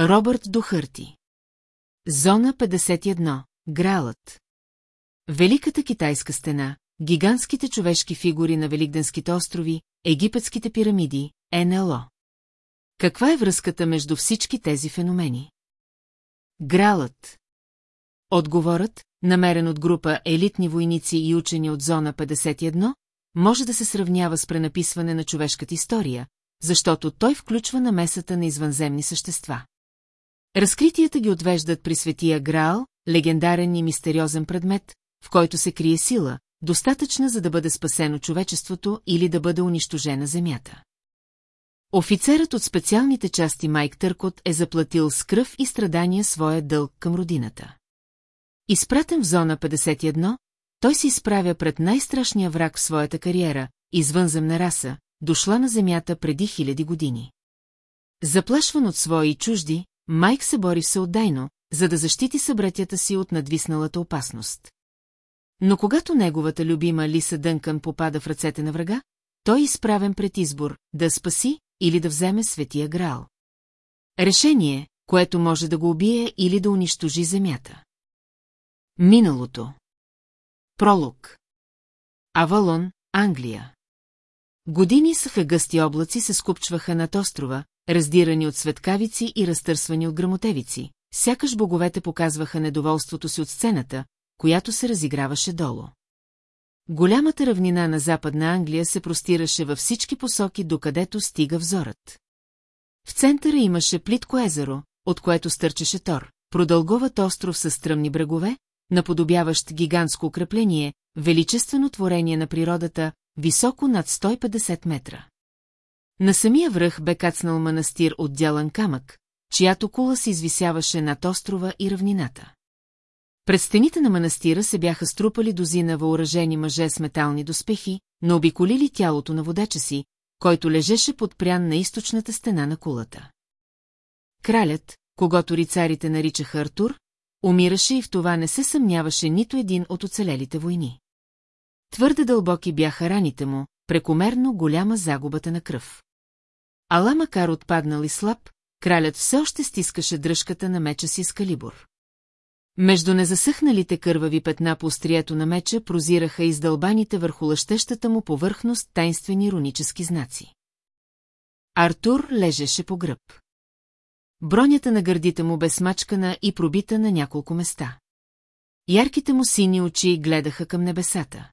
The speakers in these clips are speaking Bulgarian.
Робърт Дохърти. Зона 51. Гралът. Великата китайска стена, гигантските човешки фигури на Великденските острови, египетските пирамиди, НЛО. Каква е връзката между всички тези феномени? Гралът. Отговорът, намерен от група елитни войници и учени от зона 51, може да се сравнява с пренаписване на човешката история, защото той включва намесата на извънземни същества. Разкритията ги отвеждат при светия Граал, легендарен и мистериозен предмет, в който се крие сила, достатъчна за да бъде спасено човечеството или да бъде унищожена земята. Офицерът от специалните части Майк Търкот е заплатил с кръв и страдания своя дълг към родината. Изпратен в зона 51, той се изправя пред най-страшния враг в своята кариера, извънземна раса, дошла на земята преди хиляди години. Заплашван от свои чужди, Майк се бори всеотдайно, за да защити събратята си от надвисналата опасност. Но когато неговата любима Лиса Дънкън попада в ръцете на врага, той е изправен пред избор да спаси или да вземе светия грал. Решение, което може да го убие или да унищожи земята. Миналото Пролог Авалон, Англия Години са гъсти облаци се скупчваха над острова, раздирани от светкавици и разтърсвани от грамотевици, сякаш боговете показваха недоволството си от сцената, която се разиграваше долу. Голямата равнина на Западна Англия се простираше във всички посоки, докъдето стига взорът. В центъра имаше плитко езеро, от което стърчеше Тор, продълговат остров с стръмни брегове, наподобяващ гигантско укрепление, величествено творение на природата, високо над 150 метра. На самия връх бе кацнал манастир от дялан камък, чиято кула се извисяваше над острова и равнината. Пред стените на манастира се бяха струпали дозина въоръжени мъже с метални доспехи, но обиколили тялото на водача си, който лежеше подпрян на източната стена на кулата. Кралят, когато рицарите наричаха Артур, умираше и в това не се съмняваше нито един от оцелелите войни. Твърде дълбоки бяха раните му, прекомерно голяма загубата на кръв. Ала макар отпаднал и слаб, кралят все още стискаше дръжката на меча си с калибур. Между незасъхналите кървави петна по острието на меча прозираха издълбаните върху лъщещата му повърхност тайнствени рунически знаци. Артур лежеше по гръб. Бронята на гърдите му бе смачкана и пробита на няколко места. Ярките му сини очи гледаха към небесата.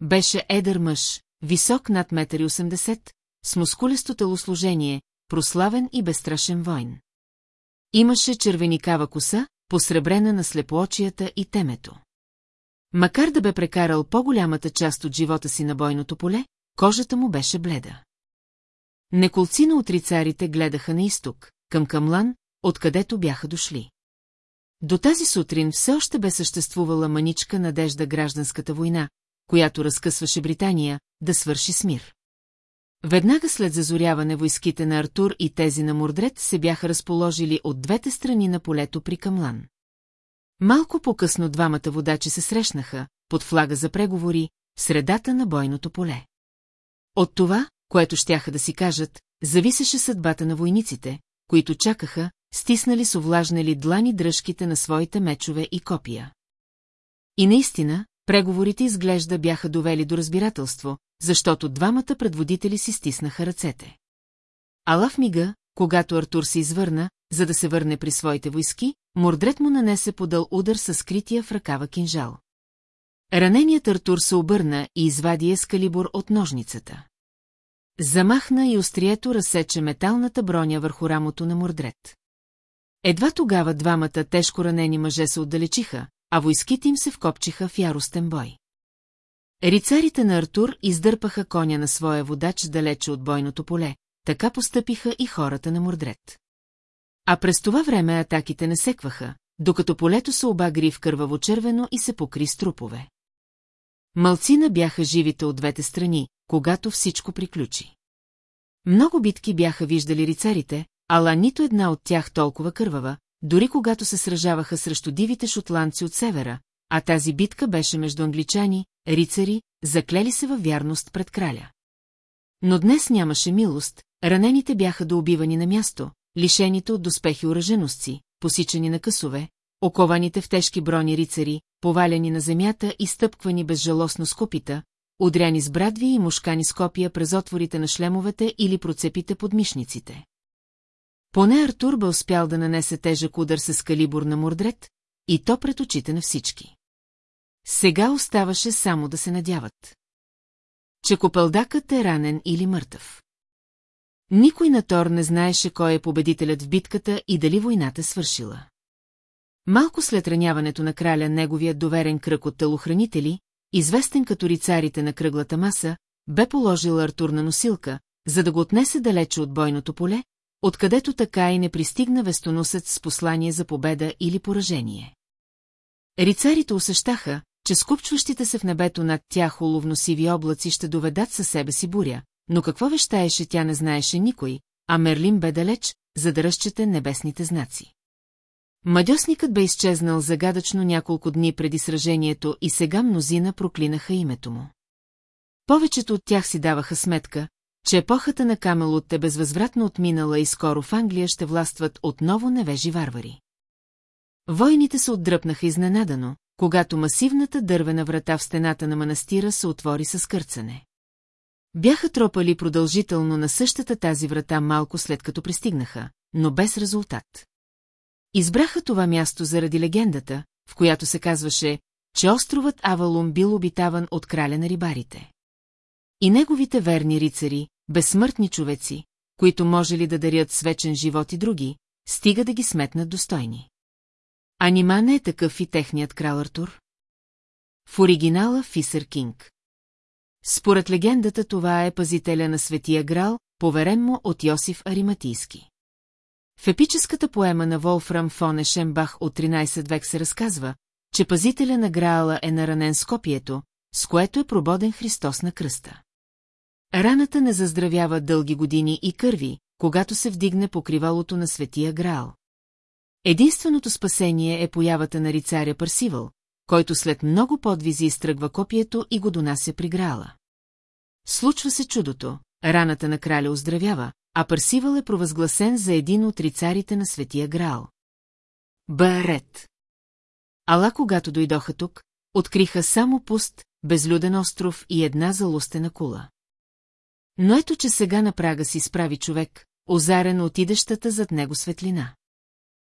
Беше едър мъж, висок над 1,80 с мускулесто телосложение, прославен и безстрашен войн. Имаше червеникава коса, посребрена на слепоочията и темето. Макар да бе прекарал по-голямата част от живота си на бойното поле, кожата му беше бледа. Неколци на отрицарите гледаха на изток, към Камлан, откъдето бяха дошли. До тази сутрин все още бе съществувала маничка надежда гражданската война, която разкъсваше Британия, да свърши с мир. Веднага след зазоряване войските на Артур и тези на Мордрет се бяха разположили от двете страни на полето при Камлан. Малко по-късно двамата водачи се срещнаха, под флага за преговори, в средата на бойното поле. От това, което щяха да си кажат, зависеше съдбата на войниците, които чакаха, стиснали с овлажнали длани дръжките на своите мечове и копия. И наистина, преговорите изглежда бяха довели до разбирателство, защото двамата предводители си стиснаха ръцете. Ала в мига, когато Артур се извърна, за да се върне при своите войски, Мордрет му нанесе подъл удар със скрития в ръкава кинжал. Раненият Артур се обърна и извади ескалибур от ножницата. Замахна и острието разсече металната броня върху рамото на Мордрет. Едва тогава двамата тежко ранени мъже се отдалечиха, а войските им се вкопчиха в яростен бой. Рицарите на Артур издърпаха коня на своя водач далече от бойното поле, така постъпиха и хората на Мордрет. А през това време атаките не секваха, докато полето се обагри в кърваво-червено и се покри с трупове. Малцина бяха живите от двете страни, когато всичко приключи. Много битки бяха виждали рицарите, ала нито една от тях толкова кървава, дори когато се сражаваха срещу дивите шотландци от севера, а тази битка беше между англичани, рицари, заклели се във вярност пред краля. Но днес нямаше милост, ранените бяха доубивани на място, лишените от доспехи оръженостци, посичани на късове, окованите в тежки брони рицари, повалени на земята и стъпквани безжалостно с копита, удряни с брадви и мушкани с копия през отворите на шлемовете или процепите под мишниците. Поне Артур бе успял да нанесе тежък удар с калибур на Мордред, и то пред очите на всички. Сега оставаше само да се надяват. Че копелдакът е ранен или мъртъв. Никой на Тор не знаеше кой е победителят в битката и дали войната е свършила. Малко след раняването на краля неговият доверен кръг от телохранители, известен като рицарите на кръглата маса, бе положил Артур на носилка, за да го отнесе далече от бойното поле, откъдето така и не пристигна вестоносец с послание за победа или поражение. Рицарите усещаха, че скупчващите се в небето над тях уловносиви облаци ще доведат със себе си буря, но какво вещаеше тя не знаеше никой, а Мерлин бе далеч, за да разчете небесните знаци. Мадьосникът бе изчезнал загадъчно няколко дни преди сражението и сега мнозина проклинаха името му. Повечето от тях си даваха сметка, че епохата на Камелот е безвъзвратно отминала и скоро в Англия ще властват отново невежи варвари. Войните се отдръпнаха изненадано, когато масивната дървена врата в стената на манастира се отвори с кърцане. Бяха тропали продължително на същата тази врата малко след като пристигнаха, но без резултат. Избраха това място заради легендата, в която се казваше, че островът Авалум бил обитаван от краля на рибарите. И неговите верни рицари, безсмъртни човеци, които може ли да дарят свечен живот и други, стига да ги сметнат достойни. А нима не е такъв и техният крал Артур? В оригинала Фисър Кинг. Според легендата това е пазителя на Светия Грал, поверен му от Йосиф Ариматийски. В епическата поема на Волфрам фон Ешенбах от 13 век се разказва, че пазителя на Граала е наранен с копието, с което е прободен Христос на кръста. Раната не заздравява дълги години и кърви, когато се вдигне покривалото на Светия Граал. Единственото спасение е появата на рицаря Парсивал, който след много подвизи изтръгва копието и го донася при Граала. Случва се чудото, раната на краля оздравява, а Парсивал е провъзгласен за един от рицарите на Светия Граал. Барет. Ала когато дойдоха тук, откриха само пуст, безлюден остров и една залустена кула. Но ето, че сега на прага си справи човек, озарен от идещата зад него светлина.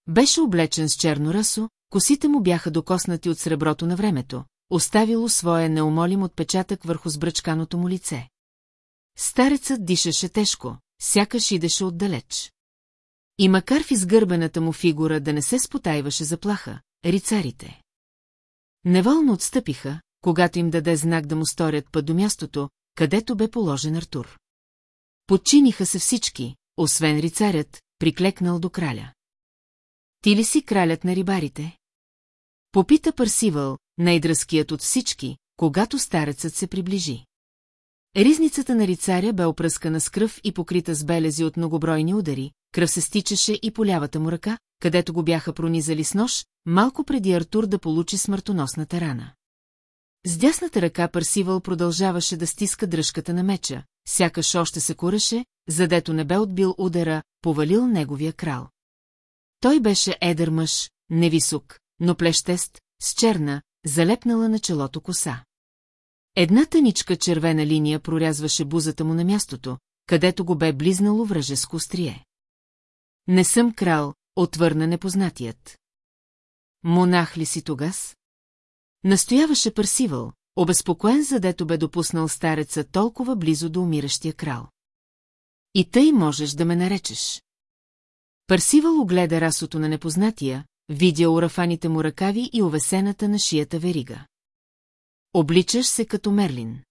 Беше облечен с черно расо, косите му бяха докоснати от среброто на времето, оставило своя неумолим отпечатък върху сбръчканото му лице. Старецът дишаше тежко, сякаш идеше отдалеч. И макар в изгърбената му фигура да не се спотайваше заплаха, рицарите. Неволно отстъпиха, когато им даде знак да му сторят път до мястото, където бе положен Артур. Подчиниха се всички, освен рицарят, приклекнал до краля. Ти ли си кралят на рибарите? Попита Парсивал, най-дръзкият от всички, когато старецът се приближи. Ризницата на рицаря бе опръскана с кръв и покрита с белези от многобройни удари, кръв се стичаше и по лявата му ръка, където го бяха пронизали с нож, малко преди Артур да получи смъртоносната рана. С дясната ръка Парсивал продължаваше да стиска дръжката на меча, сякаш още се куреше, задето не бе отбил удара, повалил неговия крал. Той беше едър мъж, невисок, но плещест, с черна, залепнала на челото коса. Една тъничка червена линия прорязваше бузата му на мястото, където го бе близнало вражеско острие. Не съм крал, отвърна непознатият. Монах ли си тогас? Настояваше Парсивал, обезпокоен, задето бе допуснал стареца толкова близо до умиращия крал. И тъй можеш да ме наречеш. Парсивал огледа расото на непознатия, видя урафаните му ръкави и овесената на шията верига. Обличаш се като Мерлин.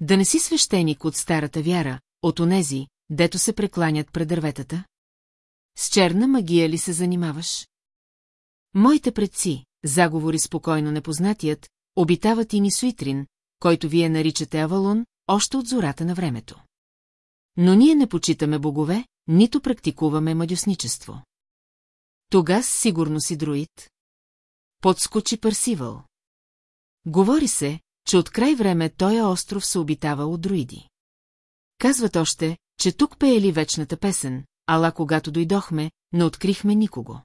Да не си свещеник от старата вяра, от онези, дето се прекланят пред дърветата? С черна магия ли се занимаваш? Моите предци, заговори спокойно непознатият, обитават и Нисуитрин, който вие наричате Авалон, още от зората на времето. Но ние не почитаме богове, нито практикуваме мадюсничество. Тогас сигурно си друид. Подскочи Парсивал. Говори се, че от край време този остров се обитава от друиди. Казват още, че тук пеели вечната песен, ала когато дойдохме, не открихме никого.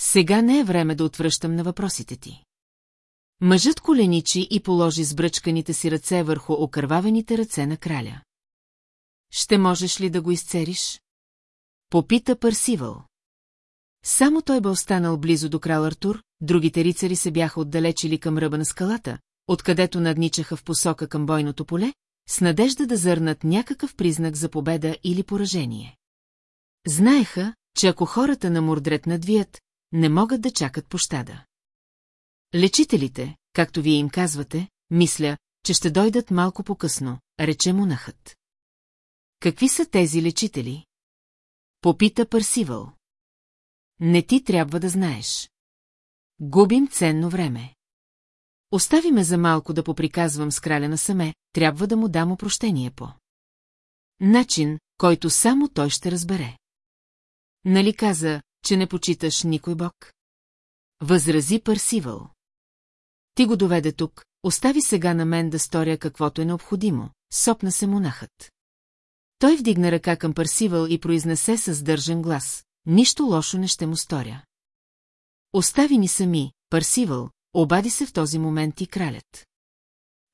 Сега не е време да отвръщам на въпросите ти. Мъжът коленичи и положи сбръчканите си ръце върху окървавените ръце на краля. Ще можеш ли да го изцериш? Попита Парсивал. Само той бе останал близо до крал Артур, другите рицари се бяха отдалечили към ръба на скалата, откъдето надничаха в посока към бойното поле, с надежда да зърнат някакъв признак за победа или поражение. Знаеха, че ако хората на Мордрет надвият, не могат да чакат пощада. Лечителите, както вие им казвате, мисля, че ще дойдат малко по-късно, рече монахът. Какви са тези лечители? Попита Парсивал. Не ти трябва да знаеш. Губим ценно време. Остави ме за малко да поприказвам с краля насаме, трябва да му дам опрощение по. Начин, който само той ще разбере. Нали каза, че не почиташ никой бог? Възрази Парсивал. Ти го доведе тук, остави сега на мен да сторя каквото е необходимо, сопна се монахът. Той вдигна ръка към Парсивал и произнесе с държен глас. Нищо лошо не ще му сторя. Остави ни сами, Парсивал, обади се в този момент и кралят.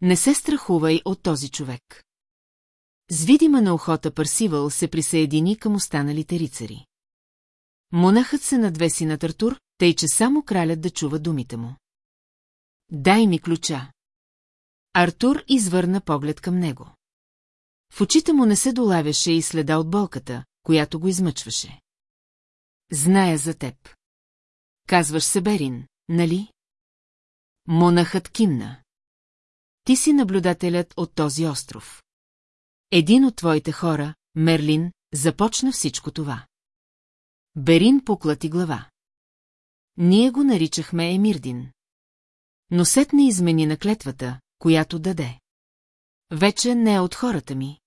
Не се страхувай от този човек. С видима на охота Парсивал се присъедини към останалите рицари. Монахът се надвеси на Тартур, тъй че само кралят да чува думите му. Дай ми ключа. Артур извърна поглед към него. В очите му не се долавяше и следа от болката, която го измъчваше. Зная за теб. Казваш се Берин, нали? Монахът кимна. Ти си наблюдателят от този остров. Един от твоите хора, Мерлин, започна всичко това. Берин поклати глава. Ние го наричахме Емирдин. Но сетне измени на клетвата, която даде. Вече не е от хората ми.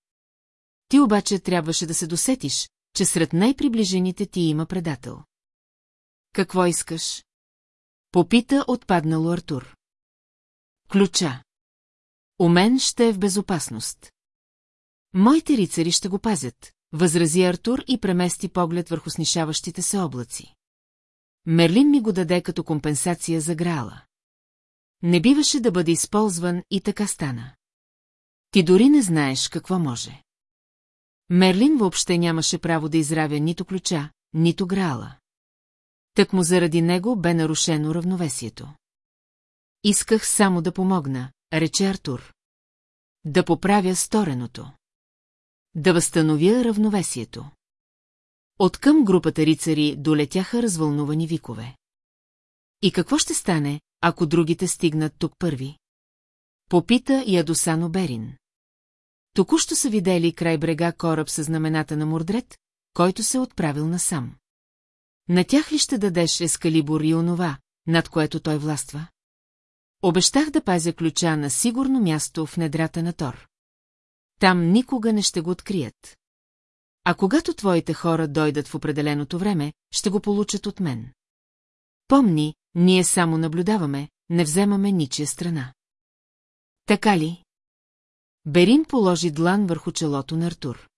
Ти обаче трябваше да се досетиш, че сред най-приближените ти има предател. Какво искаш? Попита отпаднало Артур. Ключа. У мен ще е в безопасност. Моите рицари ще го пазят, възрази Артур и премести поглед върху снишаващите се облаци. Мерлин ми го даде като компенсация за Граала. Не биваше да бъде използван и така стана. Ти дори не знаеш какво може. Мерлин въобще нямаше право да изравя нито ключа, нито Граала. Так му заради него бе нарушено равновесието. Исках само да помогна, рече Артур. Да поправя стореното. Да възстановя равновесието. Откъм групата рицари долетяха развълнувани викове. И какво ще стане, ако другите стигнат тук първи? Попита Ядосано Берин. Току-що са видели край брега кораб с знамената на Мордрет, който се отправил насам. На тях ли ще дадеш ескалибур и онова, над което той властва? Обещах да пазя ключа на сигурно място в недрата на Тор. Там никога не ще го открият. А когато твоите хора дойдат в определеното време, ще го получат от мен. Помни, ние само наблюдаваме, не вземаме ничия страна. Така ли? Берин положи длан върху челото на Артур.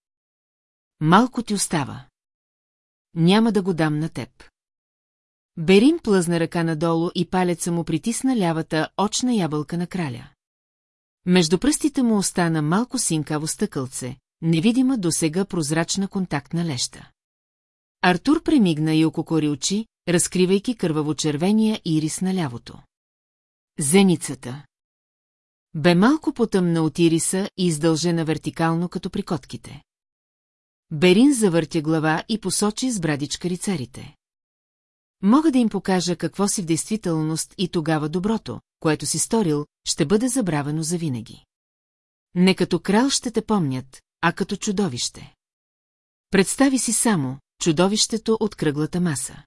Малко ти остава. Няма да го дам на теб. Берин плъзна ръка надолу и палеца му притисна лявата очна ябълка на краля. Между пръстите му остана малко синкаво стъкълце, невидима досега прозрачна контактна леща. Артур премигна и ококори очи, разкривайки кърваво-червения ирис на лявото. Зеницата. Бе малко потъмна от ириса и издължена вертикално като при котките. Берин завъртя глава и посочи с брадичка рицарите. Мога да им покажа какво си в действителност и тогава доброто, което си сторил, ще бъде забравено завинаги. Не като крал ще те помнят, а като чудовище. Представи си само чудовището от кръглата маса.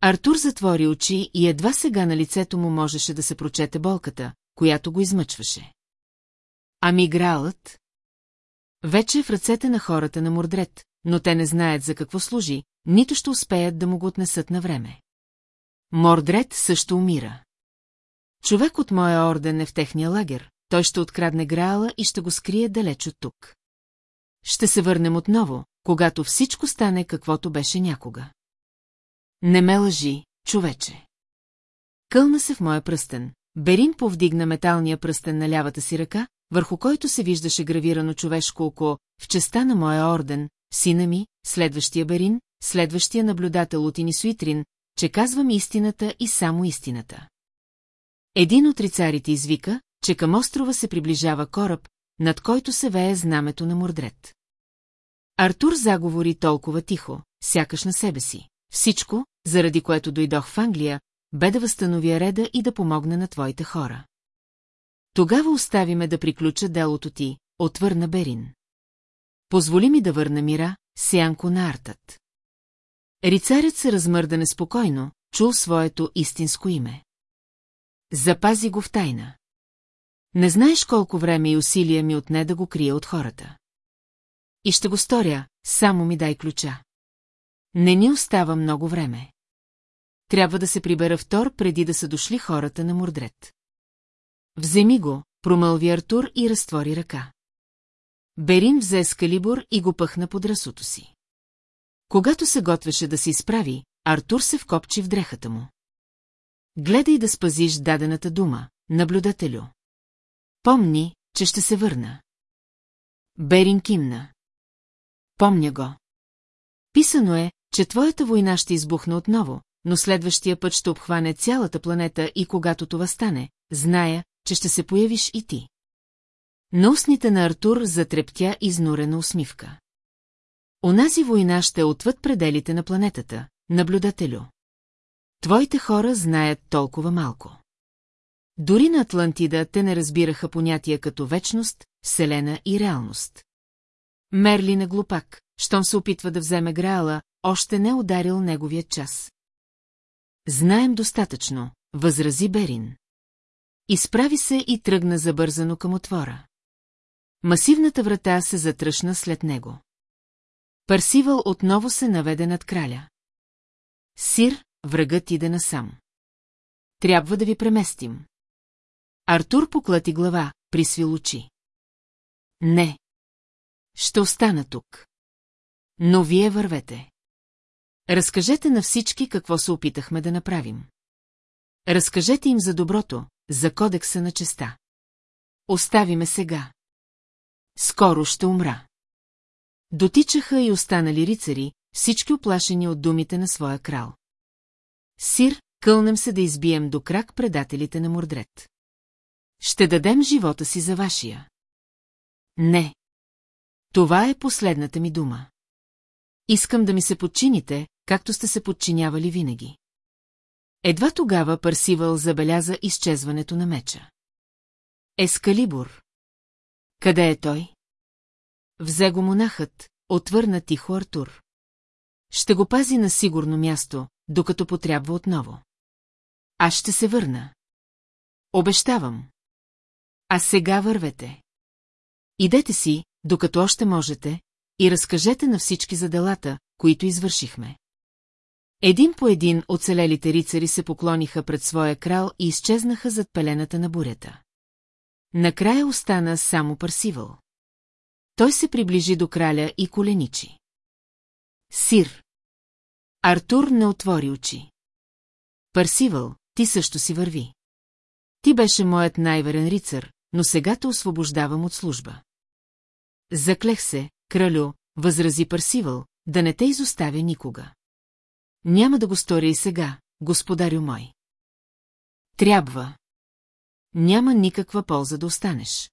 Артур затвори очи и едва сега на лицето му можеше да се прочете болката, която го измъчваше. Ами гралът? Вече е в ръцете на хората на Мордрет, но те не знаят за какво служи, нито ще успеят да му го отнесат на време. Мордрет също умира. Човек от моя орден е в техния лагер, той ще открадне Граала и ще го скрие далеч от тук. Ще се върнем отново, когато всичко стане каквото беше някога. Не ме лъжи, човече. Кълна се в моя пръстен. Берин повдигна металния пръстен на лявата си ръка, върху който се виждаше гравирано човешко око, в честа на моя орден, сина ми, следващия Берин, следващия наблюдател от Инисуитрин, че казвам истината и само истината. Един от рицарите извика, че към острова се приближава кораб, над който се вее знамето на Мордред. Артур заговори толкова тихо, сякаш на себе си. Всичко, заради което дойдох в Англия, бе да възстановя реда и да помогна на твоите хора. Тогава остави ме да приключа делото ти, отвърна Берин. Позволи ми да върна мира, сянко на артът. Рицарят се размърда неспокойно, чул своето истинско име. Запази го в тайна. Не знаеш колко време и усилия ми отне да го крия от хората. И ще го сторя, само ми дай ключа. Не ни остава много време. Трябва да се прибера втор, преди да са дошли хората на Мордред. Вземи го, промълви Артур и разтвори ръка. Берин взе скалибур и го пъхна под расото си. Когато се готвеше да се изправи, Артур се вкопчи в дрехата му. Гледай да спазиш дадената дума, наблюдателю. Помни, че ще се върна. Берин кимна. Помня го. Писано е, че твоята война ще избухне отново, но следващия път ще обхване цялата планета и когато това стане, зная, че ще се появиш и ти. На устните на Артур затрептя изнурена усмивка. Онази война ще е отвъд пределите на планетата, наблюдателю. Твоите хора знаят толкова малко. Дори на Атлантида те не разбираха понятия като вечност, вселена и реалност. Мерлин е глупак, щом се опитва да вземе Граала, още не е ударил неговия час. Знаем достатъчно, възрази Берин. Изправи се и тръгна забързано към отвора. Масивната врата се затръшна след него. Парсивал отново се наведе над краля. Сир, врагът иде насам. Трябва да ви преместим. Артур поклати глава, присвил очи. Не. Ще остана тук. Но вие вървете. Разкажете на всички какво се опитахме да направим. Разкажете им за доброто, за кодекса на честа. Остави ме сега. Скоро ще умра. Дотичаха и останали рицари, всички оплашени от думите на своя крал. Сир, кълнем се да избием до крак предателите на Мордред. Ще дадем живота си за вашия. Не. Това е последната ми дума. Искам да ми се подчините, както сте се подчинявали винаги. Едва тогава Парсивал забеляза изчезването на меча. Ескалибур. Къде е той? Взе го монахът, отвърна тихо Артур. Ще го пази на сигурно място, докато потрябва отново. Аз ще се върна. Обещавам. А сега вървете. Идете си, докато още можете, и разкажете на всички за делата, които извършихме. Един по един оцелелите рицари се поклониха пред своя крал и изчезнаха зад пелената на бурята. Накрая остана само Парсивал. Той се приближи до краля и коленичи. Сир. Артур не отвори очи. Парсивал, ти също си върви. Ти беше моят най-верен рицар, но сега те освобождавам от служба. Заклех се, кралю, възрази Парсивал, да не те изоставя никога. Няма да го сторя и сега, господарю мой. Трябва. Няма никаква полза да останеш.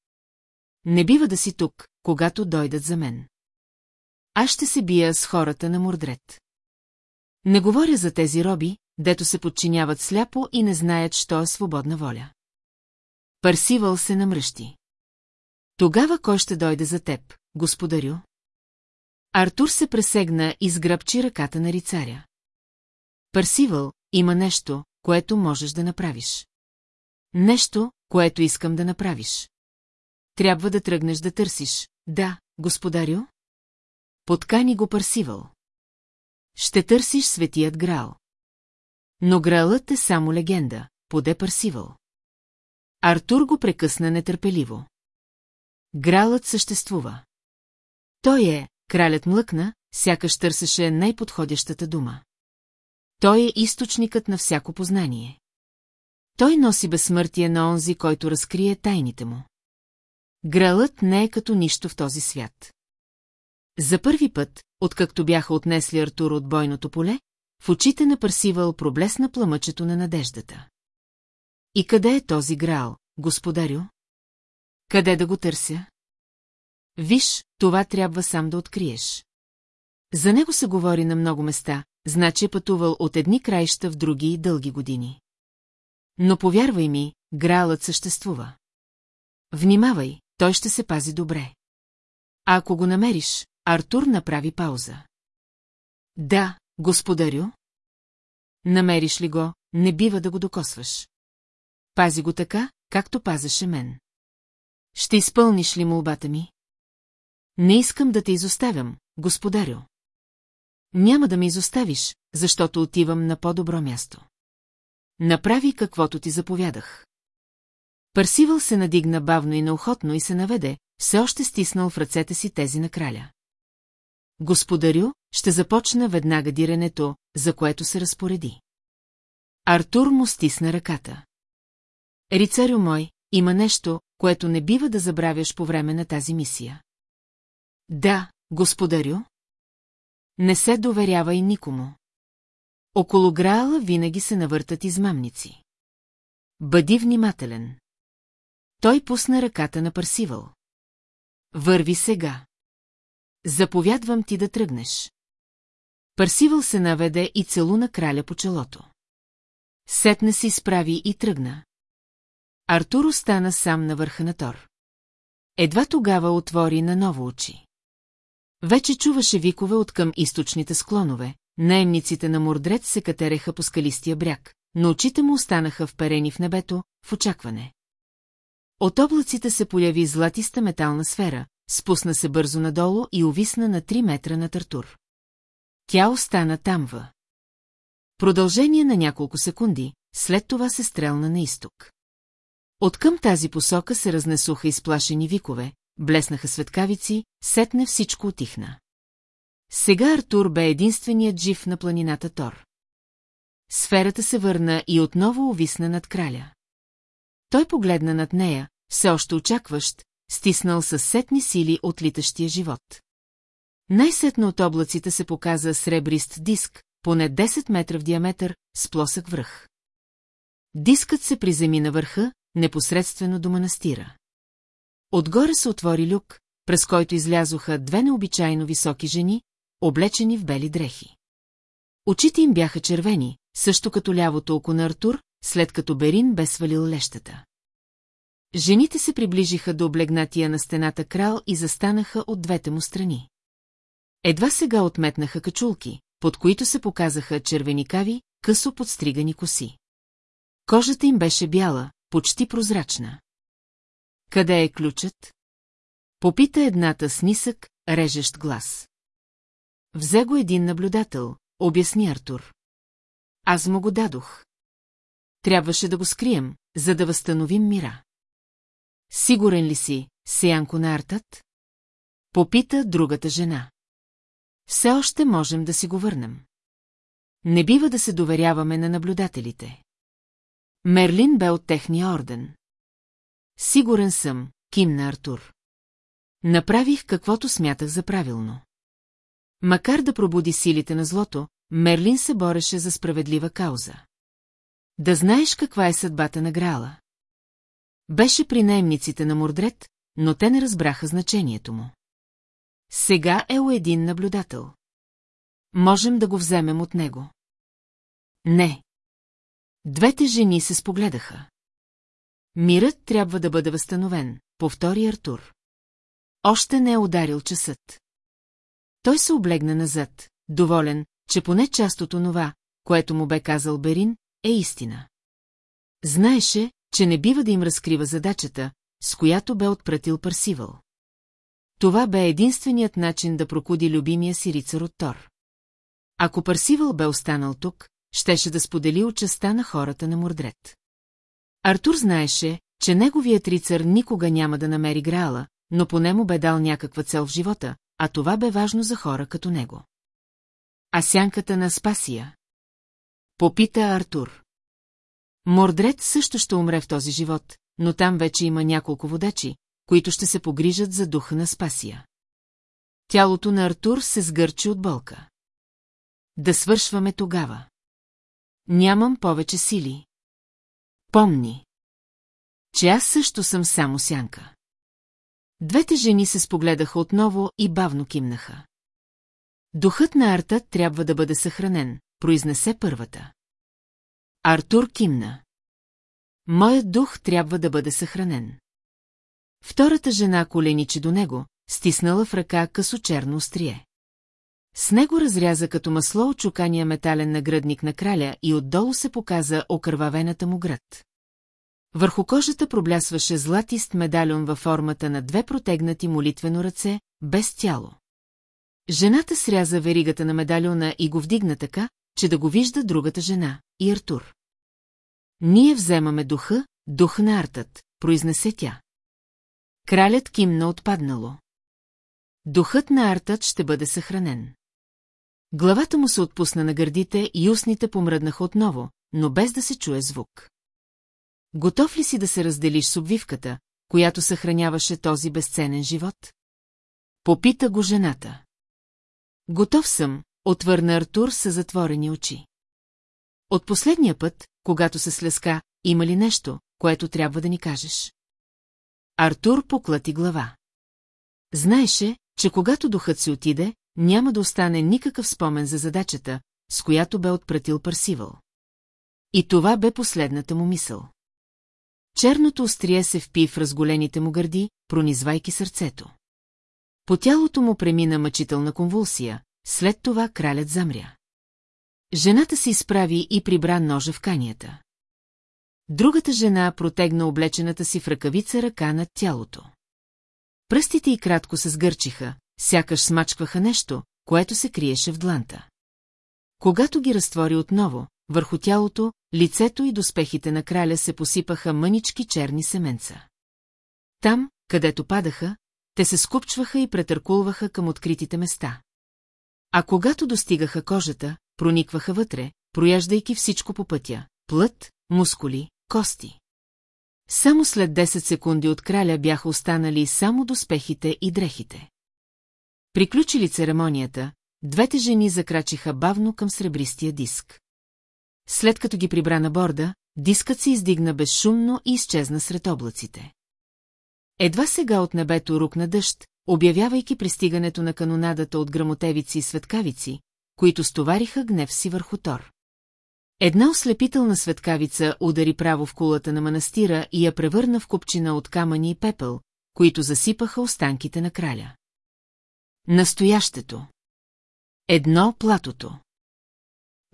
Не бива да си тук, когато дойдат за мен. Аз ще се бия с хората на Мордред. Не говоря за тези роби, дето се подчиняват сляпо и не знаят, що е свободна воля. Парсивал се намръщи. Тогава кой ще дойде за теб, господарю? Артур се пресегна и сгръбчи ръката на рицаря. Парсивал, има нещо, което можеш да направиш. Нещо, което искам да направиш. Трябва да тръгнеш да търсиш. Да, господарю? Подкани го Парсивал. Ще търсиш светият грал. Но гралът е само легенда, поде Парсивал. Артур го прекъсна нетърпеливо. Гралът съществува. Той е, кралят млъкна, сякаш търсеше най-подходящата дума. Той е източникът на всяко познание. Той носи безсмъртие на онзи, който разкрие тайните му. Гралът не е като нищо в този свят. За първи път, откакто бяха отнесли Артур от бойното поле, в очите на Парсивал проблесна пламъчето на надеждата. И къде е този грал, господарю? Къде да го търся? Виж, това трябва сам да откриеш. За него се говори на много места, значи е пътувал от едни краища в други дълги години. Но повярвай ми, гралът съществува. Внимавай, той ще се пази добре. А ако го намериш, Артур направи пауза. Да, господарю. Намериш ли го, не бива да го докосваш. Пази го така, както пазеше мен. Ще изпълниш ли молбата ми? Не искам да те изоставям, господарю. Няма да ме изоставиш, защото отивам на по-добро място. Направи каквото ти заповядах. Парсивал се надигна бавно и неохотно и се наведе, все още стиснал в ръцете си тези на краля. Господарю, ще започна веднага диренето, за което се разпореди. Артур му стисна ръката. Рицарю мой, има нещо, което не бива да забравяш по време на тази мисия. Да, господарю. Не се доверявай никому. Около Граала винаги се навъртат измамници. Бъди внимателен. Той пусна ръката на Парсивал. Върви сега. Заповядвам ти да тръгнеш. Парсивал се наведе и целуна краля по челото. Сетне се изправи и тръгна. Артур остана сам на върха на Тор. Едва тогава отвори на ново очи. Вече чуваше викове от към източните склонове, наемниците на Мордред се катереха по скалистия бряг, но очите му останаха вперени в небето, в очакване. От облаците се появи златиста метална сфера, спусна се бързо надолу и увисна на 3 метра на Тартур. Тя остана там в. Продължение на няколко секунди, след това се стрелна на изток. Откъм тази посока се разнесуха изплашени викове, блеснаха светкавици, сетне всичко отихна. Сега Артур бе единственият жив на планината Тор. Сферата се върна и отново увисна над краля. Той погледна над нея, все още очакващ, стиснал със сетни сили от литащия живот. Най-сетно от облаците се показа сребрист диск, поне 10 метра в диаметър, с плосък връх. Дискът се приземи на върха, непосредствено до манастира. Отгоре се отвори люк, през който излязоха две необичайно високи жени, облечени в бели дрехи. Очите им бяха червени, също като лявото око на Артур, след като Берин бе свалил лещата. Жените се приближиха до облегнатия на стената крал и застанаха от двете му страни. Едва сега отметнаха качулки, под които се показаха червеникави, късо подстригани коси. Кожата им беше бяла, почти прозрачна. Къде е ключът? Попита едната с нисък, режещ глас. Взе го един наблюдател, обясни Артур. Аз му го дадох. Трябваше да го скрием, за да възстановим мира. Сигурен ли си, Сеянко на Артът? Попита другата жена. Все още можем да си го върнем. Не бива да се доверяваме на наблюдателите. Мерлин бе от техния орден. Сигурен съм, кимна Артур. Направих каквото смятах за правилно. Макар да пробуди силите на злото, Мерлин се бореше за справедлива кауза. Да знаеш каква е съдбата на Грала. Беше при наемниците на Мордред, но те не разбраха значението му. Сега е у един наблюдател. Можем да го вземем от него. Не. Двете жени се спогледаха. Мирът трябва да бъде възстановен, повтори Артур. Още не е ударил часът. Той се облегна назад, доволен, че поне част от онова, което му бе казал Берин, е истина. Знаеше, че не бива да им разкрива задачата, с която бе отпратил Парсивал. Това бе единственият начин да прокуди любимия си рицар от Тор. Ако Парсивал бе останал тук, щеше да сподели участа на хората на Мордред. Артур знаеше, че неговият рицар никога няма да намери Граала, но поне му бе дал някаква цел в живота, а това бе важно за хора като него. А сянката на Спасия? Попита Артур. Мордред също ще умре в този живот, но там вече има няколко водачи, които ще се погрижат за духа на Спасия. Тялото на Артур се сгърчи от болка. Да свършваме тогава. Нямам повече сили. Помни, че аз също съм само сянка. Двете жени се спогледаха отново и бавно кимнаха. Духът на Арта трябва да бъде съхранен, произнесе първата. Артур кимна. Моят дух трябва да бъде съхранен. Втората жена коленичи до него, стиснала в ръка късочерно острие. С него разряза като масло очукания метален нагръдник на краля и отдолу се показа окървавената му град. Върху кожата проблясваше златист медальон във формата на две протегнати молитвено ръце, без тяло. Жената сряза веригата на медальона и го вдигна така, че да го вижда другата жена, и Артур. Ние вземаме духа, дух на артът, произнесе тя. Кралят кимна отпаднало. Духът на артът ще бъде съхранен. Главата му се отпусна на гърдите и устните помръднаха отново, но без да се чуе звук. Готов ли си да се разделиш с обвивката, която съхраняваше този безценен живот? Попита го жената. Готов съм, отвърна Артур с затворени очи. От последния път, когато се слеска, има ли нещо, което трябва да ни кажеш? Артур поклати глава. Знаеше, че когато духът си отиде, няма да остане никакъв спомен за задачата, с която бе отпратил Парсивал. И това бе последната му мисъл. Черното острие се впи в разголените му гърди, пронизвайки сърцето. По тялото му премина мъчителна конвулсия, след това кралят замря. Жената се изправи и прибра ножа в канията. Другата жена протегна облечената си в ръкавица ръка над тялото. Пръстите й кратко се сгърчиха, сякаш смачкваха нещо, което се криеше в дланта. Когато ги разтвори отново, върху тялото, лицето и доспехите на краля се посипаха мънички черни семенца. Там, където падаха, те се скупчваха и претъркулваха към откритите места. А когато достигаха кожата, проникваха вътре, прояждайки всичко по пътя – плът, мускули, кости. Само след 10 секунди от краля бяха останали само доспехите и дрехите. Приключили церемонията, двете жени закрачиха бавно към сребристия диск. След като ги прибра на борда, дискът се издигна безшумно и изчезна сред облаците. Едва сега от небето рукна дъжд, обявявайки пристигането на канонадата от грамотевици и светкавици, които стовариха гнев си върху Тор. Една ослепителна светкавица удари право в кулата на манастира и я превърна в купчина от камъни и пепел, които засипаха останките на краля. Настоящето. Едно платото.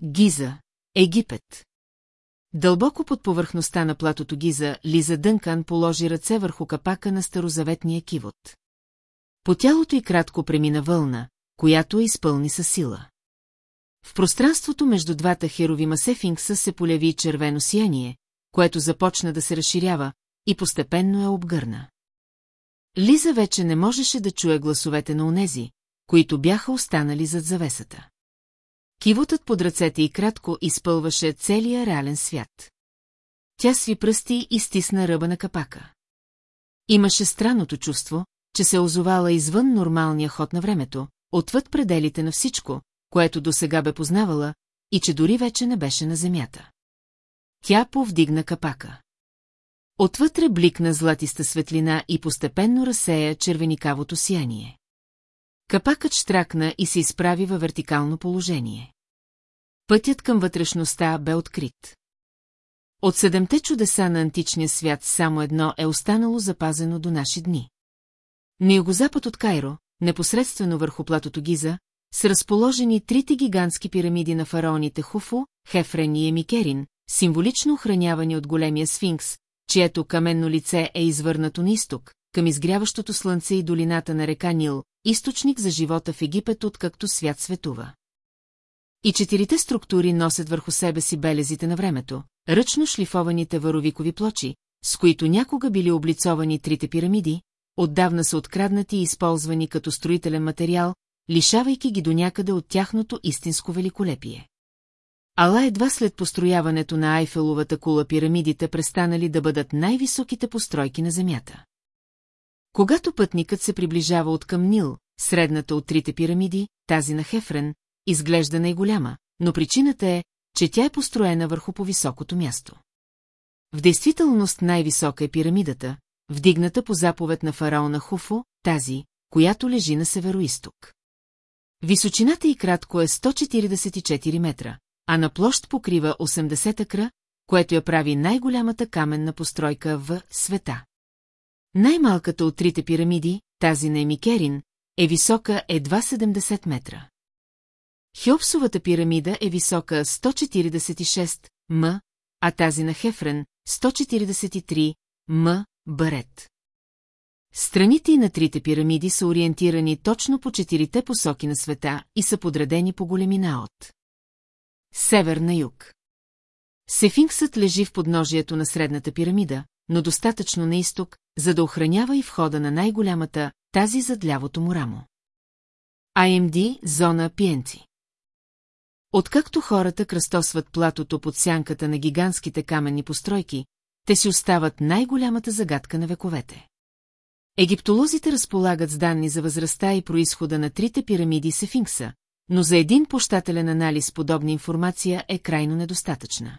Гиза, Египет. Дълбоко под повърхността на платото Гиза, Лиза Дънкан положи ръце върху капака на старозаветния кивот. По тялото й кратко премина вълна, която изпълни със сила. В пространството между двата херовима Сефинкса се поляви червено сияние, което започна да се разширява и постепенно я обгърна. Лиза вече не можеше да чуе гласовете на онези, които бяха останали зад завесата. Кивотът под ръцете и кратко изпълваше целия реален свят. Тя сви пръсти и стисна ръба на капака. Имаше странното чувство, че се озовала извън нормалния ход на времето, отвъд пределите на всичко, което досега бе познавала, и че дори вече не беше на земята. Тя повдигна капака. Отвътре бликна златиста светлина и постепенно разсея червеникавото сияние. Капакът штракна и се изправи във вертикално положение. Пътят към вътрешността бе открит. От седемте чудеса на античния свят само едно е останало запазено до наши дни. На югозапад от Кайро, непосредствено върху платото Гиза, са разположени трите гигантски пирамиди на фараоните Хуфу, Хефрен и Емикерин, символично охранявани от големия сфинкс, чието каменно лице е извърнато на изток, към изгряващото слънце и долината на река Нил, източник за живота в Египет, откакто свят светува. И четирите структури носят върху себе си белезите на времето, ръчно шлифованите варовикови плочи, с които някога били облицовани трите пирамиди, отдавна са откраднати и използвани като строителен материал, лишавайки ги до някъде от тяхното истинско великолепие. Ала едва след построяването на Айфеловата кула пирамидите престанали да бъдат най-високите постройки на Земята. Когато пътникът се приближава от към Нил, средната от трите пирамиди, тази на Хефрен, изглежда най-голяма, но причината е, че тя е построена върху по-високото място. В действителност най-висока е пирамидата, вдигната по заповед на фараона Хуфо, тази, която лежи на североисток. Височината и кратко е 144 метра, а на площ покрива 80 акра, което я прави най-голямата каменна постройка в света. Най-малката от трите пирамиди, тази на Емикерин, е висока едва 70 метра. Хеопсовата пирамида е висока 146 м, а тази на Хефрен 143 м, барет. Страните и на трите пирамиди са ориентирани точно по четирите посоки на света и са подредени по големина от север на юг. Сефинксът лежи в подножието на средната пирамида, но достатъчно на изток, за да охранява и входа на най-голямата, тази зад лявото му рамо. АМД – зона Пиенци. Откакто хората кръстосват платото под сянката на гигантските каменни постройки, те си остават най-голямата загадка на вековете. Египтолозите разполагат с данни за възрастта и происхода на трите пирамиди Сефинкса, но за един пощателен анализ подобна информация е крайно недостатъчна.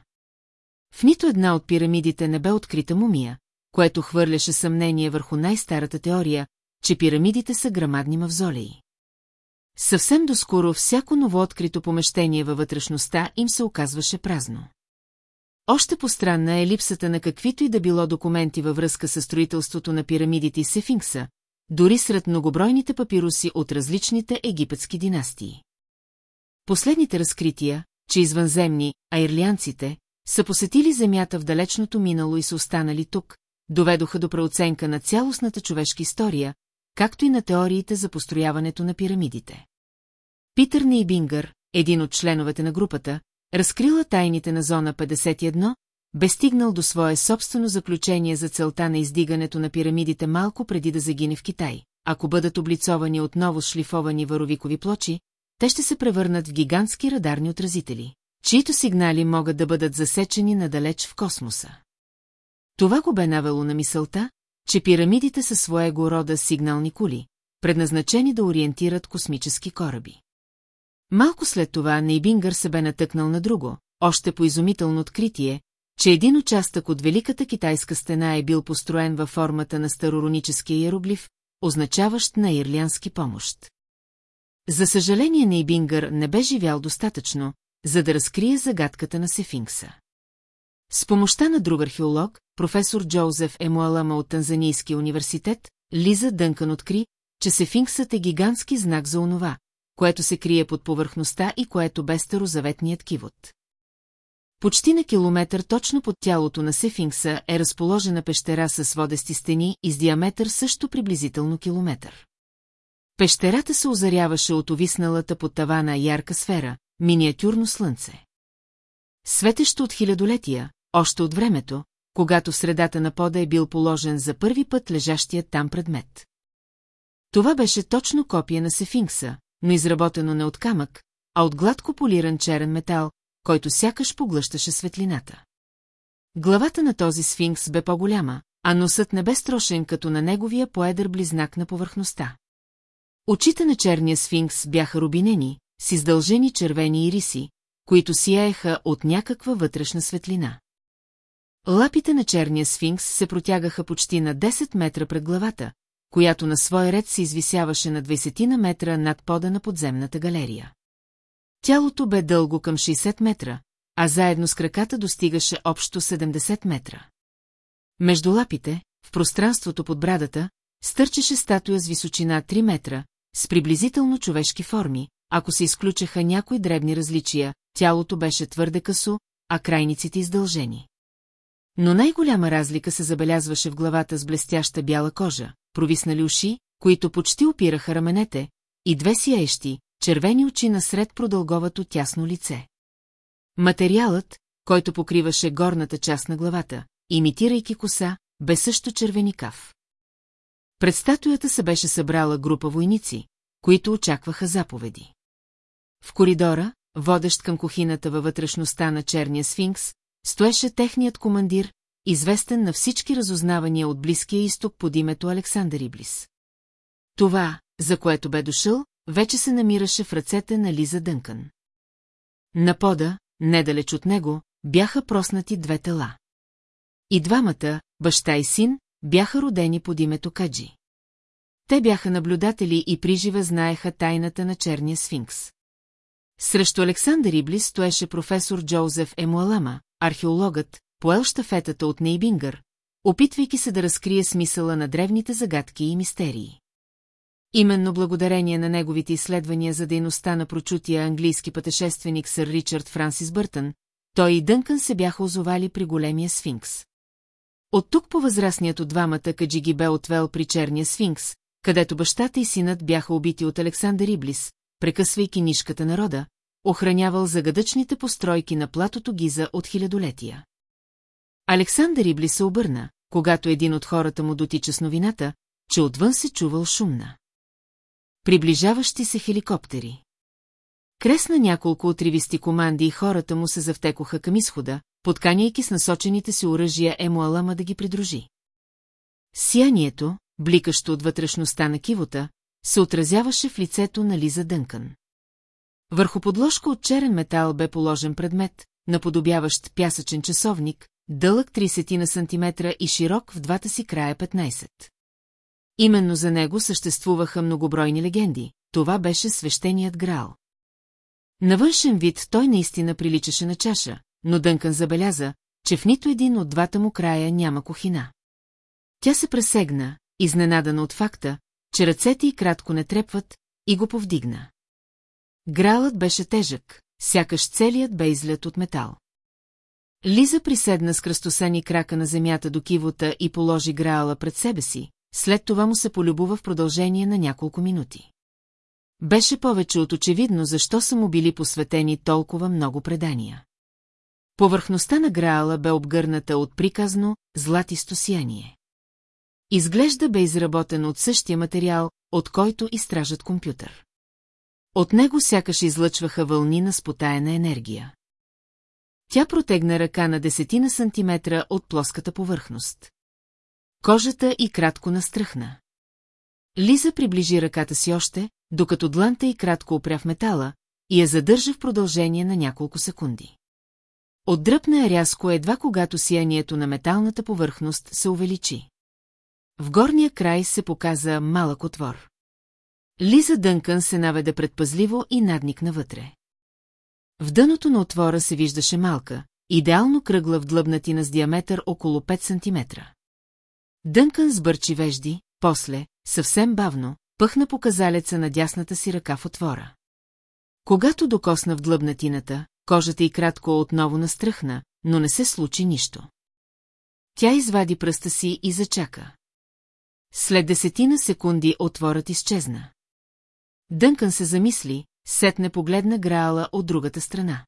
В нито една от пирамидите не бе открита мумия, което хвърляше съмнение върху най-старата теория, че пирамидите са грамадни мавзолеи. Съвсем доскоро всяко новооткрито помещение във вътрешността им се оказваше празно. Още постранна е липсата на каквито и да било документи във връзка с строителството на пирамидите и Сефинкса, дори сред многобройните папируси от различните египетски династии. Последните разкрития, че извънземни, а ирлианците, са посетили Земята в далечното минало и са останали тук, доведоха до преоценка на цялостната човешка история, както и на теориите за построяването на пирамидите. Питър Нейбингър, един от членовете на групата, разкрила тайните на зона 51, бе стигнал до свое собствено заключение за целта на издигането на пирамидите малко преди да загине в Китай. Ако бъдат облицовани отново с шлифовани варовикови плочи, те ще се превърнат в гигантски радарни отразители, чието сигнали могат да бъдат засечени надалеч в космоса. Това го бе навело на мисълта, че пирамидите са своего рода сигнални кули, предназначени да ориентират космически кораби. Малко след това Нейбингър се бе натъкнал на друго, още по изумително откритие, че един участък от Великата китайска стена е бил построен във формата на старороническия иероглиф, означаващ на ирлиански помощ. За съжаление Нейбингър не бе живял достатъчно, за да разкрие загадката на Сефинкса. С помощта на друг археолог, професор Джозеф Емуалама от Танзанийския университет, Лиза Дънкан откри, че Сефинксът е гигантски знак за онова, което се крие под повърхността и което бе старозаветният кивот. Почти на километър точно под тялото на Сефинкса е разположена пещера с водести стени и с диаметър също приблизително километър. Пещерата се озаряваше от овисналата под тавана ярка сфера, миниатюрно слънце. Светещо от хилядолетия, още от времето, когато в средата на пода е бил положен за първи път лежащият там предмет. Това беше точно копия на Сефинкса, но изработено не от камък, а от гладко полиран черен метал, който сякаш поглъщаше светлината. Главата на този сфинкс бе по-голяма, а носът не бе строшен като на неговия поедър близнак на повърхността. Очите на черния сфинкс бяха рубинени, с издължени червени ириси, които сияеха от някаква вътрешна светлина. Лапите на черния сфинкс се протягаха почти на 10 метра пред главата, която на свой ред се извисяваше на 20 на метра над пода на подземната галерия. Тялото бе дълго към 60 метра, а заедно с краката достигаше общо 70 метра. Между лапите, в пространството под брадата, стърчеше статуя с височина 3 метра, с приблизително човешки форми, ако се изключаха някои дребни различия, тялото беше твърде късо, а крайниците издължени. Но най-голяма разлика се забелязваше в главата с блестяща бяла кожа, провиснали уши, които почти опираха раменете, и две сияещи, червени очи насред продълговато тясно лице. Материалът, който покриваше горната част на главата, имитирайки коса, бе също червеникав. Пред статуята се беше събрала група войници, които очакваха заповеди. В коридора, водещ към кухината във вътрешността на черния сфинкс, стоеше техният командир, известен на всички разузнавания от Близкия изток под името Александър Иблис. Това, за което бе дошъл, вече се намираше в ръцете на Лиза Дънкън. На пода, недалеч от него, бяха проснати две тела. И двамата, баща и син, бяха родени под името Каджи. Те бяха наблюдатели и приживе знаеха тайната на черния сфинкс. Срещу Александър Иблис стоеше професор Джозеф Емуалама, археологът, поел штафетата от Нейбингър, опитвайки се да разкрие смисъла на древните загадки и мистерии. Именно благодарение на неговите изследвания за дейността на прочутия английски пътешественик сър Ричард Франсис Бъртън, той и Дънкън се бяха озовали при големия сфинкс. От тук по възрастният от двамата Каджи ги бе отвел при черния сфинкс, където бащата и синът бяха убити от Александър Иблис, прекъсвайки нишката народа, охранявал загадъчните постройки на платото Гиза от хилядолетия. Александър Иблис се обърна, когато един от хората му дотича с новината, че отвън се чувал шумна. Приближаващи се хеликоптери. Кресна няколко отривисти команди и хората му се завтекоха към изхода, подканяйки с насочените си оръжия Емуалама да ги придружи. Сиянието, бликащо от вътрешността на кивота, се отразяваше в лицето на Лиза Дънкън. Върху подложка от черен метал бе положен предмет, наподобяващ пясъчен часовник, дълъг 30 на сантиметра и широк в двата си края 15. Именно за него съществуваха многобройни легенди, това беше свещеният грал. На външен вид той наистина приличаше на чаша, но Дънкън забеляза, че в нито един от двата му края няма кухина. Тя се пресегна, изненадана от факта, че ръцете й кратко не трепват, и го повдигна. Гралът беше тежък, сякаш целият бе излят от метал. Лиза приседна с кръстосани крака на земята до кивота и положи граала пред себе си, след това му се полюбува в продължение на няколко минути. Беше повече от очевидно, защо са му били посветени толкова много предания. Повърхността на Граала бе обгърната от приказно, златисто сияние. Изглежда бе изработен от същия материал, от който изтражат компютър. От него сякаш излъчваха вълни на спотаена енергия. Тя протегна ръка на десетина сантиметра от плоската повърхност. Кожата и кратко настръхна. Лиза приближи ръката си още, докато дланта и кратко опря в метала, и я задържа в продължение на няколко секунди. Отдръпна я рязко едва когато сиянието на металната повърхност се увеличи. В горния край се показа малък отвор. Лиза Дънкън се наведе предпазливо и надникна вътре. В дъното на отвора се виждаше малка, идеално кръгла в длъбнатина с диаметър около 5 см. Дънкън сбърчи вежди, после, съвсем бавно, пъхна показалеца на дясната си ръка в отвора. Когато докосна в длъбнатината, кожата й кратко отново настръхна, но не се случи нищо. Тя извади пръста си и зачака. След десетина секунди отворът изчезна. Дънкън се замисли, сетне погледна Граала от другата страна.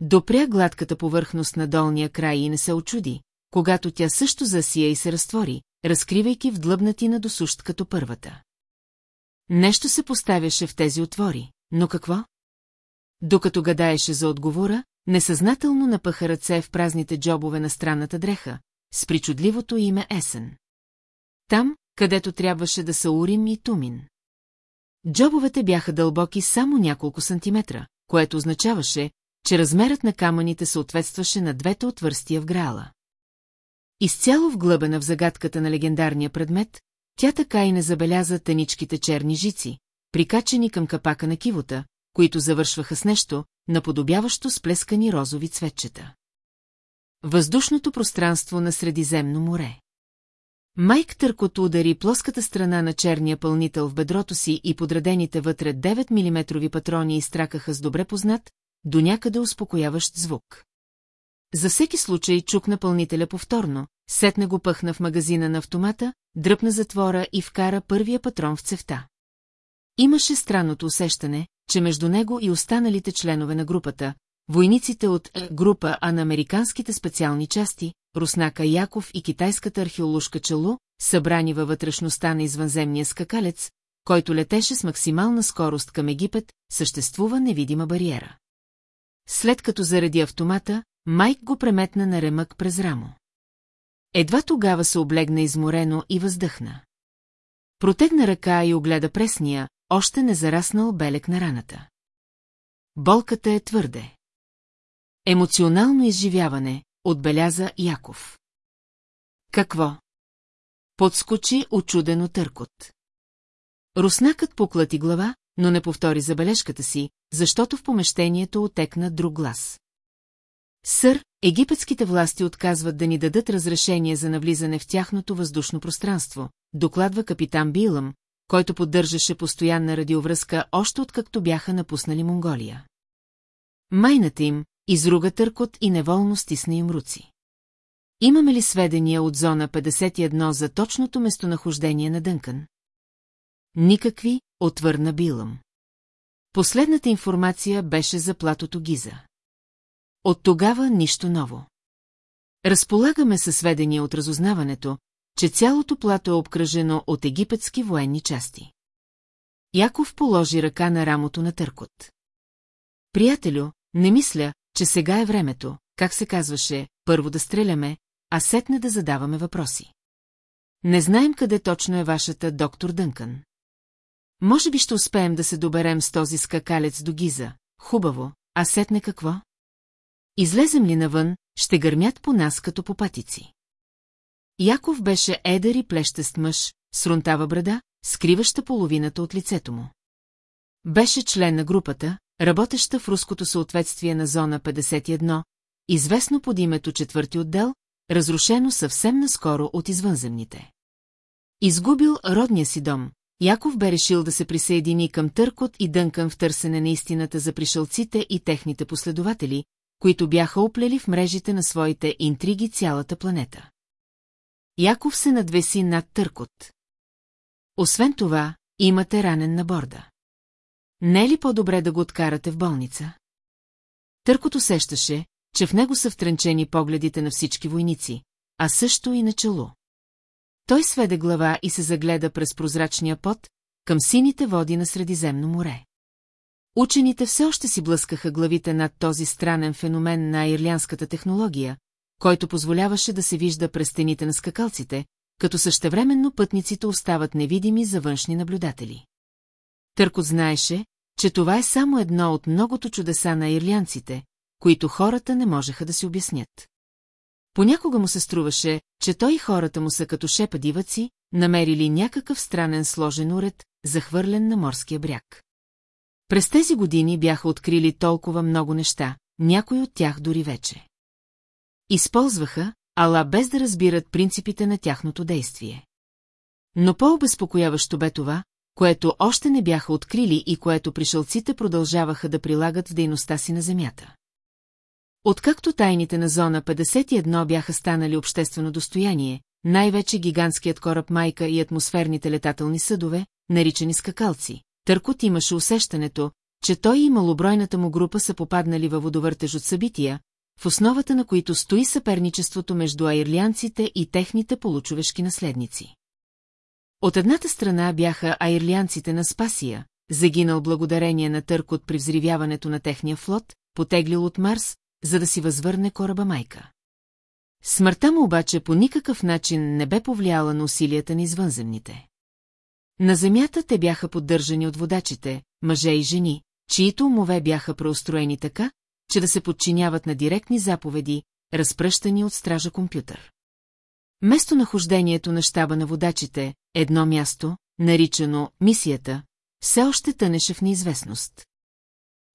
Допря гладката повърхност на долния край и не се очуди, когато тя също засия и се разтвори, разкривайки в длъбнатина до сущ като първата. Нещо се поставяше в тези отвори, но какво? Докато гадаеше за отговора, несъзнателно напъха ръце в празните джобове на странната дреха, с причудливото име Есен. Там, където трябваше да са Урим и Тумин. Джобовете бяха дълбоки само няколко сантиметра, което означаваше, че размерът на камъните съответстваше на двете отвърстия в грала. Изцяло вглъбена в загадката на легендарния предмет, тя така и не забеляза тъничките черни жици, прикачени към капака на кивота, които завършваха с нещо, наподобяващо сплескани розови цветчета. Въздушното пространство на Средиземно море. Майк търкото удари плоската страна на черния пълнител в бедрото си и подредените вътре 9 мм патрони изтракаха с добре познат, до някъде успокояващ звук. За всеки случай чук напълнителя повторно, сетне го пъхна в магазина на автомата, дръпна затвора и вкара първия патрон в цевта. Имаше странното усещане, че между него и останалите членове на групата, войниците от група, а на американските специални части, Руснака Яков и китайската археоложка Чалу, събрани във вътрешността на извънземния скакалец, който летеше с максимална скорост към Египет, съществува невидима бариера. След като заради автомата, Майк го преметна на ремък през рамо. Едва тогава се облегна изморено и въздъхна. Протегна ръка и огледа пресния, още не зараснал белек на раната. Болката е твърде. Емоционално изживяване, отбеляза Яков. Какво? Подскочи очудено търкот. Руснакът поклати глава, но не повтори забележката си, защото в помещението отекна друг глас. Сър, египетските власти отказват да ни дадат разрешение за навлизане в тяхното въздушно пространство, докладва капитан Билъм, който поддържаше постоянна радиовръзка още откакто бяха напуснали Монголия. Майната им, изруга търкот и неволно стисна им руци. Имаме ли сведения от зона 51 за точното местонахождение на Дънкън? Никакви, отвърна Билъм. Последната информация беше за платото Гиза. От тогава нищо ново. Разполагаме със сведения от разузнаването, че цялото плато е обкръжено от египетски военни части. Яков положи ръка на рамото на Търкот. Приятелю, не мисля, че сега е времето, как се казваше, първо да стреляме, а сетне да задаваме въпроси. Не знаем къде точно е вашата доктор Дънкън. Може би ще успеем да се доберем с този скакалец до Гиза. Хубаво, а сетне какво? Излезем ли навън, ще гърмят по нас като по патици. Яков беше едър и плещест мъж, с рунтава брада, скриваща половината от лицето му. Беше член на групата, работеща в руското съответствие на зона 51, известно под името четвърти отдел, разрушено съвсем наскоро от извънземните. Изгубил родния си дом, Яков бе решил да се присъедини към Търкот и Дънкан в търсене на истината за пришълците и техните последователи, които бяха оплели в мрежите на своите интриги цялата планета. Яков се надвеси над Търкот. Освен това, имате ранен на борда. Не е ли по-добре да го откарате в болница? Търкот усещаше, че в него са втренчени погледите на всички войници, а също и на чело. Той сведе глава и се загледа през прозрачния пот към сините води на Средиземно море. Учените все още си блъскаха главите над този странен феномен на ирлянската технология, който позволяваше да се вижда през стените на скакалците, като същевременно пътниците остават невидими за външни наблюдатели. Търкот знаеше, че това е само едно от многото чудеса на ирлянците, които хората не можеха да си обяснят. Понякога му се струваше, че той и хората му са като шепадиваци, намерили някакъв странен сложен уред, захвърлен на морския бряг. През тези години бяха открили толкова много неща, някои от тях дори вече. Използваха, ала без да разбират принципите на тяхното действие. Но по-обезпокояващо бе това, което още не бяха открили и което пришълците продължаваха да прилагат в дейността си на Земята. Откакто тайните на зона 51 бяха станали обществено достояние, най-вече гигантският кораб Майка и атмосферните летателни съдове, наричани скакалци, Търкот имаше усещането, че той и малобройната му група са попаднали във водовъртеж от събития, в основата на които стои съперничеството между аирлянците и техните получовешки наследници. От едната страна бяха аирлянците на Спасия, загинал благодарение на Търкот при взривяването на техния флот, потеглил от Марс, за да си възвърне кораба майка. Смъртта му обаче по никакъв начин не бе повлияла на усилията на извънземните. На земята те бяха поддържани от водачите, мъже и жени, чието умове бяха преустроени така, че да се подчиняват на директни заповеди, разпръщани от стража компютър. Местонахождението на щаба на водачите, едно място, наричано «мисията», все още тънеше в неизвестност.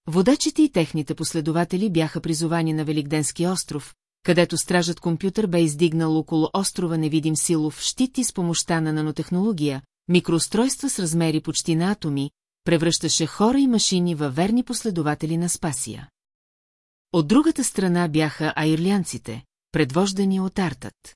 Водачите и техните последователи бяха призовани на Великденски остров, където стражът компютър бе издигнал около острова невидим силов щит и с помощта на нанотехнология, микроустройства с размери почти на атоми, превръщаше хора и машини във верни последователи на Спасия. От другата страна бяха аирлянците, предвождани от Артът.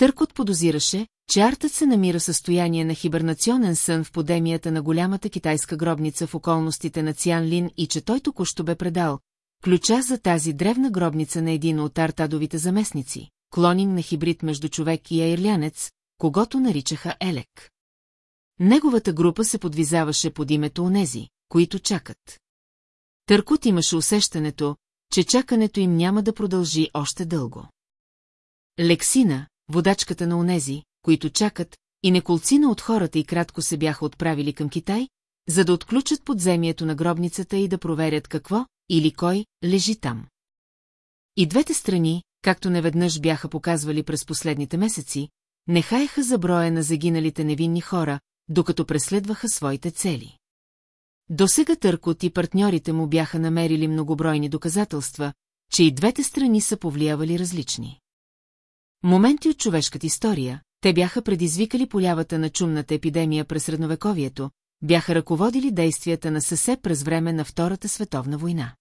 Търкот подозираше, че Артът се намира в състояние на хибернационен сън в подемията на голямата китайска гробница в околностите на Циан Лин и че той току-що бе предал ключа за тази древна гробница на един от Артадовите заместници, клонинг на хибрид между човек и аирлянец, когато наричаха Елек. Неговата група се подвизаваше под името онези, които чакат. Търкот имаше усещането, че чакането им няма да продължи още дълго. Лексина, водачката на онези, които чакат, и неколцина от хората и кратко се бяха отправили към Китай, за да отключат подземието на гробницата и да проверят какво или кой лежи там. И двете страни, както неведнъж бяха показвали през последните месеци, не хаяха за броя на загиналите невинни хора, докато преследваха своите цели. Досега Търкот и партньорите му бяха намерили многобройни доказателства, че и двете страни са повлиявали различни. Моменти от човешката история, те бяха предизвикали полявата на чумната епидемия през средновековието, бяха ръководили действията на ССЕ през време на Втората световна война.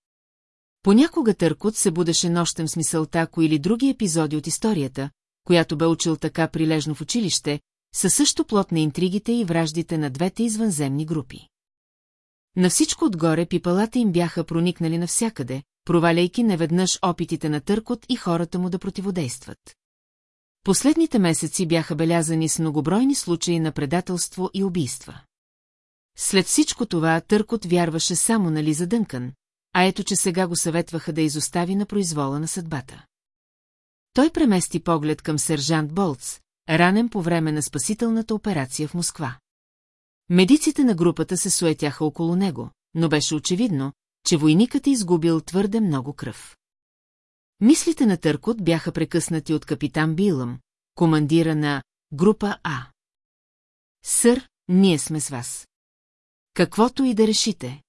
Понякога Търкот се будеше нощем с мисълта, кои или други епизоди от историята, която бе учил така прилежно в училище, са също плод на интригите и враждите на двете извънземни групи. На всичко отгоре пипалата им бяха проникнали навсякъде, проваляйки неведнъж опитите на Търкот и хората му да противодействат. Последните месеци бяха белязани с многобройни случаи на предателство и убийства. След всичко това Търкот вярваше само на Лиза Дънкан, а ето че сега го съветваха да изостави на произвола на съдбата. Той премести поглед към сержант Болц, ранен по време на спасителната операция в Москва. Медиците на групата се суетяха около него, но беше очевидно, че войникът е изгубил твърде много кръв. Мислите на Търкот бяха прекъснати от капитан Билъм, командира на група А. Сър, ние сме с вас. Каквото и да решите.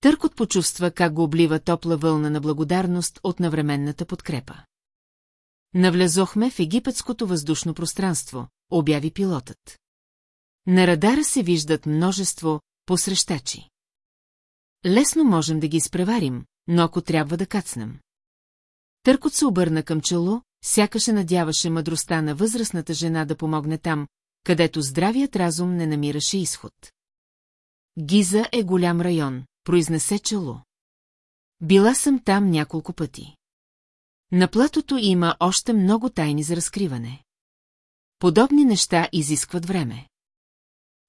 Търкот почувства как го облива топла вълна на благодарност от навременната подкрепа. Навлязохме в египетското въздушно пространство, обяви пилотът. На радара се виждат множество посрещачи. Лесно можем да ги изпреварим, но ако трябва да кацнем. Търкот се обърна към чело, сякаше надяваше мъдростта на възрастната жена да помогне там, където здравият разум не намираше изход. Гиза е голям район, произнесе чело. Била съм там няколко пъти. На платото има още много тайни за разкриване. Подобни неща изискват време.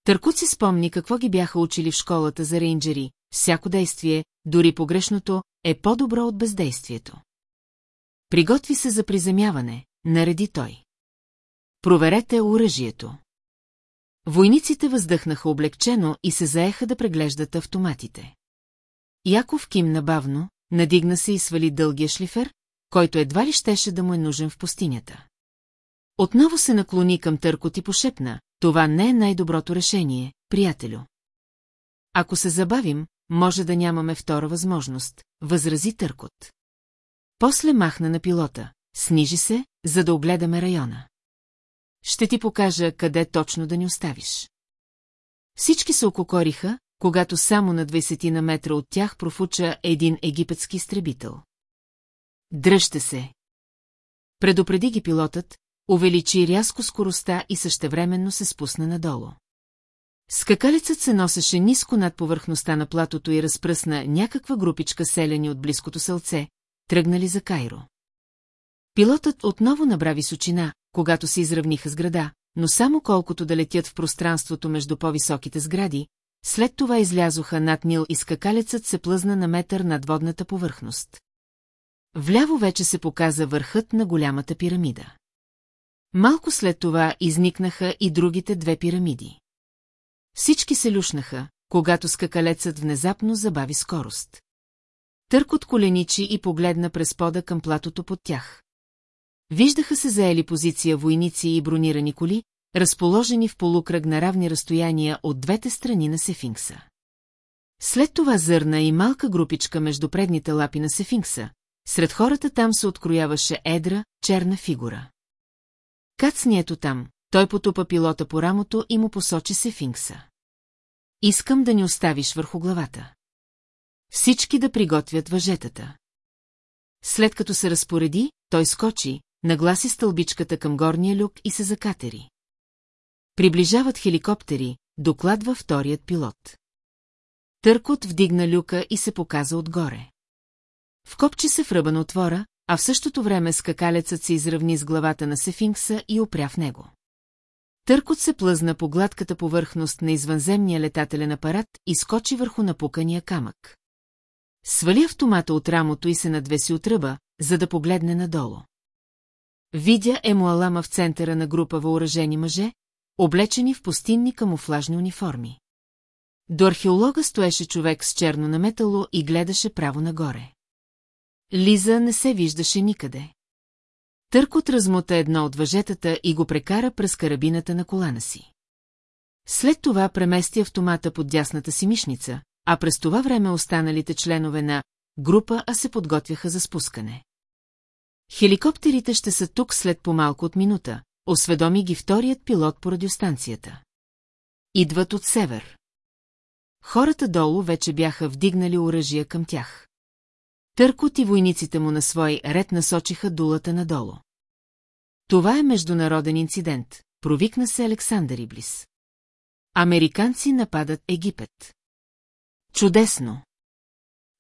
Търкут си спомни какво ги бяха учили в школата за рейнджери, всяко действие, дори погрешното, е по-добро от бездействието. Приготви се за приземяване, нареди той. Проверете оръжието. Войниците въздъхнаха облегчено и се заеха да преглеждат автоматите. Яков кимна бавно, надигна се и свали дългия шлифер, който едва ли щеше да му е нужен в пустинята. Отново се наклони към Търкот и пошепна, това не е най-доброто решение, приятелю. Ако се забавим, може да нямаме втора възможност, възрази Търкот. После махна на пилота, снижи се, за да огледаме района. Ще ти покажа къде точно да ни оставиш. Всички се ококориха, когато само на 20 на метра от тях профуча един египетски изтребител. Дръжте се! Предупреди ги пилотът, увеличи рязко скоростта и същевременно се спусна надолу. Скакалецът се носеше ниско над повърхността на платото и разпръсна някаква групичка селени от близкото сълце, тръгнали за Кайро. Пилотът отново набра височина, когато се изравниха с града, но само колкото да летят в пространството между по-високите сгради, след това излязоха над Нил и скакалецът се плъзна на метър над водната повърхност. Вляво вече се показа върхът на голямата пирамида. Малко след това изникнаха и другите две пирамиди. Всички се люшнаха, когато скакалецът внезапно забави скорост. Търкот коленичи и погледна през пода към платото под тях. Виждаха се заели позиция войници и бронирани коли, разположени в полукръг на равни разстояния от двете страни на Сефинкса. След това зърна и малка групичка между предните лапи на Сефинкса, сред хората там се открояваше едра, черна фигура. Кацни ето там, той потупа пилота по рамото и му посочи Сефинкса. Искам да ни оставиш върху главата. Всички да приготвят въжетата. След като се разпореди, той скочи, нагласи стълбичката към горния люк и се закатери. Приближават хеликоптери, докладва вторият пилот. Търкот вдигна люка и се показа отгоре. Вкопчи се в ръба на отвора, а в същото време скакалецът се изравни с главата на Сефинкса и опря в него. Търкот се плъзна по гладката повърхност на извънземния летателен апарат и скочи върху напукания камък. Свали автомата от рамото и се надвеси от ръба, за да погледне надолу. Видя Емуалама в центъра на група въоръжени мъже, облечени в пустинни камуфлажни униформи. До археолога стоеше човек с черно наметало и гледаше право нагоре. Лиза не се виждаше никъде. Търкот размота едно от въжетата и го прекара през карабината на колана си. След това премести автомата под дясната си мишница, а през това време останалите членове на група А се подготвяха за спускане. Хеликоптерите ще са тук след по-малко от минута, осведоми ги вторият пилот по радиостанцията. Идват от север. Хората долу вече бяха вдигнали оръжия към тях. Търкот и войниците му на свой ред насочиха дулата надолу. Това е международен инцидент, провикна се Александър Иблис. Американци нападат Египет. Чудесно!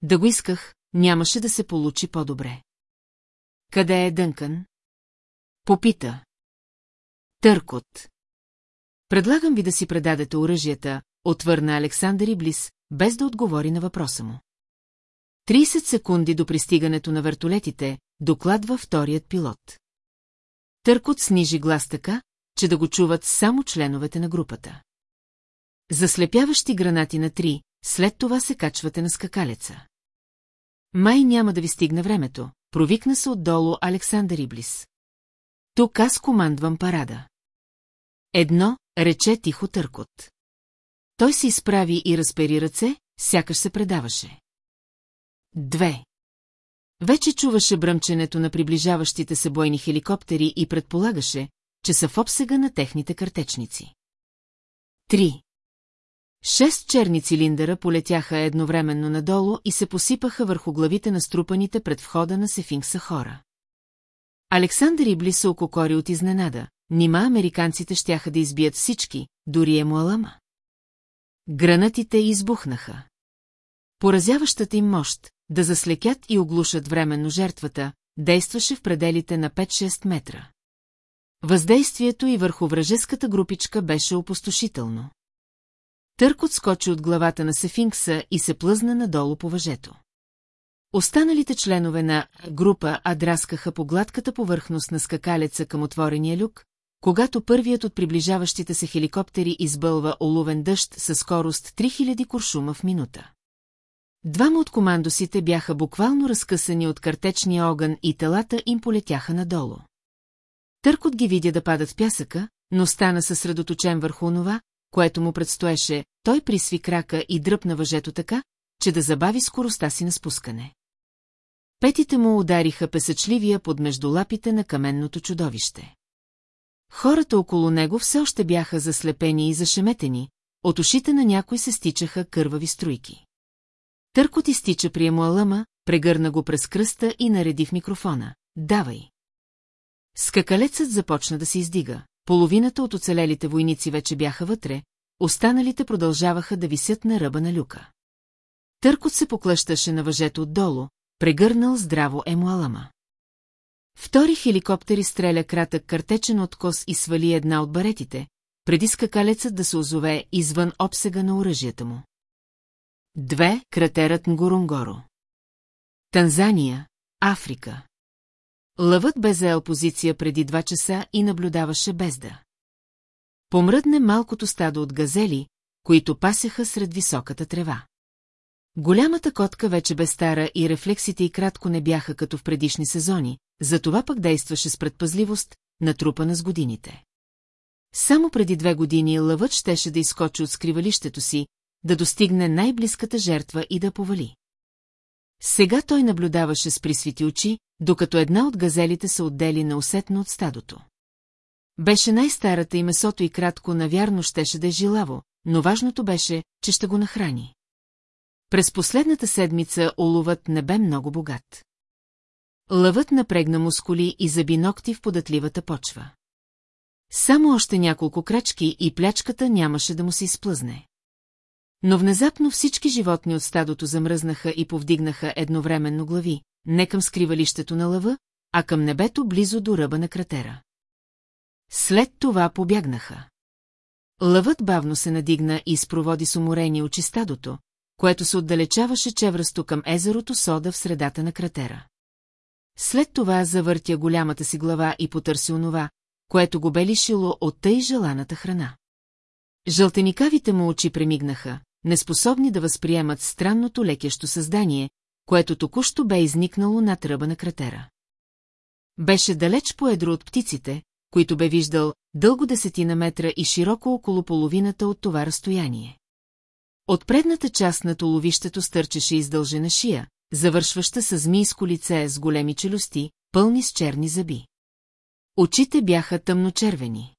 Да го исках, нямаше да се получи по-добре. Къде е Дънкън? Попита. Търкот. Предлагам ви да си предадете оръжията, отвърна Александър Иблис, без да отговори на въпроса му. 30 секунди до пристигането на вертолетите, докладва вторият пилот. Търкот снижи глас така, че да го чуват само членовете на групата. Заслепяващи гранати на три, след това се качвате на скакалеца. Май няма да ви стигне времето, провикна се отдолу Александър Иблис. Тук аз командвам парада. Едно, рече тихо търкот. Той се изправи и разпери ръце, сякаш се предаваше. Две. Вече чуваше бръмченето на приближаващите се бойни хеликоптери и предполагаше, че са в обсега на техните картечници. Три. Шест черни цилиндъра полетяха едновременно надолу и се посипаха върху главите на струпаните пред входа на Сефинкса хора. Александър Ибли се ококори от изненада. Нима американците щяха да избият всички, дори е муалама. Гранатите избухнаха. Поразяващата им мощ, да заслекят и оглушат временно жертвата, действаше в пределите на 5-6 метра. Въздействието и върху вражеската групичка беше опустошително. Търк отскочи от главата на Сефинкса и се плъзна надолу по въжето. Останалите членове на група адраскаха по гладката повърхност на скакалеца към отворения люк, когато първият от приближаващите се хеликоптери избълва оловен дъжд със скорост 3000 куршума в минута. Двама от командосите бяха буквално разкъсани от картечния огън и телата им полетяха надолу. Търкот ги видя да падат в пясъка, но стана съсредоточен върху онова, което му предстоеше, той присви крака и дръпна въжето така, че да забави скоростта си на спускане. Петите му удариха песъчливия под между лапите на каменното чудовище. Хората около него все още бяха заслепени и зашеметени, от ушите на някой се стичаха кървави струйки. Търкот изтича при Емуалама, прегърна го през кръста и нареди в микрофона. Давай! Скакалецът започна да се издига. Половината от оцелелите войници вече бяха вътре, останалите продължаваха да висят на ръба на люка. Търкот се поклъщаше на въжето отдолу, прегърнал здраво Емуалама. Втори хеликоптер изстреля кратък картечен откос и свали една от баретите, преди скакалецът да се озове извън обсега на оръжията му. Две – кратерът Нгурунгоро. Танзания, Африка. Лъвът бе заел позиция преди два часа и наблюдаваше безда. Помръдне малкото стадо от газели, които пасеха сред високата трева. Голямата котка вече бе стара и рефлексите й кратко не бяха като в предишни сезони, затова пък действаше с предпазливост, натрупана с годините. Само преди две години лъвът щеше да изкочи от скривалището си, да достигне най-близката жертва и да повали. Сега той наблюдаваше с присвити очи, докато една от газелите се отдели неусетно от стадото. Беше най-старата и месото и кратко навярно щеше да е жилаво, но важното беше, че ще го нахрани. През последната седмица уловът не бе много богат. Лъвът напрегна мускули и заби ногти в податливата почва. Само още няколко крачки и плячката нямаше да му се изплъзне. Но внезапно всички животни от стадото замръзнаха и повдигнаха едновременно глави, не към скривалището на лъва, а към небето близо до ръба на кратера. След това побягнаха. Лъвът бавно се надигна и изпроводи с уморени очи стадото, което се отдалечаваше чевръсто към езерото Сода в средата на кратера. След това завъртя голямата си глава и потърси онова, което го бе лишило от тъй желаната храна. Жълтеникавите му очи премигнаха, неспособни да възприемат странното лекещо създание, което току-що бе изникнало над ръба на кратера. Беше далеч поедро от птиците, които бе виждал дълго десетина метра и широко около половината от това разстояние. От предната част на толовището стърчеше издължена шия, завършваща с змийско лице с големи челюсти, пълни с черни зъби. Очите бяха тъмночервени.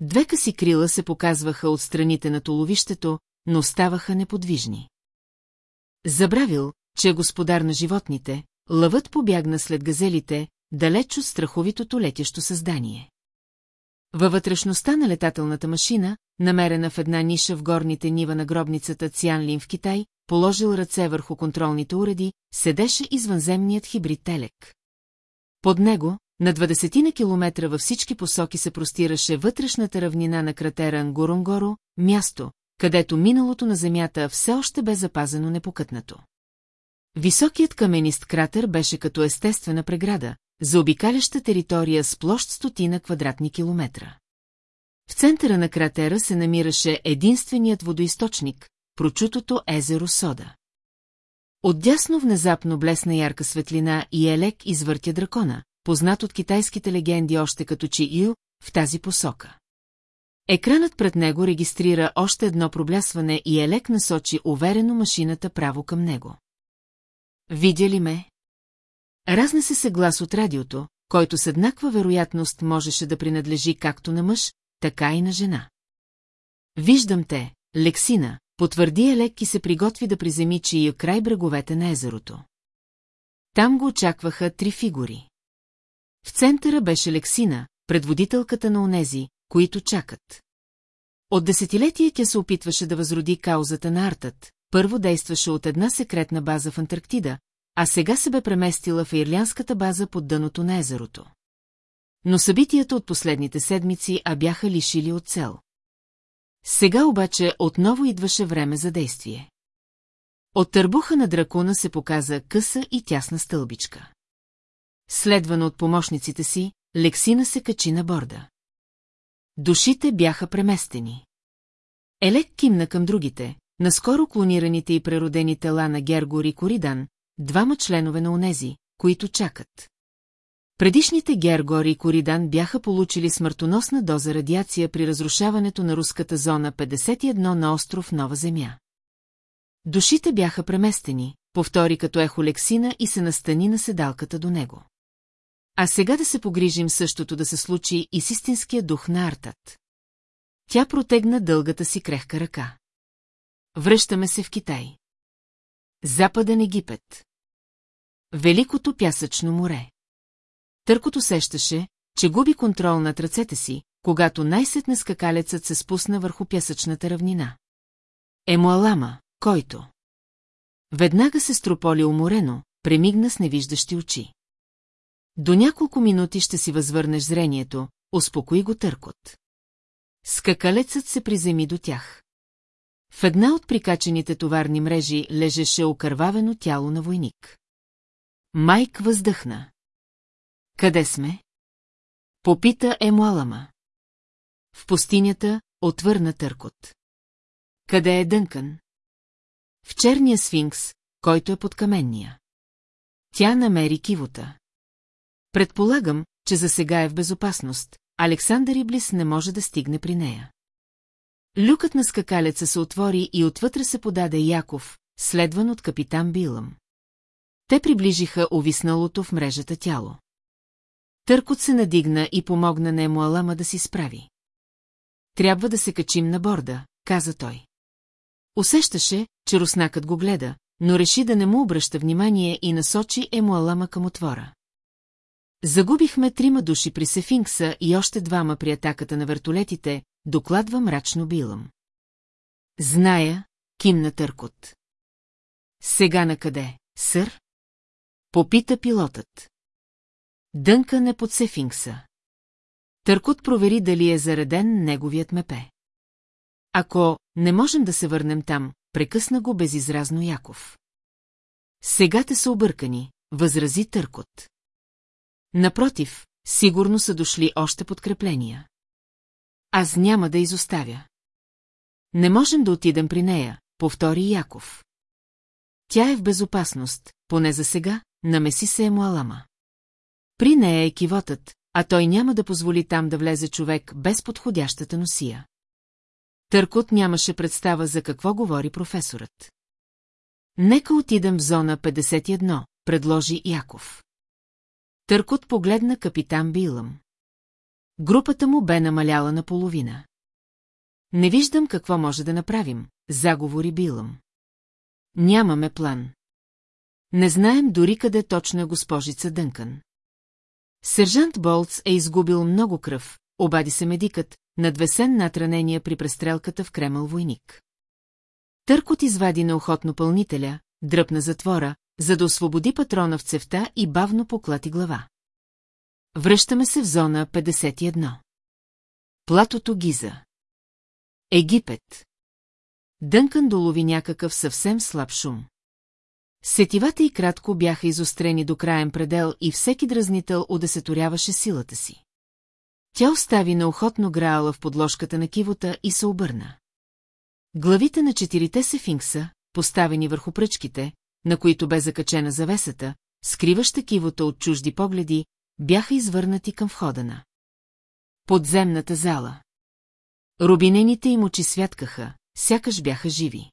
Две къси крила се показваха от страните на толовището, но оставаха неподвижни. Забравил, че е господар на животните, лъвът побягна след газелите, далеч от страховитото летящо създание. Във вътрешността на летателната машина, намерена в една ниша в горните нива на гробницата Цянлин в Китай, положил ръце върху контролните уреди, седеше извънземният хибрид Телек. Под него, на 20 на километра във всички посоки се простираше вътрешната равнина на кратера Ангоронгоро, място, където миналото на Земята все още бе запазено непокътнато. Високият каменист кратер беше като естествена преграда, заобикаляща територия с площ стотина квадратни километра. В центъра на кратера се намираше единственият водоисточник, прочутото езеро Сода. Отдясно внезапно блесна ярка светлина и Елек извъртя дракона, познат от китайските легенди още като Чи Ил, в тази посока. Екранът пред него регистрира още едно проблясване и Елек насочи уверено машината право към него. Видя ли ме? Разнесе се глас от радиото, който с еднаква вероятност можеше да принадлежи както на мъж, така и на жена. Виждам те, Лексина, потвърди Елек и се приготви да приземи чия край бреговете на езерото. Там го очакваха три фигури. В центъра беше Лексина, предводителката на онези, които чакат. От десетилетия тя се опитваше да възроди каузата на артът, първо действаше от една секретна база в Антарктида, а сега се бе преместила в ирлянската база под дъното на езерото. Но събитията от последните седмици а бяха лишили от цел. Сега обаче отново идваше време за действие. От търбуха на дракона се показа къса и тясна стълбичка. Следвана от помощниците си, Лексина се качи на борда. Душите бяха преместени. Елек кимна към другите, наскоро клонираните и преродени тела на Гергор и Коридан, двама членове на онези, които чакат. Предишните Гергор и Коридан бяха получили смъртоносна доза радиация при разрушаването на руската зона 51 на остров Нова Земя. Душите бяха преместени, повтори като ехо Лексина и се настани на седалката до него. А сега да се погрижим същото да се случи и с истинския дух на артът. Тя протегна дългата си крехка ръка. Връщаме се в Китай. Западен Египет. Великото пясъчно море. Търкото сещаше, че губи контрол над ръцете си, когато най-сетне скакалецът се спусна върху пясъчната равнина. Емуалама, който. Веднага се строполи уморено, премигна с невиждащи очи. До няколко минути ще си възвърнеш зрението, успокои го търкот. Скакалецът се приземи до тях. В една от прикачените товарни мрежи лежеше окървавено тяло на войник. Майк въздъхна. Къде сме? Попита Емуалама. В пустинята отвърна търкот. Къде е Дънкън? В черния сфинкс, който е под каменния. Тя намери кивота. Предполагам, че за сега е в безопасност, Александър Иблис не може да стигне при нея. Люкът на скакалеца се отвори и отвътре се подаде Яков, следван от капитан Билъм. Те приближиха овисналото в мрежата тяло. Търкот се надигна и помогна на Емуалама да си справи. Трябва да се качим на борда, каза той. Усещаше, че руснакът го гледа, но реши да не му обръща внимание и насочи Емуалама към отвора. Загубихме трима души при Сефинкса и още двама при атаката на вертолетите, докладва мрачно Билъм. Зная, кимна Търкот. Сега на къде, сър? Попита пилотът. Дънка не под сефинкса. Търкот провери дали е зареден неговият мепе. Ако не можем да се върнем там, прекъсна го безизразно Яков. Сега те са объркани, възрази Търкот. Напротив, сигурно са дошли още подкрепления. Аз няма да изоставя. Не можем да отидем при нея, повтори Яков. Тя е в безопасност, поне за сега, намеси се е Муалама. При нея е кивотът, а той няма да позволи там да влезе човек без подходящата носия. Търкот нямаше представа за какво говори професорът. Нека отидем в зона 51, предложи Яков. Търкот погледна капитан Билъм. Групата му бе намаляла наполовина. Не виждам какво може да направим, заговори Билъм. Нямаме план. Не знаем дори къде точно е госпожица Дънкан. Сержант Болц е изгубил много кръв, обади се медикът, надвесен над ранения при престрелката в Кремъл войник. Търкот извади неохотно пълнителя, дръпна затвора, за да освободи патрона в цевта и бавно поклати глава. Връщаме се в зона 51. Платото Гиза. Египет. Дънкан долови някакъв съвсем слаб шум. Сетивата и кратко бяха изострени до краен предел и всеки дразнител удесеторяваше силата си. Тя остави неохотно граала в подложката на кивота и се обърна. Главите на четирите сефинкса, поставени върху пръчките, на които бе закачена завесата, скриваща кивота от чужди погледи, бяха извърнати към входа на. Подземната зала. Рубинените им очи святкаха, сякаш бяха живи.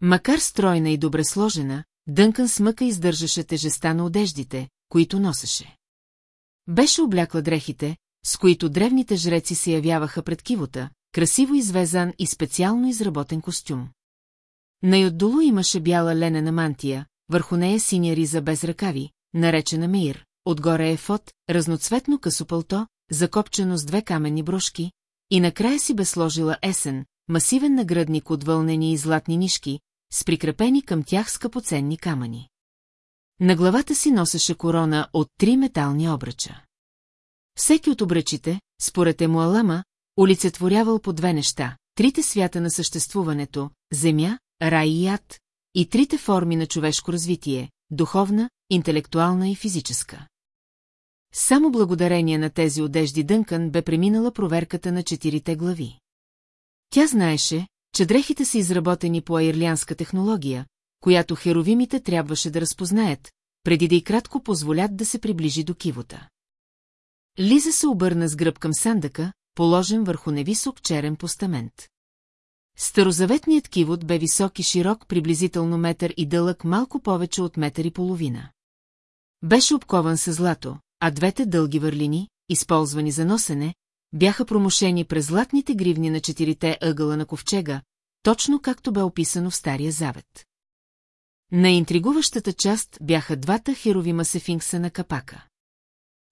Макар стройна и добре сложена, Дънкан смъка издържаше тежеста на одеждите, които носеше. Беше облякла дрехите, с които древните жреци се явяваха пред кивота, красиво извезан и специално изработен костюм. Най-отдолу имаше бяла ленена мантия, върху нея синя риза без ръкави, наречена Мир, отгоре е фот, разноцветно късопълто, закопчено с две каменни брошки, и накрая си бе сложила есен, масивен нагръдник от вълнени и златни нишки, с прикрепени към тях скъпоценни камъни. На главата си носеше корона от три метални обръча. Всеки от обръчите, според Емуалама, олицетворявал по две неща – трите свята на съществуването – земя, рай и ад, и трите форми на човешко развитие – духовна, интелектуална и физическа. Само благодарение на тези одежди Дънкан бе преминала проверката на четирите глави. Тя знаеше, че дрехите са изработени по аирлянска технология, която херовимите трябваше да разпознаят, преди да и кратко позволят да се приближи до кивота. Лиза се обърна с гръб към сандъка, положен върху невисок черен постамент. Старозаветният кивот бе висок и широк, приблизително метър и дълъг малко повече от метър и половина. Беше обкован с злато, а двете дълги върлини, използвани за носене, бяха промушени през златните гривни на четирите ъгъла на ковчега, точно както бе описано в Стария Завет. На интригуващата част бяха двата херовима сефинкса на капака.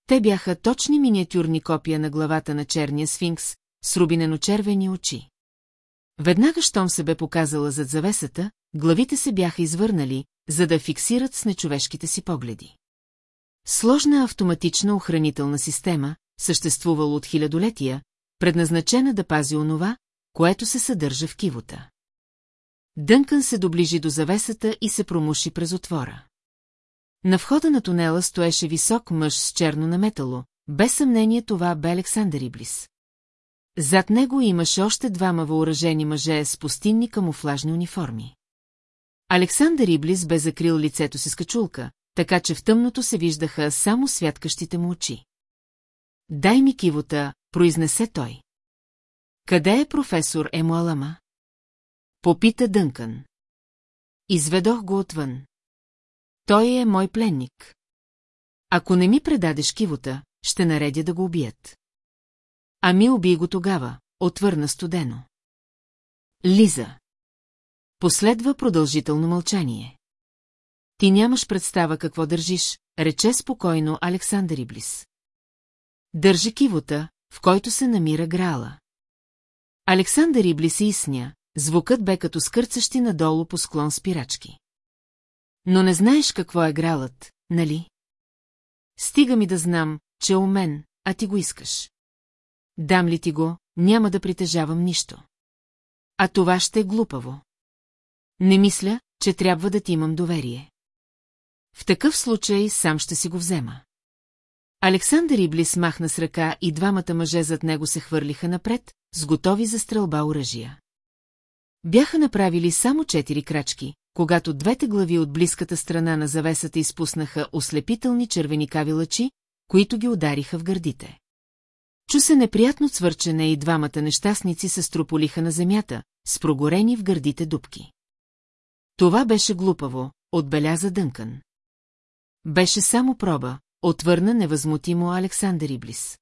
Те бяха точни миниатюрни копия на главата на черния сфинкс, с рубинено-червени очи. Веднага, щом се бе показала зад завесата, главите се бяха извърнали, за да фиксират с нечовешките си погледи. Сложна автоматична охранителна система, съществувала от хилядолетия, предназначена да пази онова, което се съдържа в кивота. Дънкън се доближи до завесата и се промуши през отвора. На входа на тунела стоеше висок мъж с черно наметало, без съмнение това бе Александър Иблис. Зад него имаше още двама въоръжени мъже с пустинни камуфлажни униформи. Александър Иблис бе закрил лицето си с качулка, така че в тъмното се виждаха само святкащите му очи. Дай ми кивота, произнесе той. Къде е професор Емуалама? Попита Дънкън. Изведох го отвън. Той е мой пленник. Ако не ми предадеш кивота, ще наредя да го убият. Ами убий го тогава, отвърна студено. Лиза. Последва продължително мълчание. Ти нямаш представа какво държиш, рече спокойно Александър Иблис. Държи кивота, в който се намира грала. Александър Иблис изсня, звукът бе като скърцащи надолу по склон спирачки. Но не знаеш какво е гралът, нали? Стига ми да знам, че е у мен, а ти го искаш. Дам ли ти го, няма да притежавам нищо. А това ще е глупаво. Не мисля, че трябва да ти имам доверие. В такъв случай сам ще си го взема. Александър Иблис махна с ръка и двамата мъже зад него се хвърлиха напред, с готови за стрелба оръжия. Бяха направили само четири крачки, когато двете глави от близката страна на завесата изпуснаха ослепителни червеникави лъчи, които ги удариха в гърдите. Чу се неприятно цвърчене и двамата нещастници се строполиха на земята, с прогорени в гърдите дубки. Това беше глупаво, отбеляза Дънкън. Беше само проба, отвърна невъзмутимо Александър Иблис.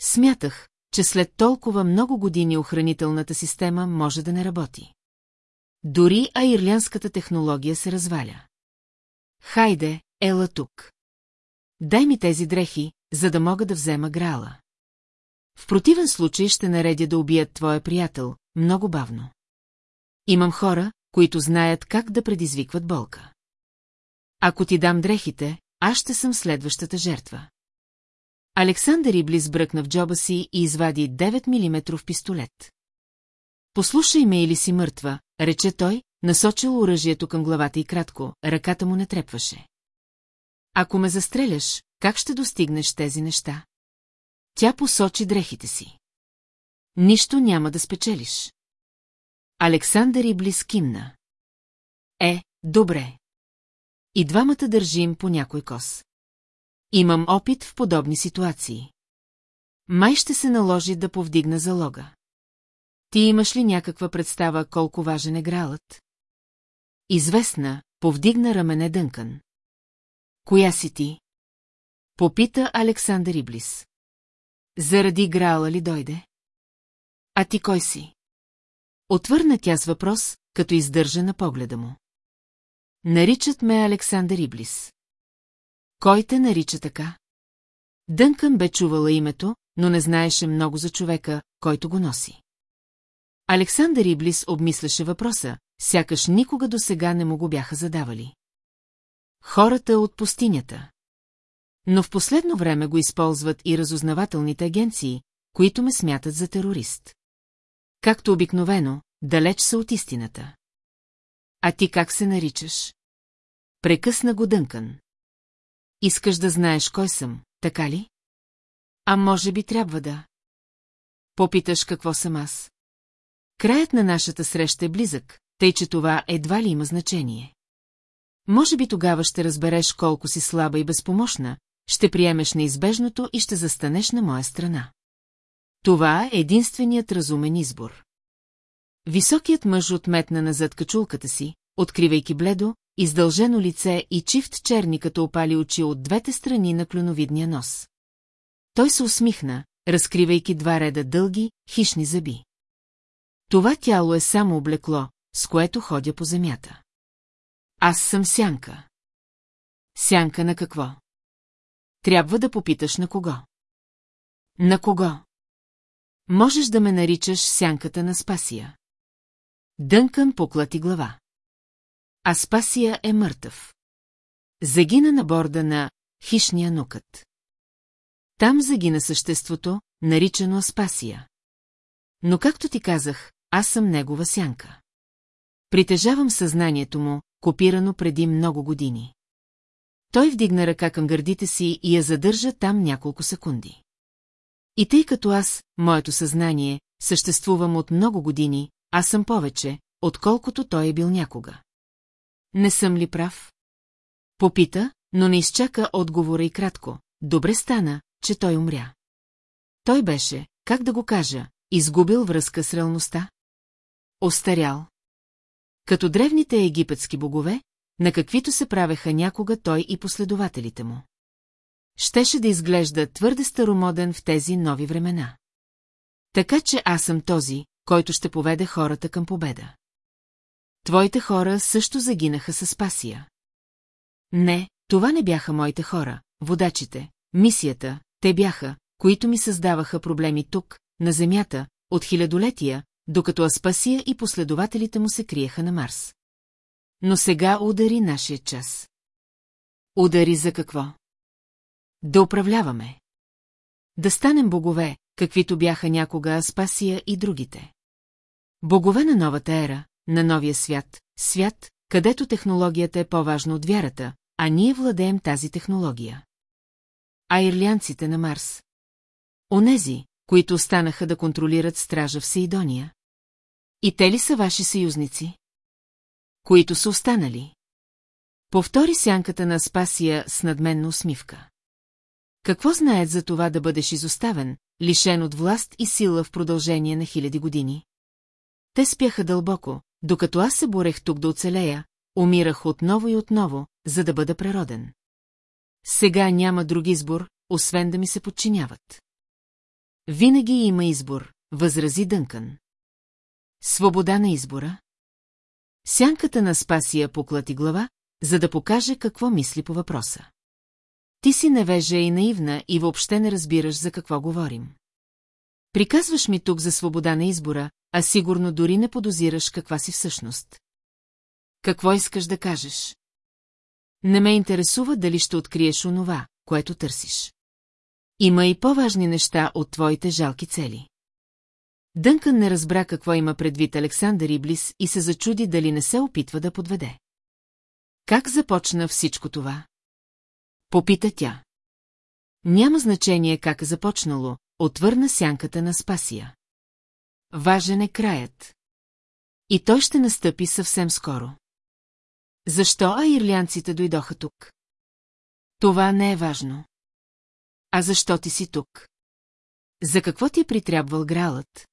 Смятах, че след толкова много години охранителната система може да не работи. Дори аирлянската технология се разваля. Хайде, ела тук. Дай ми тези дрехи, за да мога да взема грала. В противен случай ще наредя да убият твоя приятел, много бавно. Имам хора, които знаят как да предизвикват болка. Ако ти дам дрехите, аз ще съм следващата жертва. Александър Иблис бръкна в джоба си и извади 9 мм пистолет. Послушай ме или си мъртва, рече той, насочил оръжието към главата и кратко, ръката му не трепваше. Ако ме застреляш, как ще достигнеш тези неща? Тя посочи дрехите си. Нищо няма да спечелиш. Александър Иблис кимна. Е, добре. И двамата държим по някой кос. Имам опит в подобни ситуации. Май ще се наложи да повдигна залога. Ти имаш ли някаква представа колко важен е гралът? Известна, повдигна рамене Дънкън. Коя си ти? Попита Александър Иблис. Заради грала ли дойде? А ти кой си? Отвърна тя с въпрос, като издържа на погледа му. Наричат ме Александър Иблис. Кой те нарича така? Дънкън бе чувала името, но не знаеше много за човека, който го носи. Александър Иблис обмисляше въпроса, сякаш никога до сега не му го бяха задавали. Хората от пустинята. Но в последно време го използват и разузнавателните агенции, които ме смятат за терорист. Както обикновено, далеч са от истината. А ти как се наричаш? Прекъсна го Дънкън. Искаш да знаеш кой съм, така ли? А може би трябва да. Попиташ какво съм аз. Краят на нашата среща е близък, тъй че това едва ли има значение. Може би тогава ще разбереш колко си слаба и безпомощна, ще приемеш неизбежното и ще застанеш на моя страна. Това е единственият разумен избор. Високият мъж отметна назад качулката си, откривайки бледо, издължено лице и чифт черни като опали очи от двете страни на клюновидния нос. Той се усмихна, разкривайки два реда дълги, хищни зъби. Това тяло е само облекло, с което ходя по земята. Аз съм сянка. Сянка на какво? Трябва да попиташ на кого. На кого? Можеш да ме наричаш сянката на Спасия. Дънкън поклати глава. А Спасия е мъртъв. Загина на борда на хищния нукът. Там загина съществото, наричано Аспасия. Но както ти казах, аз съм негова сянка. Притежавам съзнанието му, копирано преди много години. Той вдигна ръка към гърдите си и я задържа там няколко секунди. И тъй като аз, моето съзнание, съществувам от много години, аз съм повече, отколкото той е бил някога. Не съм ли прав? Попита, но не изчака отговора и кратко. Добре стана, че той умря. Той беше, как да го кажа, изгубил връзка с реалността? Остарял. Като древните египетски богове, на каквито се правеха някога той и последователите му. Щеше да изглежда твърде старомоден в тези нови времена. Така че аз съм този, който ще поведе хората към победа. Твоите хора също загинаха със Спасия. Не, това не бяха моите хора, водачите, мисията, те бяха, които ми създаваха проблеми тук, на Земята, от хилядолетия, докато Аспасия и последователите му се криеха на Марс. Но сега удари нашия час. Удари за какво? Да управляваме. Да станем богове, каквито бяха някога Аспасия и другите. Богове на новата ера, на новия свят, свят, където технологията е по-важна от вярата, а ние владеем тази технология. А ирлянците на Марс? Онези, които останаха да контролират стража в Сейдония. И те ли са ваши съюзници? Които са останали? Повтори сянката на Аспасия с надменна усмивка. Какво знаят за това да бъдеш изоставен, лишен от власт и сила в продължение на хиляди години? Те спяха дълбоко, докато аз се борех тук да оцелея, умирах отново и отново, за да бъда природен. Сега няма друг избор, освен да ми се подчиняват. Винаги има избор, възрази Дънкън. Свобода на избора? Сянката на Спасия поклати глава, за да покаже какво мисли по въпроса. Ти си невежа и наивна и въобще не разбираш за какво говорим. Приказваш ми тук за свобода на избора, а сигурно дори не подозираш каква си всъщност. Какво искаш да кажеш? Не ме интересува дали ще откриеш онова, което търсиш. Има и по-важни неща от твоите жалки цели. Дънкън не разбра какво има предвид Александър Иблис и се зачуди дали не се опитва да подведе. Как започна всичко това? Попита тя. Няма значение как е започнало, отвърна сянката на Спасия. Важен е краят. И той ще настъпи съвсем скоро. Защо аирлянците дойдоха тук? Това не е важно. А защо ти си тук? За какво ти е притрябвал гралът?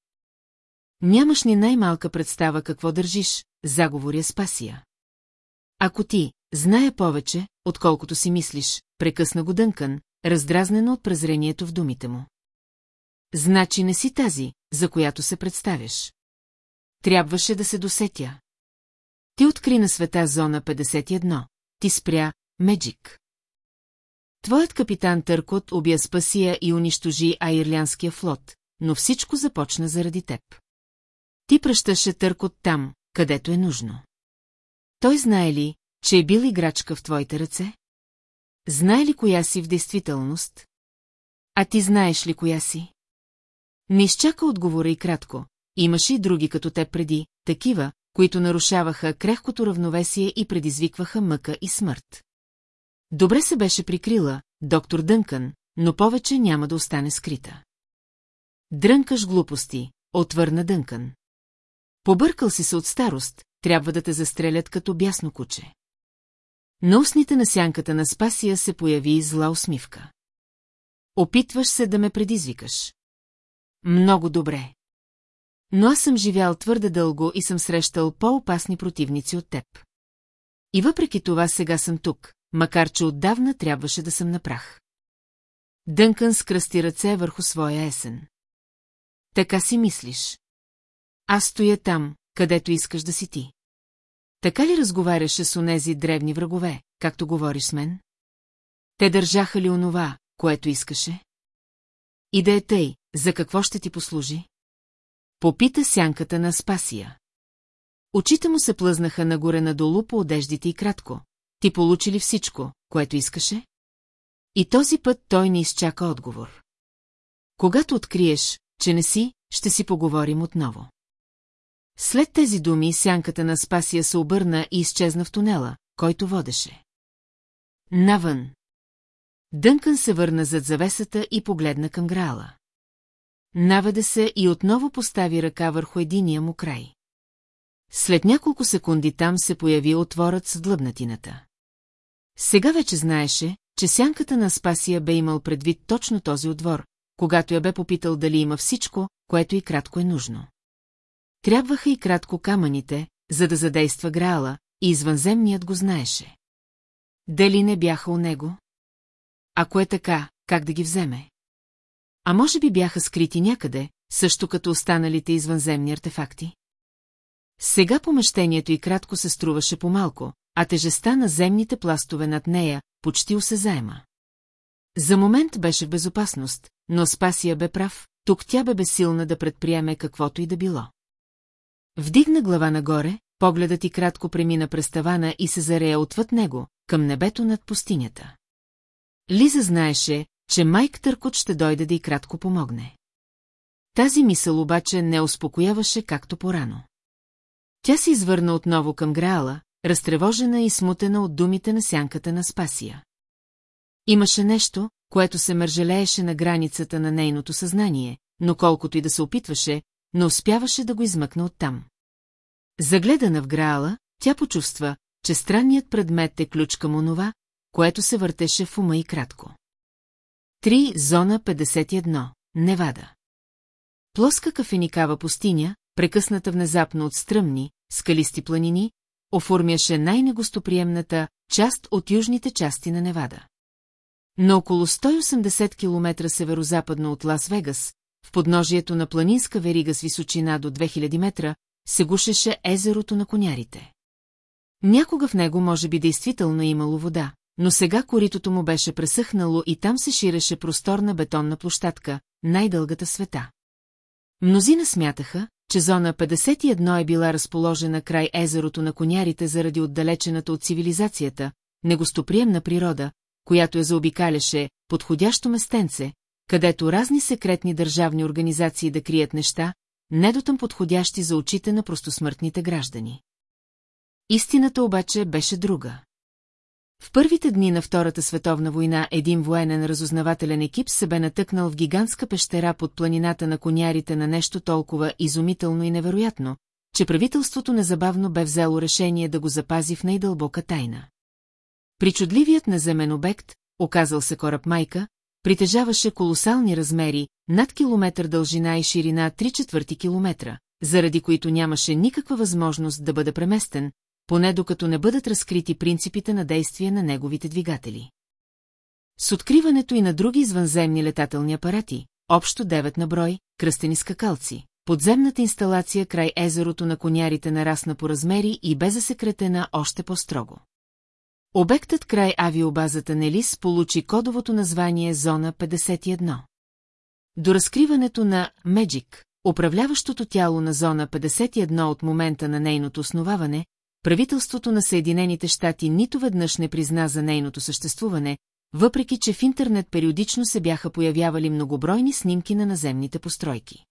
Нямаш ни най-малка представа какво държиш, заговоря Спасия. Ако ти, знае повече, отколкото си мислиш, прекъсна го Дънкън, раздразнено от презрението в думите му. Значи не си тази, за която се представяш. Трябваше да се досетя. Ти откри на света зона 51, ти спря Меджик. Твоят капитан Търкот убия Спасия и унищожи Айрлянския флот, но всичко започна заради теб. Ти пръщаше Търкот там, където е нужно. Той знае ли, че е бил играчка в твоите ръце? Знае ли коя си в действителност? А ти знаеш ли коя си? Не изчака отговора и кратко. Имаше и други като те преди, такива, които нарушаваха крехкото равновесие и предизвикваха мъка и смърт. Добре се беше прикрила, доктор Дънкън, но повече няма да остане скрита. Дрънкаш глупости, отвърна Дънкън. Побъркал си се от старост, трябва да те застрелят като бясно куче. На устните на сянката на Спасия се появи зла усмивка. Опитваш се да ме предизвикаш. Много добре. Но аз съм живял твърде дълго и съм срещал по-опасни противници от теб. И въпреки това сега съм тук, макар че отдавна трябваше да съм на прах. Дънкън скръсти ръце върху своя есен. Така си мислиш. Аз стоя там, където искаш да си ти. Така ли разговаряше с онези древни врагове, както говориш с мен? Те държаха ли онова, което искаше? И да е тъй, за какво ще ти послужи? Попита сянката на Спасия. Очите му се плъзнаха нагоре-надолу по одеждите и кратко. Ти получи ли всичко, което искаше? И този път той не изчака отговор. Когато откриеш, че не си, ще си поговорим отново. След тези думи сянката на Спасия се обърна и изчезна в тунела, който водеше. Навън. Дънкън се върна зад завесата и погледна към Граала. Наведе се и отново постави ръка върху единия му край. След няколко секунди там се появи отворът с длъбнатината. Сега вече знаеше, че сянката на Спасия бе имал предвид точно този отвор, когато я бе попитал дали има всичко, което и кратко е нужно. Трябваха и кратко камъните, за да задейства Граала, и извънземният го знаеше. Дали не бяха у него? Ако е така, как да ги вземе? А може би бяха скрити някъде, също като останалите извънземни артефакти? Сега помещението и кратко се струваше по-малко, а тежеста на земните пластове над нея почти осезаема. За момент беше в безопасност, но Спасия бе прав, тук тя бе безсилна да предприеме каквото и да било. Вдигна глава нагоре, погледът и кратко премина през тавана и се зарея отвъд него, към небето над пустинята. Лиза знаеше, че Майк Търкот ще дойде да и кратко помогне. Тази мисъл обаче не успокояваше както порано. Тя се извърна отново към Граала, разтревожена и смутена от думите на сянката на Спасия. Имаше нещо, което се мържелееше на границата на нейното съзнание, но колкото и да се опитваше, не успяваше да го измъкне оттам. Загледана в Граала, тя почувства, че странният предмет е ключ към онова, което се въртеше в ума и кратко. 3. Зона 51. Невада. Плоска кафеникава пустиня, прекъсната внезапно от стръмни, скалисти планини, оформяше най-негостоприемната част от южните части на Невада. На около 180 км северо-западно от Лас-Вегас, в подножието на планинска верига с височина до 2000 метра, се гушеше езерото на конярите. Някога в него може би действително имало вода, но сега коритото му беше пресъхнало и там се ширеше просторна бетонна площадка, най-дългата света. Мнозина смятаха, че зона 51 е била разположена край езерото на конярите заради отдалечената от цивилизацията, негостоприемна природа, която я заобикаляше, подходящо местенце, където разни секретни държавни организации да крият неща, недотъм подходящи за очите на простосмъртните граждани. Истината обаче беше друга. В първите дни на Втората световна война един военен разузнавателен екип се бе натъкнал в гигантска пещера под планината на конярите на нещо толкова изумително и невероятно, че правителството незабавно бе взело решение да го запази в най-дълбока тайна. Причудливият наземен обект, оказал се кораб Майка, притежаваше колосални размери, над километър дължина и ширина 3 четвърти километра, заради които нямаше никаква възможност да бъде преместен, поне докато не бъдат разкрити принципите на действие на неговите двигатели. С откриването и на други извънземни летателни апарати, общо 9 на брой, кръстени скакалци, подземната инсталация край езерото на конярите нарасна по размери и бе засекретена още по-строго. Обектът край авиобазата Нелис получи кодовото название Зона 51. До разкриването на Меджик, управляващото тяло на Зона 51 от момента на нейното основаване, правителството на Съединените щати нито веднъж не призна за нейното съществуване, въпреки че в интернет периодично се бяха появявали многобройни снимки на наземните постройки.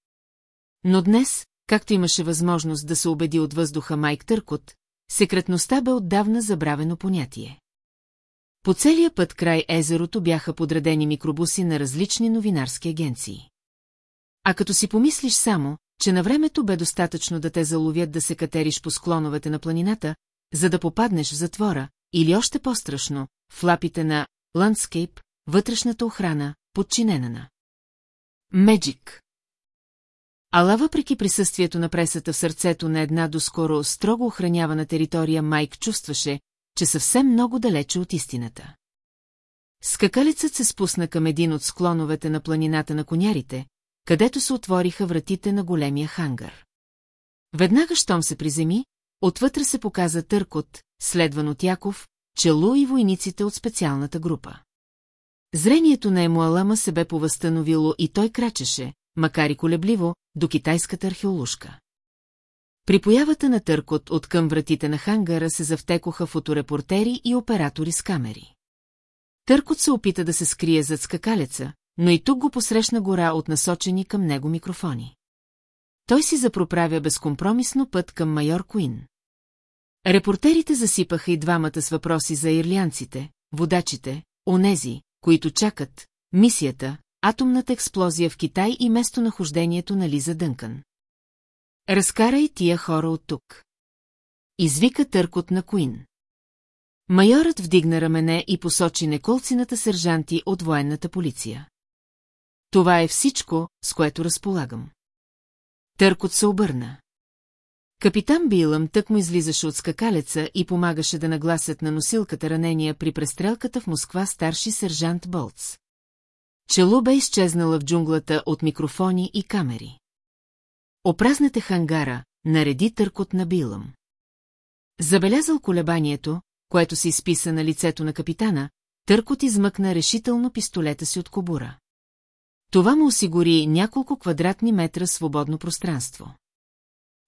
Но днес, както имаше възможност да се убеди от въздуха Майк Търкот, секретността бе отдавна забравено понятие. По целия път край езерото бяха подредени микробуси на различни новинарски агенции. А като си помислиш само, че на времето бе достатъчно да те заловят да се катериш по склоновете на планината, за да попаднеш в затвора, или още по-страшно, в лапите на Landscape, вътрешната охрана, подчинена на Меджик. Ала въпреки присъствието на пресата в сърцето на една доскоро строго охранявана територия, Майк чувстваше, че съвсем много далече от истината. Скакалецът се спусна към един от склоновете на планината на конярите, където се отвориха вратите на големия хангар. Веднага, щом се приземи, отвътре се показа Търкот, следван от Яков, Челу и войниците от специалната група. Зрението на Емуалама се бе повъзстановило и той крачеше, макар и колебливо, до китайската археолушка. При появата на Търкот от към вратите на хангара се завтекоха фоторепортери и оператори с камери. Търкот се опита да се скрие зад скакалеца, но и тук го посрещна гора от насочени към него микрофони. Той си запроправя безкомпромисно път към майор Куин. Репортерите засипаха и двамата с въпроси за ирлянците, водачите, онези, които чакат, мисията, атомната експлозия в Китай и местонахождението на Лиза Дънкан. Разкарай тия хора от тук. Извика търкот на Куин. Майорът вдигна рамене и посочи неколцината сержанти от военната полиция. Това е всичко, с което разполагам. Търкот се обърна. Капитан Билъм тък му излизаше от скакалеца и помагаше да нагласят на носилката ранения при престрелката в Москва старши сержант Болц. Чело бе изчезнала в джунглата от микрофони и камери. Опразнете хангара, нареди търкот на Билъм. Забелязал колебанието, което се изписа на лицето на капитана, търкот измъкна решително пистолета си от кобура. Това му осигури няколко квадратни метра свободно пространство.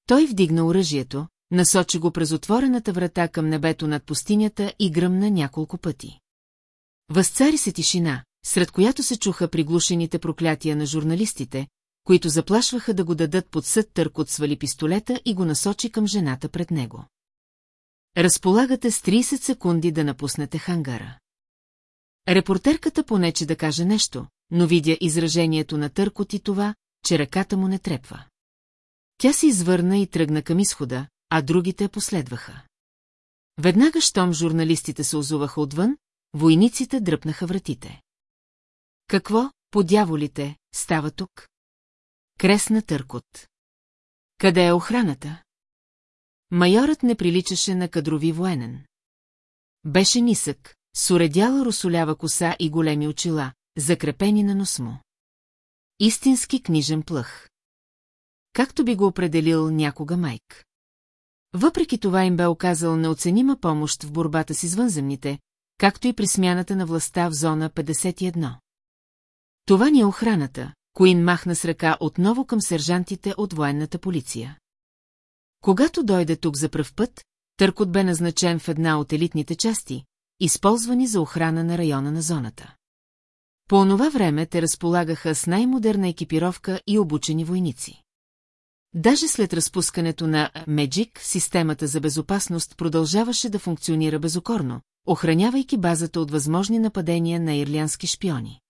Той вдигна оръжието, насочи го през отворената врата към небето над пустинята и гръмна няколко пъти. Възцари се тишина, сред която се чуха приглушените проклятия на журналистите, които заплашваха да го дадат под съд търкот свали пистолета и го насочи към жената пред него. Разполагате с 30 секунди да напуснете хангара. Репортерката понече да каже нещо, но видя изражението на търкот и това, че ръката му не трепва. Тя се извърна и тръгна към изхода, а другите последваха. Веднага, щом журналистите се озуваха отвън, войниците дръпнаха вратите. Какво, по дяволите, става тук? Кресна търкот. Къде е охраната? Майорът не приличаше на кадрови военен. Беше нисък, с уредяла русолява коса и големи очила, закрепени на нос му. Истински книжен плъх. Както би го определил някога майк. Въпреки това им бе оказал неоценима помощ в борбата с извънземните, както и при смяната на властта в зона 51. Това ни е охраната, Коин махна с ръка отново към сержантите от военната полиция. Когато дойде тук за пръв път, Търкот бе назначен в една от елитните части, използвани за охрана на района на зоната. По онова време те разполагаха с най-модерна екипировка и обучени войници. Даже след разпускането на Меджик, системата за безопасност продължаваше да функционира безокорно, охранявайки базата от възможни нападения на ирлянски шпиони.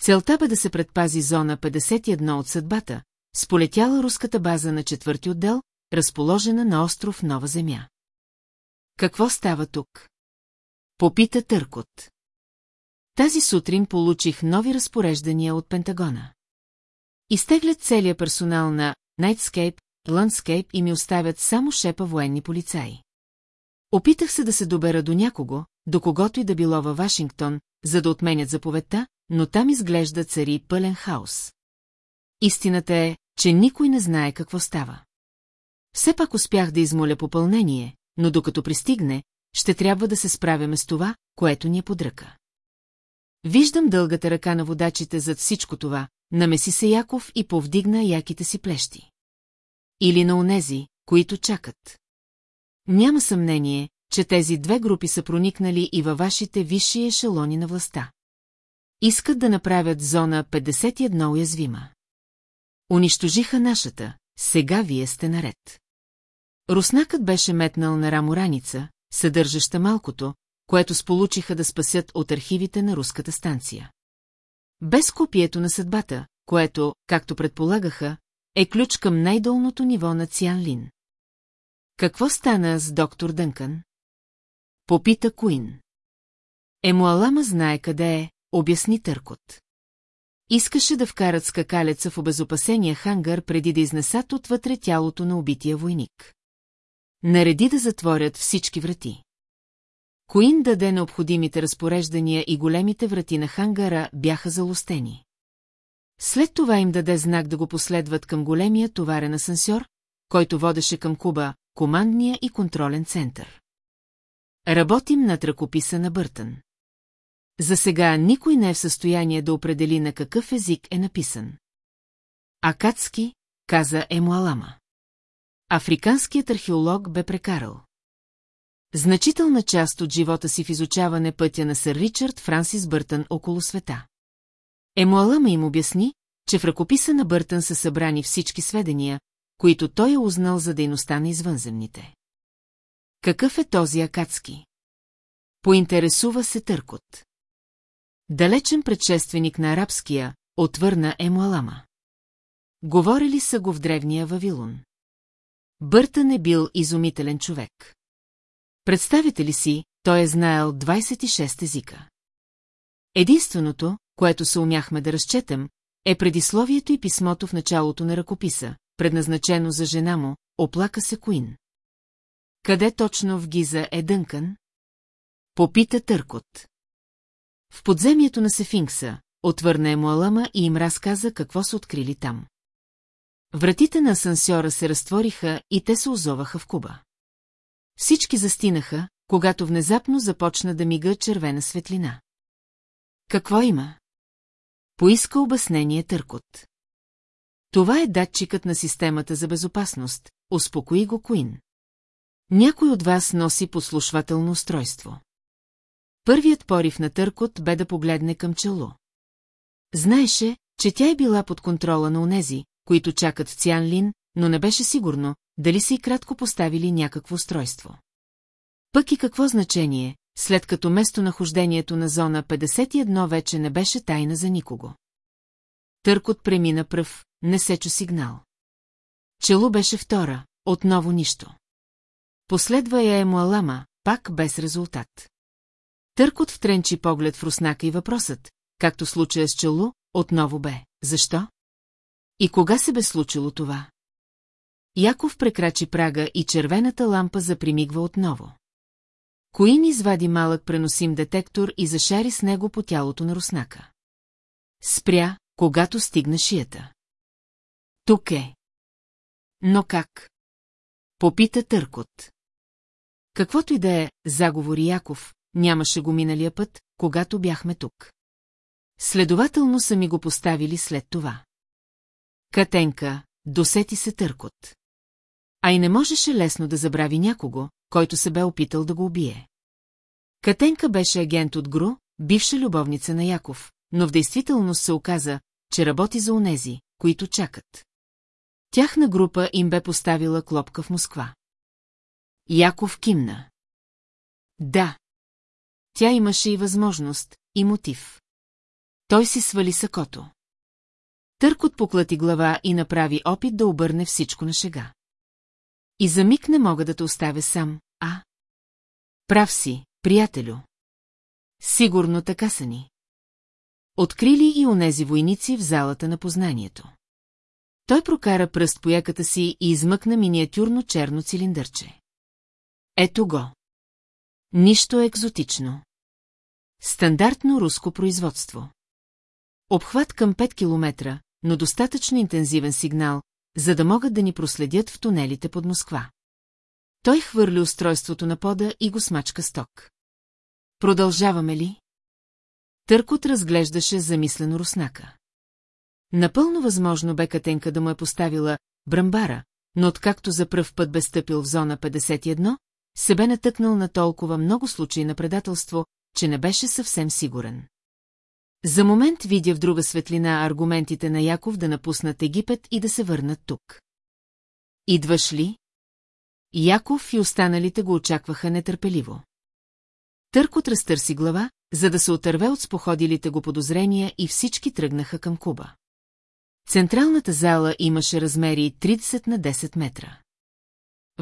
Целта бе да се предпази зона 51 от съдбата, сполетяла руската база на четвърти отдел, разположена на остров Нова Земя. Какво става тук? Попита Търкот. Тази сутрин получих нови разпореждания от Пентагона. Изтеглят целият персонал на Nightscape, Landscape и ми оставят само шепа военни полицаи. Опитах се да се добера до някого, до когото и да било във Вашингтон, за да отменят заповедта, но там изглежда цари пълен хаос. Истината е, че никой не знае какво става. Все пак успях да измоля попълнение, но докато пристигне, ще трябва да се справяме с това, което ни е подръка. Виждам дългата ръка на водачите зад всичко това, намеси се Яков и повдигна яките си плещи. Или на онези, които чакат. Няма съмнение, че тези две групи са проникнали и във вашите висши ешелони на властта. Искат да направят зона 51 уязвима. Унищожиха нашата, сега вие сте наред. Руснакът беше метнал на рамо раница, съдържаща малкото, което сполучиха да спасят от архивите на руската станция. Без копието на съдбата, което, както предполагаха, е ключ към най-долното ниво на Лин. Какво стана с доктор Дънкън? Попита Куин. Емуалама знае къде е, обясни Търкот. Искаше да вкарат скакалеца в обезопасения хангар преди да изнесат отвътре тялото на убития войник. Нареди да затворят всички врати. Коин даде необходимите разпореждания и големите врати на хангара бяха залостени. След това им даде знак да го последват към големия товарен асансьор, който водеше към Куба, командния и контролен център. Работим над ръкописа на Бъртън. За сега никой не е в състояние да определи на какъв език е написан. Акацки, каза Емуалама. Африканският археолог бе прекарал. Значителна част от живота си в изучаване пътя на сър Ричард Франсис Бъртън около света. Емуалама им обясни, че в ръкописа на Бъртън са събрани всички сведения, които той е узнал за дейността на извънземните. Какъв е този Акацки? Поинтересува се Търкот. Далечен предшественик на арабския, отвърна Емуалама. Говорили са го в древния Вавилон. Бъртън е бил изумителен човек. Представите ли си, той е знаел 26 езика. Единственото, което се умяхме да разчетем, е предисловието и писмото в началото на ръкописа, предназначено за жена му, оплака се Куин. Къде точно в Гиза е Дънкън? Попита Търкот. В подземието на Сефинкса, отвърна Емуалама и им разказа какво са открили там. Вратите на асансьора се разтвориха и те се озоваха в Куба. Всички застинаха, когато внезапно започна да мига червена светлина. Какво има? Поиска обяснение Търкот. Това е датчикът на системата за безопасност, успокои го Куин. Някой от вас носи послушвателно устройство. Първият порив на Търкот бе да погледне към чело. Знаеше, че тя е била под контрола на онези, които чакат Цянлин, но не беше сигурно, дали са и кратко поставили някакво устройство. Пък и какво значение, след като местонахождението на зона 51 вече не беше тайна за никого. Търкот премина пръв, не се чу сигнал. Чело беше втора, отново нищо. Последва я е Муалама, пак без резултат. Търкот втренчи поглед в руснака и въпросът, както случая с чело, отново бе. Защо? И кога се бе случило това? Яков прекрачи прага и червената лампа запримигва отново. Коин извади малък преносим детектор и зашари с него по тялото на руснака. Спря, когато стигна шията. Тук е. Но как? Попита Търкот. Каквото и да е, заговори Яков, нямаше го миналия път, когато бяхме тук. Следователно са ми го поставили след това. Катенка, досети се Търкот. А и не можеше лесно да забрави някого, който се бе опитал да го убие. Катенка беше агент от ГРУ, бивша любовница на Яков, но в действителност се оказа, че работи за онези, които чакат. Тяхна група им бе поставила клопка в Москва. Яков кимна. Да. Тя имаше и възможност, и мотив. Той си свали сакото. Търкот поклати глава и направи опит да обърне всичко на шега. И за миг не мога да те оставя сам, а? Прав си, приятелю. Сигурно така са ни. Открили и онези войници в залата на познанието. Той прокара пръст по яката си и измъкна миниатюрно черно цилиндърче. Ето го. Нищо екзотично. Стандартно руско производство. Обхват към 5 километра, но достатъчно интензивен сигнал, за да могат да ни проследят в тунелите под Москва. Той хвърли устройството на пода и го смачка сток. Продължаваме ли? Търкот разглеждаше замислено руснака. Напълно възможно бе Катенка да му е поставила брамбара, но откакто за пръв път бе стъпил в зона 51, се бе натъкнал на толкова много случаи на предателство, че не беше съвсем сигурен. За момент видя в друга светлина аргументите на Яков да напуснат Египет и да се върнат тук. Идваш ли? Яков и останалите го очакваха нетърпеливо. Търкот разтърси глава, за да се отърве от споходилите го подозрения и всички тръгнаха към Куба. Централната зала имаше размери 30 на 10 метра.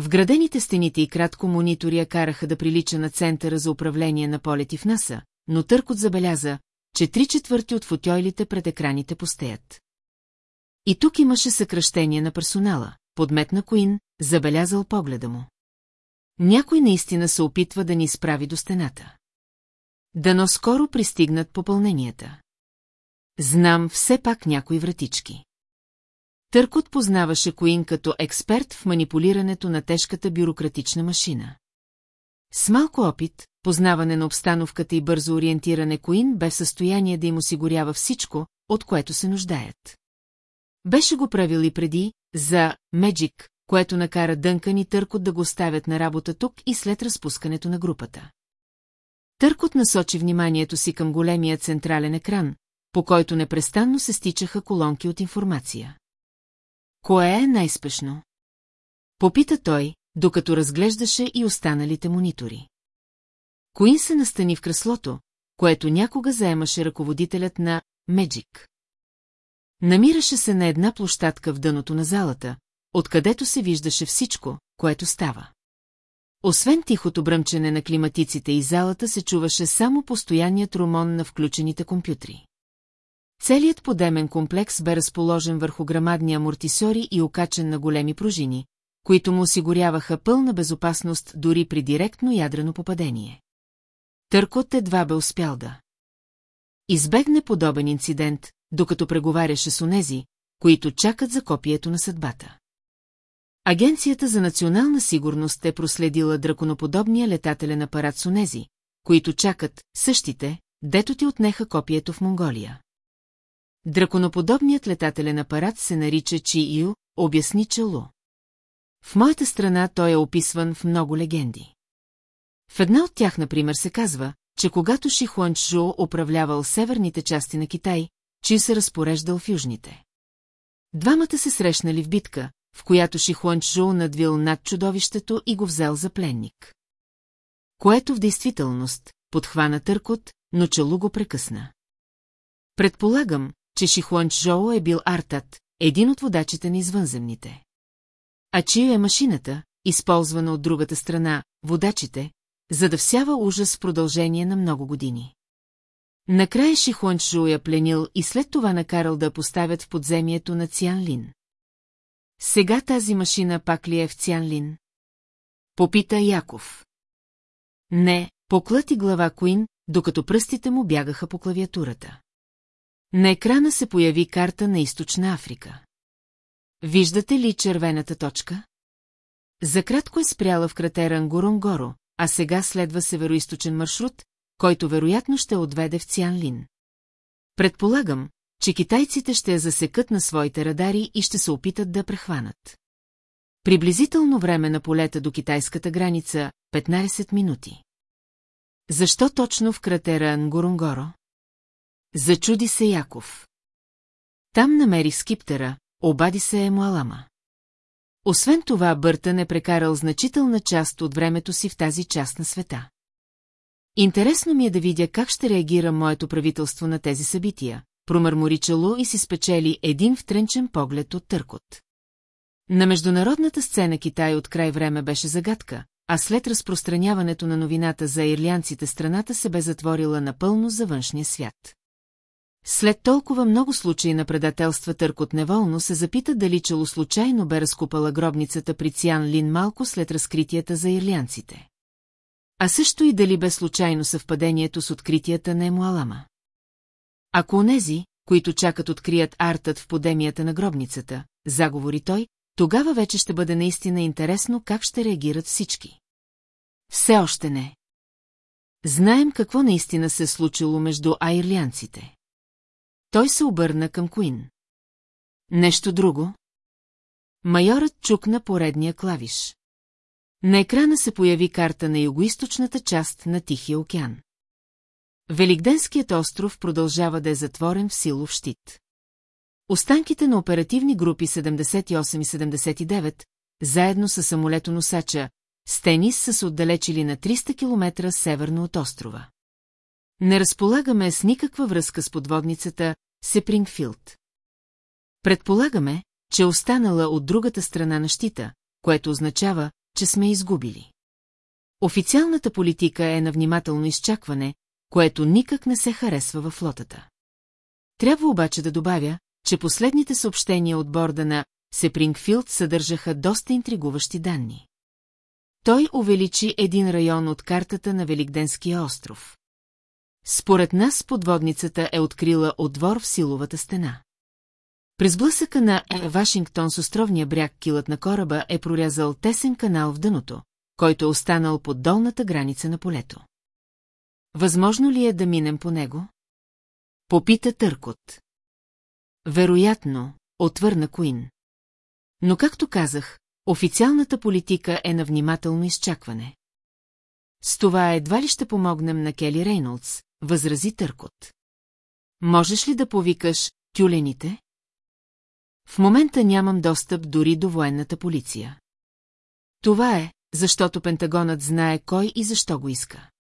Вградените стените и кратко монитория караха да прилича на центъра за управление на полети в НАСА, но Търкот забеляза, че три четвърти от футойлите пред екраните постеят. И тук имаше съкръщение на персонала, подметна Коин, забелязал погледа му. Някой наистина се опитва да ни изправи до стената. Дано скоро пристигнат попълненията. Знам все пак някои вратички. Търкот познаваше Коин като експерт в манипулирането на тежката бюрократична машина. С малко опит, познаване на обстановката и бързо ориентиране Коин бе в състояние да им осигурява всичко, от което се нуждаят. Беше го правил и преди, за Меджик, което накара Дънкан и Търкот да го оставят на работа тук и след разпускането на групата. Търкот насочи вниманието си към големия централен екран, по който непрестанно се стичаха колонки от информация. Кое е най-спешно? Попита той, докато разглеждаше и останалите монитори. Коин се настани в креслото, което някога заемаше ръководителят на Меджик. Намираше се на една площадка в дъното на залата, откъдето се виждаше всичко, което става. Освен тихото бръмчене на климатиците и залата се чуваше само постоянният ромон на включените компютри. Целият подемен комплекс бе разположен върху грамадни амортисори и окачен на големи пружини, които му осигуряваха пълна безопасност дори при директно ядрено попадение. Търкот едва бе успял да. Избегне подобен инцидент, докато преговаряше с онези, които чакат за копието на съдбата. Агенцията за национална сигурност е проследила драконоподобния летателен апарат с онези, които чакат същите, дето ти отнеха копието в Монголия. Драконоподобният летателен апарат се нарича Чи-Ю, обясни Челу. В моята страна той е описван в много легенди. В една от тях, например, се казва, че когато Шихуанчжо управлявал северните части на Китай, Чи се разпореждал в южните. Двамата се срещнали в битка, в която Шихуанчжо надвил над чудовището и го взел за пленник. Което в действителност подхвана търкот, но Чалу го прекъсна. Предполагам, че Шихуанчжоу е бил Артат, един от водачите на извънземните. А чия е машината, използвана от другата страна, водачите, за да всява ужас в продължение на много години. Накрая Шихуанчжу я пленил и след това накарал да поставят в подземието на Цянлин. Сега тази машина пак ли е в Цянлин? Попита Яков. Не, поклати глава Куин, докато пръстите му бягаха по клавиатурата. На екрана се появи карта на Източна Африка. Виждате ли червената точка? За кратко е спряла в кратера Ангуронгоро, а сега следва североисточен маршрут, който вероятно ще отведе в Цянлин. Предполагам, че китайците ще я засекат на своите радари и ще се опитат да прехванат. Приблизително време на полета до китайската граница – 15 минути. Защо точно в кратера Нгурунгоро? Зачуди се Яков. Там намери скиптера, обади се Емуалама. Освен това, Бъртън е прекарал значителна част от времето си в тази част на света. Интересно ми е да видя как ще реагира моето правителство на тези събития, промърмори чело и си спечели един втренчен поглед от търкот. На международната сцена Китай от край време беше загадка, а след разпространяването на новината за ирлянците страната се бе затворила напълно за външния свят. След толкова много случаи на предателства Търкот неволно се запита дали чело случайно бе разкупала гробницата при Циан Лин малко след разкритията за ирлянците. А също и дали бе случайно съвпадението с откритията на Емуалама. Ако онези, които чакат открият артът в подемията на гробницата, заговори той, тогава вече ще бъде наистина интересно как ще реагират всички. Все още не. Знаем какво наистина се е случило между айрлянците. Той се обърна към Куин. Нещо друго? Майорът чукна поредния клавиш. На екрана се появи карта на югоисточната част на Тихия океан. Великденският остров продължава да е затворен в силов щит. Останките на оперативни групи 78 и 79, заедно с самолетоносача, Стенис са се отдалечили на 300 км северно от острова. Не разполагаме с никаква връзка с подводницата Сепрингфилд. Предполагаме, че е останала от другата страна на щита, което означава, че сме изгубили. Официалната политика е на внимателно изчакване, което никак не се харесва във флотата. Трябва обаче да добавя, че последните съобщения от борда на Сепрингфилд съдържаха доста интригуващи данни. Той увеличи един район от картата на Великденския остров. Според нас подводницата е открила отвор в силовата стена. През блъсъка на Вашингтон с островния бряг килът на кораба е прорязал тесен канал в дъното, който е останал под долната граница на полето. Възможно ли е да минем по него? Попита Търкот. Вероятно, отвърна Куин. Но както казах, официалната политика е на внимателно изчакване. С това едва ли ще помогнем на Кели Рейнолдс, възрази Търкот. Можеш ли да повикаш тюлените? В момента нямам достъп дори до военната полиция. Това е, защото Пентагонът знае кой и защо го иска.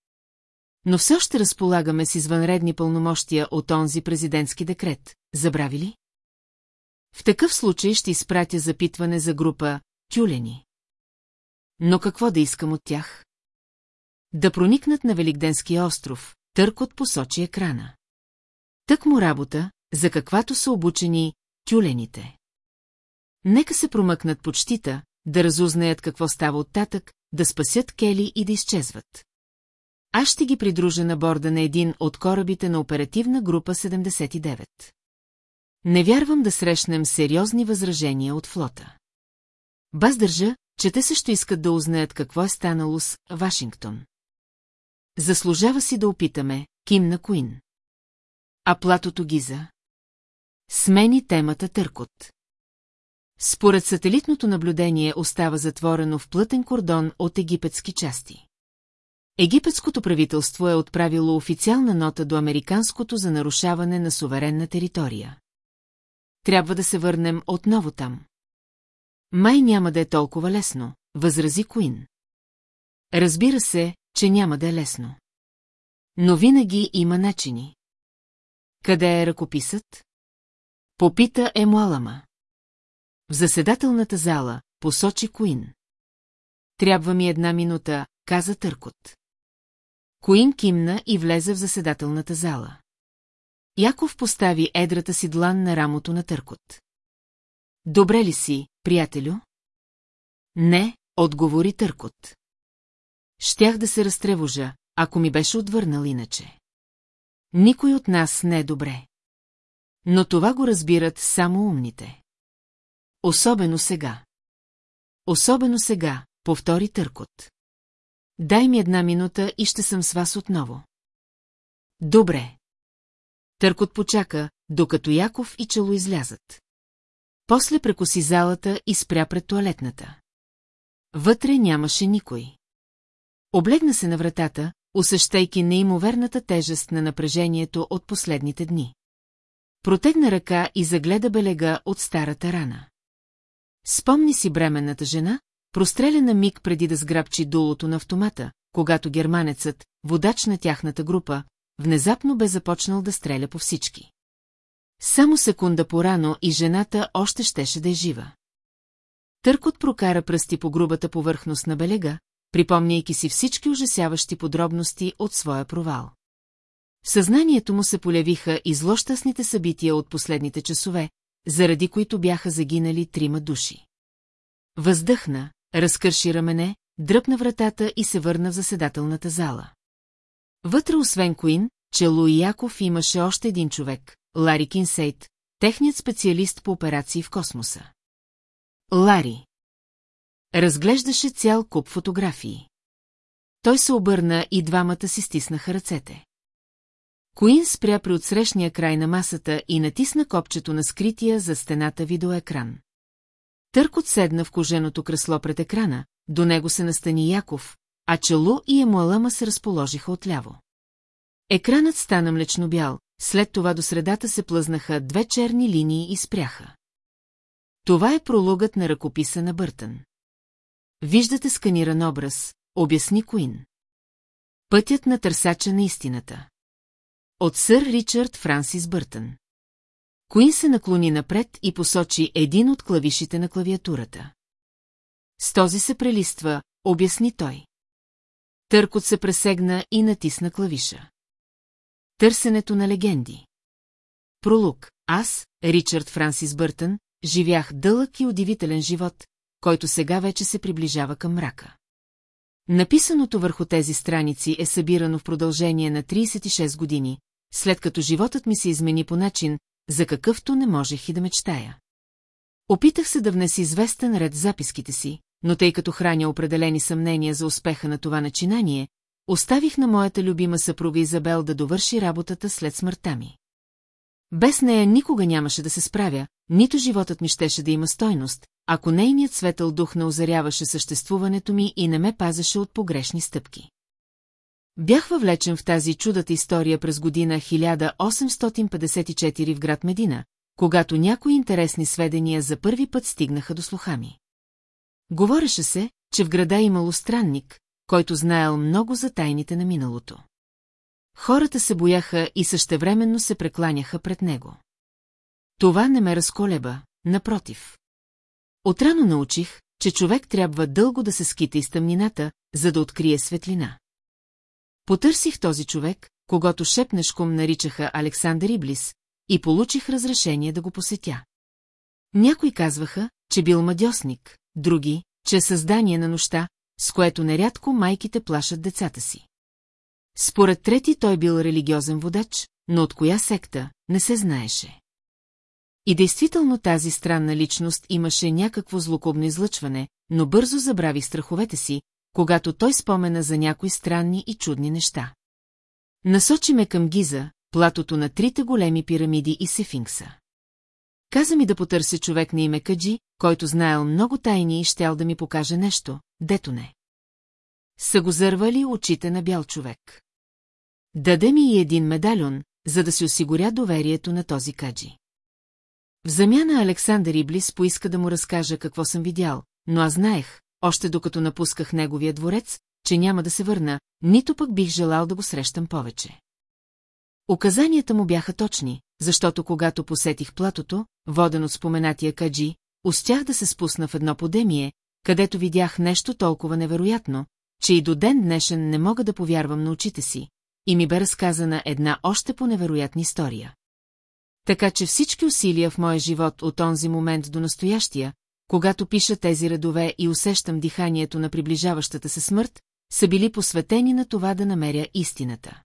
Но все още разполагаме с извънредни пълномощия от онзи президентски декрет. Забрави ли? В такъв случай ще изпратя запитване за група тюлени. Но какво да искам от тях? Да проникнат на Великденския остров, Търкот посочи екрана. Тък му работа, за каквато са обучени тюлените. Нека се промъкнат под щита, да разузнаят какво става оттатък, да спасят Кели и да изчезват. Аз ще ги придружа на борда на един от корабите на оперативна група 79. Не вярвам да срещнем сериозни възражения от флота. Баз държа, че те също искат да узнаят какво е станало с Вашингтон. Заслужава си да опитаме, Ким на Куин. А платото Гиза? Смени темата Търкот. Според сателитното наблюдение остава затворено в плътен кордон от египетски части. Египетското правителство е отправило официална нота до американското за нарушаване на суверенна територия. Трябва да се върнем отново там. Май няма да е толкова лесно, възрази Куин. Разбира се, че няма да е лесно. Но винаги има начини. Къде е ръкописът? Попита Емуалама. В заседателната зала посочи Куин. Трябва ми една минута, каза Търкот. Куин кимна и влезе в заседателната зала. Яков постави едрата си длан на рамото на Търкот. Добре ли си, приятелю? Не, отговори Търкот. Щях да се разтревожа, ако ми беше отвърнал иначе. Никой от нас не е добре. Но това го разбират само умните. Особено сега. Особено сега, повтори Търкот. Дай ми една минута и ще съм с вас отново. Добре. Търкот почака, докато Яков и Чело излязат. После прекоси залата и спря пред туалетната. Вътре нямаше никой. Облегна се на вратата, усещайки неимоверната тежест на напрежението от последните дни. Протегна ръка и загледа белега от старата рана. Спомни си бременната жена, прострелена миг преди да сграбчи дулото на автомата, когато германецът, водач на тяхната група, внезапно бе започнал да стреля по всички. Само секунда порано и жената още щеше да е жива. Търкот прокара пръсти по грубата повърхност на белега, припомняйки си всички ужасяващи подробности от своя провал. В съзнанието му се полявиха и злощастните събития от последните часове, заради които бяха загинали трима души. Въздъхна, разкърши рамене, дръпна вратата и се върна в заседателната зала. Вътре освен Куин, Челу и Яков имаше още един човек, Лари Кинсейт, техният специалист по операции в космоса. Лари. Разглеждаше цял куп фотографии. Той се обърна и двамата си стиснаха ръцете. Коин спря при отсрещния край на масата и натисна копчето на скрития за стената видеоекран. Търкот седна в коженото кресло пред екрана, до него се настани Яков, а Челу и Емуалама се разположиха отляво. Екранът стана млечно бял, след това до средата се плъзнаха две черни линии и спряха. Това е прологът на ръкописа на Бъртън. Виждате сканиран образ, обясни Куин. Пътят на търсача на истината. От сър Ричард Франсис Бъртън. Куин се наклони напред и посочи един от клавишите на клавиатурата. С този се прелиства, обясни той. Търкот се пресегна и натисна клавиша. Търсенето на легенди. Пролук. Аз, Ричард Франсис Бъртън, живях дълъг и удивителен живот, който сега вече се приближава към мрака. Написаното върху тези страници е събирано в продължение на 36 години, след като животът ми се измени по начин, за какъвто не можех и да мечтая. Опитах се да внеси известен ред записките си, но тъй като храня определени съмнения за успеха на това начинание, оставих на моята любима съпруга Изабел да довърши работата след смъртта ми. Без нея никога нямаше да се справя, нито животът ми щеше да има стойност, ако нейният светъл дух не озаряваше съществуването ми и не ме пазеше от погрешни стъпки. Бях въвлечен в тази чудата история през година 1854 в град Медина, когато някои интересни сведения за първи път стигнаха до слуха ми. Говореше се, че в града имало странник, който знаел много за тайните на миналото. Хората се бояха и същевременно се прекланяха пред него. Това не ме разколеба, напротив. Отрано научих, че човек трябва дълго да се скита из тъмнината, за да открие светлина. Потърсих този човек, когато шепнешком наричаха Александър Иблис, и получих разрешение да го посетя. Някои казваха, че бил мадьосник, други, че е създание на нощта, с което нерядко майките плашат децата си. Според трети той бил религиозен водач, но от коя секта не се знаеше. И действително тази странна личност имаше някакво злокобно излъчване, но бързо забрави страховете си, когато той спомена за някои странни и чудни неща. Насочи ме към Гиза, платото на трите големи пирамиди и Сефинкса. Каза ми да потърся човек на име Каджи, който знаел много тайни и щял да ми покаже нещо, дето не. Са го зървали очите на бял човек. Даде ми и един медальон, за да си осигуря доверието на този Каджи. В замяна Александър Иблис поиска да му разкажа какво съм видял, но аз знаех, още докато напусках неговия дворец, че няма да се върна, нито пък бих желал да го срещам повече. Указанията му бяха точни, защото когато посетих платото, воден от споменатия Каджи, успях да се спусна в едно подемие, където видях нещо толкова невероятно, че и до ден днешен не мога да повярвам на очите си, и ми бе разказана една още по-невероятна история. Така че всички усилия в моя живот от онзи момент до настоящия, когато пиша тези редове и усещам диханието на приближаващата се смърт, са били посветени на това да намеря истината.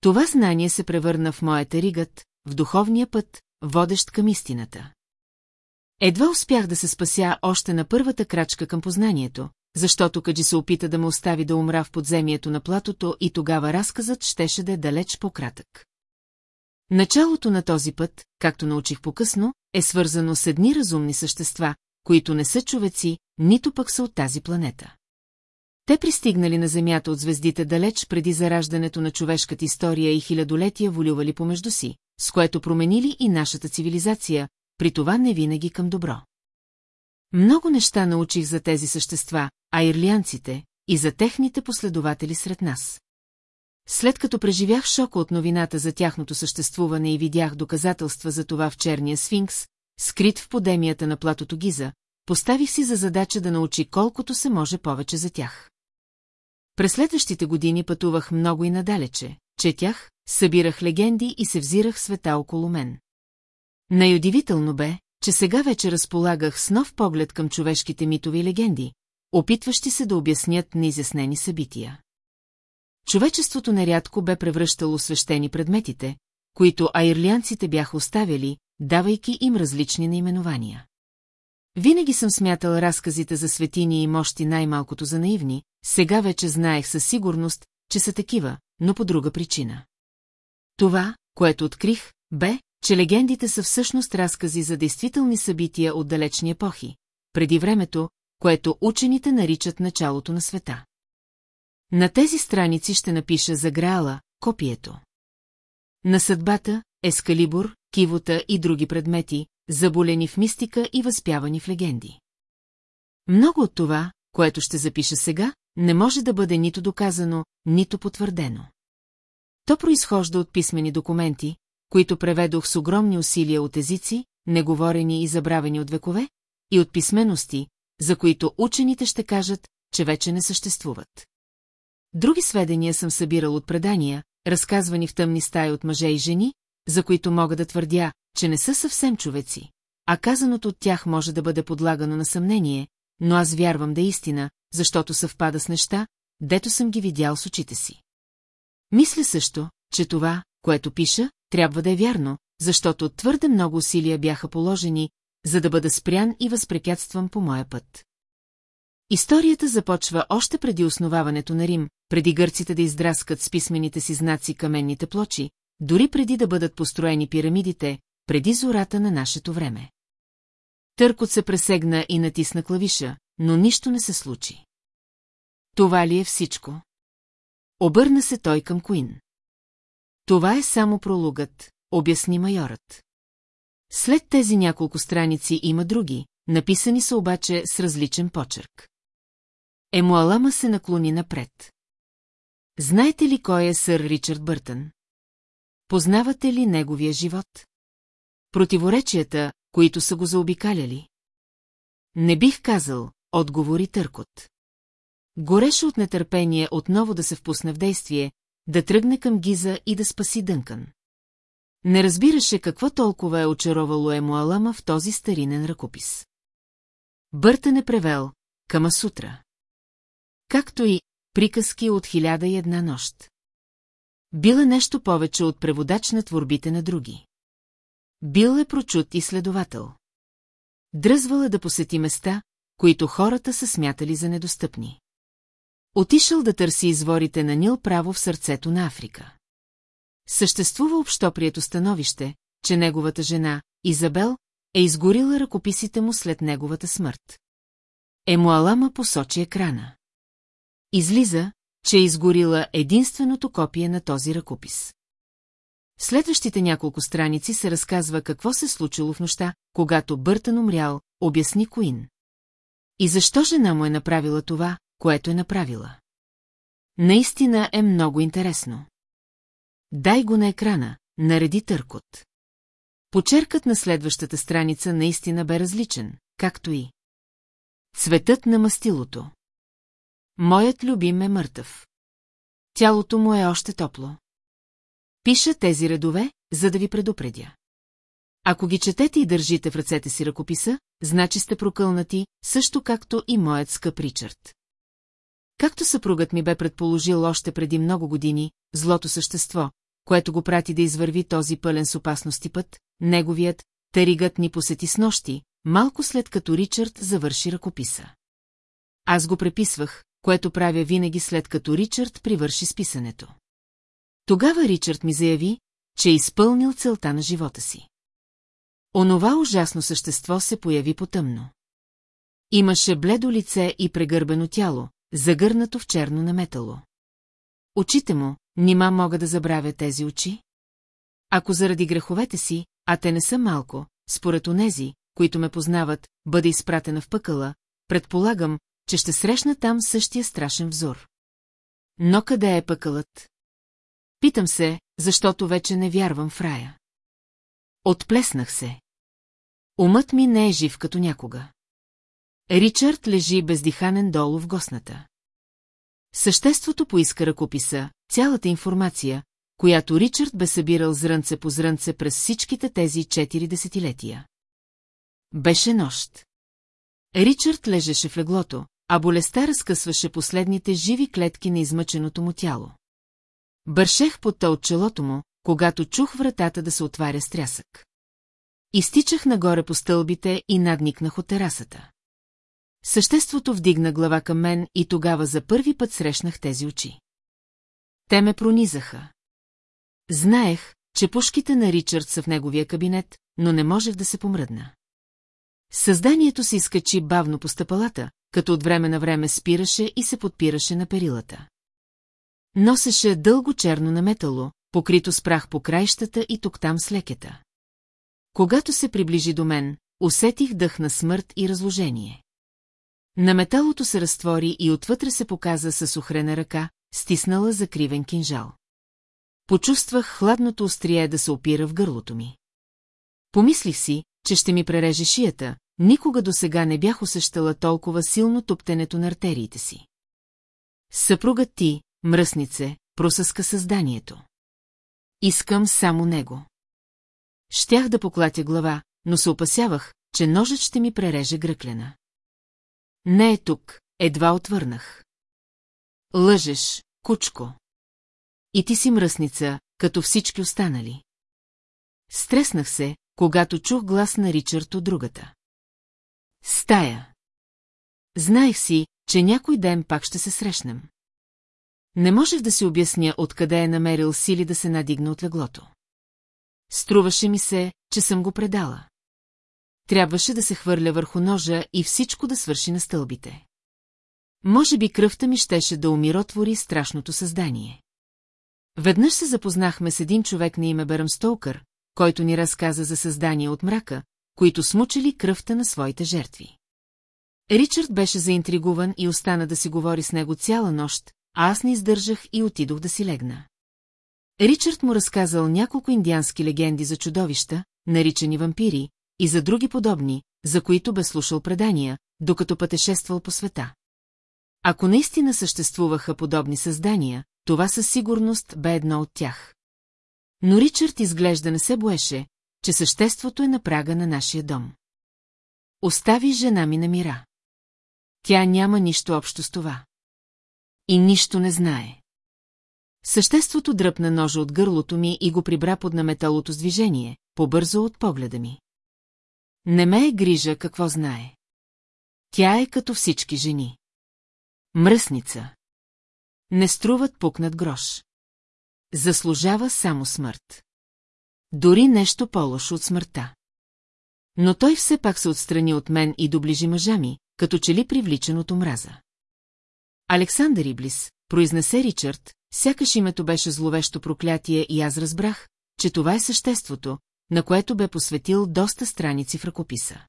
Това знание се превърна в моята ригът, в духовния път, водещ към истината. Едва успях да се спася още на първата крачка към познанието, защото Каджи се опита да ме остави да умра в подземието на платото и тогава разказът щеше да е далеч по-кратък. Началото на този път, както научих по-късно, е свързано с едни разумни същества, които не са човеци, нито пък са от тази планета. Те пристигнали на Земята от звездите далеч преди зараждането на човешката история и хилядолетия волювали помежду си, с което променили и нашата цивилизация, при това не винаги към добро. Много неща научих за тези същества, а ирлианците, и за техните последователи сред нас. След като преживях шока от новината за тяхното съществуване и видях доказателства за това в черния сфинкс, скрит в подемията на платото Гиза, поставих си за задача да научи колкото се може повече за тях. През следващите години пътувах много и надалече, четях, събирах легенди и се взирах света около мен. Най-удивително бе, че сега вече разполагах с нов поглед към човешките митови легенди, опитващи се да обяснят неизяснени събития. Човечеството нерядко бе превръщало свещени предметите, които аирлианците бяха оставили, давайки им различни наименования. Винаги съм смятал разказите за светини и мощи най-малкото за наивни, сега вече знаех със сигурност, че са такива, но по друга причина. Това, което открих, бе, че легендите са всъщност разкази за действителни събития от далечни епохи, преди времето, което учените наричат началото на света. На тези страници ще напиша за Граала, копието. На съдбата, ескалибур, кивота и други предмети, заболени в мистика и възпявани в легенди. Много от това, което ще запиша сега, не може да бъде нито доказано, нито потвърдено. То произхожда от писмени документи, които преведох с огромни усилия от езици, неговорени и забравени от векове, и от писмености, за които учените ще кажат, че вече не съществуват. Други сведения съм събирал от предания, разказвани в тъмни стаи от мъже и жени, за които мога да твърдя, че не са съвсем човеци, а казаното от тях може да бъде подлагано на съмнение, но аз вярвам да е истина, защото съвпада с неща, дето съм ги видял с очите си. Мисля също, че това, което пиша, трябва да е вярно, защото твърде много усилия бяха положени, за да бъда спрян и възпрепятстван по моя път. Историята започва още преди основаването на Рим, преди гърците да издраскат с писмените си знаци каменните плочи, дори преди да бъдат построени пирамидите, преди зората на нашето време. Търкот се пресегна и натисна клавиша, но нищо не се случи. Това ли е всичко? Обърна се той към Куин. Това е само пролугът, обясни майорът. След тези няколко страници има други, написани са обаче с различен почерк. Емуалама се наклони напред. Знаете ли кой е сър Ричард Бъртън? Познавате ли неговия живот? Противоречията, които са го заобикаляли? Не бих казал, отговори Търкот. Гореше от нетърпение отново да се впусне в действие, да тръгне към Гиза и да спаси Дънкан. Не разбираше какво толкова е очаровало Емуалама в този старинен ръкопис. Бъртън е превел Кама сутра. Както и приказки от хиляда и една нощ. Била нещо повече от преводач на творбите на други. Бил е прочут и следовател. Дръзвал е да посети места, които хората са смятали за недостъпни. Отишъл да търси изворите на Нил право в сърцето на Африка. Съществува общоприето становище, че неговата жена, Изабел, е изгорила ръкописите му след неговата смърт. Емуалама посочи екрана. Излиза, че е изгорила единственото копие на този ръкопис. В следващите няколко страници се разказва какво се случило в нощта, когато Бъртън умрял, обясни Куин. И защо жена му е направила това, което е направила. Наистина е много интересно. Дай го на екрана, нареди търкот. Почеркът на следващата страница наистина бе различен, както и. Цветът на мастилото. Моят любим е мъртъв. Тялото му е още топло. Пиша тези редове, за да ви предупредя. Ако ги четете и държите в ръцете си ръкописа, значи сте прокълнати, също както и моят скъп Ричард. Както съпругът ми бе предположил още преди много години, злото същество, което го прати да извърви този пълен с опасности път, неговият, таригът ни посети с нощи, малко след като Ричард завърши ръкописа. Аз го преписвах, което правя винаги след като Ричард привърши списането. Тогава Ричард ми заяви, че е изпълнил целта на живота си. Онова ужасно същество се появи потъмно. Имаше бледо лице и прегърбено тяло, загърнато в черно наметало. Очите му, нима мога да забравя тези очи? Ако заради греховете си, а те не са малко, според онези, които ме познават, бъде изпратена в пъкъла, предполагам, че ще срещна там същия страшен взор. Но къде е пъкълът? Питам се, защото вече не вярвам в рая. Отплеснах се. Умът ми не е жив като някога. Ричард лежи бездиханен долу в госната. Съществото поиска ръкописа, цялата информация, която Ричард бе събирал зрънце по зрънце през всичките тези четири десетилетия. Беше нощ. Ричард лежеше в леглото, а болестта разкъсваше последните живи клетки на измъченото му тяло. Бършех под от челото му, когато чух вратата да се отваря с трясък. Изтичах нагоре по стълбите и надникнах от терасата. Съществото вдигна глава към мен и тогава за първи път срещнах тези очи. Те ме пронизаха. Знаех, че пушките на Ричард са в неговия кабинет, но не можех да се помръдна. Създанието се изкачи бавно по стъпалата, като от време на време спираше и се подпираше на перилата. Носеше дълго черно наметало, покрито с прах по краищата и тук-там с лекета. Когато се приближи до мен, усетих дъх на смърт и разложение. На металото се разтвори и отвътре се показа със охрена ръка, стиснала за кривен кинжал. Почувствах хладното острие да се опира в гърлото ми. Помислих си, че ще ми пререже шията, никога до сега не бях усещала толкова силно топтенето на артериите си. Съпругът ти, мръснице, просъска създанието. Искам само него. Щях да поклатя глава, но се опасявах, че ножът ще ми пререже гръклена. Не е тук, едва отвърнах. Лъжеш, кучко. И ти си мръсница, като всички останали. Стреснах се, когато чух глас на Ричард от другата. Стая. Знаех си, че някой ден пак ще се срещнем. Не можех да си обясня откъде е намерил сили да се надигне от леглото. Струваше ми се, че съм го предала. Трябваше да се хвърля върху ножа и всичко да свърши на стълбите. Може би кръвта ми щеше да умиротвори страшното създание. Веднъж се запознахме с един човек на име Беръм Столкър, който ни разказа за създания от мрака, които смучили кръвта на своите жертви. Ричард беше заинтригуван и остана да си говори с него цяла нощ, а аз не издържах и отидох да си легна. Ричард му разказал няколко индиански легенди за чудовища, наричани вампири, и за други подобни, за които бе слушал предания, докато пътешествал по света. Ако наистина съществуваха подобни създания, това със сигурност бе едно от тях. Но Ричард изглежда не се боеше, че съществото е на прага на нашия дом. Остави жена ми на мира. Тя няма нищо общо с това. И нищо не знае. Съществото дръпна ножа от гърлото ми и го прибра под наметалото с движение, побързо от погледа ми. Не ме е грижа какво знае. Тя е като всички жени. Мръсница. Не струват пукнат грош. Заслужава само смърт. Дори нещо по-лошо от смъртта. Но той все пак се отстрани от мен и доближи мъжа ми, като че ли привличан от омраза. Александър Иблис, произнесе Ричард, сякаш името беше зловещо проклятие и аз разбрах, че това е съществото, на което бе посветил доста страници в ръкописа.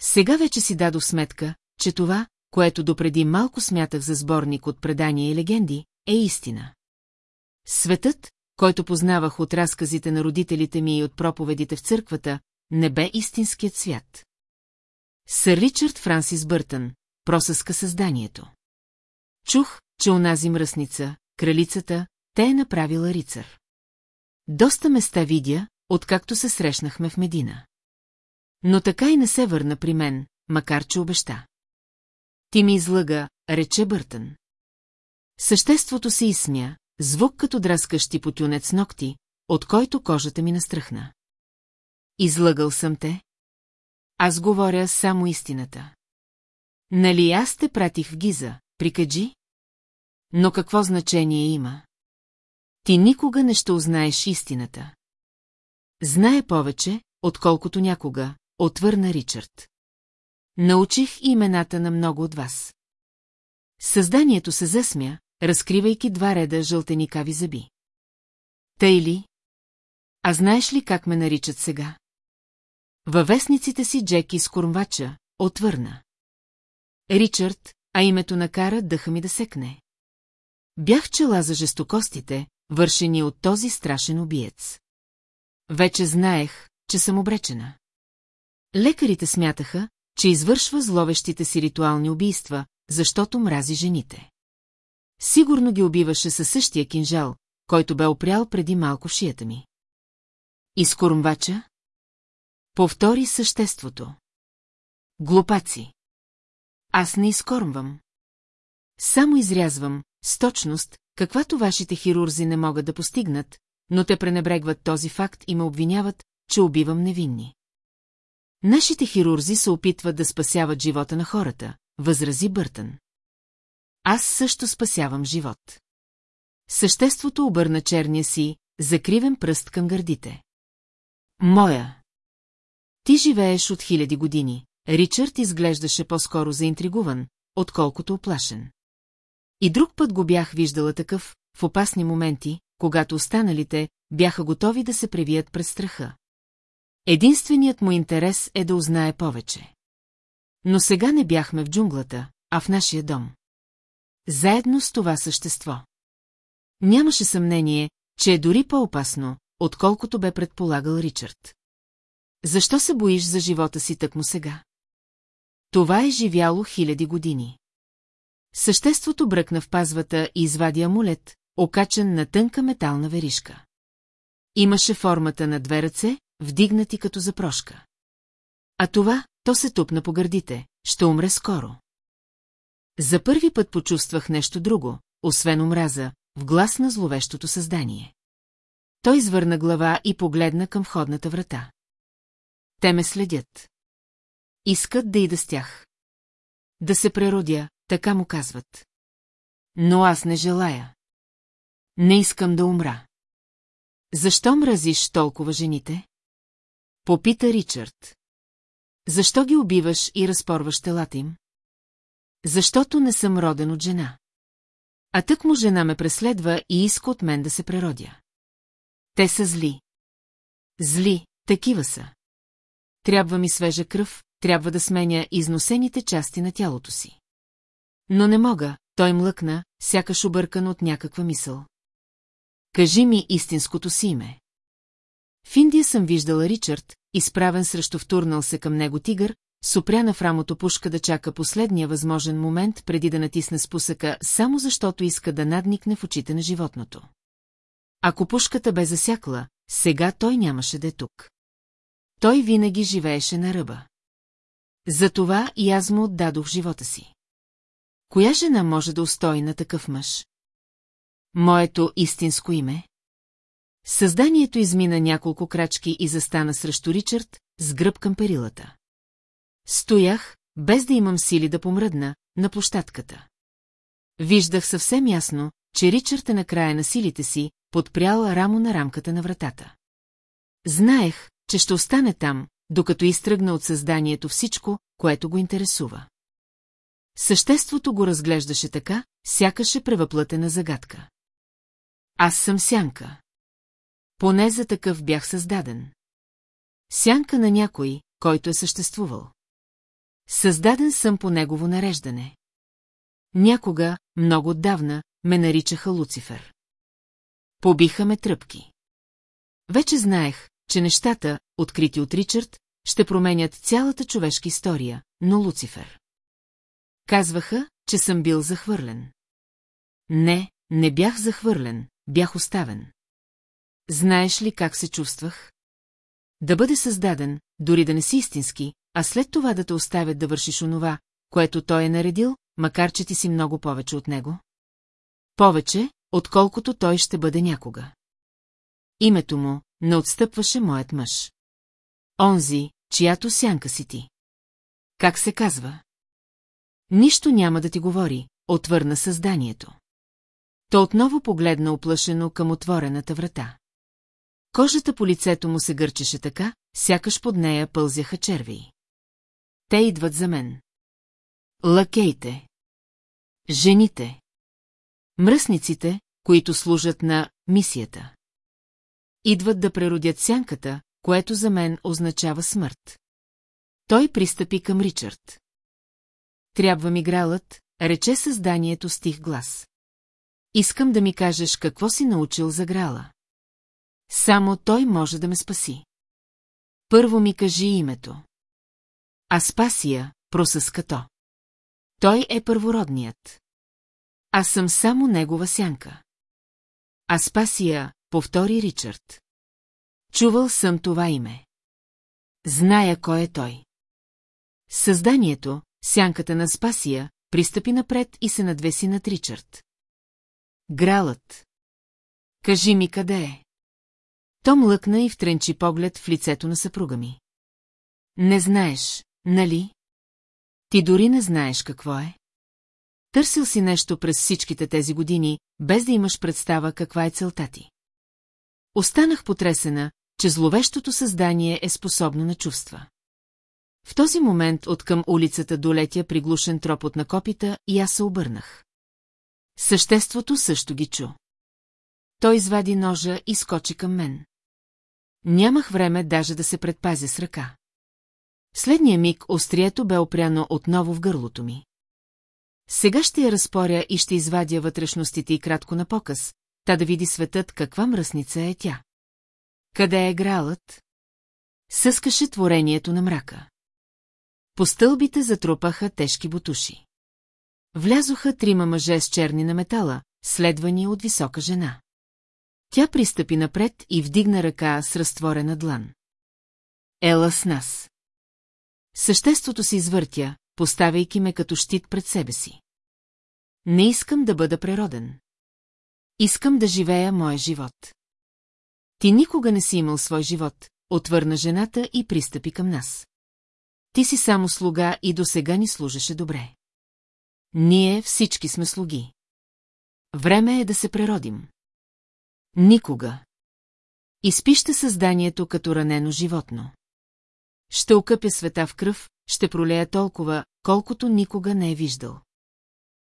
Сега вече си дадох сметка, че това, което допреди малко смятах за сборник от предания и легенди, е истина. Светът, който познавах от разказите на родителите ми и от проповедите в църквата, не бе истинският свят. Сър Ричард Франсис Бъртън, просъска създанието. Чух, че онази мръсница, кралицата, те е направила рицар. Доста места видя, откакто се срещнахме в Медина. Но така и не се върна при мен, макар че обеща. Ти ми излъга, рече Бъртън. Съществото се изсмя, звук като драскащи потюнец ногти, от който кожата ми настръхна. Излъгал съм те? Аз говоря само истината. Нали аз те пратих в Гиза, прикаджи? Но какво значение има? Ти никога не ще узнаеш истината. Знае повече, отколкото някога, отвърна Ричард. Научих имената на много от вас. Създанието се засмя, разкривайки два реда жълтеникави зъби. Тъй ли? А знаеш ли как ме наричат сега? Във вестниците си Джеки с кормвача, отвърна. Ричард, а името накара дъха ми да секне. Бях чела за жестокостите, вършени от този страшен убиец. Вече знаех, че съм обречена. Лекарите смятаха, че извършва зловещите си ритуални убийства, защото мрази жените. Сигурно ги убиваше със същия кинжал, който бе опрял преди малко в шията ми. Изкормвача? Повтори съществото. Глупаци. Аз не изкормвам. Само изрязвам, с точност, каквато вашите хирурзи не могат да постигнат, но те пренебрегват този факт и ме обвиняват, че убивам невинни. Нашите хирурзи се опитват да спасяват живота на хората, възрази Бъртън. Аз също спасявам живот. Съществото обърна черния си, закривен пръст към гърдите. Моя. Ти живееш от хиляди години. Ричард изглеждаше по-скоро заинтригуван, отколкото оплашен. И друг път го бях виждала такъв, в опасни моменти, когато останалите бяха готови да се превият пред страха. Единственият му интерес е да узнае повече. Но сега не бяхме в джунглата, а в нашия дом. Заедно с това същество. Нямаше съмнение, че е дори по-опасно, отколкото бе предполагал Ричард. Защо се боиш за живота си тъкмо сега? Това е живяло хиляди години. Съществото бръкна в пазвата и извади амулет, окачен на тънка метална веришка. Имаше формата на две ръце, вдигнати като запрошка. А това, то се тупна по гърдите, ще умре скоро. За първи път почувствах нещо друго, освен омраза, в глас на зловещото създание. Той извърна глава и погледна към входната врата. Те ме следят. Искат да ида с тях. Да се преродя, така му казват. Но аз не желая. Не искам да умра. Защо мразиш толкова жените? Попита Ричард. Защо ги убиваш и разпорваш телата им? Защото не съм роден от жена. А тък му жена ме преследва и иска от мен да се преродя. Те са зли. Зли, такива са. Трябва ми свежа кръв, трябва да сменя износените части на тялото си. Но не мога, той млъкна, сякаш объркан от някаква мисъл. Кажи ми истинското си име. В Индия съм виждала Ричард, изправен срещу втурнал се към него тигър, сопряна в рамото пушка да чака последния възможен момент преди да натисне спусъка, само защото иска да надникне в очите на животното. Ако пушката бе засякла, сега той нямаше да е тук. Той винаги живееше на ръба. Затова и аз му отдадох живота си. Коя жена може да устои на такъв мъж? Моето истинско име? Създанието измина няколко крачки и застана срещу Ричард, с гръб към перилата. Стоях, без да имам сили да помръдна, на площадката. Виждах съвсем ясно, че Ричард е на края на силите си, подпрял рамо на рамката на вратата. Знаех, че ще остане там, докато изтръгна от създанието всичко, което го интересува. Съществото го разглеждаше така, сякаше превъплътена загадка. Аз съм сянка. Поне за такъв бях създаден. Сянка на някой, който е съществувал. Създаден съм по негово нареждане. Някога, много отдавна, ме наричаха Луцифер. Побиха ме тръпки. Вече знаех, че нещата, открити от Ричард, ще променят цялата човешка история, но Луцифер. Казваха, че съм бил захвърлен. Не, не бях захвърлен, бях оставен. Знаеш ли как се чувствах? Да бъде създаден, дори да не си истински, а след това да те оставят да вършиш онова, което той е наредил, макар че ти си много повече от него? Повече, отколкото той ще бъде някога. Името му не отстъпваше моят мъж. Онзи, чиято сянка си ти. Как се казва? Нищо няма да ти говори, отвърна създанието. То отново погледна оплашено към отворената врата. Кожата по лицето му се гърчеше така, сякаш под нея пълзяха червии. Те идват за мен. Лакейте. Жените. Мръсниците, които служат на мисията. Идват да преродят сянката, което за мен означава смърт. Той пристъпи към Ричард. Трябва ми гралът, рече създанието с тих глас. Искам да ми кажеш какво си научил за грала. Само той може да ме спаси. Първо ми кажи името. Аспасия, просъска то. Той е първородният. Аз съм само негова сянка. Аспасия, повтори Ричард. Чувал съм това име. Зная кой е той. Създанието, сянката на Спасия, пристъпи напред и се надвеси над Ричард. Гралът. Кажи ми къде е. Том лъкна и втренчи поглед в лицето на съпруга ми. Не знаеш, нали? Ти дори не знаеш какво е. Търсил си нещо през всичките тези години, без да имаш представа каква е целта ти. Останах потресена, че зловещото създание е способно на чувства. В този момент от към улицата долетя приглушен тропот на копита и аз се обърнах. Съществото също ги чу. Той извади ножа и скочи към мен. Нямах време даже да се предпазя с ръка. Следния миг острието бе опряно отново в гърлото ми. Сега ще я разпоря и ще извадя вътрешностите и кратко на показ, та да види светът каква мръсница е тя. Къде е гралът? Съскаше творението на мрака. По стълбите затрупаха тежки бутуши. Влязоха трима мъже с черни на метала, следвани от висока жена. Тя пристъпи напред и вдигна ръка с разтворена длан. Ела с нас. Съществото се извъртя, поставяйки ме като щит пред себе си. Не искам да бъда природен. Искам да живея моя живот. Ти никога не си имал свой живот, отвърна жената и пристъпи към нас. Ти си само слуга и до сега ни служеше добре. Ние всички сме слуги. Време е да се преродим. Никога. Изпища създанието като ранено животно. Ще окъпя света в кръв, ще пролея толкова, колкото никога не е виждал.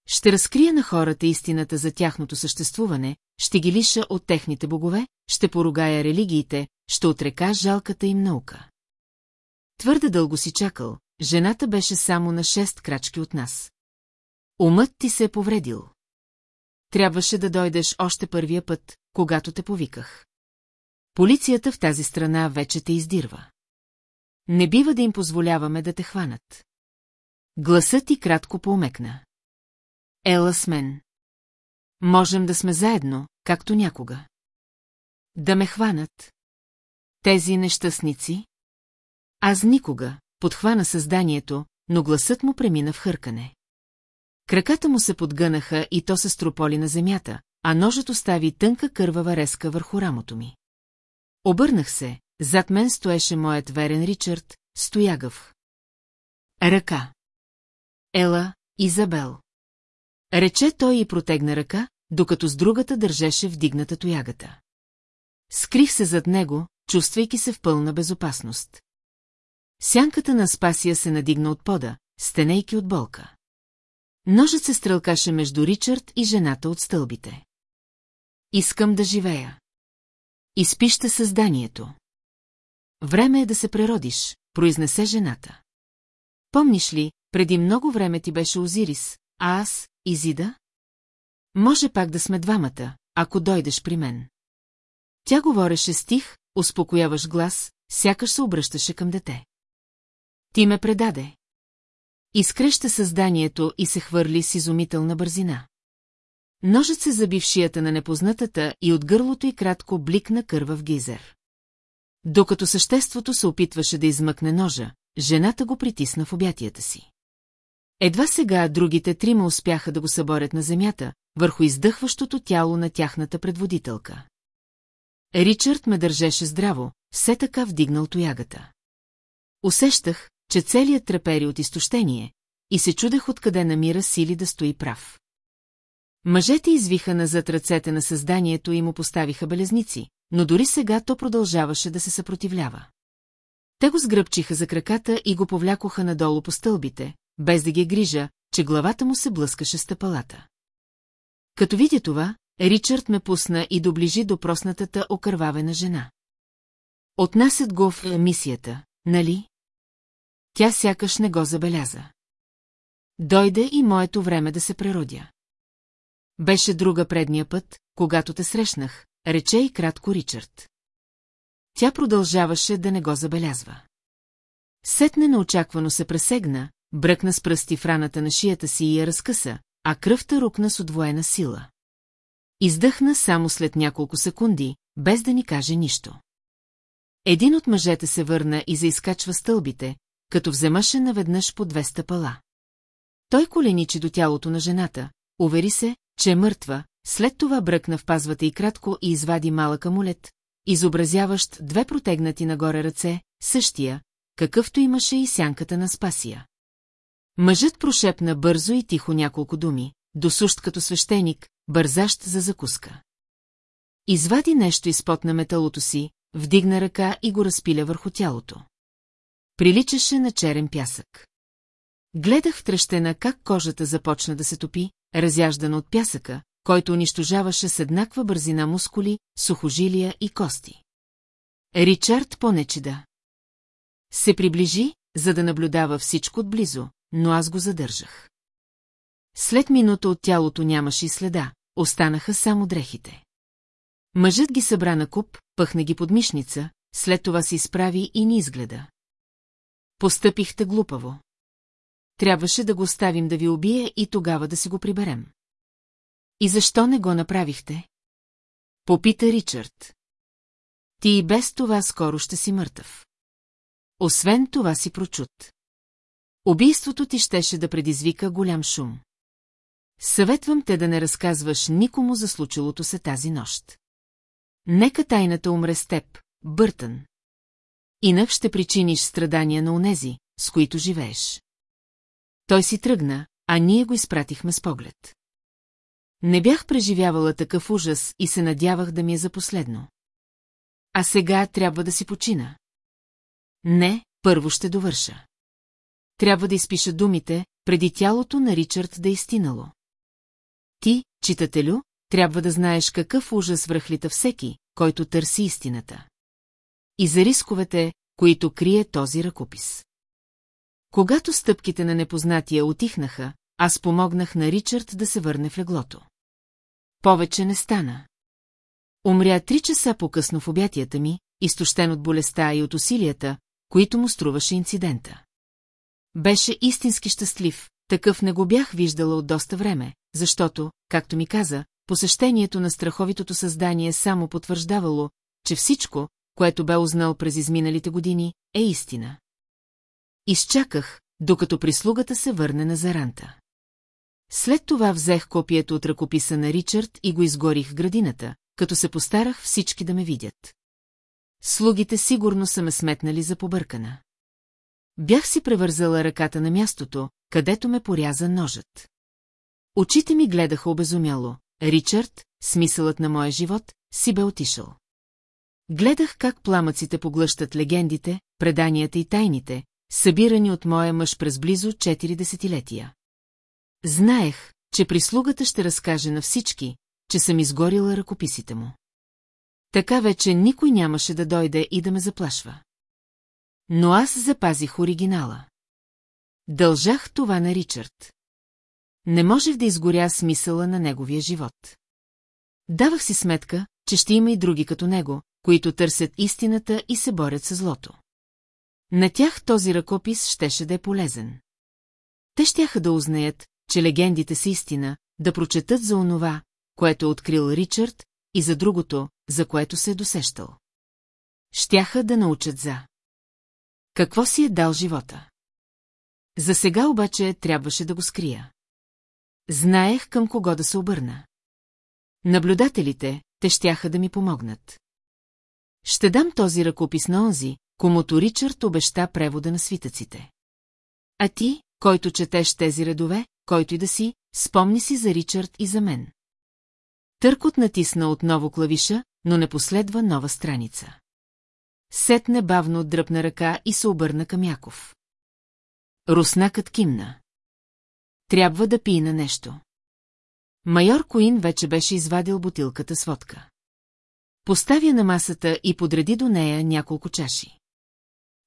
Ще разкрия на хората истината за тяхното съществуване, ще ги лиша от техните богове, ще поругая религиите, ще отрека жалката им наука. Твърде дълго си чакал, жената беше само на шест крачки от нас. Умът ти се е повредил. Трябваше да дойдеш още първия път, когато те повиках. Полицията в тази страна вече те издирва. Не бива да им позволяваме да те хванат. Гласът ти кратко поумекна. Ела с мен. Можем да сме заедно, както някога. Да ме хванат. Тези нещастници? Аз никога, подхвана създанието, но гласът му премина в хъркане. Краката му се подгънаха и то се строполи на земята, а ножът остави тънка кървава резка върху рамото ми. Обърнах се, зад мен стоеше моят верен Ричард, стоягъв. Ръка. Ела, Изабел. Рече той и протегна ръка, докато с другата държеше вдигната тоягата. Скрих се зад него, чувствайки се в пълна безопасност. Сянката на Спасия се надигна от пода, стенейки от болка. Ножът се стрелкаше между Ричард и жената от стълбите. Искам да живея. Изпища създанието. Време е да се преродиш, произнесе жената. Помниш ли, преди много време ти беше Озирис, а аз, Изида? Може пак да сме двамата, ако дойдеш при мен. Тя говореше стих, успокояваш глас, сякаш се обръщаше към дете. Ти ме предаде. Изкреща създанието и се хвърли с изумителна бързина. Ножът се заби в шията на непознатата и от гърлото й кратко бликна кървав гизер. Докато съществото се опитваше да измъкне ножа, жената го притисна в обятията си. Едва сега другите трима успяха да го съборят на земята, върху издъхващото тяло на тяхната предводителка. Ричард ме държеше здраво, все така вдигнал тоягата. Усещах, че целият трепери от изтощение, и се чудех откъде намира сили да стои прав. Мъжете извиха назад ръцете на създанието и му поставиха белезници, но дори сега то продължаваше да се съпротивлява. Те го сгръбчиха за краката и го повлякоха надолу по стълбите, без да ги е грижа, че главата му се блъскаше стъпалата. Като видя това, Ричард ме пусна и доближи до проснатата окървавена жена. Отнасят го в мисията, нали? Тя сякаш не го забеляза. Дойде и моето време да се преродя. Беше друга предния път, когато те срещнах, рече и кратко Ричард. Тя продължаваше да не го забелязва. Сетне неочаквано се пресегна, бръкна с пръсти в раната на шията си и я разкъса, а кръвта рукна с отвоена сила. Издъхна само след няколко секунди, без да ни каже нищо. Един от мъжете се върна и заискачва стълбите, като вземаше наведнъж по две стъпала. Той коленичи до тялото на жената, увери се, че е мъртва, след това бръкна в пазвата и кратко и извади малък амулет, изобразяващ две протегнати нагоре ръце, същия, какъвто имаше и сянката на Спасия. Мъжът прошепна бързо и тихо няколко думи, досущ като свещеник, бързащ за закуска. Извади нещо изпод на металото си, вдигна ръка и го разпиля върху тялото. Приличаше на черен пясък. Гледах в трещена как кожата започна да се топи, разяждана от пясъка, който унищожаваше с еднаква бързина мускули, сухожилия и кости. Ричард понечеда. Се приближи, за да наблюдава всичко отблизо, но аз го задържах. След минута от тялото нямаше и следа, останаха само дрехите. Мъжът ги събра на куп, пъхна ги под мишница, след това се изправи и ни изгледа. Постъпихте глупаво. Трябваше да го оставим да ви убие и тогава да си го приберем. И защо не го направихте? Попита Ричард. Ти и без това скоро ще си мъртъв. Освен това си прочут. Убийството ти щеше да предизвика голям шум. Съветвам те да не разказваш никому за случилото се тази нощ. Нека тайната умре с теб, Бъртън. Инак ще причиниш страдания на онези, с които живееш. Той си тръгна, а ние го изпратихме с поглед. Не бях преживявала такъв ужас и се надявах да ми е за последно. А сега трябва да си почина. Не, първо ще довърша. Трябва да изпиша думите, преди тялото на Ричард да е изтинало. Ти, читателю, трябва да знаеш какъв ужас връхлита всеки, който търси истината. И за рисковете, които крие този ръкопис. Когато стъпките на непознатия отихнаха, аз помогнах на Ричард да се върне в леглото. Повече не стана. Умря три часа по-късно в обятията ми, изтощен от болестта и от усилията, които му струваше инцидента. Беше истински щастлив, такъв не го бях виждала от доста време, защото, както ми каза, посещението на страховитото създание само потвърждавало, че всичко, което бе узнал през изминалите години, е истина. Изчаках, докато прислугата се върне на заранта. След това взех копието от ръкописа на Ричард и го изгорих в градината, като се постарах всички да ме видят. Слугите сигурно са ме сметнали за побъркана. Бях си превързала ръката на мястото, където ме поряза ножът. Очите ми гледаха обезумяло. Ричард, смисълът на моя живот, си бе отишъл. Гледах как пламъците поглъщат легендите, преданията и тайните, събирани от моя мъж през близо 4 десетилетия. Знаех, че прислугата ще разкаже на всички, че съм изгорила ръкописите му. Така вече никой нямаше да дойде и да ме заплашва. Но аз запазих оригинала. Дължах това на Ричард. Не можех да изгоря смисъла на неговия живот. Давах си сметка, че ще има и други като него, които търсят истината и се борят с злото. На тях този ръкопис щеше да е полезен. Те щяха да узнаят, че легендите са истина, да прочетат за онова, което е открил Ричард, и за другото, за което се е досещал. Щяха да научат за. Какво си е дал живота? За сега обаче трябваше да го скрия. Знаех към кого да се обърна. Наблюдателите, те щяха да ми помогнат. Ще дам този ръкопис на онзи, комуто Ричард обеща превода на свитъците. А ти, който четеш тези редове, който и да си, спомни си за Ричард и за мен. Търкот натисна отново клавиша, но не последва нова страница. Сетне бавно дръпна ръка и се обърна към Яков. Руснакът кимна. Трябва да пина нещо. Майор Коин вече беше извадил бутилката с водка. Поставя на масата и подреди до нея няколко чаши.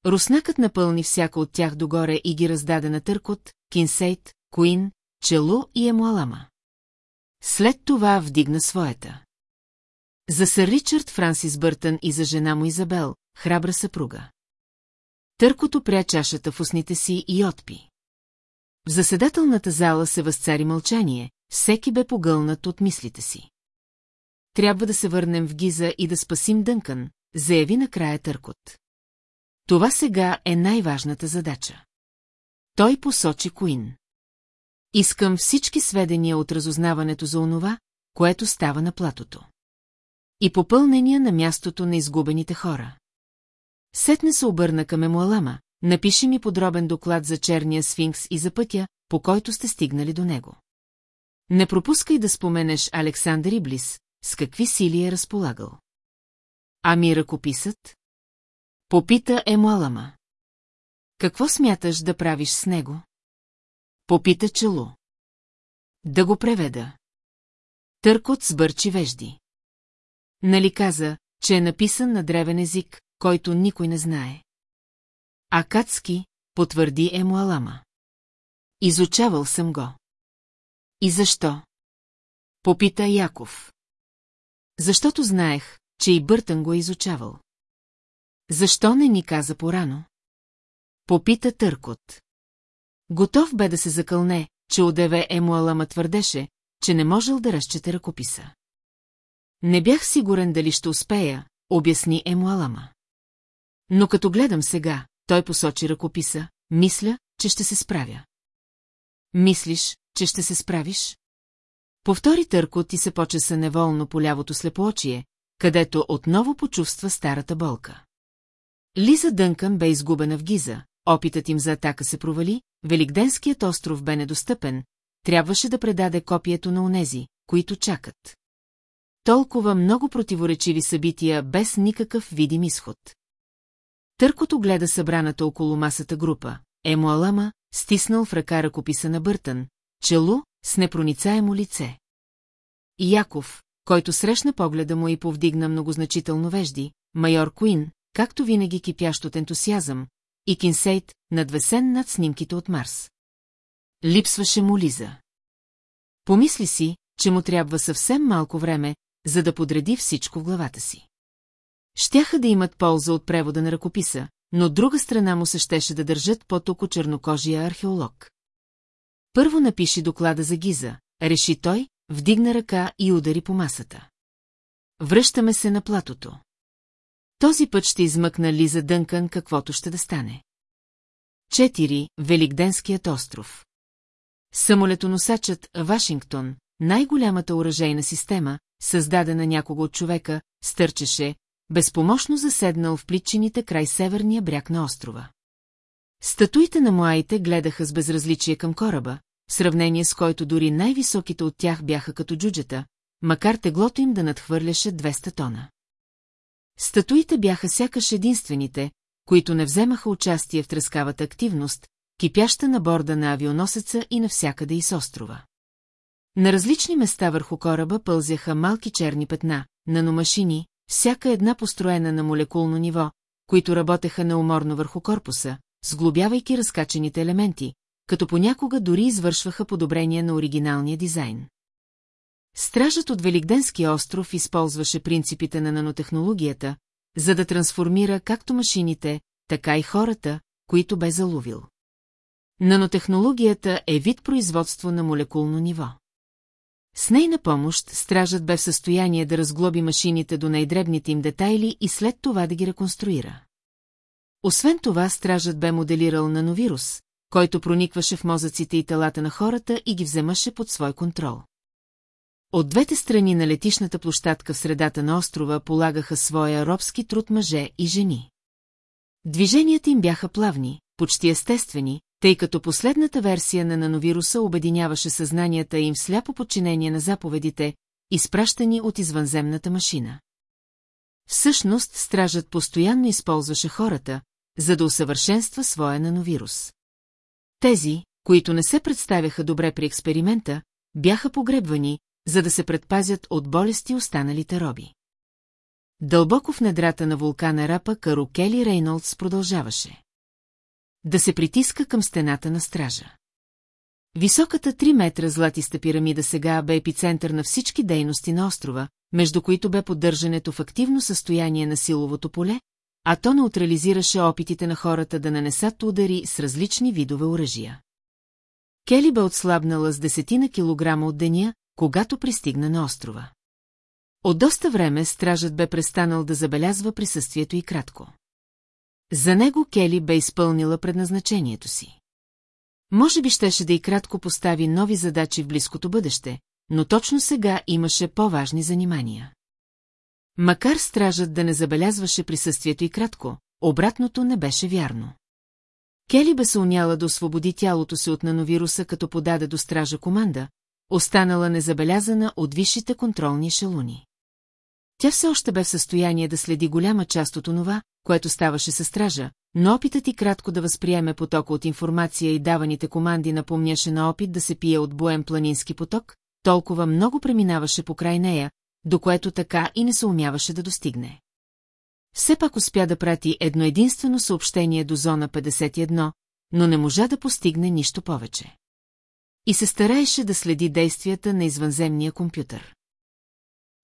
Руснакът напълни всяка от тях догоре и ги раздаде на Търкот, Кинсейт, Куин, Челу и Емуалама. След това вдигна своята. За сър Ричард Франсис Бъртън и за жена му Изабел, храбра съпруга. Търкото пря чашата в устните си и отпи. В заседателната зала се възцари мълчание, всеки бе погълнат от мислите си. Трябва да се върнем в Гиза и да спасим Дънкън, заяви накрая Търкот. Това сега е най-важната задача. Той посочи Куин. Искам всички сведения от разузнаването за онова, което става на платото. И попълнения на мястото на изгубените хора. Сетне се обърна към Емуалама, напиши ми подробен доклад за черния сфинкс и за пътя, по който сте стигнали до него. Не пропускай да споменеш Александър Иблис, с какви сили е разполагал. Ами ръкописът? Попита Емуалама. Какво смяташ да правиш с него? Попита Челу. Да го преведа. Търкот сбърчи вежди. Нали каза, че е написан на древен език, който никой не знае. Акацки, потвърди Емуалама. Изучавал съм го. И защо? Попита Яков. Защото знаех, че и Бъртън го е изучавал. Защо не ни каза порано? Попита Търкот. Готов бе да се закълне, че одеве Емуалама твърдеше, че не можел да разчете ръкописа. Не бях сигурен дали ще успея, обясни Емуалама. Но като гледам сега, той посочи ръкописа, мисля, че ще се справя. Мислиш, че ще се справиш? Повтори търко ти се почеса неволно по лявото слепоочие, където отново почувства старата болка. Лиза Дънкън бе изгубена в Гиза, опитът им за атака се провали, Великденският остров бе недостъпен, трябваше да предаде копието на онези, които чакат. Толкова много противоречиви събития без никакъв видим изход. Търкото гледа събраната около масата група. Емуалама, стиснал в ръка ръкописа на Бъртън, чело с непроницаемо лице. И Яков, който срещна погледа му и повдигна многозначително вежди, майор Куин, както винаги кипящ от ентусиазъм, и Кинсейт, надвесен над снимките от Марс. Липсваше му Лиза. Помисли си, че му трябва съвсем малко време, за да подреди всичко в главата си. Щяха да имат полза от превода на ръкописа, но друга страна му се щеше да държат по-токо чернокожия археолог. Първо напиши доклада за Гиза, реши той, вдигна ръка и удари по масата. Връщаме се на платото. Този път ще измъкна Лиза Дънкън каквото ще да стане. 4. Великденският остров Самолетоносачът Вашингтон, най-голямата оръжейна система, създадена някого от човека, стърчеше, безпомощно заседнал в плитчините край северния бряг на острова. Статуите на муаите гледаха с безразличие към кораба, в сравнение с който дори най-високите от тях бяха като джуджета, макар теглото им да надхвърляше 200 тона. Статуите бяха сякаш единствените, които не вземаха участие в трескавата активност, кипяща на борда на авионосеца и навсякъде из острова. На различни места върху кораба пълзяха малки черни петна, наномашини, всяка една построена на молекулно ниво, които работеха неуморно върху корпуса, сглобявайки разкачените елементи, като понякога дори извършваха подобрение на оригиналния дизайн. Стражът от Великденския остров използваше принципите на нанотехнологията, за да трансформира както машините, така и хората, които бе заловил. Нанотехнологията е вид производство на молекулно ниво. С нейна помощ стражът бе в състояние да разглоби машините до най-дребните им детайли и след това да ги реконструира. Освен това, стражът бе моделирал нановирус, който проникваше в мозъците и телата на хората и ги вземаше под свой контрол. От двете страни на летишната площадка в средата на острова полагаха своя робски труд мъже и жени. Движенията им бяха плавни, почти естествени, тъй като последната версия на нановируса обединяваше съзнанията им в сляпо подчинение на заповедите, изпращани от извънземната машина. Всъщност, стражът постоянно използваше хората, за да усъвършенства своя нановирус. Тези, които не се представяха добре при експеримента, бяха погребвани, за да се предпазят от болести останалите роби. Дълбоко в недрата на вулкана Рапа Каро Кели Рейнолдс продължаваше. Да се притиска към стената на стража. Високата 3 метра златиста пирамида сега бе епицентър на всички дейности на острова, между които бе поддържането в активно състояние на силовото поле, а то неутрализираше опитите на хората да нанесат удари с различни видове оръжия. Кели бе отслабнала с десетина килограма от деня, когато пристигна на острова. От доста време стражът бе престанал да забелязва присъствието и кратко. За него Кели бе изпълнила предназначението си. Може би щеше да и кратко постави нови задачи в близкото бъдеще, но точно сега имаше по-важни занимания. Макар стражът да не забелязваше присъствието и кратко, обратното не беше вярно. Кели бе се уняла да освободи тялото си от нановируса, като подаде до стража команда, останала незабелязана от висшите контролни шелуни. Тя все още бе в състояние да следи голяма част от онова, което ставаше със стража, но опитът и кратко да възприеме потока от информация и даваните команди напомняше на опит да се пие от боем планински поток, толкова много преминаваше по край нея, до което така и не се умяваше да достигне. Все пак успя да прати едно единствено съобщение до зона 51, но не можа да постигне нищо повече. И се стараеше да следи действията на извънземния компютър.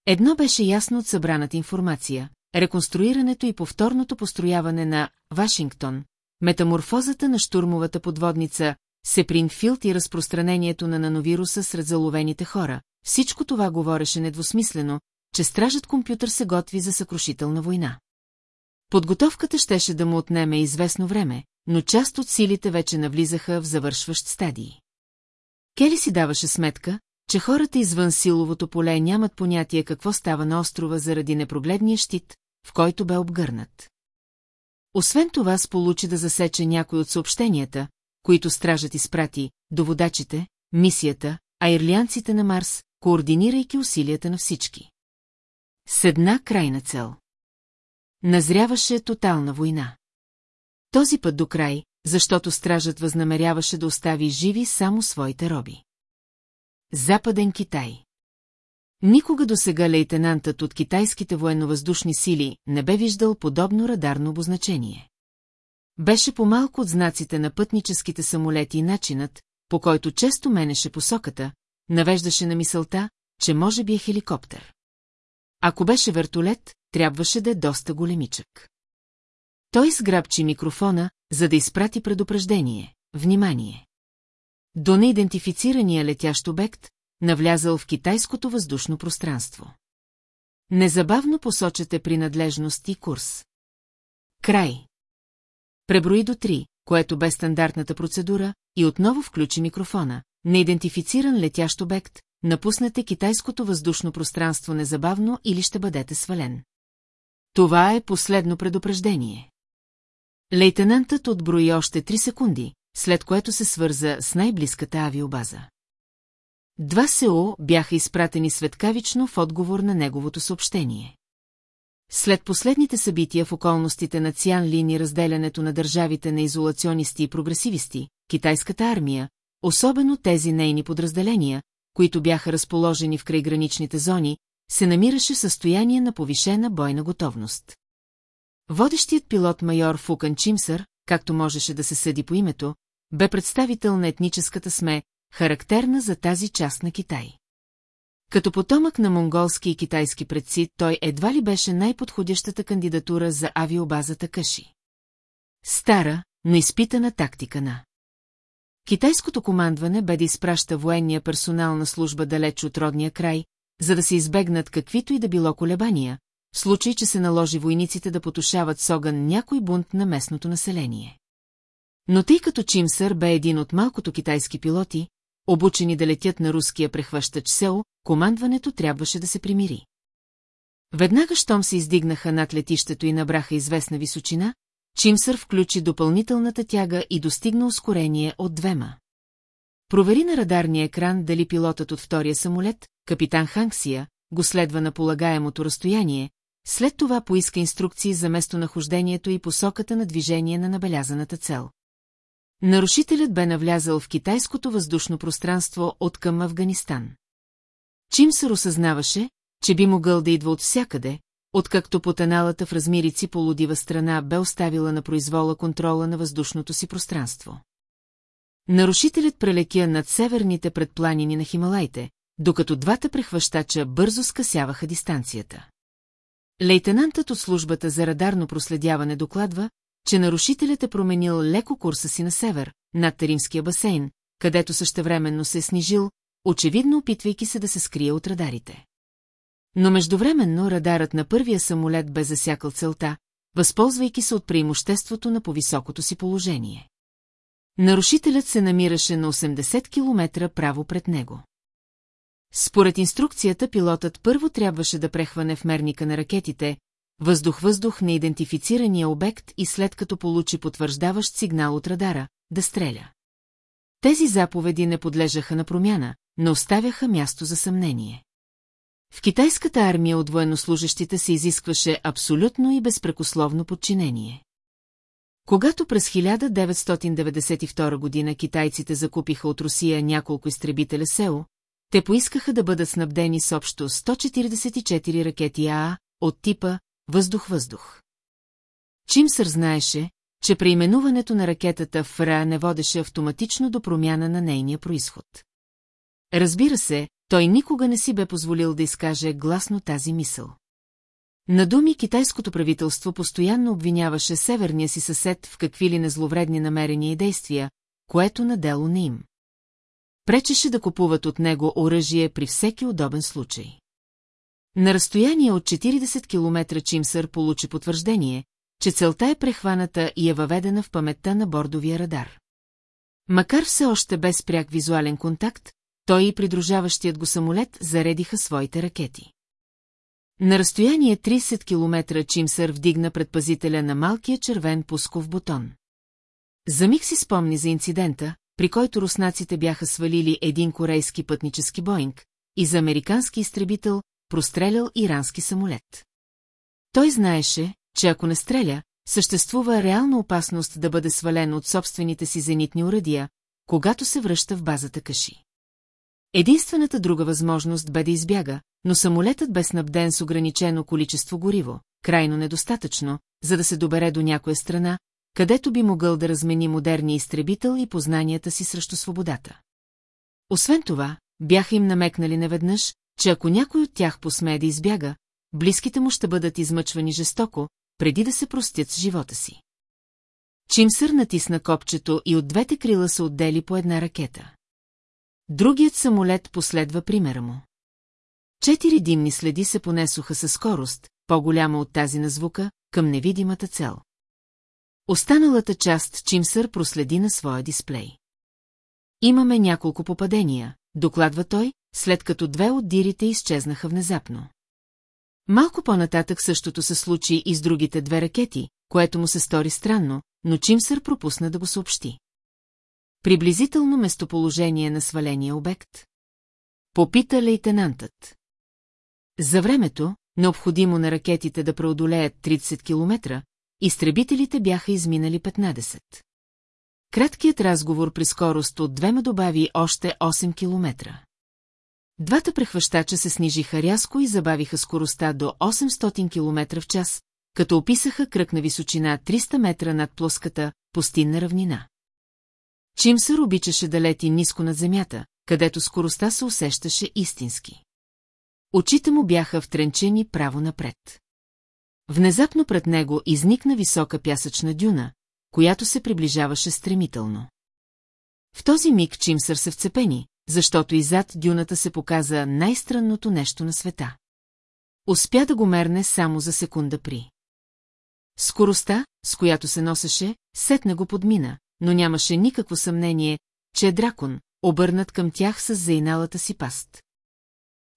Едно беше ясно от събраната информация – реконструирането и повторното построяване на Вашингтон, метаморфозата на штурмовата подводница Сепрингфилд и разпространението на нановируса сред заловените хора, всичко това говореше недвусмислено, че стражът компютър се готви за съкрушителна война. Подготовката щеше да му отнеме известно време, но част от силите вече навлизаха в завършващ стадии. Кели си даваше сметка, че хората извън силовото поле нямат понятие какво става на острова заради непрогледния щит, в който бе обгърнат. Освен това сполучи да засече някой от съобщенията, които стражът изпрати, до водачите, мисията, а ирлианците на Марс, координирайки усилията на всички. С една крайна цел. Назряваше тотална война. Този път до край, защото стражът възнамеряваше да остави живи само своите роби. Западен Китай Никога до сега лейтенантът от китайските военновъздушни сили не бе виждал подобно радарно обозначение. Беше по-малко от знаците на пътническите самолети и начинът, по който често менеше посоката, навеждаше на мисълта, че може би е хеликоптер. Ако беше вертолет, трябваше да е доста големичък. Той сграбчи микрофона, за да изпрати предупреждение. Внимание! До неидентифицирания летящ обект, навлязал в китайското въздушно пространство. Незабавно посочете принадлежност и курс. Край. Преброи до три, което бе стандартната процедура, и отново включи микрофона. Неидентифициран летящ обект, напуснете китайското въздушно пространство незабавно или ще бъдете свален. Това е последно предупреждение. Лейтенантът отброи още три секунди, след което се свърза с най-близката авиобаза. Два СО бяха изпратени светкавично в отговор на неговото съобщение. След последните събития в околностите на Цян Лин и разделянето на държавите на изолационисти и прогресивисти, китайската армия, особено тези нейни подразделения, които бяха разположени в крайграничните зони, се намираше в състояние на повишена бойна готовност. Водещият пилот майор Фукан Чимсър, както можеше да се съди по името, бе представител на етническата сме, характерна за тази част на Китай. Като потомък на монголски и китайски предци, той едва ли беше най-подходящата кандидатура за авиобазата Къши. Стара, но изпитана тактика на. Китайското командване бе да изпраща военния персонал на служба далеч от родния край, за да се избегнат каквито и да било колебания, случай, че се наложи войниците да потушават с огън някой бунт на местното население. Но тъй като Чимсър бе един от малкото китайски пилоти, обучени да летят на руския прехващач Сео, командването трябваше да се примири. Веднага, щом се издигнаха над летището и набраха известна височина, Чимсър включи допълнителната тяга и достигна ускорение от двема. Провери на радарния екран дали пилотът от втория самолет, капитан Ханксия, го следва на полагаемото разстояние, след това поиска инструкции за местонахождението и посоката на движение на набелязаната цел. Нарушителят бе навлязал в китайското въздушно пространство от към Афганистан. Чимсър осъзнаваше, че би могъл да идва от всякъде, откакто потаналата в размирици полудива страна бе оставила на произвола контрола на въздушното си пространство. Нарушителят прелетя над северните предпланини на Хималайте, докато двата прехващача бързо скъсяваха дистанцията. Лейтенантът от службата за радарно проследяване докладва, че нарушителят е променил леко курса си на север, над Таримския басейн, където същевременно се е снижил, очевидно опитвайки се да се скрие от радарите. Но междувременно радарът на първия самолет бе засякал целта, възползвайки се от преимуществото на повисокото си положение. Нарушителят се намираше на 80 км право пред него. Според инструкцията пилотът първо трябваше да прехване в мерника на ракетите, въздух-въздух на идентифицирания обект и след като получи потвърждаващ сигнал от радара, да стреля. Тези заповеди не подлежаха на промяна, но оставяха място за съмнение. В китайската армия от военнослужащите се изискваше абсолютно и безпрекословно подчинение. Когато през 1992 година китайците закупиха от Русия няколко изтребителя СЕО, те поискаха да бъдат снабдени с общо 144 ракети АА от типа въздух-въздух. Чимсър знаеше, че преименуването на ракетата в РА не водеше автоматично до промяна на нейния происход. Разбира се, той никога не си бе позволил да изкаже гласно тази мисъл. На думи китайското правителство постоянно обвиняваше северния си съсед в какви ли незловредни намерения и действия, което на дело не им. Пречеше да купуват от него оръжие при всеки удобен случай. На разстояние от 40 км Чимсър получи потвърждение, че целта е прехваната и е въведена в паметта на бордовия радар. Макар все още без пряк визуален контакт, той и придружаващият го самолет заредиха своите ракети. На разстояние 30 км Чимсър вдигна предпазителя на малкия червен пусков бутон. За миг си спомни за инцидента, при който руснаците бяха свалили един корейски пътнически боинг и за американски изтребител прострелял ирански самолет. Той знаеше, че ако не стреля, съществува реална опасност да бъде свален от собствените си зенитни урадия, когато се връща в базата Каши. Единствената друга възможност бе да избяга, но самолетът бе снабден с ограничено количество гориво, крайно недостатъчно, за да се добере до някоя страна, където би могъл да размени модерния изтребител и познанията си срещу свободата. Освен това, бяха им намекнали неведнъж, че ако някой от тях посмее да избяга, близките му ще бъдат измъчвани жестоко, преди да се простят с живота си. Чимсър натисна копчето и от двете крила се отдели по една ракета. Другият самолет последва примера му. Четири димни следи се понесоха със скорост, по-голяма от тази на звука, към невидимата цел. Останалата част Чимсър проследи на своя дисплей. Имаме няколко попадения, докладва той, след като две от дирите изчезнаха внезапно. Малко по-нататък същото се случи и с другите две ракети, което му се стори странно, но Чимсър пропусна да го съобщи. Приблизително местоположение на сваления обект? Попита лейтенантът. За времето, необходимо на ракетите да преодолеят 30 км, изтребителите бяха изминали 15. Краткият разговор при скорост от двема добави още 8 км. Двата прехващача се снижиха рязко и забавиха скоростта до 800 км в час, като описаха кръг на височина 300 метра над плоската, пустинна равнина. Чимсър обичаше да лети ниско над земята, където скоростта се усещаше истински. Очите му бяха втренчени право напред. Внезапно пред него изникна висока пясъчна дюна, която се приближаваше стремително. В този миг Чимсър се вцепени, защото и зад дюната се показа най-странното нещо на света. Успя да го мерне само за секунда при. Скоростта, с която се носеше, сетна го подмина, но нямаше никакво съмнение, че е дракон, обърнат към тях с заиналата си паст.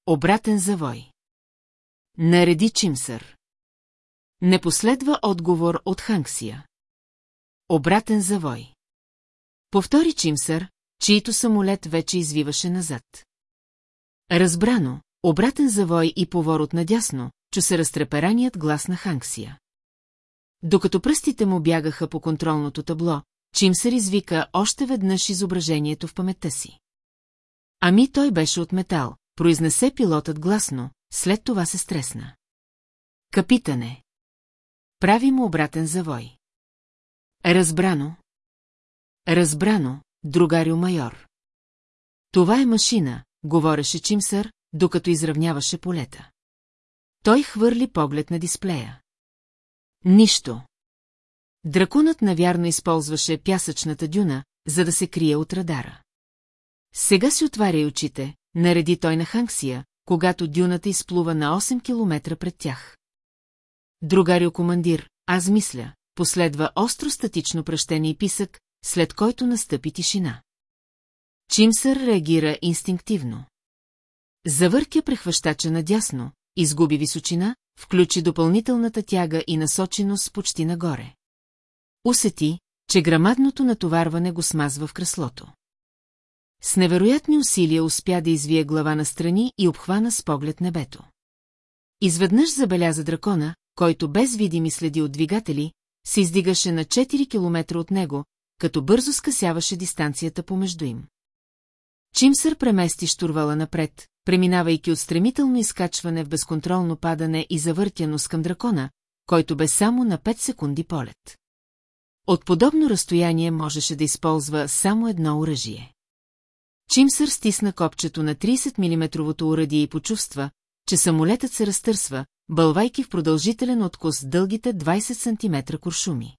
Обратен завой. Нареди Чимсър. Не последва отговор от Ханксия. Обратен завой. Повтори Чимсър, чието самолет вече извиваше назад. Разбрано, обратен завой и поворот надясно, чу се разтрепераният глас на Ханксия. Докато пръстите му бягаха по контролното табло, Чимсър извика още веднъж изображението в паметта си. Ами той беше от метал, произнесе пилотът гласно, след това се стресна. Капитане. Прави му обратен завой. Разбрано. Разбрано, другарю майор. Това е машина, говореше Чимсър, докато изравняваше полета. Той хвърли поглед на дисплея. Нищо. Драконът навярно използваше пясъчната дюна, за да се крие от радара. Сега си отваря очите, нареди той на Ханксия, когато дюната изплува на 8 километра пред тях. Другарио командир, аз мисля, последва остро статично пръщение и писък, след който настъпи тишина. Чимсър реагира инстинктивно. Завъркя прехващача надясно, изгуби височина, включи допълнителната тяга и насоченост почти нагоре. Усети, че грамадното натоварване го смазва в креслото. С невероятни усилия успя да извие глава настрани и обхвана с поглед небето. Изведнъж забеляза дракона, който без видими следи от двигатели, се издигаше на 4 километра от него, като бързо скъсяваше дистанцията помежду им. Чимсър премести штурвала напред, преминавайки от стремително изкачване в безконтролно падане и завъртяност към дракона, който бе само на 5 секунди полет. От подобно разстояние можеше да използва само едно оръжие. Чимсър стисна копчето на 30-мм уръдие и почувства, че самолетът се разтърсва, бълвайки в продължителен откос дългите 20 см куршуми.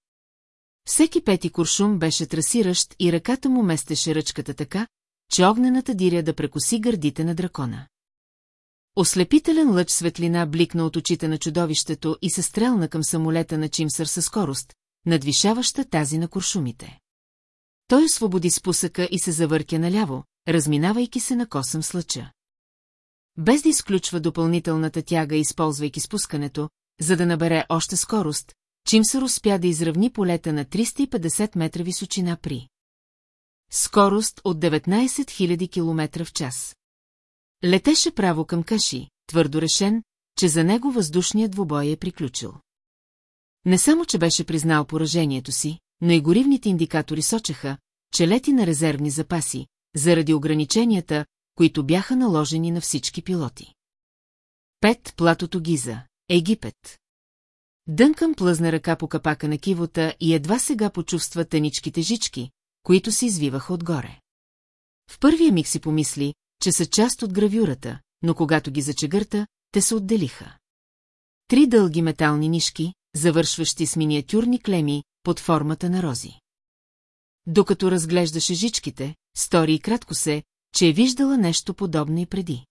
Всеки пети куршум беше трасиращ и ръката му местеше ръчката така, че огнената диря да прекоси гърдите на дракона. Ослепителен лъч светлина бликна от очите на чудовището и се стрелна към самолета на Чимсър със скорост, надвишаваща тази на куршумите. Той освободи спусъка и се завъртя наляво, разминавайки се на косъм с лъча. Без да изключва допълнителната тяга, използвайки спускането, за да набере още скорост, Чимсър успя да изравни полета на 350 метра височина при скорост от 19 000 км в час. Летеше право към Каши, твърдо решен, че за него въздушният двубой е приключил. Не само, че беше признал поражението си, но и горивните индикатори сочеха, че лети на резервни запаси, заради ограниченията, които бяха наложени на всички пилоти. Пет платото Гиза, Египет. Дънкъм плъзна ръка по капака на кивота и едва сега почувства тъничките жички, които се извиваха отгоре. В първия миг си помисли, че са част от гравюрата, но когато ги зачегърта, те се отделиха. Три дълги метални нишки, завършващи с миниатюрни клеми под формата на рози. Докато разглеждаше жичките, стори и кратко се, че е виждала нещо подобно и преди.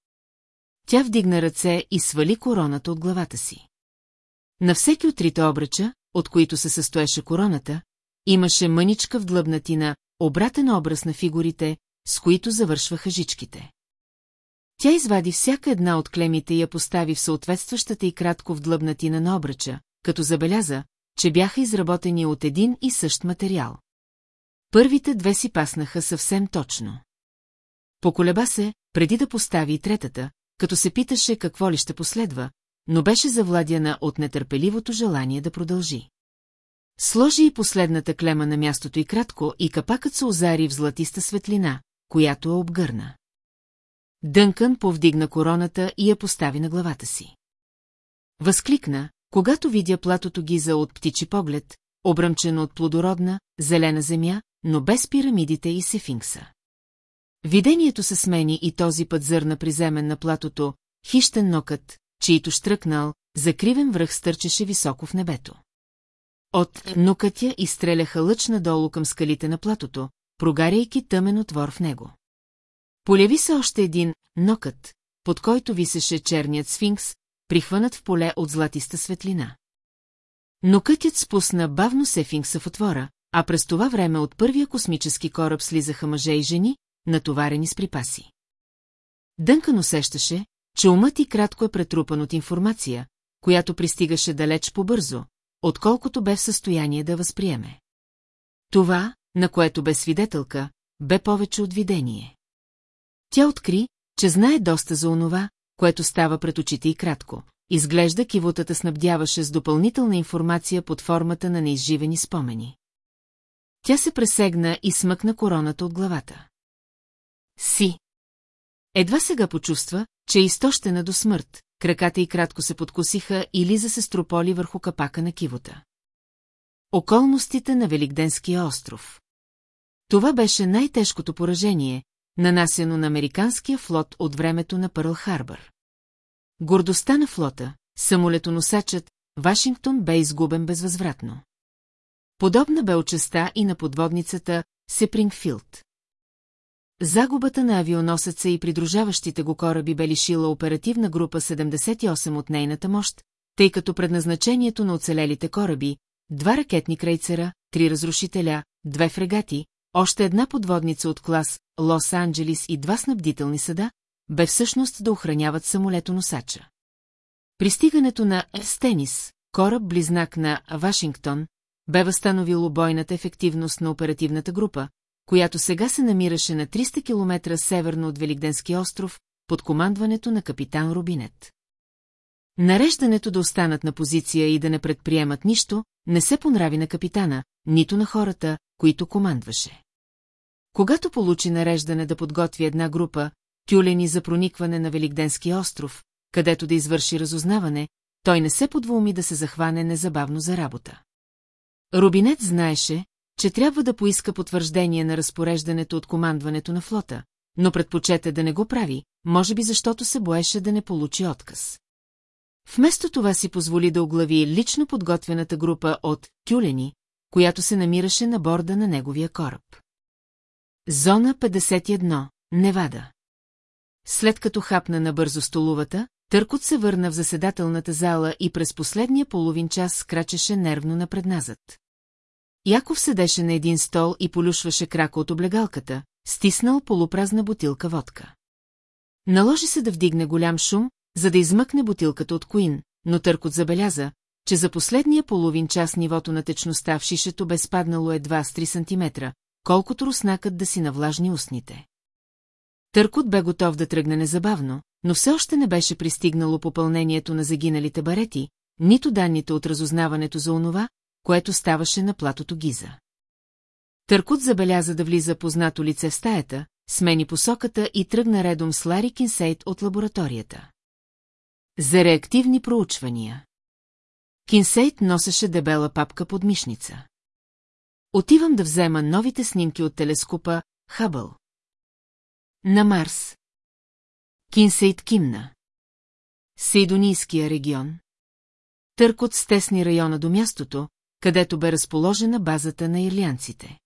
Тя вдигна ръце и свали короната от главата си. На всеки от трите обръча, от които се състоеше короната, имаше мъничка в длъбнатина, обратен образ на фигурите, с които завършваха жичките. Тя извади всяка една от клемите и я постави в съответстващата и кратко в длъбнатина на обръча, като забеляза, че бяха изработени от един и същ материал. Първите две си паснаха съвсем точно. Поколеба се, преди да постави и третата, като се питаше какво ли ще последва, но беше завладяна от нетърпеливото желание да продължи. Сложи и последната клема на мястото и кратко, и капакът се озари в златиста светлина, която я обгърна. Дънкън повдигна короната и я постави на главата си. Възкликна, когато видя платото гиза от птичи поглед, обръмчено от плодородна, зелена земя, но без пирамидите и сефинкса. Видението се смени и този път зърна приземен на платото, хищен нокът, чието штръкнал, закривен връх стърчеше високо в небето. От нокътя изстреляха лъч надолу към скалите на платото, прогаряйки тъмен отвор в него. Поляви се още един нокът, под който висеше черният сфинкс, прихванат в поле от златиста светлина. Но кътят спусна бавно сефинкса в отвора, а през това време от първия космически кораб слизаха мъже и жени, натоварени с припаси. Дънкан усещаше, че умът и кратко е претрупан от информация, която пристигаше далеч по-бързо, отколкото бе в състояние да възприеме. Това, на което бе свидетелка, бе повече от видение. Тя откри, че знае доста за онова, което става пред очите и кратко. Изглежда кивотата снабдяваше с допълнителна информация под формата на неизживени спомени. Тя се пресегна и смъкна короната от главата. Си. Едва сега почувства, че е изтощена до смърт, краката й кратко се подкосиха и Лиза се строполи върху капака на кивота. Околностите на Великденския остров. Това беше най-тежкото поражение, нанасено на американския флот от времето на Пърл Харбър. Гордостта на флота, самолетоносачът, Вашингтон бе изгубен безвъзвратно. Подобна бе очеста и на подводницата Сепрингфилд. Загубата на авионосеца и придружаващите го кораби бе лишила оперативна група 78 от нейната мощ, тъй като предназначението на оцелелите кораби, два ракетни крейцера, три разрушителя, две фрегати, още една подводница от клас Лос-Анджелис и два снабдителни съда, бе всъщност да охраняват самолетоносача. Пристигането на Стенис, кораб-близнак на Вашингтон, бе възстановило бойната ефективност на оперативната група, която сега се намираше на 300 км северно от Великденски остров, под командването на капитан Рубинет. Нареждането да останат на позиция и да не предприемат нищо, не се понрави на капитана, нито на хората, които командваше. Когато получи нареждане да подготви една група, тюлени за проникване на Великденски остров, където да извърши разузнаване, той не се подвуми да се захване незабавно за работа. Рубинет знаеше, че трябва да поиска потвърждение на разпореждането от командването на флота, но предпочете да не го прави, може би защото се боеше да не получи отказ. Вместо това си позволи да оглави лично подготвената група от тюлени, която се намираше на борда на неговия кораб. Зона 51, Невада. След като хапна набързо столовата, Търкот се върна в заседателната зала и през последния половин час скрачеше нервно напредназът. Яков седеше на един стол и полюшваше крака от облегалката, стиснал полупразна бутилка водка. Наложи се да вдигне голям шум, за да измъкне бутилката от Куин, но Търкот забеляза, че за последния половин час нивото на течността в шишето бе спаднало едва с 3 см, колкото руснакът да си навлажни устните. Търкот бе готов да тръгне незабавно, но все още не беше пристигнало попълнението на загиналите барети, нито данните от разузнаването за онова, което ставаше на платото Гиза. Търкот забеляза да влиза познато лице в стаята, смени посоката и тръгна редом с Лари Кинсейт от лабораторията. За реактивни проучвания. Кинсейт носеше дебела папка под мишница. Отивам да взема новите снимки от телескопа Хабъл. На Марс. Кинсейт кимна. Сейдонийския регион. Търкот стесни района до мястото, където бе разположена базата на ирлянците.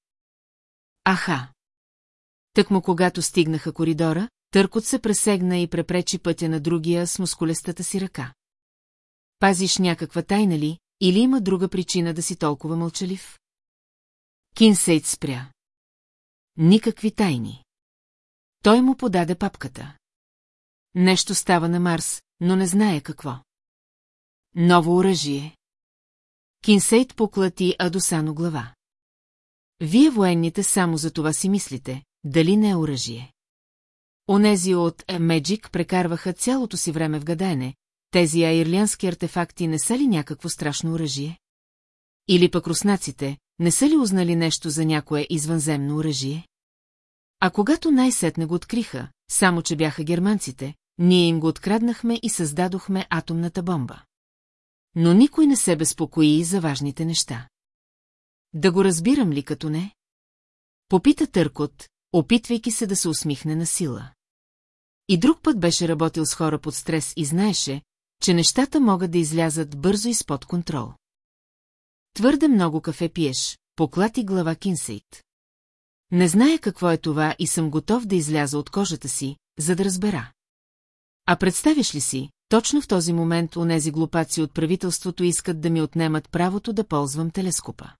Аха! Тъкмо когато стигнаха коридора, Търкот се пресегна и препречи пътя на другия с мускулестата си ръка. Пазиш някаква тайна ли, или има друга причина да си толкова мълчалив? Кинсейт спря. Никакви тайни. Той му подаде папката. Нещо става на Марс, но не знае какво. Ново оръжие. Кинсейт поклати Адосано глава. Вие военните само за това си мислите, дали не е оръжие. Онези от Меджик прекарваха цялото си време в гадаене, тези аирлянски артефакти не са ли някакво страшно оръжие? Или пък руснаците, не са ли узнали нещо за някое извънземно оръжие? А когато най-сетне го откриха, само че бяха германците, ние им го откраднахме и създадохме атомната бомба. Но никой не се безпокои за важните неща. Да го разбирам ли като не? Попита Търкот, опитвайки се да се усмихне на сила. И друг път беше работил с хора под стрес и знаеше, че нещата могат да излязат бързо изпод контрол. Твърде много кафе пиеш, поклати глава Кинсейт. Не зная какво е това и съм готов да изляза от кожата си, за да разбера. А представиш ли си, точно в този момент онези глупаци от правителството искат да ми отнемат правото да ползвам телескопа.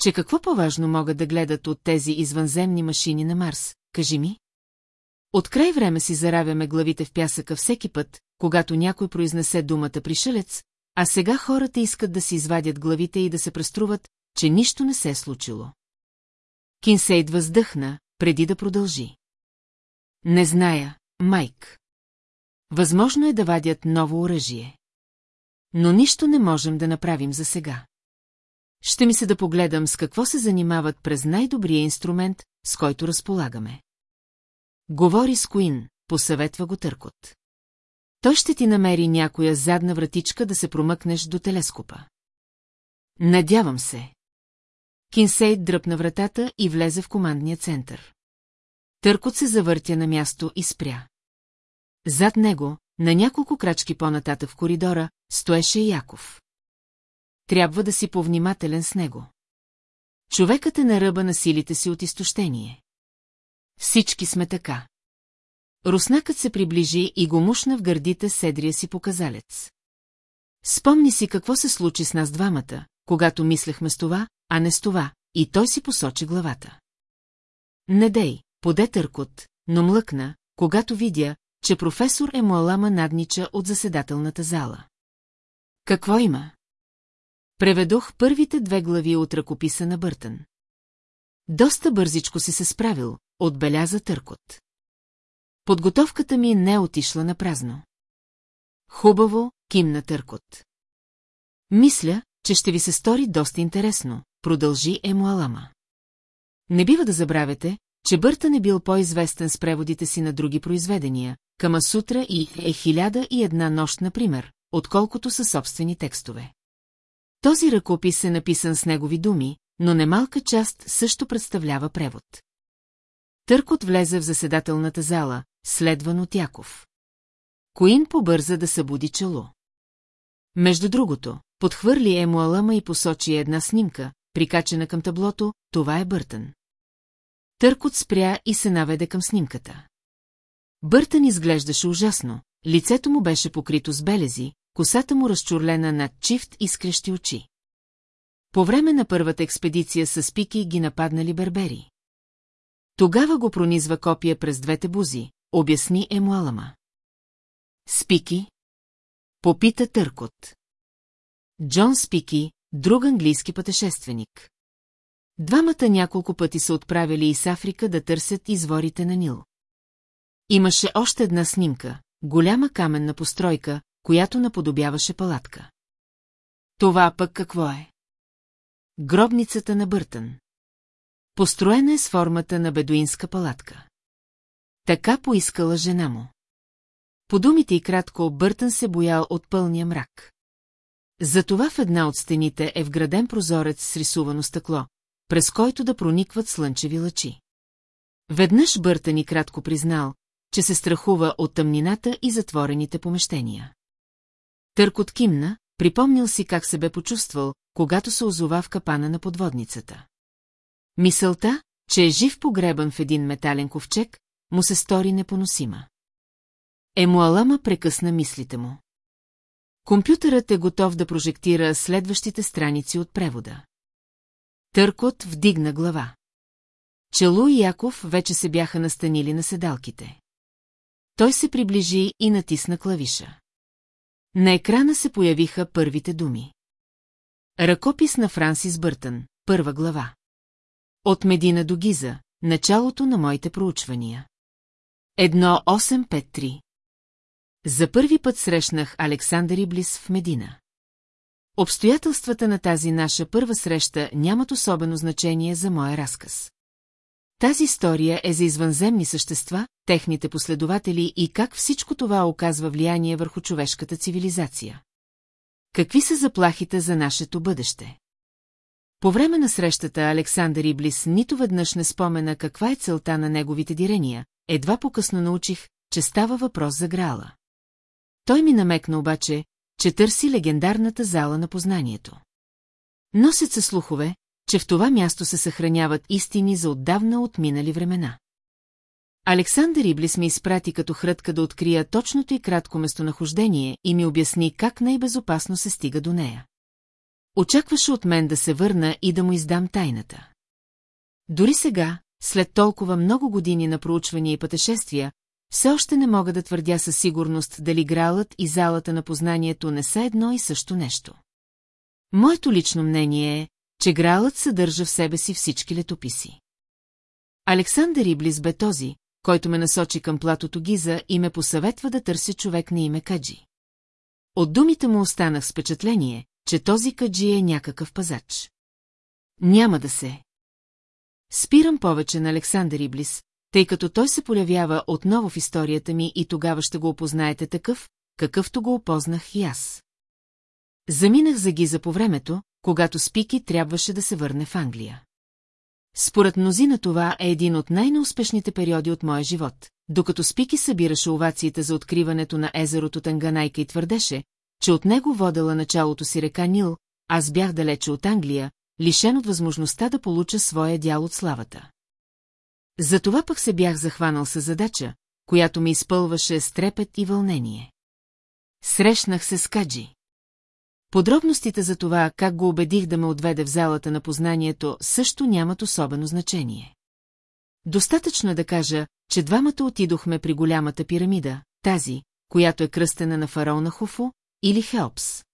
Че какво по-важно могат да гледат от тези извънземни машини на Марс, кажи ми? От край време си заравяме главите в пясъка всеки път, когато някой произнесе думата пришелец, а сега хората искат да си извадят главите и да се преструват, че нищо не се е случило. Кинсейд въздъхна, преди да продължи. Не зная, Майк. Възможно е да вадят ново оръжие. Но нищо не можем да направим за сега. Ще ми се да погледам с какво се занимават през най-добрия инструмент, с който разполагаме. Говори с Куин, посъветва го Търкот. Той ще ти намери някоя задна вратичка да се промъкнеш до телескопа. Надявам се. Кинсейд дръпна вратата и влезе в командния център. Търкот се завъртя на място и спря. Зад него, на няколко крачки по-нататък в коридора, стоеше Яков. Трябва да си повнимателен с него. Човекът е на ръба на силите си от изтощение. Всички сме така. Руснакът се приближи и го мушна в гърдите седрия си показалец. Спомни си какво се случи с нас двамата, когато мислехме с това, а не с това, и той си посочи главата. Не дей, поде търкот, но млъкна, когато видя, че професор Емуалама наднича от заседателната зала. Какво има? Преведох първите две глави от ръкописа на Бъртън. Доста бързичко си се справил, отбеляза Търкот. Подготовката ми не отишла на празно. Хубаво, кимна Търкот. Мисля, че ще ви се стори доста интересно, продължи Емуалама. Не бива да забравяте, че Бъртън е бил по-известен с преводите си на други произведения, Кама Сутра и Е хиляда и една нощ, например, отколкото са собствени текстове. Този ръкопис е написан с негови думи, но немалка част също представлява превод. Търкот влезе в заседателната зала, следван от Яков. Коин побърза да събуди чело. Между другото, подхвърли Емуалама и посочи една снимка, прикачена към таблото, това е Бъртън. Търкот спря и се наведе към снимката. Бъртън изглеждаше ужасно, лицето му беше покрито с белези, косата му разчурлена над чифт и скрещи очи. По време на първата експедиция с пики ги нападнали бербери. Тогава го пронизва копия през двете бузи, обясни Емуалама. Спики? Попита Търкот. Джон Спики, друг английски пътешественик. Двамата няколко пъти са отправили из Африка да търсят изворите на Нил. Имаше още една снимка, голяма каменна постройка, която наподобяваше палатка. Това пък какво е? Гробницата на Бъртън. Построена е с формата на бедуинска палатка. Така поискала жена му. По думите и кратко, Бъртън се боял от пълния мрак. Затова в една от стените е вграден прозорец с рисувано стъкло, през който да проникват слънчеви лъчи. Веднъж Бъртън и кратко признал, че се страхува от тъмнината и затворените помещения. Търкот кимна, припомнил си как се бе почувствал, когато се озова в капана на подводницата. Мисълта, че е жив погребан в един метален ковчег, му се стори непоносима. Емуалама прекъсна мислите му. Компютърът е готов да прожектира следващите страници от превода. Търкот вдигна глава. Челу и Яков вече се бяха настанили на седалките. Той се приближи и натисна клавиша. На екрана се появиха първите думи. Ръкопис на Франсис Бъртън, първа глава. От Медина до Гиза, началото на моите проучвания. 1853 за първи път срещнах Александър Иблис в Медина. Обстоятелствата на тази наша първа среща нямат особено значение за моя разказ. Тази история е за извънземни същества, техните последователи и как всичко това оказва влияние върху човешката цивилизация. Какви са заплахите за нашето бъдеще? По време на срещата Александър Иблис нито веднъж не спомена каква е целта на неговите дирения, едва по-късно научих, че става въпрос за Граала. Той ми намекна обаче, че търси легендарната зала на познанието. Носят се слухове, че в това място се съхраняват истини за отдавна отминали времена. Александър Иблис ми изпрати като хрътка да открия точното и кратко местонахождение и ми обясни как най-безопасно се стига до нея. Очакваше от мен да се върна и да му издам тайната. Дори сега, след толкова много години на проучвания и пътешествия, все още не мога да твърдя със сигурност дали гралът и залата на познанието не са едно и също нещо. Моето лично мнение е, че гралът съдържа в себе си всички летописи. Александър Иблис бе този, който ме насочи към платото Гиза и ме посъветва да търся човек на име Каджи. От думите му останах с впечатление, че този Каджи е някакъв пазач. Няма да се. Спирам повече на Александър Иблис, тъй като той се появява отново в историята ми и тогава ще го опознаете такъв, какъвто го опознах и аз. Заминах за Гиза по времето, когато Спики трябваше да се върне в Англия. Според мнозина това е един от най-неуспешните периоди от моя живот, докато Спики събираше овациите за откриването на езерото Танганайка и твърдеше, че от него водела началото си река Нил, аз бях далече от Англия, лишен от възможността да получа своя дял от славата. Затова пък се бях захванал с задача, която ми изпълваше с трепет и вълнение. Срещнах се с Каджи. Подробностите за това, как го убедих да ме отведе в залата на познанието, също нямат особено значение. Достатъчно е да кажа, че двамата отидохме при голямата пирамида, тази, която е кръстена на фараона Хуфо, или Хелпс.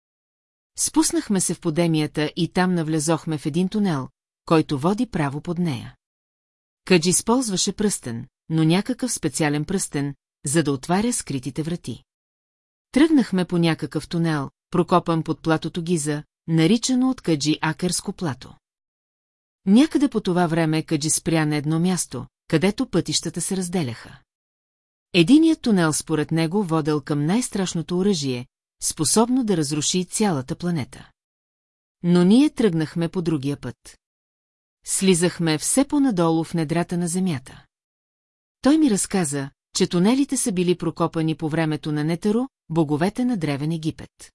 Спуснахме се в подемията и там навлезохме в един тунел, който води право под нея. Каджи използваше пръстен, но някакъв специален пръстен, за да отваря скритите врати. Тръгнахме по някакъв тунел, прокопан под платото Гиза, наричано от Каджи Акърско плато. Някъде по това време Каджи спря на едно място, където пътищата се разделяха. Единият тунел според него водел към най-страшното оръжие, способно да разруши цялата планета. Но ние тръгнахме по другия път. Слизахме все по-надолу в недрата на земята. Той ми разказа, че тунелите са били прокопани по времето на Нетаро, боговете на Древен Египет.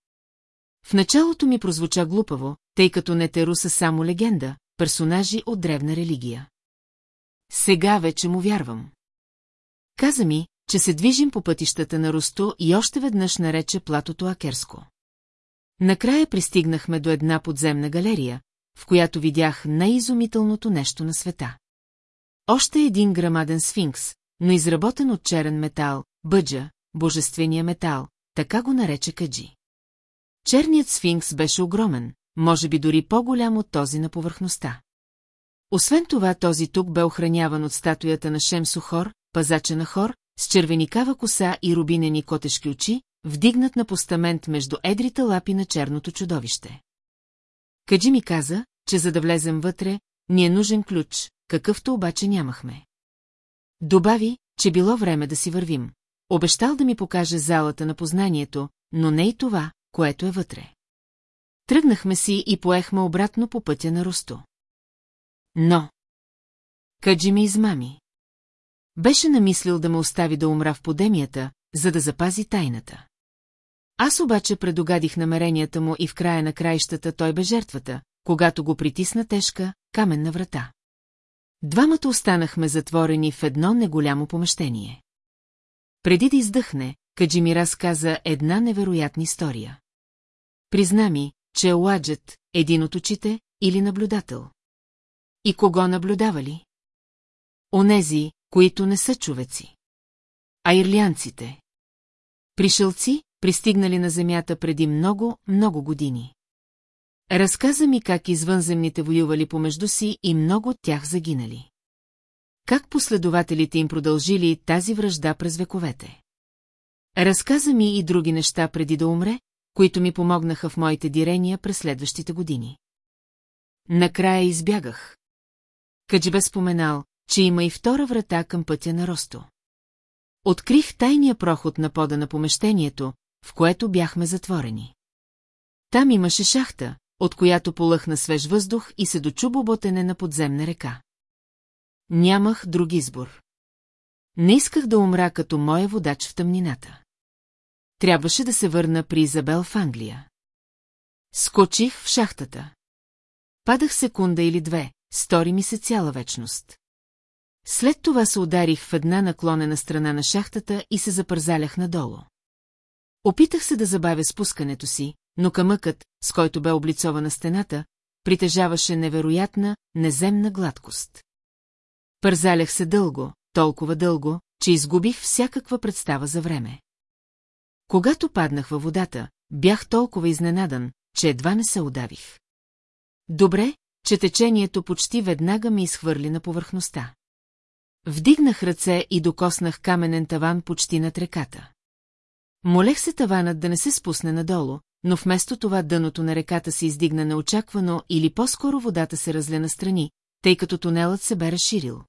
В началото ми прозвуча глупаво, тъй като Нетеру са само легенда, персонажи от древна религия. Сега вече му вярвам. Каза ми, че се движим по пътищата на Росто и още веднъж нарече платото Акерско. Накрая пристигнахме до една подземна галерия, в която видях най-изумителното нещо на света. Още един грамаден сфинкс, но изработен от черен метал, бъджа, божествения метал, така го нарече Каджи. Черният сфинкс беше огромен, може би дори по-голям от този на повърхността. Освен това, този тук бе охраняван от статуята на Шемсо Хор, пазача на Хор, с червеникава коса и рубинени котешки очи, вдигнат на постамент между едрите лапи на черното чудовище. Каджи ми каза, че за да влезем вътре, ни е нужен ключ, какъвто обаче нямахме. Добави, че било време да си вървим. Обещал да ми покаже залата на познанието, но не и това, което е вътре. Тръгнахме си и поехме обратно по пътя на Росто. Но... Каджи ми измами. Беше намислил да ме остави да умра в подемията, за да запази тайната. Аз обаче предогадих намеренията му и в края на краищата той бе жертвата, когато го притисна тежка, каменна врата. Двамата останахме затворени в едно неголямо помещение. Преди да издъхне, Каджи ми разказа една невероятна история. Призна ми, че е ладжет, един от очите или наблюдател. И кого наблюдавали? Онези, които не са човеци. А ирлянците. Пришелци, пристигнали на земята преди много, много години. Разказа ми как извънземните воювали помежду си и много от тях загинали. Как последователите им продължили тази връжда през вековете. Разказа ми и други неща преди да умре, които ми помогнаха в моите дирения през следващите години. Накрая избягах. бе споменал, че има и втора врата към пътя на Росто. Открих тайния проход на пода на помещението, в което бяхме затворени. Там имаше шахта, от която полъхна свеж въздух и се дочу боботене на подземна река. Нямах друг избор. Не исках да умра като моя водач в тъмнината. Трябваше да се върна при Изабел в Англия. Скочих в шахтата. Падах секунда или две, стори ми се цяла вечност. След това се ударих в една наклонена страна на шахтата и се запързалях надолу. Опитах се да забавя спускането си, но камъкът, с който бе облицована стената, притежаваше невероятна, неземна гладкост. Пързалях се дълго, толкова дълго, че изгубих всякаква представа за време. Когато паднах във водата, бях толкова изненадан, че едва не се удавих. Добре, че течението почти веднага ми изхвърли на повърхността. Вдигнах ръце и докоснах каменен таван почти над реката. Молех се таванът да не се спусне надолу, но вместо това дъното на реката се издигна неочаквано или по-скоро водата се разле настрани, тъй като тунелът се бе разширил.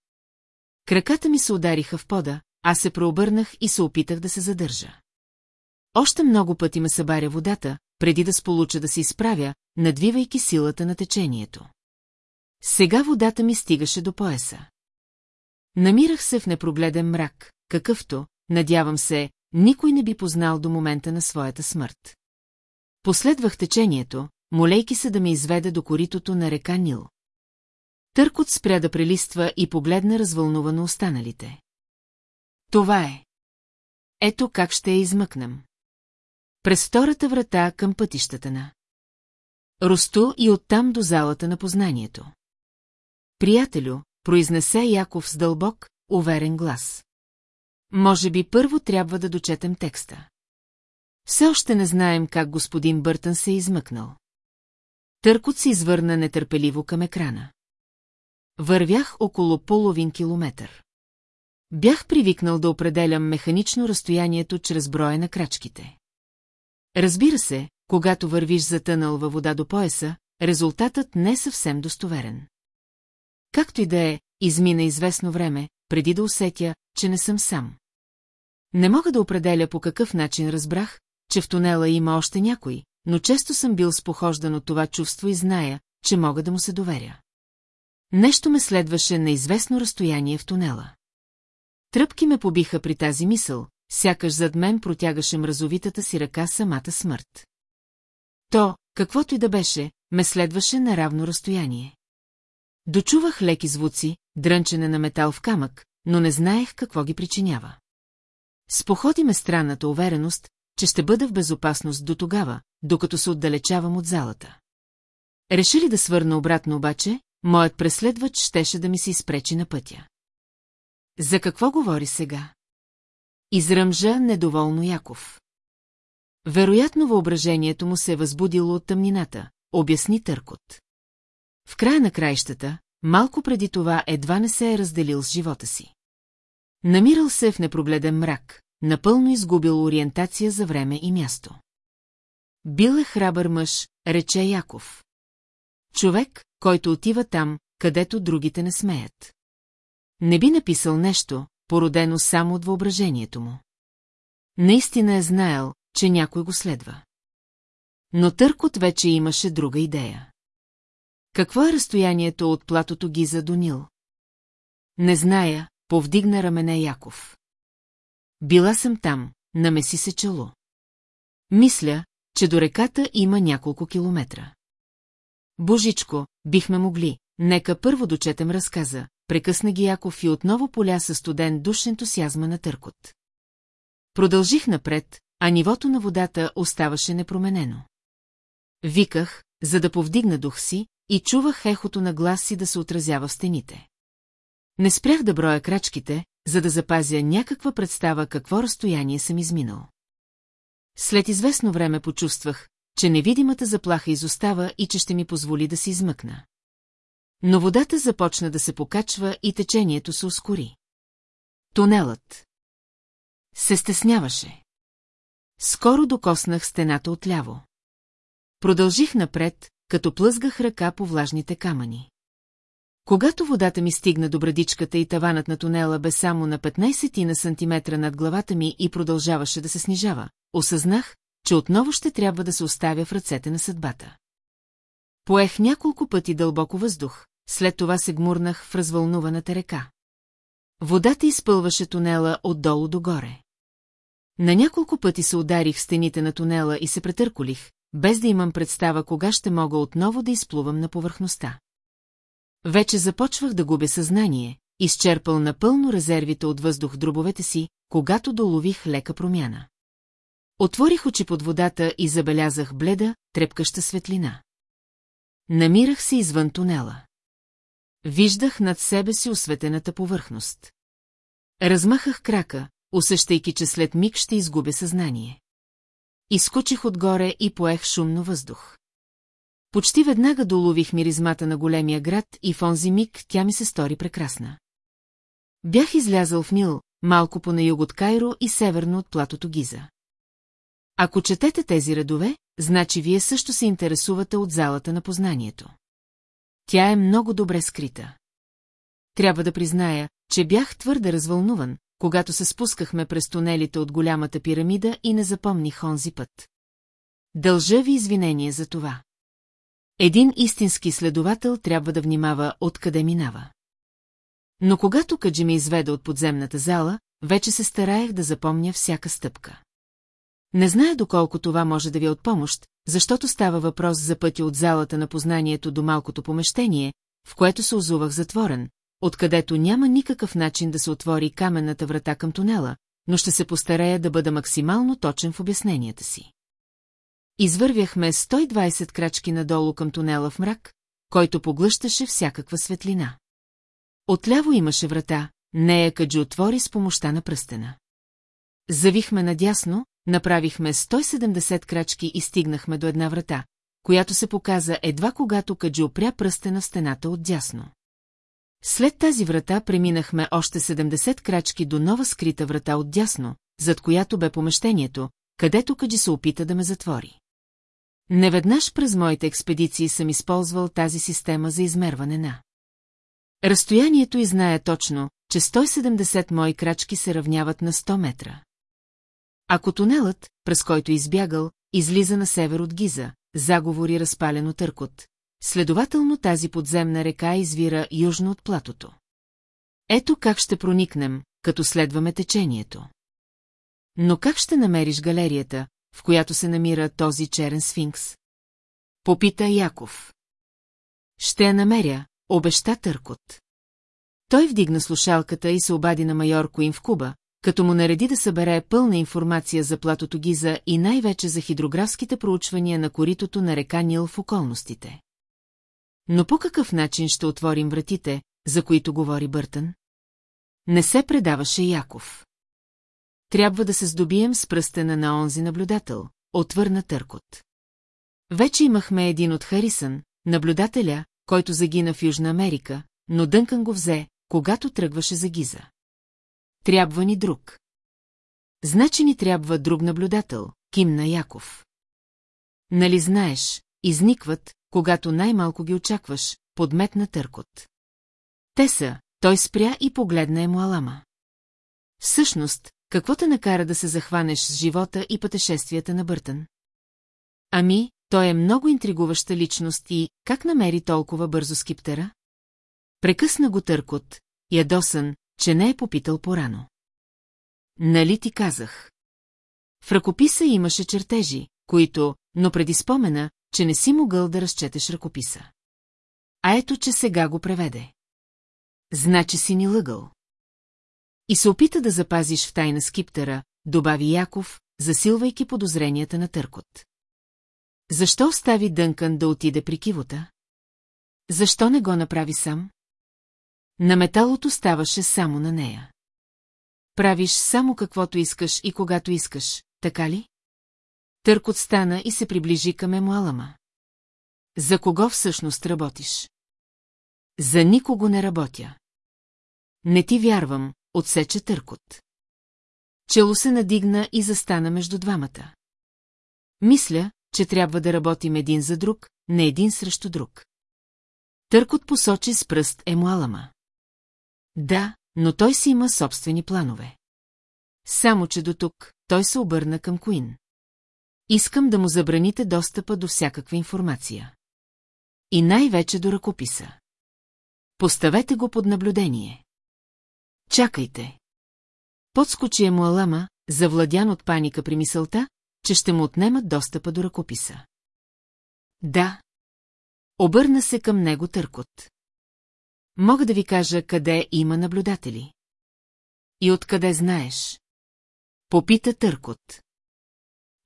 Краката ми се удариха в пода, аз се прообърнах и се опитах да се задържа. Още много пъти ме събаря водата, преди да сполуча да се изправя, надвивайки силата на течението. Сега водата ми стигаше до пояса. Намирах се в непрогледен мрак, какъвто, надявам се, никой не би познал до момента на своята смърт. Последвах течението, молейки се да ме изведе до коритото на река Нил. Търкот спря да прелиства и погледна развълнувано останалите. Това е. Ето как ще я измъкнем. През втората врата към пътищата на. Росто и оттам до залата на познанието. Приятелю, произнесе Яков с дълбок, уверен глас. Може би първо трябва да дочетем текста. Все още не знаем как господин Бъртън се е измъкнал. Търкот се извърна нетърпеливо към екрана. Вървях около половин километър. Бях привикнал да определям механично разстоянието чрез броя на крачките. Разбира се, когато вървиш затънал във вода до пояса, резултатът не е съвсем достоверен. Както и да е, измина известно време, преди да усетя, че не съм сам. Не мога да определя по какъв начин разбрах, че в тунела има още някой, но често съм бил спохождан от това чувство и зная, че мога да му се доверя. Нещо ме следваше на известно разстояние в тунела. Тръпки ме побиха при тази мисъл, сякаш зад мен протягаше мразовитата си ръка самата смърт. То, каквото и да беше, ме следваше на равно разстояние. Дочувах леки звуци, дрънчене на метал в камък, но не знаех какво ги причинява. Споходи ме странната увереност, че ще бъда в безопасност до тогава, докато се отдалечавам от залата. Реши ли да свърна обратно обаче, моят преследвач щеше да ми се изпречи на пътя. За какво говори сега? Изръмжа недоволно Яков. Вероятно въображението му се е възбудило от тъмнината, обясни Търкот. В края на краищата, малко преди това едва не се е разделил с живота си. Намирал се в непрогледен мрак, напълно изгубил ориентация за време и място. Бил е храбър мъж, рече Яков. Човек, който отива там, където другите не смеят. Не би написал нещо, породено само от въображението му. Наистина е знаел, че някой го следва. Но Търкот вече имаше друга идея. Какво е разстоянието от платото Гиза до Нил? Не зная, повдигна рамене Яков. Била съм там, намеси се чело. Мисля, че до реката има няколко километра. Божичко, бихме могли, нека първо дочетем разказа, прекъсна ги Яков и отново поля със студен душ ентусиазма на търкот. Продължих напред, а нивото на водата оставаше непроменено. Виках, за да повдигна дух си, и чувах ехото на глас си да се отразява в стените. Не спрях да броя крачките, за да запазя някаква представа какво разстояние съм изминал. След известно време почувствах, че невидимата заплаха изостава и че ще ми позволи да се измъкна. Но водата започна да се покачва и течението се ускори. Тунелът се стесняваше. Скоро докоснах стената отляво. Продължих напред, като плъзгах ръка по влажните камъни. Когато водата ми стигна до брадичката и таванът на тунела бе само на 15 на сантиметра над главата ми и продължаваше да се снижава, осъзнах, че отново ще трябва да се оставя в ръцете на съдбата. Поех няколко пъти дълбоко въздух, след това се гмурнах в развълнуваната река. Водата изпълваше тунела отдолу догоре. На няколко пъти се ударих в стените на тунела и се претърколих, без да имам представа кога ще мога отново да изплувам на повърхността. Вече започвах да губя съзнание, изчерпал напълно резервите от въздух дробовете си, когато долових лека промяна. Отворих очи под водата и забелязах бледа, трепкаща светлина. Намирах се извън тунела. Виждах над себе си осветената повърхност. Размахах крака, усещайки, че след миг ще изгубя съзнание. Изкочих отгоре и поех шумно въздух. Почти веднага долових миризмата на големия град и в онзи миг тя ми се стори прекрасна. Бях излязъл в Нил, малко по на юг от Кайро и северно от платото Гиза. Ако четете тези редове, значи вие също се интересувате от залата на познанието. Тя е много добре скрита. Трябва да призная, че бях твърде развълнуван, когато се спускахме през тунелите от голямата пирамида и не запомних онзи път. Дължа ви извинение за това. Един истински следовател трябва да внимава откъде минава. Но когато Каджи ме изведе от подземната зала, вече се стараех да запомня всяка стъпка. Не зная доколко това може да ви е от помощ, защото става въпрос за пътя от залата на познанието до малкото помещение, в което се озувах затворен, откъдето няма никакъв начин да се отвори каменната врата към тунела, но ще се постарея да бъда максимално точен в обясненията си. Извървяхме 120 крачки надолу към тунела в мрак, който поглъщаше всякаква светлина. Отляво имаше врата, нея Каджи отвори с помощта на пръстена. Завихме надясно, направихме 170 крачки и стигнахме до една врата, която се показа едва когато Каджи опря пръстена в стената отдясно. След тази врата преминахме още 70 крачки до нова скрита врата отдясно, зад която бе помещението, където Каджи се опита да ме затвори. Неведнъж през моите експедиции съм използвал тази система за измерване на. Разстоянието и знае точно, че 170 мои крачки се равняват на 100 метра. Ако тунелът, през който избягал, излиза на север от Гиза, заговори разпалено търкот. Следователно тази подземна река извира южно от платото. Ето как ще проникнем, като следваме течението. Но как ще намериш галерията, в която се намира този черен сфинкс? Попита Яков. Ще я намеря, обеща Търкот. Той вдигна слушалката и се обади на майор Коин в Куба, като му нареди да събере пълна информация за платото Гиза и най-вече за хидрографските проучвания на коритото на река Нил в околностите. Но по какъв начин ще отворим вратите, за които говори Бъртън? Не се предаваше Яков. Трябва да се здобием с пръстена на онзи наблюдател, отвърна Търкот. Вече имахме един от Харисън, наблюдателя, който загина в Южна Америка, но Дънкан го взе, когато тръгваше за Гиза. Трябва ни друг. Значи ни трябва друг наблюдател, кимна Яков. Нали знаеш, изникват, когато най-малко ги очакваш, подметна търкот. Те са, той спря и погледна Емуалама. Всъщност, какво те накара да се захванеш с живота и пътешествията на Бъртън? Ами, той е много интригуваща личност и как намери толкова бързо скиптера? Прекъсна го търкот, ядосан, че не е попитал порано. Нали ти казах? В ръкописа имаше чертежи, които, но преди спомена, че не си могъл да разчетеш ръкописа. А ето, че сега го преведе. Значи си ни лъгал. И се опита да запазиш в тайна скиптера, добави Яков, засилвайки подозренията на Търкот. Защо остави Дънкан да отиде при кивота? Защо не го направи сам? На металото ставаше само на нея. Правиш само каквото искаш и когато искаш, така ли? Търкот стана и се приближи към Емуалама. За кого всъщност работиш? За никого не работя. Не ти вярвам, отсече Търкот. Чело се надигна и застана между двамата. Мисля, че трябва да работим един за друг, не един срещу друг. Търкот посочи с пръст Емуалама. Да, но той си има собствени планове. Само, че до тук той се обърна към Куин. Искам да му забраните достъпа до всякаква информация. И най-вече до ръкописа. Поставете го под наблюдение. Чакайте. Подскочи му Алама, завладян от паника при мисълта, че ще му отнемат достъпа до ръкописа. Да. Обърна се към него търкот. Мога да ви кажа къде има наблюдатели. И откъде знаеш? Попита търкот.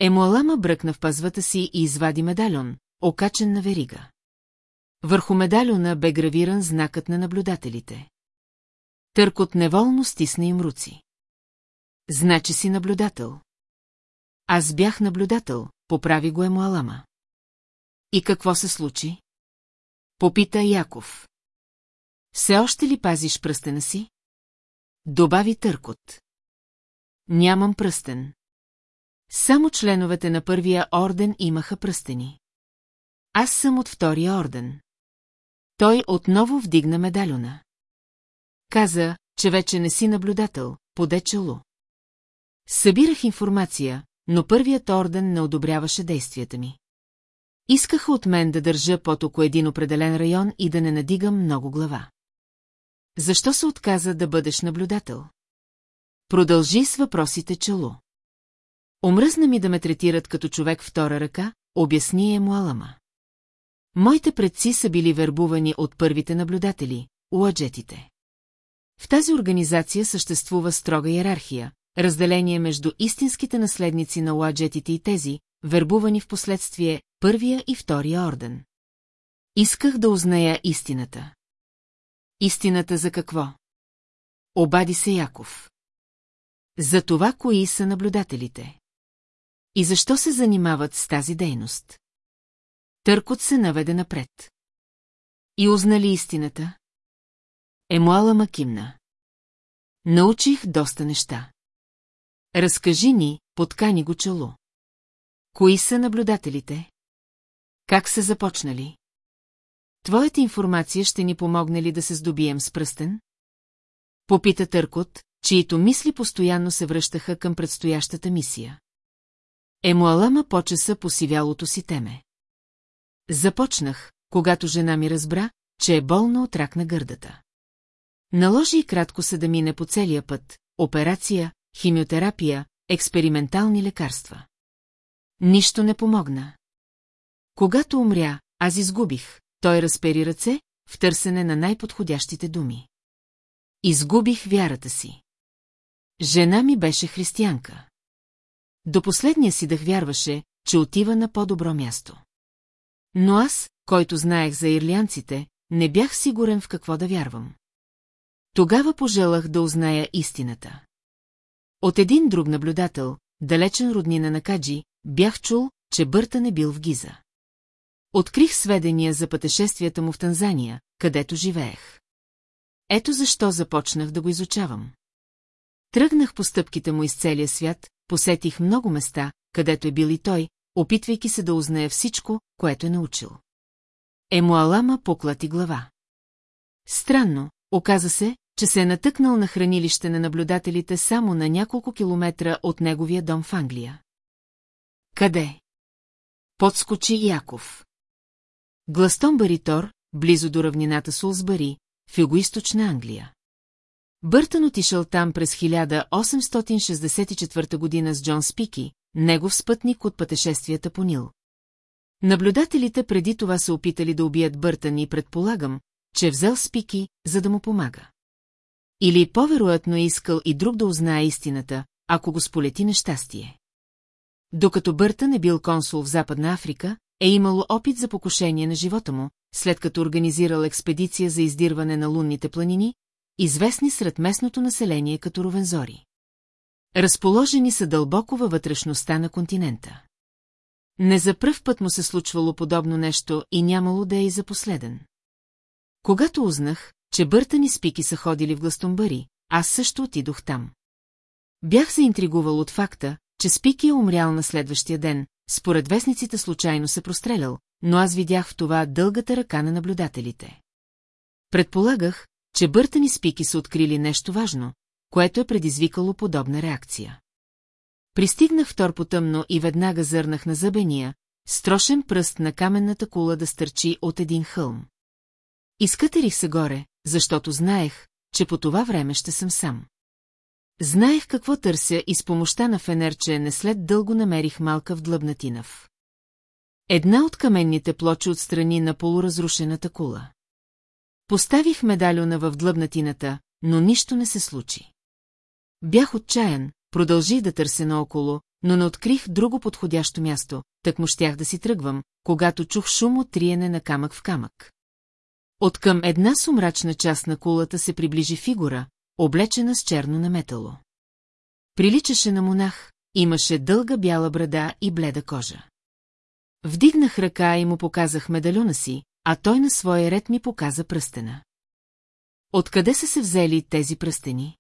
Емуалама бръкна в пазвата си и извади медальон, окачен на верига. Върху медальона бе гравиран знакът на наблюдателите. Търкот неволно стисна им руци. Значи си наблюдател. Аз бях наблюдател, поправи го Емуалама. И какво се случи? Попита Яков. Все още ли пазиш пръстена си? Добави Търкот. Нямам пръстен. Само членовете на първия орден имаха пръстени. Аз съм от втория орден. Той отново вдигна медальона. Каза, че вече не си наблюдател, поде чело. Събирах информация, но първият орден не одобряваше действията ми. Искаха от мен да държа под около един определен район и да не надигам много глава. Защо се отказа да бъдеш наблюдател? Продължи с въпросите чело. Омръзна ми да ме третират като човек втора ръка, обясни е Муалама. Моите предци са били вербувани от първите наблюдатели, уаджетите. В тази организация съществува строга иерархия, разделение между истинските наследници на уаджетите и тези, вербувани в последствие първия и втория орден. Исках да узная истината. Истината за какво? Обади се Яков. За това, кои са наблюдателите. И защо се занимават с тази дейност? Търкот се наведе напред. И узнали истината? Емуала Макимна. Научих доста неща. Разкажи ни, подкани го чело. Кои са наблюдателите? Как са започнали? Твоята информация ще ни помогне ли да се здобием с пръстен? Попита Търкот, чието мисли постоянно се връщаха към предстоящата мисия. Емуалама почеса по сивялото си теме. Започнах, когато жена ми разбра, че е болна от рак на гърдата. Наложи и кратко се да мине по целия път, операция, химиотерапия, експериментални лекарства. Нищо не помогна. Когато умря, аз изгубих, той разпери ръце, в търсене на най-подходящите думи. Изгубих вярата си. Жена ми беше християнка. До последния си дъх вярваше, че отива на по-добро място. Но аз, който знаех за ирлианците, не бях сигурен в какво да вярвам. Тогава пожелах да узная истината. От един друг наблюдател, далечен роднина на Каджи, бях чул, че Бърта не бил в Гиза. Открих сведения за пътешествията му в Танзания, където живеех. Ето защо започнах да го изучавам. Тръгнах по стъпките му из целия свят, посетих много места, където е бил и той, опитвайки се да узнае всичко, което е научил. Емуалама поклати глава. Странно, оказа се, че се е натъкнал на хранилище на наблюдателите само на няколко километра от неговия дом в Англия. Къде? Подскочи Яков. Гластон Тор, близо до равнината Сулсбари, в югоисточна Англия. Бъртън отишъл там през 1864 година с Джон Спики, негов спътник от пътешествията по Нил. Наблюдателите преди това се опитали да убият Бъртън и предполагам, че е взел Спики, за да му помага. Или по-вероятно е искал и друг да узнае истината, ако го сполети нещастие. Докато Бъртън е бил консул в Западна Африка, е имало опит за покушение на живота му, след като организирал експедиция за издирване на лунните планини, известни сред местното население като ровензори. Разположени са дълбоко във вътрешността на континента. Не за пръв път му се случвало подобно нещо и нямало да е и за последен. Когато узнах, че Бъртън и Спики са ходили в Гластомбари, аз също отидох там. Бях се интригувал от факта, че Спики е умрял на следващия ден, според вестниците случайно се прострелял, но аз видях в това дългата ръка на наблюдателите. Предполагах, че Бъртън и Спики са открили нещо важно, което е предизвикало подобна реакция. Пристигнах втор потъмно и веднага зърнах на зъбения, строшен пръст на каменната кула да стърчи от един хълм. Изкатерих се горе, защото знаех, че по това време ще съм сам. Знаех какво търся и с помощта на фенерче не след дълго намерих малка вдлъбнатинав. Една от каменните плочи отстрани на полуразрушената кула. Поставих медальона в длъбнатината, но нищо не се случи. Бях отчаян, продължих да търся наоколо, но не открих друго подходящо място, так му щях да си тръгвам, когато чух шум от триене на камък в камък. От към една сумрачна част на кулата се приближи фигура, облечена с черно наметало. Приличаше на монах, имаше дълга бяла брада и бледа кожа. Вдигнах ръка и му показах медалюна си, а той на своя ред ми показа пръстена. Откъде са се взели тези пръстени?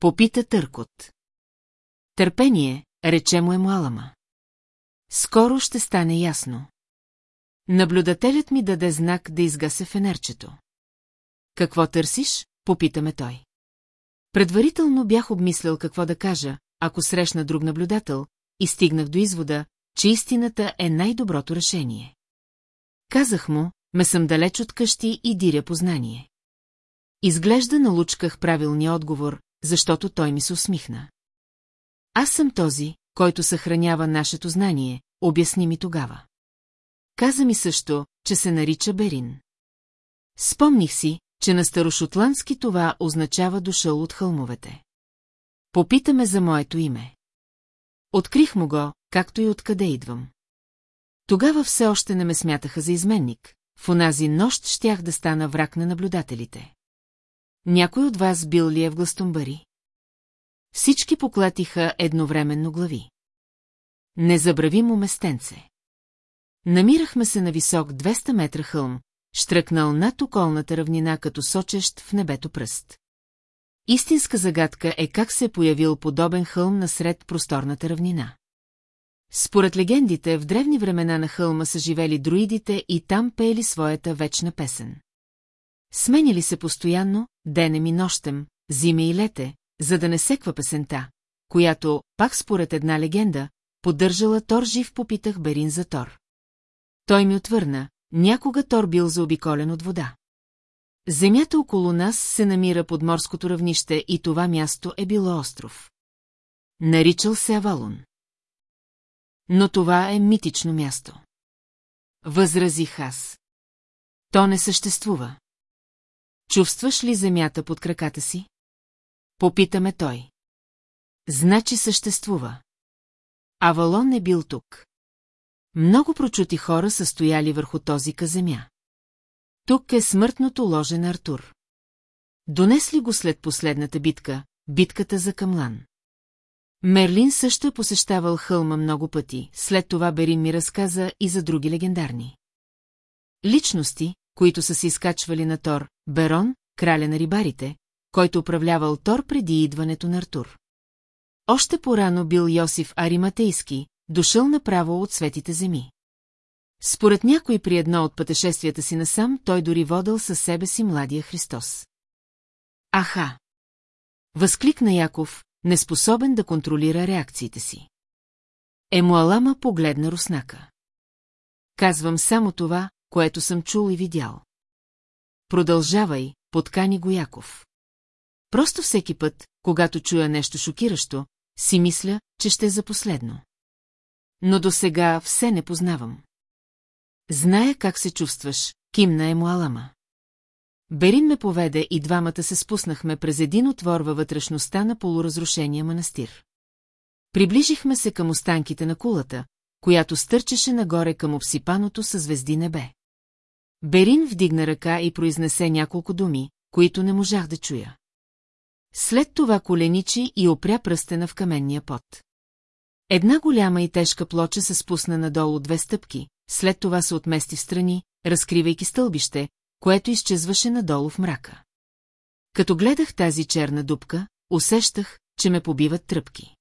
Попита Търкот. Търпение, рече му е Муалама. Скоро ще стане ясно. Наблюдателят ми даде знак да изгасе фенерчето. Какво търсиш? Попитаме той. Предварително бях обмислял какво да кажа, ако срещна друг наблюдател, и стигнах до извода, че истината е най-доброто решение. Казах му, ме съм далеч от къщи и диря познание. Изглежда налучках правилния отговор, защото той ми се усмихна. Аз съм този, който съхранява нашето знание, обясни ми тогава. Каза ми също, че се нарича Берин. Спомних си, че на старошотландски това означава дошъл от хълмовете. Попитаме за моето име. Открих му го, както и откъде идвам. Тогава все още не ме смятаха за изменник, в онази нощ щях да стана враг на наблюдателите. Някой от вас бил ли е в Гластомбари? Всички поклатиха едновременно глави. Незабравимо местенце. Намирахме се на висок 200 метра хълм, штръкнал над околната равнина като сочещ в небето пръст. Истинска загадка е как се е появил подобен хълм насред просторната равнина. Според легендите, в древни времена на хълма са живели друидите и там пеели своята вечна песен. Сменяли се постоянно, денем и нощем, зиме и лете, за да не секва песента, която, пак според една легенда, поддържала Тор жив попитах Берин за Тор. Той ми отвърна, някога Тор бил заобиколен от вода. Земята около нас се намира под морското равнище и това място е било остров. Наричал се Авалон. Но това е митично място. Възразих аз. То не съществува. Чувстваш ли земята под краката си? Попитаме той. Значи съществува. Авалон е бил тук. Много прочути хора са стояли върху този каземя. Тук е смъртното ложе на Артур. Донесли го след последната битка, битката за Камлан. Мерлин също е посещавал хълма много пъти, след това Берин ми разказа и за други легендарни. Личности, които са се изкачвали на Тор, Берон, краля на рибарите, който управлявал Тор преди идването на Артур. Още порано бил Йосиф Ариматейски, дошъл направо от светите земи. Според някой при едно от пътешествията си насам, той дори водил със себе си младия Христос. Аха! Възкликна Яков, неспособен да контролира реакциите си. Емуалама погледна Руснака. Казвам само това, което съм чул и видял. Продължавай, подкани го Яков. Просто всеки път, когато чуя нещо шокиращо, си мисля, че ще е за последно. Но до сега все не познавам. Зная как се чувстваш, кимна е Муалама. Берин ме поведе и двамата се спуснахме през един отвор във вътрешността на полуразрушения манастир. Приближихме се към останките на кулата, която стърчеше нагоре към обсипаното със звезди небе. Берин вдигна ръка и произнесе няколко думи, които не можах да чуя. След това коленичи и опря пръстена в каменния пот. Една голяма и тежка плоча се спусна надолу две стъпки, след това се отмести в страни, разкривайки стълбище, което изчезваше надолу в мрака. Като гледах тази черна дупка, усещах, че ме побиват тръпки.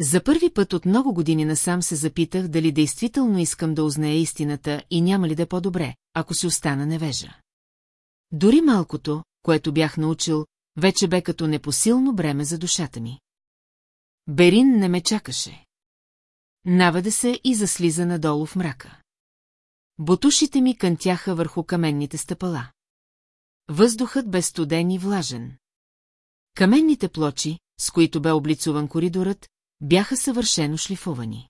За първи път от много години насам се запитах дали действително искам да узная истината и няма ли да е по-добре, ако си остана невежа. Дори малкото, което бях научил, вече бе като непосилно бреме за душата ми. Берин не ме чакаше. Наведе се и заслиза надолу в мрака. Бутушите ми кънтяха върху каменните стъпала. Въздухът бе студен и влажен. Каменните плочи, с които бе облицуван коридорът, бяха съвършено шлифовани.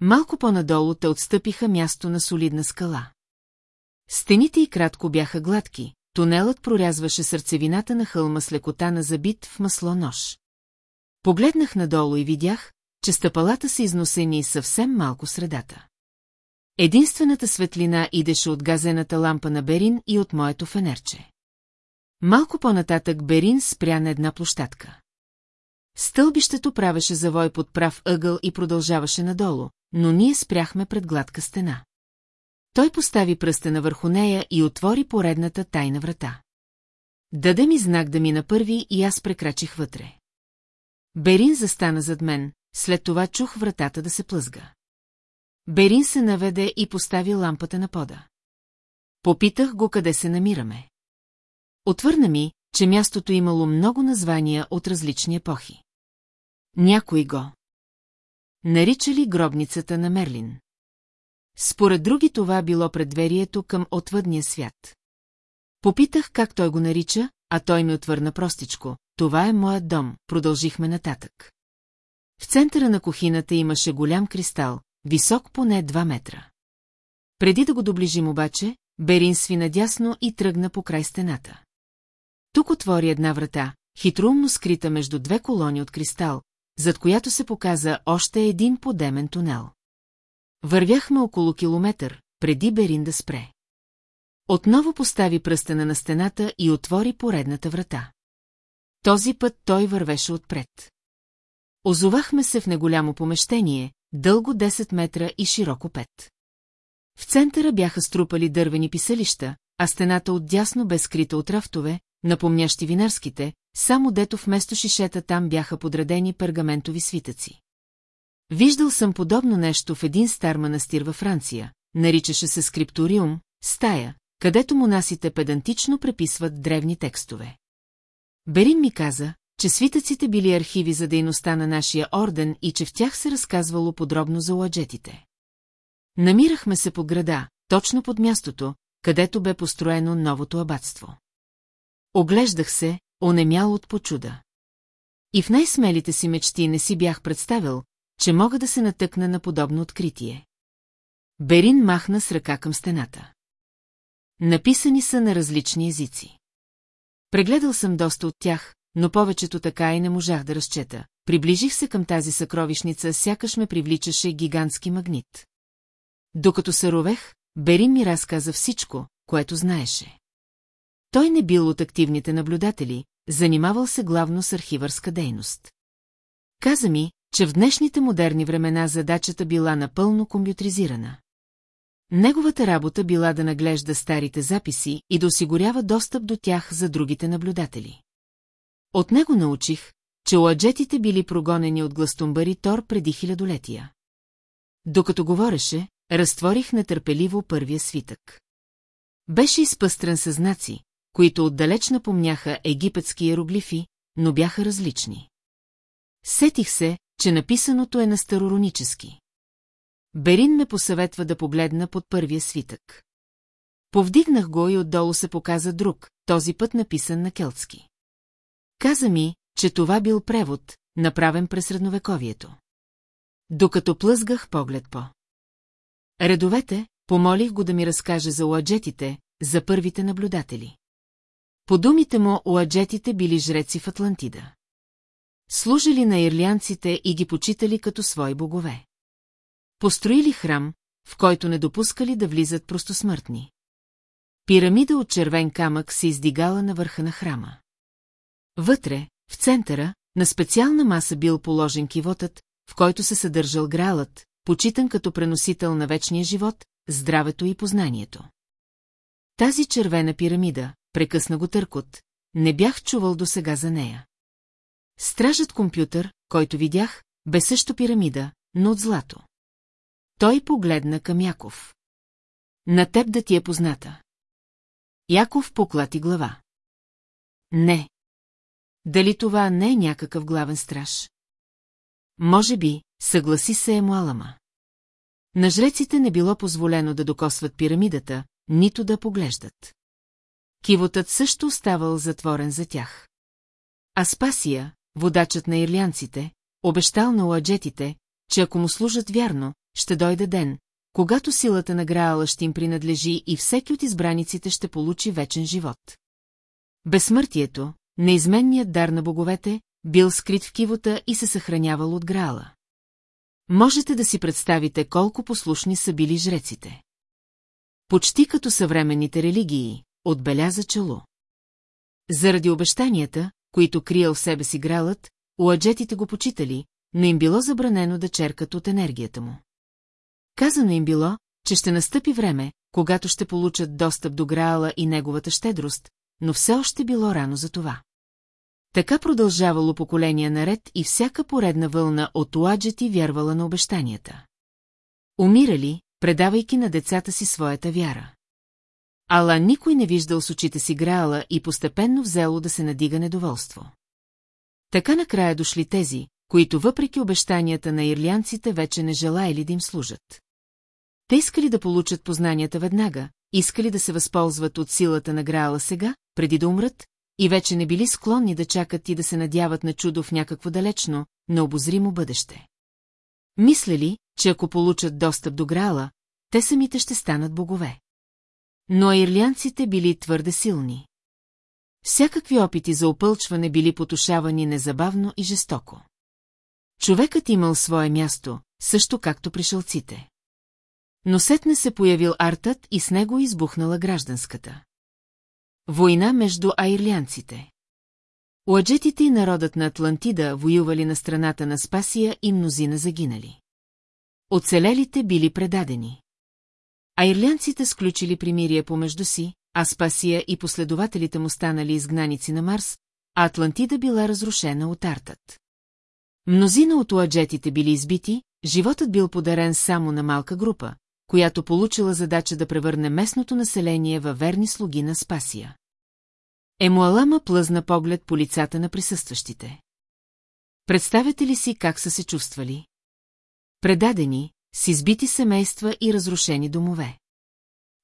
Малко по-надолу те отстъпиха място на солидна скала. Стените и кратко бяха гладки, тунелът прорязваше сърцевината на хълма с лекота на забит в масло нож. Погледнах надолу и видях, че стъпалата са износени съвсем малко средата. Единствената светлина идеше от газената лампа на Берин и от моето фенерче. Малко по-нататък Берин спря на една площадка. Стълбището правеше завой под прав ъгъл и продължаваше надолу, но ние спряхме пред гладка стена. Той постави пръстена върху нея и отвори поредната тайна врата. Даде ми знак да ми на първи и аз прекрачих вътре. Берин застана зад мен, след това чух вратата да се плъзга. Берин се наведе и постави лампата на пода. Попитах го къде се намираме. Отвърна ми, че мястото имало много названия от различни епохи. Някой го. Наричали гробницата на Мерлин. Според други това било предверието към отвъдния свят. Попитах как той го нарича, а той ми отвърна простичко. Това е моят дом, продължихме нататък. В центъра на кухината имаше голям кристал, висок поне 2 метра. Преди да го доближим обаче, Берин сви надясно и тръгна по край стената. Тук отвори една врата, хитрумно скрита между две колони от кристал, зад която се показа още един подемен тунел. Вървяхме около километър, преди Берин да спре. Отново постави пръстена на стената и отвори поредната врата. Този път той вървеше отпред. Озовахме се в неголямо помещение, дълго 10 метра и широко 5. В центъра бяха струпали дървени писалища, а стената отдясно бе скрита от рафтове, напомнящи винарските, само дето вместо шишета там бяха подредени пергаментови свитъци. Виждал съм подобно нещо в един стар манастир във Франция, наричаше се скрипториум, стая, където монасите педантично преписват древни текстове. Берин ми каза, че свитъците били архиви за дейността на нашия орден и че в тях се разказвало подробно за ладжетите. Намирахме се по града, точно под мястото, където бе построено новото абатство. Оглеждах се, онемял от почуда. И в най-смелите си мечти не си бях представил, че мога да се натъкна на подобно откритие. Берин махна с ръка към стената. Написани са на различни езици. Прегледал съм доста от тях, но повечето така и не можах да разчета. Приближих се към тази съкровищница, сякаш ме привличаше гигантски магнит. Докато се ровех, Берин ми разказа всичко, което знаеше. Той не бил от активните наблюдатели, занимавал се главно с архивърска дейност. Каза ми, че в днешните модерни времена задачата била напълно компютризирана. Неговата работа била да наглежда старите записи и да осигурява достъп до тях за другите наблюдатели. От него научих, че ладжетите били прогонени от гластомбари Тор преди хилядолетия. Докато говореше, разтворих нетърпеливо първия свитък. Беше изпъстрен със знаци, които отдалеч напомняха египетски иероглифи, но бяха различни. Сетих се, че написаното е на староронически. Берин ме посъветва да погледна под първия свитък. Повдигнах го и отдолу се показа друг, този път написан на келтски. Каза ми, че това бил превод, направен през средновековието. Докато плъзгах поглед по. Редовете, помолих го да ми разкаже за уаджетите, за първите наблюдатели. По думите му, уаджетите били жреци в Атлантида. Служили на ирлианците и ги почитали като свои богове. Построили храм, в който не допускали да влизат простосмъртни. Пирамида от червен камък се издигала на върха на храма. Вътре, в центъра, на специална маса бил положен кивотът, в който се съдържал гралът, почитан като преносител на вечния живот, здравето и познанието. Тази червена пирамида, прекъсна го търкот, не бях чувал досега за нея. Стражът компютър, който видях, бе също пирамида, но от злато. Той погледна към Яков. На теб да ти е позната. Яков поклати глава. Не. Дали това не е някакъв главен страж? Може би, съгласи се Емуалама. На жреците не било позволено да докосват пирамидата, нито да поглеждат. Кивотът също оставал затворен за тях. Аспасия, водачът на ирлянците, обещал на уаджетите, че ако му служат вярно, ще дойде ден, когато силата на Граала ще им принадлежи и всеки от избраниците ще получи вечен живот. Безсмъртието, неизменният дар на боговете, бил скрит в кивота и се съхранявал от Граала. Можете да си представите колко послушни са били жреците. Почти като съвременните религии, отбеляза чело. Заради обещанията, които криел в себе си гралът, уаджетите го почитали, но им било забранено да черкат от енергията му. Казано им било, че ще настъпи време, когато ще получат достъп до Граала и неговата щедрост, но все още било рано за това. Така продължавало поколения наред и всяка поредна вълна от уаджети вярвала на обещанията. Умирали, предавайки на децата си своята вяра. Ала никой не виждал с очите си Граала и постепенно взело да се надига недоволство. Така накрая дошли тези, които въпреки обещанията на ирлянците вече не желаяли да им служат. Те искали да получат познанията веднага, искали да се възползват от силата на Граала сега, преди да умрат, и вече не били склонни да чакат и да се надяват на чудо в някакво далечно, необозримо бъдеще. Мислели, че ако получат достъп до Граала, те самите ще станат богове. Но ирлянците били твърде силни. Всякакви опити за опълчване били потушавани незабавно и жестоко. Човекът имал свое място, също както пришелците. Но сетне се появил артът и с него избухнала гражданската. Война между аирлянците. Уаджетите и народът на Атлантида воювали на страната на Спасия и мнозина загинали. Оцелелите били предадени. Аирлянците сключили примирие помежду си, а Спасия и последователите му станали изгнаници на Марс, а Атлантида била разрушена от артът. Мнозина от уаджетите били избити, животът бил подарен само на малка група, която получила задача да превърне местното население във верни слуги на Спасия. Емуалама плъзна поглед по лицата на присъстващите. Представете ли си как са се чувствали? Предадени, с избити семейства и разрушени домове.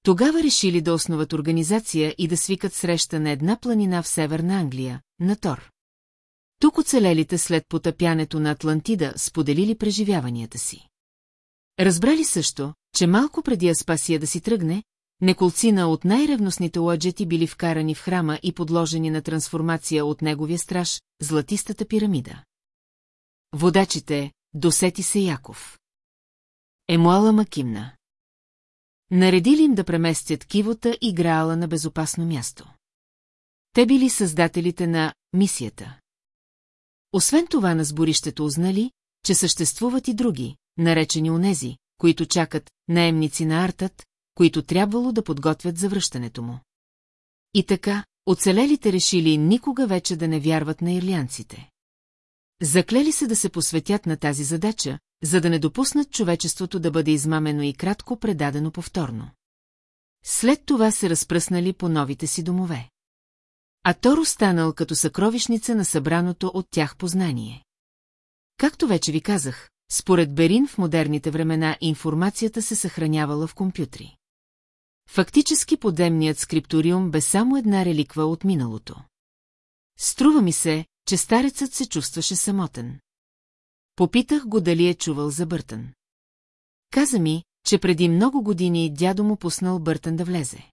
Тогава решили да основат организация и да свикат среща на една планина в Северна Англия, на Тор. Тук оцелелите след потъпянето на Атлантида споделили преживяванията си. Разбрали също, че малко преди Аспасия да си тръгне, неколцина от най-ревностните ладжети били вкарани в храма и подложени на трансформация от неговия страж, златистата пирамида. Водачите, досети се Яков. Емуала Макимна. Наредили им да преместят кивота и граала на безопасно място. Те били създателите на мисията. Освен това на сборището узнали, че съществуват и други, наречени онези, които чакат наемници на артът, които трябвало да подготвят завръщането му. И така, оцелелите решили никога вече да не вярват на ирлянците. Заклели се да се посветят на тази задача, за да не допуснат човечеството да бъде измамено и кратко предадено повторно. След това се разпръснали по новите си домове. А Тор останал като съкровищница на събраното от тях познание. Както вече ви казах, според Берин в модерните времена информацията се съхранявала в компютри. Фактически подемният скрипториум бе само една реликва от миналото. Струва ми се, че старецът се чувстваше самотен. Попитах го дали е чувал за Бъртън. Каза ми, че преди много години дядо му пуснал Бъртън да влезе.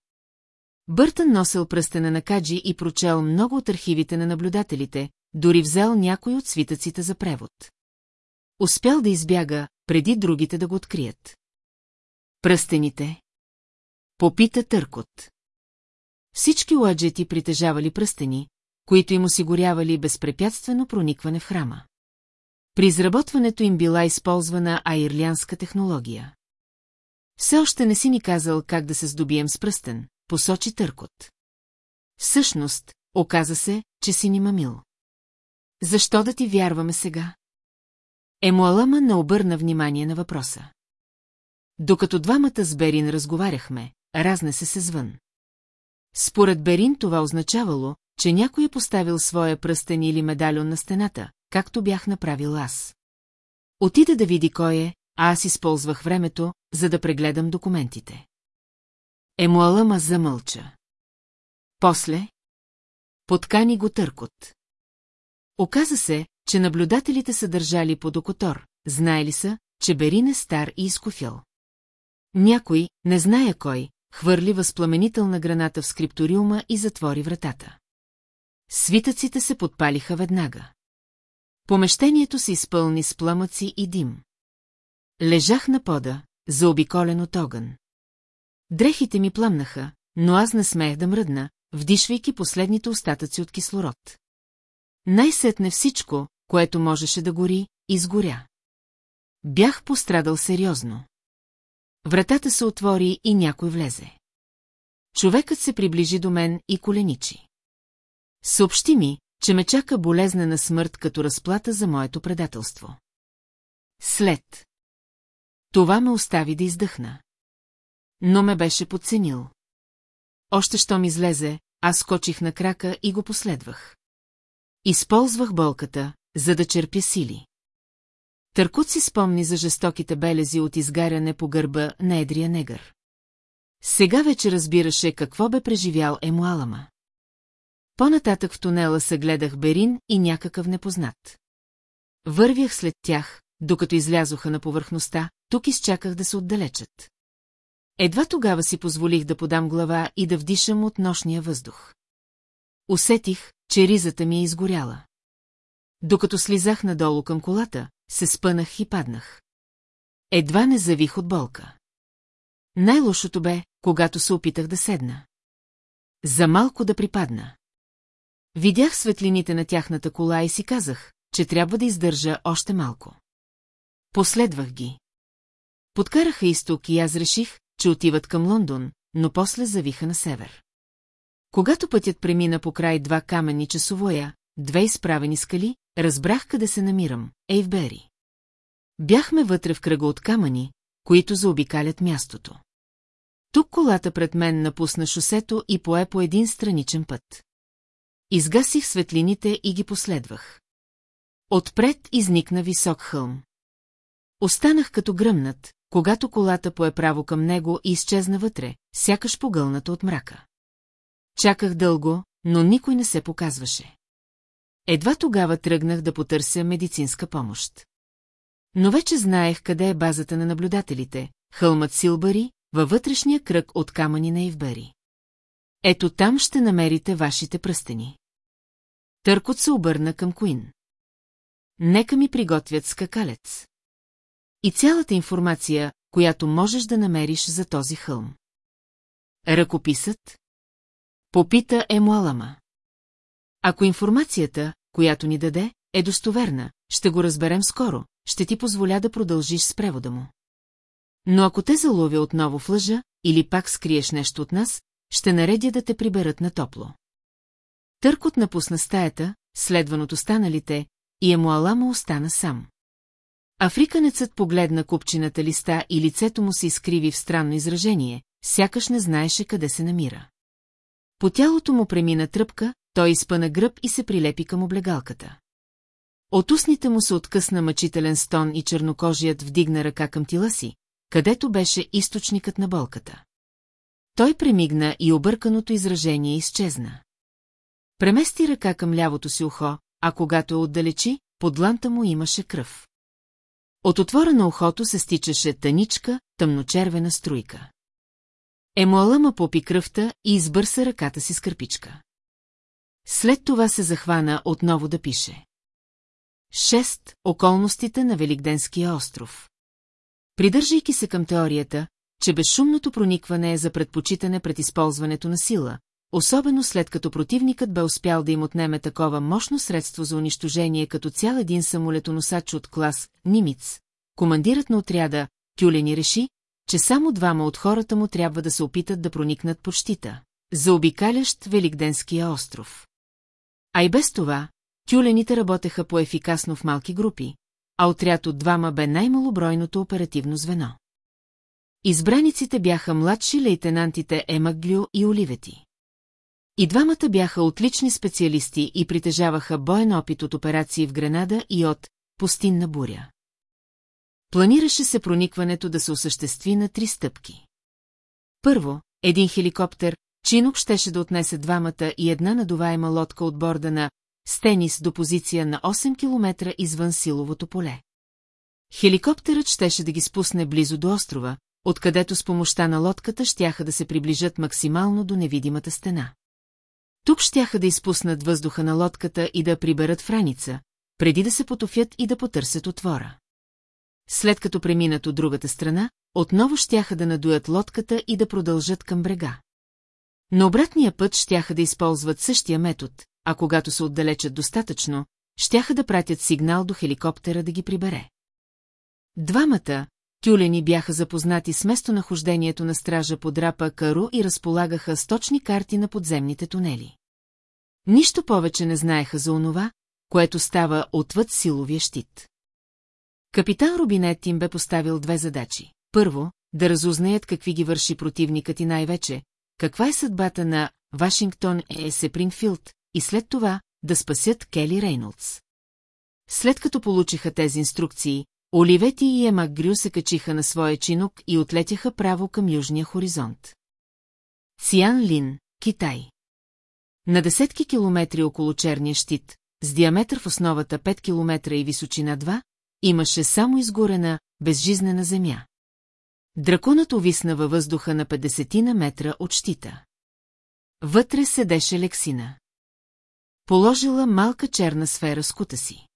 Бъртън носил пръстена на Каджи и прочел много от архивите на наблюдателите, дори взел някой от свитъците за превод. Успял да избяга, преди другите да го открият. Пръстените. Попита Търкот. Всички ладжети притежавали пръстени, които им осигурявали безпрепятствено проникване в храма. При изработването им била използвана аирлянска технология. Все още не си ни казал как да се здобием с пръстен, посочи Търкот. Всъщност, оказа се, че си ни мамил. Защо да ти вярваме сега? Емуалама не обърна внимание на въпроса. Докато двамата с Берин разговаряхме, разнесе се звън. Според Берин това означавало, че някой е поставил своя пръстен или медальон на стената, както бях направил аз. Отида да види кой е, а аз използвах времето, за да прегледам документите. Емуалама замълча. После? Подкани го търкот. Оказа се, че наблюдателите са държали под окотор, знаели са, че Берин е стар и изкофял. Някой, не зная кой, хвърли възпламенителна граната в скрипториума и затвори вратата. Свитъците се подпалиха веднага. Помещението се изпълни с пламъци и дим. Лежах на пода, заобиколен от огън. Дрехите ми пламнаха, но аз не смеех да мръдна, вдишвайки последните остатъци от кислород. Най-сетне всичко, което можеше да гори, изгоря. Бях пострадал сериозно. Вратата се отвори и някой влезе. Човекът се приближи до мен и коленичи. Съобщи ми, че ме чака болезнена смърт като разплата за моето предателство. След. Това ме остави да издъхна. Но ме беше подценил. Още щом излезе, аз скочих на крака и го последвах. Използвах болката, за да черпя сили. Търкот си спомни за жестоките белези от изгаряне по гърба на едрия негър. Сега вече разбираше какво бе преживял Емуалама. По-нататък в тунела се гледах Берин и някакъв непознат. Вървях след тях, докато излязоха на повърхността, тук изчаках да се отдалечат. Едва тогава си позволих да подам глава и да вдишам от нощния въздух. Усетих, че ризата ми е изгоряла. Докато слизах надолу към колата, се спънах и паднах. Едва не завих от болка. Най-лошото бе, когато се опитах да седна. За малко да припадна. Видях светлините на тяхната кола и си казах, че трябва да издържа още малко. Последвах ги. Подкараха изток и аз реших, че отиват към Лондон, но после завиха на север. Когато пътят премина по край два каменни часовоя, две изправени скали, разбрах къде се намирам – Ейвбери. Бяхме вътре в кръга от камъни, които заобикалят мястото. Тук колата пред мен напусна шосето и пое по един страничен път. Изгасих светлините и ги последвах. Отпред изникна висок хълм. Останах като гръмнат, когато колата пое право към него и изчезна вътре, сякаш погълната от мрака. Чаках дълго, но никой не се показваше. Едва тогава тръгнах да потърся медицинска помощ. Но вече знаех къде е базата на наблюдателите, хълмът Силбари, във вътрешния кръг от камъни на Ивбери. Ето там ще намерите вашите пръстени. Търкот се обърна към Куин. Нека ми приготвят скакалец. И цялата информация, която можеш да намериш за този хълм. Ръкописът? Попита Емуалама. Ако информацията, която ни даде, е достоверна, ще го разберем скоро, ще ти позволя да продължиш с превода му. Но ако те заловя отново в лъжа, или пак скриеш нещо от нас, ще наредя да те приберат на топло. Търкот напусна стаята, следван от останалите, и Емуалама остана сам. Африканецът погледна купчината листа и лицето му се изкриви в странно изражение, сякаш не знаеше къде се намира. По тялото му премина тръпка, той изпъна гръб и се прилепи към облегалката. От устните му се откъсна мъчителен стон и чернокожият вдигна ръка към тила си, където беше източникът на болката. Той премигна и обърканото изражение изчезна. Премести ръка към лявото си ухо, а когато я отдалечи, под ланта му имаше кръв. От отвора на ухото се стичаше тъничка, тъмночервена струйка. Емуалама попи кръвта и избърса ръката си с кърпичка. След това се захвана отново да пише. Шест Околностите на Великденския остров. Придържайки се към теорията, че безшумното проникване е за предпочитане пред използването на сила, особено след като противникът бе успял да им отнеме такова мощно средство за унищожение като цял един самолетоносач от клас Нимиц, командирът на отряда, Тюлени реши, че само двама от хората му трябва да се опитат да проникнат по щита, заобикалящ Великденския остров. А и без това, тюлените работеха по-ефикасно в малки групи, а отряд от двама бе най-малобройното оперативно звено. Избраниците бяха младши лейтенантите Емаглю и Оливети. И двамата бяха отлични специалисти и притежаваха боен опит от операции в Гренада и от пустинна буря. Планираше се проникването да се осъществи на три стъпки. Първо, един хеликоптер, Чинок щеше да отнесе двамата и една надуваема лодка от борда на Стенис до позиция на 8 км извън силовото поле. Хеликоптерът щеше да ги спусне близо до острова, откъдето с помощта на лодката щяха да се приближат максимално до невидимата стена. Тук щяха да изпуснат въздуха на лодката и да приберат в раница, преди да се потофят и да потърсят отвора. След като преминат от другата страна, отново щяха да надуят лодката и да продължат към брега. На обратния път щяха да използват същия метод, а когато се отдалечат достатъчно, щяха да пратят сигнал до хеликоптера да ги прибере. Двамата, тюлени бяха запознати с местонахождението на стража под рапа Кару и разполагаха с точни карти на подземните тунели. Нищо повече не знаеха за онова, което става отвъд силовия щит. Капитан Рубинет им бе поставил две задачи. Първо, да разузнаят какви ги върши противникът и най-вече, каква е съдбата на Вашингтон е Сепрингфилд, и след това да спасят Кели Рейнолдс. След като получиха тези инструкции, Оливети и Ема Грю се качиха на своя чинок и отлетяха право към южния хоризонт. Циан Лин, Китай На десетки километри около черния щит, с диаметър в основата 5 км и височина 2, имаше само изгорена, безжизнена земя. Драконът увисна във въздуха на 50 на метра от щита. Вътре седеше Лексина. Положила малка черна сфера с кута си.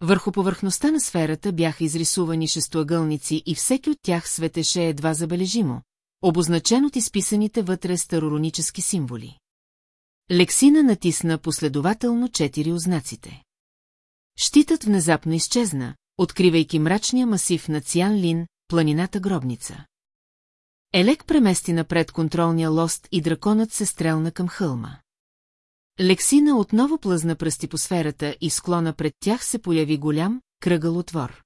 Върху повърхността на сферата бяха изрисувани шестоъгълници и всеки от тях светеше едва забележимо, обозначен от изписаните вътре староронически символи. Лексина натисна последователно четири ознаците. Щитът внезапно изчезна, откривайки мрачния масив на Циан Лин, планината гробница. Елек премести напред контролния лост и драконът се стрелна към хълма. Лексина отново плъзна пръсти по сферата и склона пред тях се появи голям, кръгъл отвор.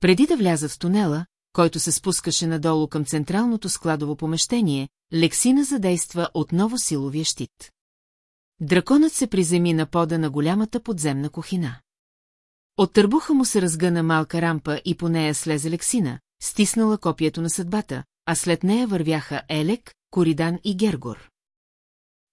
Преди да влязат в тунела, който се спускаше надолу към централното складово помещение, Лексина задейства отново силовия щит. Драконът се приземи на пода на голямата подземна кухина. От търбуха му се разгъна малка рампа и по нея слезе Лексина, стиснала копието на съдбата, а след нея вървяха Елек, Коридан и Гергор.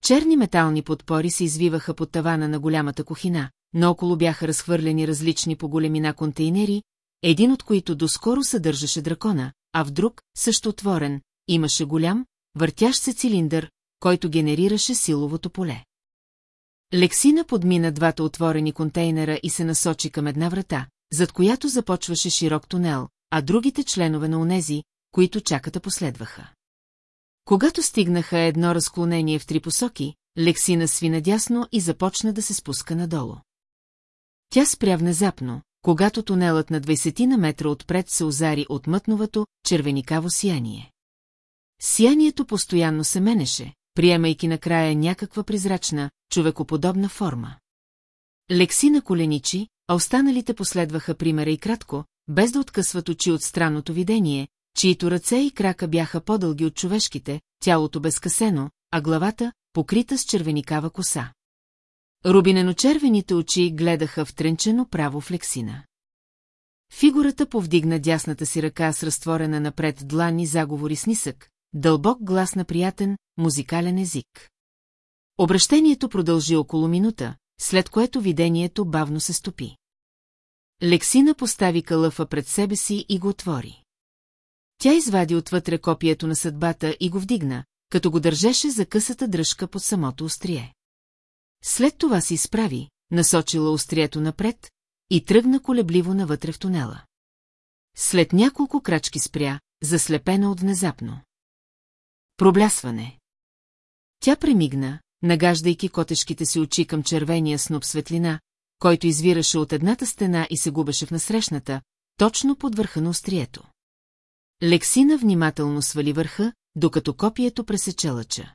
Черни метални подпори се извиваха под тавана на голямата кухина, но около бяха разхвърлени различни по големина контейнери, един от които доскоро съдържаше дракона, а в друг, също отворен, имаше голям, въртящ се цилиндър, който генерираше силовото поле. Лексина подмина двата отворени контейнера и се насочи към една врата, зад която започваше широк тунел, а другите членове на унези, които чаката последваха. Когато стигнаха едно разклонение в три посоки, Лексина сви надясно и започна да се спуска надолу. Тя спря внезапно, когато тунелът на 20 на метра отпред се озари от мътновато, червеникаво сияние. Сиянието постоянно се менеше, приемайки накрая някаква призрачна, човекоподобна форма. Лексина коленичи, а останалите последваха примера и кратко, без да откъсват очи от странното видение, чието ръце и крака бяха по-дълги от човешките, тялото безкасено, а главата покрита с червеникава коса. Рубинено-червените очи гледаха втренчено право в лексина. Фигурата повдигна дясната си ръка с разтворена напред длан и заговори с нисък, дълбок глас на приятен, музикален език. Обращението продължи около минута, след което видението бавно се стопи. Лексина постави кълъфа пред себе си и го отвори. Тя извади отвътре копието на съдбата и го вдигна, като го държеше за късата дръжка под самото острие. След това се изправи, насочила острието напред и тръгна колебливо навътре в тунела. След няколко крачки спря, заслепена от внезапно. Проблясване. Тя премигна, нагаждайки котешките си очи към червения сноп светлина, който извираше от едната стена и се губеше в насрещната, точно под върха на острието. Лексина внимателно свали върха, докато копието пресече лъча.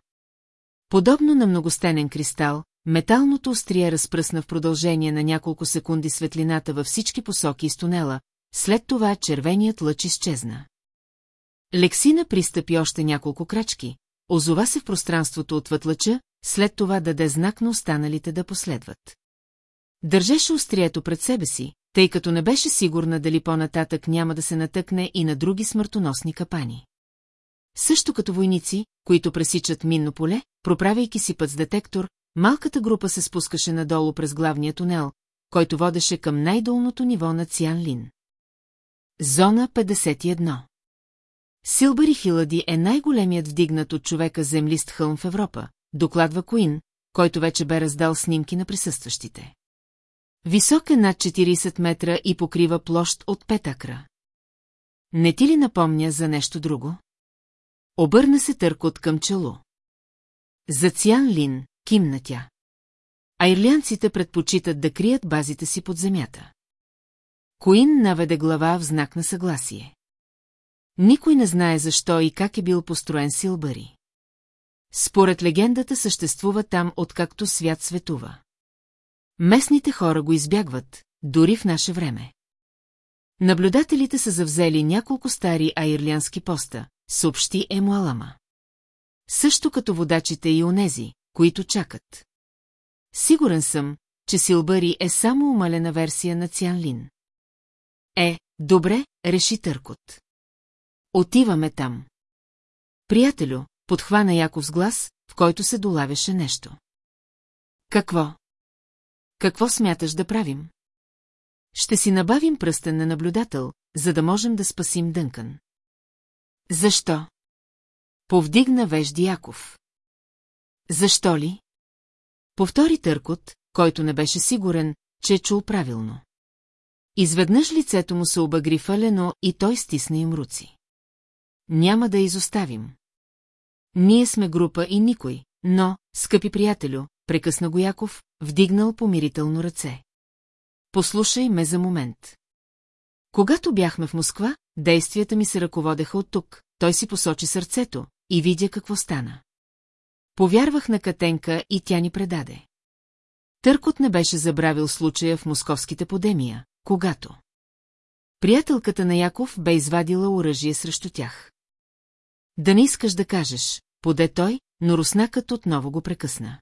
Подобно на многостенен кристал, металното острие разпръсна в продължение на няколко секунди светлината във всички посоки из тунела, след това червеният лъч изчезна. Лексина пристъпи още няколко крачки, озова се в пространството отвъд лъча, след това даде знак на останалите да последват. Държеше острието пред себе си, тъй като не беше сигурна дали по-нататък няма да се натъкне и на други смъртоносни капани. Също като войници, които пресичат минно поле, проправяйки си път с детектор, малката група се спускаше надолу през главния тунел, който водеше към най-долното ниво на Циан Лин. Зона 51 Силбъри Хилади е най-големият вдигнат от човека землист хълм в Европа, докладва Куин, който вече бе раздал снимки на присъстващите. Висок е над 40 метра и покрива площ от 5 акра. Не ти ли напомня за нещо друго? Обърна се търкот към чело. За Цян Лин, кимна тя. А ирлянците предпочитат да крият базите си под земята. Коин наведе глава в знак на съгласие. Никой не знае защо и как е бил построен Силбъри. Според легендата съществува там, откакто свят светува. Местните хора го избягват, дори в наше време. Наблюдателите са завзели няколко стари аирлянски поста, съобщи Емуалама. Също като водачите и онези, които чакат. Сигурен съм, че Силбъри е само умалена версия на Цянлин. Е, добре, реши Търкот. Отиваме там. Приятелю, подхвана Яков с глас, в който се долавяше нещо. Какво? Какво смяташ да правим? Ще си набавим пръстен на наблюдател, за да можем да спасим Дънкан. Защо? Повдигна вежди Яков. Защо ли? Повтори Търкот, който не беше сигурен, че е чул правилно. Изведнъж лицето му се обагри фалено и той стисна им руци. Няма да изоставим. Ние сме група и никой, но, скъпи приятелю, прекъсна го Яков, вдигнал помирително ръце. Послушай ме за момент. Когато бяхме в Москва, действията ми се ръководеха от тук, той си посочи сърцето и видя какво стана. Повярвах на Катенка и тя ни предаде. Търкот не беше забравил случая в московските подемия, когато. Приятелката на Яков бе извадила оръжие срещу тях. Да не искаш да кажеш, поде той, но руснакът отново го прекъсна.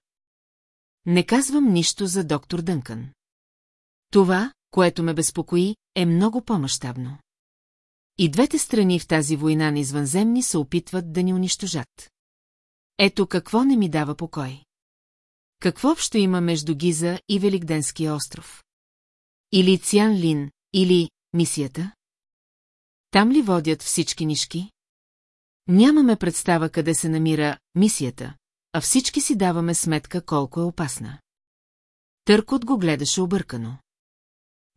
Не казвам нищо за доктор Дънкън. Това, което ме безпокои, е много по-мащабно. И двете страни в тази война на извънземни се опитват да ни унищожат. Ето какво не ми дава покой. Какво общо има между Гиза и Великденския остров? Или Цян Лин, или мисията? Там ли водят всички нишки? Нямаме представа къде се намира мисията, а всички си даваме сметка колко е опасна. Търкот го гледаше объркано.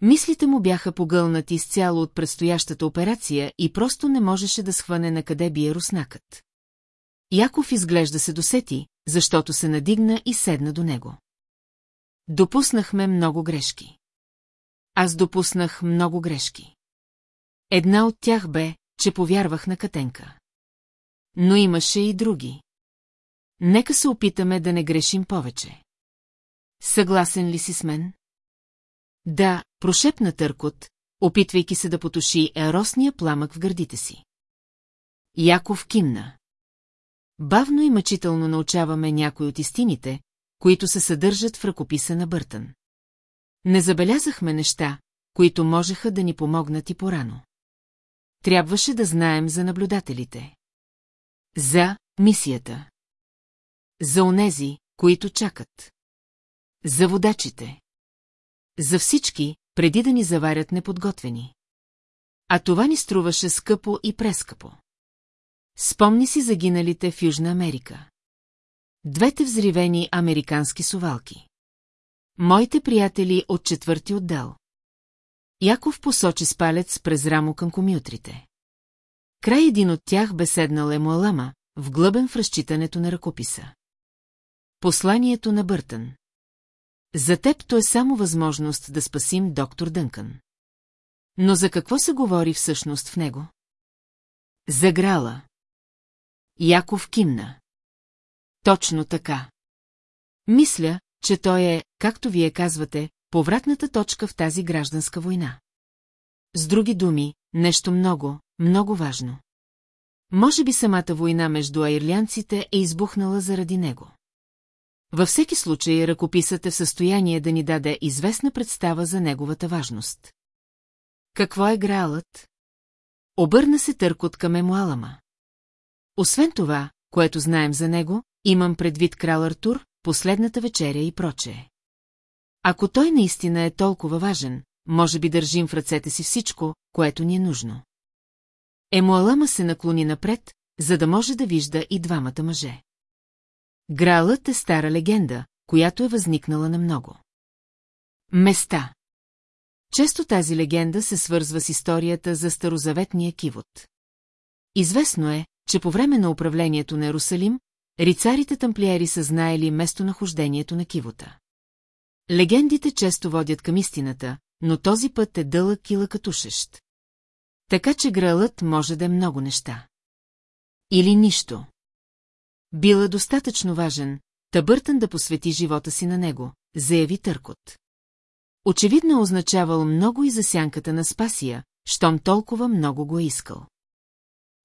Мислите му бяха погълнати изцяло от предстоящата операция и просто не можеше да схване на къде бие руснакът. Яков изглежда се досети, защото се надигна и седна до него. Допуснахме много грешки. Аз допуснах много грешки. Една от тях бе, че повярвах на Катенка. Но имаше и други. Нека се опитаме да не грешим повече. Съгласен ли си с мен? Да, прошепна Търкот, опитвайки се да потуши еросния пламък в гърдите си. Яков кимна. Бавно и мъчително научаваме някои от истините, които се съдържат в ръкописа на Бъртън. Не забелязахме неща, които можеха да ни помогнат и порано. Трябваше да знаем за наблюдателите. За мисията. За онези, които чакат. За водачите. За всички, преди да ни заварят неподготвени. А това ни струваше скъпо и прескъпо. Спомни си загиналите в Южна Америка. Двете взривени американски сувалки. Моите приятели от четвърти отдел. Яков посочи с палец през рамо към комютрите. Край един от тях бе седнал Емуалама, вглъбен в разчитането на ръкописа. Посланието на Бъртън. За теб то е само възможност да спасим доктор Дънкън. Но за какво се говори всъщност в него? За Грала. Яков кимна. Точно така. Мисля, че той е, както вие казвате, повратната точка в тази гражданска война. С други думи, нещо много, много важно. Може би самата война между аирлянците е избухнала заради него. Във всеки случай ръкописът е в състояние да ни даде известна представа за неговата важност. Какво е граалът? Обърна се търкот към Емуалама. Освен това, което знаем за него, имам предвид крал Артур, последната вечеря и прочее. Ако той наистина е толкова важен, може би държим в ръцете си всичко, което ни е нужно. Емуалама се наклони напред, за да може да вижда и двамата мъже. Гралът е стара легенда, която е възникнала на много. Места Често тази легенда се свързва с историята за старозаветния кивот. Известно е, че по време на управлението на Ерусалим, рицарите тамплиери са знаели местонахождението на кивота. Легендите често водят към истината, но този път е дълъг и лъкатушещ. Така че гралът може да е много неща. Или нищо. Бил е достатъчно важен, та Бъртън да посвети живота си на него, заяви Търкот. Очевидно е означавал много и за сянката на Спасия, щом толкова много го е искал.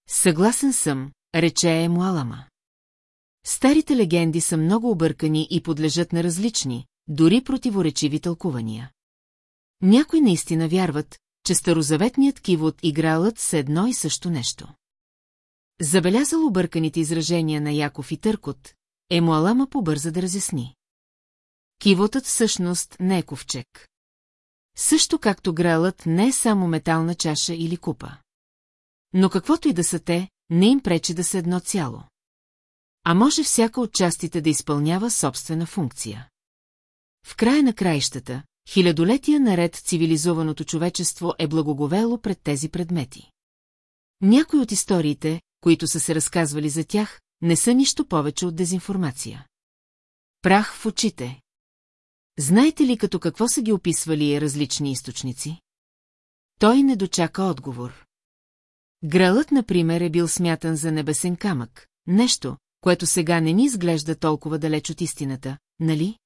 Съгласен съм, рече Емуалама. Старите легенди са много объркани и подлежат на различни, дори противоречиви тълкувания. Някои наистина вярват, че старозаветният кивот и гралът са едно и също нещо. Забелязал обърканите изражения на Яков и Търкот, Емуалама побърза да разясни. Кивотът всъщност не е ковчег. Също както гралът не е само метална чаша или купа. Но каквото и да са те, не им пречи да са едно цяло. А може всяка от частите да изпълнява собствена функция. В края на краищата, хилядолетия наред цивилизованото човечество е благоговело пред тези предмети. Някои от историите, които са се разказвали за тях, не са нищо повече от дезинформация. Прах в очите. Знаете ли като какво са ги описвали различни източници? Той не дочака отговор. Гралът, например, е бил смятан за небесен камък, нещо, което сега не ни изглежда толкова далеч от истината, нали?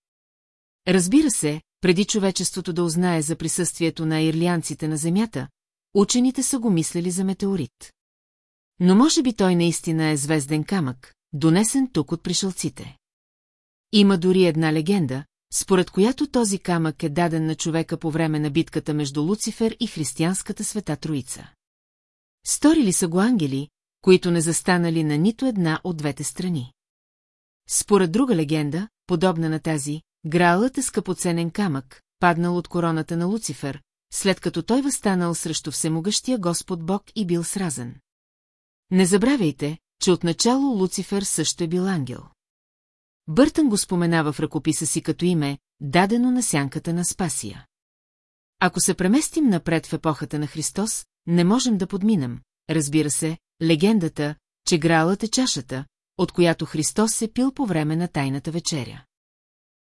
Разбира се, преди човечеството да узнае за присъствието на ирлианците на Земята, учените са го мислили за метеорит. Но може би той наистина е звезден камък, донесен тук от пришълците. Има дори една легенда, според която този камък е даден на човека по време на битката между Луцифер и християнската света Троица. Сторили са го ангели, които не застанали на нито една от двете страни. Според друга легенда, подобна на тази, Граалът е скъпоценен камък, паднал от короната на Луцифер, след като той възстанал срещу всемогъщия Господ Бог и бил сразен. Не забравяйте, че отначало Луцифер също е бил ангел. Бъртън го споменава в ръкописа си като име, дадено на сянката на Спасия. Ако се преместим напред в епохата на Христос, не можем да подминем, разбира се, легендата, че гралът е чашата, от която Христос се пил по време на тайната вечеря.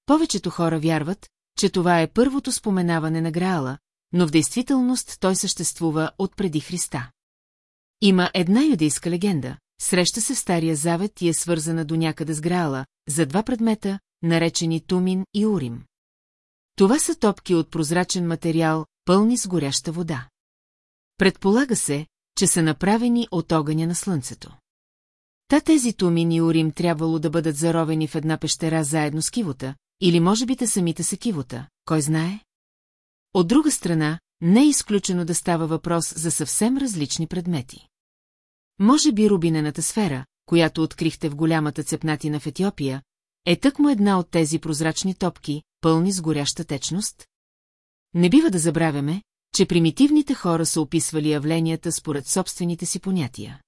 Повечето хора вярват, че това е първото споменаване на Граала, но в действителност той съществува от преди Христа. Има една юдейска легенда, среща се в Стария Завет и е свързана до някъде с Граала, за два предмета, наречени Тумин и Урим. Това са топки от прозрачен материал, пълни с горяща вода. Предполага се, че са направени от огъня на слънцето. Та тези Тумин и Урим трябвало да бъдат заровени в една пещера заедно с кивота, или може би те самите са кивота, кой знае? От друга страна, не е изключено да става въпрос за съвсем различни предмети. Може би рубинената сфера, която открихте в голямата цепнатина в Етиопия, е тъкмо една от тези прозрачни топки, пълни с горяща течност? Не бива да забравяме, че примитивните хора са описвали явленията според собствените си понятия.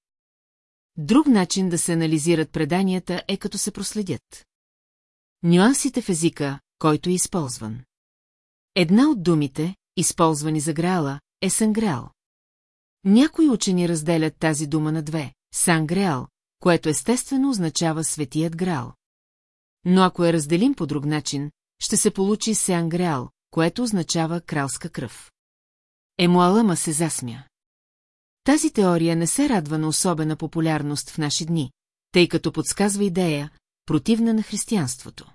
Друг начин да се анализират преданията е като се проследят. Нюансите в езика, който е използван. Една от думите, използвани за граала, е сангреал. Някои учени разделят тази дума на две – сангреал, което естествено означава светият грал. Но ако я разделим по друг начин, ще се получи сеангреал, което означава кралска кръв. Емуалама се засмя. Тази теория не се радва на особена популярност в наши дни, тъй като подсказва идея, противна на християнството.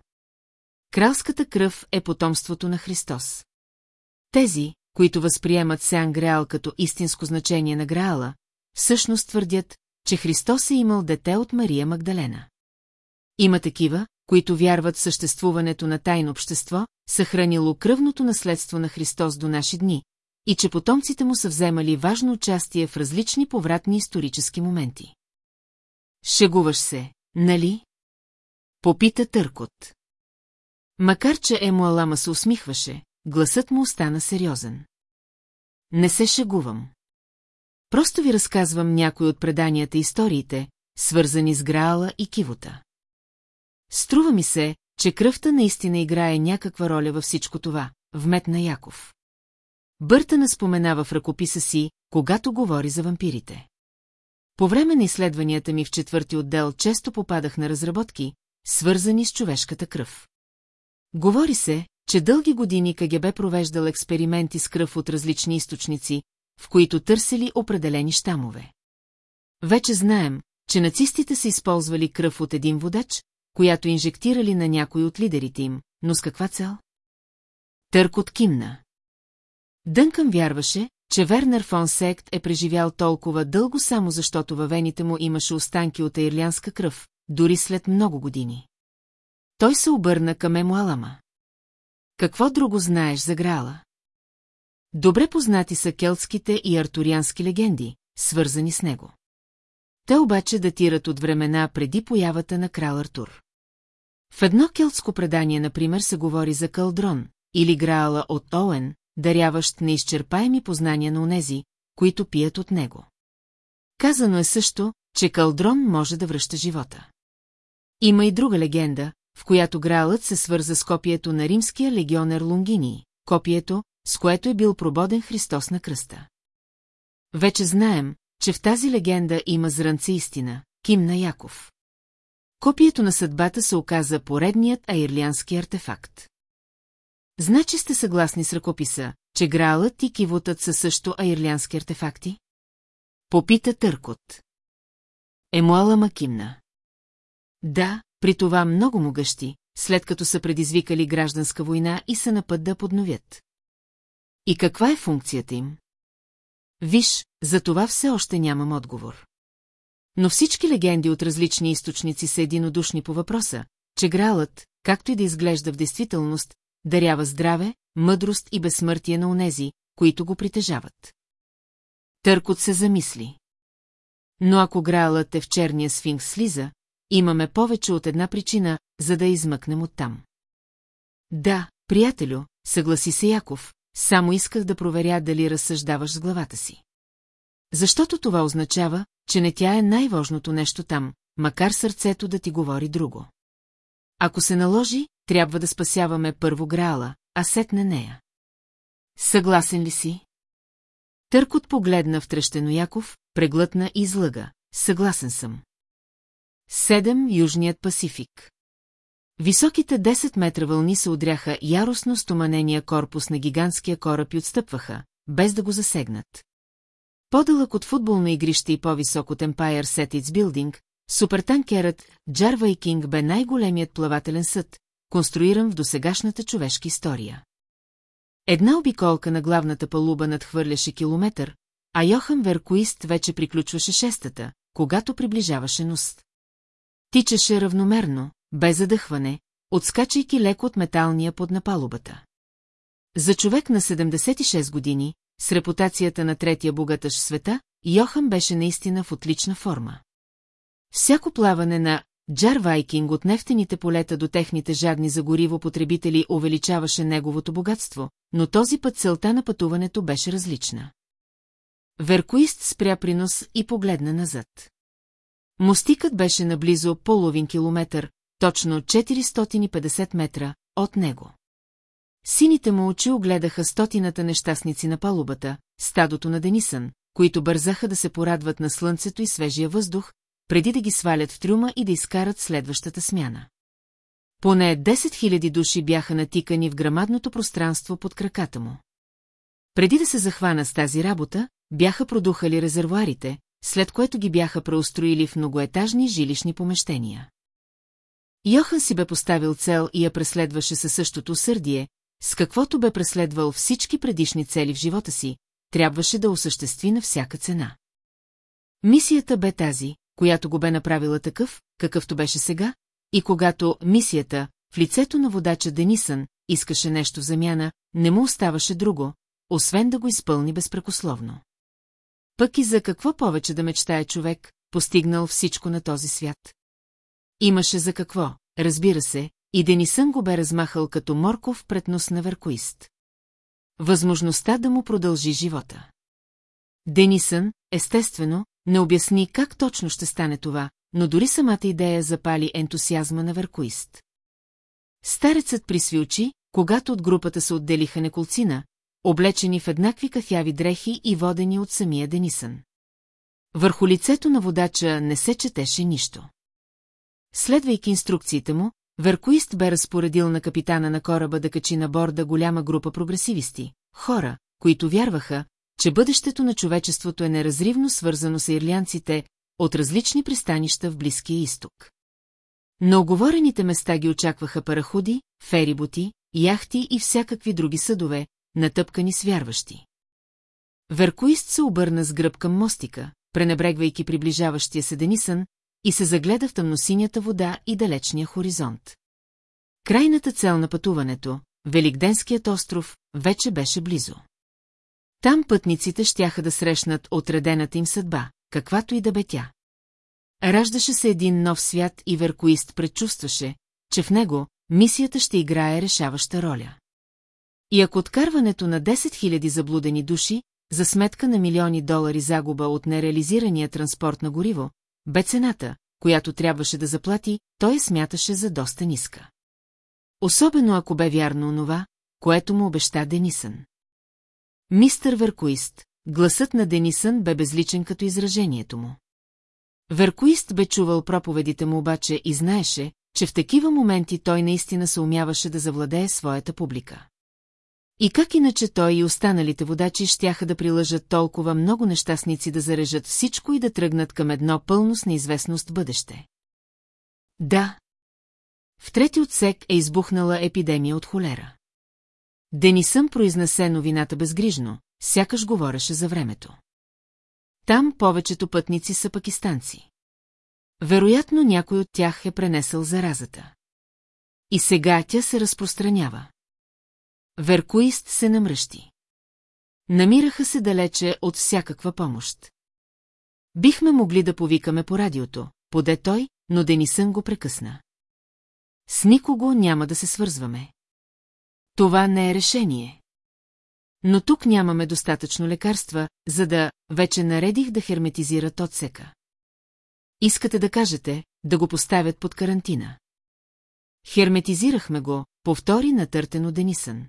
кралската кръв е потомството на Христос. Тези, които възприемат Сеан Греал като истинско значение на Граала, всъщност твърдят, че Христос е имал дете от Мария Магдалена. Има такива, които вярват в съществуването на тайно общество, съхранило кръвното наследство на Христос до наши дни, и че потомците му са вземали важно участие в различни повратни исторически моменти. Шегуваш се, нали? Попита Търкот. Макар, че Емуалама се усмихваше, гласът му остана сериозен. Не се шегувам. Просто ви разказвам някои от преданията и историите, свързани с Граала и Кивота. Струва ми се, че кръвта наистина играе някаква роля във всичко това, вметна Яков. Бъртана споменава в ръкописа си, когато говори за вампирите. По време на изследванията ми в четвърти отдел често попадах на разработки, свързани с човешката кръв. Говори се, че дълги години КГБ провеждал експерименти с кръв от различни източници, в които търсили определени щамове. Вече знаем, че нацистите са използвали кръв от един водач, която инжектирали на някой от лидерите им, но с каква цел? Търк от кимна. Дънкън вярваше, че Вернер фон Сект е преживял толкова дълго само защото във вените му имаше останки от ирлянска кръв, дори след много години. Той се обърна към Емуалама. Какво друго знаеш за Грала? Добре познати са келтските и артуриански легенди, свързани с него. Те обаче датират от времена преди появата на крал Артур. В едно келтско предание, например, се говори за Калдрон, или Граала от Оуен, даряващ неизчерпаеми познания на онези, които пият от него. Казано е също, че Калдрон може да връща живота. Има и друга легенда, в която Граалът се свърза с копието на римския легионер Лунгини, копието, с което е бил прободен Христос на кръста. Вече знаем, че в тази легенда има зранце истина, Ким на Яков. Копието на съдбата се оказа поредният аирлянски артефакт. Значи сте съгласни с ръкописа, че Граалът и кивотът са също аирлянски артефакти? Попита Търкот. Емуала Макимна. Да, при това много могъщи, след като са предизвикали гражданска война и са на път да подновят. И каква е функцията им? Виж, за това все още нямам отговор. Но всички легенди от различни източници са единодушни по въпроса, че Гралът, както и да изглежда в действителност, дарява здраве, мъдрост и безсмъртие на онези, които го притежават. Търкот се замисли. Но ако Граалът е в черния сфинкс слиза, имаме повече от една причина, за да измъкнем оттам. Да, приятелю, съгласи се Яков, само исках да проверя дали разсъждаваш с главата си. Защото това означава, че не тя е най-важното нещо там, макар сърцето да ти говори друго. Ако се наложи, трябва да спасяваме първо Граала, а сетне нея. Съгласен ли си? Търкот погледна в Трещено Яков, преглътна и излъга. Съгласен съм. Седем Южният Пасифик. Високите 10 метра вълни се удряха яростно стоманения корпус на гигантския кораб и отстъпваха, без да го засегнат. По-дълъг от футболно игрище и по-висок от Empire Setics Building, супертанкерът Джар Вайкинг бе най-големият плавателен съд, конструиран в досегашната човешка история. Една обиколка на главната палуба надхвърляше километър, а Йохан Веркуист вече приключваше шестата, когато приближаваше нос. Тичаше равномерно, без задъхване, отскачайки леко от металния под напалубата. За човек на 76 години, с репутацията на третия богатъж света, Йохан беше наистина в отлична форма. Всяко плаване на Джар Вайкинг от нефтените полета до техните жадни за гориво потребители увеличаваше неговото богатство, но този път целта на пътуването беше различна. Веркуист спря при нос и погледна назад. Мостикът беше наблизо половин километър, точно 450 метра, от него. Сините му очи огледаха стотината нещастници на палубата, стадото на Денисън, които бързаха да се порадват на слънцето и свежия въздух, преди да ги свалят в трюма и да изкарат следващата смяна. Поне 10 000 души бяха натикани в грамадното пространство под краката му. Преди да се захвана с тази работа, бяха продухали резервуарите, след което ги бяха преустроили в многоетажни жилищни помещения. Йохан си бе поставил цел и я преследваше със същото усърдие, с каквото бе преследвал всички предишни цели в живота си, трябваше да осъществи на всяка цена. Мисията бе тази, която го бе направила такъв, какъвто беше сега, и когато мисията, в лицето на водача Денисън, искаше нещо в замяна, не му оставаше друго, освен да го изпълни безпрекословно. Пък и за какво повече да мечтае човек, постигнал всичко на този свят? Имаше за какво, разбира се, и Денисън го бе размахал като морков пред нос на веркоист. Възможността да му продължи живота. Денисън, естествено, не обясни как точно ще стане това, но дори самата идея запали ентусиазма на веркоист. Старецът присви очи, когато от групата се отделиха неколцина, облечени в еднакви кафяви дрехи и водени от самия Денисън. Върху лицето на водача не се четеше нищо. Следвайки инструкциите му, Веркоист бе разпоредил на капитана на кораба да качи на борда голяма група прогресивисти, хора, които вярваха, че бъдещето на човечеството е неразривно свързано с ирлянците от различни пристанища в Близкия изток. На оговорените места ги очакваха параходи, фериботи, яхти и всякакви други съдове, натъпкани с вярващи. Веркоист се обърна с гръб към мостика, пренебрегвайки приближаващия се Денисън, и се загледа в тъмносинята вода и далечния хоризонт. Крайната цел на пътуването, Великденският остров, вече беше близо. Там пътниците щяха да срещнат отредената им съдба, каквато и да бе тя. Раждаше се един нов свят и Веркоист предчувстваше, че в него мисията ще играе решаваща роля. И ако откарването на 10 000 заблудени души, за сметка на милиони долари загуба от нереализирания транспорт на гориво, бе цената, която трябваше да заплати, той я смяташе за доста ниска. Особено ако бе вярно онова, което му обеща Денисън. Мистър Веркоист, гласът на Денисън бе безличен като изражението му. Веркоист бе чувал проповедите му обаче и знаеше, че в такива моменти той наистина се умяваше да завладее своята публика. И как иначе той и останалите водачи щяха да прилъжат толкова много нещастници да зарежат всичко и да тръгнат към едно пълно с неизвестност бъдеще? Да. В трети отсек е избухнала епидемия от холера. Денисън произнесе новината безгрижно, сякаш говореше за времето. Там повечето пътници са пакистанци. Вероятно някой от тях е пренесъл заразата. И сега тя се разпространява. Веркоист се намръщи. Намираха се далече от всякаква помощ. Бихме могли да повикаме по радиото, поде той, но Денисън го прекъсна. С никого няма да се свързваме. Това не е решение. Но тук нямаме достатъчно лекарства, за да вече наредих да херметизират отсека. Искате да кажете, да го поставят под карантина. Херметизирахме го, повтори натъртено Денисън.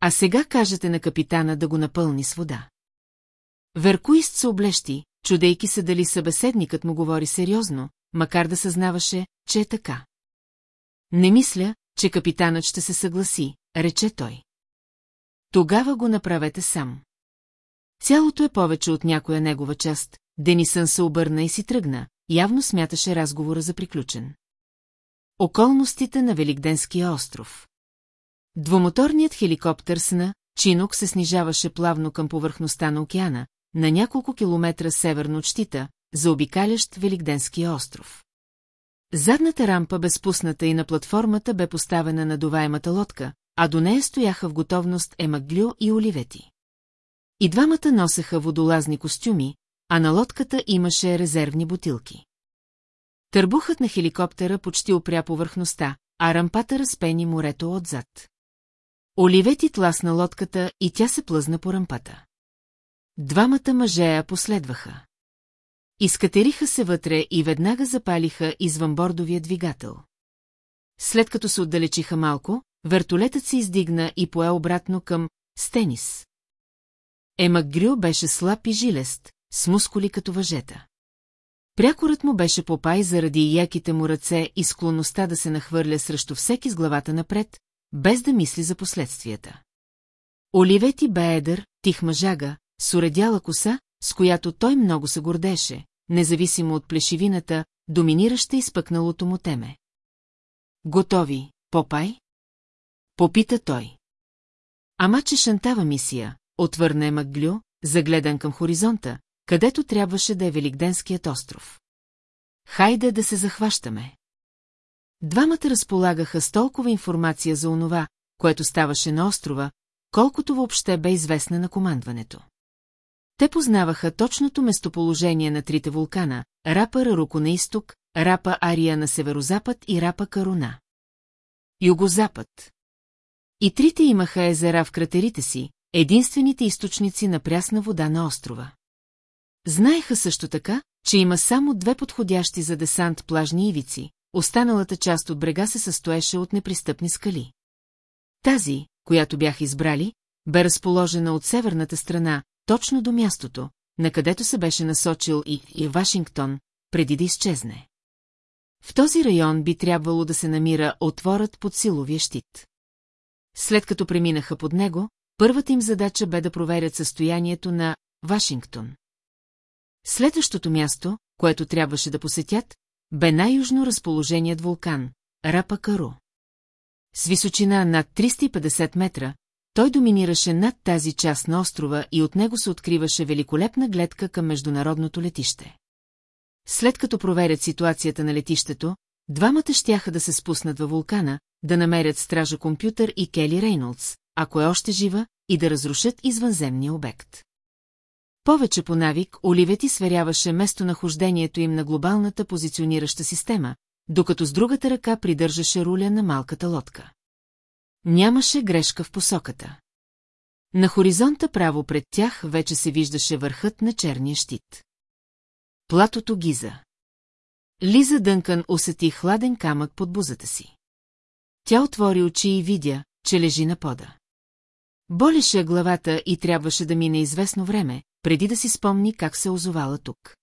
А сега кажете на капитана да го напълни с вода. Веркуист се облещи, чудейки се дали събеседникът му говори сериозно, макар да съзнаваше, че е така. Не мисля, че капитанът ще се съгласи, рече той. Тогава го направете сам. Цялото е повече от някоя негова част, Денисън се обърна и си тръгна, явно смяташе разговора за приключен. Околностите на Великденския остров Двумоторният хеликоптер сна, Чинок се снижаваше плавно към повърхността на океана, на няколко километра северно от щита, заобикалящ Великденския остров. Задната рампа бе спусната и на платформата бе поставена надуваемата лодка, а до нея стояха в готовност Емаглю и Оливети. И двамата носеха водолазни костюми, а на лодката имаше резервни бутилки. Търбухът на хеликоптера почти опря повърхността, а рампата разпени морето отзад. Оливети тласна лодката и тя се плъзна по рампата. Двамата мъже я последваха. Изкатериха се вътре и веднага запалиха извънбордовия двигател. След като се отдалечиха малко, вертолетът се издигна и пое обратно към Стенис. Емакгрил беше слаб и жилест, с мускули като въжета. Прякорът му беше попай заради яките му ръце и склонността да се нахвърля срещу всеки с главата напред, без да мисли за последствията. Оливети бе едър, тих мъжага, с уредяла коса, с която той много се гордеше, независимо от плешивината, доминираща изпъкналото му теме. Готови, Попай? Попита той. Ама че шантава мисия, отвърна е Макглю, загледан към хоризонта, където трябваше да е Великденският остров. Хайде да се захващаме. Двамата разполагаха с толкова информация за онова, което ставаше на острова, колкото въобще бе известна на командването. Те познаваха точното местоположение на трите вулкана – Рапа Раруко на изток, Рапа Ария на северозапад и Рапа Каруна. Югозапад. И трите имаха езера в кратерите си, единствените източници на прясна вода на острова. Знаеха също така, че има само две подходящи за десант плажни ивици, останалата част от брега се състоеше от непристъпни скали. Тази, която бях избрали, бе разположена от северната страна, точно до мястото, на където се беше насочил и, и Вашингтон, преди да изчезне. В този район би трябвало да се намира отворът под силовия щит. След като преминаха под него, първата им задача бе да проверят състоянието на Вашингтон. Следващото място, което трябваше да посетят, бе най-южно разположеният вулкан – Рапакару. С височина над 350 метра, той доминираше над тази част на острова и от него се откриваше великолепна гледка към международното летище. След като проверят ситуацията на летището, двамата щяха да се спуснат във вулкана, да намерят стража компютър и Кели Рейнолдс, ако е още жива, и да разрушат извънземния обект. Повече по навик, Оливети сверяваше местонахождението им на глобалната позиционираща система, докато с другата ръка придържаше руля на малката лодка. Нямаше грешка в посоката. На хоризонта право пред тях вече се виждаше върхът на черния щит. Платото Гиза. Лиза Дънкан усети хладен камък под бузата си. Тя отвори очи и видя, че лежи на пода. Болеше главата и трябваше да мине известно време, преди да си спомни как се озовала тук.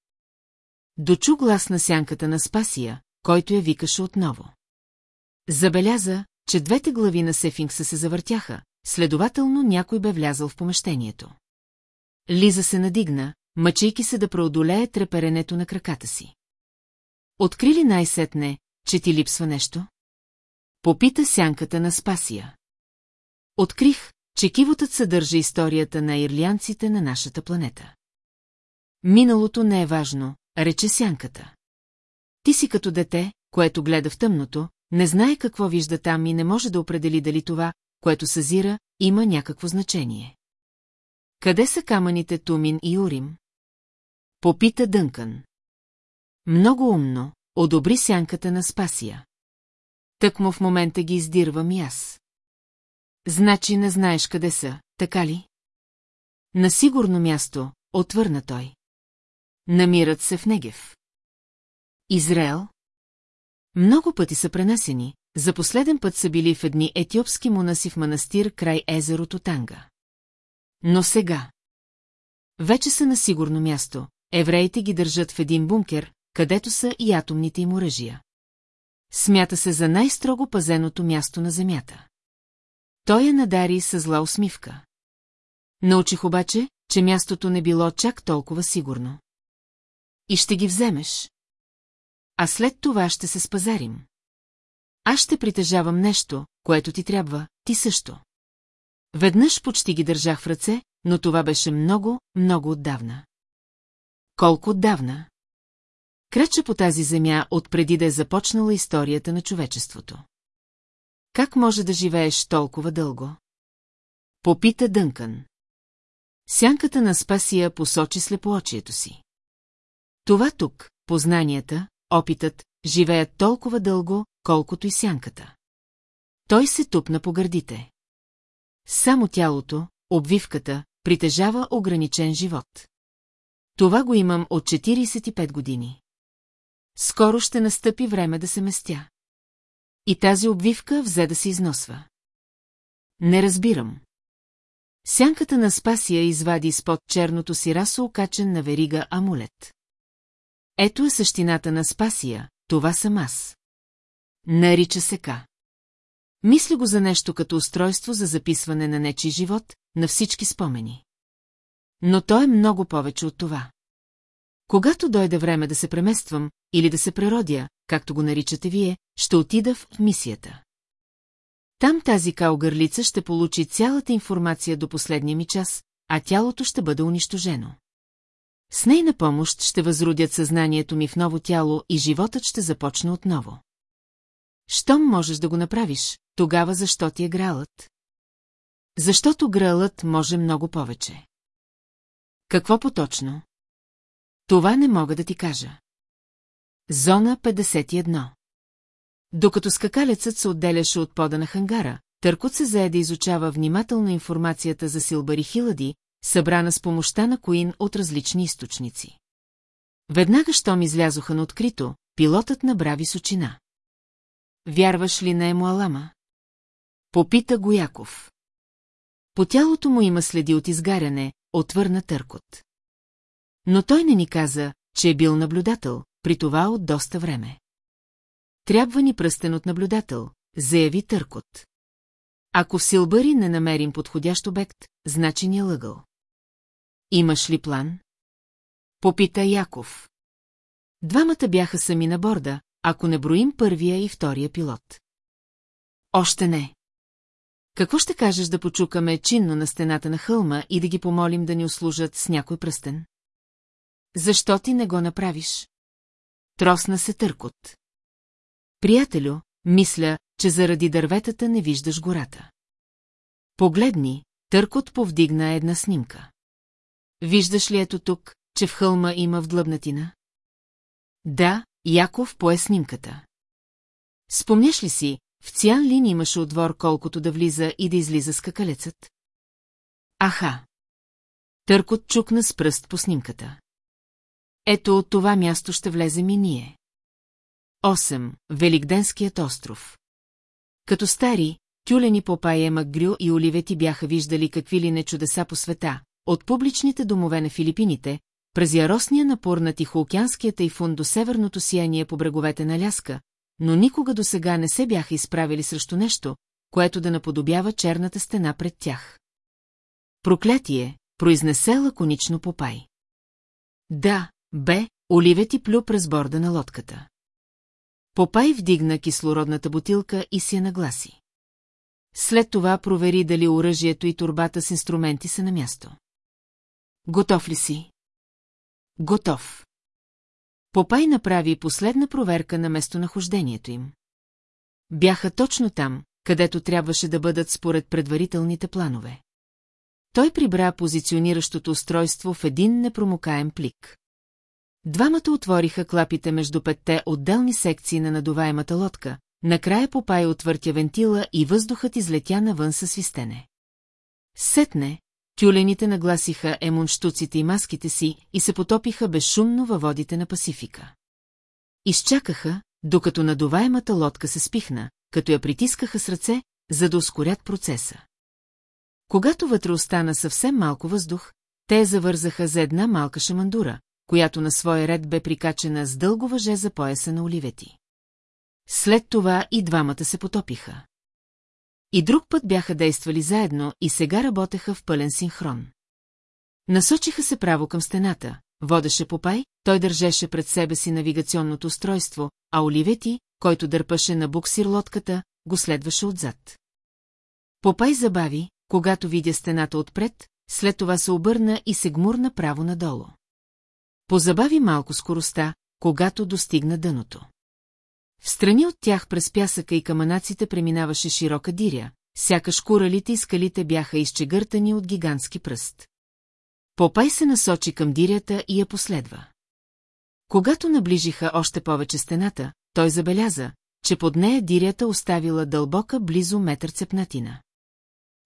Дочу глас на сянката на Спасия, който я викаше отново. Забеляза, че двете глави на Сефингса се завъртяха, следователно някой бе влязъл в помещението. Лиза се надигна, мъчейки се да преодолее треперенето на краката си. Откри ли най-сетне, че ти липсва нещо? Попита сянката на Спасия. Открих, че кивотът съдържа историята на ирлианците на нашата планета. Миналото не е важно, рече сянката. Ти си като дете, което гледа в тъмното, не знае какво вижда там и не може да определи дали това, което съзира, има някакво значение. Къде са камъните Тумин и Урим? Попита Дънкън. Много умно, одобри сянката на Спасия. Тък му в момента ги издирвам и аз. Значи не знаеш къде са, така ли? На сигурно място, отвърна той. Намират се в Негев. Израел? Много пъти са пренасени, за последен път са били в едни етиопски монаси в манастир край езерото Танга. Но сега... Вече са на сигурно място, евреите ги държат в един бункер, където са и атомните им оръжия. Смята се за най-строго пазеното място на земята. Той я надари с зла усмивка. Научих обаче, че мястото не било чак толкова сигурно. И ще ги вземеш. А след това ще се спазарим. Аз ще притежавам нещо, което ти трябва, ти също. Веднъж почти ги държах в ръце, но това беше много, много отдавна. Колко отдавна? Крача по тази земя от да е започнала историята на човечеството. Как може да живееш толкова дълго? Попита Дънкън. Сянката на Спасия посочи слепоочието си. Това тук, познанията, опитът, живеят толкова дълго, колкото и сянката. Той се тупна по гърдите. Само тялото, обвивката, притежава ограничен живот. Това го имам от 45 години. Скоро ще настъпи време да се местя. И тази обвивка взе да се износва. Не разбирам. Сянката на Спасия извади спод черното си расо окачен на верига амулет. Ето е същината на Спасия, това съм аз. Нарича се К. Мисли го за нещо като устройство за записване на нечи живот, на всички спомени. Но то е много повече от това. Когато дойде време да се премествам или да се преродя, както го наричате вие, ще отида в мисията. Там тази калгърлица ще получи цялата информация до последния ми час, а тялото ще бъде унищожено. С нейна помощ ще възродят съзнанието ми в ново тяло и животът ще започне отново. Щом можеш да го направиш, тогава защо ти е гралът? Защото гралът може много повече. Какво поточно? Това не мога да ти кажа. Зона 51 Докато скакалецът се отделяше от пода на хангара, Търкот се зае да изучава внимателно информацията за Силбари Хилади, събрана с помощта на Коин от различни източници. Веднага, щом излязоха на открито, пилотът набра височина. Вярваш ли на Емуалама? Попита Гояков. По тялото му има следи от изгаряне, отвърна Търкот. Но той не ни каза, че е бил наблюдател, при това от доста време. Трябва ни пръстен от наблюдател, заяви Търкот. Ако в Силбъри не намерим подходящ обект, значи ни е лъгъл. Имаш ли план? Попита Яков. Двамата бяха сами на борда, ако не броим първия и втория пилот. Още не. Какво ще кажеш да почукаме чинно на стената на хълма и да ги помолим да ни услужат с някой пръстен? Защо ти не го направиш? Тросна се търкот. Приятелю, мисля, че заради дърветата не виждаш гората. Погледни, търкот повдигна една снимка. Виждаш ли ето тук, че в хълма има вдлъбнатина? Да, Яков пое снимката. Спомняш ли си, в Циан Лин имаше отвор колкото да влиза и да излиза скакалецът? Аха! Търкот чукна с пръст по снимката. Ето от това място ще влезем и ние. 8. Великденският остров. Като стари, тюлени Попая Макгрю и Оливети бяха виждали какви ли не чудеса по света, от публичните домове на Филипините, през яростния напор на Тихоокеанския тайфун до северното сияние по бреговете на Ляска, но никога до сега не се бяха изправили срещу нещо, което да наподобява черната стена пред тях. Проклятие, произнесе лаконично Попай. Да, бе, Оливети плю през борда на лодката. Попай вдигна кислородната бутилка и си я нагласи. След това провери дали оръжието и турбата с инструменти са на място. Готов ли си? Готов. Попай направи последна проверка на местонахождението им. Бяха точно там, където трябваше да бъдат според предварителните планове. Той прибра позициониращото устройство в един непромокаем плик. Двамата отвориха клапите между петте отделни секции на надуваемата лодка, накрая Попай отвъртя вентила и въздухът излетя навън със свистене. Сетне, тюлените нагласиха емунштуците и маските си и се потопиха безшумно във водите на Пасифика. Изчакаха, докато надуваемата лодка се спихна, като я притискаха с ръце, за да ускорят процеса. Когато вътре остана съвсем малко въздух, те завързаха за една малка шамандура, която на своя ред бе прикачена с дълго въже за пояса на оливети. След това и двамата се потопиха. И друг път бяха действали заедно и сега работеха в пълен синхрон. Насочиха се право към стената, водеше Попай, той държеше пред себе си навигационното устройство, а Оливети, който дърпаше на буксир лодката, го следваше отзад. Попай забави, когато видя стената отпред, след това се обърна и се гмурна право надолу. Позабави малко скоростта, когато достигна дъното. В страни от тях през пясъка и каманаците преминаваше широка диря, сякаш куралите и скалите бяха изчегъртани от гигантски пръст. Попай се насочи към дирята и я последва. Когато наближиха още повече стената, той забеляза, че под нея дирята оставила дълбока близо метър цепнатина.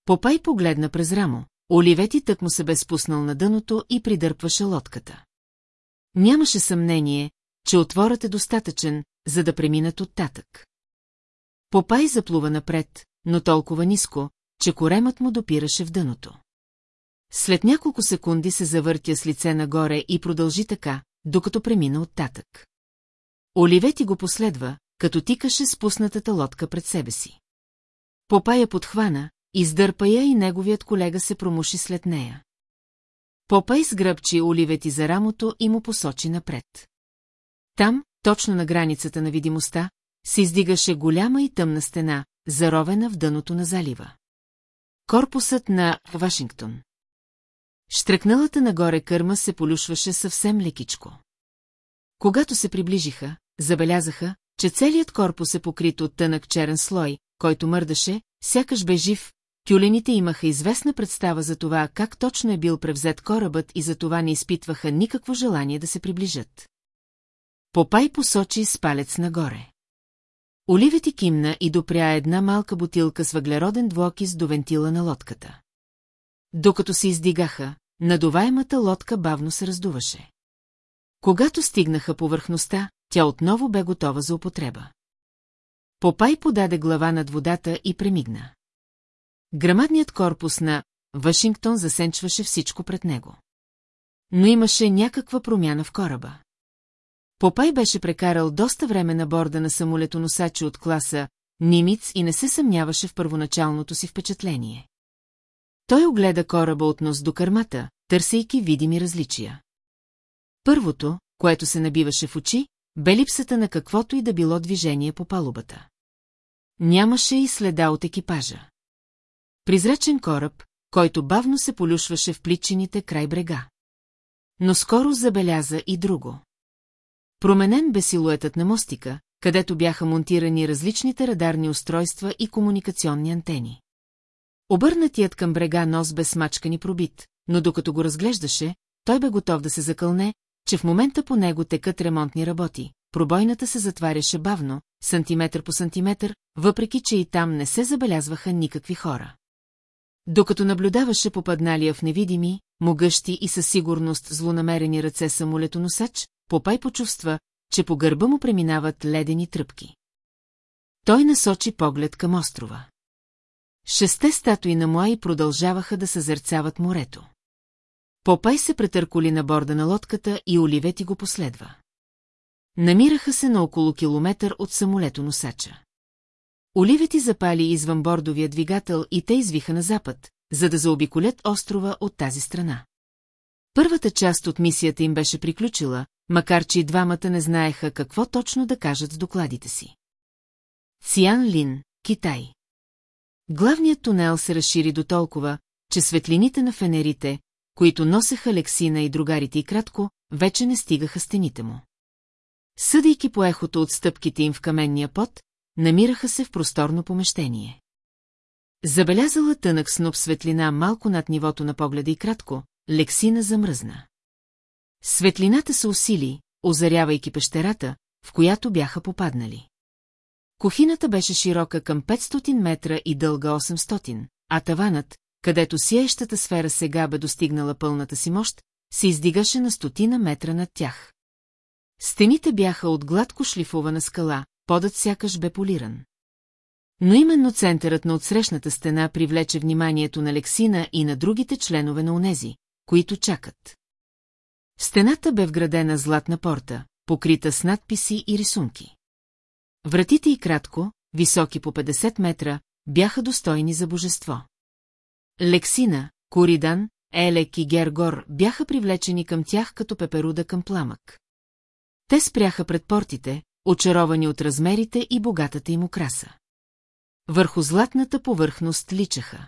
Попай погледна през рамо, Оливети тък му се бе спуснал на дъното и придърпваше лодката. Нямаше съмнение, че отворът е достатъчен, за да преминат оттатък. Попай заплува напред, но толкова ниско, че коремът му допираше в дъното. След няколко секунди се завъртя с лице нагоре и продължи така, докато премина оттатък. Оливети го последва, като тикаше спуснатата лодка пред себе си. Попая подхвана, издърпа я и неговият колега се промуши след нея. Попай сгръбчи Оливети за рамото и му посочи напред. Там, точно на границата на видимостта, се издигаше голяма и тъмна стена, заровена в дъното на залива. Корпусът на Вашингтон. Штръкналата нагоре кърма се полюшваше съвсем лекичко. Когато се приближиха, забелязаха, че целият корпус е покрит от тънък черен слой, който мърдаше, сякаш бе жив, тюлените имаха известна представа за това, как точно е бил превзет корабът и за това не изпитваха никакво желание да се приближат. Попай посочи с палец нагоре. Оливети кимна и допря една малка бутилка с въглероден двуокис до вентила на лодката. Докато се издигаха, надуваемата лодка бавно се раздуваше. Когато стигнаха повърхността, тя отново бе готова за употреба. Попай подаде глава над водата и премигна. Грамадният корпус на Вашингтон засенчваше всичко пред него. Но имаше някаква промяна в кораба. Попай беше прекарал доста време на борда на самолетоносачи от класа Нимиц и не се съмняваше в първоначалното си впечатление. Той огледа кораба от нос до кърмата, търсейки видими различия. Първото, което се набиваше в очи, бе липсата на каквото и да било движение по палубата. Нямаше и следа от екипажа. Призрачен кораб, който бавно се полюшваше в пличините край брега. Но скоро забеляза и друго. Променен бе силуетът на мостика, където бяха монтирани различните радарни устройства и комуникационни антени. Обърнатият към брега нос бе смачкани пробит, но докато го разглеждаше, той бе готов да се закълне, че в момента по него текат ремонтни работи. Пробойната се затваряше бавно, сантиметър по сантиметър, въпреки че и там не се забелязваха никакви хора. Докато наблюдаваше попадналия в невидими, могъщи и със сигурност злонамерени ръце самолетоносач, Попай почувства, че по гърба му преминават ледени тръпки. Той насочи поглед към острова. Шесте статуи на Муай продължаваха да съзерцават морето. Попай се претърколи на борда на лодката и Оливети го последва. Намираха се на около километър от самолето-носача. Оливети запали извън бордовия двигател и те извиха на запад, за да заобиколят острова от тази страна. Първата част от мисията им беше приключила, макар че и двамата не знаеха какво точно да кажат с докладите си. Циан Лин, Китай Главният тунел се разшири до толкова, че светлините на фенерите, които носеха Лексина и другарите и кратко, вече не стигаха стените му. Съдейки по ехото от стъпките им в каменния пот, намираха се в просторно помещение. Забелязала тънък сноп светлина малко над нивото на погледа и кратко, Лексина замръзна. Светлината се усили, озарявайки пещерата, в която бяха попаднали. Кухината беше широка към 500 метра и дълга 800, а таванът, където сиещата сфера сега бе достигнала пълната си мощ, се издигаше на стотина метра над тях. Стените бяха от гладко шлифована скала, подът сякаш бе полиран. Но именно центърът на отсрещната стена привлече вниманието на Лексина и на другите членове на унези, които чакат. стената бе вградена златна порта, покрита с надписи и рисунки. Вратите и кратко, високи по 50 метра, бяха достойни за божество. Лексина, Коридан, Елек и Гергор бяха привлечени към тях като пеперуда към пламък. Те спряха пред портите, очаровани от размерите и богатата им украса. Върху златната повърхност личаха.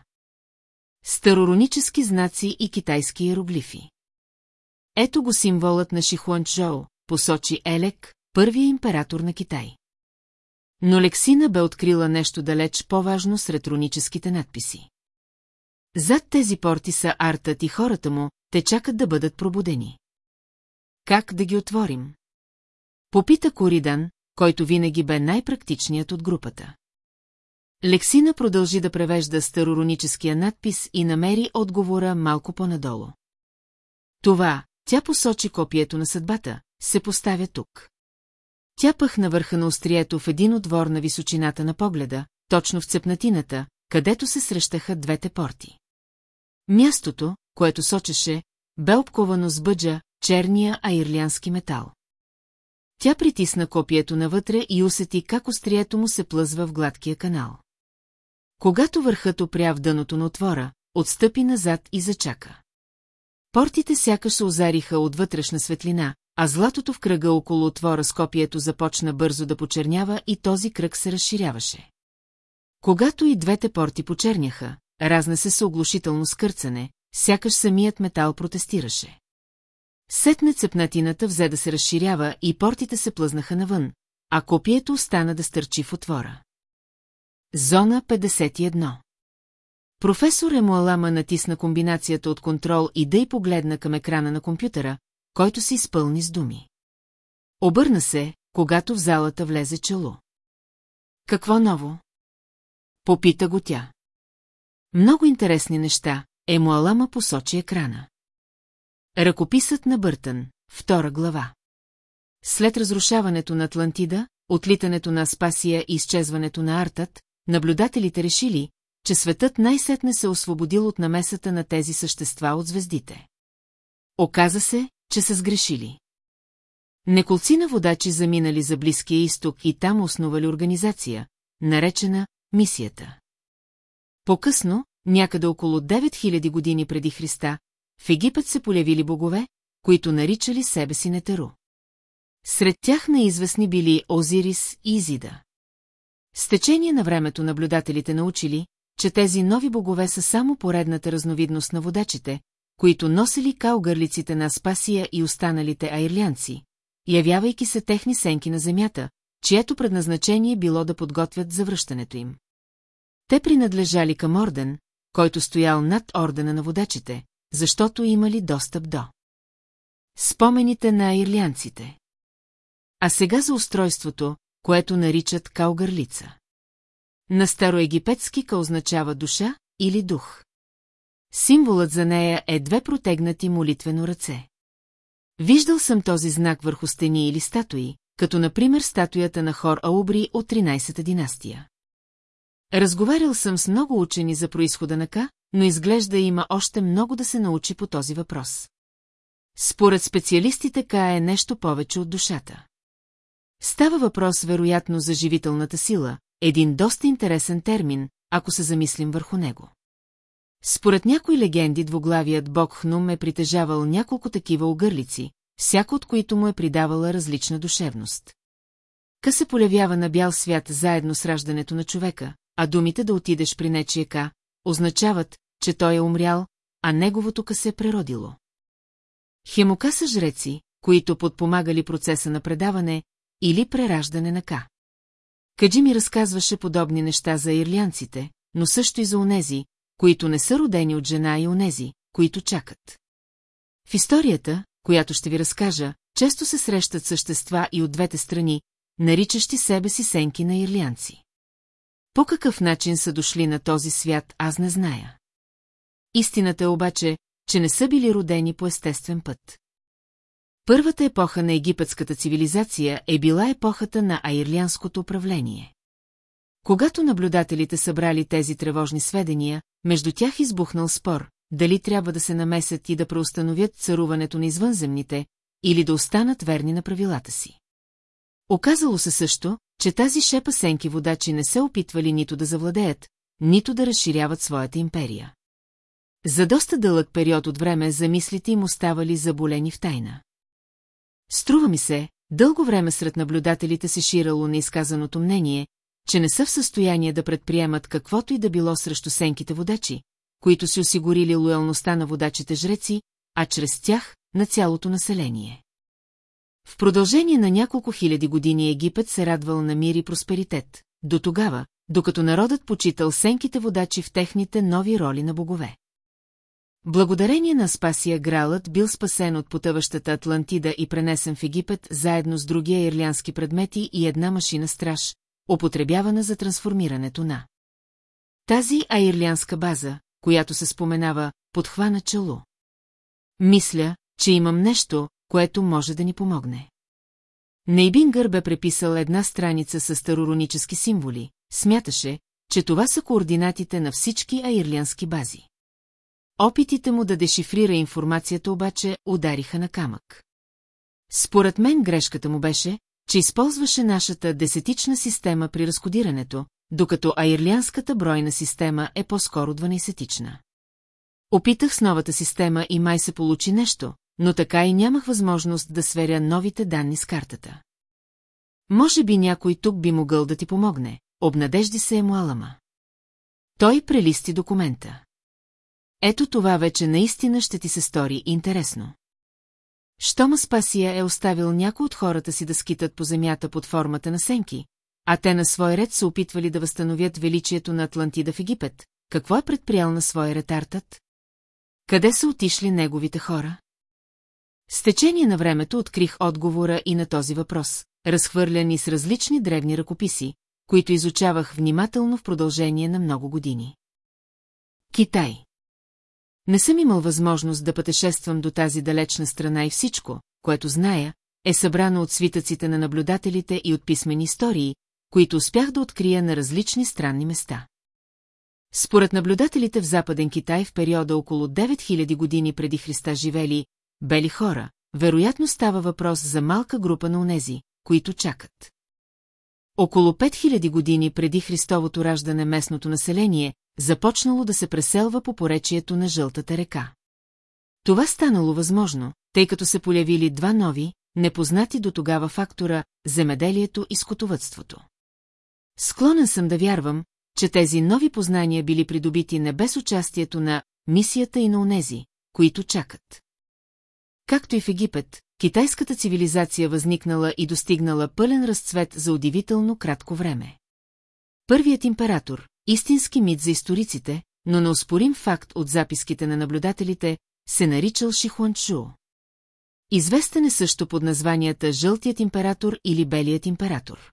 Староронически знаци и китайски иероглифи. Ето го символът на Шихуанчжоу, посочи Елек, първия император на Китай. Но Лексина бе открила нещо далеч по-важно с ретроническите надписи. Зад тези порти са артът и хората му, те чакат да бъдат пробудени. Как да ги отворим? Попита Коридан, който винаги бе най-практичният от групата. Лексина продължи да превежда старороническия надпис и намери отговора малко по-надолу. Това, тя посочи копието на съдбата, се поставя тук. Тя пъхна върха на острието в един отвор на височината на погледа, точно в цепнатината, където се срещаха двете порти. Мястото, което сочеше, бе обковано с бъджа, черния аирлянски метал. Тя притисна копието навътре и усети как острието му се плъзва в гладкия канал. Когато върхът опря в дъното на отвора, отстъпи назад и зачака. Портите сякаш озариха от вътрешна светлина, а златото в кръга около отвора с копието започна бързо да почернява и този кръг се разширяваше. Когато и двете порти почерняха, разнесе се оглушително скърцане, сякаш самият метал протестираше. Сетне цепнатината взе да се разширява и портите се плъзнаха навън, а копието остана да стърчи в отвора. Зона 51 Професор Емуалама натисна комбинацията от контрол и да й погледна към екрана на компютъра, който се изпълни с думи. Обърна се, когато в залата влезе чело. Какво ново? Попита го тя. Много интересни неща, Емуалама посочи екрана. Ръкописът на Бъртън, втора глава. След разрушаването на Атлантида, отлитането на Аспасия и изчезването на Артът, наблюдателите решили, че светът най-сетне се освободил от намесата на тези същества от звездите. Оказа се, че са сгрешили. Неколцина водачи заминали за Близкия изток и там основали организация, наречена Мисията. По-късно, някъде около 9000 години преди Христа, в Египет се полявили богове, които наричали себе си Нетеру. Сред тях неизвестни били Озирис и Изида. С течение на времето наблюдателите научили, че тези нови богове са само поредната разновидност на водачите, които носили калгърлиците на Аспасия и останалите айрлянци, явявайки се техни сенки на земята, чието предназначение било да подготвят завръщането им. Те принадлежали към орден, който стоял над ордена на водачите, защото имали достъп до. Спомените на ирлянците. А сега за устройството, което наричат калгърлица. На староегипетски ка означава душа или дух. Символът за нея е две протегнати молитвено ръце. Виждал съм този знак върху стени или статуи, като например статуята на Хор Аубри от 13-та династия. Разговарял съм с много учени за происхода на Ка, но изглежда има още много да се научи по този въпрос. Според специалистите Ка е нещо повече от душата. Става въпрос вероятно за живителната сила, един доста интересен термин, ако се замислим върху него. Според някои легенди двуглавият бог Хнум е притежавал няколко такива огърлици, всяко от които му е придавала различна душевност. Ка се полявява на бял свят заедно с раждането на човека, а думите да отидеш при нечия ка, означават, че той е умрял, а неговото ка се е преродило. Хемока са жреци, които подпомагали процеса на предаване или прераждане на ка. Каджи ми разказваше подобни неща за ирлянците, но също и за онези, които не са родени от жена и онези, които чакат. В историята, която ще ви разкажа, често се срещат същества и от двете страни, наричащи себе си сенки на ирлянци. По какъв начин са дошли на този свят, аз не зная. Истината е обаче, че не са били родени по естествен път. Първата епоха на египетската цивилизация е била епохата на аирлянското управление. Когато наблюдателите събрали тези тревожни сведения, между тях избухнал спор, дали трябва да се намесят и да преустановят царуването на извънземните, или да останат верни на правилата си. Оказало се също, че тази шепа сенки водачи не се опитвали нито да завладеят, нито да разширяват своята империя. За доста дълъг период от време замислите им оставали заболени в тайна. Струва ми се, дълго време сред наблюдателите се ширало неизказаното мнение, че не са в състояние да предприемат каквото и да било срещу сенките водачи, които си осигурили лоялността на водачите жреци, а чрез тях на цялото население. В продължение на няколко хиляди години Египет се радвал на мир и просперитет, до тогава, докато народът почитал сенките водачи в техните нови роли на богове. Благодарение на Спасия Гралът бил спасен от потъващата Атлантида и пренесен в Египет заедно с другия ирлянски предмети и една машина страж, употребявана за трансформирането на. Тази аирлянска база, която се споменава, подхвана чело. Мисля, че имам нещо, което може да ни помогне. Нейбингър бе преписал една страница с староронически символи, смяташе, че това са координатите на всички аирлянски бази. Опитите му да дешифрира информацията обаче удариха на камък. Според мен грешката му беше, че използваше нашата десетична система при разкодирането, докато аирлянската бройна система е по-скоро 12-тична. Опитах с новата система и май се получи нещо, но така и нямах възможност да сверя новите данни с картата. Може би някой тук би могъл да ти помогне, обнадежди се е Муалама. Той прелисти документа. Ето това вече наистина ще ти се стори интересно. Щома Спасия е оставил някой от хората си да скитат по земята под формата на сенки, а те на свой ред се опитвали да възстановят величието на Атлантида в Египет. Какво е предприял на свой ретартът? Къде са отишли неговите хора? С течение на времето открих отговора и на този въпрос, разхвърляни с различни древни ръкописи, които изучавах внимателно в продължение на много години. Китай Не съм имал възможност да пътешествам до тази далечна страна и всичко, което зная, е събрано от свитъците на наблюдателите и от писмени истории, които успях да открия на различни странни места. Според наблюдателите в Западен Китай в периода около 9000 години преди Христа живели бели хора, вероятно става въпрос за малка група на онези, които чакат. Около 5000 години преди Христовото раждане местното население започнало да се преселва по поречието на Жълтата река. Това станало възможно, тъй като се полявили два нови, непознати до тогава фактора – земеделието и скотовътството. Склонен съм да вярвам, че тези нови познания били придобити не без участието на мисията и на онези, които чакат. Както и в Египет, китайската цивилизация възникнала и достигнала пълен разцвет за удивително кратко време. Първият император, истински мит за историците, но неоспорим факт от записките на наблюдателите, се наричал Шихуанчу. Известен е също под названията Жълтият император или Белият император.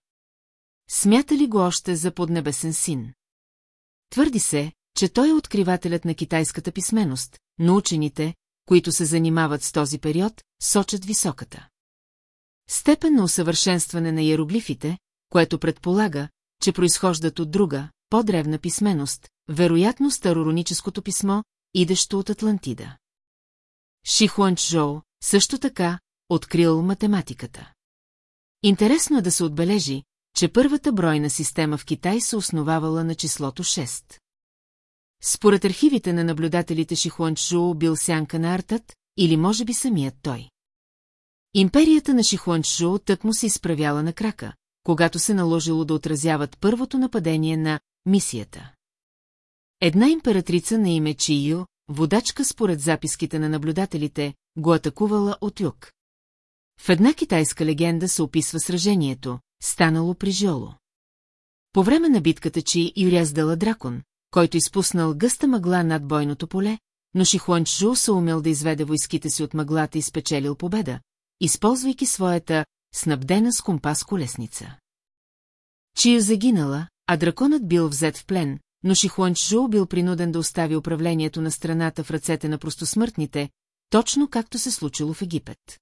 Смята ли го още за поднебесен син? Твърди се, че той е откривателят на китайската писменост, но учените, които се занимават с този период, сочат високата. Степен на усъвършенстване на иероглифите, което предполага, че произхождат от друга, по-древна писменост, вероятно старороническото писмо, идещо от Атлантида. Шихуанчжоу също така открил математиката. Интересно е да се отбележи, че първата бройна система в Китай се основавала на числото 6. Според архивите на наблюдателите Шихуанчжоу бил сянка на артът, или може би самият той. Империята на Шихуанчжоу тък му се изправяла на крака, когато се наложило да отразяват първото нападение на мисията. Една императрица на име Чию, водачка според записките на наблюдателите, го атакувала от юг. В една китайска легенда се описва сражението, станало при Жоло. По време на битката Чи юряздала дракон, който изпуснал гъста мъгла над бойното поле, но Шихуанчжу се умел да изведе войските си от мъглата и спечелил победа, използвайки своята снабдена с компас колесница. Чия загинала, а драконът бил взет в плен, но Шихуанчжу бил принуден да остави управлението на страната в ръцете на простосмъртните, точно както се случило в Египет.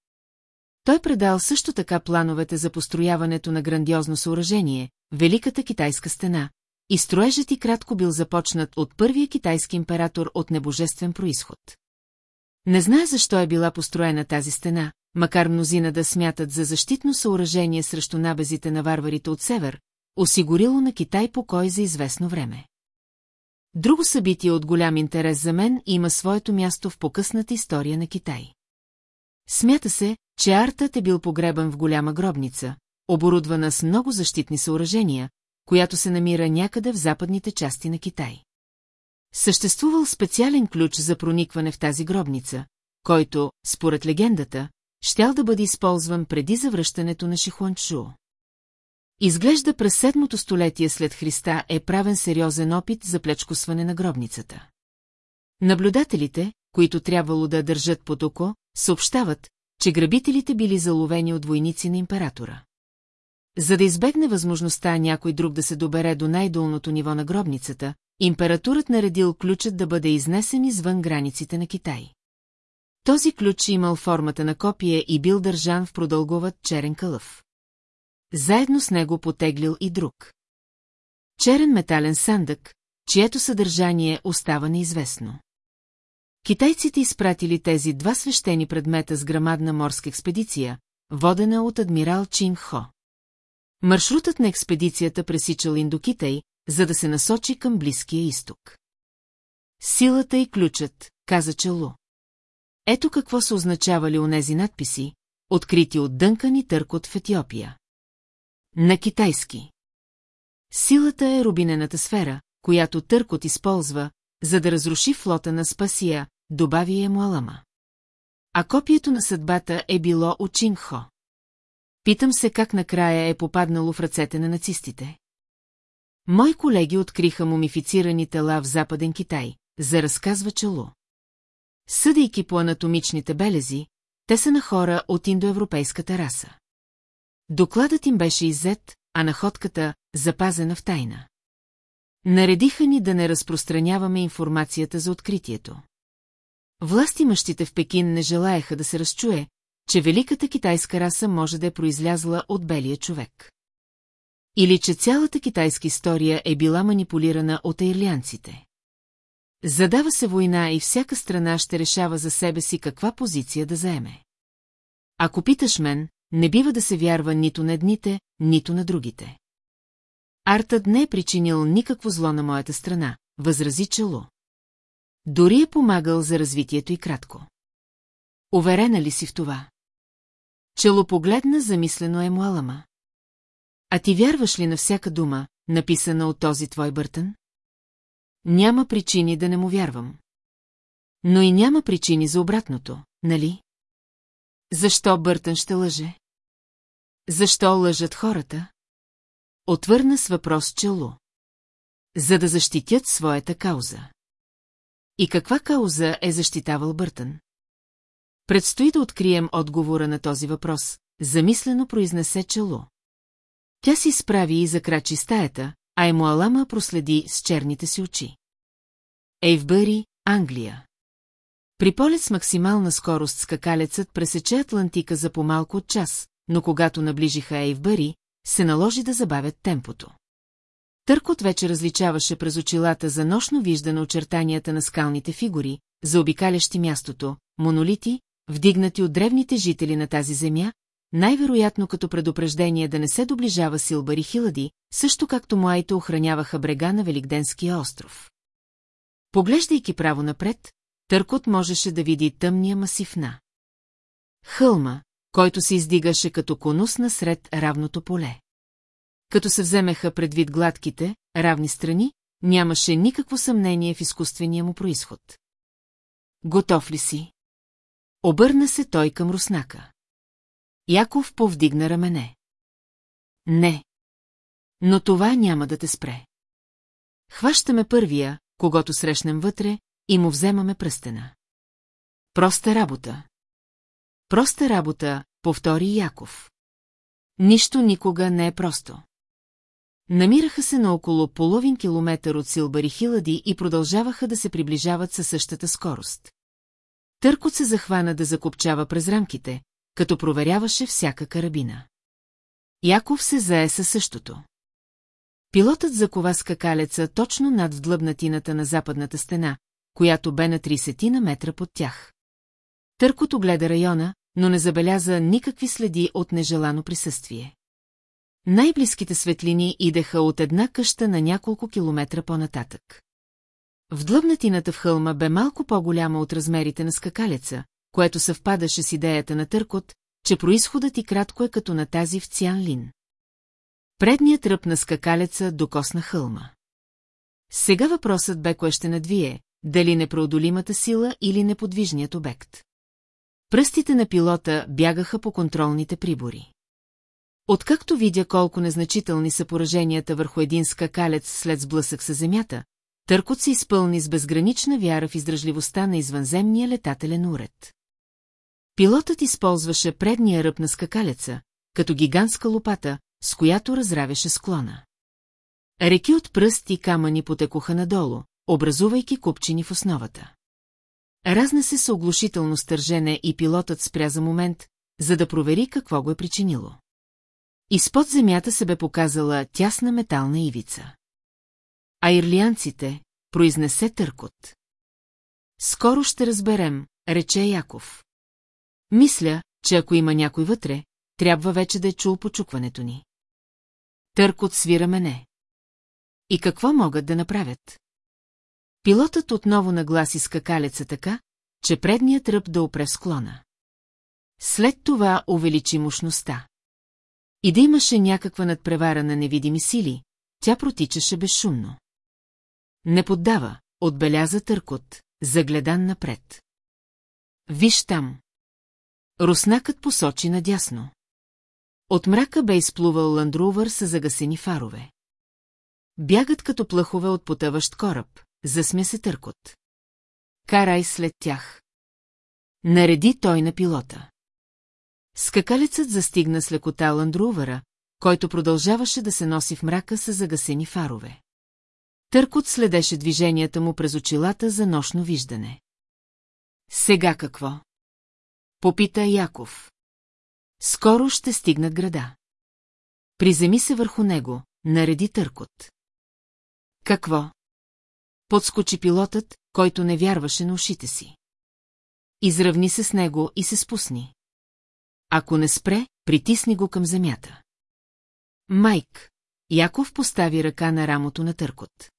Той предал също така плановете за построяването на грандиозно съоръжение, Великата китайска стена, и строежът и кратко бил започнат от първия китайски император от небожествен происход. Не знае защо е била построена тази стена, макар мнозина да смятат за защитно съоръжение срещу набезите на варварите от север, осигурило на Китай покой за известно време. Друго събитие от голям интерес за мен има своето място в покъсната история на Китай. Смята се, че артът е бил погребан в голяма гробница, оборудвана с много защитни съоръжения, която се намира някъде в западните части на Китай. Съществувал специален ключ за проникване в тази гробница, който, според легендата, щял да бъде използван преди завръщането на Шихуанчу. Изглежда през седмото столетие след Христа е правен сериозен опит за плечкосване на гробницата. Наблюдателите, които трябвало да държат под око, съобщават, че грабителите били заловени от войници на императора. За да избегне възможността някой друг да се добере до най-долното ниво на гробницата, импературът наредил ключът да бъде изнесен извън границите на Китай. Този ключ имал формата на копие и бил държан в продълговат черен кълъв. Заедно с него потеглил и друг. Черен метален сандък, чието съдържание остава неизвестно. Китайците изпратили тези два свещени предмета с грамадна морска експедиция, водена от адмирал Чин Хо. Маршрутът на експедицията пресичал Индокитай, за да се насочи към Близкия изток. Силата и ключът, каза Челу. Ето какво са означавали онези надписи, открити от Дънкан и Търкот в Етиопия. На китайски. Силата е рубинената сфера, която Търкот използва, за да разруши флота на Спасия, добави е Муалама. А копието на съдбата е било от Чингхо. Питам се как накрая е попаднало в ръцете на нацистите. Мои колеги откриха мумифицирани тела в Западен Китай, за разказва Челу. Съдейки по анатомичните белези, те са на хора от индоевропейската раса. Докладът им беше иззет, а находката – запазена в тайна. Наредиха ни да не разпространяваме информацията за откритието. Властимащите в Пекин не желаяха да се разчуе, че великата китайска раса може да е произлязла от белия човек. Или че цялата китайска история е била манипулирана от ирлианците. Задава се война и всяка страна ще решава за себе си каква позиция да заеме. Ако питаш мен, не бива да се вярва нито на едните, нито на другите. Артът не е причинил никакво зло на моята страна, възрази Чело. Дори е помагал за развитието и кратко. Уверена ли си в това? Чело погледна замислено е Муалама. А ти вярваш ли на всяка дума, написана от този твой Бъртън? Няма причини да не му вярвам. Но и няма причини за обратното, нали? Защо Бъртън ще лъже? Защо лъжат хората? Отвърна с въпрос Челу. За да защитят своята кауза. И каква кауза е защитавал Бъртън? Предстои да открием отговора на този въпрос, замислено произнесе Челу. Тя си справи и закрачи стаята, а Емуалама проследи с черните си очи. Ейвбъри, Англия. При полет с максимална скорост скакалецът пресече Атлантика за по-малко от час, но когато наближиха Ейвбъри, се наложи да забавят темпото. Търкот вече различаваше през очилата за нощно виждане очертанията на скалните фигури, заобикалящи мястото, монолити, вдигнати от древните жители на тази земя, най-вероятно като предупреждение да не се доближава Силбари Хилади, също както муаите охраняваха брега на Великденския остров. Поглеждайки право напред, Търкот можеше да види тъмния масив хълма, който се издигаше като конус насред равното поле. Като се вземеха предвид гладките, равни страни, нямаше никакво съмнение в изкуствения му происход. Готов ли си? Обърна се той към Руснака. Яков повдигна рамене. Не. Но това няма да те спре. Хващаме първия, когато срещнем вътре, и му вземаме пръстена. Проста работа. Проста работа, повтори Яков. Нищо никога не е просто. Намираха се на около половин километър от Силбари Хилади и продължаваха да се приближават със същата скорост. Търкот се захвана да закопчава през рамките, като проверяваше всяка карабина. Яков се зае със същото. Пилотът закова скакалеца точно над вдлъбнатината на западната стена, която бе на 30 на метра под тях. Търкото гледа района, но не забеляза никакви следи от нежелано присъствие. Най-близките светлини идеха от една къща на няколко километра по-нататък. Вдлъбнатината в хълма бе малко по-голяма от размерите на скакалеца, което съвпадаше с идеята на Търкот, че происходът и кратко е като на тази в Цян Лин. Предният ръб на скакалеца докосна хълма. Сега въпросът бе кое ще надвие, дали непреодолимата сила или неподвижният обект. Пръстите на пилота бягаха по контролните прибори. Откакто видя колко незначителни са пораженията върху един скакалец след сблъсък с земята, Търкот се изпълни с безгранична вяра в издръжливостта на извънземния летателен уред. Пилотът използваше предния ръб на скакалеца, като гигантска лопата, с която разравяше склона. Реки от пръст и камъни потекоха надолу, образувайки купчини в основата. Разна се с стържене и пилотът спря за момент, за да провери какво го е причинило. Изпод земята се бе показала тясна метална ивица. А ирлианците, произнесе търкот. Скоро ще разберем, рече Яков. Мисля, че ако има някой вътре, трябва вече да е чул почукването ни. Търкот свира мене. И какво могат да направят? Пилотът отново нагласи скакалеца така, че предният ръб да опре склона. След това увеличи мощността. И да имаше някаква надпревара на невидими сили, тя протичаше безшумно. Не поддава, отбеляза търкот, загледан напред. Виж там. Руснакът посочи надясно. От мрака бе изплувал ландрувър с загасени фарове. Бягат като плъхове от потъващ кораб, засмя се търкот. Карай след тях. Нареди той на пилота. Скакалецът застигна с лекота ландрувъра, който продължаваше да се носи в мрака с загасени фарове. Търкот следеше движенията му през очилата за нощно виждане. Сега какво? Попита Яков. Скоро ще стигнат града. Приземи се върху него, нареди търкот. Какво? Подскочи пилотът, който не вярваше на ушите си. Изравни се с него и се спусни. Ако не спре, притисни го към земята. Майк, Яков постави ръка на рамото на Търкот.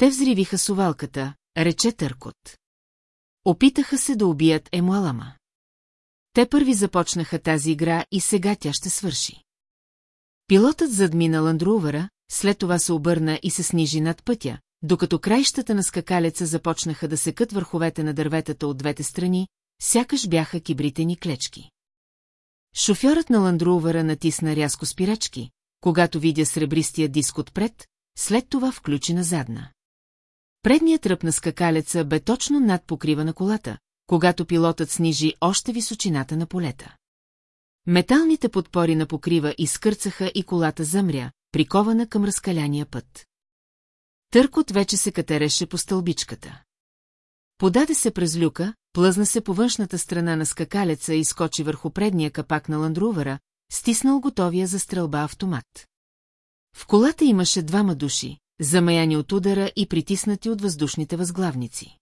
Те взривиха сувалката, рече Търкот. Опитаха се да убият Емуалама. Те първи започнаха тази игра и сега тя ще свърши. Пилотът задмина ландрувера, след това се обърна и се снижи над пътя, докато краищата на скакалеца започнаха да секат върховете на дърветата от двете страни, сякаш бяха кибритени клечки. Шофьорът на ландрувера натисна рязко спирачки, когато видя сребристия диск отпред, след това включи на задна. Предният тръп на скакалеца бе точно над покрива на колата, когато пилотът снижи още височината на полета. Металните подпори на покрива изкърцаха и колата замря, прикована към разкаляния път. Търкот вече се катереше по стълбичката. Подаде се през люка, плъзна се по външната страна на скакалеца и скочи върху предния капак на ландрувера, стиснал готовия за стрелба автомат. В колата имаше двама души, замаяни от удара и притиснати от въздушните възглавници.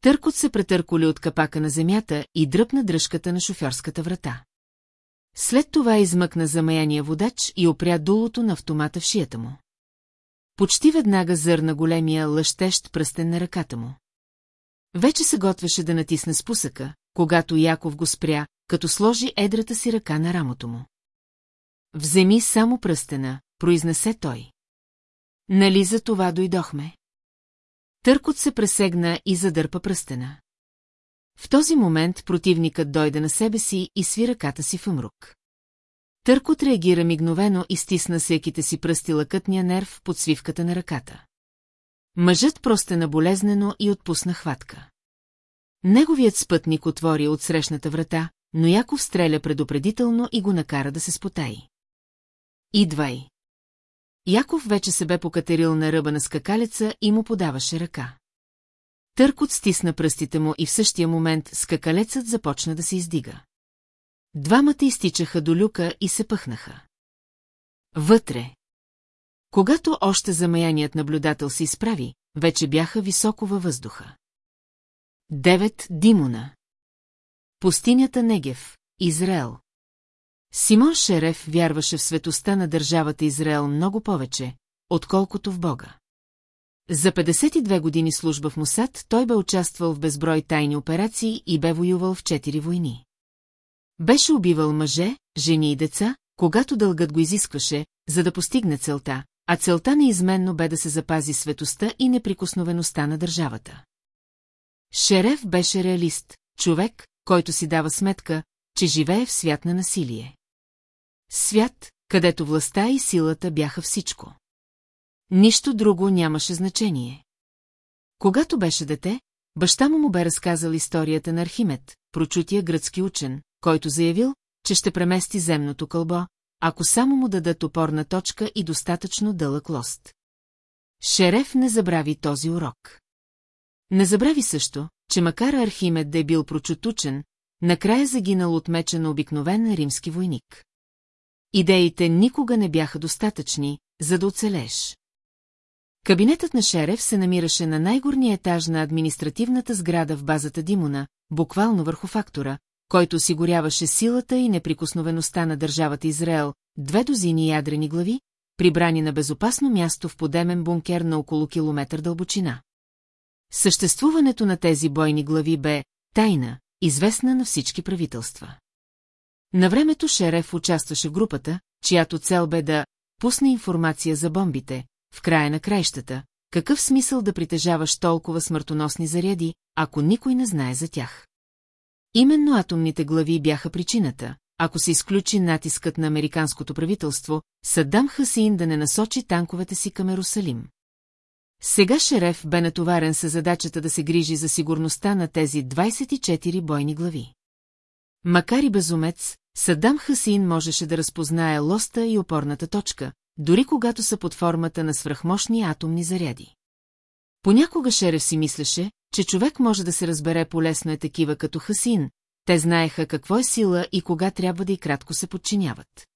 Търкот се претърколи от капака на земята и дръпна дръжката на шофьорската врата. След това измъкна замаяния водач и опря дулото на автомата в шията му. Почти веднага зърна големия лъщещ пръстен на ръката му. Вече се готвеше да натисне спусъка, когато Яков го спря, като сложи едрата си ръка на рамото му. Вземи само пръстена, произнесе той. Нали за това дойдохме? Търкот се пресегна и задърпа пръстена. В този момент противникът дойде на себе си и сви ръката си в умрук. Търкот реагира мигновено и стисна секите си пръсти лъкътния нерв под свивката на ръката. Мъжът простена болезнено и отпусна хватка. Неговият спътник отвори от срещната врата, но Яков стреля предупредително и го накара да се спотаи. Идвай! Яков вече се бе покатерил на ръба на скакалеца и му подаваше ръка. Търкот стисна пръстите му и в същия момент скакалецът започна да се издига. Двамата изтичаха до люка и се пъхнаха. Вътре. Когато още замаяният наблюдател се изправи, вече бяха високо във въздуха. Девет Димона. Пустинята Негев, Израел. Симон Шереф вярваше в светостта на държавата Израел много повече, отколкото в Бога. За 52 години служба в Мусад той бе участвал в безброй тайни операции и бе воювал в четири войни. Беше убивал мъже, жени и деца, когато дългът го изискваше, за да постигне целта, а целта неизменно бе да се запази светостта и неприкосновеността на държавата. Шереф беше реалист, човек, който си дава сметка, че живее в свят на насилие. Свят, където властта и силата бяха всичко. Нищо друго нямаше значение. Когато беше дете, баща му му бе разказал историята на Архимед, прочутия гръцки учен, който заявил, че ще премести земното кълбо, ако само му дадат опорна точка и достатъчно дълъг лост. Шереф не забрави този урок. Не забрави също, че макар Архимед да е бил прочутучен, накрая загинал от меча на обикновен римски войник. Идеите никога не бяха достатъчни, за да оцелеш. Кабинетът на Шереф се намираше на най-горния етаж на административната сграда в базата Димона, буквално върху фактора, който осигуряваше силата и неприкосновеността на държавата Израел, две дозини ядрени глави, прибрани на безопасно място в подемен бункер на около километър дълбочина. Съществуването на тези бойни глави бе тайна, известна на всички правителства. На времето Шереф участваше в групата, чиято цел бе да пусне информация за бомбите, в края на краищата, какъв смисъл да притежаваш толкова смъртоносни заряди, ако никой не знае за тях. Именно атомните глави бяха причината, ако се изключи натискът на американското правителство, Саддам Хасин да не насочи танковете си към Ерусалим. Сега Шереф бе натоварен с задачата да се грижи за сигурността на тези 24 бойни глави. Макар и безумец, Саддам Хасин можеше да разпознае лоста и опорната точка, дори когато са под формата на свръхмощни атомни заряди. Понякога Шереф си мислеше, че човек може да се разбере полесно е такива като Хасин, те знаеха какво е сила и кога трябва да и кратко се подчиняват.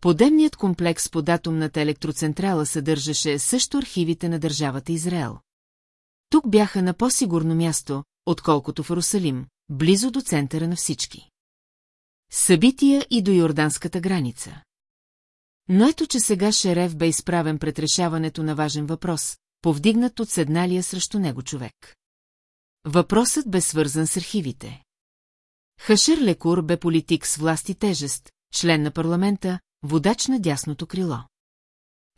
Подемният комплекс под атомната електроцентрала съдържаше също архивите на държавата Израел. Тук бяха на по-сигурно място, отколкото в Русалим, близо до центъра на всички. Събития и до йорданската граница. Но ето, че сега Шерев бе изправен пред решаването на важен въпрос, повдигнат от седналия срещу него човек. Въпросът бе свързан с архивите. Хашер Лекур бе политик с власт и тежест, член на парламента, водач на дясното крило.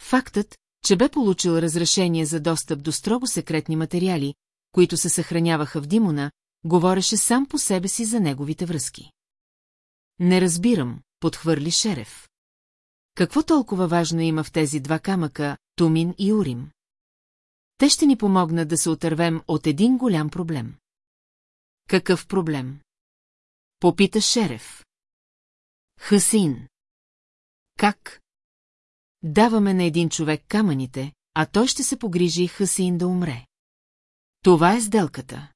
Фактът, че бе получил разрешение за достъп до строго секретни материали, които се съхраняваха в Димона, говореше сам по себе си за неговите връзки. Не разбирам, подхвърли Шерев. Какво толкова важно има в тези два камъка, Тумин и Урим? Те ще ни помогнат да се отървем от един голям проблем. Какъв проблем? Попита Шерев. Хасин. Как? Даваме на един човек камъните, а той ще се погрижи Хасин да умре. Това е сделката.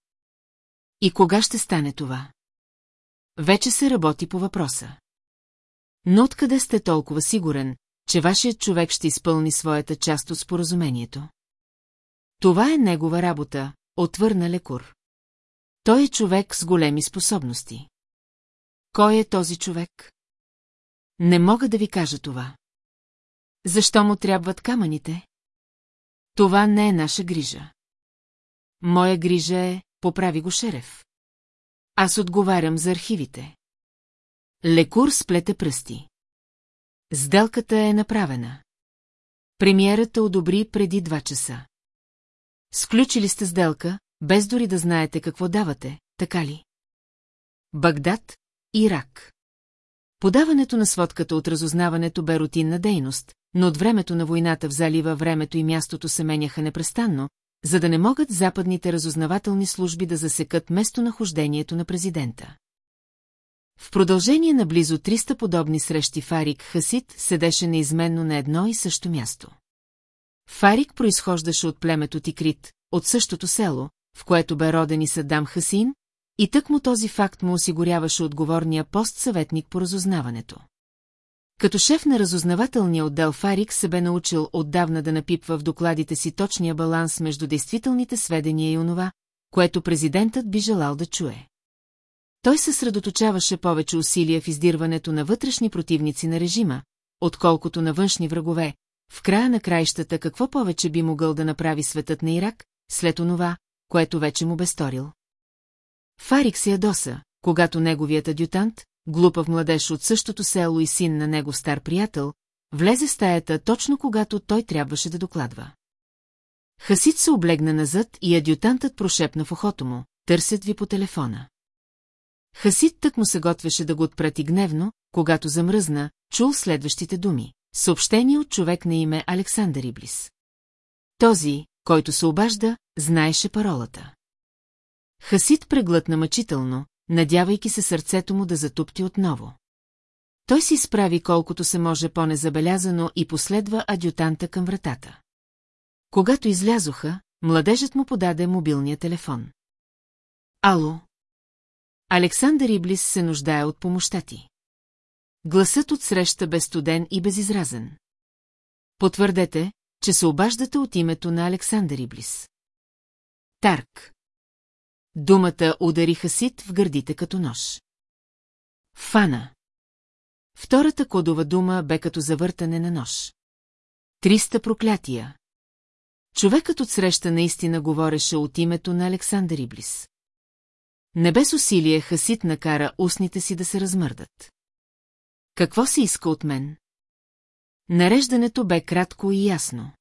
И кога ще стане това? Вече се работи по въпроса. Но откъде сте толкова сигурен, че вашият човек ще изпълни своята част от споразумението? Това е негова работа, отвърна лекур. Той е човек с големи способности. Кой е този човек? Не мога да ви кажа това. Защо му трябват камъните? Това не е наша грижа. Моя грижа е, поправи го Шерев. Аз отговарям за архивите. Лекур сплете пръсти. Сделката е направена. Премиерата одобри преди два часа. Сключили сте сделка, без дори да знаете какво давате, така ли? Багдад, Ирак. Подаването на сводката от разузнаването бе рутинна дейност, но от времето на войната в залива времето и мястото се меняха непрестанно, за да не могат западните разузнавателни служби да засекат местонахождението на президента. В продължение на близо 300 подобни срещи Фарик Хасид седеше неизменно на едно и също място. Фарик произхождаше от племето Тикрит, от същото село, в което бе роден и Саддам Хасин, и тък му този факт му осигуряваше отговорния пост-съветник по разузнаването. Като шеф на разузнавателния отдел Фарик се бе научил отдавна да напипва в докладите си точния баланс между действителните сведения и онова, което президентът би желал да чуе. Той съсредоточаваше повече усилия в издирването на вътрешни противници на режима, отколкото на външни врагове, в края на краищата какво повече би могъл да направи светът на Ирак, след онова, което вече му бе сторил. Фарик се ядоса, когато неговият адютант, глупав младеж от същото село и син на него стар приятел, влезе в стаята точно когато той трябваше да докладва. Хасид се облегна назад и адютантът прошепна в ухото му, търсят ви по телефона. Хасид тък му се готвеше да го отпрати гневно, когато замръзна, чул следващите думи. Съобщение от човек на име Александър Иблис. Този, който се обажда, знаеше паролата. Хасид преглътна мъчително, надявайки се сърцето му да затупти отново. Той си изправи колкото се може по-незабелязано и последва адютанта към вратата. Когато излязоха, младежът му подаде мобилния телефон. Ало? Александър Иблис се нуждае от помощта ти. Гласът от среща бе студен и безизразен. Потвърдете, че се обаждате от името на Александър Иблис. Тарк. Думата удари Хасит в гърдите като нож. Фана. Втората кодова дума бе като завъртане на нож. Триста проклятия. Човекът от среща наистина говореше от името на Александър Иблис. Не без усилие Хасит накара устните си да се размърдат. Какво се иска от мен? Нареждането бе кратко и ясно.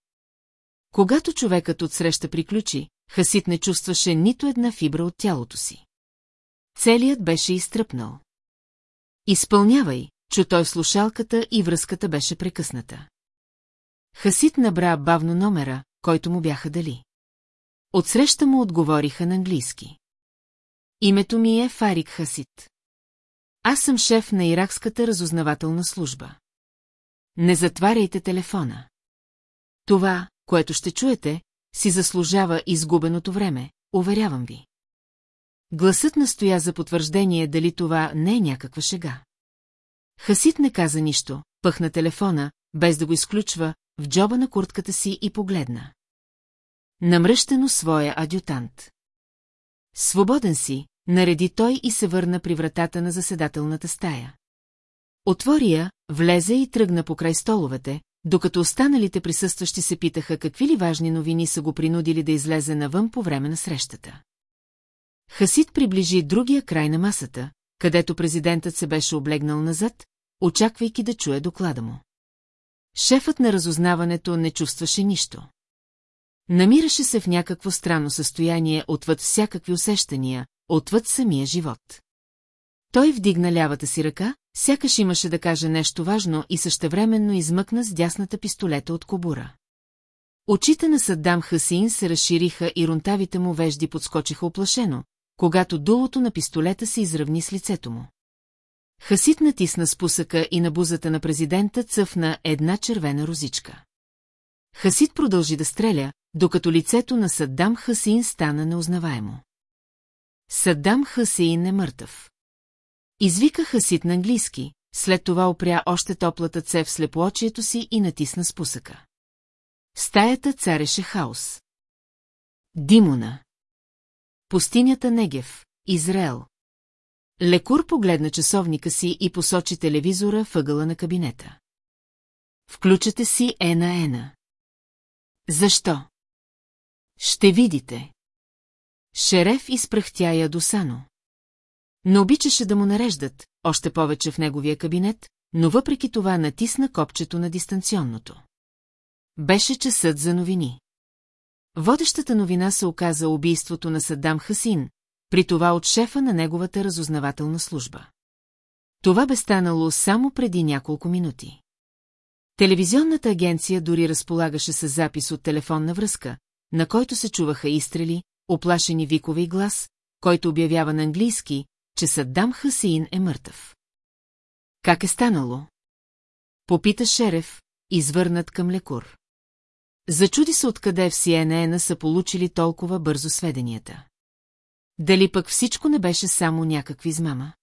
Когато човекът от среща приключи, Хасит не чувстваше нито една фибра от тялото си. Целият беше изтръпнал. Изпълнявай, чу той в слушалката и връзката беше прекъсната. Хасит набра бавно номера, който му бяха дали. Отсреща му отговориха на английски. Името ми е Фарик Хасит. Аз съм шеф на иракската разузнавателна служба. Не затваряйте телефона. Това, което ще чуете, си заслужава изгубеното време, уверявам ви. Гласът настоя за потвърждение дали това не е някаква шега. Хасит не каза нищо, пъхна телефона, без да го изключва, в джоба на куртката си и погледна. Намръщено своя адютант. Свободен си, нареди той и се върна при вратата на заседателната стая. Отвори я, влезе и тръгна по край столовете, докато останалите присъстващи се питаха какви ли важни новини са го принудили да излезе навън по време на срещата. Хасид приближи другия край на масата, където президентът се беше облегнал назад, очаквайки да чуе доклада му. Шефът на разузнаването не чувстваше нищо. Намираше се в някакво странно състояние отвъд всякакви усещания, отвъд самия живот. Той вдигна лявата си ръка, сякаш имаше да каже нещо важно и същевременно измъкна с дясната пистолета от кобура. Очите на Саддам Хасин се разшириха и рунтавите му вежди подскочиха оплашено, когато дулото на пистолета се изравни с лицето му. Хасит натисна спусъка и на бузата на президента цъфна една червена розичка. Хасит продължи да стреля, докато лицето на Саддам Хасин стана неузнаваемо. Саддам Хасин е мъртъв. Извика Хасит на английски, след това опря още топлата цев в слепоочието си и натисна спусъка. Стаята цареше хаос. Димона. Пустинята Негев, Израел. Лекур погледна часовника си и посочи телевизора въгъла на кабинета. Включете си ена ена. Защо? Ще видите. Шереф изпрахтя я досано. Не обичаше да му нареждат, още повече в неговия кабинет, но въпреки това натисна копчето на дистанционното. Беше часът за новини. Водещата новина се оказа убийството на Саддам Хасин, при това от шефа на неговата разузнавателна служба. Това бе станало само преди няколко минути. Телевизионната агенция дори разполагаше с запис от телефонна връзка, на който се чуваха изстрели, оплашени викове и глас, който обявява на английски, че Саддам Хасин е мъртъв. Как е станало? Попита Шереф, извърнат към лекур. Зачуди се откъде в CNN са получили толкова бързо сведенията. Дали пък всичко не беше само някакви измама?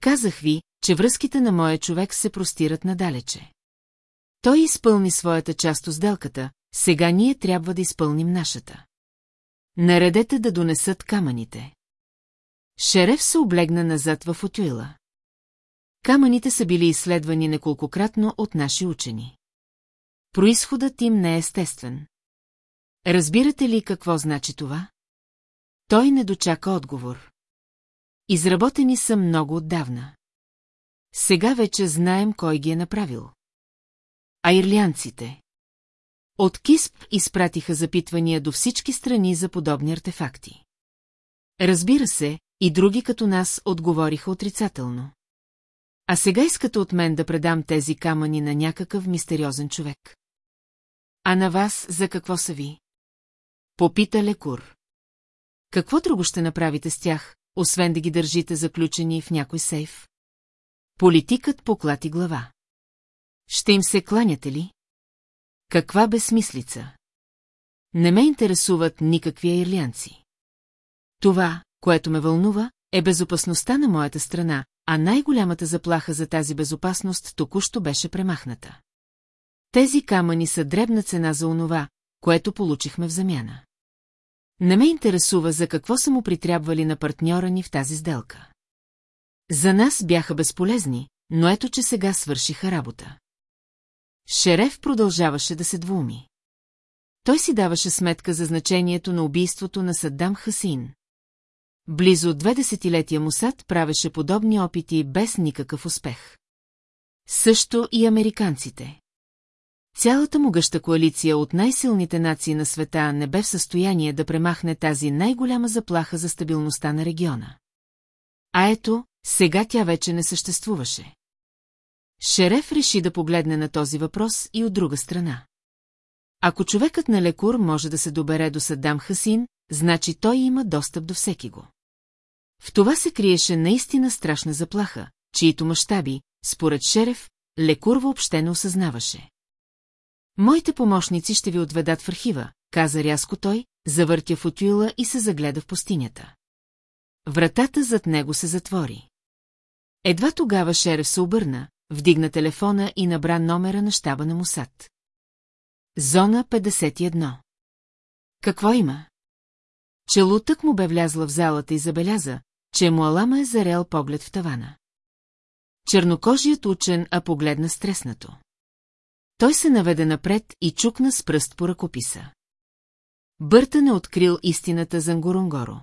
Казах ви, че връзките на моя човек се простират надалече. Той изпълни своята част от сделката, сега ние трябва да изпълним нашата. Наредете да донесат камъните. Шереф се облегна назад в отюила. Камъните са били изследвани неколкократно от наши учени. Произходът им не е естествен. Разбирате ли какво значи това? Той не дочака отговор. Изработени са много отдавна. Сега вече знаем кой ги е направил. А ирлянците. От КИСП изпратиха запитвания до всички страни за подобни артефакти. Разбира се, и други като нас отговориха отрицателно. А сега искате от мен да предам тези камъни на някакъв мистериозен човек. А на вас за какво са ви? Попита лекур. Какво друго ще направите с тях, освен да ги държите заключени в някой сейф? Политикът поклати глава. Ще им се кланяте ли? Каква безсмислица? Не ме интересуват никакви ирлянци. Това, което ме вълнува, е безопасността на моята страна, а най-голямата заплаха за тази безопасност току-що беше премахната. Тези камъни са дребна цена за онова, което получихме в замяна. Не ме интересува за какво са му притрябвали на партньора ни в тази сделка. За нас бяха безполезни, но ето, че сега свършиха работа. Шереф продължаваше да се двуми. Той си даваше сметка за значението на убийството на Саддам Хасин. Близо две десетилетия Мусад правеше подобни опити без никакъв успех. Също и американците. Цялата могъща коалиция от най-силните нации на света не бе в състояние да премахне тази най-голяма заплаха за стабилността на региона. А ето, сега тя вече не съществуваше. Шереф реши да погледне на този въпрос и от друга страна. Ако човекът на лекур може да се добере до Саддам Хасин, значи той има достъп до всеки го. В това се криеше наистина страшна заплаха, чието мащаби, според Шереф, лекур въобще не осъзнаваше. Моите помощници ще ви отведат в архива, каза рязко той, завъртя футюила и се загледа в пустинята. Вратата зад него се затвори. Едва тогава Шереф се обърна, вдигна телефона и набра номера на щаба на Мусад. Зона 51. Какво има? Челутък му бе влязла в залата и забеляза, че Муалама е зарел поглед в тавана. Чернокожият учен, а погледна стреснато. Той се наведе напред и чукна с пръст по ръкописа. Бъртън е открил истината за Нгоронгоро.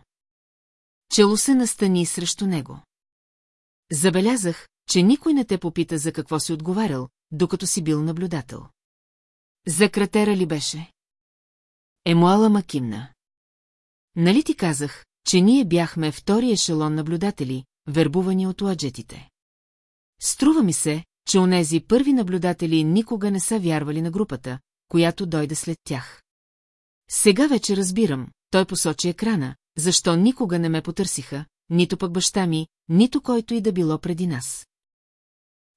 Чело се настани срещу него. Забелязах, че никой не те попита за какво си отговарял, докато си бил наблюдател. За кратера ли беше? Емуала Макимна. Нали ти казах, че ние бяхме втори ешелон наблюдатели, вербувани от уаджетите? Струва ми се, че онези първи наблюдатели никога не са вярвали на групата, която дойде след тях. Сега вече разбирам, той посочи екрана, защо никога не ме потърсиха, нито пък баща ми, нито който и да било преди нас.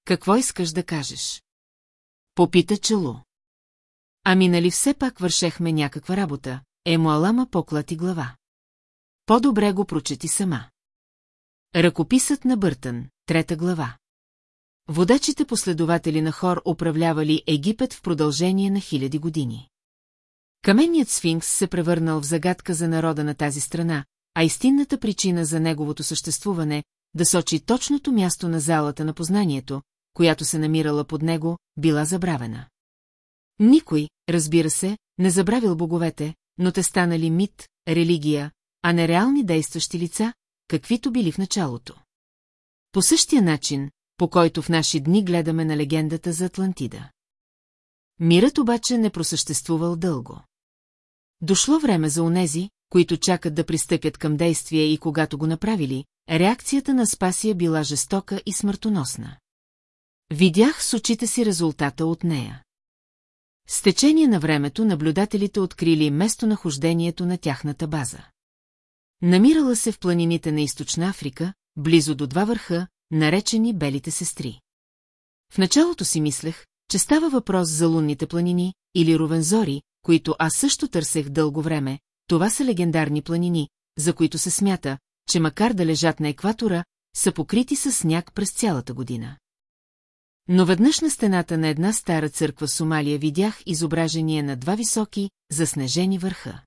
Какво искаш да кажеш? Попита Челу. Ами нали все пак вършехме някаква работа, Емуалама поклати глава. По-добре го прочети сама. Ръкописът на Бъртън, трета глава. Водачите последователи на хор управлявали Египет в продължение на хиляди години. Каменният сфинкс се превърнал в загадка за народа на тази страна, а истинната причина за неговото съществуване да сочи точното място на залата на познанието, която се намирала под него, била забравена. Никой, разбира се, не забравил боговете, но те станали мит, религия, а не реални действащи лица, каквито били в началото. По същия начин, по който в наши дни гледаме на легендата за Атлантида. Мирът обаче не просъществувал дълго. Дошло време за онези, които чакат да пристъпят към действие и когато го направили, реакцията на Спасия била жестока и смъртоносна. Видях с очите си резултата от нея. С течение на времето наблюдателите открили местонахождението на тяхната база. Намирала се в планините на Източна Африка, близо до два върха, наречени Белите сестри. В началото си мислех, че става въпрос за лунните планини или Ровензори, които аз също търсех дълго време, това са легендарни планини, за които се смята, че макар да лежат на екватора, са покрити с сняг през цялата година. Но веднъж на стената на една стара църква в Сомалия видях изображение на два високи, заснежени върха.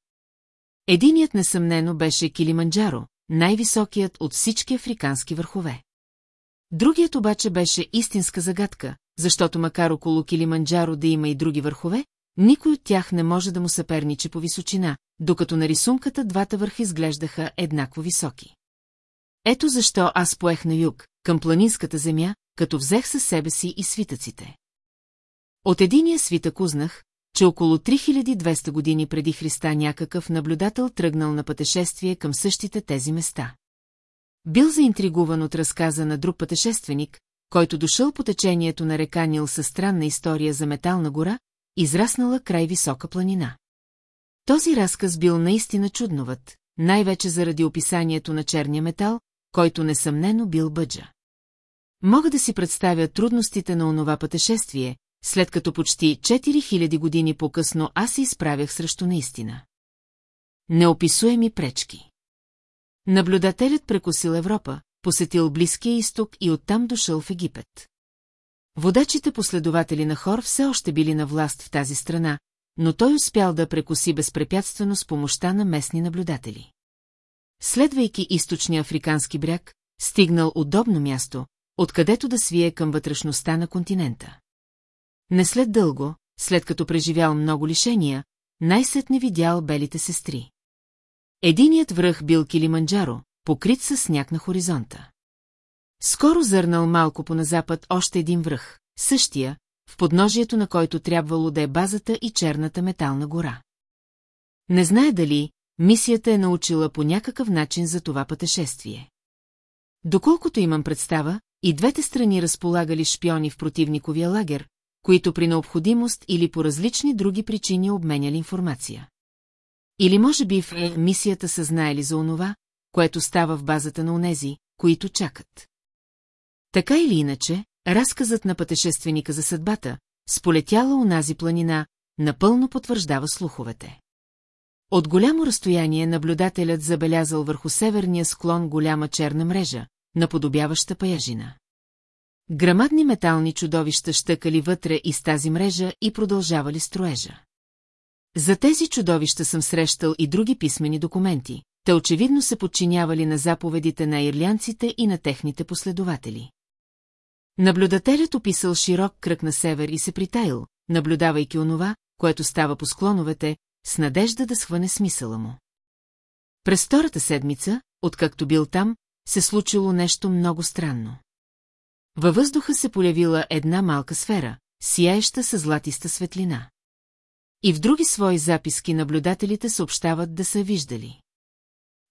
Единият несъмнено беше Килиманджаро, най-високият от всички африкански върхове. Другият обаче беше истинска загадка, защото макар около Килиманджаро да има и други върхове, никой от тях не може да му съперничи по височина, докато на рисунката двата върха изглеждаха еднакво високи. Ето защо аз поех на юг, към планинската земя, като взех със себе си и свитъците. От единия свитък узнах, че около 3200 години преди Христа някакъв наблюдател тръгнал на пътешествие към същите тези места. Бил заинтригуван от разказа на друг пътешественик, който дошъл по течението на река Нил със странна история за метална гора, израснала край висока планина. Този разказ бил наистина чудноват, най-вече заради описанието на черния метал, който несъмнено бил бъджа. Мога да си представя трудностите на онова пътешествие, след като почти 4000 години по-късно аз се изправях срещу наистина. Неописуеми пречки. Наблюдателят прекусил Европа, посетил Близкия изток и оттам дошъл в Египет. Водачите последователи на Хор все още били на власт в тази страна, но той успял да прекоси безпрепятствено с помощта на местни наблюдатели. Следвайки източния африкански бряг, стигнал удобно място, откъдето да свие към вътрешността на континента. Не след дълго, след като преживял много лишения, най-сетне видял белите сестри. Единият връх бил Килиманджаро, покрит със сняг на хоризонта. Скоро зърнал малко по на запад още един връх, същия, в подножието на който трябвало да е базата и черната метална гора. Не знае дали мисията е научила по някакъв начин за това пътешествие. Доколкото имам представа, и двете страни разполагали шпиони в противниковия лагер, които при необходимост или по различни други причини обменяли информация. Или може би в е, мисията са знаели за онова, което става в базата на онези, които чакат. Така или иначе, разказът на пътешественика за съдбата, сполетяла унази планина, напълно потвърждава слуховете. От голямо разстояние наблюдателят забелязал върху северния склон голяма черна мрежа, наподобяваща паяжина. Грамадни метални чудовища щъкали вътре из тази мрежа и продължавали строежа. За тези чудовища съм срещал и други писмени документи, те очевидно се подчинявали на заповедите на ирлянците и на техните последователи. Наблюдателят описал широк кръг на север и се притаил, наблюдавайки онова, което става по склоновете, с надежда да схване смисъла му. През втората седмица, откакто бил там, се случило нещо много странно. Във въздуха се полявила една малка сфера, сияеща със златиста светлина. И в други свои записки наблюдателите съобщават да са виждали.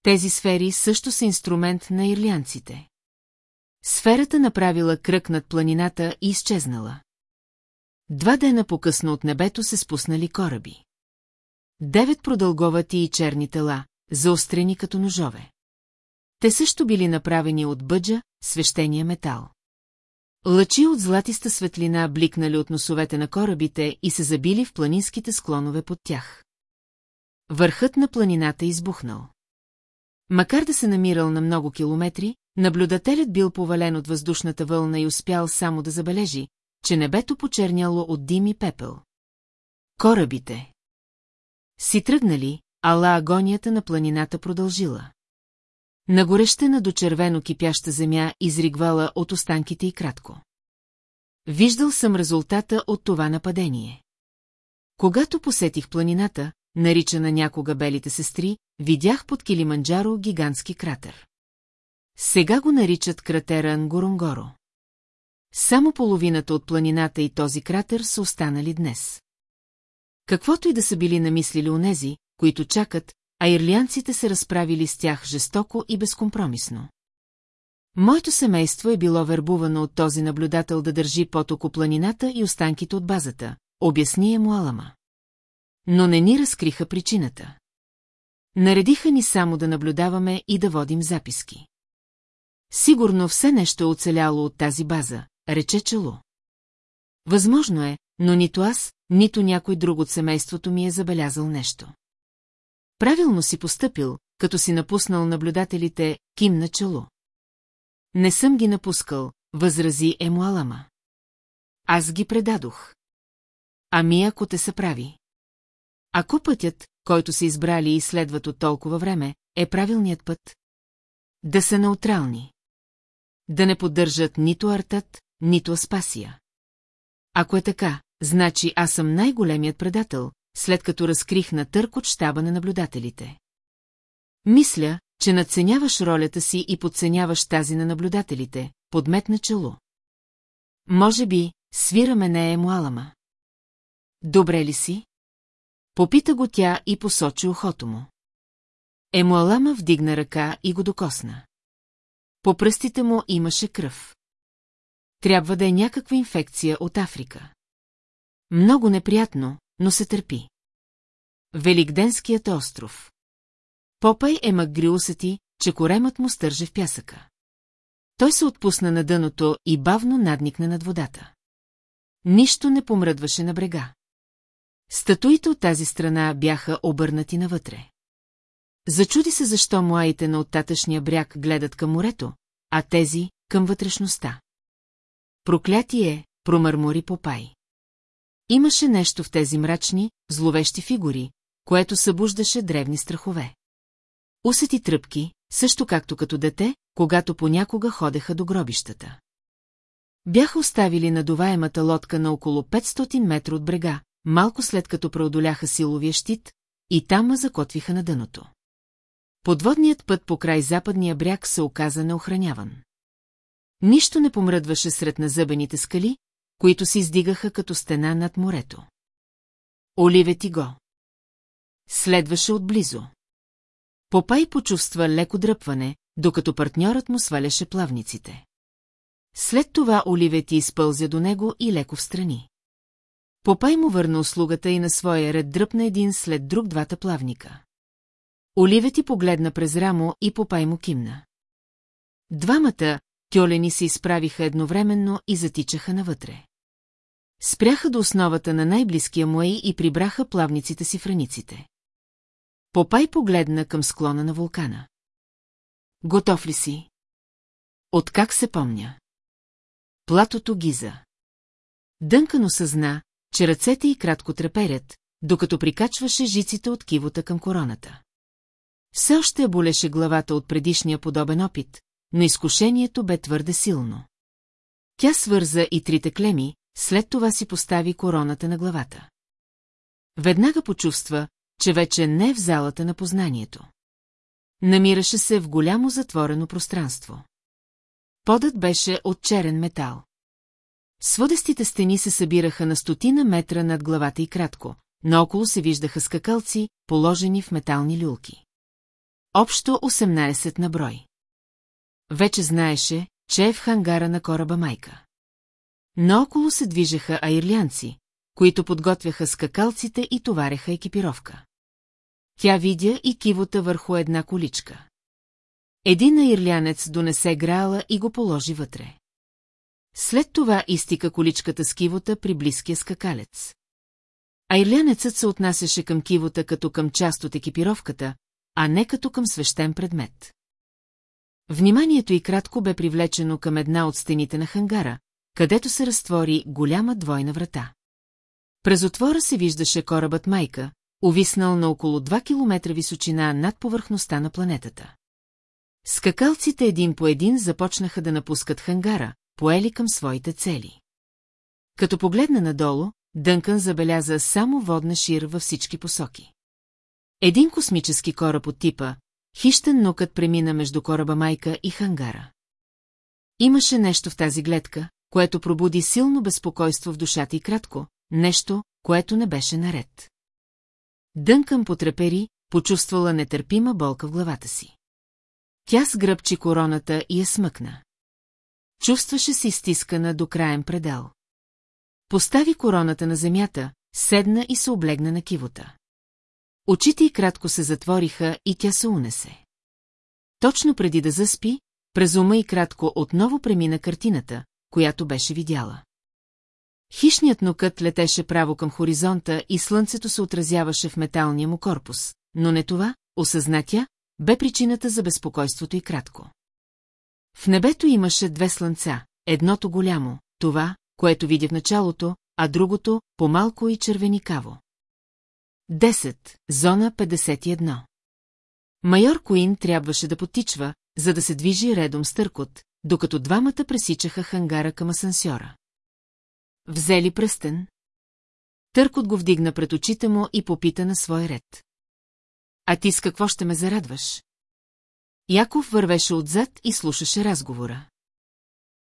Тези сфери също са инструмент на ирлянците. Сферата направила кръг над планината и изчезнала. Два дена по-късно от небето се спуснали кораби. Девет продълговати и черни тела, заострени като ножове. Те също били направени от бъджа, свещения метал. Лъчи от златиста светлина бликнали от носовете на корабите и се забили в планинските склонове под тях. Върхът на планината избухнал. Макар да се намирал на много километри, наблюдателят бил повален от въздушната вълна и успял само да забележи, че небето почерняло от дим и пепел. Корабите. Си тръгнали, ала агонията на планината продължила. Нагорещена до червено кипяща земя изригвала от останките и кратко. Виждал съм резултата от това нападение. Когато посетих планината, наричана някога Белите сестри, видях под Килиманджаро гигантски кратер. Сега го наричат кратера Ангоронгоро. Само половината от планината и този кратер са останали днес. Каквото и да са били намислили онези, които чакат, а ирлианците се разправили с тях жестоко и безкомпромисно. Моето семейство е било вербувано от този наблюдател да държи потоко планината и останките от базата, обясни е Муалама. Но не ни разкриха причината. Наредиха ни само да наблюдаваме и да водим записки. Сигурно все нещо е оцеляло от тази база, рече Чело. Възможно е, но нито аз, нито някой друг от семейството ми е забелязал нещо. Правилно си постъпил, като си напуснал наблюдателите Ким на чело. Не съм ги напускал, възрази Емуалама. Аз ги предадох. Ами ако те са прави. Ако пътят, който са избрали и следват от толкова време, е правилният път? Да са неутрални. Да не поддържат нито Артът, нито Аспасия. Ако е така, значи аз съм най-големият предател, след като разкрих на търк от щаба на наблюдателите. Мисля, че надценяваш ролята си и подценяваш тази на наблюдателите, подметна чело. Може би, свираме не е муалама. Добре ли си? Попита го тя и посочи ухото му. Емуалама вдигна ръка и го докосна. По пръстите му имаше кръв. Трябва да е някаква инфекция от Африка. Много неприятно, но се търпи. Великденският остров. Попай е мъкгри усети, че коремът му стърже в пясъка. Той се отпусна на дъното и бавно надникна над водата. Нищо не помръдваше на брега. Статуите от тази страна бяха обърнати навътре. Зачуди се защо муаите на оттатъчния бряг гледат към морето, а тези – към вътрешността. Проклятие, промърмори Попай. Имаше нещо в тези мрачни, зловещи фигури, което събуждаше древни страхове. Усети тръпки, също както като дете, когато понякога ходеха до гробищата. Бяха оставили надуваемата лодка на около 500 метра от брега, малко след като преодоляха силовия щит, и там закотвиха на дъното. Подводният път по край западния бряг се оказа неохраняван. Нищо не помръдваше сред назъбените скали, които се издигаха като стена над морето. Оливети го. Следваше отблизо. Попай почувства леко дръпване, докато партньорът му сваляше плавниците. След това Оливети изпълзя до него и леко встрани. Попай му върна услугата и на своя ред дръпна един след друг двата плавника. Оливети погледна през рамо и Попай му кимна. Двамата, тюлени се изправиха едновременно и затичаха навътре. Спряха до основата на най-близкия муей и прибраха плавниците си в раниците. Попай погледна към склона на вулкана. Готов ли си? Откак се помня? Платото гиза. Дънкано съзна, че ръцете й кратко треперят, докато прикачваше жиците от кивота към короната. Все още болеше главата от предишния подобен опит, но изкушението бе твърде силно. Тя свърза и трите клеми, след това си постави короната на главата. Веднага почувства, че вече не е в залата на познанието. Намираше се в голямо затворено пространство. Подът беше от черен метал. Сводестите стени се събираха на стотина метра над главата и кратко, наоколо се виждаха скакалци, положени в метални люлки. Общо 18 на брой. Вече знаеше, че е в хангара на кораба майка. Наоколо се движеха айрлянци, които подготвяха скакалците и товареха екипировка. Тя видя и кивота върху една количка. Един айрлянец донесе граала и го положи вътре. След това изтика количката с кивота при близкия скакалец. Айрлянецът се отнасяше към кивота като към част от екипировката, а не като към свещен предмет. Вниманието й кратко бе привлечено към една от стените на хангара, където се разтвори голяма двойна врата. През отвора се виждаше корабът Майка, увиснал на около 2 км височина над повърхността на планетата. Скакалците един по един започнаха да напускат хангара, поели към своите цели. Като погледна надолу, Дънкън забеляза само водна шир във всички посоки. Един космически кораб от типа, хищен нокът премина между кораба Майка и хангара. Имаше нещо в тази гледка, което пробуди силно безпокойство в душата и кратко, нещо, което не беше наред. Дънкън потрепери, почувствала нетърпима болка в главата си. Тя сгръбчи короната и я смъкна. Чувстваше се изтискана до краен предел. Постави короната на земята, седна и се облегна на кивота. Очите й кратко се затвориха и тя се унесе. Точно преди да заспи, през ума и кратко отново премина картината, която беше видяла. Хищният нокът летеше право към хоризонта и слънцето се отразяваше в металния му корпус, но не това, осъзна тя, бе причината за безпокойството и кратко. В небето имаше две слънца, едното голямо, това, което видя в началото, а другото, по-малко и червеникаво. 10. Зона 51 Майор Куин трябваше да потичва, за да се движи редом с търкот, докато двамата пресичаха хангара към асансьора. Взели пръстен? Търкот го вдигна пред очите му и попита на свой ред. А ти с какво ще ме зарадваш? Яков вървеше отзад и слушаше разговора.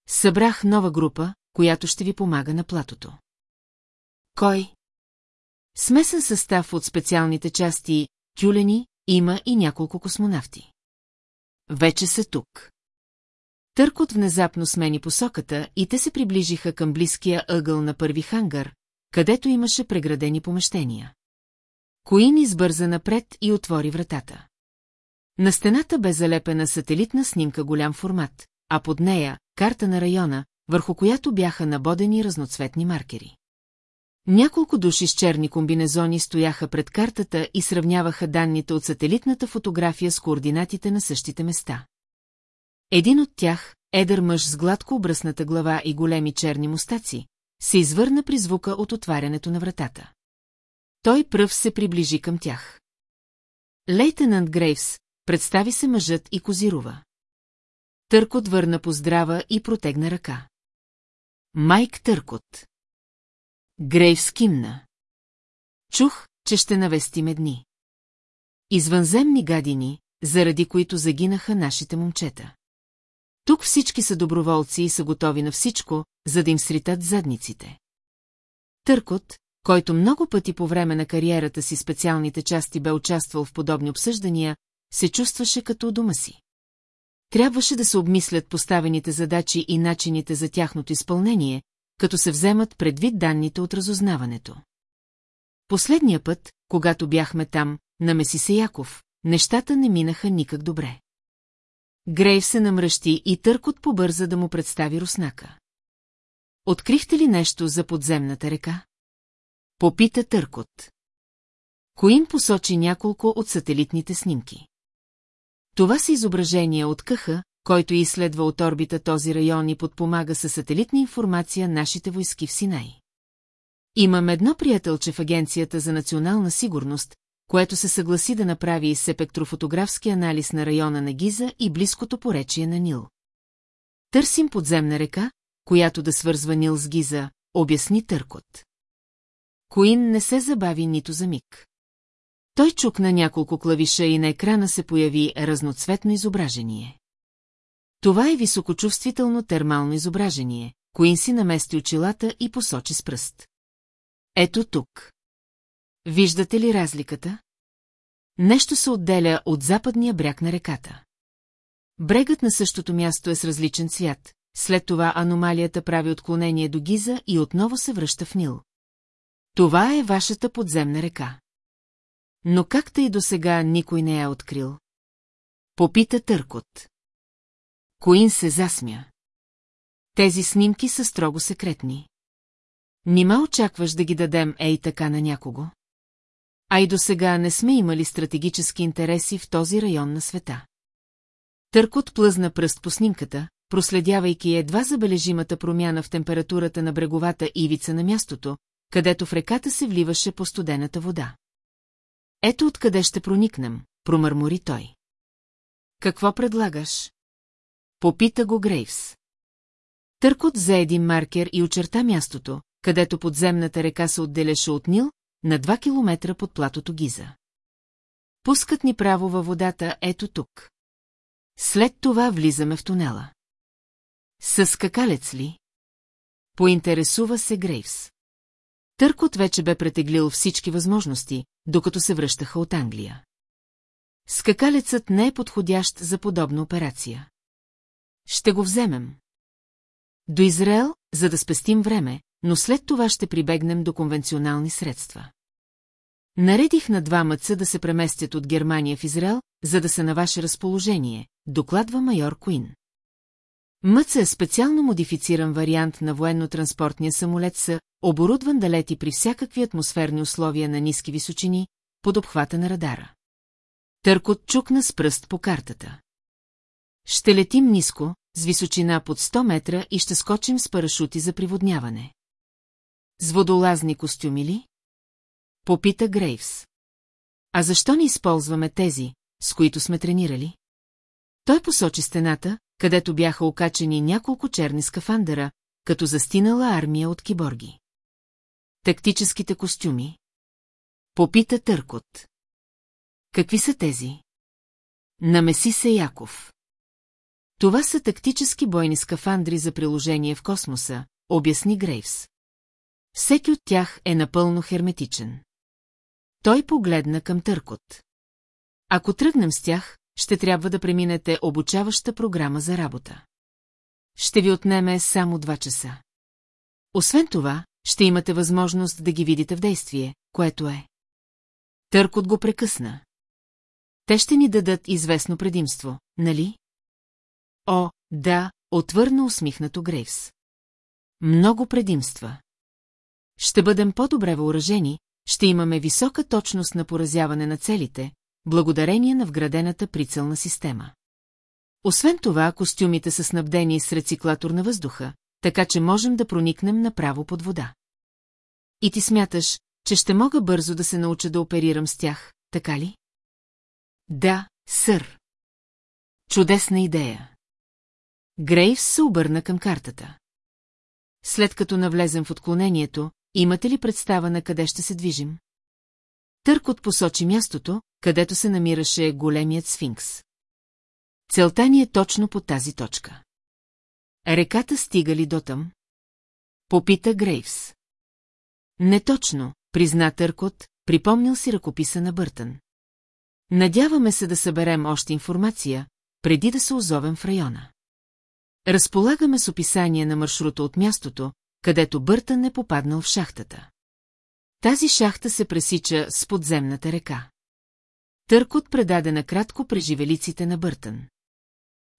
Събрах нова група, която ще ви помага на платото. Кой? Смесен състав от специалните части тюлени, има и няколко космонавти. Вече са тук. Търкот внезапно смени посоката и те се приближиха към близкия ъгъл на първи хангар, където имаше преградени помещения. Коин избърза напред и отвори вратата. На стената бе залепена сателитна снимка голям формат, а под нея – карта на района, върху която бяха набодени разноцветни маркери. Няколко души с черни комбинезони стояха пред картата и сравняваха данните от сателитната фотография с координатите на същите места. Един от тях, едър мъж с гладко обръсната глава и големи черни мустаци, се извърна при звука от отварянето на вратата. Той пръв се приближи към тях. Лейтенант Грейвс, представи се мъжът и козирува. Търкот върна поздрава и протегна ръка. Майк Търкот. Грейвс кимна. Чух, че ще навестиме дни. Извънземни гадини, заради които загинаха нашите момчета. Тук всички са доброволци и са готови на всичко, за да им сритат задниците. Търкот, който много пъти по време на кариерата си специалните части бе участвал в подобни обсъждания, се чувстваше като у дома си. Трябваше да се обмислят поставените задачи и начините за тяхното изпълнение, като се вземат предвид данните от разузнаването. Последния път, когато бяхме там, на Месисе Яков, нещата не минаха никак добре. Грейв се намръщи и Търкот побърза да му представи руснака. Открихте ли нещо за подземната река? Попита Търкот. Коин посочи няколко от сателитните снимки. Това са изображения от къха, който изследва от орбита този район и подпомага със сателитна информация нашите войски в Синай. Имам едно приятелче в Агенцията за национална сигурност, което се съгласи да направи сепектрофотографски анализ на района на Гиза и близкото поречие на Нил. Търсим подземна река, която да свързва Нил с Гиза, обясни Търкот. Коин не се забави нито за миг. Той чукна няколко клавиша и на екрана се появи разноцветно изображение. Това е високочувствително термално изображение. Коин си намести очилата и посочи с пръст. Ето тук. Виждате ли разликата? Нещо се отделя от западния бряг на реката. Брегът на същото място е с различен цвят, след това аномалията прави отклонение до Гиза и отново се връща в Нил. Това е вашата подземна река. Но както и до сега никой не е открил. Попита Търкот. Коин се засмя. Тези снимки са строго секретни. Нима очакваш да ги дадем ей така на някого? А и до сега не сме имали стратегически интереси в този район на света. Търкот плъзна пръст по снимката, проследявайки едва забележимата промяна в температурата на бреговата ивица на мястото, където в реката се вливаше по студената вода. Ето откъде ще проникнем, промърмори той. Какво предлагаш? Попита го Грейвс. Търкот взе един маркер и очерта мястото, където подземната река се отделяше от Нил, на 2 километра под платото Гиза. Пускат ни право във водата ето тук. След това влизаме в тунела. С скакалец ли? Поинтересува се Грейвс. Търкот вече бе претеглил всички възможности, докато се връщаха от Англия. Скакалецът не е подходящ за подобна операция. Ще го вземем. До Израел, за да спестим време, но след това ще прибегнем до конвенционални средства. Наредих на два мъца да се преместят от Германия в Израел, за да са на ваше разположение, докладва майор Куин. Мъца е специално модифициран вариант на военно-транспортния самолет с оборудван да лети при всякакви атмосферни условия на ниски височини, под обхвата на радара. Търкот чукна с пръст по картата. Ще летим ниско, с височина под 100 метра и ще скочим с парашути за приводняване. С водолазни костюми ли? Попита Грейвс. А защо не използваме тези, с които сме тренирали? Той посочи стената, където бяха окачени няколко черни скафандъра, като застинала армия от киборги. Тактическите костюми. Попита Търкот. Какви са тези? Намеси се Яков. Това са тактически бойни скафандри за приложение в космоса, обясни Грейвс. Всеки от тях е напълно херметичен. Той погледна към Търкот. Ако тръгнем с тях, ще трябва да преминете обучаваща програма за работа. Ще ви отнеме само два часа. Освен това, ще имате възможност да ги видите в действие, което е. Търкот го прекъсна. Те ще ни дадат известно предимство, нали? О, да, отвърна усмихнато Грейвс. Много предимства. Ще бъдем по-добре въоръжени, ще имаме висока точност на поразяване на целите, благодарение на вградената прицелна система. Освен това, костюмите са снабдени с рециклатор на въздуха, така че можем да проникнем направо под вода. И ти смяташ, че ще мога бързо да се науча да оперирам с тях, така ли? Да, сър. Чудесна идея. Грейвс се обърна към картата. След като навлезем в отклонението, имате ли представа на къде ще се движим? Търкот посочи мястото, където се намираше големият сфинкс. Целта ни е точно по тази точка. Реката стига ли дотъм? Попита Грейвс. Не точно, призна Търкот, припомнил си ръкописа на Бъртън. Надяваме се да съберем още информация, преди да се озовем в района. Разполагаме с описание на маршрута от мястото, където Бъртън е попаднал в шахтата. Тази шахта се пресича с подземната река. Търкот предаде накратко преживелиците на Бъртън.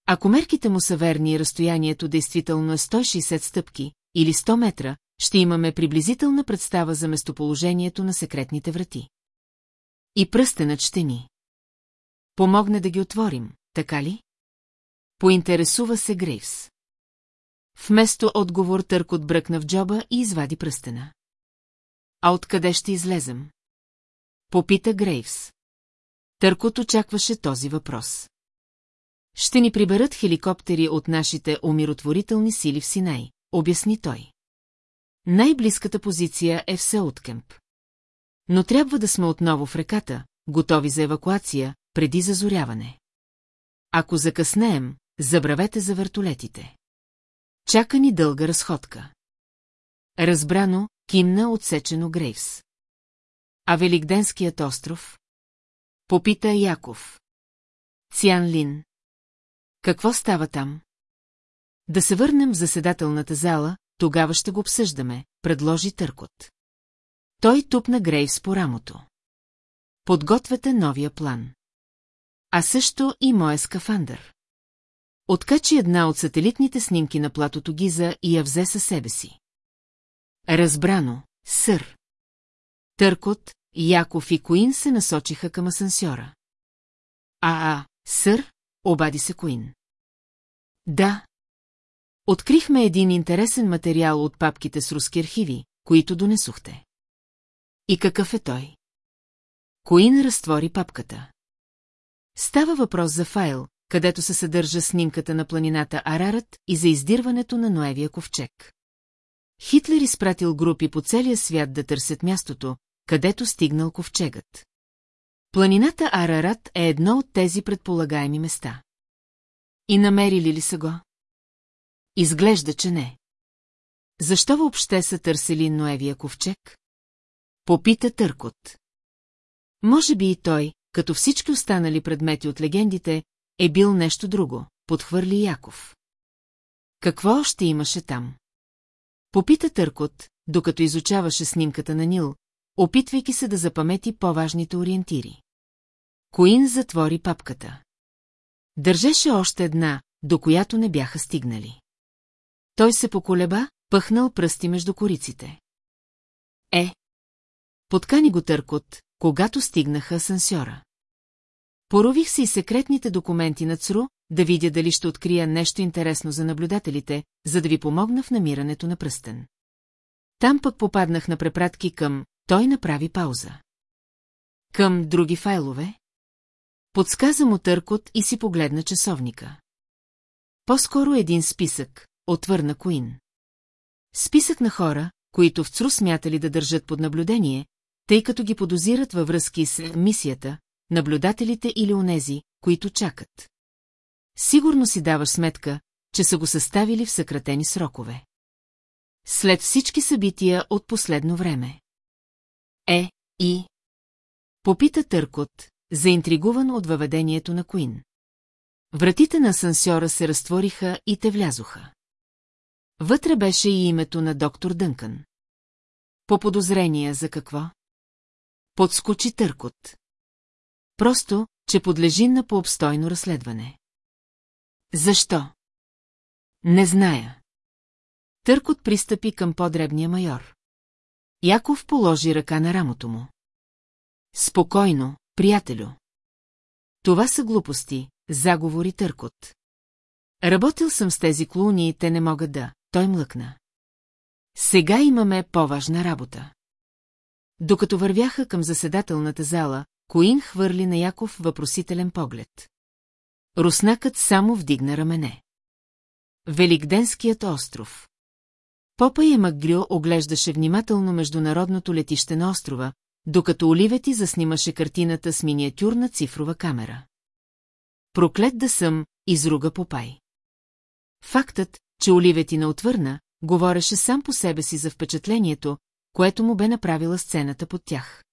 Ако мерките му са верни и разстоянието действително е 160 стъпки или 100 метра, ще имаме приблизителна представа за местоположението на секретните врати. И пръстенът ще ни. Помогне да ги отворим, така ли? Поинтересува се Грейвс. Вместо отговор Търкот бръкна в джоба и извади пръстена. А откъде ще излезем? Попита Грейвс. Търкот очакваше този въпрос. Ще ни приберат хеликоптери от нашите умиротворителни сили в Синай, обясни той. Най-близката позиция е в Сеуткемп. Но трябва да сме отново в реката, готови за евакуация, преди зазоряване. Ако закъснеем, забравете за вертолетите. Чака ни дълга разходка. Разбрано, кимна отсечено Грейвс. А Великденският остров? Попита Яков. Цян Лин. Какво става там? Да се върнем в заседателната зала, тогава ще го обсъждаме, предложи Търкот. Той тупна Грейвс по рамото. Подгответе новия план. А също и моя скафандър. Откачи една от сателитните снимки на платото Гиза и я взе със себе си. Разбрано, сър. Търкот, Яков и Коин се насочиха към асансьора. А, а, сър, обади се Коин. Да. Открихме един интересен материал от папките с руски архиви, които донесохте. И какъв е той? Коин разтвори папката. Става въпрос за файл, където се съдържа снимката на планината Арарат и за издирването на Ноевия ковчег. Хитлер изпратил групи по целия свят да търсят мястото, където стигнал ковчегът. Планината Арарат е едно от тези предполагаеми места. И намерили ли са го? Изглежда, че не. Защо въобще са търсили Ноевия ковчег? Попита Търкот. Може би и той, като всички останали предмети от легендите, е бил нещо друго, подхвърли Яков. Какво още имаше там? Попита Търкот, докато изучаваше снимката на Нил, опитвайки се да запамети по-важните ориентири. Коин затвори папката. Държеше още една, до която не бяха стигнали. Той се поколеба, пъхнал пръсти между кориците. Е. Подкани го търкот, когато стигнаха асансьора. Порових си и секретните документи на ЦРУ, да видя дали ще открия нещо интересно за наблюдателите, за да ви помогна в намирането на пръстен. Там пък попаднах на препратки към «Той направи пауза». Към други файлове? Подсказа му търкот и си погледна часовника. По-скоро един списък, отвърна Куин. Списък на хора, които в ЦРУ смятали да държат под наблюдение, тъй като ги подозират във връзки с мисията, наблюдателите или онези, които чакат. Сигурно си даваш сметка, че са го съставили в съкратени срокове. След всички събития от последно време. Е, и... Попита Търкот, заинтригуван от въведението на Куин. Вратите на асансьора се разтвориха и те влязоха. Вътре беше и името на доктор Дънкън. По подозрение за какво? Подскочи Търкот. Просто, че подлежи на пообстойно разследване. Защо? Не зная. Търкот пристъпи към по-дребния майор. Яков положи ръка на рамото му. Спокойно, приятелю. Това са глупости, заговори Търкот. Работил съм с тези клуни и те не могат да, той млъкна. Сега имаме по-важна работа. Докато вървяха към заседателната зала, Коин хвърли на Яков въпросителен поглед. Руснакът само вдигна рамене. Великденският остров. Попа и Макгрил оглеждаше внимателно международното летище на острова, докато Оливети заснимаше картината с миниатюрна цифрова камера. Проклет да съм, изруга Попай. Фактът, че Оливети не отвърна, говореше сам по себе си за впечатлението, което му бе направила сцената под тях.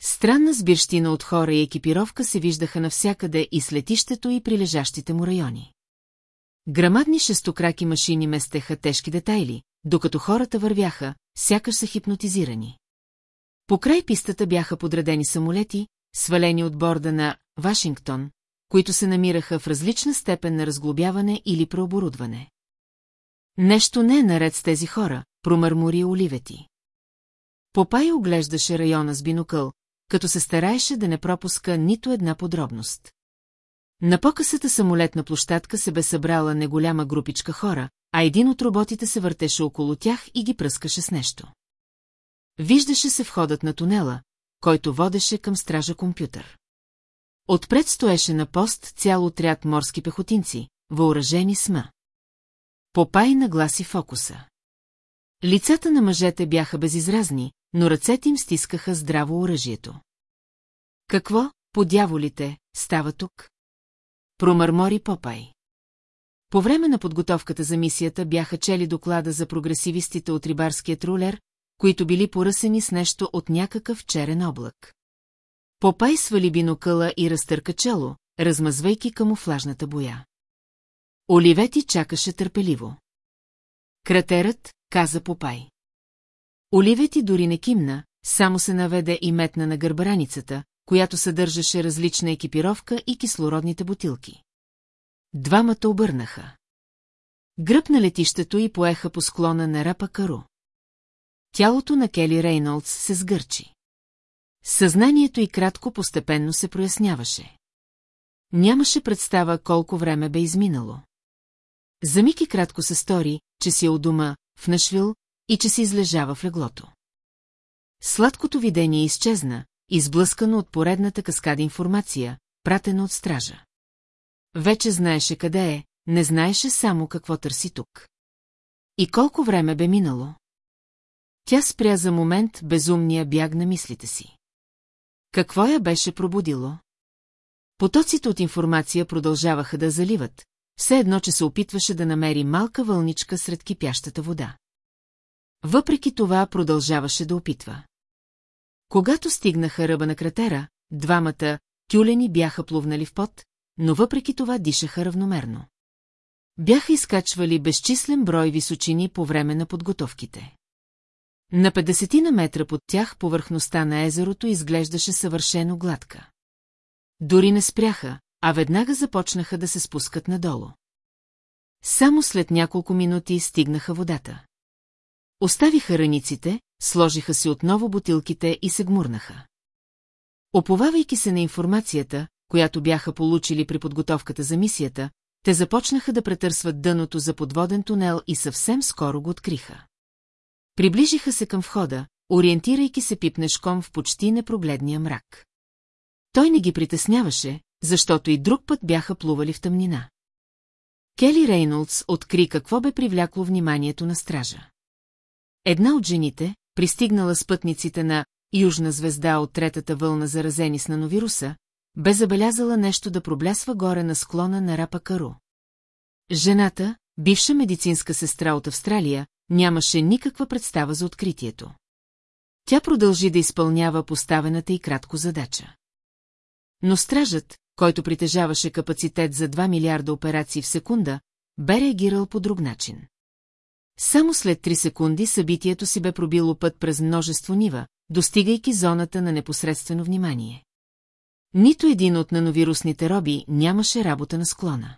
Странна сбирщина от хора и екипировка се виждаха навсякъде и с летището и прилежащите му райони. Грамадни шестокраки машини местеха тежки детайли, докато хората вървяха, сякаш са хипнотизирани. По край пистата бяха подредени самолети, свалени от борда на Вашингтон, които се намираха в различна степен на разглобяване или преоборудване. Нещо не е наред с тези хора, промърмори Оливети. Попай оглеждаше района с бинокъл, като се стараеше да не пропуска нито една подробност. На покъсата самолетна площадка се бе събрала неголяма групичка хора, а един от роботите се въртеше около тях и ги пръскаше с нещо. Виждаше се входът на тунела, който водеше към стража компютър. Отпред стоеше на пост цял отряд морски пехотинци, въоръжени с ма. Попай нагласи фокуса. Лицата на мъжете бяха безизразни, но ръцете им стискаха здраво оръжието. Какво, по дяволите, става тук? Промърмори Попай. По време на подготовката за мисията бяха чели доклада за прогресивистите от рибарския трулер, които били поръсени с нещо от някакъв черен облак. Попай свали бинокъла и разтърка чело, размазвайки камуфлажната боя. Оливети чакаше търпеливо. Кратерът, каза Попай. Оливети дори не кимна, само се наведе и метна на гърбараницата, която съдържаше различна екипировка и кислородните бутилки. Двамата обърнаха. Гръб на летището и поеха по склона на Рапа Кару. Тялото на Кели Рейнолдс се сгърчи. Съзнанието и кратко постепенно се проясняваше. Нямаше представа колко време бе изминало. За миг и кратко се стори, че си е у дома, в Нашвил, и че се излежава в леглото. Сладкото видение изчезна, изблъскано от поредната каскада информация, пратена от стража. Вече знаеше къде е, не знаеше само какво търси тук. И колко време бе минало? Тя спря за момент безумния бяг на мислите си. Какво я беше пробудило? Потоците от информация продължаваха да заливат, все едно, че се опитваше да намери малка вълничка сред кипящата вода. Въпреки това продължаваше да опитва. Когато стигнаха ръба на кратера, двамата тюлени бяха плувнали в пот, но въпреки това дишаха равномерно. Бяха изкачвали безчислен брой височини по време на подготовките. На 50 на метра под тях повърхността на езерото изглеждаше съвършено гладка. Дори не спряха, а веднага започнаха да се спускат надолу. Само след няколко минути стигнаха водата. Оставиха раниците, сложиха си отново бутилките и се гмурнаха. Оповавайки се на информацията, която бяха получили при подготовката за мисията, те започнаха да претърсват дъното за подводен тунел и съвсем скоро го откриха. Приближиха се към входа, ориентирайки се пипнешком в почти непрогледния мрак. Той не ги притесняваше, защото и друг път бяха плували в тъмнина. Кели Рейнолдс откри какво бе привлякло вниманието на стража. Една от жените, пристигнала с пътниците на Южна звезда от третата вълна заразени с нановируса, бе забелязала нещо да проблясва горе на склона на Рапа Кару. Жената, бивша медицинска сестра от Австралия, нямаше никаква представа за откритието. Тя продължи да изпълнява поставената и кратко задача. Но стражът, който притежаваше капацитет за 2 милиарда операции в секунда, бе реагирал по друг начин. Само след 3 секунди събитието си бе пробило път през множество нива, достигайки зоната на непосредствено внимание. Нито един от нановирусните роби нямаше работа на склона.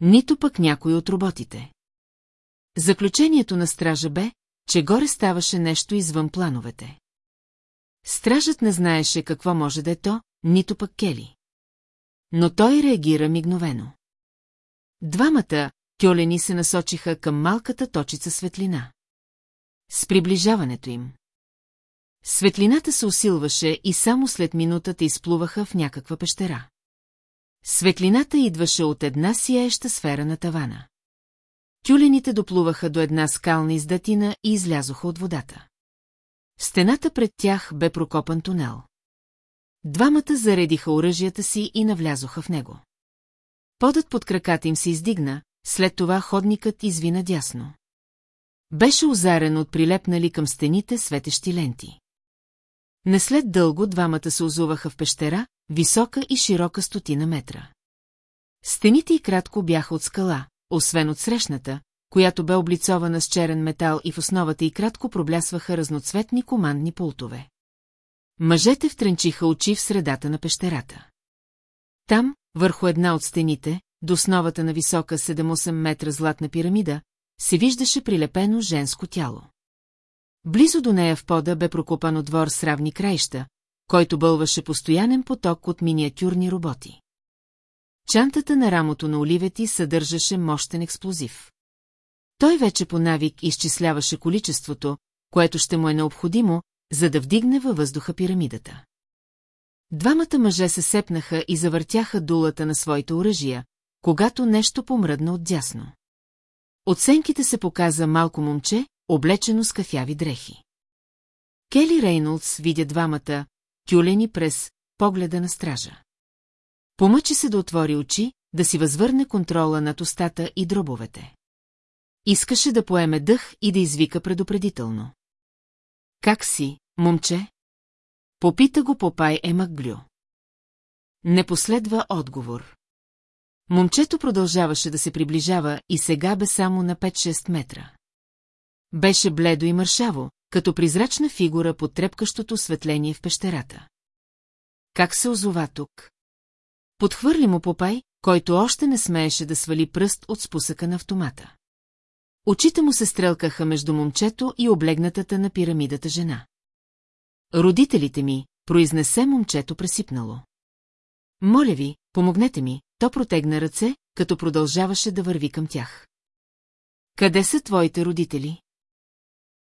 Нито пък някой от роботите. Заключението на стража бе, че горе ставаше нещо извън плановете. Стражът не знаеше какво може да е то, нито пък Кели. Но той реагира мигновено. Двамата тюлени се насочиха към малката точица светлина. С приближаването им. Светлината се усилваше и само след минутата изплуваха в някаква пещера. Светлината идваше от една сияеща сфера на тавана. Тюлените доплуваха до една скална издатина и излязоха от водата. В стената пред тях бе прокопан тунел. Двамата заредиха оръжията си и навлязоха в него. Подът под краката им се издигна, след това ходникът извина дясно. Беше озарен от прилепнали към стените светещи ленти. Не след дълго двамата се озуваха в пещера, висока и широка стотина метра. Стените и кратко бяха от скала, освен от срещната, която бе облицована с черен метал и в основата и кратко проблясваха разноцветни командни пултове. Мъжете втренчиха очи в средата на пещерата. Там, върху една от стените, до основата на висока 7-8 метра златна пирамида, се виждаше прилепено женско тяло. Близо до нея в пода бе прокопан двор с равни краища, който бълваше постоянен поток от миниатюрни роботи. Чантата на рамото на оливети съдържаше мощен експлозив. Той вече по навик изчисляваше количеството, което ще му е необходимо, за да вдигне във въздуха пирамидата. Двамата мъже се сепнаха и завъртяха дулата на своите оръжия, когато нещо помръдна отдясно. От сенките се показа малко момче, облечено с кафяви дрехи. Кели Рейнолдс видя двамата, тюлени през погледа на стража. Помъчи се да отвори очи, да си възвърне контрола над устата и дробовете. Искаше да поеме дъх и да извика предупредително. Как си, момче? Попита го Попай Емакглю. Не последва отговор. Момчето продължаваше да се приближава и сега бе само на 5-6 метра. Беше бледо и мършаво, като призрачна фигура под трепкащото осветление в пещерата. Как се озова тук? Подхвърли му Попай, който още не смееше да свали пръст от спусъка на автомата. Очите му се стрелкаха между момчето и облегнатата на пирамидата жена. Родителите ми, произнесе момчето пресипнало. Моля ви, помогнете ми, то протегна ръце, като продължаваше да върви към тях. Къде са твоите родители?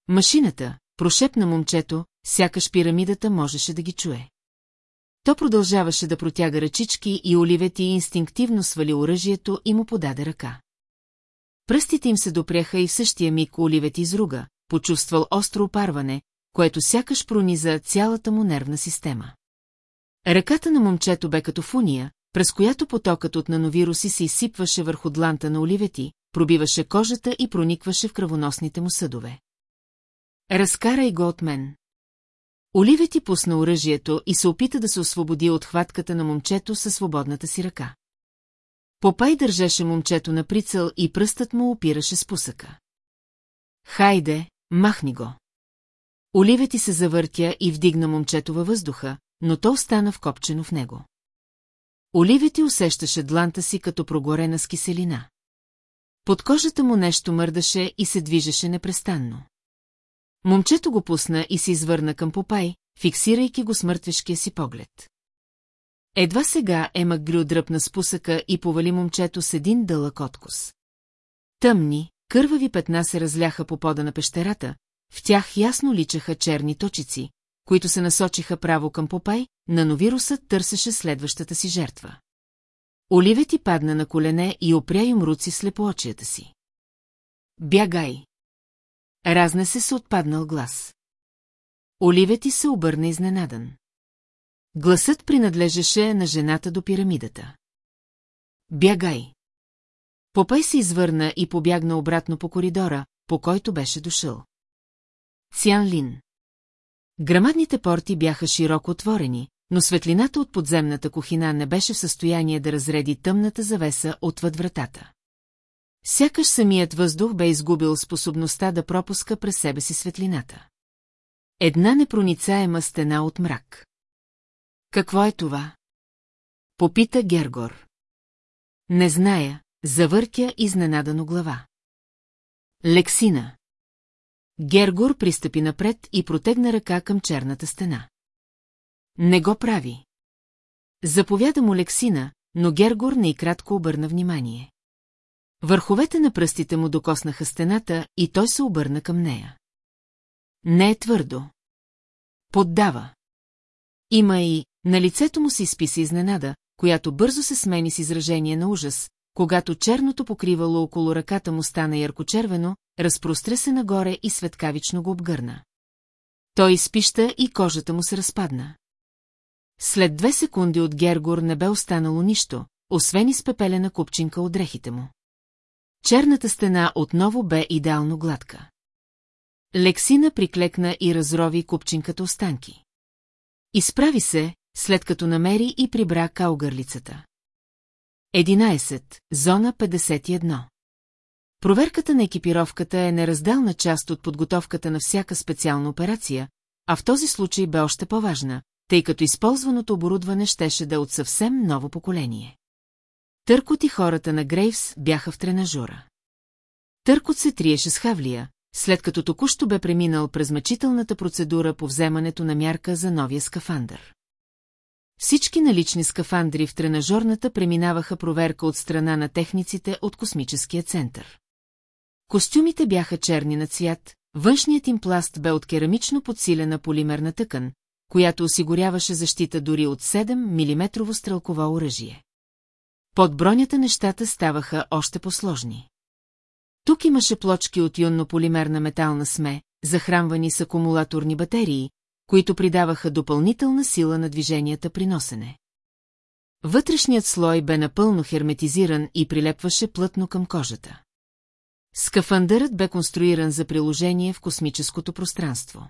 Машината, прошепна момчето, сякаш пирамидата можеше да ги чуе. То продължаваше да протяга ръчички и Оливети инстинктивно свали оръжието и му подаде ръка. Пръстите им се допряха и в същия миг Оливет изруга, почувствал остро опарване, което сякаш прониза цялата му нервна система. Ръката на момчето бе като фуния, през която потокът от нановируси се изсипваше върху дланта на Оливети, пробиваше кожата и проникваше в кръвоносните му съдове. Разкарай го от мен. Оливети пусна оръжието и се опита да се освободи от хватката на момчето със свободната си ръка. Попай държеше момчето на прицел и пръстът му опираше с пусъка. Хайде, махни го. Оливети се завъртя и вдигна момчето във въздуха, но то остана вкопчено в него. Оливети усещаше дланта си като прогорена с киселина. Под кожата му нещо мърдаше и се движеше непрестанно. Момчето го пусна и се извърна към Попай, фиксирайки го с си поглед. Едва сега Ема Грю дръпна спусъка и повали момчето с един дълъг откус. Тъмни, кървави петна се разляха по пода на пещерата, в тях ясно личаха черни точици, които се насочиха право към Попай, нановирусът търсеше следващата си жертва. Оливети падна на колене и опря им руци слепоочията си. Бягай! Разнесе се отпаднал глас. Оливети се обърна изненадан. Гласът принадлежеше на жената до пирамидата. Бягай! Попай се извърна и побягна обратно по коридора, по който беше дошъл. Цян Лин. Грамадните порти бяха широко отворени, но светлината от подземната кухина не беше в състояние да разреди тъмната завеса отвъд вратата. Сякаш самият въздух бе изгубил способността да пропуска през себе си светлината. Една непроницаема стена от мрак. Какво е това? Попита Гергор. Не зная, завъртя изненадано глава. Лексина. Гергор пристъпи напред и протегна ръка към черната стена. Не го прави. Заповяда му Лексина, но Гергор не и кратко обърна внимание. Върховете на пръстите му докоснаха стената и той се обърна към нея. Не е твърдо. Поддава. Има и, на лицето му се изписа изненада, която бързо се смени с изражение на ужас, когато черното покривало около ръката му стана яркочервено, разпростре се нагоре и светкавично го обгърна. Той изпища и кожата му се разпадна. След две секунди от Гергор не бе останало нищо, освен изпепелена купчинка от дрехите му. Черната стена отново бе идеално гладка. Лексина приклекна и разрови купчинката останки. Изправи се, след като намери и прибра каугърлицата. 11. Зона 51. Проверката на екипировката е неразделна част от подготовката на всяка специална операция, а в този случай бе още по-важна, тъй като използваното оборудване щеше да е от съвсем ново поколение. Търкот и хората на Грейвс бяха в тренажура. Търкот се триеше с Хавлия, след като току-що бе преминал през мъчителната процедура по вземането на мярка за новия скафандър. Всички налични скафандри в тренажорната преминаваха проверка от страна на техниците от космическия център. Костюмите бяха черни на цвят, външният им пласт бе от керамично подсилена полимерна тъкан, която осигуряваше защита дори от 7 мм стрелково оръжие. Под бронята нещата ставаха още по-сложни. Тук имаше плочки от юнно-полимерна метална сме, захранвани с акумулаторни батерии, които придаваха допълнителна сила на движенията при носене. Вътрешният слой бе напълно херметизиран и прилепваше плътно към кожата. Скафандърът бе конструиран за приложение в космическото пространство.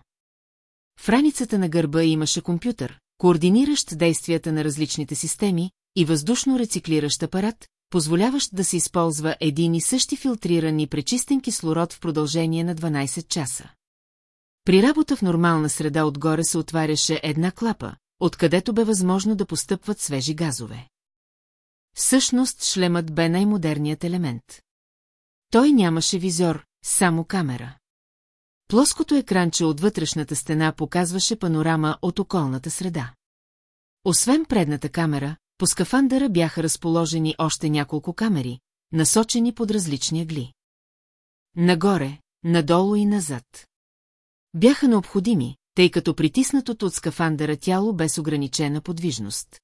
В раницата на гърба имаше компютър, координиращ действията на различните системи и въздушно рециклиращ апарат, позволяващ да се използва един и същи филтриран и пречистен кислород в продължение на 12 часа. При работа в нормална среда отгоре се отваряше една клапа, откъдето бе възможно да постъпват свежи газове. Всъщност шлемът бе най-модерният елемент. Той нямаше визор, само камера. Плоското екранче от вътрешната стена показваше панорама от околната среда. Освен предната камера, по скафандъра бяха разположени още няколко камери, насочени под различни гли. Нагоре, надолу и назад. Бяха необходими, тъй като притиснатото от скафандъра тяло без ограничена подвижност.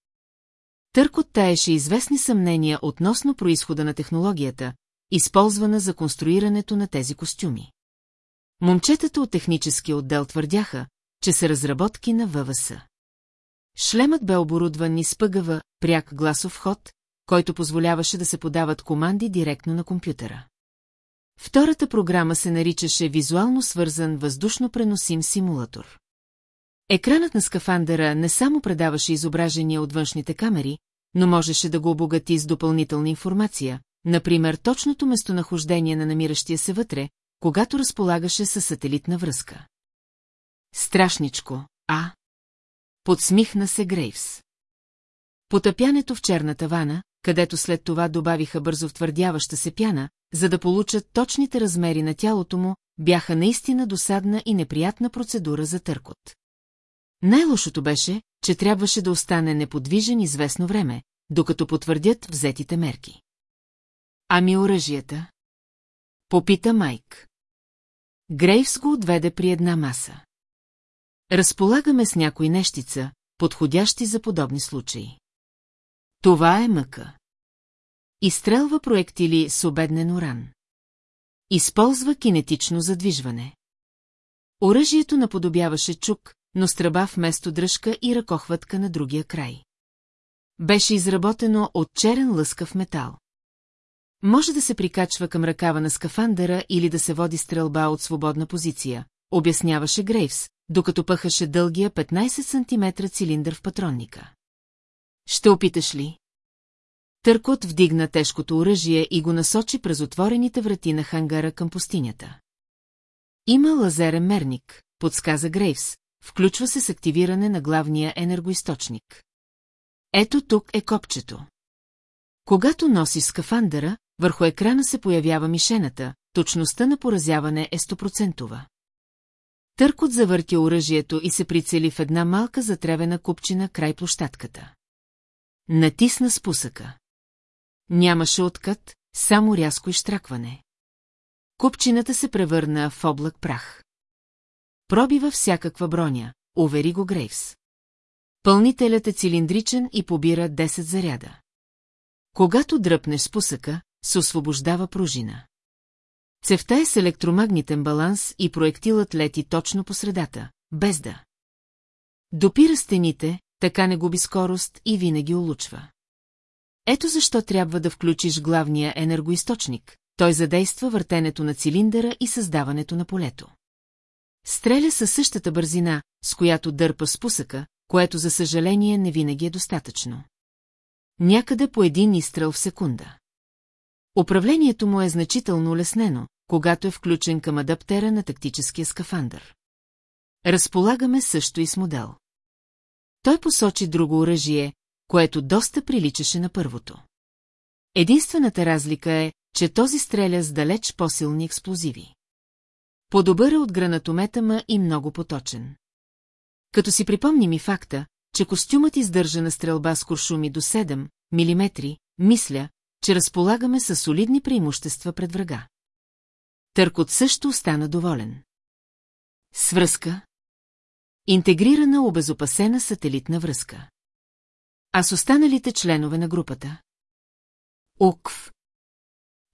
Търкот таеше известни съмнения относно происхода на технологията, използвана за конструирането на тези костюми. Момчетата от техническия отдел твърдяха, че са разработки на ВВС. Шлемът бе оборудван и с пряк гласов ход, който позволяваше да се подават команди директно на компютъра. Втората програма се наричаше визуално свързан въздушно преносим симулатор. Екранът на скафандъра не само предаваше изображения от външните камери, но можеше да го обогати с допълнителна информация, например точното местонахождение на намиращия се вътре, когато разполагаше със сателитна връзка. Страшничко, а? Подсмихна се Грейвс. Потъпянето в черната вана, където след това добавиха бързо втвърдяваща се пяна, за да получат точните размери на тялото му, бяха наистина досадна и неприятна процедура за търкот. Най-лошото беше, че трябваше да остане неподвижен известно време, докато потвърдят взетите мерки. Ами оръжията? Попита Майк. Грейвс го отведе при една маса. Разполагаме с някои нещица, подходящи за подобни случаи. Това е мъка. Изстрелва проектили с обеднен уран. Използва кинетично задвижване. Оръжието наподобяваше чук, но страба вместо дръжка и ръкохватка на другия край. Беше изработено от черен лъскав метал. Може да се прикачва към ръкава на скафандъра или да се води стрелба от свободна позиция, обясняваше Грейвс, докато пъхаше дългия 15 см цилиндър в патронника. Ще опиташ ли? Търкот вдигна тежкото оръжие и го насочи през отворените врати на хангара към пустинята. Има лазерен мерник, подсказа Грейвс, включва се с активиране на главния енергоисточник. Ето тук е копчето. Когато носи скафандъра, върху екрана се появява мишената, точността на поразяване е стопроцентова. Търкот завърти оръжието и се прицели в една малка затревена купчина край площадката. Натисна спусъка. Нямаше откът, само рязко изтракване. Купчината се превърна в облак прах. Пробива всякаква броня, увери го Грейвс. Пълнителят е цилиндричен и побира 10 заряда. Когато дръпнеш спусъка, се освобождава пружина. Цевта е с електромагнитен баланс и проектилът лети точно по средата, без да. Допира стените, така не губи скорост и винаги улучва. Ето защо трябва да включиш главния енергоисточник. Той задейства въртенето на цилиндъра и създаването на полето. Стреля със същата бързина, с която дърпа спусъка, което за съжаление не винаги е достатъчно. Някъде по един изстрел в секунда. Управлението му е значително улеснено, когато е включен към адаптера на тактическия скафандър. Разполагаме също и с модел. Той посочи друго оръжие, което доста приличаше на първото. Единствената разлика е, че този стреля с далеч по-силни експлозиви. По-добър е от гранатомета ма и много поточен. Като си припомним и факта, че костюмът издържа на стрелба с куршуми до 7 мм, мисля, че разполагаме с солидни преимущества пред врага. Търкот също остана доволен. Свръзка. Интегрирана обезопасена сателитна връзка. А с останалите членове на групата? УКВ.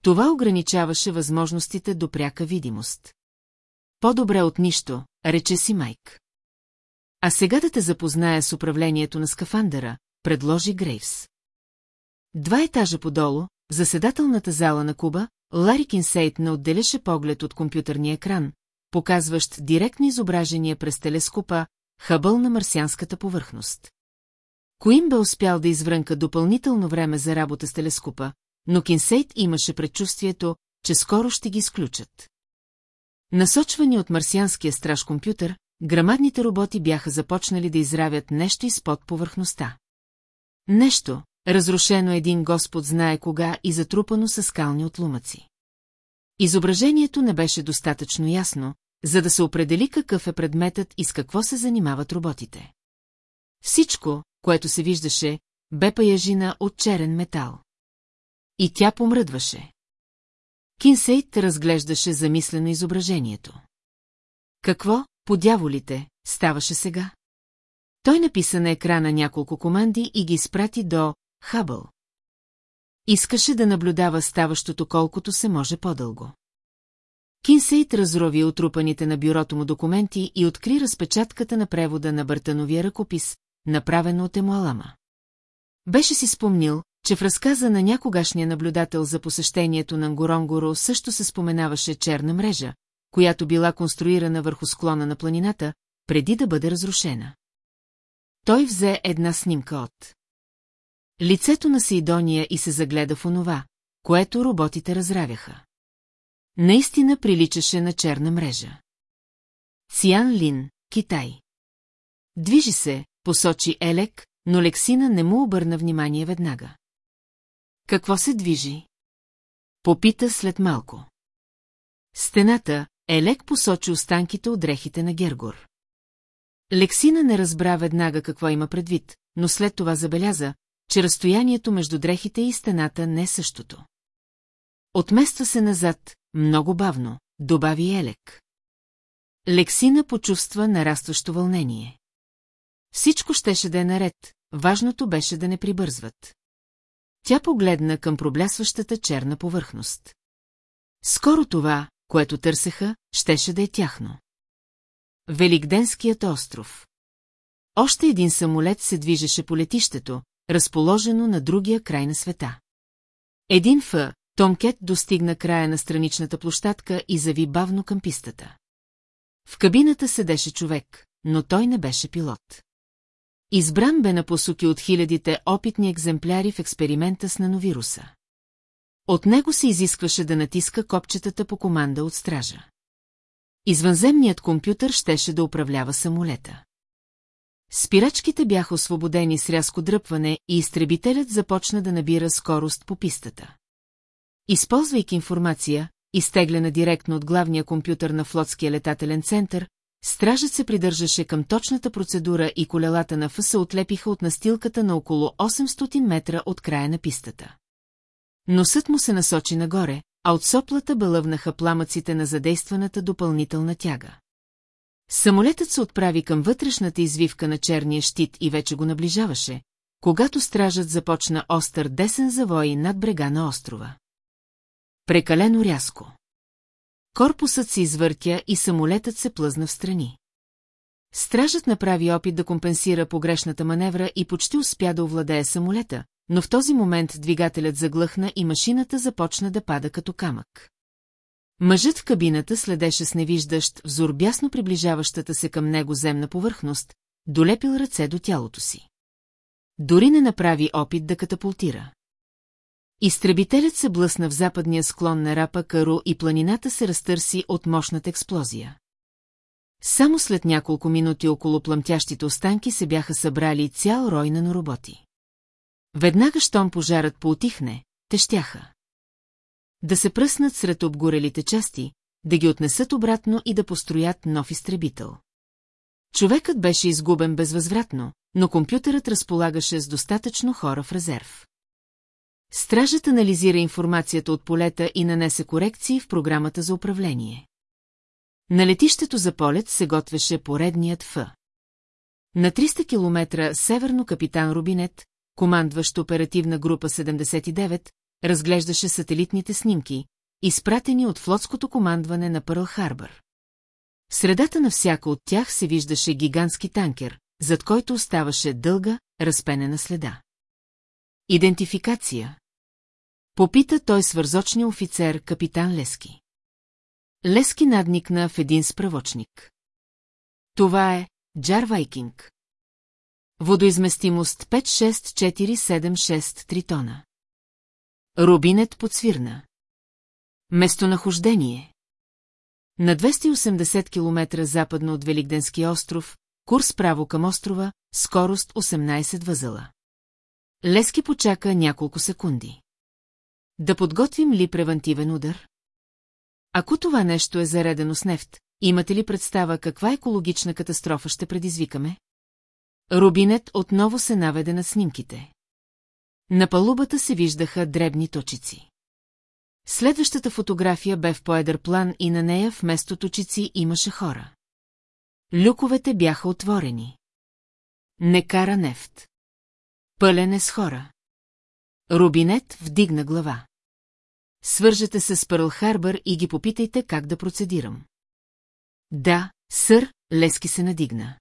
Това ограничаваше възможностите до пряка видимост. По-добре от нищо, рече си Майк. А сега да те запозная с управлението на скафандъра, предложи Грейвс. Два етажа подолу, заседателната зала на Куба, Лари Кинсейт не отделяше поглед от компютърния екран, показващ директни изображения през телескопа, хъбъл на марсианската повърхност. Коим бе успял да изврънка допълнително време за работа с телескопа, но Кинсейт имаше предчувствието, че скоро ще ги изключат. Насочвани от марсианския страж компютър, грамадните роботи бяха започнали да изравят нещо изпод повърхността. Нещо, разрушено един господ знае кога и затрупано с скални отлумъци. Изображението не беше достатъчно ясно, за да се определи какъв е предметът и с какво се занимават роботите. Всичко, което се виждаше, бе паяжина от черен метал. И тя помръдваше. Кинсейт разглеждаше замислено изображението. Какво, по дяволите, ставаше сега? Той написа на екрана няколко команди и ги изпрати до Хабъл. Искаше да наблюдава ставащото колкото се може по-дълго. Кинсейт разрови отрупаните на бюрото му документи и откри разпечатката на превода на Бартановия ръкопис, направено от Емуалама. Беше си спомнил, че в разказа на някогашния наблюдател за посещението на Ngoroнгоро също се споменаваше черна мрежа, която била конструирана върху склона на планината, преди да бъде разрушена. Той взе една снимка от лицето на Сейдония и се загледа в онова, което роботите разравяха. Наистина приличаше на черна мрежа. Циан Лин, Китай. Движи се, посочи Елек, но Лексина не му обърна внимание веднага. Какво се движи? Попита след малко. Стената, Елек посочи останките от дрехите на Гергор. Лексина не разбра веднага какво има предвид, но след това забеляза, че разстоянието между дрехите и стената не е същото. Отмества се назад, много бавно, добави Елек. Лексина почувства нарастващо вълнение. Всичко щеше да е наред, важното беше да не прибързват. Тя погледна към проблясващата черна повърхност. Скоро това, което търсеха, щеше да е тяхно. Великденският остров. Още един самолет се движеше по летището, разположено на другия край на света. Един Ф, Томкет достигна края на страничната площадка и зави бавно към пистата. В кабината седеше човек, но той не беше пилот. Избран бе на посоки от хилядите опитни екземпляри в експеримента с нановируса. От него се изискваше да натиска копчетата по команда от стража. Извънземният компютър щеше да управлява самолета. Спирачките бяха освободени с рязко дръпване и изтребителят започна да набира скорост по пистата. Използвайки информация, изтеглена директно от главния компютър на флотския летателен център, стражът се придържаше към точната процедура и колелата на ФС отлепиха от настилката на около 800 метра от края на пистата. Носът му се насочи нагоре, а от соплата бълъвнаха пламъците на задействаната допълнителна тяга. Самолетът се отправи към вътрешната извивка на черния щит и вече го наближаваше, когато стражът започна остър десен завой над брега на острова. Прекалено рязко. Корпусът се извъртя и самолетът се плъзна в страни. Стражът направи опит да компенсира погрешната маневра и почти успя да овладее самолета, но в този момент двигателят заглъхна и машината започна да пада като камък. Мъжът в кабината следеше с невиждащ взор бясно приближаващата се към него земна повърхност, долепил ръце до тялото си. Дори не направи опит да катапултира. Изтребителят се блъсна в западния склон на Рапа Каро и планината се разтърси от мощната експлозия. Само след няколко минути около плъмтящите останки се бяха събрали цял рой на роботи. Веднага, щом пожарът поотихне, те щяха. Да се пръснат сред обгорелите части, да ги отнесат обратно и да построят нов изтребител. Човекът беше изгубен безвъзвратно, но компютърът разполагаше с достатъчно хора в резерв. Стражът анализира информацията от полета и нанесе корекции в програмата за управление. На летището за полет се готвеше поредният Ф. На 300 км северно капитан Рубинет, командващ оперативна група 79, разглеждаше сателитните снимки, изпратени от флотското командване на Пърл Харбър. В средата на всяка от тях се виждаше гигантски танкер, зад който оставаше дълга, разпенена следа. Идентификация. Попита той свързочния офицер, капитан Лески. Лески надникна в един справочник. Това е Джар Вайкинг. Водоизместимост 56476 тритона. Рубинет подсвирна. Местонахождение. На 280 км западно от Великденския остров, курс право към острова, скорост 18 възела. Лески почака няколко секунди. Да подготвим ли превентивен удар? Ако това нещо е заредено с нефт, имате ли представа каква екологична катастрофа ще предизвикаме? Рубинет отново се наведе на снимките. На палубата се виждаха дребни точици. Следващата фотография бе в поедър план и на нея вместо точици имаше хора. Люковете бяха отворени. Не кара нефт. Пълен е с хора. Рубинет вдигна глава. Свържете се с Пърл Харбър и ги попитайте как да процедирам. Да, сър, Лески се надигна.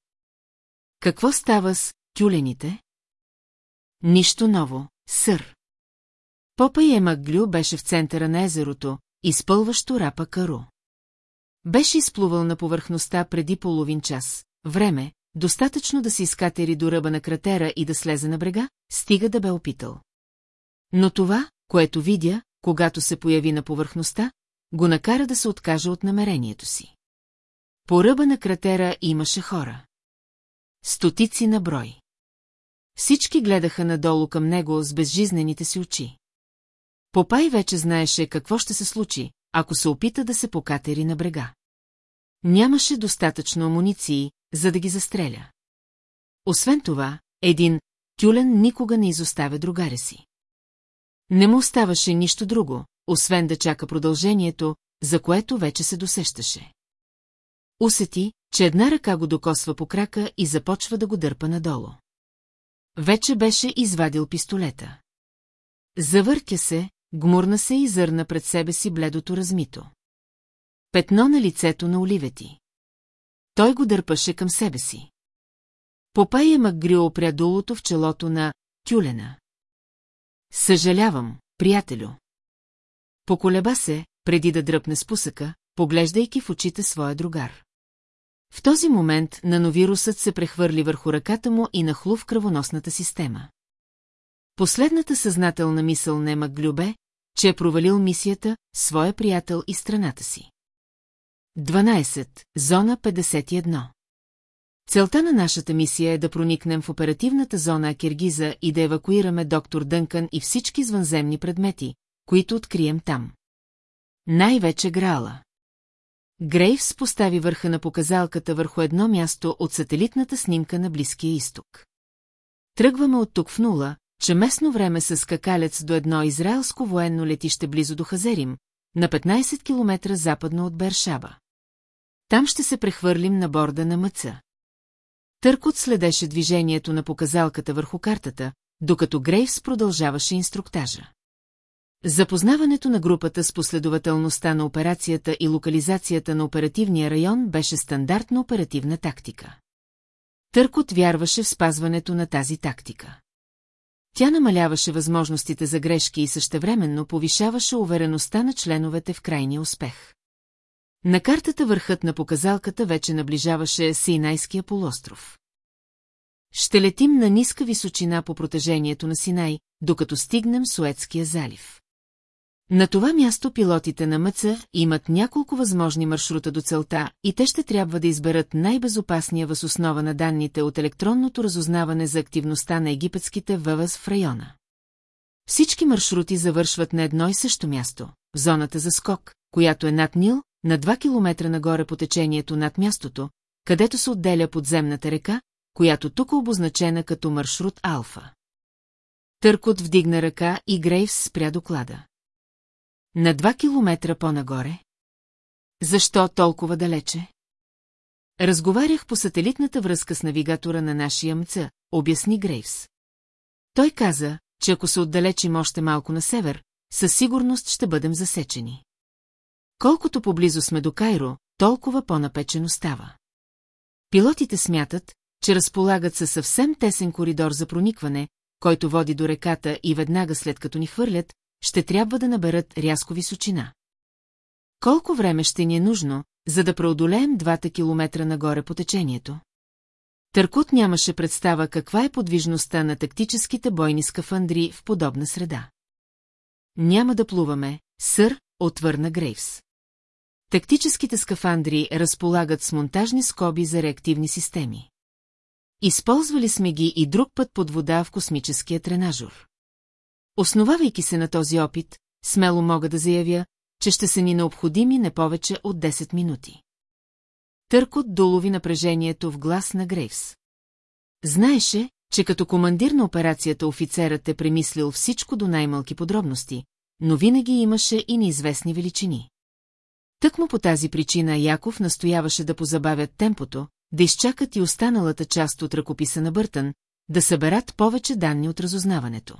Какво става с тюлените? Нищо ново, сър. Попа и Емаглю беше в центъра на езерото, изпълващо рапа кару. Беше изплувал на повърхността преди половин час. Време, достатъчно да се изкатери до ръба на кратера и да слезе на брега, стига да бе опитал. Но това, което видя, когато се появи на повърхността, го накара да се откаже от намерението си. По ръба на кратера имаше хора. Стотици на брой. Всички гледаха надолу към него с безжизнените си очи. Попай вече знаеше какво ще се случи, ако се опита да се покатери на брега. Нямаше достатъчно амуниции, за да ги застреля. Освен това, един тюлен никога не изоставя другаря си. Не му оставаше нищо друго, освен да чака продължението, за което вече се досещаше. Усети, че една ръка го докосва по крака и започва да го дърпа надолу. Вече беше извадил пистолета. Завъртя се, гмурна се и зърна пред себе си бледото размито. Петно на лицето на оливети. Той го дърпаше към себе си. Попая Макгрио опря дулото в челото на тюлена. Съжалявам, приятелю. Поколеба се, преди да дръпне спусъка, поглеждайки в очите своя другар. В този момент нановирусът се прехвърли върху ръката му и нахлу в кръвоносната система. Последната съзнателна мисъл нема глюбе, че е провалил мисията, своя приятел и страната си. 12. Зона 51 Целта на нашата мисия е да проникнем в оперативната зона Акиргиза и да евакуираме доктор Дънкън и всички извънземни предмети, които открием там. Най-вече Граала. Грейвс постави върха на показалката върху едно място от сателитната снимка на Близкия изток. Тръгваме от тук в нула, че местно време с скакалец до едно израелско военно летище близо до Хазерим, на 15 км западно от Бершаба. Там ще се прехвърлим на борда на Мъца. Търкот следеше движението на показалката върху картата, докато Грейвс продължаваше инструктажа. Запознаването на групата с последователността на операцията и локализацията на оперативния район беше стандартна оперативна тактика. Търкот вярваше в спазването на тази тактика. Тя намаляваше възможностите за грешки и същевременно повишаваше увереността на членовете в крайния успех. На картата върхът на показалката вече наближаваше Синайския полуостров. Ще летим на ниска височина по протежението на Синай, докато стигнем Суетския залив. На това място пилотите на МЦ имат няколко възможни маршрута до целта и те ще трябва да изберат най-безопасния възоснова на данните от електронното разузнаване за активността на египетските ВВС в района. Всички маршрути завършват на едно и също място, в зоната за скок, която е над Нил, на 2 километра нагоре по течението над мястото, където се отделя подземната река, която тук е обозначена като маршрут Алфа. Търкот вдигна ръка и Грейвс спря доклада. На два километра по-нагоре? Защо толкова далече? Разговарях по сателитната връзка с навигатора на нашия МЦ, обясни Грейвс. Той каза, че ако се отдалечим още малко на север, със сигурност ще бъдем засечени. Колкото поблизо сме до Кайро, толкова по-напечено става. Пилотите смятат, че разполагат със съвсем тесен коридор за проникване, който води до реката и веднага след като ни хвърлят, ще трябва да наберат рязко височина. Колко време ще ни е нужно, за да преодолеем двата километра нагоре по течението? Търкот нямаше представа каква е подвижността на тактическите бойни скафандри в подобна среда. Няма да плуваме, сър, отвърна Грейвс. Тактическите скафандри разполагат с монтажни скоби за реактивни системи. Използвали сме ги и друг път под вода в космическия тренажор. Основавайки се на този опит, смело мога да заявя, че ще са ни необходими не повече от 10 минути. Търкот долови напрежението в глас на Грейвс. Знаеше, че като командир на операцията офицерът е премислил всичко до най-малки подробности, но винаги имаше и неизвестни величини. Тъкмо по тази причина Яков настояваше да позабавят темпото, да изчакат и останалата част от ръкописа на Бъртън, да съберат повече данни от разузнаването.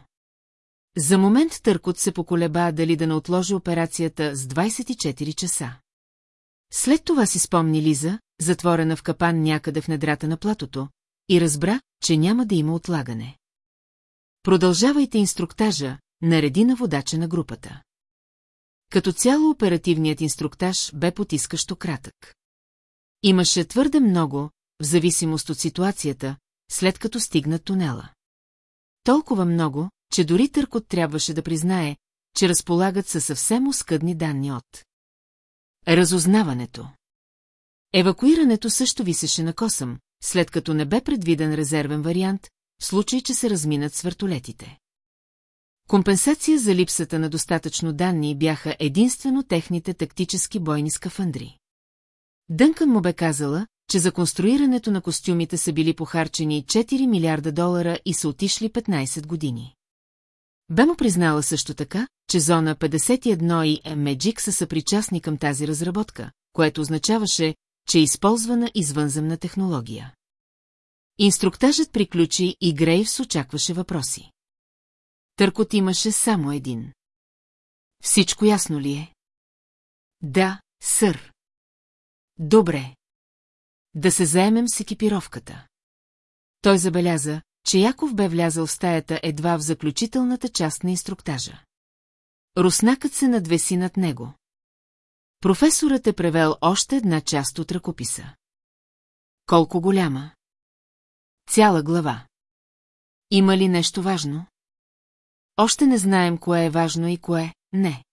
За момент Търкот се поколеба дали да не отложи операцията с 24 часа. След това си спомни Лиза, затворена в капан някъде в недрата на платото, и разбра, че няма да има отлагане. Продължавайте инструктажа, нареди на водача на групата. Като цяло оперативният инструктаж бе потискащо кратък. Имаше твърде много, в зависимост от ситуацията, след като стигна тунела. Толкова много, че дори Търкот трябваше да признае, че разполагат със съвсем оскъдни данни от разузнаването. Евакуирането също висеше на косъм, след като не бе предвиден резервен вариант, в случай, че се разминат с въртолетите. Компенсация за липсата на достатъчно данни бяха единствено техните тактически бойни скафандри. Дънкън му бе казала, че за конструирането на костюмите са били похарчени 4 милиарда долара и са отишли 15 години. Бе му признала също така, че зона 51 и Меджик са съпричастни към тази разработка, което означаваше, че е използвана извънземна технология. Инструктажът приключи и Грейвс очакваше въпроси. Търкот имаше само един. Всичко ясно ли е? Да, сър. Добре. Да се заемем с екипировката. Той забеляза, че Яков бе влязъл в стаята едва в заключителната част на инструктажа. Руснакът се надвеси над него. Професорът е превел още една част от ръкописа. Колко голяма? Цяла глава. Има ли нещо важно? Още не знаем кое е важно и кое не.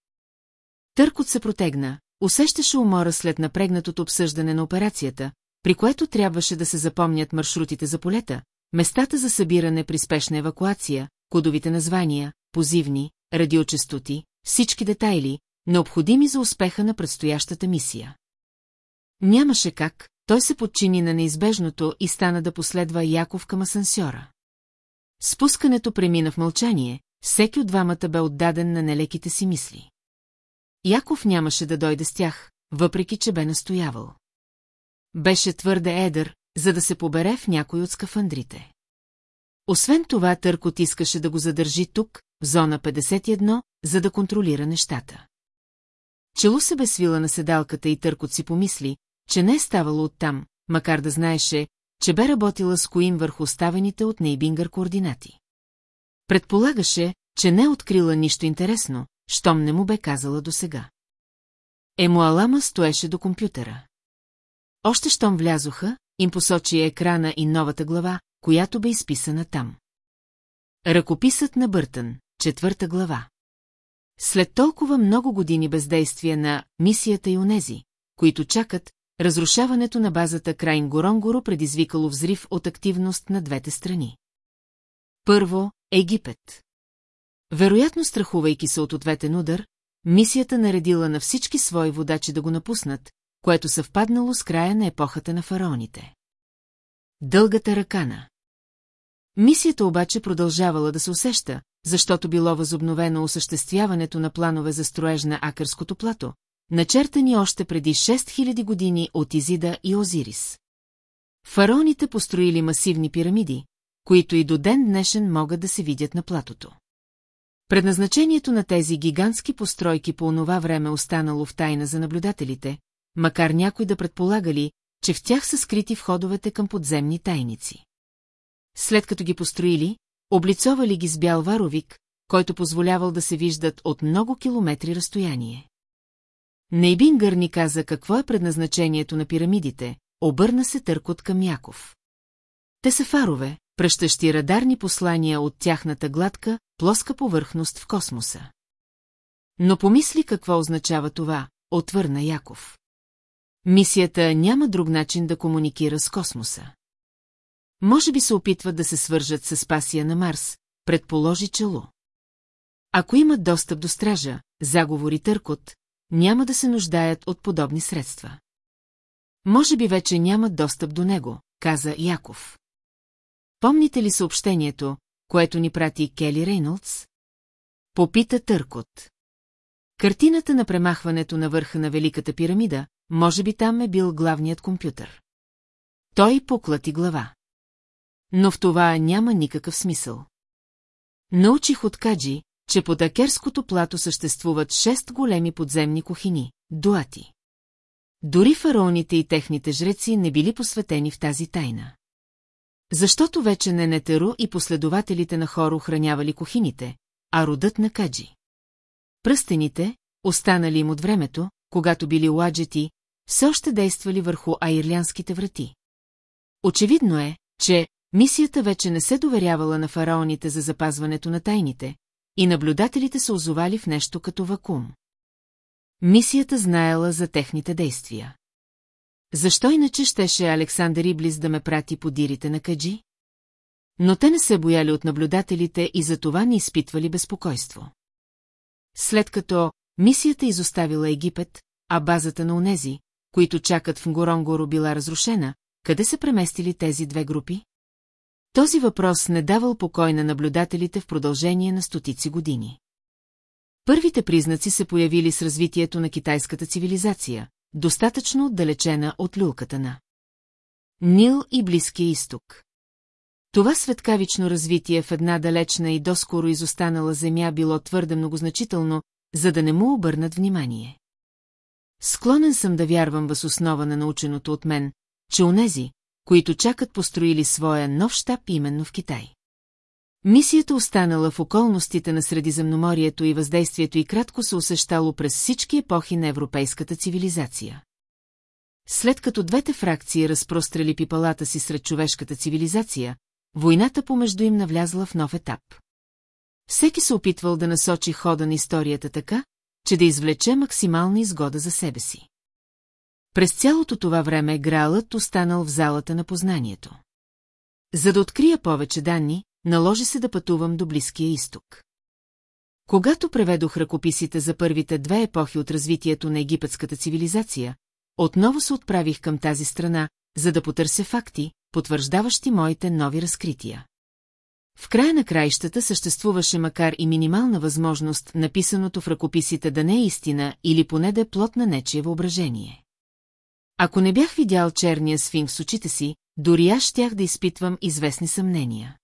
Търкот се протегна, усещаше умора след напрегнатото обсъждане на операцията, при което трябваше да се запомнят маршрутите за полета, местата за събиране при спешна евакуация, кодовите названия, позивни, радиочестоти, всички детайли, необходими за успеха на предстоящата мисия. Нямаше как, той се подчини на неизбежното и стана да последва Яков към асансьора. Спускането премина в мълчание, всеки от двамата бе отдаден на нелеките си мисли. Яков нямаше да дойде с тях, въпреки че бе настоявал. Беше твърде едър, за да се побере в някой от скафандрите. Освен това, Търкот искаше да го задържи тук, в зона 51, за да контролира нещата. Чело се бе свила на седалката и Търкот си помисли, че не е ставало оттам, макар да знаеше, че бе работила с Коин върху оставените от Нейбингър координати. Предполагаше, че не е открила нищо интересно, щом не му бе казала досега. Емуалама стоеше до компютъра. Още щом влязоха, им посочи екрана и новата глава, която бе изписана там. Ръкописът на Бъртън, четвърта глава. След толкова много години бездействие на мисията и онези, които чакат, разрушаването на базата Крайн Горонгоро предизвикало взрив от активност на двете страни. Първо, Египет. Вероятно страхувайки се от ответен удар, мисията наредила на всички свои водачи да го напуснат, което съвпаднало с края на епохата на фараоните. Дългата ръкана. Мисията обаче продължавала да се усеща, защото било възобновено осъществяването на планове за строеж на Акърското плато, начертани още преди 6000 години от Изида и Озирис. Фараоните построили масивни пирамиди, които и до ден днешен могат да се видят на платото. Предназначението на тези гигантски постройки по онова време останало в тайна за наблюдателите, макар някой да предполагали, че в тях са скрити входовете към подземни тайници. След като ги построили, облицовали ги с бял варовик, който позволявал да се виждат от много километри разстояние. Нейбингър ни каза какво е предназначението на пирамидите, обърна се търкот към Яков. Те са фарове, пръщащи радарни послания от тяхната гладка, плоска повърхност в космоса. Но помисли какво означава това, отвърна Яков. Мисията няма друг начин да комуникира с космоса. Може би се опитват да се свържат с спасия на Марс, предположи чело. Ако имат достъп до стража, заговори търкот, няма да се нуждаят от подобни средства. Може би вече нямат достъп до него, каза Яков. Помните ли съобщението, което ни прати Кели Рейнолдс? Попита Търкот. Картината на премахването на върха на Великата пирамида, може би там е бил главният компютър. Той поклати глава. Но в това няма никакъв смисъл. Научих от Каджи, че под Акерското плато съществуват шест големи подземни кухини – дуати. Дори фараоните и техните жреци не били посветени в тази тайна. Защото вече не Нетеру и последователите на хор охранявали кухините, а родът на Каджи. Пръстените, останали им от времето, когато били уаджети, все още действали върху аирлянските врати. Очевидно е, че мисията вече не се доверявала на фараоните за запазването на тайните, и наблюдателите се озовали в нещо като вакуум. Мисията знаела за техните действия. Защо иначе щеше Александър Иблис да ме прати по дирите на Каджи? Но те не се бояли от наблюдателите и за това не изпитвали безпокойство. След като мисията изоставила Египет, а базата на онези, които чакат в Ngoroнгоро била разрушена, къде се преместили тези две групи? Този въпрос не давал покой на наблюдателите в продължение на стотици години. Първите признаци се появили с развитието на китайската цивилизация, достатъчно отдалечена от люлката на Нил и Близкия изток. Това светкавично развитие в една далечна и доскоро изостанала земя било твърде многозначително, за да не му обърнат внимание. Склонен съм да вярвам въз основа на наученото от мен, че онези, които чакат построили своя нов щаб именно в Китай. Мисията останала в околностите на Средиземноморието и въздействието и кратко се усещало през всички епохи на европейската цивилизация. След като двете фракции разпрострели пипалата си сред човешката цивилизация, войната помежду им навлязла в нов етап. Всеки се опитвал да насочи хода на историята така, че да извлече максимална изгода за себе си. През цялото това време Гралът останал в залата на познанието. За да открия повече данни, наложи се да пътувам до Близкия изток. Когато преведох ръкописите за първите две епохи от развитието на египетската цивилизация, отново се отправих към тази страна, за да потърся факти, потвърждаващи моите нови разкрития. В края на краищата съществуваше макар и минимална възможност написаното в ръкописите да не е истина или поне да е плод на нечие въображение. Ако не бях видял черния сфинкс с очите си, дори аз щях да изпитвам известни съмнения.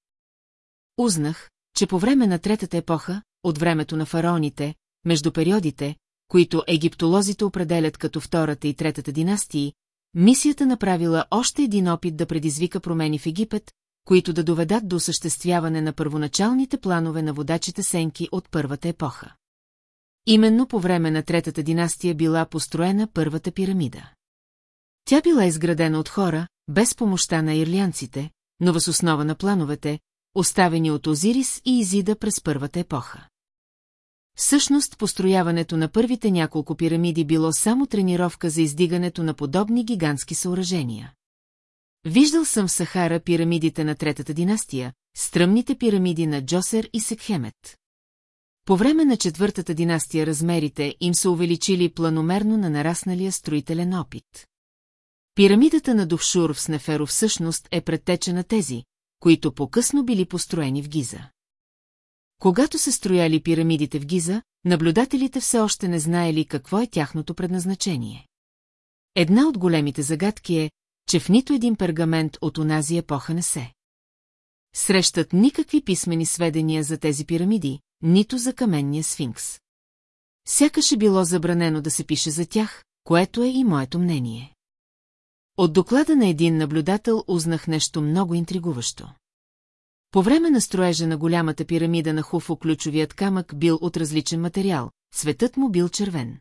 Узнах, че по време на третата епоха, от времето на фараоните, между периодите, които египтолозите определят като втората и третата династии, мисията направила още един опит да предизвика промени в Египет, които да доведат до осъществяване на първоначалните планове на водачите сенки от първата епоха. Именно по време на третата династия била построена първата пирамида. Тя била изградена от хора, без помощта на ирлянците, но въз основа на плановете, оставени от Озирис и Изида през първата епоха. Всъщност, построяването на първите няколко пирамиди било само тренировка за издигането на подобни гигантски съоръжения. Виждал съм в Сахара пирамидите на Третата династия, стръмните пирамиди на Джосер и Секхемет. По време на Четвъртата династия размерите им са увеличили планомерно на нарасналия строителен опит. Пирамидата на Духшур в Снеферо всъщност е предтеча на тези, които по-късно били построени в Гиза. Когато се строяли пирамидите в Гиза, наблюдателите все още не знаели какво е тяхното предназначение. Една от големите загадки е, че в нито един пергамент от онази епоха не се. Срещат никакви писмени сведения за тези пирамиди, нито за каменния сфинкс. Сякаш е било забранено да се пише за тях, което е и моето мнение. От доклада на един наблюдател узнах нещо много интригуващо. По време на строежа на голямата пирамида на Хуфо ключовият камък бил от различен материал, цветът му бил червен.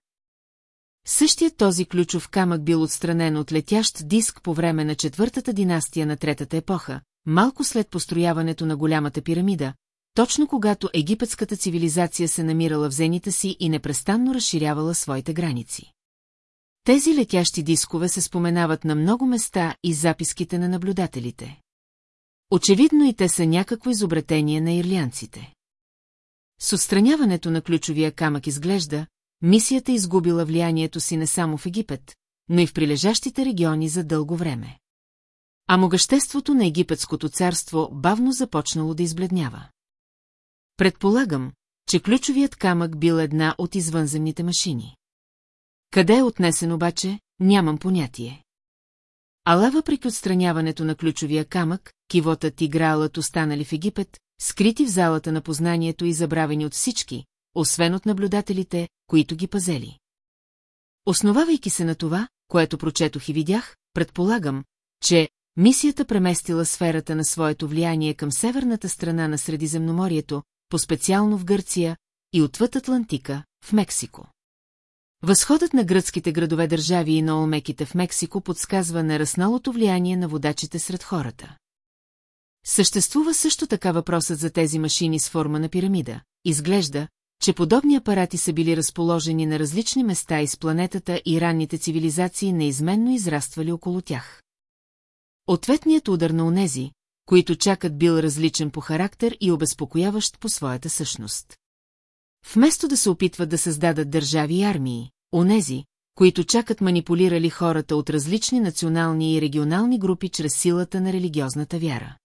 Същият този ключов камък бил отстранен от летящ диск по време на четвъртата династия на третата епоха, малко след построяването на голямата пирамида, точно когато египетската цивилизация се намирала в зените си и непрестанно разширявала своите граници. Тези летящи дискове се споменават на много места и записките на наблюдателите. Очевидно и те са някакво изобретение на ирлянците. С отстраняването на ключовия камък изглежда, мисията изгубила влиянието си не само в Египет, но и в прилежащите региони за дълго време. А могъществото на египетското царство бавно започнало да избледнява. Предполагам, че ключовият камък бил една от извънземните машини. Къде е отнесен обаче, нямам понятие. Ала въпреки отстраняването на ключовия камък, кивотът и граалът останали в Египет, скрити в залата на познанието и забравени от всички, освен от наблюдателите, които ги пазели. Основавайки се на това, което прочетох и видях, предполагам, че мисията преместила сферата на своето влияние към северната страна на Средиземноморието, по-специално в Гърция и отвъд Атлантика, в Мексико. Възходът на гръцките градове държави и на олмеките в Мексико подсказва нарасналото влияние на водачите сред хората. Съществува също така въпросът за тези машини с форма на пирамида. Изглежда, че подобни апарати са били разположени на различни места из планетата и ранните цивилизации неизменно израствали около тях. Ответният удар на онези, които чакат бил различен по характер и обезпокояващ по своята същност. Вместо да се опитват да създадат държави и армии, онези, които чакат манипулирали хората от различни национални и регионални групи чрез силата на религиозната вяра.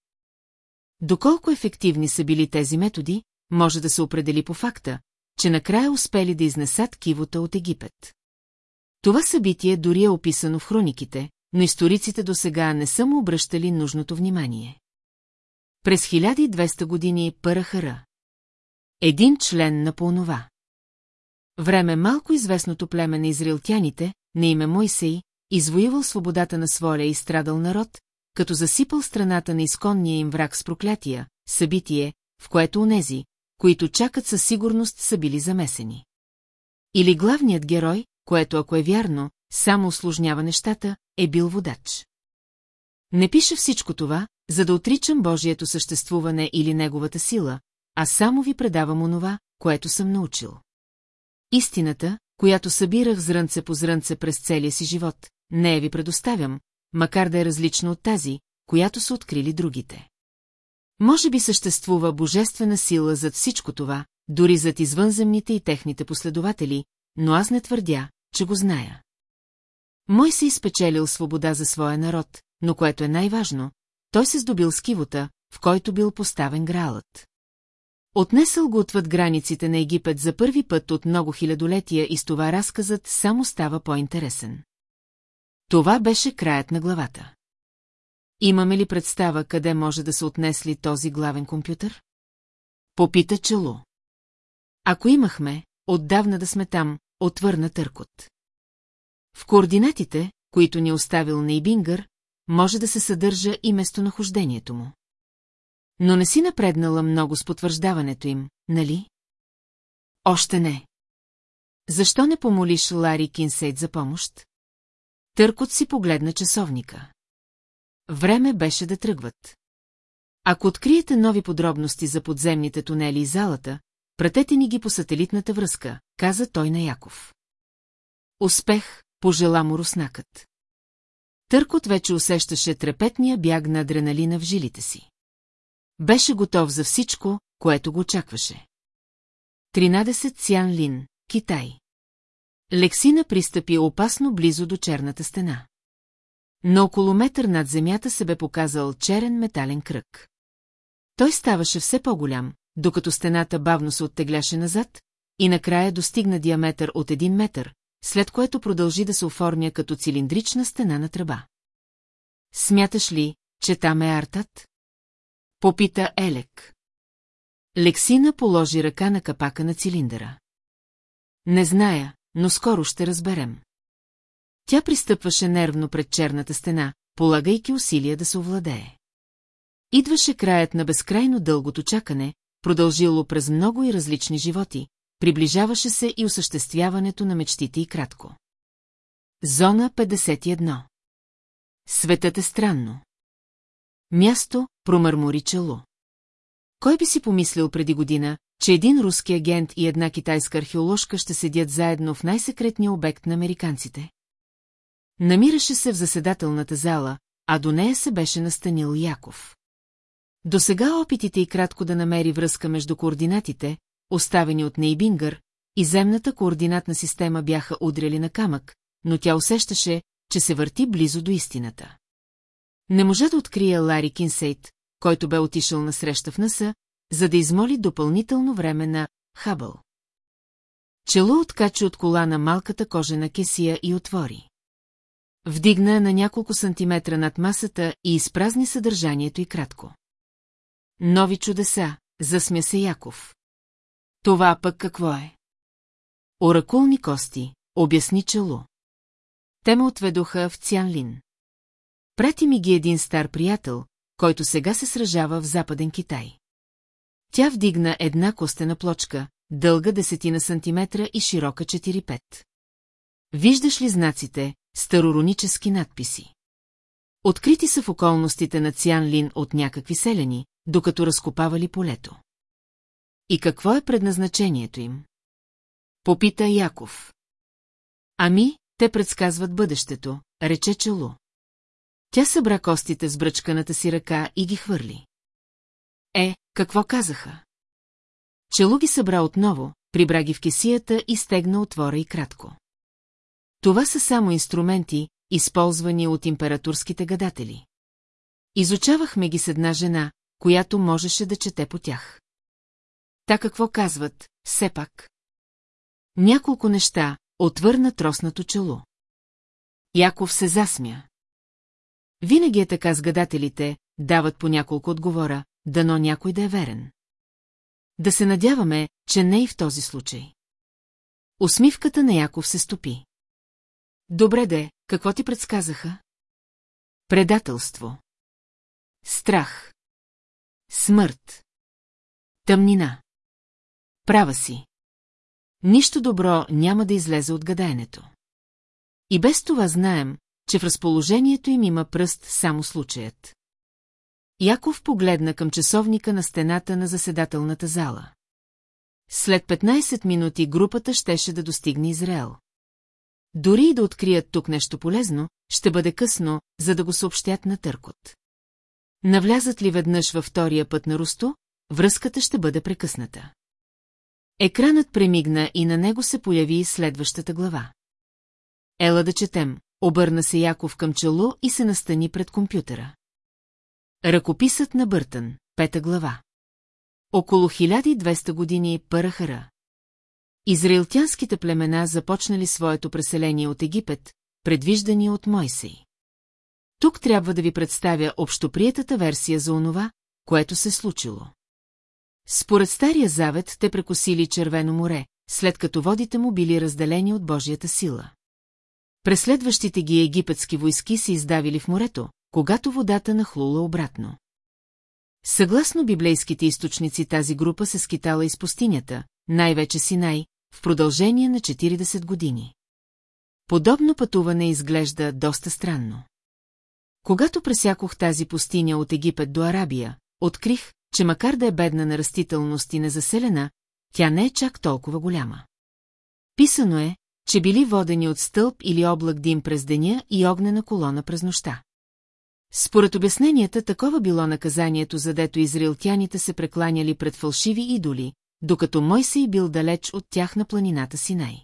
Доколко ефективни са били тези методи, може да се определи по факта, че накрая успели да изнесат кивота от Египет. Това събитие дори е описано в хрониките, но историците до сега не са му обръщали нужното внимание. През 1200 години Парахара. Един член на по Време малко известното племе на израилтяните, на име Мойсей, извоювал свободата на своя и страдал народ, като засипал страната на изконния им враг с проклятия, събитие, в което онези, които чакат със сигурност са били замесени. Или главният герой, което ако е вярно, само осложнява нещата, е бил водач. Не пише всичко това, за да отричам Божието съществуване или неговата сила, а само ви предавам онова, което съм научил. Истината, която събирах зрънце по зрънце през целия си живот, не я ви предоставям, макар да е различна от тази, която са открили другите. Може би съществува божествена сила зад всичко това, дори зад извънземните и техните последователи, но аз не твърдя, че го зная. Мой се изпечелил свобода за своя народ, но което е най-важно, той се здобил с кивота, в който бил поставен гралът. Отнесъл го отвъд границите на Египет за първи път от много хилядолетия и с това разказът само става по-интересен. Това беше краят на главата. Имаме ли представа къде може да се отнесли този главен компютър? Попита Чело. Ако имахме, отдавна да сме там, отвърна Търкот. В координатите, които ни е оставил Нейбингър, може да се съдържа и местонахождението му. Но не си напреднала много с потвърждаването им, нали? Още не. Защо не помолиш Лари Кинсейт за помощ? Търкот си погледна часовника. Време беше да тръгват. Ако откриете нови подробности за подземните тунели и залата, пратете ни ги по сателитната връзка, каза той на Яков. Успех, пожела му руснакът. Търкот вече усещаше трепетния бяг на адреналина в жилите си. Беше готов за всичко, което го очакваше. 13 Цян Лин, Китай. Лексина пристъпи опасно близо до черната стена. На около метър над земята се бе показал черен метален кръг. Той ставаше все по-голям, докато стената бавно се оттегляше назад и накрая достигна диаметър от един метър, след което продължи да се оформя като цилиндрична стена на тръба. Смяташ ли, че там е артът? Попита Елек. Лексина положи ръка на капака на цилиндъра. Не зная, но скоро ще разберем. Тя пристъпваше нервно пред черната стена, полагайки усилия да се овладее. Идваше краят на безкрайно дългото чакане, продължило през много и различни животи, приближаваше се и осъществяването на мечтите и кратко. Зона 51 Светът е странно. Място, промърмори чело. Кой би си помислил преди година, че един руски агент и една китайска археоложка ще седят заедно в най-секретния обект на американците? Намираше се в заседателната зала, а до нея се беше настанил Яков. До сега опитите и кратко да намери връзка между координатите, оставени от Нейбингър, и земната координатна система бяха удряли на камък, но тя усещаше, че се върти близо до истината. Не може да открие Лари Кинсейт, който бе отишъл на среща в НАСА, за да измоли допълнително време на Хабъл. Чело откача от кола на малката кожена кесия и отвори. Вдигна на няколко сантиметра над масата и изпразни съдържанието и кратко. Нови чудеса, засмя се Яков. Това пък какво е? Оракулни кости, обясни чело. Те ме отведоха в Цянлин. Прати ми ги един стар приятел, който сега се сражава в Западен Китай. Тя вдигна една костена плочка, дълга десетина сантиметра и широка 4-5. Виждаш ли знаците, староронически надписи? Открити са в околностите на Цянлин от някакви селени, докато разкопавали полето. И какво е предназначението им? Попита Яков. Ами, те предсказват бъдещето, рече Челу. Тя събра костите с бръчканата си ръка и ги хвърли. Е, какво казаха? Челу ги събра отново, прибра ги в кесията и стегна отвора и кратко. Това са само инструменти, използвани от императорските гадатели. Изучавахме ги с една жена, която можеше да чете по тях. Та какво казват, все пак? Няколко неща, отвърна троснато чело. Яков се засмя. Винаги е така с гадателите, дават по няколко отговора, дано някой да е верен. Да се надяваме, че не и в този случай. Усмивката на Яков се стопи. Добре де, какво ти предсказаха? Предателство. Страх. Смърт. Тъмнина. Права си. Нищо добро няма да излезе от гадаенето. И без това знаем, че в разположението им има пръст само случаят. Яков погледна към часовника на стената на заседателната зала. След 15 минути групата щеше да достигне Израел. Дори и да открият тук нещо полезно, ще бъде късно, за да го съобщят на Търкот. Навлязат ли веднъж във втория път на Русто, връзката ще бъде прекъсната. Екранът премигна и на него се появи следващата глава. Ела да четем, обърна се Яков към чело и се настани пред компютъра. Ръкописът на Бъртън, пета глава. Около 1200 години Парахара. Израилтянските племена започнали своето преселение от Египет, предвиждани от Мойсей. Тук трябва да ви представя общоприетата версия за онова, което се случило. Според Стария Завет те прекосили Червено море, след като водите му били разделени от Божията сила. Преследващите ги египетски войски се издавили в морето, когато водата нахлула обратно. Съгласно библейските източници тази група се скитала из пустинята, най-вече Синай, в продължение на 40 години. Подобно пътуване изглежда доста странно. Когато пресякох тази пустиня от Египет до Арабия, открих, че макар да е бедна на растителност и незаселена, тя не е чак толкова голяма. Писано е, че били водени от стълб или облак дим през деня и огнена колона през нощта. Според обясненията, такова било наказанието, задето израилтяните се прекланяли пред фалшиви идоли, докато Мойсей бил далеч от тях на планината Синай.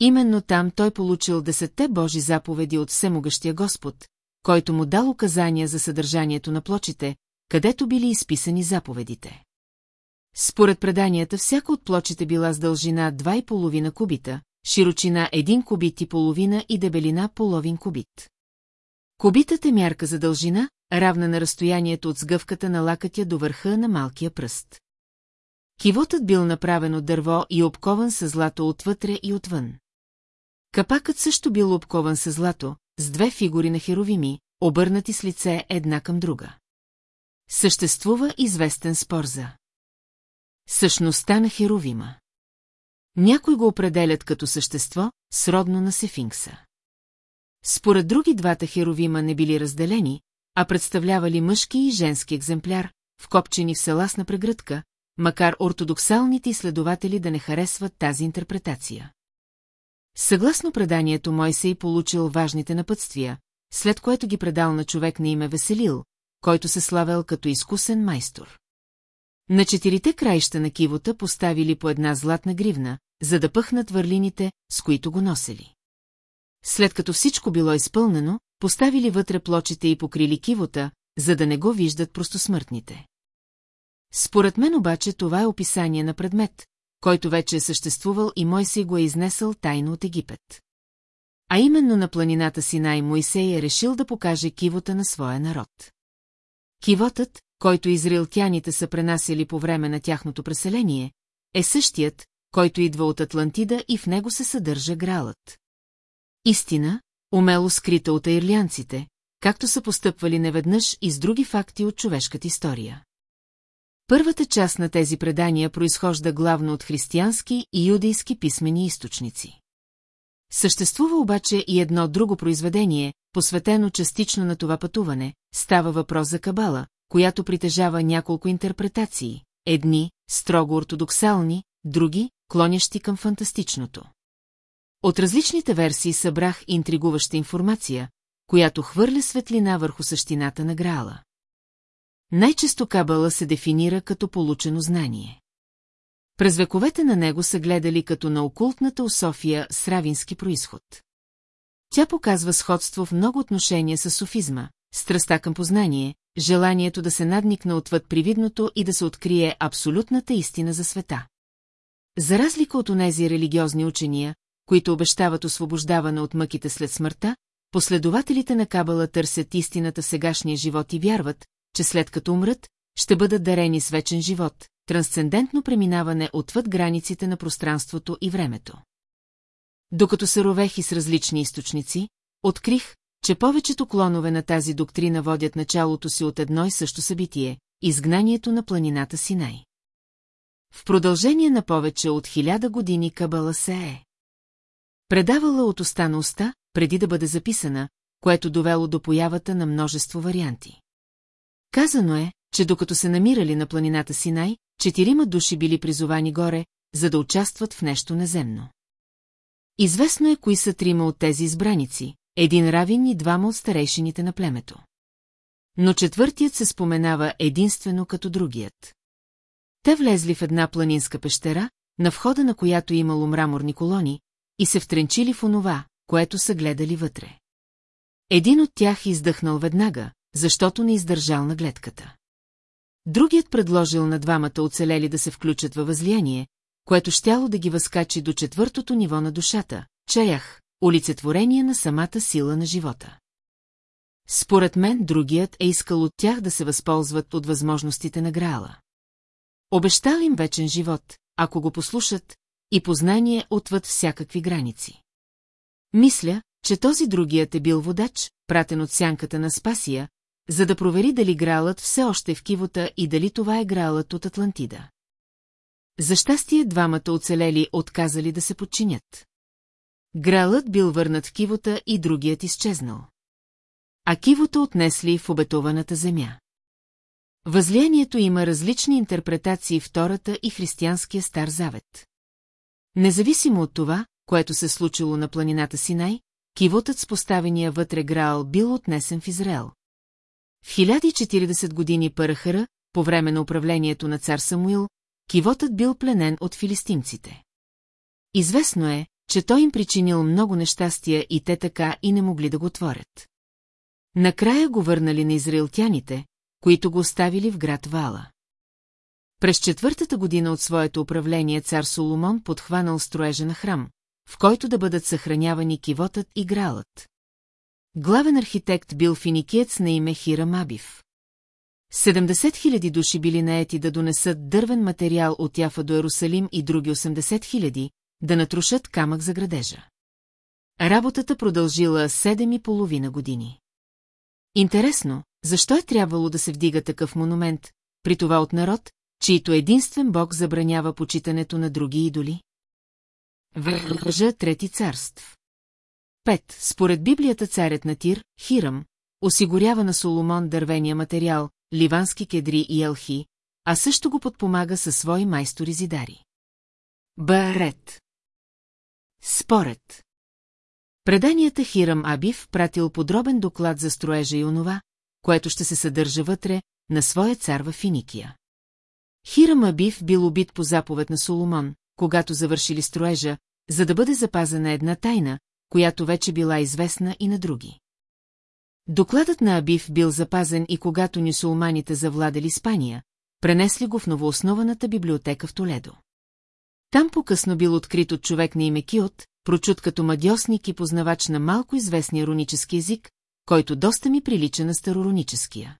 Именно там той получил десетте Божи заповеди от Всемогъщия Господ, който му дал указания за съдържанието на плочите, където били изписани заповедите. Според преданията, всяка от плочите била с дължина 2,5 кубита, широчина 1 кубит и половина и дебелина половин кубит. Кубитът е мярка за дължина, равна на разстоянието от сгъвката на лакътя до върха на малкия пръст. Кивотът бил направен от дърво и обкован с злато отвътре и отвън. Капакът също бил обкован с злато, с две фигури на херовими, обърнати с лице една към друга. Съществува известен спор за същността на херовима. Някои го определят като същество, сродно на сефинкса. Според други двата херовима не били разделени, а представлявали мъжки и женски екземпляр, вкопчени в селасна прегръдка, макар ортодоксалните изследователи да не харесват тази интерпретация. Съгласно преданието Мойсей получил важните напътствия, след което ги предал на човек на име Веселил, който се славел като изкусен майстор. На четирите краища на кивота поставили по една златна гривна, за да пъхнат върлините, с които го носели. След като всичко било изпълнено, поставили вътре плочите и покрили кивота, за да не го виждат простосмъртните. Според мен обаче това е описание на предмет, който вече е съществувал и Мойсей го е изнесъл тайно от Египет. А именно на планината Синай Моисей е решил да покаже кивота на своя народ. Кивотът, който израилтяните са пренасяли по време на тяхното преселение, е същият, който идва от Атлантида и в него се съдържа гралът. Истина, умело скрита от аирлянците, както са постъпвали неведнъж и с други факти от човешката история. Първата част на тези предания произхожда главно от християнски и юдейски писмени източници. Съществува обаче и едно друго произведение, посветено частично на това пътуване, става въпрос за Кабала, която притежава няколко интерпретации, едни – строго ортодоксални, други – клонящи към фантастичното. От различните версии събрах интригуваща информация, която хвърля светлина върху същината на Граала. Най-често Кабала се дефинира като получено знание. През вековете на него са гледали като на окултната усофия с равински происход. Тя показва сходство в много отношения с софизма, страста към познание, желанието да се надникне отвъд привидното и да се открие абсолютната истина за света. За разлика от онези религиозни учения, които обещават освобождаване от мъките след смъртта, последователите на Кабала търсят истината сегашния живот и вярват, че след като умрат, ще бъдат дарени с вечен живот, трансцендентно преминаване отвъд границите на пространството и времето. Докато се ровех и с различни източници, открих, че повечето клонове на тази доктрина водят началото си от едно и също събитие – изгнанието на планината Синай. В продължение на повече от хиляда години Кабала се е. Предавала от уста на уста, преди да бъде записана, което довело до появата на множество варианти. Казано е, че докато се намирали на планината Синай, четирима души били призовани горе, за да участват в нещо наземно. Известно е кои са трима от тези избраници, един равин и двама от старейшините на племето. Но четвъртият се споменава единствено като другият. Те влезли в една планинска пещера, на входа на която имало мраморни колони, и се втренчили в онова, което са гледали вътре. Един от тях издъхнал веднага, защото не издържал на гледката. Другият предложил на двамата оцелели да се включат във възлияние, което щяло да ги възкачи до четвъртото ниво на душата, чаях, олицетворение на самата сила на живота. Според мен другият е искал от тях да се възползват от възможностите на Граала. Обещал им вечен живот, ако го послушат, и познание отвъд всякакви граници. Мисля, че този другият е бил водач, пратен от сянката на Спасия, за да провери дали гралът все още е в кивота и дали това е гралът от Атлантида. За щастие двамата оцелели отказали да се подчинят. Гралът бил върнат в кивота и другият изчезнал. А кивота отнесли в обетованата земя. Възлиянието има различни интерпретации в Тората и християнския Стар Завет. Независимо от това, което се случило на планината Синай, кивотът с поставения вътре Граал бил отнесен в Израел. В 1040 години Парахара, по време на управлението на цар Самуил, кивотът бил пленен от филистимците. Известно е, че той им причинил много нещастия и те така и не могли да го отворят. Накрая го върнали на израилтяните, които го оставили в град Вала. През четвъртата година от своето управление цар Соломон подхванал строежа на храм, в който да бъдат съхранявани кивотът и гралът. Главен архитект бил финикиец на име Хира Мабив. 70 000 души били наети да донесат дървен материал от Яфа до Ерусалим и други 80 000 да натрушат камък за градежа. Работата продължила 7 и половина години. Интересно, защо е трябвало да се вдига такъв монумент, при това от народ, чието единствен бог забранява почитането на други идоли? Вържа Трети царств. Пет. Според Библията царят на Тир, Хирам, осигурява на Соломон дървения материал, ливански кедри и елхи, а също го подпомага със свои майстори зидари. Барет. Според. Преданията Хирам Абив пратил подробен доклад за строежа и онова, което ще се съдържа вътре, на своя цар в Финикия. Хирам Абив бил убит по заповед на Соломон, когато завършили строежа, за да бъде запазена една тайна, която вече била известна и на други. Докладът на Абив бил запазен и когато нюсулманите завладели Испания, пренесли го в новооснованата библиотека в Толедо. Там по-късно бил открит от човек на име Киот, прочут като мадьосник и познавач на малко известния рунически език, който доста ми прилича на старороническия.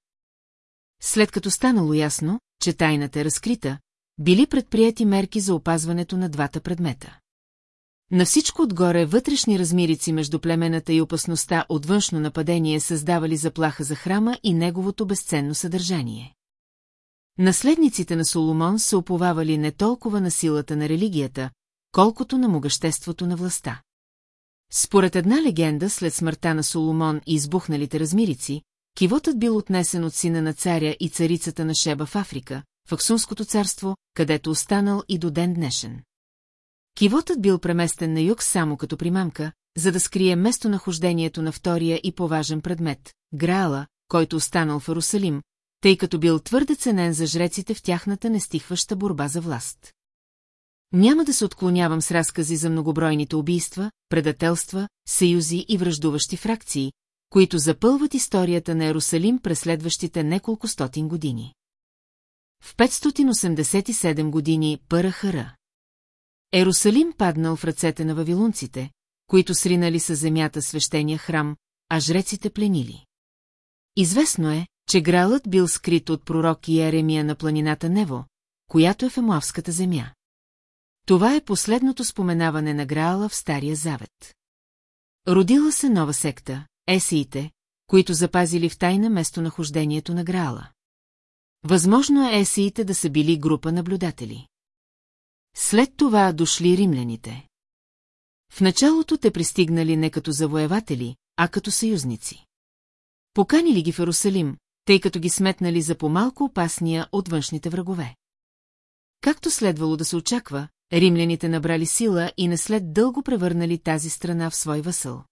След като станало ясно, че тайната е разкрита, били предприяти мерки за опазването на двата предмета. На всичко отгоре вътрешни размирици между племената и опасността от външно нападение създавали заплаха за храма и неговото безценно съдържание. Наследниците на Соломон се оповавали не толкова на силата на религията, колкото на могъществото на властта. Според една легенда, след смъртта на Соломон и избухналите размирици, кивотът бил отнесен от сина на царя и царицата на Шеба в Африка, в Аксунското царство, където останал и до ден днешен. Кивотът бил преместен на юг само като примамка, за да скрие местонахождението на втория и поважен предмет – Граала, който останал в Арусалим, тъй като бил твърде ценен за жреците в тяхната нестихваща борба за власт. Няма да се отклонявам с разкази за многобройните убийства, предателства, съюзи и връждуващи фракции, които запълват историята на Ерусалим през следващите неколко стотин години. В 587 години Пърахара. Ерусалим паднал в ръцете на вавилунците, които сринали с земята свещения храм, а жреците пленили. Известно е, че гралът бил скрит от пророк Иеремия на планината Нево, която е в Емуавската земя. Това е последното споменаване на Граала в Стария Завет. Родила се нова секта, есиите, които запазили в тайна местонахождението на Граала. Възможно е есиите да са били група наблюдатели. След това дошли римляните. В началото те пристигнали не като завоеватели, а като съюзници. Поканили ги в Ерусалим, тъй като ги сметнали за по-малко опасния от външните врагове. Както следвало да се очаква, римляните набрали сила и не след дълго превърнали тази страна в свой въсъл.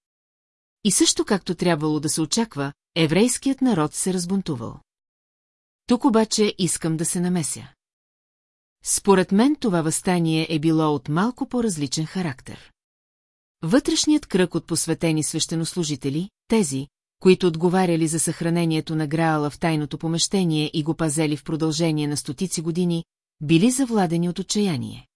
И също както трябвало да се очаква, еврейският народ се разбунтувал. Тук обаче искам да се намеся. Според мен това възстание е било от малко по-различен характер. Вътрешният кръг от посветени свещенослужители, тези, които отговаряли за съхранението на Граала в тайното помещение и го пазели в продължение на стотици години, били завладени от отчаяние.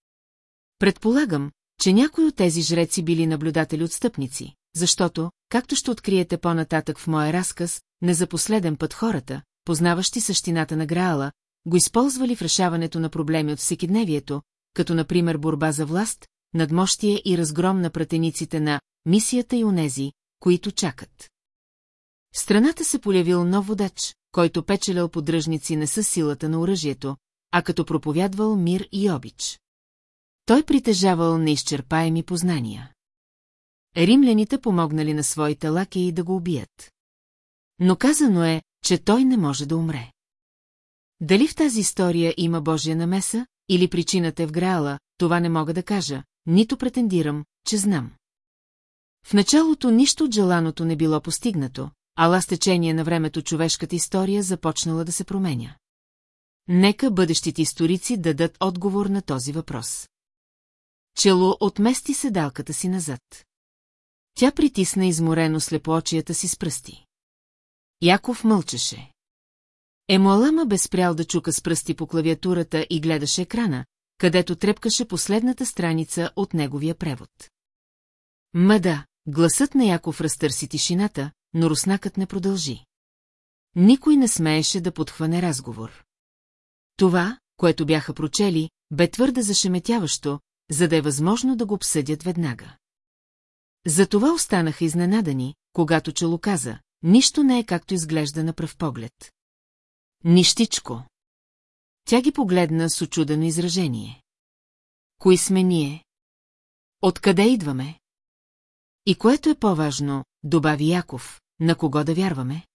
Предполагам, че някои от тези жреци били наблюдатели отстъпници, защото, както ще откриете по-нататък в моя разказ, не за последен път хората, познаващи същината на Граала, го използвали в решаването на проблеми от всекидневието, като например борба за власт, надмощие и разгром на пратениците на мисията и онези, които чакат. В страната се полявил нов водач, който печелял поддръжници не с силата на оръжието, а като проповядвал мир и обич. Той притежавал неизчерпаеми познания. Римляните помогнали на своите лакеи да го убият. Но казано е, че той не може да умре. Дали в тази история има Божия намеса, или причината е в Граала, това не мога да кажа, нито претендирам, че знам. В началото нищо от желаното не било постигнато, ала с течение на времето човешката история започнала да се променя. Нека бъдещите историци дадат отговор на този въпрос. Чело отмести седалката си назад. Тя притисна изморено слепоочията си с пръсти. Яков мълчеше. Емуалама бе спрял да чука с пръсти по клавиатурата и гледаше екрана, където трепкаше последната страница от неговия превод. Мада, гласът на Яков разтърси тишината, но руснакът не продължи. Никой не смееше да подхване разговор. Това, което бяха прочели, бе твърде зашеметяващо, за да е възможно да го обсъдят веднага. Затова останаха изненадани, когато Чело каза, нищо не е както изглежда на пръв поглед. Нищичко. Тя ги погледна с очудено изражение. Кои сме ние? Откъде идваме? И което е по-важно, добави Яков, на кого да вярваме?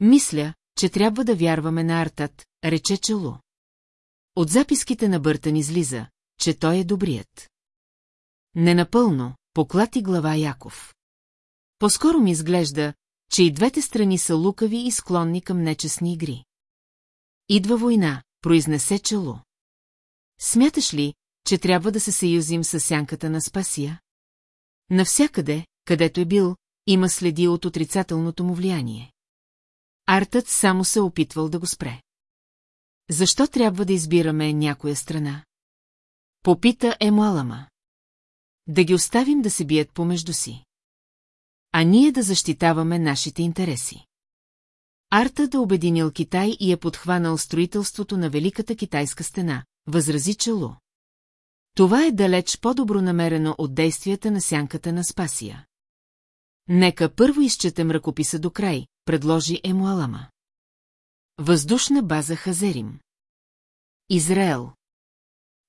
Мисля, че трябва да вярваме на Артат, рече Челу. От записките на Бъртън излиза, че той е добрият. Ненапълно, поклати глава Яков. По-скоро ми изглежда, че и двете страни са лукави и склонни към нечестни игри. Идва война, произнесе Челу. Смяташ ли, че трябва да се съюзим с сянката на Спасия? Навсякъде, където е бил, има следи от отрицателното му влияние. Артът само се опитвал да го спре. Защо трябва да избираме някоя страна? Попита Емуалама. Да ги оставим да се бият помежду си. А ние да защитаваме нашите интереси. Арта да обединил Китай и е подхванал строителството на Великата китайска стена, възрази Чело. Това е далеч по-добро намерено от действията на сянката на Спасия. Нека първо изчетем ръкописа до край, предложи Емуалама. Въздушна база Хазерим. Израел.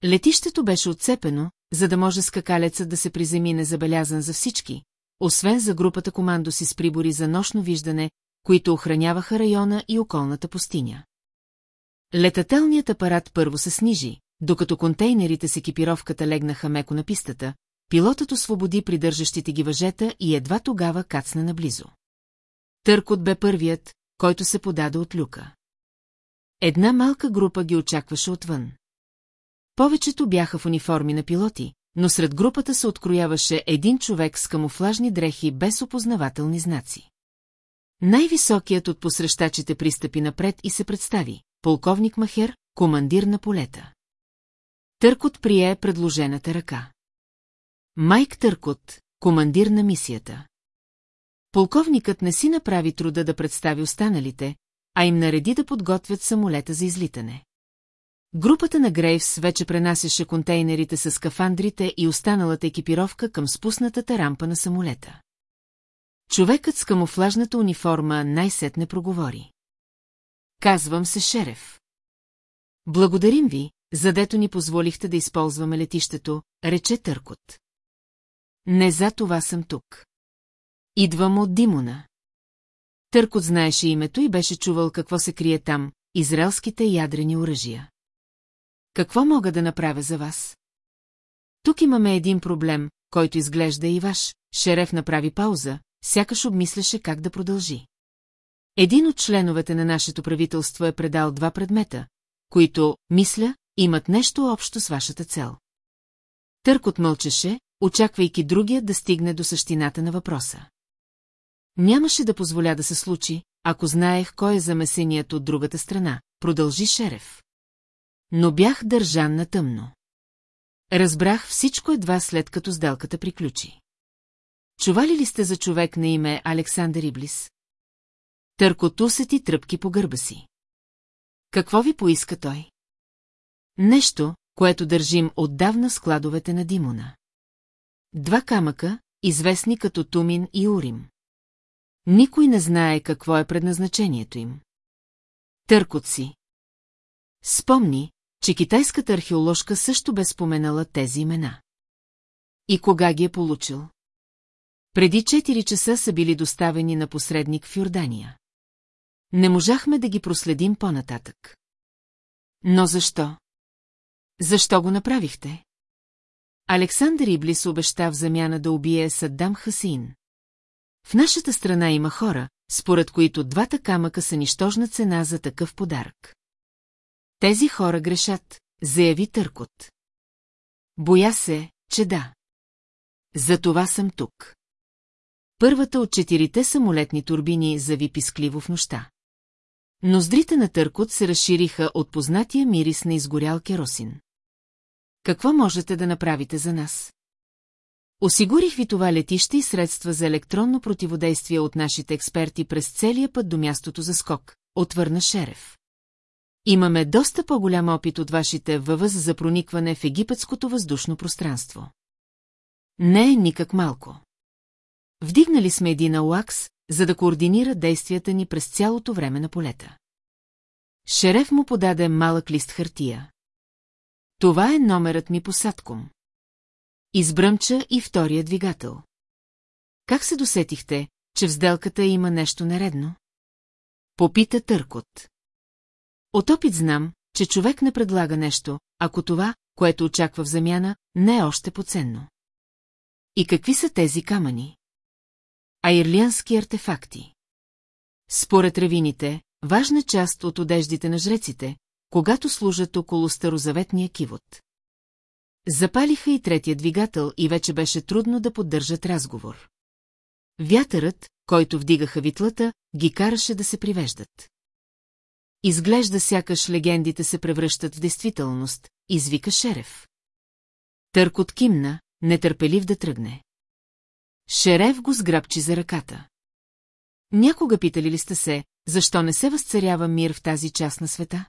Летището беше отцепено, за да може скакалецът да се приземи незабелязан за всички, освен за групата командоси с прибори за нощно виждане, които охраняваха района и околната пустиня. Летателният апарат първо се снижи, докато контейнерите с екипировката легнаха меко на пистата, пилотът освободи придържащите ги въжета и едва тогава кацна наблизо. Търкот бе първият, който се подаде от люка. Една малка група ги очакваше отвън. Повечето бяха в униформи на пилоти, но сред групата се открояваше един човек с камуфлажни дрехи без опознавателни знаци. Най-високият от посрещачите пристъпи напред и се представи – полковник Махер, командир на полета. Търкот прие предложената ръка. Майк Търкот, командир на мисията. Полковникът не си направи труда да представи останалите, а им нареди да подготвят самолета за излитане. Групата на Грейвс вече пренасяше контейнерите с скафандрите и останалата екипировка към спуснатата рампа на самолета. Човекът с камуфлажната униформа най-сетне проговори. Казвам се Шереф. Благодарим ви, задето ни позволихте да използваме летището, рече Търкот. Не за това съм тук. Идвам от Димона. Търкот знаеше името и беше чувал какво се крие там, израелските ядрени оръжия. Какво мога да направя за вас? Тук имаме един проблем, който изглежда и ваш. Шереф направи пауза, сякаш обмисляше как да продължи. Един от членовете на нашето правителство е предал два предмета, които, мисля, имат нещо общо с вашата цел. Търкот мълчеше, очаквайки другия да стигне до същината на въпроса. Нямаше да позволя да се случи, ако знаех кой е замесеният от другата страна, продължи Шереф. Но бях държан на тъмно. Разбрах всичко едва след като сделката приключи. Чували ли сте за човек на име Александър Иблис? Търкот усети тръпки по гърба си. Какво ви поиска той? Нещо, което държим отдавна складовете на Димона. Два камъка, известни като Тумин и Урим. Никой не знае какво е предназначението им. Търкот си. Спомни, че китайската археоложка също бе споменала тези имена. И кога ги е получил? Преди 4 часа са били доставени на посредник в Йордания. Не можахме да ги проследим по-нататък. Но защо? Защо го направихте? Александър Иблис обеща в замяна да убие Саддам Хасин. В нашата страна има хора, според които двата камъка са нищожна цена за такъв подарък. Тези хора грешат, заяви Търкот. Боя се, че да. За това съм тук. Първата от четирите самолетни турбини зави пискливо в нощта. Ноздрите на Търкот се разшириха от познатия мирис на изгорял керосин. Какво можете да направите за нас? Осигурих ви това летище и средства за електронно противодействие от нашите експерти през целия път до мястото за скок, отвърна Шерев. Имаме доста по-голям опит от вашите въвъз за проникване в египетското въздушно пространство. Не е никак малко. Вдигнали сме един АУАКС, за да координира действията ни през цялото време на полета. Шереф му подаде малък лист хартия. Това е номерът ми по Сатком. Избръмча и втория двигател. Как се досетихте, че в сделката има нещо нередно? Попита Търкот. От опит знам, че човек не предлага нещо, ако това, което очаква в замяна, не е още поценно. И какви са тези камъни? Айрлиански артефакти. Според равините, важна част от одеждите на жреците, когато служат около старозаветния кивот. Запалиха и третия двигател и вече беше трудно да поддържат разговор. Вятърът, който вдигаха витлата, ги караше да се привеждат. Изглежда сякаш легендите се превръщат в действителност, извика Шерев. Търкот кимна, нетърпелив да тръгне. Шерев го сграбчи за ръката. Някога питали ли сте се, защо не се възцарява мир в тази част на света?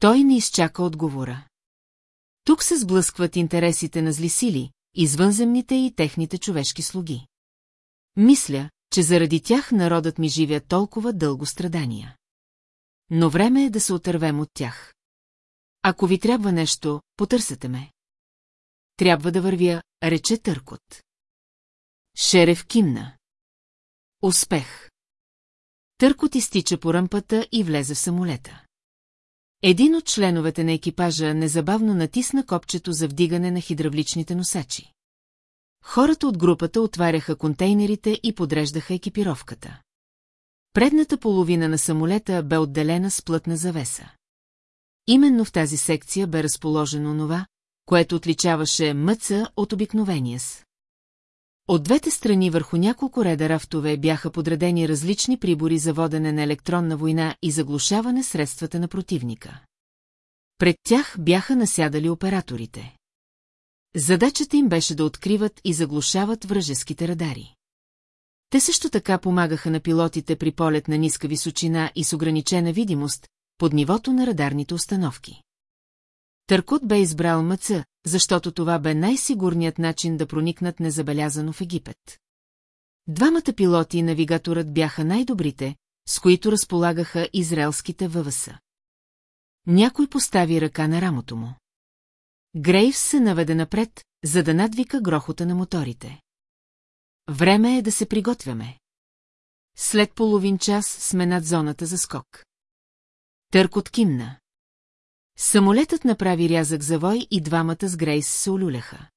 Той не изчака отговора. Тук се сблъскват интересите на зли сили, извънземните и техните човешки слуги. Мисля, че заради тях народът ми живя толкова дълго страдания. Но време е да се отървем от тях. Ако ви трябва нещо, потърсете ме. Трябва да вървя, рече Търкот. Шерев кимна. Успех. Търкот изтича по ръмпата и влезе в самолета. Един от членовете на екипажа незабавно натисна копчето за вдигане на хидравличните носачи. Хората от групата отваряха контейнерите и подреждаха екипировката. Предната половина на самолета бе отделена с плътна завеса. Именно в тази секция бе разположено това, което отличаваше мъца от обикновения с. От двете страни върху няколко реда рафтове бяха подредени различни прибори за водене на електронна война и заглушаване средствата на противника. Пред тях бяха насядали операторите. Задачата им беше да откриват и заглушават вражеските радари. Те също така помагаха на пилотите при полет на ниска височина и с ограничена видимост под нивото на радарните установки. Търкот бе избрал мъца, защото това бе най-сигурният начин да проникнат незабелязано в Египет. Двамата пилоти и навигаторът бяха най-добрите, с които разполагаха израелските ВВС. Някой постави ръка на рамото му. Грейвс се наведе напред, за да надвика грохота на моторите. Време е да се приготвяме. След половин час сме над зоната за скок. Търкот кимна. Самолетът направи рязък завой и двамата с Грейс се олюляха.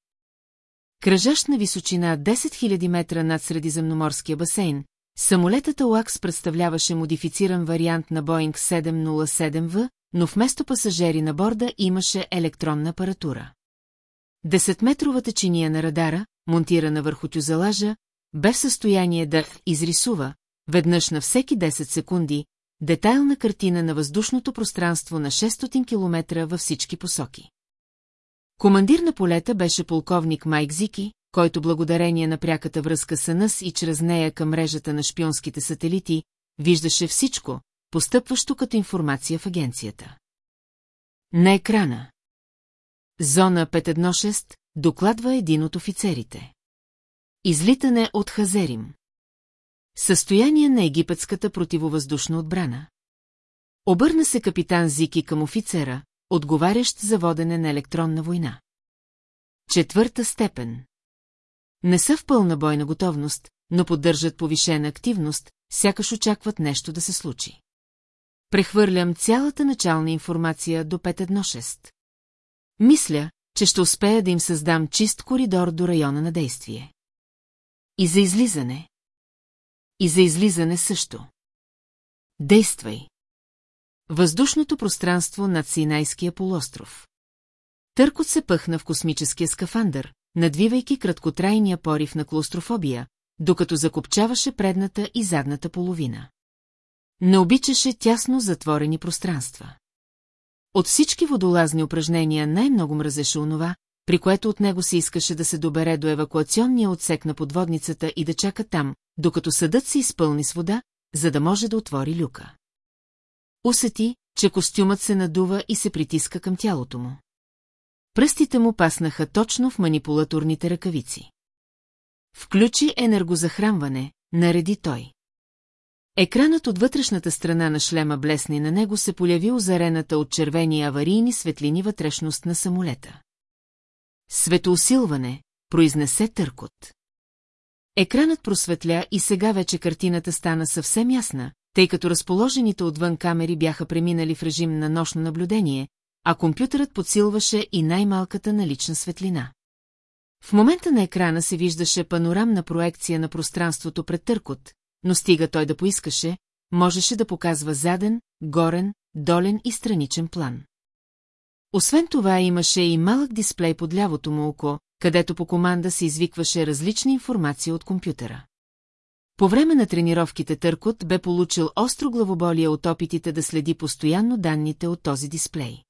Кръжащ на височина 10 000 метра над Средиземноморския басейн, самолетът Уакс представляваше модифициран вариант на Боинг 707В, но вместо пасажери на борда имаше електронна апаратура. Десетметровата чиния на радара, монтирана върху тюзелажа, бе в състояние да изрисува, веднъж на всеки 10 секунди, детайлна картина на въздушното пространство на 600 км във всички посоки. Командир на полета беше полковник Майк Зики, който благодарение на пряката връзка с НъС и чрез нея към мрежата на шпионските сателити, виждаше всичко, постъпващо като информация в агенцията. На екрана. Зона 516, докладва един от офицерите. Излитане от Хазерим. Състояние на египетската противовъздушна отбрана. Обърна се капитан Зики към офицера, отговарящ за водене на електронна война. Четвърта степен. Не са в пълна бойна готовност, но поддържат повишена активност, сякаш очакват нещо да се случи. Прехвърлям цялата начална информация до 516. Мисля, че ще успея да им създам чист коридор до района на действие. И за излизане. И за излизане също. Действай. Въздушното пространство над Синайския полуостров. Търкот се пъхна в космическия скафандър, надвивайки краткотрайния порив на клаустрофобия, докато закопчаваше предната и задната половина. Не обичаше тясно затворени пространства. От всички водолазни упражнения най-много мразеше онова, при което от него се искаше да се добере до евакуационния отсек на подводницата и да чака там, докато съдът се изпълни с вода, за да може да отвори люка. Усети, че костюмът се надува и се притиска към тялото му. Пръстите му паснаха точно в манипулаторните ръкавици. Включи енергозахранване, нареди той. Екранът от вътрешната страна на шлема блесни на него се поляви озарената от червени аварийни светлини вътрешност на самолета. Светоусилване, произнесе търкот. Екранът просветля и сега вече картината стана съвсем ясна, тъй като разположените отвън камери бяха преминали в режим на нощно наблюдение, а компютърът подсилваше и най-малката налична светлина. В момента на екрана се виждаше панорамна проекция на пространството пред търкот, но стига той да поискаше, можеше да показва заден, горен, долен и страничен план. Освен това имаше и малък дисплей под лявото му око, където по команда се извикваше различна информация от компютъра. По време на тренировките Търкот бе получил остро главоболие от опитите да следи постоянно данните от този дисплей.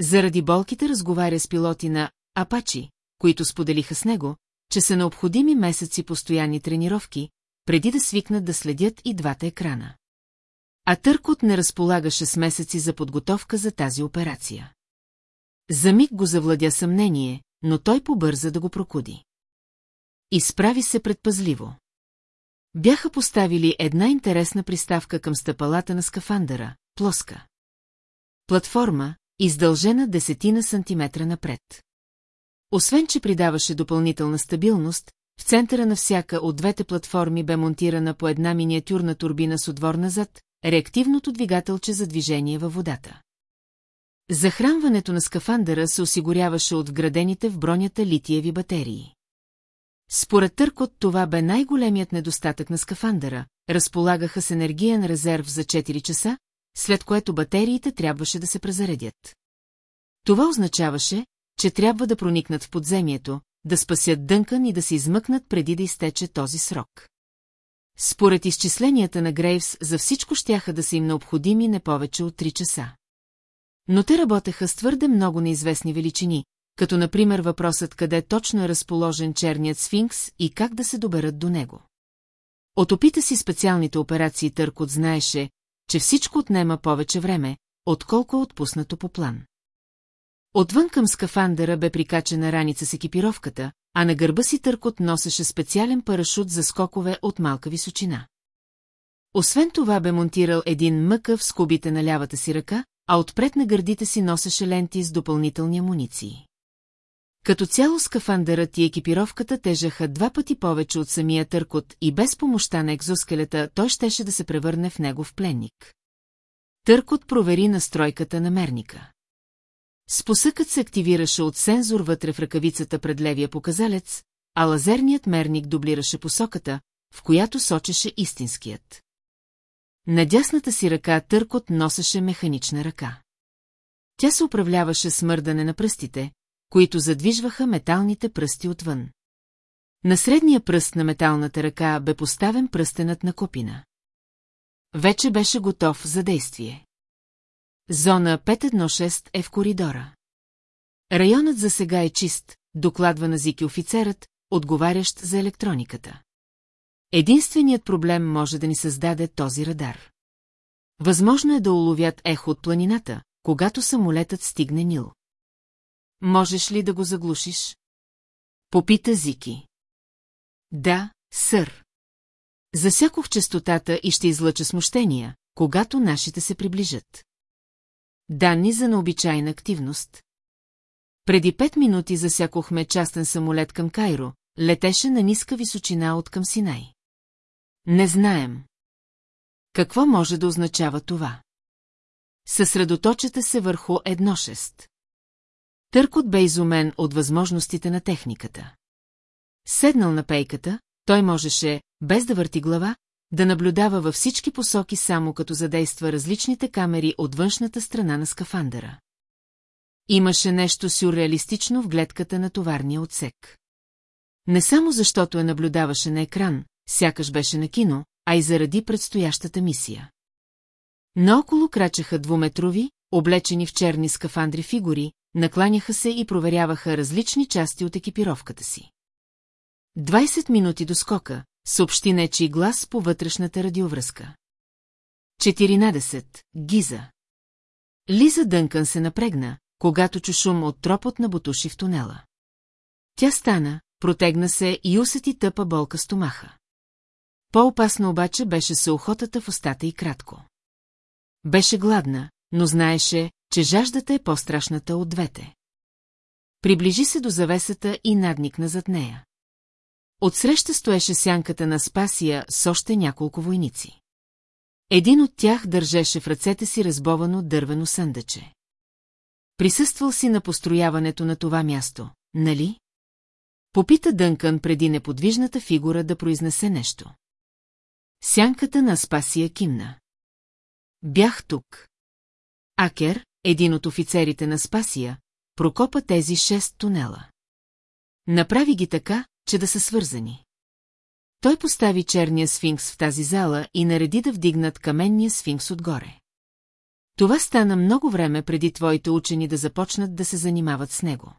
Заради болките разговаря с пилоти на Апачи, които споделиха с него, че са необходими месеци постоянни тренировки, преди да свикнат да следят и двата екрана. А Търкот не разполагаше с месеци за подготовка за тази операция. За миг го завладя съмнение, но той побърза да го прокуди. Изправи се предпазливо. Бяха поставили една интересна приставка към стъпалата на скафандъра, плоска. Платформа, издължена десетина сантиметра напред. Освен, че придаваше допълнителна стабилност, в центъра на всяка от двете платформи бе монтирана по една миниатюрна турбина с отвор назад, реактивното двигателче за движение във водата. Захранването на скафандъра се осигуряваше от вградените в бронята литиеви батерии. Според Търкот това бе най-големият недостатък на скафандъра, разполагаха с енергиен резерв за 4 часа, след което батериите трябваше да се презаредят. Това означаваше, че трябва да проникнат в подземието, да спасят Дънкан и да се измъкнат преди да изтече този срок. Според изчисленията на Грейвс за всичко щяха да са им необходими не повече от 3 часа. Но те работеха с твърде много неизвестни величини, като например въпросът къде точно е разположен черният сфинкс и как да се доберат до него. От опита си специалните операции Търкот знаеше, че всичко отнема повече време, отколко е отпуснато по план. Отвън към скафандъра бе прикачена раница с екипировката, а на гърба си Търкот носеше специален парашут за скокове от малка височина. Освен това бе монтирал един мъкъв с кубите на лявата си ръка, а отпред на гърдите си носеше ленти с допълнителни амуниции. Като цяло скафандърът и екипировката тежаха два пъти повече от самия търкот и без помощта на екзоскелета той щеше да се превърне в негов пленник. Търкот провери настройката на мерника. Спусъкът се активираше от сензор вътре в ръкавицата пред левия показалец, а лазерният мерник дублираше посоката, в която сочеше истинският. На дясната си ръка Търкот носеше механична ръка. Тя се управляваше с мърдане на пръстите, които задвижваха металните пръсти отвън. На средния пръст на металната ръка бе поставен пръстенът на копина. Вече беше готов за действие. Зона 516 е в коридора. Районът за сега е чист, докладва на Зики офицерът, отговарящ за електрониката. Единственият проблем може да ни създаде този радар. Възможно е да уловят ехо от планината, когато самолетът стигне Нил. Можеш ли да го заглушиш? Попита Зики. Да, сър. Засякох частотата и ще излъча смущения, когато нашите се приближат. Данни за необичайна активност. Преди пет минути засякохме частен самолет към Кайро, летеше на ниска височина от към Синай. Не знаем. Какво може да означава това? Съсредоточете се върху едно шест. Търкот бе изумен от възможностите на техниката. Седнал на пейката, той можеше, без да върти глава, да наблюдава във всички посоки само като задейства различните камери от външната страна на скафандъра. Имаше нещо сюрреалистично в гледката на товарния отсек. Не само защото я наблюдаваше на екран, сякаш беше на кино, а и заради предстоящата мисия. Наоколо крачаха двуметрови, облечени в черни скафандри фигури, накланяха се и проверяваха различни части от екипировката си. 20 минути до скока, съобщи нечи глас по вътрешната радиовръзка. 14. Гиза. Лиза Дънкън се напрегна, когато чу шум от тропот на бутуши в тунела. Тя стана, протегна се и усети тъпа болка стомаха. По-опасно обаче беше съухотата в устата и кратко. Беше гладна, но знаеше, че жаждата е по-страшната от двете. Приближи се до завесата и надникна зад нея. Отсреща стоеше сянката на Спасия с още няколко войници. Един от тях държеше в ръцете си разбовано дървено съндъче. Присъствал си на построяването на това място, нали? Попита Дънкън преди неподвижната фигура да произнесе нещо. Сянката на Спасия кимна. Бях тук. Акер, един от офицерите на Спасия, прокопа тези шест тунела. Направи ги така, че да са свързани. Той постави черния сфинкс в тази зала и нареди да вдигнат каменния сфинкс отгоре. Това стана много време преди твоите учени да започнат да се занимават с него.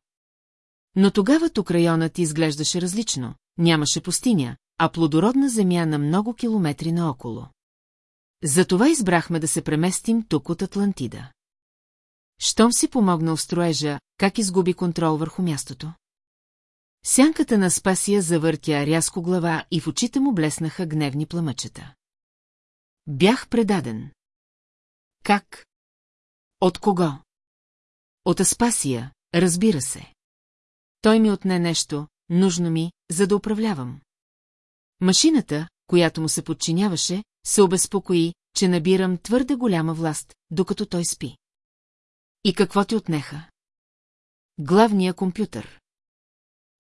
Но тогава тук районът изглеждаше различно, нямаше пустиня, а плодородна земя на много километри наоколо. Затова избрахме да се преместим тук от Атлантида. Щом си помогнал строежа, как изгуби контрол върху мястото? Сянката на Спасия завъртя рязко глава и в очите му блеснаха гневни пламъчета. Бях предаден. Как? От кого? От Аспасия, разбира се. Той ми отне нещо, нужно ми, за да управлявам. Машината, която му се подчиняваше, се обезпокои, че набирам твърде голяма власт, докато той спи. И какво ти отнеха? Главния компютър.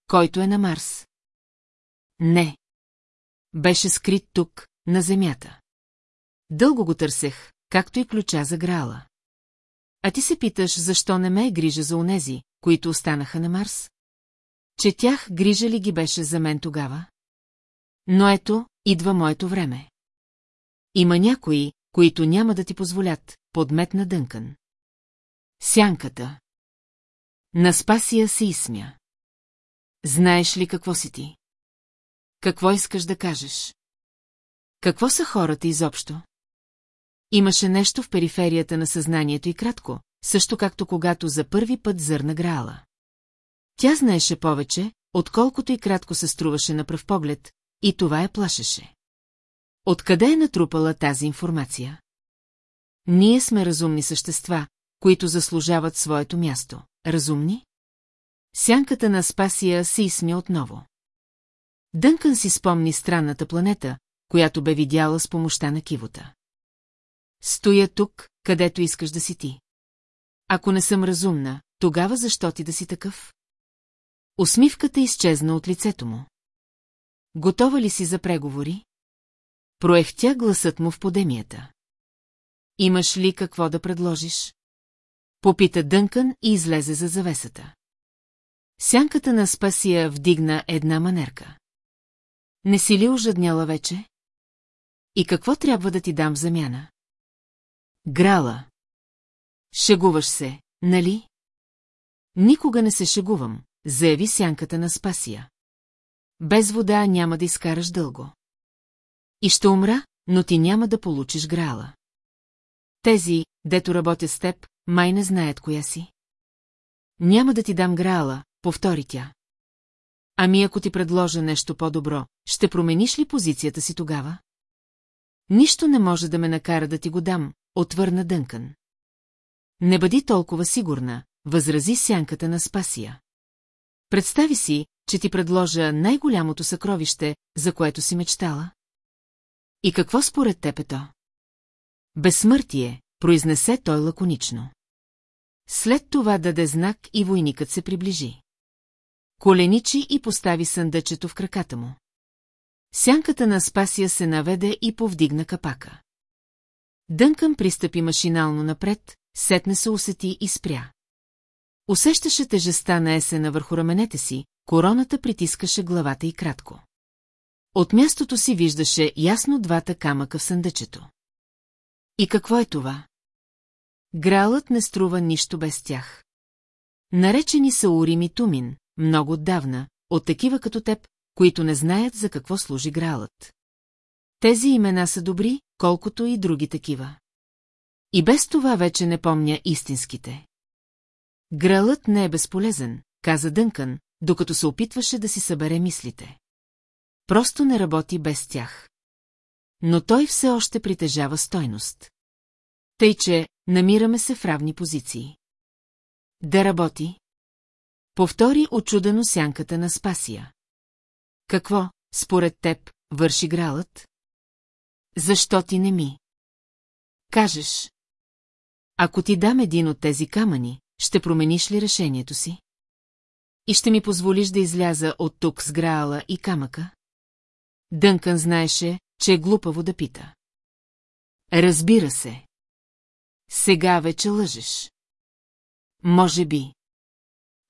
Който е на Марс. Не. Беше скрит тук, на Земята. Дълго го търсех, както и ключа за Граала. А ти се питаш, защо не ме е грижа за онези, които останаха на Марс? Че тях грижа ли ги беше за мен тогава? Но ето, идва моето време. Има някои, които няма да ти позволят, подметна Дънкън. Сянката. На Спасия се изсмя. Знаеш ли какво си ти? Какво искаш да кажеш? Какво са хората изобщо? Имаше нещо в периферията на съзнанието и кратко, също както когато за първи път зърна Граала. Тя знаеше повече, отколкото и кратко се струваше на пръв поглед, и това я плашеше. Откъде е натрупала тази информация? Ние сме разумни същества, които заслужават своето място. Разумни? Сянката на Спасия се изсмя отново. Дънкън си спомни странната планета, която бе видяла с помощта на кивота. Стоя тук, където искаш да си ти. Ако не съм разумна, тогава защо ти да си такъв? Усмивката изчезна от лицето му. Готова ли си за преговори? Проехтя гласът му в подемията. Имаш ли какво да предложиш? Попита Дънкън и излезе за завесата. Сянката на Спасия вдигна една манерка. Не си ли ожадняла вече? И какво трябва да ти дам замяна? Грала. Шегуваш се, нали? Никога не се шегувам, заяви сянката на Спасия. Без вода няма да изкараш дълго. И ще умра, но ти няма да получиш грала. Тези, дето работят с теб, май не знаят коя си. Няма да ти дам граала, повтори тя. Ами ако ти предложа нещо по-добро, ще промениш ли позицията си тогава? Нищо не може да ме накара да ти го дам, отвърна Дънкън. Не бъди толкова сигурна, възрази сянката на Спасия. Представи си, че ти предложа най-голямото съкровище, за което си мечтала. И какво според теб е то? Безсмъртие, произнесе той лаконично. След това даде знак и войникът се приближи. Коленичи и постави съндъчето в краката му. Сянката на Спасия се наведе и повдигна капака. Дънкън пристъпи машинално напред, сетне се усети и спря. Усещаше тежеста на есена върху раменете си, короната притискаше главата и кратко. От мястото си виждаше ясно двата камъка в съндъчето. И какво е това? Гралът не струва нищо без тях. Наречени са Урим и Тумин, много отдавна, от такива като теб, които не знаят за какво служи Гралът. Тези имена са добри, колкото и други такива. И без това вече не помня истинските. Гралът не е безполезен, каза Дънкън, докато се опитваше да си събере мислите. Просто не работи без тях. Но той все още притежава стойност. Тъй, че намираме се в равни позиции. Да работи? Повтори очудено сянката на Спасия. Какво, според теб, върши гралът? Защо ти не ми? Кажеш. Ако ти дам един от тези камъни, ще промениш ли решението си? И ще ми позволиш да изляза от тук с граала и камъка? Дънкън знаеше, че е глупаво да пита. Разбира се. Сега вече лъжеш. Може би.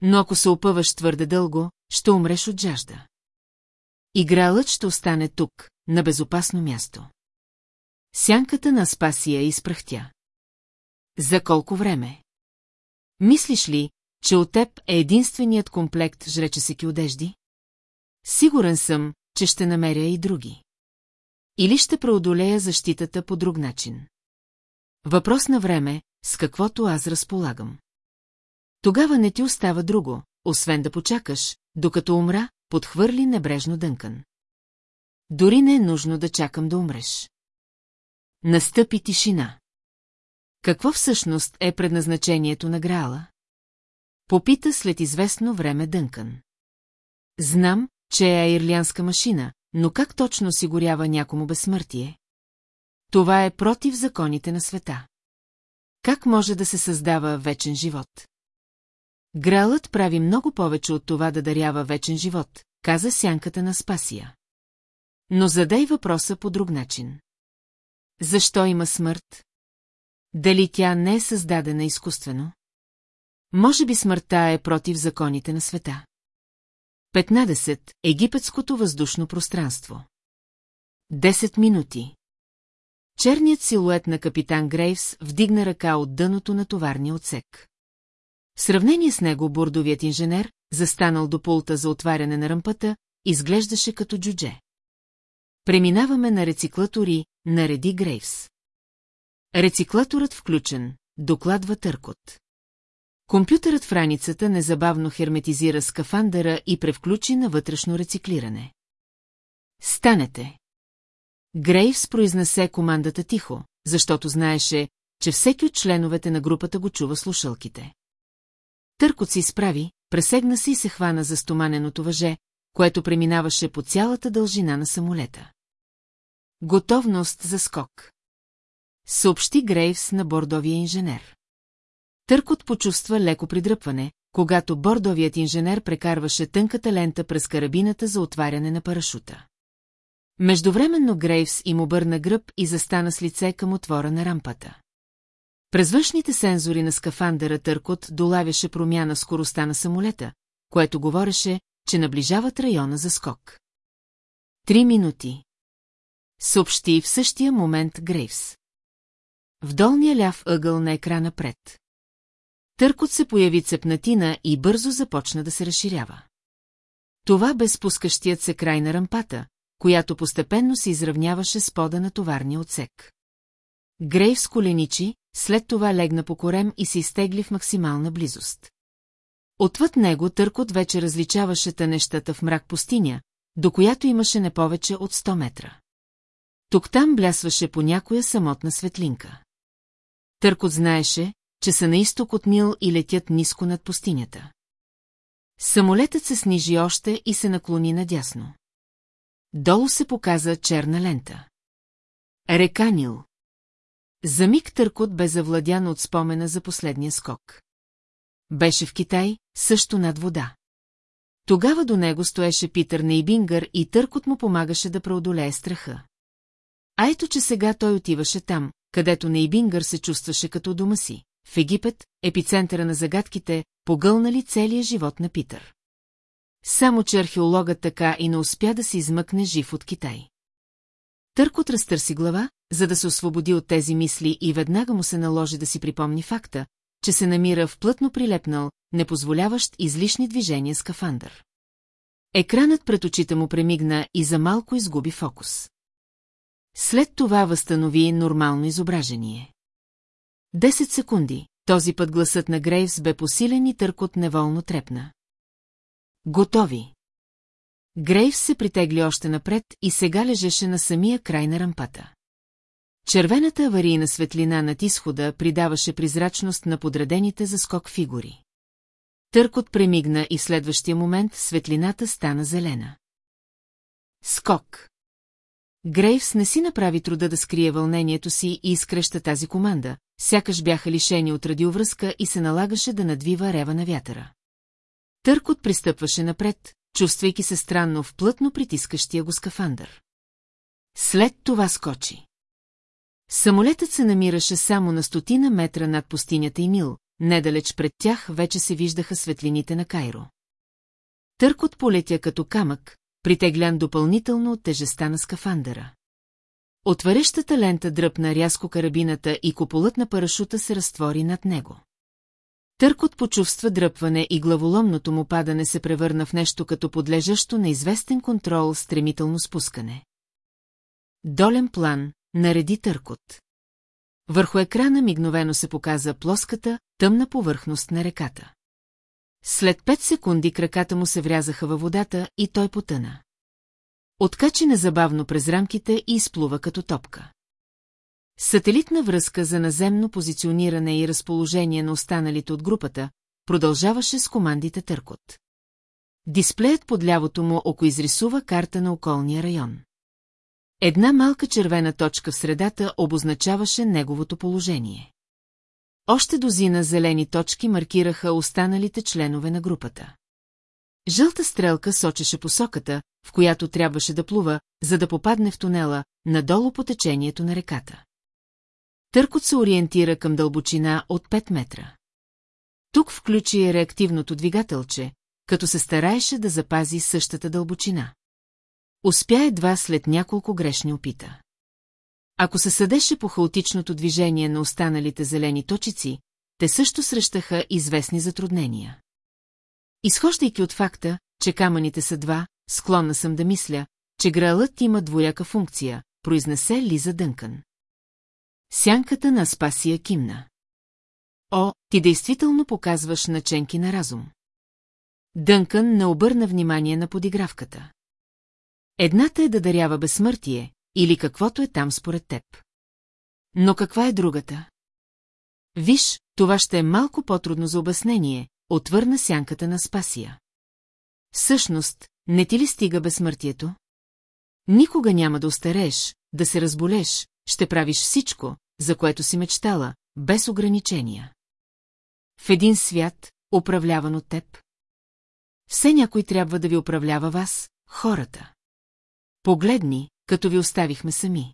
Но ако се опъваш твърде дълго, ще умреш от жажда. Игралът ще остане тук, на безопасно място. Сянката на Спасия изпрахтя. За колко време? Мислиш ли, че от теб е единственият комплект жречесеки одежди? Сигурен съм, че ще намеря и други. Или ще преодолея защитата по друг начин. Въпрос на време, с каквото аз разполагам. Тогава не ти остава друго, освен да почакаш, докато умра, подхвърли небрежно дънкан. Дори не е нужно да чакам да умреш. Настъпи тишина. Какво всъщност е предназначението на Граала? Попита след известно време Дънкън. Знам, че е ирлянска машина, но как точно осигурява някому безсмъртие? Това е против законите на света. Как може да се създава вечен живот? Гралът прави много повече от това да дарява вечен живот, каза сянката на Спасия. Но задай въпроса по друг начин. Защо има смърт? Дали тя не е създадена изкуствено? Може би смъртта е против законите на света. 15. Египетското въздушно пространство. 10 минути. Черният силует на капитан Грейвс вдигна ръка от дъното на товарния отсек. В сравнение с него бордовият инженер, застанал до пулта за отваряне на ръмпата, изглеждаше като джудже. Преминаваме на рециклатори, нареди Грейвс. Рециклаторът включен, докладва Търкот. Компютърът в раницата незабавно херметизира скафандъра и превключи на вътрешно рециклиране. Станете! Грейвс произнесе командата тихо, защото знаеше, че всеки от членовете на групата го чува слушалките. Търкот се изправи, пресегна се и се хвана за стоманеното въже, което преминаваше по цялата дължина на самолета. Готовност за скок. Съобщи Грейвс на бордовия инженер. Търкот почувства леко придръпване, когато бордовият инженер прекарваше тънката лента през карабината за отваряне на парашута. Междувременно Грейвс им обърна гръб и застана с лице към отвора на рампата. През външните сензори на скафандъра Търкот долавяше промяна скоростта на самолета, което говореше, че наближават района за скок. Три минути. Съобщи в същия момент Грейвс. В долния ляв ъгъл на екрана пред. Търкот се появи цепнатина и бързо започна да се разширява. Това бе спускащият се край на рампата, която постепенно се изравняваше с пода на товарния отсек. Грейвс коленичи, след това легна по корем и се изтегли в максимална близост. Отвъд него търкот вече различаваше нещата в мрак пустиня, до която имаше не повече от 100 метра. Тук-там блясваше по някоя самотна светлинка. Търкот знаеше, че са на изток от Нил и летят ниско над пустинята. Самолетът се снижи още и се наклони надясно. Долу се показа черна лента. Река Нил. За миг Търкот бе завладян от спомена за последния скок. Беше в Китай, също над вода. Тогава до него стоеше Питър Нейбингър и Търкот му помагаше да преодолее страха. А ето, че сега той отиваше там, където Нейбингър се чувстваше като дома си, в Египет, епицентъра на загадките, погълнали целия живот на Питър. Само, че археологът така и не успя да се измъкне жив от Китай. Търкот разтърси глава, за да се освободи от тези мисли и веднага му се наложи да си припомни факта, че се намира в плътно прилепнал, непозволяващ излишни движения скафандър. Екранът пред очите му премигна и за малко изгуби фокус. След това възстанови нормално изображение. Десет секунди, този път гласът на Грейвс бе посилен и търкот неволно трепна. Готови. Грейвс се притегли още напред и сега лежеше на самия край на рампата. Червената аварийна светлина над изхода придаваше призрачност на подредените за скок фигури. Търкот премигна и в следващия момент светлината стана зелена. Скок. Грейвс не си направи труда да скрие вълнението си и изкръща тази команда, сякаш бяха лишени от радиовръзка и се налагаше да надвива рева на вятъра. Търкот пристъпваше напред, чувствайки се странно в плътно притискащия го скафандър. След това скочи. Самолетът се намираше само на стотина метра над пустинята и Нил, недалеч пред тях вече се виждаха светлините на Кайро. Търкот полетя като камък, притеглян допълнително от тежеста на скафандъра. Отварящата лента дръпна рязко карабината и куполът на парашута се разтвори над него. Търкот почувства дръпване и главоломното му падане се превърна в нещо като подлежащо на известен контрол стремително спускане. Долен план, нареди Търкот. Върху екрана мигновено се показа плоската, тъмна повърхност на реката. След пет секунди краката му се врязаха във водата и той потъна. Откачи незабавно през рамките и изплува като топка. Сателитна връзка за наземно позициониране и разположение на останалите от групата продължаваше с командите Търкот. Дисплеят под лявото му око изрисува карта на околния район. Една малка червена точка в средата обозначаваше неговото положение. Още дозина зелени точки маркираха останалите членове на групата. Жълта стрелка сочеше посоката, в която трябваше да плува, за да попадне в тунела, надолу по течението на реката. Търкот се ориентира към дълбочина от 5 метра. Тук включи реактивното двигателче, като се стараеше да запази същата дълбочина. Успя едва след няколко грешни опита. Ако се съдеше по хаотичното движение на останалите зелени точици, те също срещаха известни затруднения. Изхождайки от факта, че камъните са два, склонна съм да мисля, че гралът има двояка функция, произнесе Лиза Дънкън. Сянката на Спасия кимна. О, ти действително показваш наченки на разум. Дънкън не обърна внимание на подигравката. Едната е да дарява безсмъртие, или каквото е там според теб. Но каква е другата? Виж, това ще е малко по-трудно за обяснение, отвърна сянката на Спасия. Всъщност, не ти ли стига безсмъртието? Никога няма да остарееш, да се разболеш, ще правиш всичко, за което си мечтала, без ограничения. В един свят, управляван от теб. Все някой трябва да ви управлява вас, хората. Погледни, като ви оставихме сами.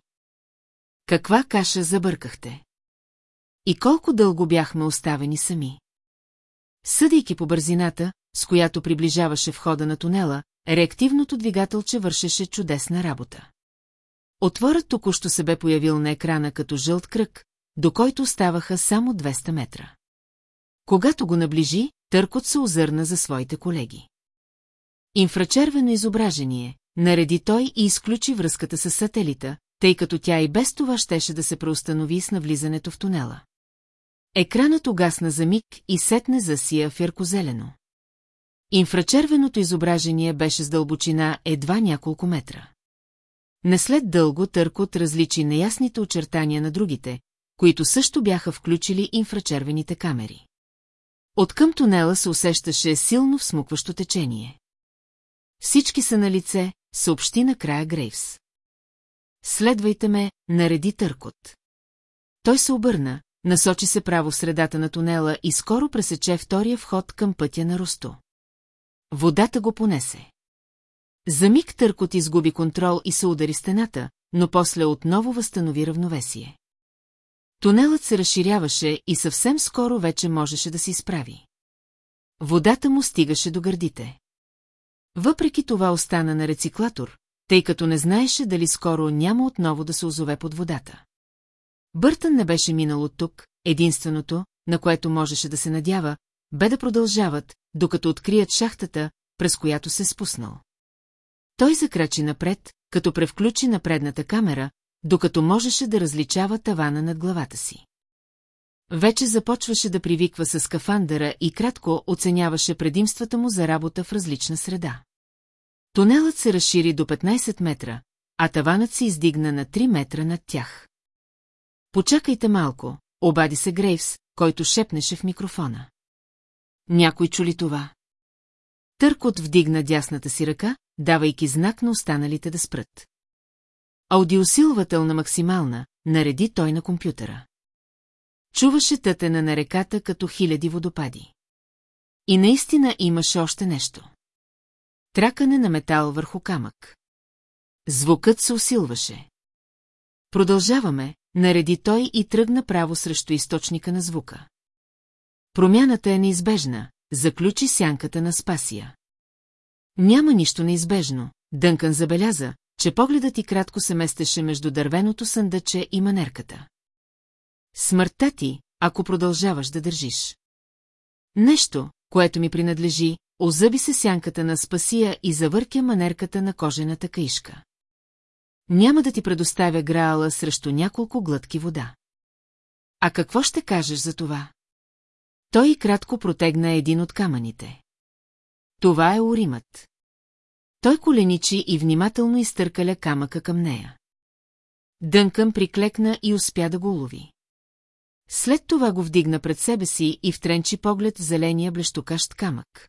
Каква каша забъркахте? И колко дълго бяхме оставени сами? Съдейки по бързината, с която приближаваше входа на тунела, реактивното двигателче вършеше чудесна работа. Отворът току-що се бе появил на екрана като жълт кръг, до който оставаха само 200 метра. Когато го наближи, Търкот се озърна за своите колеги. Инфрачервено изображение, нареди той и изключи връзката с сателита, тъй като тя и без това щеше да се преустанови с навлизането в тунела. Екранът угасна за миг и сетне засия яркозелено. Инфрачервеното изображение беше с дълбочина едва няколко метра. Не след дълго търкот различи неясните очертания на другите, които също бяха включили инфрачервените камери. Откъм тунела се усещаше силно всмукващо течение. Всички са на лице, съобщи накрая Грейвс. Следвайте ме, нареди търкот. Той се обърна, насочи се право в средата на тунела и скоро пресече втория вход към пътя на Росто. Водата го понесе. За миг търкот изгуби контрол и се удари стената, но после отново възстанови равновесие. Тунелът се разширяваше и съвсем скоро вече можеше да се изправи. Водата му стигаше до гърдите. Въпреки това остана на рециклатор, тъй като не знаеше дали скоро няма отново да се озове под водата. Бъртън не беше минал от тук, единственото, на което можеше да се надява, бе да продължават, докато открият шахтата, през която се спуснал. Той закрачи напред, като превключи на предната камера, докато можеше да различава тавана над главата си. Вече започваше да привиква с скафандъра и кратко оценяваше предимствата му за работа в различна среда. Тунелът се разшири до 15 метра, а таванът се издигна на 3 метра над тях. Почакайте малко, обади се Грейвс, който шепнеше в микрофона. Някой чули това? Търкот вдигна дясната си ръка, давайки знак на останалите да спрат. Аудиосилвател на максимална, нареди той на компютъра. Чуваше тътена на реката като хиляди водопади. И наистина имаше още нещо. Тракане на метал върху камък. Звукът се усилваше. Продължаваме, нареди той и тръгна право срещу източника на звука. Промяната е неизбежна, заключи сянката на Спасия. Няма нищо неизбежно, Дънкан забеляза, че погледът и кратко се местеше между дървеното съндъче и манерката. Смъртта ти, ако продължаваш да държиш. Нещо, което ми принадлежи, озъби се сянката на спасия и завъркя манерката на кожената каишка. Няма да ти предоставя граала срещу няколко глътки вода. А какво ще кажеш за това? Той кратко протегна един от камъните. Това е уримът. Той коленичи и внимателно изтъркаля камъка към нея. Дънкъм приклекна и успя да го лови. След това го вдигна пред себе си и втренчи поглед в зеления блещокащ камък.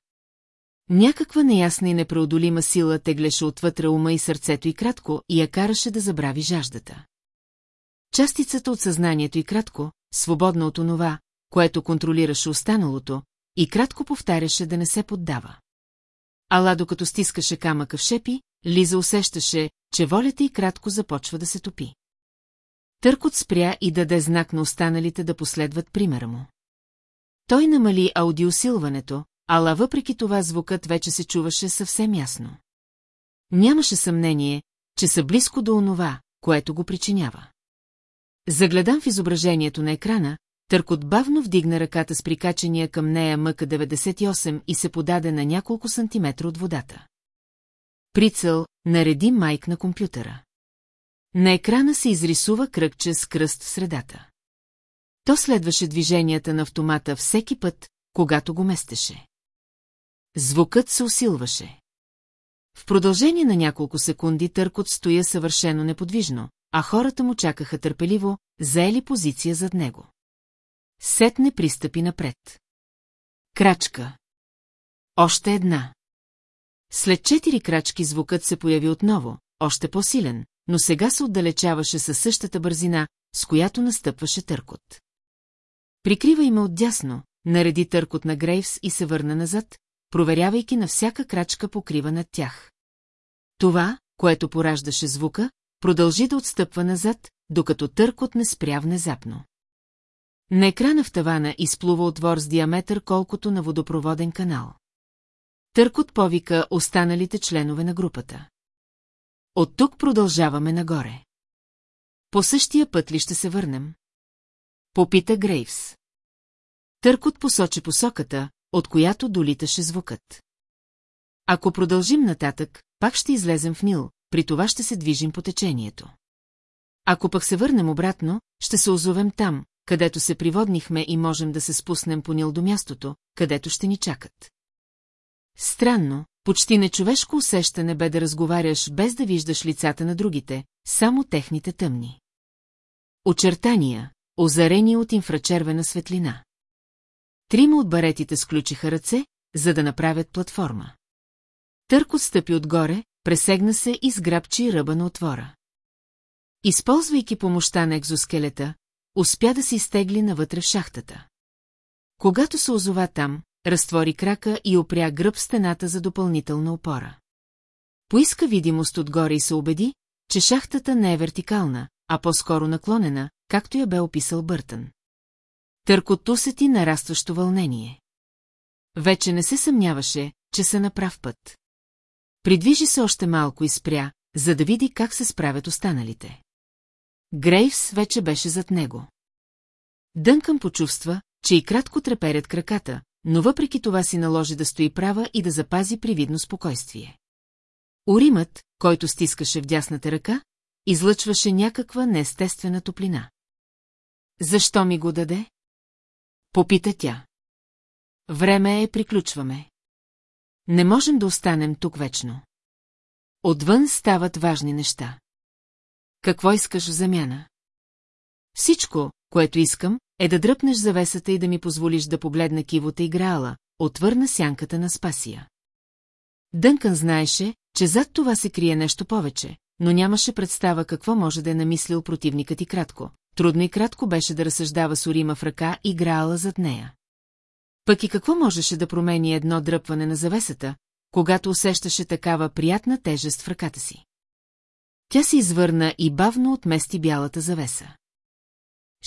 Някаква неясна и непреодолима сила теглеше отвътре ума и сърцето и кратко и я караше да забрави жаждата. Частицата от съзнанието и кратко, свободна от онова, което контролираше останалото, и кратко повтаряше да не се поддава. Ала докато стискаше камъка в шепи, Лиза усещаше, че волята и кратко започва да се топи. Търкот спря и даде знак на останалите да последват примера му. Той намали аудиосилването, ала въпреки това звукът вече се чуваше съвсем ясно. Нямаше съмнение, че са близко до онова, което го причинява. Загледан в изображението на екрана, Търкот бавно вдигна ръката с прикачения към нея мъка 98 и се подаде на няколко сантиметра от водата. Прицел нареди майк на компютъра. На екрана се изрисува кръгче с кръст в средата. То следваше движенията на автомата всеки път, когато го местеше. Звукът се усилваше. В продължение на няколко секунди търкот стоя съвършено неподвижно, а хората му чакаха търпеливо, заели позиция зад него. Сетне пристъпи напред. Крачка. Още една. След четири крачки звукът се появи отново, още по-силен, но сега се отдалечаваше със същата бързина, с която настъпваше търкот. Прикривай ме отдясно, нареди търкот на Грейвс и се върна назад, проверявайки на всяка крачка покрива над тях. Това, което пораждаше звука, продължи да отстъпва назад, докато търкот не спря внезапно. На екрана в тавана изплува отвор с диаметър колкото на водопроводен канал. Търкот повика останалите членове на групата. От тук продължаваме нагоре. По същия път ли ще се върнем? Попита Грейвс. Търкот посочи посоката, от която долиташе звукът. Ако продължим нататък, пак ще излезем в Нил, при това ще се движим по течението. Ако пък се върнем обратно, ще се озовем там, където се приводнихме и можем да се спуснем по Нил до мястото, където ще ни чакат. Странно, почти нечовешко усещане бе да разговаряш без да виждаш лицата на другите, само техните тъмни. Очертания, озарени от инфрачервена светлина. Трима от баретите сключиха ръце, за да направят платформа. Търк отстъпи отгоре, пресегна се и сграбчи ръба на отвора. Използвайки помощта на екзоскелета, успя да се изтегли навътре в шахтата. Когато се озова там, разтвори крака и опря гръб стената за допълнителна опора. Поиска видимост отгоре и се убеди, че шахтата не е вертикална, а по-скоро наклонена, както я бе описал Бъртън. Търкот усети нарастващо вълнение. Вече не се съмняваше, че се на прав път. Придвижи се още малко и спря, за да види как се справят останалите. Грейвс вече беше зад него. Дънкъм почувства, че и кратко треперят краката, но въпреки това си наложи да стои права и да запази привидно спокойствие. Уримът, който стискаше в дясната ръка, излъчваше някаква неестествена топлина. Защо ми го даде? Попита тя. Време е, приключваме. Не можем да останем тук вечно. Отвън стават важни неща. Какво искаш в замяна? Всичко, което искам, е да дръпнеш завесата и да ми позволиш да погледна кивота и граала, отвърна сянката на Спасия. Дънкън знаеше, че зад това се крие нещо повече, но нямаше представа какво може да е намислил противникът и кратко. Трудно и кратко беше да разсъждава с в ръка и граала зад нея. Пък и какво можеше да промени едно дръпване на завесата, когато усещаше такава приятна тежест в ръката си? Тя се извърна и бавно отмести бялата завеса.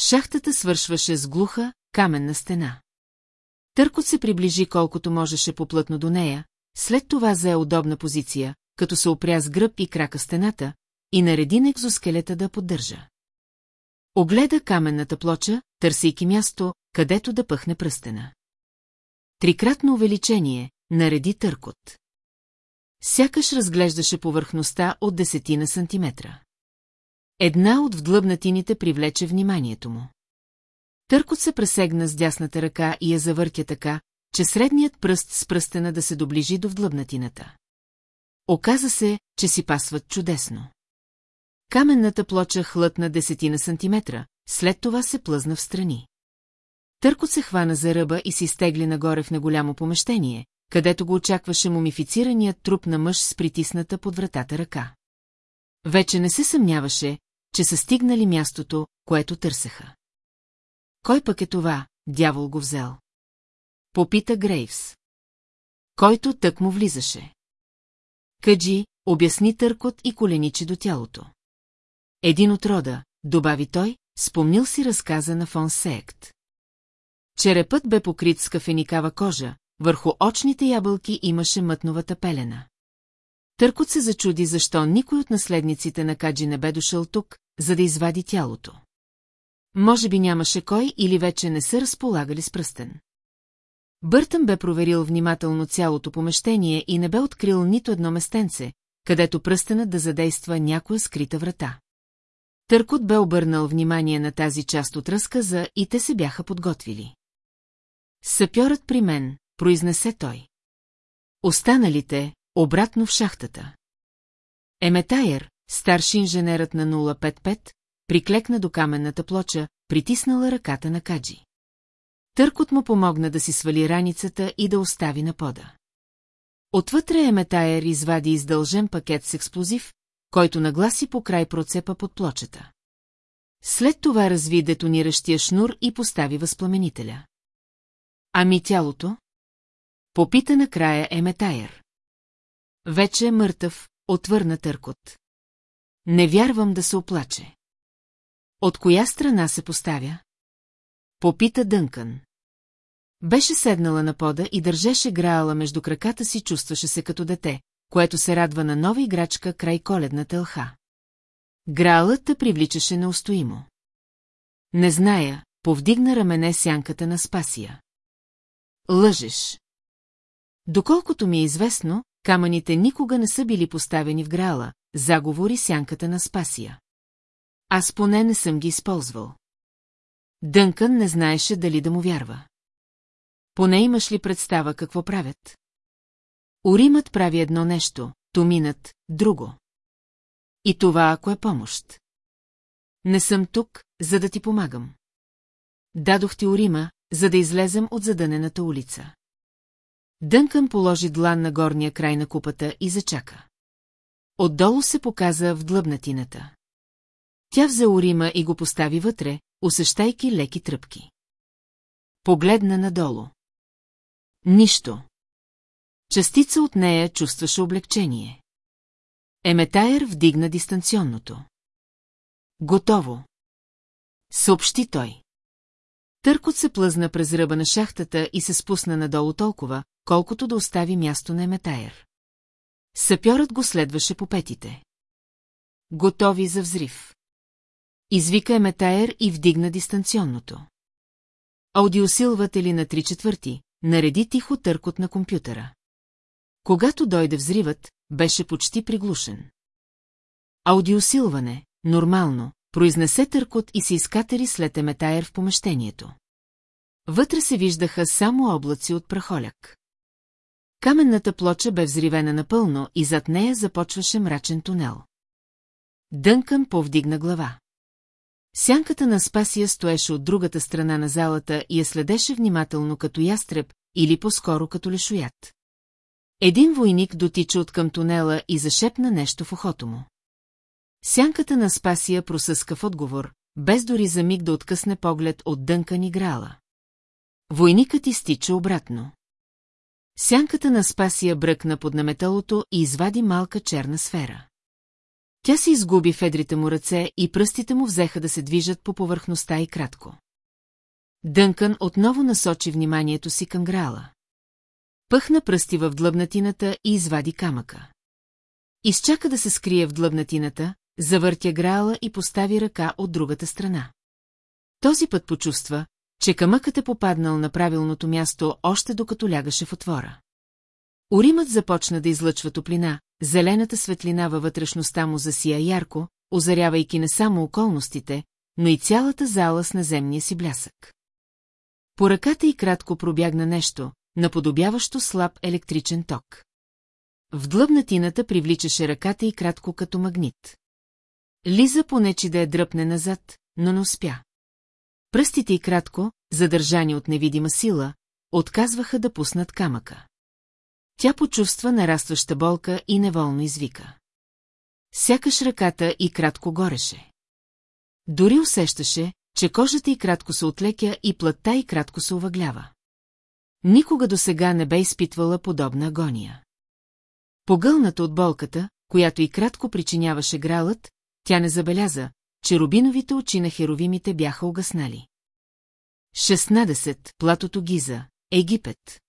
Шахтата свършваше с глуха, каменна стена. Търкот се приближи колкото можеше поплътно до нея, след това зае удобна позиция, като се опря с гръб и крака стената, и нареди на екзоскелета да поддържа. Огледа каменната плоча, търсейки място, където да пъхне пръстена. Трикратно увеличение, нареди търкот. Сякаш разглеждаше повърхността от десетина сантиметра. Една от вдлъбнатините привлече вниманието му. Търкот се пресегна с дясната ръка и я завъртя така, че средният пръст с пръстена да се доближи до вдлъбнатината. Оказа се, че си пасват чудесно. Каменната плоча хлътна десетина сантиметра, след това се плъзна в страни. Търкот се хвана за ръба и си стегли нагоре в неголямо помещение, където го очакваше мумифицираният труп на мъж с притисната под вратата ръка. Вече не се съмняваше, че са стигнали мястото, което търсеха. Кой пък е това, дявол го взел? Попита Грейвс. Който тък му влизаше. Къджи, обясни търкот и коленичи до тялото. Един от рода, добави той, спомнил си разказа на фон Сеект. Черепът бе покрит с кафеникава кожа, върху очните ябълки имаше мътновата пелена. Търкот се зачуди защо никой от наследниците на Каджи не бе дошъл тук, за да извади тялото. Може би нямаше кой или вече не са разполагали с пръстен. Бъртън бе проверил внимателно цялото помещение и не бе открил нито едно местенце, където пръстенът да задейства някоя скрита врата. Търкот бе обърнал внимание на тази част от разказа и те се бяха подготвили. Сапьорът при мен, произнесе той. Останалите, обратно в шахтата. Еметайер, старши инженерът на 055, приклекна до каменната плоча, притиснала ръката на Каджи. Търкот му помогна да си свали раницата и да остави на пода. Отвътре Еметайер извади издължен пакет с експлозив, който нагласи по край процепа под плочата. След това разви детониращия шнур и постави възпламенителя. Ами тялото? Попита накрая Еметайер. Вече е мъртъв, отвърна Търкот. Не вярвам да се оплаче. От коя страна се поставя? Попита Дънкън. Беше седнала на пода и държеше граала между краката си, чувстваше се като дете, което се радва на нова играчка край коледната лха. Граалът те привличаше неустоимо. Не зная, повдигна рамене сянката на Спасия. Лъжеш. Доколкото ми е известно, камъните никога не са били поставени в грала, заговори сянката на Спасия. Аз поне не съм ги използвал. Дънкън не знаеше дали да му вярва. Поне имаш ли представа какво правят? Уримът прави едно нещо, туминът – друго. И това ако е помощ. Не съм тук, за да ти помагам. Дадох ти Урима, за да излезем от задънената улица. Дънкън положи длан на горния край на купата и зачака. Отдолу се показа в длъбнатината. Тя взе Урима и го постави вътре, усещайки леки тръпки. Погледна надолу. Нищо. Частица от нея чувстваше облегчение. Еметайер вдигна дистанционното. Готово. Съобщи той. Търкот се плъзна през ръба на шахтата и се спусна надолу толкова, колкото да остави място на Еметайер. Сапьорът го следваше по петите. Готови за взрив. Извика Еметайер и вдигна дистанционното. Аудиосилватели на три четвърти, нареди тихо търкот на компютъра. Когато дойде взривът, беше почти приглушен. Аудиосилване, нормално, произнесе търкот и се изкатери след Еметайер в помещението. Вътре се виждаха само облаци от прахоляк. Каменната плоча бе взривена напълно и зад нея започваше мрачен тунел. Дънкън повдигна глава. Сянката на Спасия стоеше от другата страна на залата и я следеше внимателно като ястреб или по-скоро като лешоят. Един войник дотича от към тунела и зашепна нещо в ухото му. Сянката на Спасия просъска в отговор, без дори за миг да откъсне поглед от дънка ни грала. Войникът изтича обратно. Сянката на Спасия бръкна под наметалото и извади малка черна сфера. Тя се изгуби в едрите му ръце и пръстите му взеха да се движат по повърхността и кратко. Дънкън отново насочи вниманието си към грала. Пъхна пръсти в длъбнатината и извади камъка. Изчака да се скрие в длъбнатината, завъртя грала и постави ръка от другата страна. Този път почувства, че камъкът е попаднал на правилното място още докато лягаше в отвора. Уримът започна да излъчва топлина, зелената светлина във вътрешността му засия ярко, озарявайки не само околностите, но и цялата зала с наземния си блясък. По ръката и кратко пробягна нещо, наподобяващо слаб електричен ток. В длъбнатината привличаше ръката и кратко като магнит. Лиза понечи да я дръпне назад, но не успя. Пръстите и кратко, задържани от невидима сила, отказваха да пуснат камъка. Тя почувства нарастваща болка и неволно извика. Сякаш ръката и кратко гореше. Дори усещаше, че кожата и кратко се отлекя и плътта и кратко се увъглява. Никога досега не бе изпитвала подобна агония. Погълната от болката, която и кратко причиняваше гралът, тя не забеляза, че рубиновите очи на херовимите бяха угаснали. 16. Платото Гиза. Египет.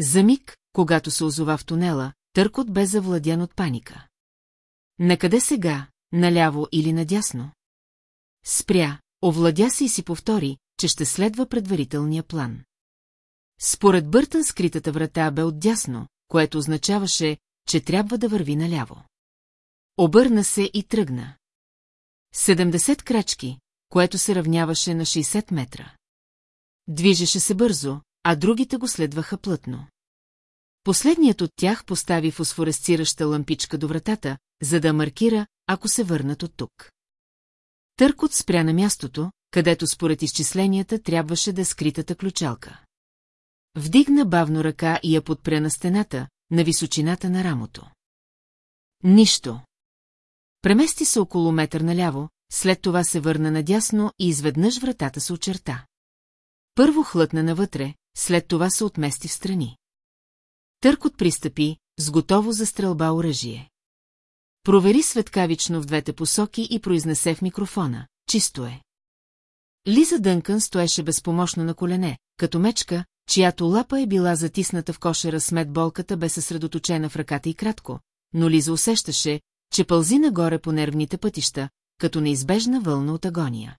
За миг, когато се озова в тунела, търкот бе завладян от паника. Накъде сега, наляво или надясно? Спря, овладя се и си повтори, че ще следва предварителния план. Според Бъртън скритата врата бе отдясно, което означаваше, че трябва да върви наляво. Обърна се и тръгна. 70 крачки, което се равняваше на 60 метра. Движеше се бързо, а другите го следваха плътно. Последният от тях постави фосфоресцираща лампичка до вратата, за да маркира, ако се върнат от тук. Търкот спря на мястото, където според изчисленията трябваше да е скритата ключалка. Вдигна бавно ръка и я подпря на стената, на височината на рамото. Нищо. Премести се около метър наляво, след това се върна надясно и изведнъж вратата се очерта. Първо хлътна навътре, след това се отмести в страни. Търкот пристъпи, с готово за стрелба оръжие. Провери светкавично в двете посоки и произнесе в микрофона. Чисто е. Лиза Дънкън стоеше безпомощно на колене, като мечка, чиято лапа е била затисната в кошера с болката бе съсредоточена в ръката и кратко, но Лиза усещаше, че пълзи нагоре по нервните пътища, като неизбежна вълна от агония.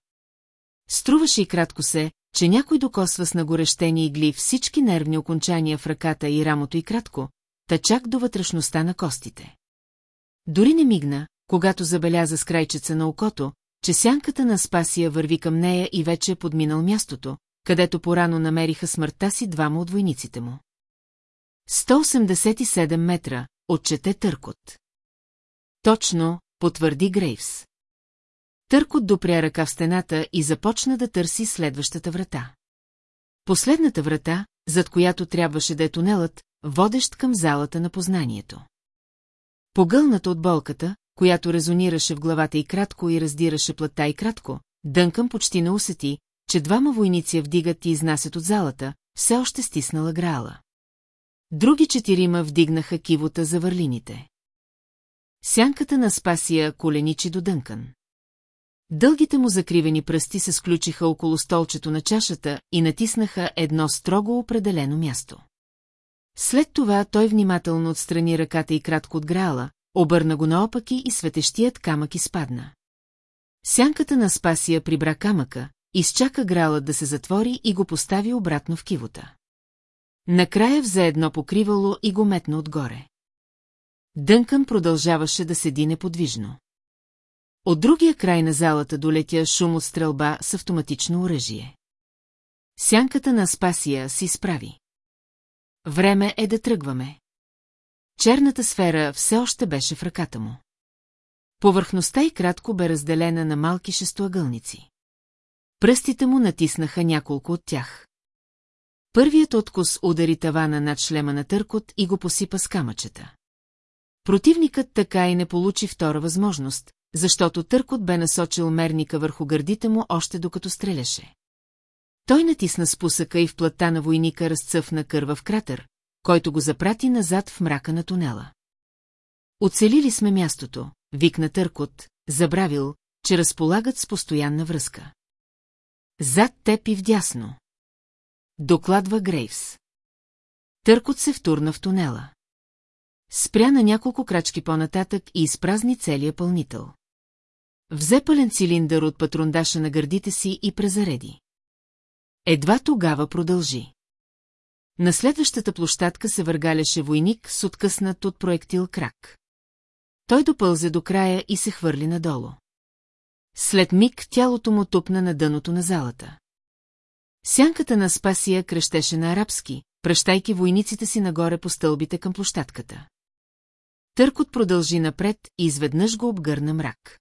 Струваше и кратко се, че някой докосва с нагорещени игли всички нервни окончания в ръката и рамото и кратко, та чак до вътрешността на костите. Дори не мигна, когато забеляза с крайчеца на окото, че сянката на Спасия върви към нея и вече е подминал мястото, където порано намериха смъртта си двама от войниците му. 187 метра, отчете Търкот. Точно, потвърди Грейвс. Търкот допря ръка в стената и започна да търси следващата врата. Последната врата, зад която трябваше да е тунелът, водещ към залата на познанието. Погълната от болката, която резонираше в главата и кратко и раздираше плътта и кратко, Дънкъм почти не усети, че двама войници я вдигат и изнасят от залата, все още стиснала граала. Други четирима вдигнаха кивота за върлините. Сянката на Спасия коленичи до Дънкън. Дългите му закривени пръсти се сключиха около столчето на чашата и натиснаха едно строго определено място. След това той внимателно отстрани ръката и кратко от граала, обърна го наопаки и светещият камък изпадна. Сянката на Спасия прибра камъка, изчака грала да се затвори и го постави обратно в кивота. Накрая взе едно покривало и го метна отгоре. Дънкън продължаваше да седи неподвижно. От другия край на залата долетя шум от стрелба с автоматично оръжие. Сянката на Спасия си справи. Време е да тръгваме. Черната сфера все още беше в ръката му. Повърхността и кратко бе разделена на малки шестоъгълници. Пръстите му натиснаха няколко от тях. Първият откус удари тавана над шлема на търкот и го посипа с камъчета. Противникът така и не получи втора възможност, защото търкот бе насочил мерника върху гърдите му още докато стреляше. Той натисна спусъка и в плътта на войника разцъфна кървав кратер, който го запрати назад в мрака на тунела. Оцелили сме мястото, викна Търкот, забравил, че разполагат с постоянна връзка. Зад теб и вдясно. Докладва Грейвс. Търкот се втурна в тунела. Спря на няколко крачки по-нататък и изпразни целия пълнител. Взе пълен цилиндър от патрондаша на гърдите си и презареди. Едва тогава продължи. На следващата площадка се въргаляше войник с откъснат от проектил крак. Той допълзе до края и се хвърли надолу. След миг тялото му тупна на дъното на залата. Сянката на Спасия крещеше на арабски, пръщайки войниците си нагоре по стълбите към площадката. Търкот продължи напред и изведнъж го обгърна мрак.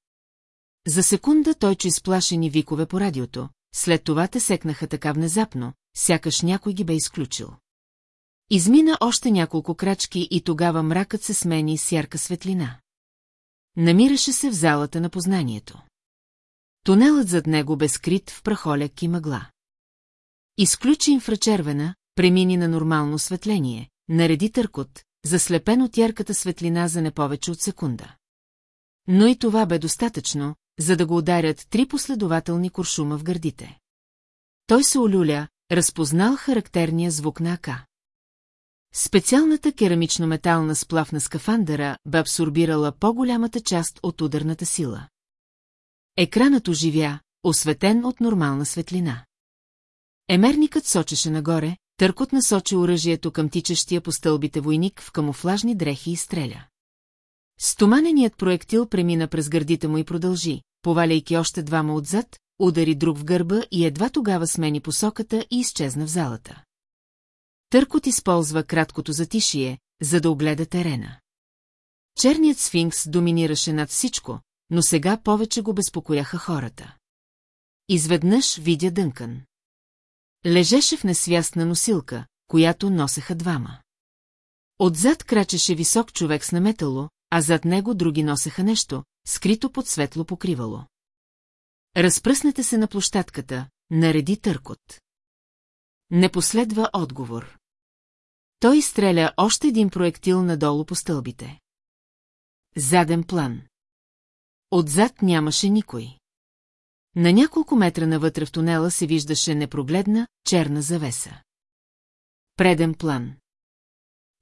За секунда той чу изплашени викове по радиото, след това те секнаха така внезапно, сякаш някой ги бе изключил. Измина още няколко крачки и тогава мракът се смени с ярка светлина. Намираше се в залата на познанието. Тунелът зад него бе скрит в прахоляк и мъгла. Изключи инфрачервена, премини на нормално осветление, нареди търкот, заслепен от ярката светлина за не повече от секунда. Но и това бе достатъчно, за да го ударят три последователни куршума в гърдите. Той се олюля, разпознал характерния звук на ака. Специалната керамично-метална сплав на скафандъра бе абсорбирала по-голямата част от ударната сила. Екранът оживя, осветен от нормална светлина. Емерникът сочеше нагоре, търкот насочи оръжието към тичащия по стълбите войник в камуфлажни дрехи и стреля. Стоманеният проектил премина през гърдите му и продължи, поваляйки още двама отзад, удари друг в гърба и едва тогава смени посоката и изчезна в залата. Търкот използва краткото затишие, за да огледа терена. Черният сфинкс доминираше над всичко, но сега повече го безпокояха хората. Изведнъж видя Дънкън. Лежеше в несвястна носилка, която носеха двама. Отзад крачеше висок човек с наметало, а зад него други носеха нещо, скрито под светло покривало. Разпръснете се на площадката, нареди търкот. Не последва отговор. Той изстреля още един проектил надолу по стълбите. Заден план. Отзад нямаше никой. На няколко метра навътре в тунела се виждаше непрогледна, черна завеса. Преден план.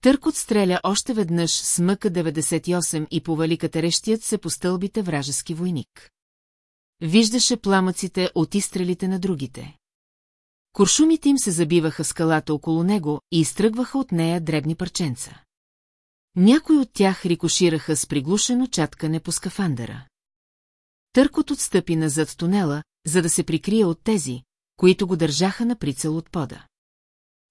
Търкот стреля още веднъж с мъка 98 и повали катерещият се по стълбите вражески войник. Виждаше пламъците от изстрелите на другите. Куршумите им се забиваха скалата около него и изтръгваха от нея дребни парченца. Някои от тях рикошираха с приглушено чаткане по скафандъра. Търкот отстъпи назад тунела, за да се прикрие от тези, които го държаха на прицел от пода.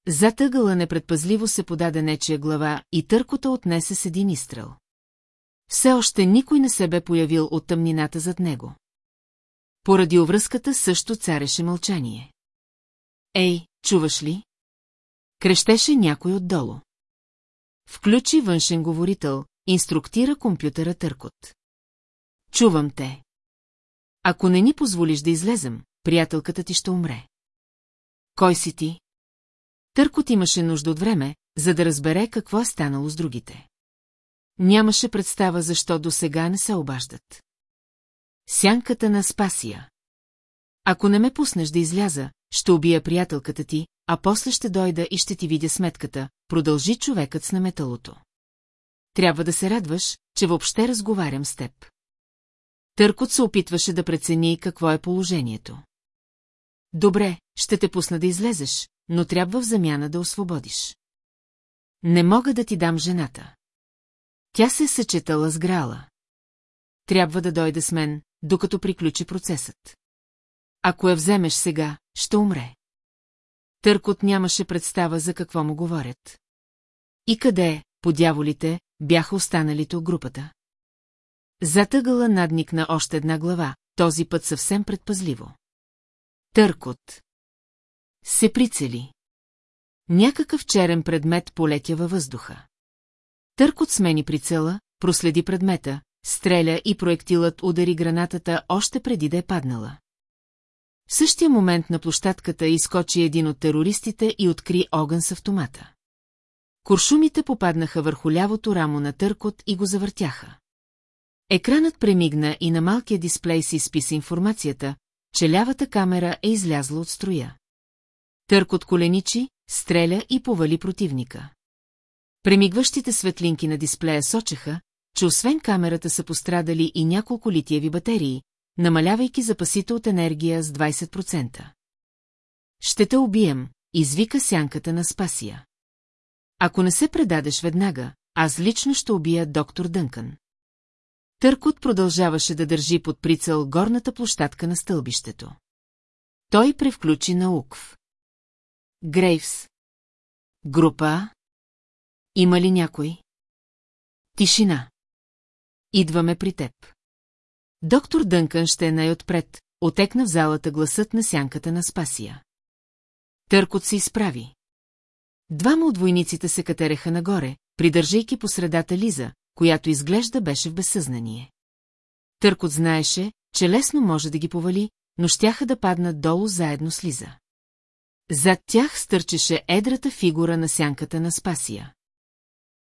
Затъгъла непредпазливо се подаде нечия глава и търкота отнесе с един изстрел. Все още никой не се бе появил от тъмнината зад него. Поради овръзката също цареше мълчание. Ей, чуваш ли? Крещеше някой отдолу. Включи външен говорител, инструктира компютъра Търкот. Чувам те. Ако не ни позволиш да излезем, приятелката ти ще умре. Кой си ти? Търкот имаше нужда от време, за да разбере какво е станало с другите. Нямаше представа защо до сега не се обаждат. Сянката на Спасия. Ако не ме пуснеш да изляза, ще убия приятелката ти, а после ще дойда и ще ти видя сметката, продължи човекът с наметалото. Трябва да се радваш, че въобще разговарям с теб. Търкот се опитваше да прецени какво е положението. Добре, ще те пусна да излезеш, но трябва в замяна да освободиш. Не мога да ти дам жената. Тя се съчетала с Грала. Трябва да дойде с мен, докато приключи процесът. Ако я вземеш сега, ще умре. Търкот нямаше представа за какво му говорят. И къде, по дяволите, бяха останалите от групата? Затъгъла надникна още една глава, този път съвсем предпазливо. Търкот. Се прицели. Някакъв черен предмет полетя във въздуха. Търкот смени прицела, проследи предмета, стреля и проектилът удари гранатата още преди да е паднала. В същия момент на площадката изкочи един от терористите и откри огън с автомата. Куршумите попаднаха върху лявото рамо на Търкот и го завъртяха. Екранът премигна и на малкия дисплей се изписа информацията, че лявата камера е излязла от строя. Търкот коленичи, стреля и повали противника. Премигващите светлинки на дисплея сочеха, че освен камерата са пострадали и няколко литиеви батерии, намалявайки запасите от енергия с 20%. Ще те убием, извика сянката на Спасия. Ако не се предадеш веднага, аз лично ще убия доктор Дънкън. Търкот продължаваше да държи под прицел горната площадка на стълбището. Той превключи на Укв. Грейвс. Група Има ли някой? Тишина. Идваме при теб. Доктор Дънкън ще е най-отпред, отекна в залата гласът на сянката на Спасия. Търкот се изправи. Двама от войниците се катереха нагоре, придържайки по средата Лиза, която изглежда беше в безсъзнание. Търкот знаеше, че лесно може да ги повали, но щяха да паднат долу заедно с Лиза. Зад тях стърчеше едрата фигура на сянката на Спасия.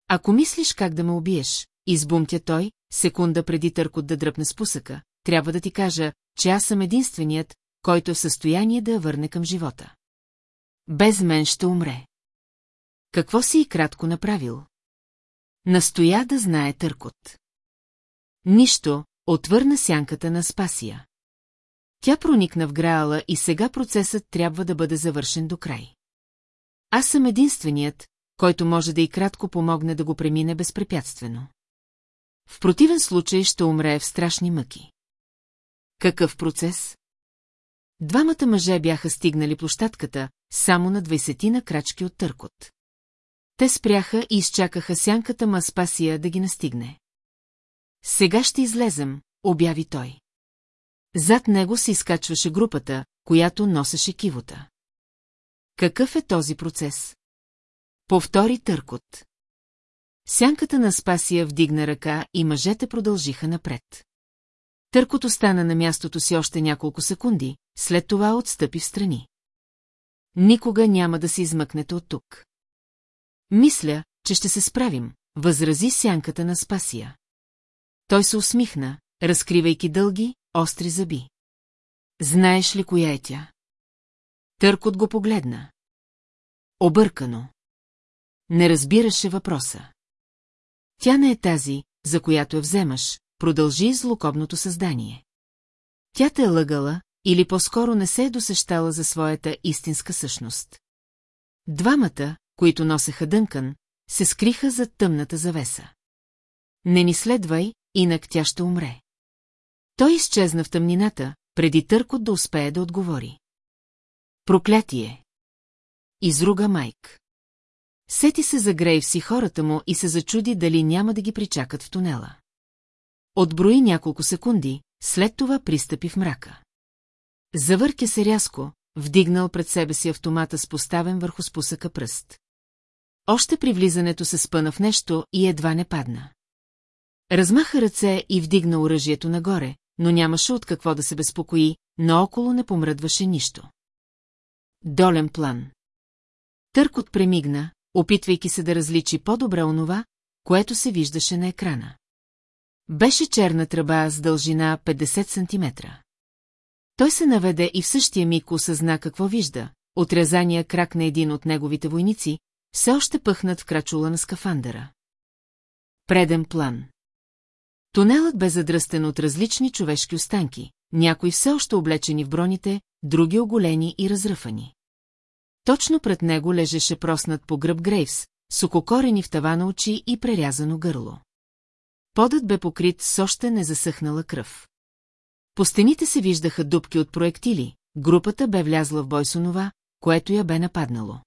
Ако мислиш как да ме убиеш, избумтя той, секунда преди търкот да дръпне спусъка, трябва да ти кажа, че аз съм единственият, който е в състояние да я върне към живота. Без мен ще умре. Какво си и кратко направил? Настоя да знае търкот. Нищо, отвърна сянката на Спасия. Тя проникна в Граала и сега процесът трябва да бъде завършен до край. Аз съм единственият, който може да и кратко помогне да го премине безпрепятствено. В противен случай ще умре в страшни мъки. Какъв процес? Двамата мъже бяха стигнали площадката, само на двайсетина крачки от търкот. Те спряха и изчакаха сянката Маспасия да ги настигне. Сега ще излезем, обяви той. Зад него се изкачваше групата, която носеше кивота. Какъв е този процес? Повтори търкот. Сянката на Спасия вдигна ръка и мъжете продължиха напред. Търкот остана на мястото си още няколко секунди, след това отстъпи в страни. Никога няма да се измъкнете от тук. Мисля, че ще се справим, възрази сянката на Спасия. Той се усмихна, разкривайки дълги, остри зъби. Знаеш ли коя е тя? Търкот го погледна. Объркано. Не разбираше въпроса. Тя не е тази, за която я вземаш, продължи злокобното създание. Тя те е лъгала, или по-скоро не се е досещала за своята истинска същност. Двамата, които носеха Дънкън, се скриха зад тъмната завеса. Не ни следвай, инак тя ще умре. Той изчезна в тъмнината, преди Търкот да успее да отговори. Проклятие! изруга Майк. Сети се за Грейвс и хората му и се зачуди дали няма да ги причакат в тунела. Отброи няколко секунди, след това пристъпи в мрака. Завъркя се рязко, вдигнал пред себе си автомата с поставен върху спусъка пръст. Още при влизането се спъна в нещо и едва не падна. Размаха ръце и вдигна оръжието нагоре, но нямаше от какво да се безпокои, но около не помръдваше нищо. Долен план. Търкот премигна, опитвайки се да различи по-добре онова, което се виждаше на екрана. Беше черна тръба с дължина 50 см. Той се наведе и в същия миг осъзна какво вижда. Отрязания крак на един от неговите войници, все още пъхнат в крачула на скафандъра. Преден план. Тунелът бе задръстен от различни човешки останки, някои все още облечени в броните, други оголени и разръфани. Точно пред него лежеше проснат по гръб Грейвс, с ококорени в тавана очи и прерязано гърло. Подът бе покрит с още незасъхнала кръв. По стените се виждаха дупки от проектили, групата бе влязла в бой с онова, което я бе нападнало.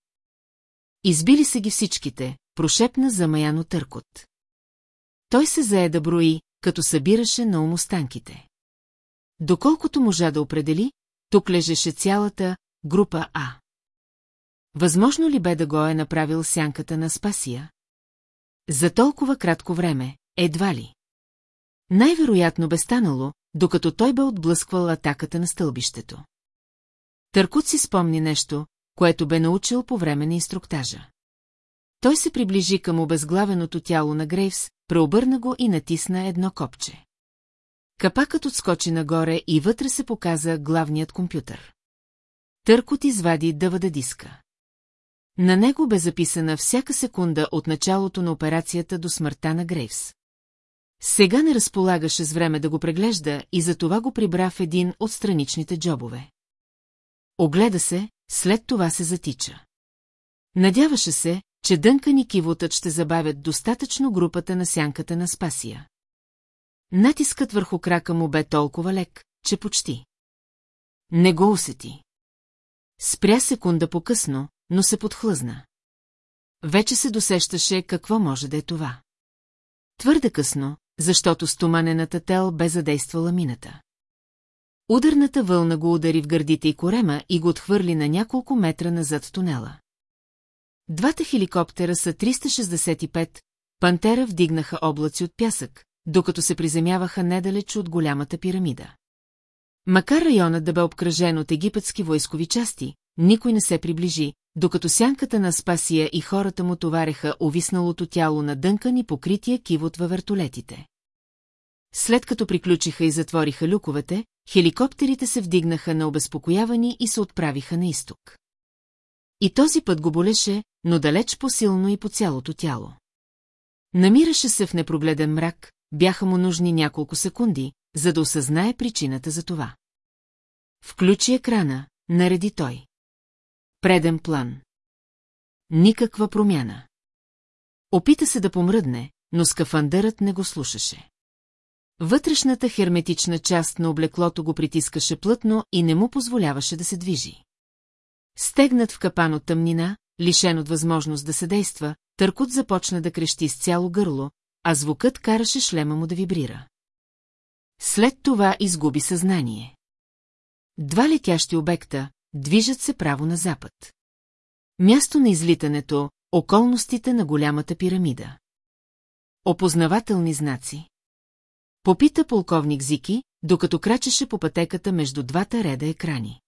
Избили се ги всичките, прошепна замаяно търкот. Той се зае да брои, като събираше на ум останките. Доколкото можа да определи, тук лежеше цялата група А. Възможно ли бе да го е направил сянката на Спасия? За толкова кратко време, едва ли. Най-вероятно бе станало, докато той бе отблъсквал атаката на стълбището. Търкут си спомни нещо, което бе научил по време на инструктажа. Той се приближи към обезглавеното тяло на Грейвс, преобърна го и натисна едно копче. Капакът отскочи нагоре и вътре се показа главният компютър. Търкот извади дъвада диска. На него бе записана всяка секунда от началото на операцията до смъртта на Грейвс. Сега не разполагаше с време да го преглежда и затова го прибра в един от страничните джобове. Огледа се, след това се затича. Надяваше се, че Дънкан и Кивотът ще забавят достатъчно групата на сянката на Спасия. Натискът върху крака му бе толкова лек, че почти. Не го усети. Спря секунда по-късно, но се подхлъзна. Вече се досещаше какво може да е това. Твърде късно, защото стоманената тел бе задействала мината. Ударната вълна го удари в гърдите и корема и го отхвърли на няколко метра назад тунела. Двата хеликоптера са 365, пантера вдигнаха облаци от пясък, докато се приземяваха недалеч от голямата пирамида. Макар районът да бе обкръжен от египетски войскови части, никой не се приближи, докато сянката на Спасия и хората му товареха овисналото тяло на дънкан и покрития кивот във вертолетите. След като приключиха и затвориха люковете, хеликоптерите се вдигнаха на обезпокоявани и се отправиха на изток. И този път го болеше, но далеч по-силно и по цялото тяло. Намираше се в непрогледен мрак, бяха му нужни няколко секунди, за да осъзнае причината за това. Включи екрана, нареди той. Преден план. Никаква промяна. Опита се да помръдне, но скафандърът не го слушаше. Вътрешната херметична част на облеклото го притискаше плътно и не му позволяваше да се движи. Стегнат в капан от тъмнина, лишен от възможност да се действа, Търкот започна да крещи с цяло гърло, а звукът караше шлема му да вибрира. След това изгуби съзнание. Два летящи обекта движат се право на запад. Място на излитането – околностите на голямата пирамида. Опознавателни знаци. Попита полковник Зики, докато крачеше по пътеката между двата реда екрани.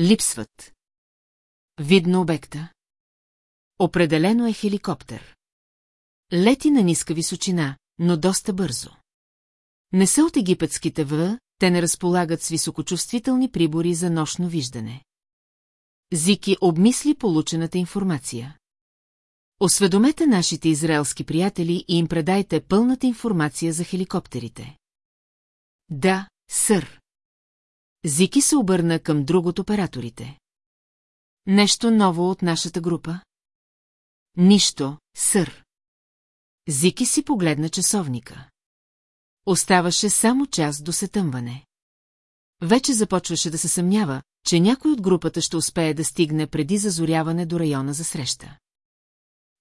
Липсват. Видно обекта. Определено е хеликоптер. Лети на ниска височина, но доста бързо. Не са от египетските В, те не разполагат с високочувствителни прибори за нощно виждане. Зики обмисли получената информация. Осведомете нашите израелски приятели и им предайте пълната информация за хеликоптерите. Да, сър. Зики се обърна към друг от операторите. Нещо ново от нашата група? Нищо, сър. Зики си погледна часовника. Оставаше само час до сетъмване. Вече започваше да се съмнява, че някой от групата ще успее да стигне преди зазоряване до района за среща.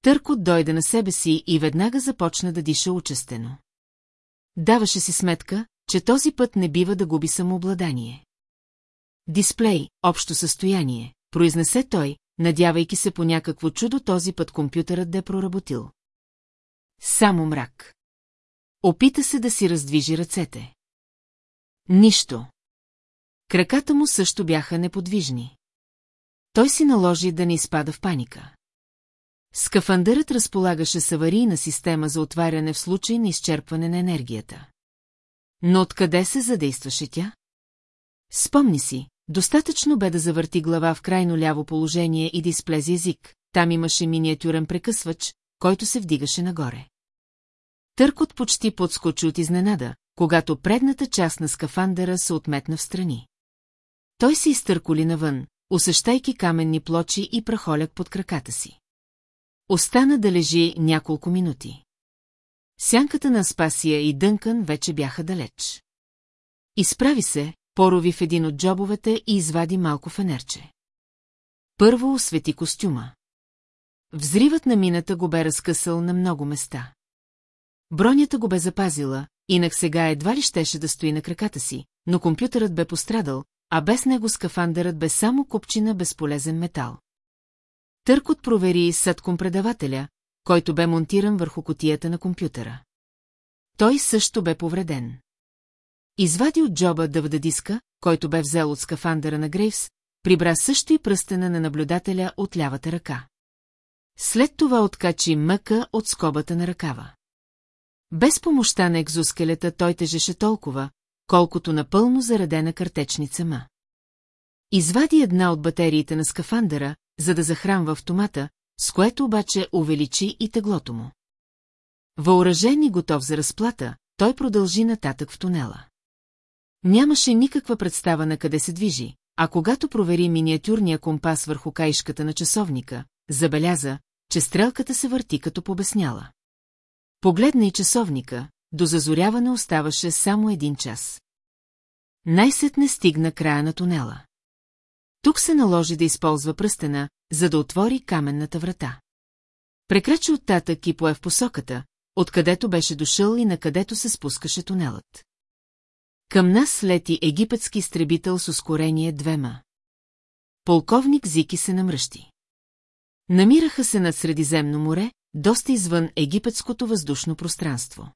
Търкот дойде на себе си и веднага започна да диша учестено. Даваше си сметка, че този път не бива да губи самообладание. Дисплей, общо състояние, произнесе той, надявайки се по някакво чудо този път компютърът да е проработил. Само мрак. Опита се да си раздвижи ръцете. Нищо. Краката му също бяха неподвижни. Той си наложи да не изпада в паника. Скафандърът разполагаше с аварийна система за отваряне в случай на изчерпване на енергията. Но откъде се задействаше тя? Спомни си, достатъчно бе да завърти глава в крайно ляво положение и да изплези език. Там имаше миниатюрен прекъсвач, който се вдигаше нагоре. Търкот почти подскочи от изненада, когато предната част на скафандъра се отметна в страни. Той се изтърколи навън, усещайки каменни плочи и прахоляк под краката си. Остана да лежи няколко минути. Сянката на Аспасия и Дънкън вече бяха далеч. Изправи се, порови в един от джобовете и извади малко фенерче. Първо освети костюма. Взривът на мината го бе разкъсал на много места. Бронята го бе запазила, инак сега едва ли щеше да стои на краката си, но компютърът бе пострадал, а без него скафандърът бе само копчина безполезен метал. Търкот провери съдкомпредавателя, който бе монтиран върху котията на компютъра. Той също бе повреден. Извади от джоба дъвда диска, който бе взел от скафандъра на Грейвс, прибра също и пръстена на наблюдателя от лявата ръка. След това откачи мъка от скобата на ръкава. Без помощта на екзоскелета той тежеше толкова, колкото напълно заредена картечница ма. Извади една от батериите на скафандъра, за да захранва автомата, с което обаче увеличи и теглото му. Въоръжен и готов за разплата, той продължи нататък в тунела. Нямаше никаква представа на къде се движи, а когато провери миниатюрния компас върху каишката на часовника, забеляза, че стрелката се върти като побесняла. Погледна и часовника, до зазоряване оставаше само един час. Най-сетне стигна края на тунела. Тук се наложи да използва пръстена, за да отвори каменната врата. Прекрачи оттатък и пое в посоката, откъдето беше дошъл и на където се спускаше тунелът. Към нас лети египетски изтребител с ускорение двема. Полковник Зики се намръщи. Намираха се над Средиземно море, доста извън египетското въздушно пространство.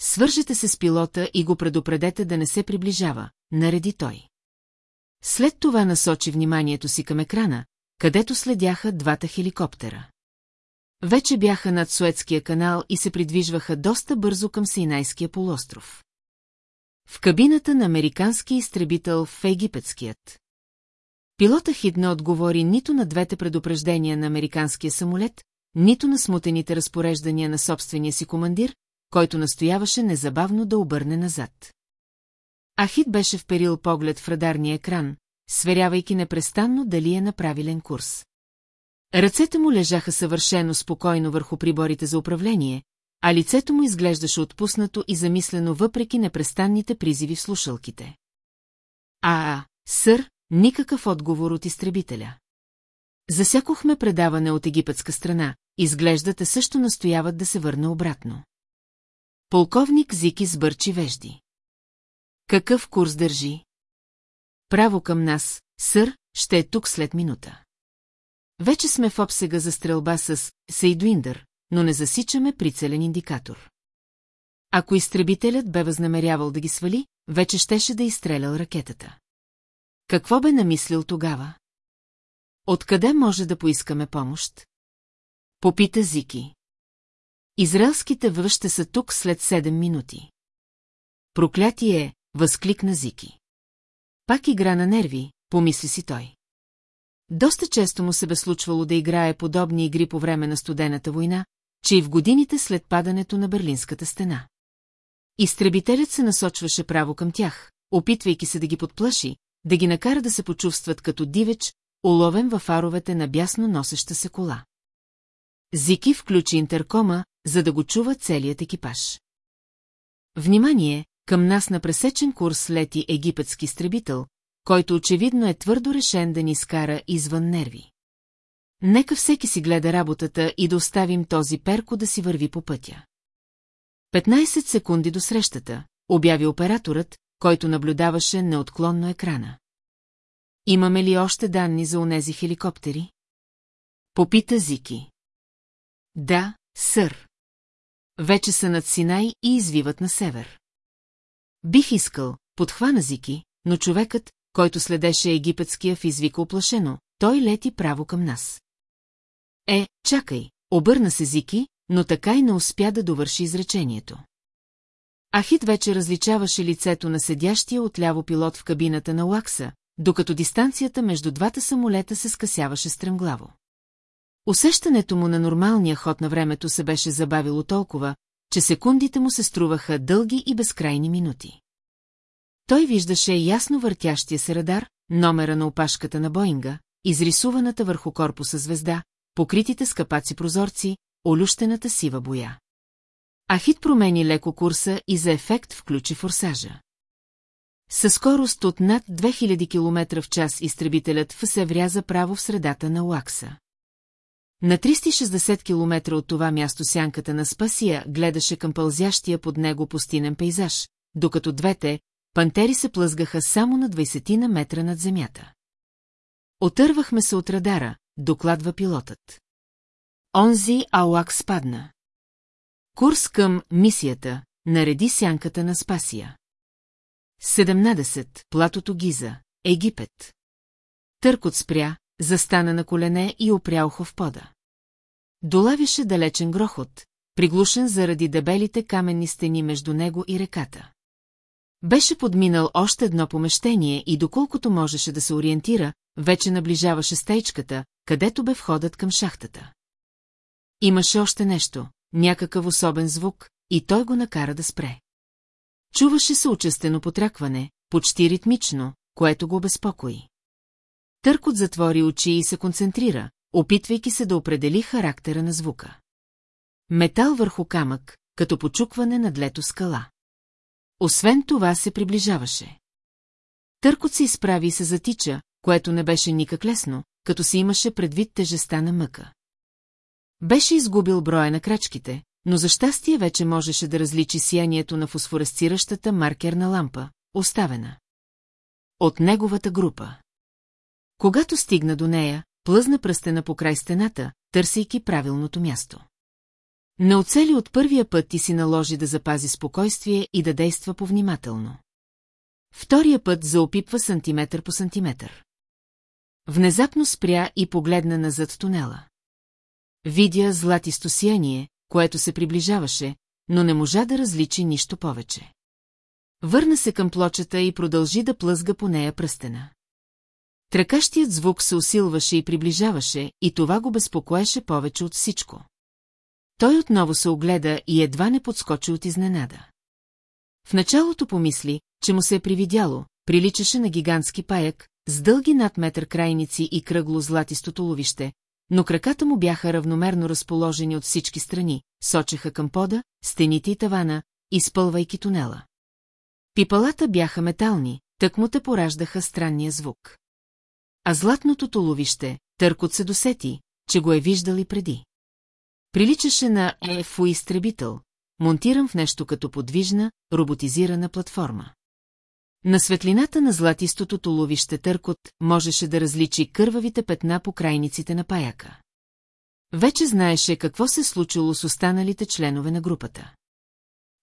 Свържете се с пилота и го предупредете да не се приближава, нареди той. След това насочи вниманието си към екрана, където следяха двата хеликоптера. Вече бяха над Суетския канал и се придвижваха доста бързо към Сейнайския полуостров. В кабината на американски изтребител в египетският. Пилота хидна отговори нито на двете предупреждения на американския самолет, нито на смутените разпореждания на собствения си командир, който настояваше незабавно да обърне назад. Ахид беше вперил поглед в радарния екран, сверявайки непрестанно дали е на правилен курс. Ръцете му лежаха съвършено спокойно върху приборите за управление, а лицето му изглеждаше отпуснато и замислено въпреки непрестанните призиви в слушалките. А, а, сър, никакъв отговор от изтребителя. Засякохме предаване от египетска страна, изглеждате също настояват да се върне обратно. Полковник Зики сбърчи вежди. Какъв курс държи? Право към нас, сър, ще е тук след минута. Вече сме в обсега за стрелба с Сейдуиндър, но не засичаме прицелен индикатор. Ако изтребителят бе възнамерявал да ги свали, вече щеше да изстрелял ракетата. Какво бе намислил тогава? Откъде може да поискаме помощ? Попита Зики. Израелските въще са тук след 7 минути. Проклятие, възкликна Зики. Пак игра на нерви, помисли си той. Доста често му се бе случвало да играе подобни игри по време на студената война, че и в годините след падането на Берлинската стена. Изтребителят се насочваше право към тях, опитвайки се да ги подплаши, да ги накара да се почувстват като дивеч, уловен във фаровете на бясно носеща се кола. Зики включи интеркома, за да го чува целият екипаж. Внимание, към нас на пресечен курс лети египетски стребител, който очевидно е твърдо решен да ни скара извън нерви. Нека всеки си гледа работата и да оставим този перко да си върви по пътя. 15 секунди до срещата, обяви операторът, който наблюдаваше неотклонно екрана. Имаме ли още данни за онези хеликоптери? Попита Зики. Да, сър. Вече са над Синай и извиват на север. Бих искал, подхвана Зики, но човекът, който следеше египетския в извика оплашено, той лети право към нас. Е, чакай, обърна се Зики, но така и не успя да довърши изречението. Ахит вече различаваше лицето на седящия отляво пилот в кабината на Лакса, докато дистанцията между двата самолета се скъсяваше стремглаво. Усещането му на нормалния ход на времето се беше забавило толкова, че секундите му се струваха дълги и безкрайни минути. Той виждаше ясно въртящия се радар, номера на опашката на Боинга, изрисуваната върху корпуса звезда, покритите с капаци прозорци, олющената сива боя. Ахит промени леко курса и за ефект включи форсажа. Със скорост от над 2000 км в час изтребителят се вряза право в средата на Лакса. На 360 км от това място сянката на Спасия гледаше към пълзящия под него пустинен пейзаж, докато двете пантери се плъзгаха само на 20 на метра над земята. Отървахме се от радара, докладва пилотът. Онзи Ауак спадна. Курс към мисията, нареди сянката на Спасия. 17. Платото Гиза, Египет. Търкот спря, застана на колене и опря ухо в пода. Долавяше далечен грохот, приглушен заради дебелите каменни стени между него и реката. Беше подминал още едно помещение и доколкото можеше да се ориентира, вече наближаваше стейчката, където бе входът към шахтата. Имаше още нещо, някакъв особен звук, и той го накара да спре. Чуваше се участено потракване, почти ритмично, което го безпокои. Търкот затвори очи и се концентрира, опитвайки се да определи характера на звука. Метал върху камък, като почукване на длето скала. Освен това се приближаваше. Търкот се изправи и се затича, което не беше никак лесно, като си имаше предвид тежеста на мъка. Беше изгубил броя на крачките, но за щастие вече можеше да различи сиянието на фосфоресциращата маркерна лампа, оставена. От неговата група. Когато стигна до нея, плъзна пръстена по край стената, търсейки правилното място. Не оцели от първия път ти си наложи да запази спокойствие и да действа повнимателно. Втория път заопипва сантиметър по сантиметър. Внезапно спря и погледна назад тунела. Видя златисто сияние, което се приближаваше, но не можа да различи нищо повече. Върна се към плочата и продължи да плъзга по нея пръстена. Тракащият звук се усилваше и приближаваше, и това го безпокоеше повече от всичко. Той отново се огледа и едва не подскочи от изненада. В началото помисли, че му се е привидяло, приличаше на гигантски паяк, с дълги над метър крайници и кръгло златисто туловище, но краката му бяха равномерно разположени от всички страни, сочеха към пода, стените и тавана, изпълвайки тунела. Пипалата бяха метални, тък му те пораждаха странния звук. А златното туловище, търкот се досети, че го е виждал и преди. Приличаше на ЕФУ изтребител, монтиран в нещо като подвижна, роботизирана платформа. На светлината на златистото туловище търкот можеше да различи кървавите петна по крайниците на паяка. Вече знаеше какво се случило с останалите членове на групата.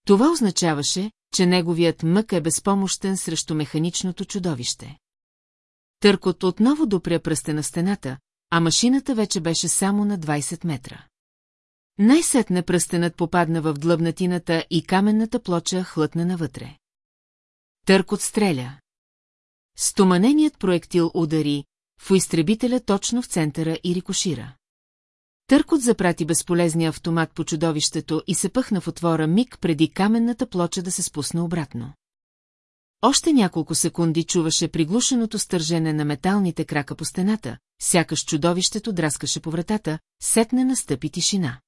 Това означаваше, че неговият мък е безпомощен срещу механичното чудовище. Търкот отново допря пръсте на стената, а машината вече беше само на 20 метра. Най-сетне пръстенът попадна в длъбнатината и каменната плоча хлътна навътре. Търкот стреля. Стоманеният проектил удари в изтребителя точно в центъра и рикошира. Търкот запрати безполезния автомат по чудовището и се пъхна в отвора миг преди каменната плоча да се спусне обратно. Още няколко секунди чуваше приглушеното стържене на металните крака по стената, сякаш чудовището драскаше по вратата, сетне настъпи тишина.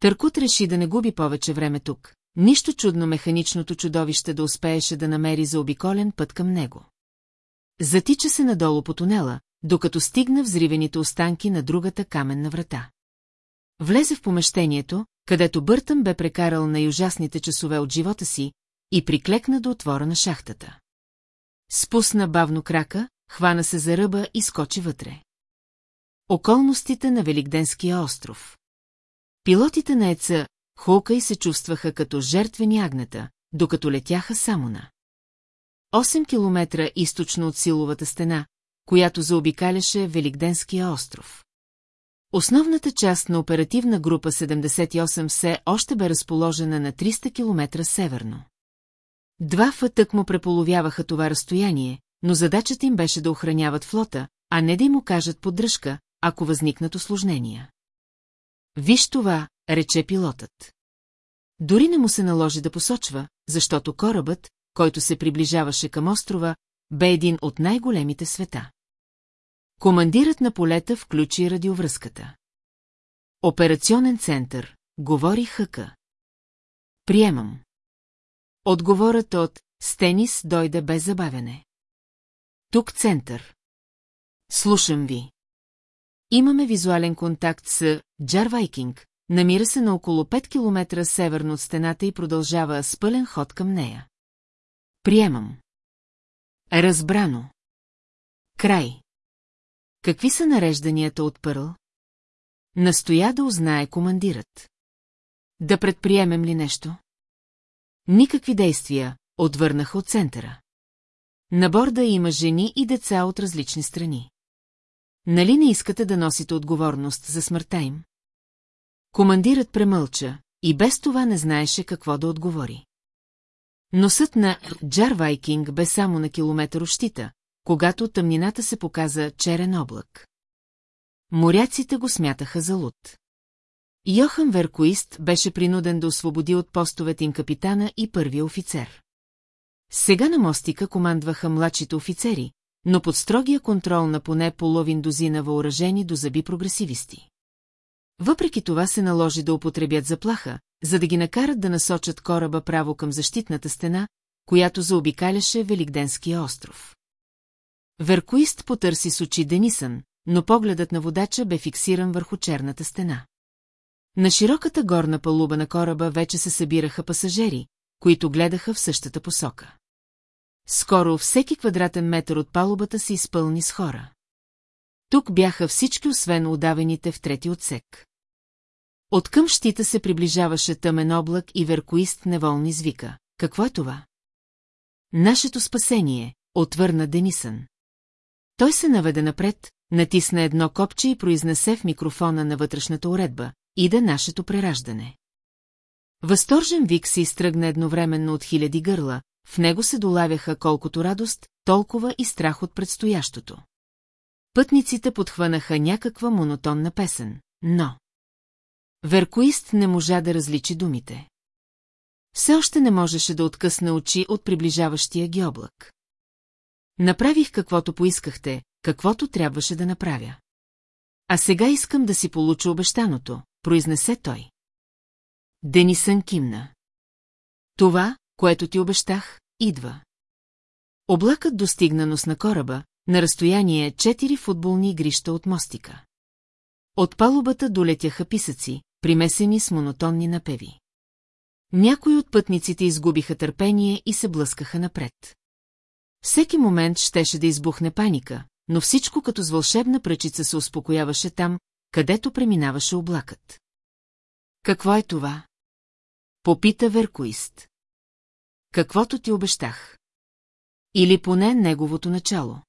Търкот реши да не губи повече време тук. Нищо чудно механичното чудовище да успееше да намери заобиколен път към него. Затича се надолу по тунела, докато стигна взривените останки на другата каменна врата. Влезе в помещението, където Бъртън бе прекарал най-ужасните часове от живота си, и приклекна до отвора на шахтата. Спусна бавно крака, хвана се за ръба и скочи вътре. Околностите на Великденския остров. Пилотите на еца Хулка се чувстваха като жертвени агнета, докато летяха само на 8 километра източно от силовата стена, която заобикаляше Великденския остров. Основната част на оперативна група 78 все още бе разположена на 300 км северно. Два фътък му преполовяваха това разстояние, но задачата им беше да охраняват флота, а не да им окажат поддръжка, ако възникнат осложнения. Виж това, рече пилотът. Дори не му се наложи да посочва, защото корабът, който се приближаваше към острова, бе един от най-големите света. Командирът на полета включи радиовръзката. Операционен център, говори Хъка. Приемам. Отговорът от Стенис дойде без забавяне. Тук център. Слушам ви. Имаме визуален контакт с Джар Вайкинг, намира се на около 5 км северно от стената и продължава с пълен ход към нея. Приемам. Разбрано. Край. Какви са нарежданията от Пърл? Настоя да узнае командират. Да предприемем ли нещо? Никакви действия, отвърнаха от центъра. На борда има жени и деца от различни страни. Нали не искате да носите отговорност за смъртта им? Командирът премълча и без това не знаеше какво да отговори. Носът на Джар Вайкинг бе само на километър ощита, когато тъмнината се показа черен облак. Моряците го смятаха за луд. Йохан Веркоист беше принуден да освободи от постовете им капитана и първия офицер. Сега на мостика командваха младшите офицери, но под строгия контрол на поне половин дозина въоръжени до зъби прогресивисти. Въпреки това се наложи да употребят заплаха, за да ги накарат да насочат кораба право към защитната стена, която заобикаляше Великденския остров. Веркоист потърси с очи Денисън, но погледът на водача бе фиксиран върху черната стена. На широката горна палуба на кораба вече се събираха пасажери, които гледаха в същата посока. Скоро всеки квадратен метър от палубата се изпълни с хора. Тук бяха всички, освен удавените в трети отсек. От към щита се приближаваше тъмен облак и веркоист неволно извика. Какво е това? Нашето спасение, отвърна Денисън. Той се наведе напред, натисна едно копче и произнесе в микрофона на вътрешната уредба, и да нашето прераждане. Възторжен вик се изтръгна едновременно от хиляди гърла, в него се долавяха колкото радост, толкова и страх от предстоящото. Пътниците подхванаха някаква монотонна песен, но... Веркоист не можа да различи думите. Все още не можеше да откъсне очи от приближаващия ги облак. Направих каквото поискахте, каквото трябваше да направя. А сега искам да си получа обещаното, произнесе той. Денисън кимна. Това, което ти обещах, идва. Облакът достигна нос на кораба, на разстояние четири футболни игрища от мостика. От палубата долетяха писъци, примесени с монотонни напеви. Някои от пътниците изгубиха търпение и се блъскаха напред. Всеки момент щеше да избухне паника, но всичко като с вълшебна пръчица се успокояваше там, където преминаваше облакът. Какво е това? Попита Веркоист. Каквото ти обещах. Или поне неговото начало.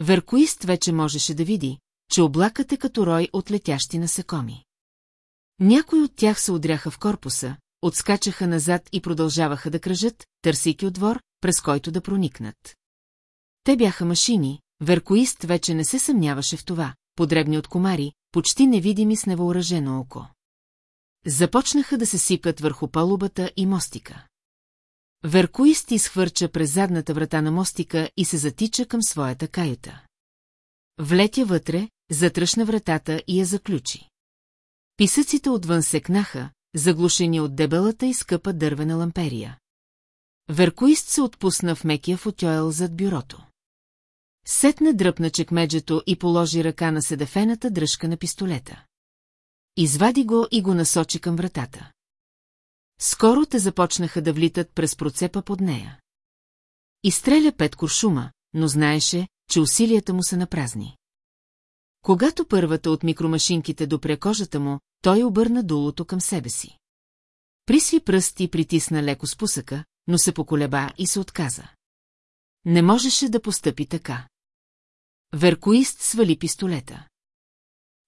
Веркоист вече можеше да види, че облакът е като рой от летящи насекоми. Някои от тях се удряха в корпуса, отскачаха назад и продължаваха да кръжат, търсейки отвор, през който да проникнат. Те бяха машини, Веркоист вече не се съмняваше в това, подребни от комари, почти невидими с невъоръжено око. Започнаха да се сипят върху палубата и мостика. Веркоист изхвърча през задната врата на мостика и се затича към своята каюта. Влетя вътре, затръшна вратата и я заключи. Писъците отвън секнаха, заглушени от дебелата и скъпа дървена ламперия. Веркоист се отпусна в мекия футоел зад бюрото. Сетна дръпна чекмеджето и положи ръка на седефената дръжка на пистолета. Извади го и го насочи към вратата. Скоро те започнаха да влитат през процепа под нея. Изстреля пет куршума, но знаеше, че усилията му са напразни. Когато първата от микромашинките допря кожата му, той обърна дулото към себе си. Присви пръст и притисна леко спусъка, но се поколеба и се отказа. Не можеше да постъпи така. Веркоист свали пистолета.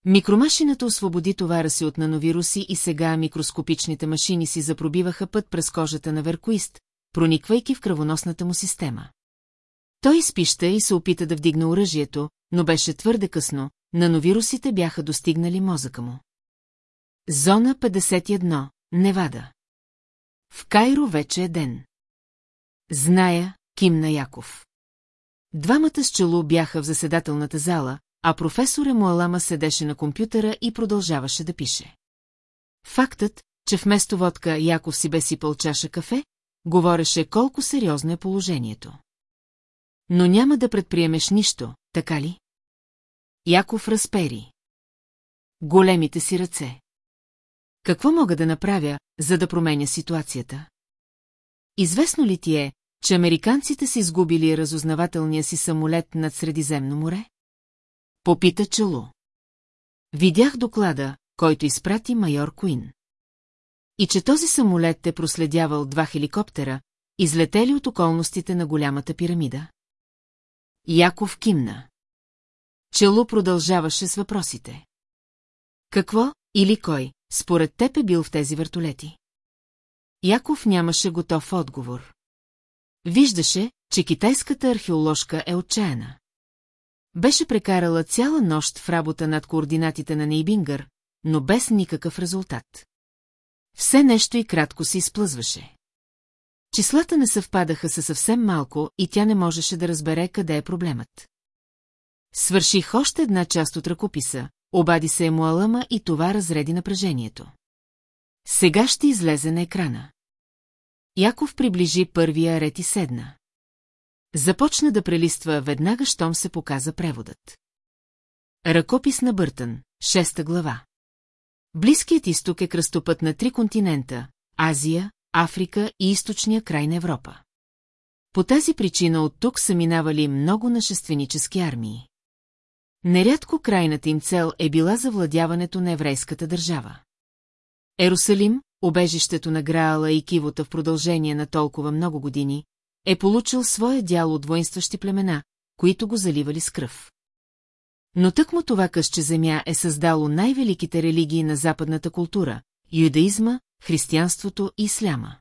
Микромашината освободи товара си от нановируси и сега микроскопичните машини си запробиваха път през кожата на Веркоист, прониквайки в кръвоносната му система. Той изпища и се опита да вдигне оръжието, но беше твърде късно, нановирусите бяха достигнали мозъка му. Зона 51, Невада. В Кайро вече е ден. Зная, кимна Яков. Двамата с чело бяха в заседателната зала, а професор Емуалама седеше на компютъра и продължаваше да пише. Фактът, че вместо водка Яков си бе сипал чаша кафе, говореше колко сериозно е положението. Но няма да предприемеш нищо, така ли? Яков разпери. Големите си ръце. Какво мога да направя, за да променя ситуацията? Известно ли ти е, че американците са изгубили разузнавателния си самолет над Средиземно море? Попита Челу. Видях доклада, който изпрати майор Куин. И че този самолет е проследявал два хеликоптера, излетели от околностите на голямата пирамида. Яков кимна. Челу продължаваше с въпросите. Какво или кой, според теб е бил в тези вертолети? Яков нямаше готов отговор. Виждаше, че китайската археоложка е отчаяна. Беше прекарала цяла нощ в работа над координатите на Нейбингър, но без никакъв резултат. Все нещо и кратко се изплъзваше. Числата не съвпадаха със съвсем малко и тя не можеше да разбере къде е проблемът. Свърших още една част от ръкописа, обади се Емуалама и това разреди напрежението. Сега ще излезе на екрана. Яков приближи първия ред и седна. Започна да прелиства веднага, щом се показа преводът. Ръкопис на Бъртън, шеста глава. Близкият изток е кръстопът на три континента – Азия, Африка и източния край на Европа. По тази причина от тук са минавали много нашественически армии. Нерядко крайната им цел е била завладяването на еврейската държава. Ерусалим, обежището на Граала и Кивота в продължение на толкова много години, е получил своя дял от воинстващи племена, които го заливали с кръв. Но тъкмо това къще земя е създало най-великите религии на западната култура – юдаизма, християнството и исляма.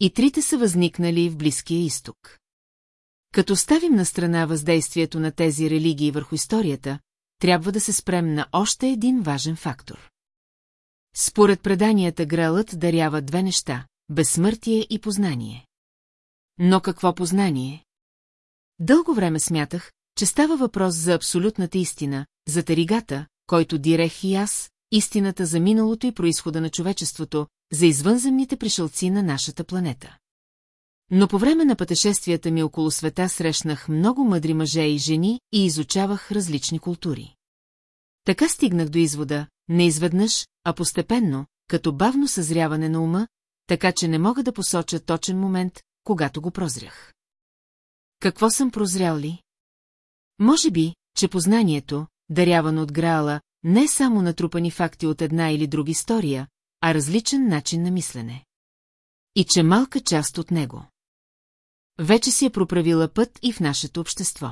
И трите са възникнали в Близкия изток. Като ставим на страна въздействието на тези религии върху историята, трябва да се спрем на още един важен фактор. Според преданията Гралът дарява две неща – безсмъртие и познание. Но какво познание? Дълго време смятах, че става въпрос за абсолютната истина, за таригата, който дирех и аз, истината за миналото и происхода на човечеството, за извънземните пришелци на нашата планета. Но по време на пътешествията ми около света срещнах много мъдри мъже и жени и изучавах различни култури. Така стигнах до извода, не изведнъж, а постепенно, като бавно съзряване на ума, така че не мога да посоча точен момент, когато го прозрях. Какво съм прозрял ли? Може би, че познанието, дарявано от Граала, не е само натрупани факти от една или друга история, а различен начин на мислене. И че малка част от него. Вече си е проправила път и в нашето общество.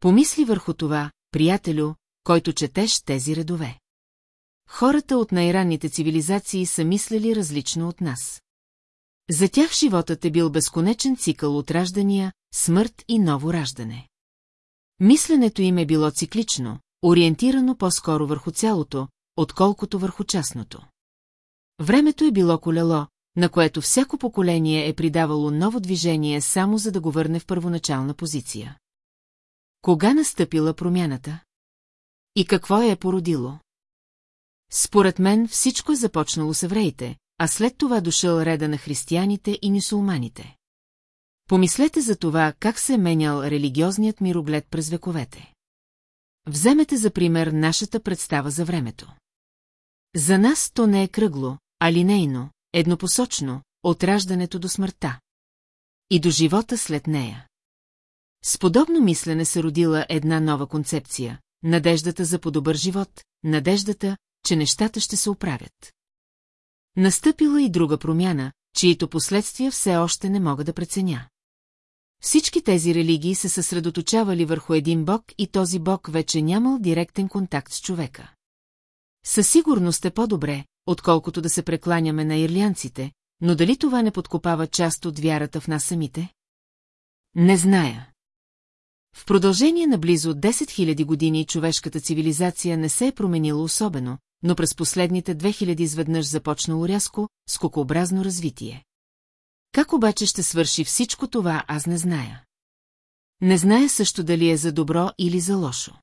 Помисли върху това, приятелю, който четеш тези редове. Хората от най-ранните цивилизации са мислили различно от нас. За тях животът е бил безконечен цикъл от раждания, смърт и ново раждане. Мисленето им е било циклично, ориентирано по-скоро върху цялото, отколкото върху частното. Времето е било колело, на което всяко поколение е придавало ново движение само за да го върне в първоначална позиция. Кога настъпила промяната? И какво е породило? Според мен всичко е започнало с евреите, а след това дошъл реда на християните и мусулманите. Помислете за това, как се е менял религиозният мироглед през вековете. Вземете за пример нашата представа за времето. За нас то не е кръгло, а линейно, еднопосочно, от раждането до смъртта. И до живота след нея. С подобно мислене се родила една нова концепция – надеждата за по-добър живот, надеждата, че нещата ще се оправят. Настъпила и друга промяна, чието последствия все още не мога да преценя. Всички тези религии се съсредоточавали върху един бог и този бог вече нямал директен контакт с човека. Със сигурност е по-добре, отколкото да се прекланяме на ирлянците, но дали това не подкопава част от вярата в нас самите? Не зная. В продължение на близо 10 000 години човешката цивилизация не се е променила особено, но през последните 2000 изведнъж започнало рязко, скокообразно развитие. Как обаче ще свърши всичко това, аз не зная. Не зная също дали е за добро или за лошо.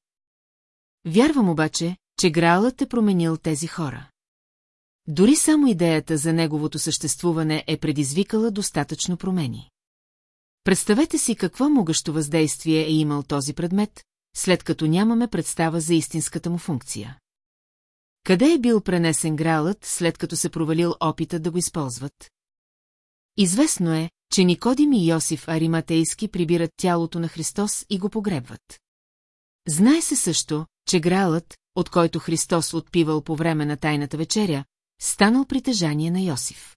Вярвам обаче, че Граалът е променил тези хора. Дори само идеята за неговото съществуване е предизвикала достатъчно промени. Представете си какво могъщо въздействие е имал този предмет, след като нямаме представа за истинската му функция. Къде е бил пренесен Граалът, след като се провалил опитът да го използват? Известно е, че Никодим и Йосиф Ариматейски прибират тялото на Христос и го погребват. Знае се също, че Граалът, от който Христос отпивал по време на тайната вечеря, станал притежание на Йосиф.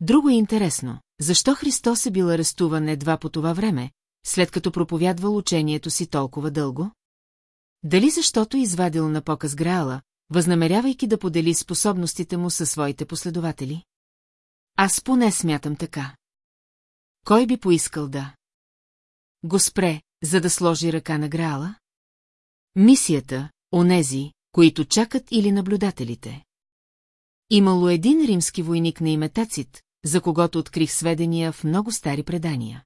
Друго е интересно, защо Христос е бил арестуван едва по това време, след като проповядвал учението си толкова дълго? Дали защото извадил на показ Граала, възнамерявайки да подели способностите му със своите последователи? Аз поне смятам така. Кой би поискал да? Го спре, за да сложи ръка на Граала? Мисията, онези, които чакат или наблюдателите. Имало един римски войник на име Тацит, за когото открих сведения в много стари предания.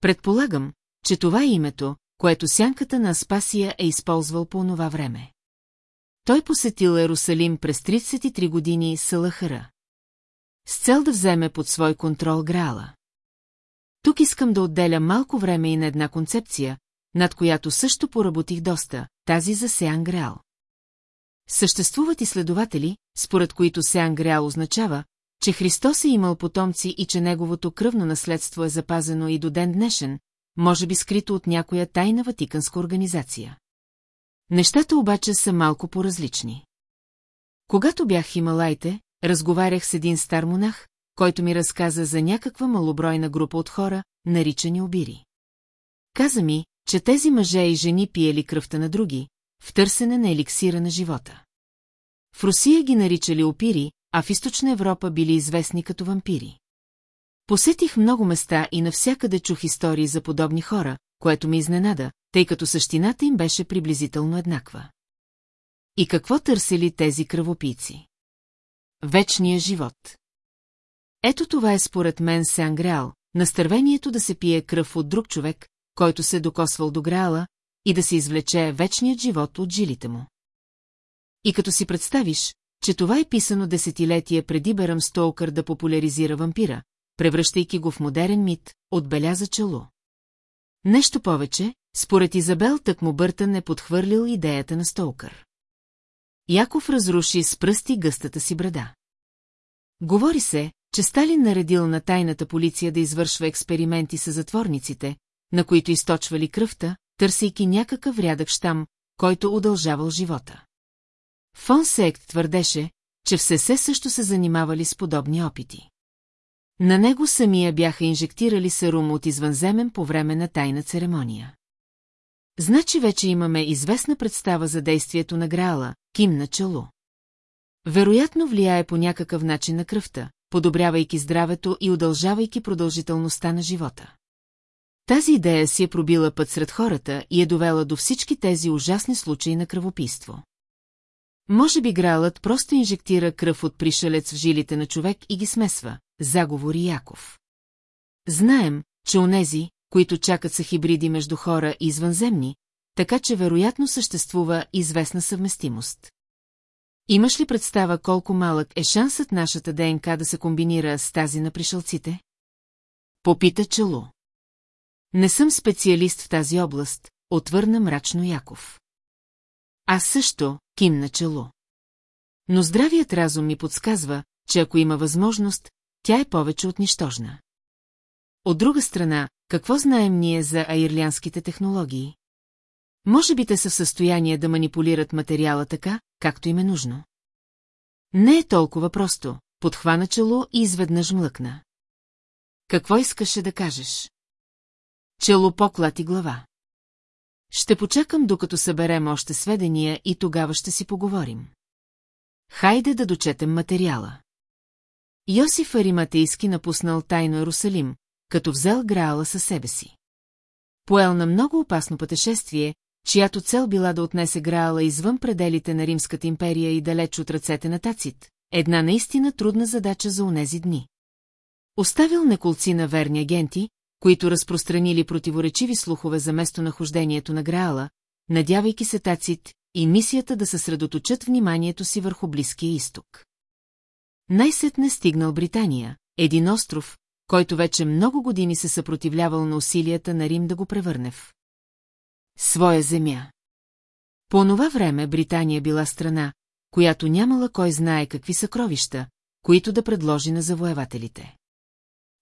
Предполагам, че това е името, което сянката на Аспасия е използвал по онова време. Той посетил Ерусалим през 33 години Салахара. С цел да вземе под свой контрол Граала. Тук искам да отделя малко време и на една концепция, над която също поработих доста, тази за Сеан. Съществуват изследователи, според които Сеан означава, че Христос е имал потомци и че неговото кръвно наследство е запазено и до ден днешен, може би скрито от някоя тайна ватиканска организация. Нещата обаче са малко по-различни. Когато бях Хималайте, разговарях с един стар монах, който ми разказа за някаква малобройна група от хора, наричани обири. Каза ми, че тези мъже и жени пиели кръвта на други, в търсене на еликсира на живота. В Русия ги наричали опири, а в Източна Европа били известни като вампири. Посетих много места и навсякъде чух истории за подобни хора, което ми изненада, тъй като същината им беше приблизително еднаква. И какво търсили тези кръвопийци? Вечния живот. Ето това е според мен Сеангреал, настървението да се пие кръв от друг човек, който се е докосвал до Граала, и да се извлече вечният живот от жилите му. И като си представиш, че това е писано десетилетие преди Берам Стоукър да популяризира вампира, превръщайки го в модерен мит, отбеляза чело. Нещо повече, според Изабел му Бъртън е подхвърлил идеята на Стоукър. Яков разруши с пръсти гъстата си брада. Говори се, че Сталин наредил на тайната полиция да извършва експерименти с затворниците, на които източвали кръвта, търсейки някакъв рядък щам, който удължавал живота. Фон Сект твърдеше, че все се също се занимавали с подобни опити. На него самия бяха инжектирали серум от извънземен по време на тайна церемония. Значи вече имаме известна представа за действието на Граала, ким на чело. Вероятно влияе по някакъв начин на кръвта, подобрявайки здравето и удължавайки продължителността на живота. Тази идея си е пробила път сред хората и е довела до всички тези ужасни случаи на кръвопийство. Може би гралът просто инжектира кръв от пришелец в жилите на човек и ги смесва, заговори Яков. Знаем, че онези, които чакат са хибриди между хора и извънземни, така че вероятно съществува известна съвместимост. Имаш ли представа колко малък е шансът нашата ДНК да се комбинира с тази на пришелците? Попита Чело. Не съм специалист в тази област, отвърна мрачно Яков. Аз също, кимна Чело. Но здравият разум ми подсказва, че ако има възможност, тя е повече от нищожна. От друга страна, какво знаем ние за аирлянските технологии? Може би те са в състояние да манипулират материала така, както им е нужно. Не е толкова просто, подхвана чело и изведнъж млъкна. Какво искаше да кажеш? Чело поклати глава. Ще почакам, докато съберем още сведения и тогава ще си поговорим. Хайде да дочетем материала. Йосиф Ариматейски напуснал тайно Ерусалим, като взел Граала със себе си. Поел на много опасно пътешествие, чиято цел била да отнесе Граала извън пределите на Римската империя и далеч от ръцете на Тацит, една наистина трудна задача за онези дни. Оставил неколци на верни агенти, които разпространили противоречиви слухове за местонахождението на Граала, надявайки се Тацит и мисията да съсредоточат вниманието си върху Близкия изток. Най-сетне стигнал Британия, един остров, който вече много години се съпротивлявал на усилията на Рим да го превърне в своя земя. По онова време Британия била страна, която нямала кой знае какви съкровища, които да предложи на завоевателите.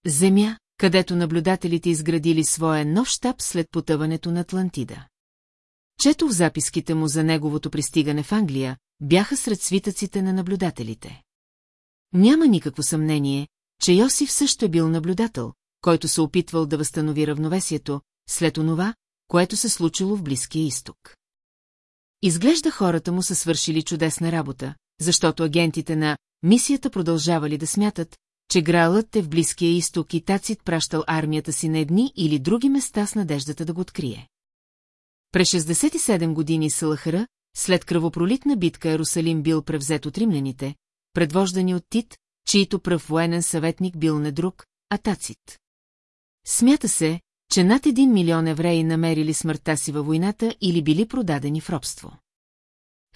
Земя, където наблюдателите изградили своя нов щаб след потъването на Атлантида. Чето в записките му за неговото пристигане в Англия, бяха сред свитъците на наблюдателите. Няма никакво съмнение, че Йосиф също е бил наблюдател, който се опитвал да възстанови равновесието, след онова, което се случило в Близкия изток. Изглежда хората му са свършили чудесна работа, защото агентите на мисията продължавали да смятат, че Гралът е в Близкия изток и Тацит пращал армията си на едни или други места с надеждата да го открие. През 67 години Салахара, след кръвопролитна битка Ерусалим бил превзет от римляните, предвождани от Тит, чието пръв военен съветник бил не друг, а Тацит. Смята се, че над един милион евреи намерили смъртта си във войната или били продадени в робство.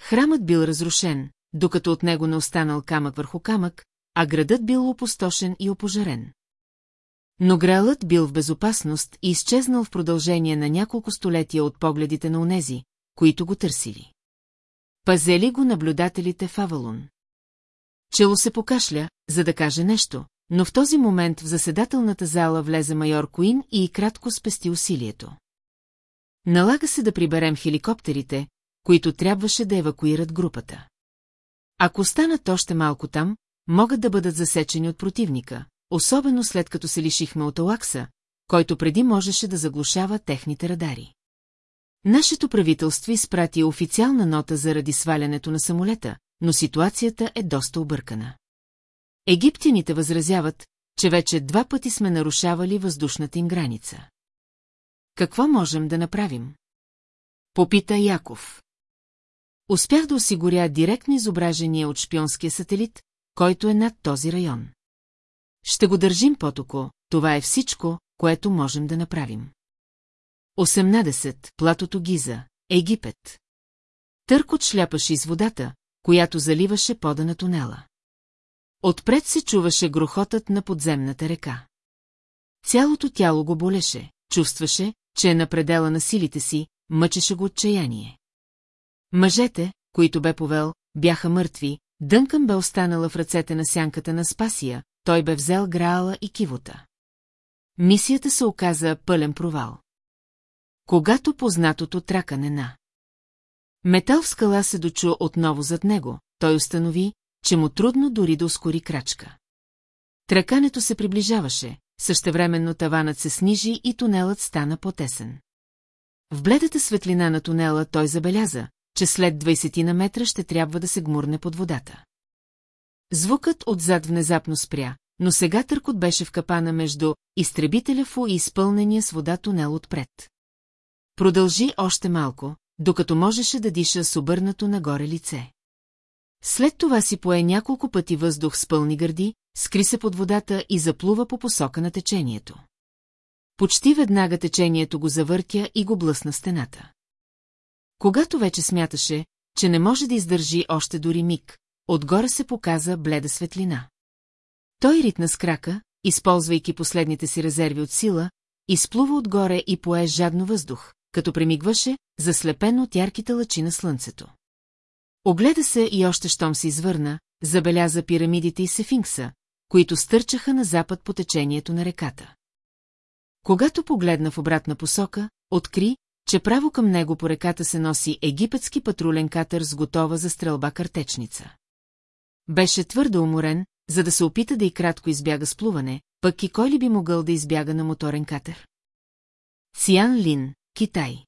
Храмът бил разрушен, докато от него не останал камък върху камък, а градът бил опустошен и опожарен. Но гралът бил в безопасност и изчезнал в продължение на няколко столетия от погледите на онези, които го търсили. Пазели го наблюдателите в Авалун. Чело се покашля, за да каже нещо, но в този момент в заседателната зала влезе майор Куин и кратко спести усилието. Налага се да приберем хеликоптерите, които трябваше да евакуират групата. Ако останат още малко там, могат да бъдат засечени от противника, особено след като се лишихме от Алакса, който преди можеше да заглушава техните радари. Нашето правителство изпрати официална нота заради свалянето на самолета, но ситуацията е доста объркана. Египтяните възразяват, че вече два пъти сме нарушавали въздушната им граница. Какво можем да направим? Попита Яков. Успях да осигуря директно изображение от шпионския сателит, който е над този район. Ще го държим потоко, това е всичко, което можем да направим. 18. Платото Гиза, Египет. Търкот шляпаше из водата, която заливаше пода на тунела. Отпред се чуваше грохотът на подземната река. Цялото тяло го болеше, чувстваше, че е на предела на силите си, мъчеше го отчаяние. Мъжете, които бе повел, бяха мъртви, Дънкън бе останала в ръцете на сянката на Спасия, той бе взел Граала и Кивота. Мисията се оказа пълен провал. Когато познатото тракане на Метал в скала се дочу отново зад него, той установи, че му трудно дори да ускори крачка. Тракането се приближаваше, същевременно таванът се снижи и тунелът стана потесен. В бледата светлина на тунела той забеляза, че след 20 на метра ще трябва да се гмурне под водата. Звукът отзад внезапно спря, но сега търкот беше в капана между изтребителя фу и изпълнения с вода тунел отпред. Продължи още малко, докато можеше да диша с обърнато нагоре лице. След това си пое няколко пъти въздух с пълни гърди, скри се под водата и заплува по посока на течението. Почти веднага течението го завъртя и го блъсна стената. Когато вече смяташе, че не може да издържи още дори миг, отгоре се показа бледа светлина. Той ритна с крака, използвайки последните си резерви от сила, изплува отгоре и пое жадно въздух, като премигваше, заслепен от ярките лъчи на слънцето. Огледа се и още щом се извърна, забеляза пирамидите и сефинкса, които стърчаха на запад по течението на реката. Когато погледна в обратна посока, откри, че право към него по реката се носи египетски патрулен катър с готова за стрелба картечница. Беше твърдо уморен, за да се опита да и кратко избяга с плуване, пък и кой ли би могъл да избяга на моторен катер? Циан Лин, Китай.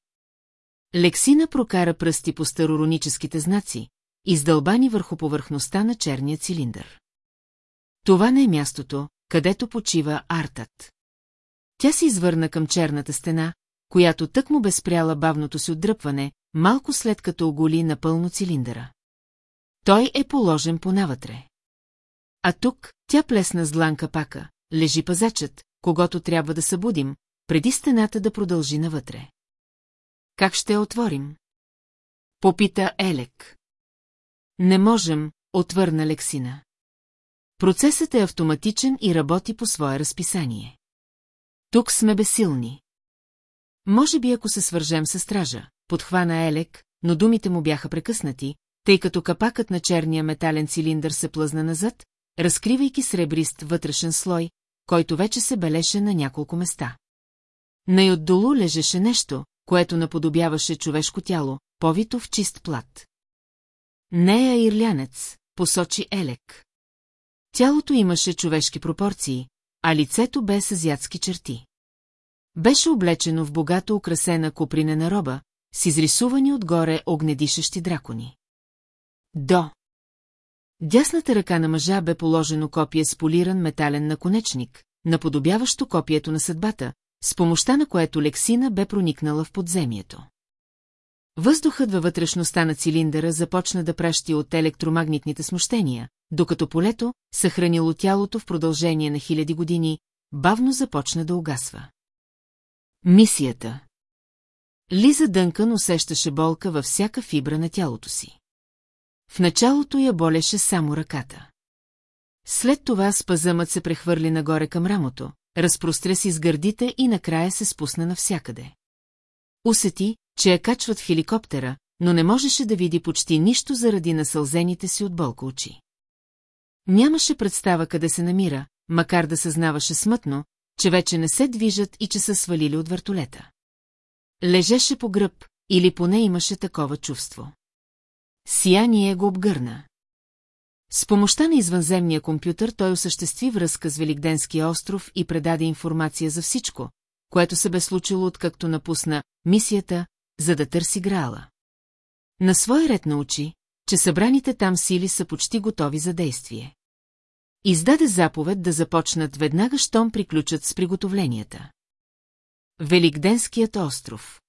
Лексина прокара пръсти по старороническите знаци, издълбани върху повърхността на черния цилиндър. Това не е мястото, където почива артът. Тя се извърна към черната стена, която тък му безпряла бавното си отдръпване, малко след като оголи напълно цилиндъра. Той е положен по навътре. А тук тя плесна с дланка пака, лежи пазачът, когато трябва да събудим, преди стената да продължи навътре. Как ще я отворим? Попита Елек. Не можем, отвърна Лексина. Процесът е автоматичен и работи по свое разписание. Тук сме безсилни. Може би ако се свържем с стража, подхвана Елек, но думите му бяха прекъснати, тъй като капакът на черния метален цилиндър се плъзна назад, разкривайки сребрист вътрешен слой, който вече се белеше на няколко места. Най-отдолу лежеше нещо, което наподобяваше човешко тяло, повито в чист плат. Не е ирлянец, посочи Елек. Тялото имаше човешки пропорции, а лицето бе с азиатски черти. Беше облечено в богато украсена купринена роба, с изрисувани отгоре огнедишещи дракони. До. Дясната ръка на мъжа бе положено копие с полиран метален наконечник, наподобяващо копието на съдбата, с помощта на което Лексина бе проникнала в подземието. Въздухът във вътрешността на цилиндъра започна да пращи от електромагнитните смущения, докато полето, съхранило тялото в продължение на хиляди години, бавно започна да угасва. Мисията Лиза Дънкън усещаше болка във всяка фибра на тялото си. В началото я болеше само ръката. След това спазъмът се прехвърли нагоре към рамото, разпростря си с гърдите и накрая се спусна навсякъде. Усети, че я качват в хеликоптера, но не можеше да види почти нищо заради насълзените си от болка очи. Нямаше представа къде се намира, макар да съзнаваше смътно, че вече не се движат и че са свалили от въртолета. Лежеше по гръб, или поне имаше такова чувство. Сияние го обгърна. С помощта на извънземния компютър той осъществи връзка с Великденския остров и предаде информация за всичко, което се бе случило откакто напусна мисията, за да търси Граала. На свой ред научи, че събраните там сили са почти готови за действие. Издаде заповед да започнат веднага, щом приключат с приготовленията. Великденският остров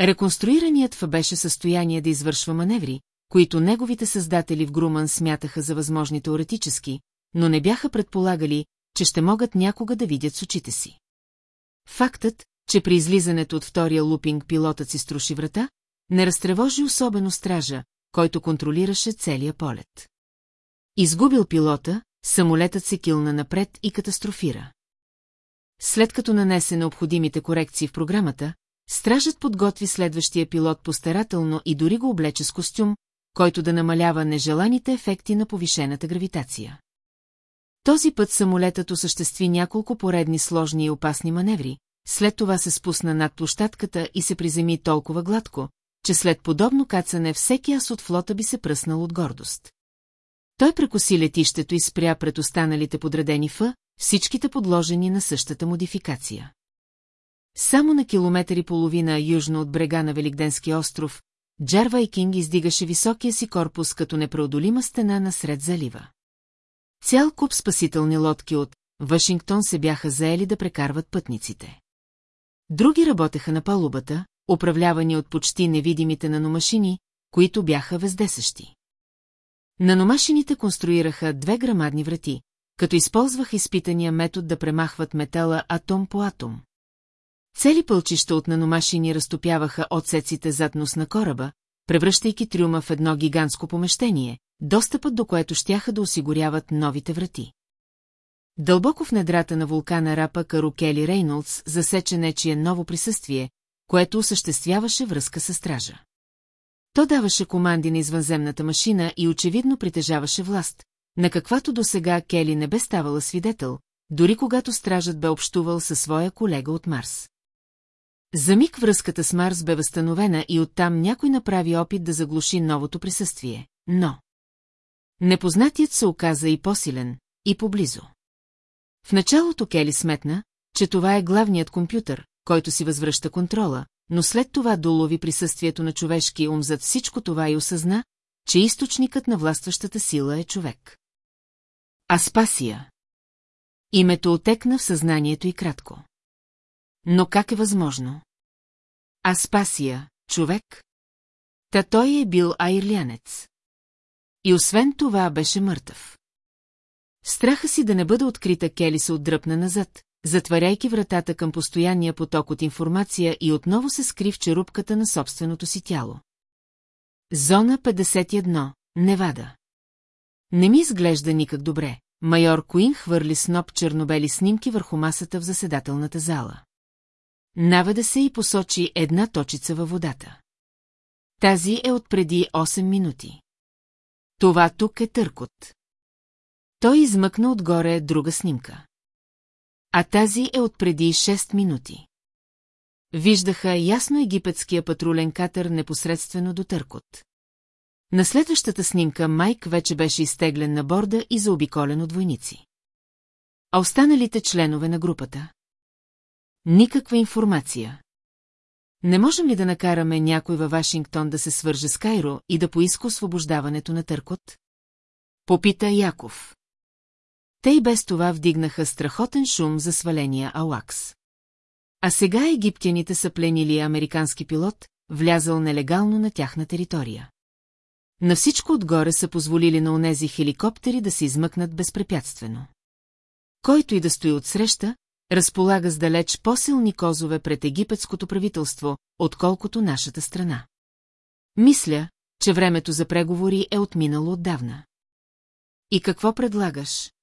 Реконструираният Фа беше състояние да извършва маневри, които неговите създатели в Груман смятаха за възможни теоретически, но не бяха предполагали, че ще могат някога да видят с очите си. Фактът, че при излизането от втория лупинг пилотът си струши врата, не разтревожи особено стража, който контролираше целия полет. Изгубил пилота, самолетът се килна напред и катастрофира. След като нанесе необходимите корекции в програмата, стражът подготви следващия пилот постарателно и дори го облече с костюм, който да намалява нежеланите ефекти на повишената гравитация. Този път самолетът осъществи няколко поредни сложни и опасни маневри, след това се спусна над площадката и се приземи толкова гладко, че след подобно кацане всеки аз от флота би се пръснал от гордост. Той прекоси летището и спря пред останалите подредени Ф, всичките подложени на същата модификация. Само на километър и половина южно от брега на Великденски остров, Джар Вайкинг издигаше високия си корпус като непреодолима стена насред залива. Цял куп спасителни лодки от Вашингтон се бяха заели да прекарват пътниците. Други работеха на палубата, управлявани от почти невидимите наномашини, които бяха вездесъщи. Наномашините конструираха две грамадни врати, като използваха изпитания метод да премахват метала атом по атом. Цели пълчища от наномашини разтопяваха отсеците зад нос на кораба, превръщайки трюма в едно гигантско помещение, достъпът до което щяха да осигуряват новите врати. Дълбоко в недрата на вулкана Рапа Кару Кели Рейнолдс засече нечие ново присъствие, което осъществяваше връзка с стража. То даваше команди на извънземната машина и очевидно притежаваше власт, на каквато до сега Кели не бе ставала свидетел, дори когато стражът бе общувал със своя колега от Марс. За миг връзката с Марс бе възстановена и оттам някой направи опит да заглуши новото присъствие, но... Непознатият се оказа и по-силен, и поблизо. В началото Кели сметна, че това е главният компютър, който си възвръща контрола, но след това долови присъствието на човешки ум зад всичко това и осъзна, че източникът на властващата сила е човек. Аспасия. Името отекна в съзнанието и кратко. Но как е възможно? Аспасия, човек? Та той е бил айрлянец. И освен това беше мъртъв. Страха си да не бъде открита Кели се отдръпна назад, затваряйки вратата към постоянния поток от информация и отново се скри в черупката на собственото си тяло. Зона 51, Невада. Не ми изглежда никак добре. Майор Куин хвърли сноп чернобели снимки върху масата в заседателната зала. Наведа се и посочи една точица във водата. Тази е от преди 8 минути. Това тук е търкот. Той измъкна отгоре друга снимка. А тази е от преди 6 минути. Виждаха ясно египетския патрулен катър непосредствено до търкот. На следващата снимка Майк вече беше изтеглен на борда и заобиколен от войници. А останалите членове на групата? Никаква информация. Не можем ли да накараме някой във Вашингтон да се свърже с Кайро и да поиска освобождаването на Търкот? Попита Яков. Те и без това вдигнаха страхотен шум за сваления Алакс. А сега египтяните са пленили американски пилот, влязъл нелегално на тяхна територия. На всичко отгоре са позволили на онези хеликоптери да се измъкнат безпрепятствено. Който и да стои отсреща, разполага с далеч по-силни козове пред египетското правителство, отколкото нашата страна. Мисля, че времето за преговори е отминало отдавна. И какво предлагаш?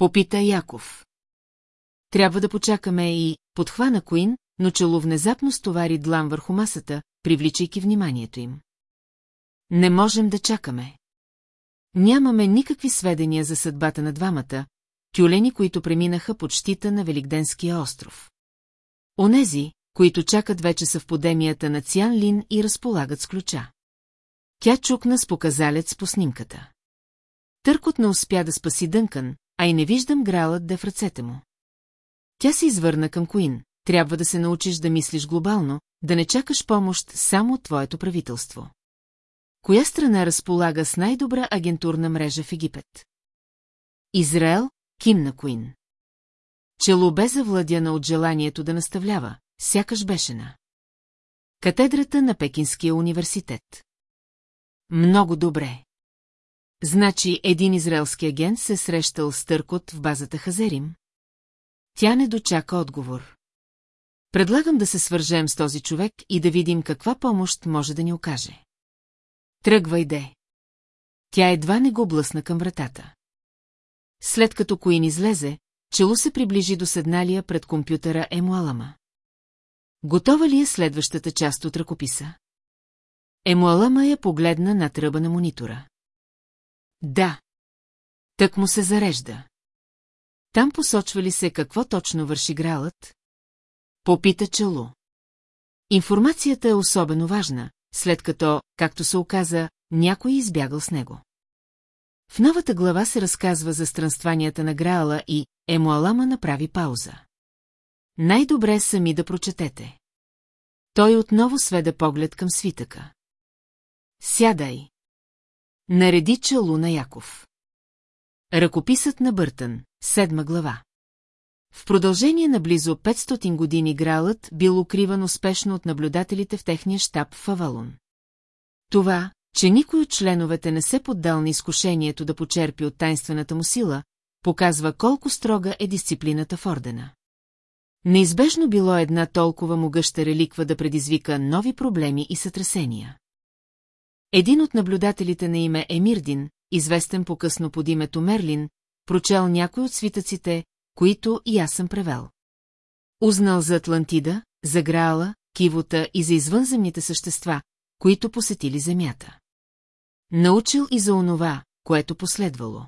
Попита Яков. Трябва да почакаме и подхвана Куин, но чело внезапно стовари длан върху масата, привличайки вниманието им. Не можем да чакаме. Нямаме никакви сведения за съдбата на двамата, тюлени, които преминаха под щита на Великденския остров. Онези, които чакат вече са в подемията на Цян Лин и разполагат с ключа. Тя чукна с показалец по снимката. Търкот не успя да спаси Дънкан, а и не виждам гралът да е в ръцете му. Тя се извърна към Куин. Трябва да се научиш да мислиш глобално, да не чакаш помощ само от твоето правителство. Коя страна разполага с най-добра агентурна мрежа в Египет? Израел, кимна Куин. Чело бе завладяна от желанието да наставлява, сякаш беше на. Катедрата на Пекинския университет. Много добре. Значи един израелски агент се срещал с Търкот в базата Хазерим? Тя не дочака отговор. Предлагам да се свържем с този човек и да видим каква помощ може да ни окаже. Тръгвай де. Тя едва не го блъсна към вратата. След като Коин излезе, Челу се приближи до седналия пред компютъра Емуалама. Готова ли е следващата част от ръкописа? Емуалама я погледна на тръба на монитора. Да. Тък му се зарежда. Там посочва ли се какво точно върши гралът? Попита Челу. Информацията е особено важна, след като, както се оказа, някой избягал с него. В новата глава се разказва за странстванията на Граала и Емуалама направи пауза. Най-добре сами да прочетете. Той отново сведе поглед към свитъка. Сядай. Нареди челу на Яков. Ръкописът на Бъртън, седма глава. В продължение на близо 500 години Гралът бил укриван успешно от наблюдателите в техния щаб в Авалон. Това, че никой от членовете не се поддал на изкушението да почерпи от тайнствената му сила, показва колко строга е дисциплината в ордена. Неизбежно било една толкова могъща реликва да предизвика нови проблеми и сътресения. Един от наблюдателите на име Емирдин, известен по-късно под името Мерлин, прочел някой от свитъците, които и аз съм превел. Узнал за Атлантида, за Граала, Кивота и за извънземните същества, които посетили Земята. Научил и за онова, което последвало.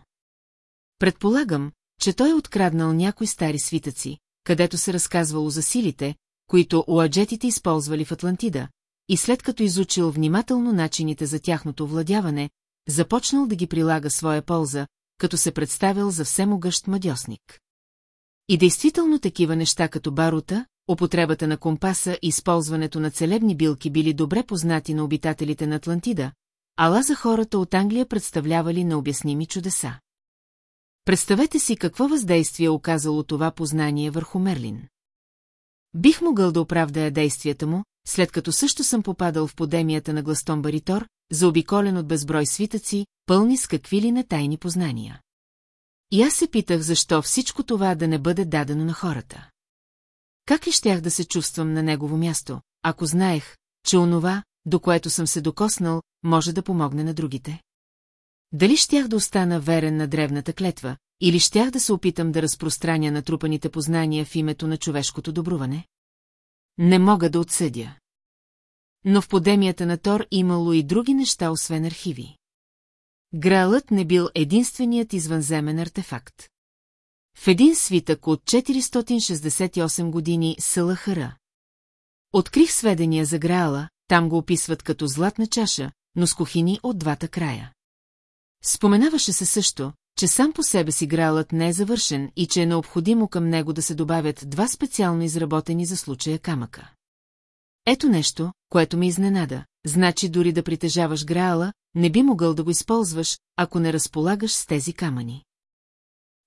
Предполагам, че той е откраднал някои стари свитъци, където се разказвало за силите, които уаджетите използвали в Атлантида, и след като изучил внимателно начините за тяхното владяване, започнал да ги прилага своя полза, като се представил за всемогъщ мадьосник. И действително такива неща като барута, употребата на компаса и използването на целебни билки били добре познати на обитателите на Атлантида, ала за хората от Англия представлявали необясними чудеса. Представете си какво въздействие оказало това познание върху Мерлин. Бих могъл да оправдая действията му, след като също съм попадал в подемията на Гластон Баритор, заобиколен от безброй свитъци, пълни с какви ли не тайни познания. И аз се питах защо всичко това да не бъде дадено на хората. Как ли щях да се чувствам на негово място, ако знаех, че онова, до което съм се докоснал, може да помогне на другите? Дали щях да остана верен на древната клетва, или щях да се опитам да разпространя натрупаните познания в името на човешкото добруване? Не мога да отсъдя. Но в подемията на Тор имало и други неща, освен архиви. Гралът не бил единственият извънземен артефакт. В един свитък от 468 години Салахара. Открих сведения за Граала, там го описват като златна чаша, но с кухини от двата края. Споменаваше се също, че сам по себе си Граалът не е завършен и че е необходимо към него да се добавят два специално изработени за случая камъка. Ето нещо, което ми изненада. Значи дори да притежаваш Граала, не би могъл да го използваш, ако не разполагаш с тези камъни.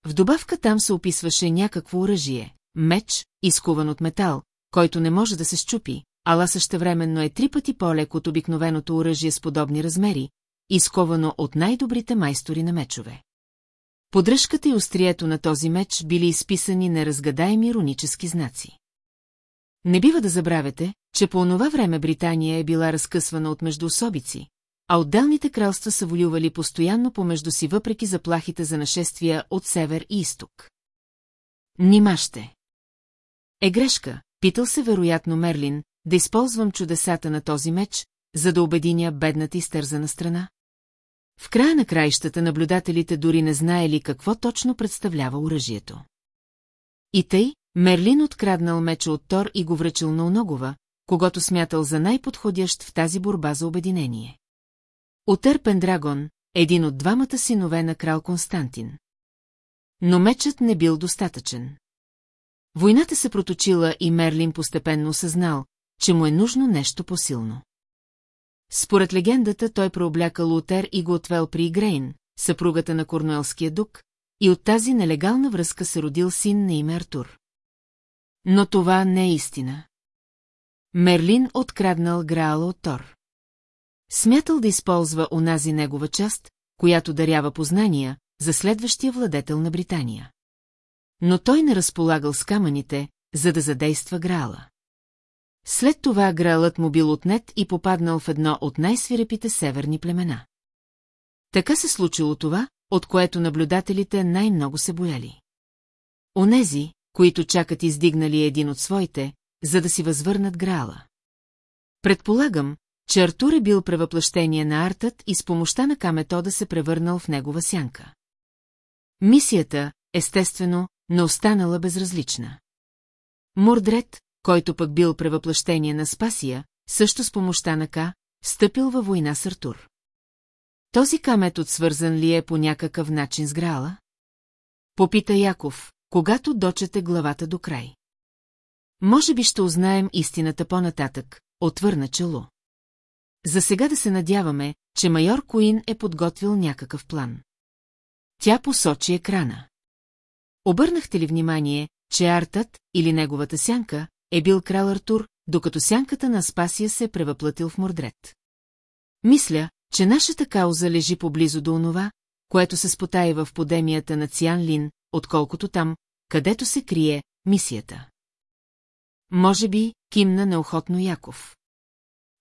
В добавка там се описваше някакво оръжие, меч, изкуван от метал, който не може да се щупи, ала същевременно е три пъти по-лек от обикновеното оръжие с подобни размери, изковано от най-добрите майстори на мечове. Подръжката и острието на този меч били изписани неразгадаеми иронически знаци. Не бива да забравяте, че по онова време Британия е била разкъсвана от междуособици, а отделните кралства са воювали постоянно помежду си въпреки заплахите за нашествия от север и изток. Нима ще. Е грешка, питал се вероятно Мерлин, да използвам чудесата на този меч, за да обединя бедната изтързана страна. В края на краищата наблюдателите дори не знаели какво точно представлява оръжието. И тъй, Мерлин откраднал меча от Тор и го връчил на Оногова, когато смятал за най-подходящ в тази борба за обединение. Отър Пендрагон, един от двамата синове на крал Константин. Но мечът не бил достатъчен. Войната се проточила и Мерлин постепенно осъзнал, че му е нужно нещо посилно. Според легендата той преоблякал Лутер и го отвел при Игрейн, съпругата на Корнуелския дук, и от тази нелегална връзка се родил син на име Артур. Но това не е истина. Мерлин откраднал Граала от Тор. Смятал да използва онази негова част, която дарява познания, за следващия владетел на Британия. Но той не разполагал с камъните, за да задейства Граала. След това Граалът му бил отнет и попаднал в едно от най-свирепите северни племена. Така се случило това, от което наблюдателите най-много се бояли. Онези, които чакат издигнали един от своите, за да си възвърнат Граала. Предполагам, че Артур е бил превъплъщение на артът и с помощта на Каметода се превърнал в негова сянка. Мисията, естествено, не останала безразлична. Мордред, който пък бил превъплъщение на Спасия, също с помощта на Ка, стъпил във война с Артур. Този камет свързан ли е по някакъв начин с Граала? Попита Яков, когато дочете главата до край. Може би ще узнаем истината по-нататък, отвърна чело. За сега да се надяваме, че майор Куин е подготвил някакъв план. Тя посочи екрана. Обърнахте ли внимание, че Артът, или неговата сянка, е бил крал Артур, докато сянката на Спасия се е превъплатил в Мордред? Мисля, че нашата кауза лежи поблизо до онова, което се спотаи в подемията на Циан Лин, отколкото там, където се крие мисията. Може би, кимна неохотно Яков.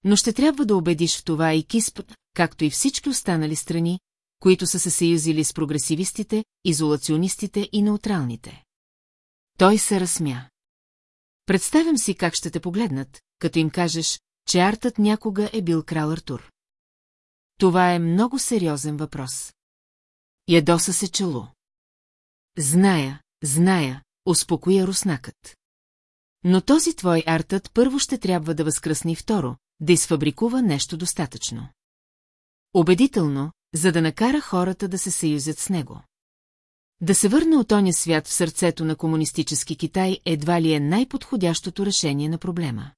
Но ще трябва да убедиш в това и Кисп, както и всички останали страни, които са се съюзили с прогресивистите, изолационистите и неутралните. Той се разсмя. Представям си как ще те погледнат, като им кажеш, че артът някога е бил крал Артур. Това е много сериозен въпрос. Ядоса се чело. Зная, зная, успокоя руснакът. Но този твой артът първо ще трябва да възкръсни второ, да изфабрикува нещо достатъчно. Убедително, за да накара хората да се съюзят с него. Да се върне от оня свят в сърцето на комунистически Китай едва ли е най-подходящото решение на проблема.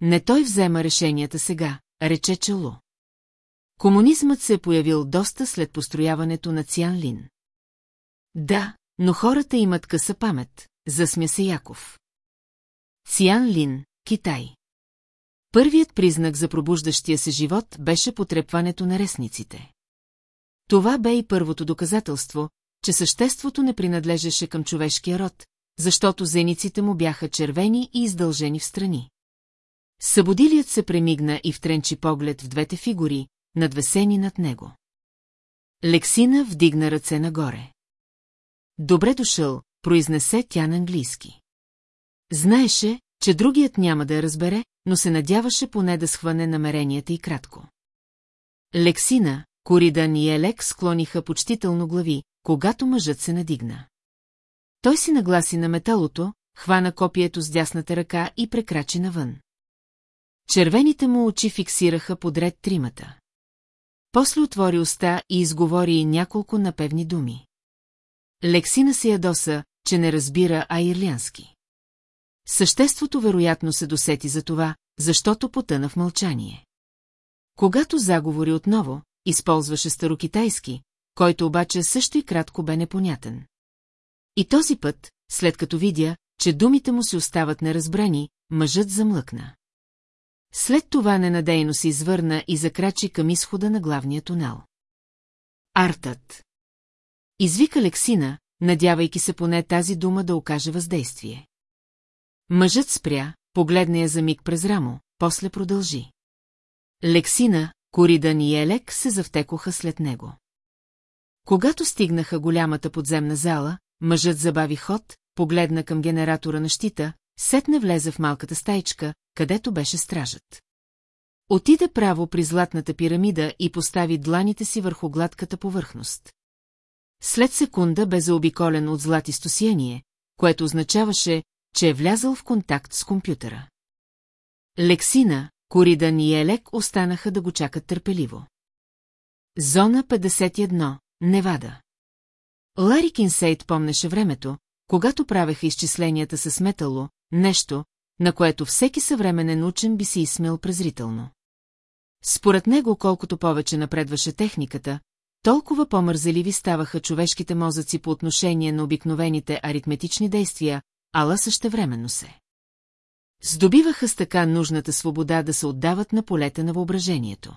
Не той взема решенията сега, рече Чело. Комунизмът се е появил доста след построяването на Циан Лин. Да, но хората имат къса памет, засмя се Яков. Циан Лин, Китай. Първият признак за пробуждащия се живот беше потрепването на ресниците. Това бе и първото доказателство, че съществото не принадлежеше към човешкия род, защото зениците му бяха червени и издължени в страни. Събудилият се премигна и втренчи поглед в двете фигури, надвесени над него. Лексина вдигна ръце нагоре. Добре дошъл, произнесе тя на английски. Знаеше, че другият няма да я разбере, но се надяваше поне да схване намеренията и кратко. Лексина, Коридан и Елек склониха почтително глави, когато мъжът се надигна. Той си нагласи на металото, хвана копието с дясната ръка и прекрачи навън. Червените му очи фиксираха подред тримата. После отвори уста и изговори няколко напевни думи. Лексина се ядоса, че не разбира аирлянски. Съществото вероятно се досети за това, защото потъна в мълчание. Когато заговори отново, използваше старокитайски, който обаче също и кратко бе непонятен. И този път, след като видя, че думите му си остават неразбрани, мъжът замлъкна. След това ненадейно се извърна и закрачи към изхода на главния тунел. Артът. Извика Лексина, надявайки се поне тази дума да окаже въздействие. Мъжът спря, погледна я за миг през рамо, после продължи. Лексина, Коридан и Елек се завтекоха след него. Когато стигнаха голямата подземна зала, мъжът забави ход, погледна към генератора на щита, сетне влезе в малката стайчка, където беше стражът. Отиде право при златната пирамида и постави дланите си върху гладката повърхност. След секунда бе заобиколен от златисто сияние, което означаваше, че е влязъл в контакт с компютъра. Лексина, Коридан и Елек останаха да го чакат търпеливо. Зона 51, Невада. Лари Кинсейт помнеше времето, когато правеха изчисленията с метало, нещо, на което всеки съвременен учен би си изсмел презрително. Според него, колкото повече напредваше техниката, толкова по-мързеливи ставаха човешките мозъци по отношение на обикновените аритметични действия, ала същевременно се. Здобиваха с така нужната свобода да се отдават на полета на въображението.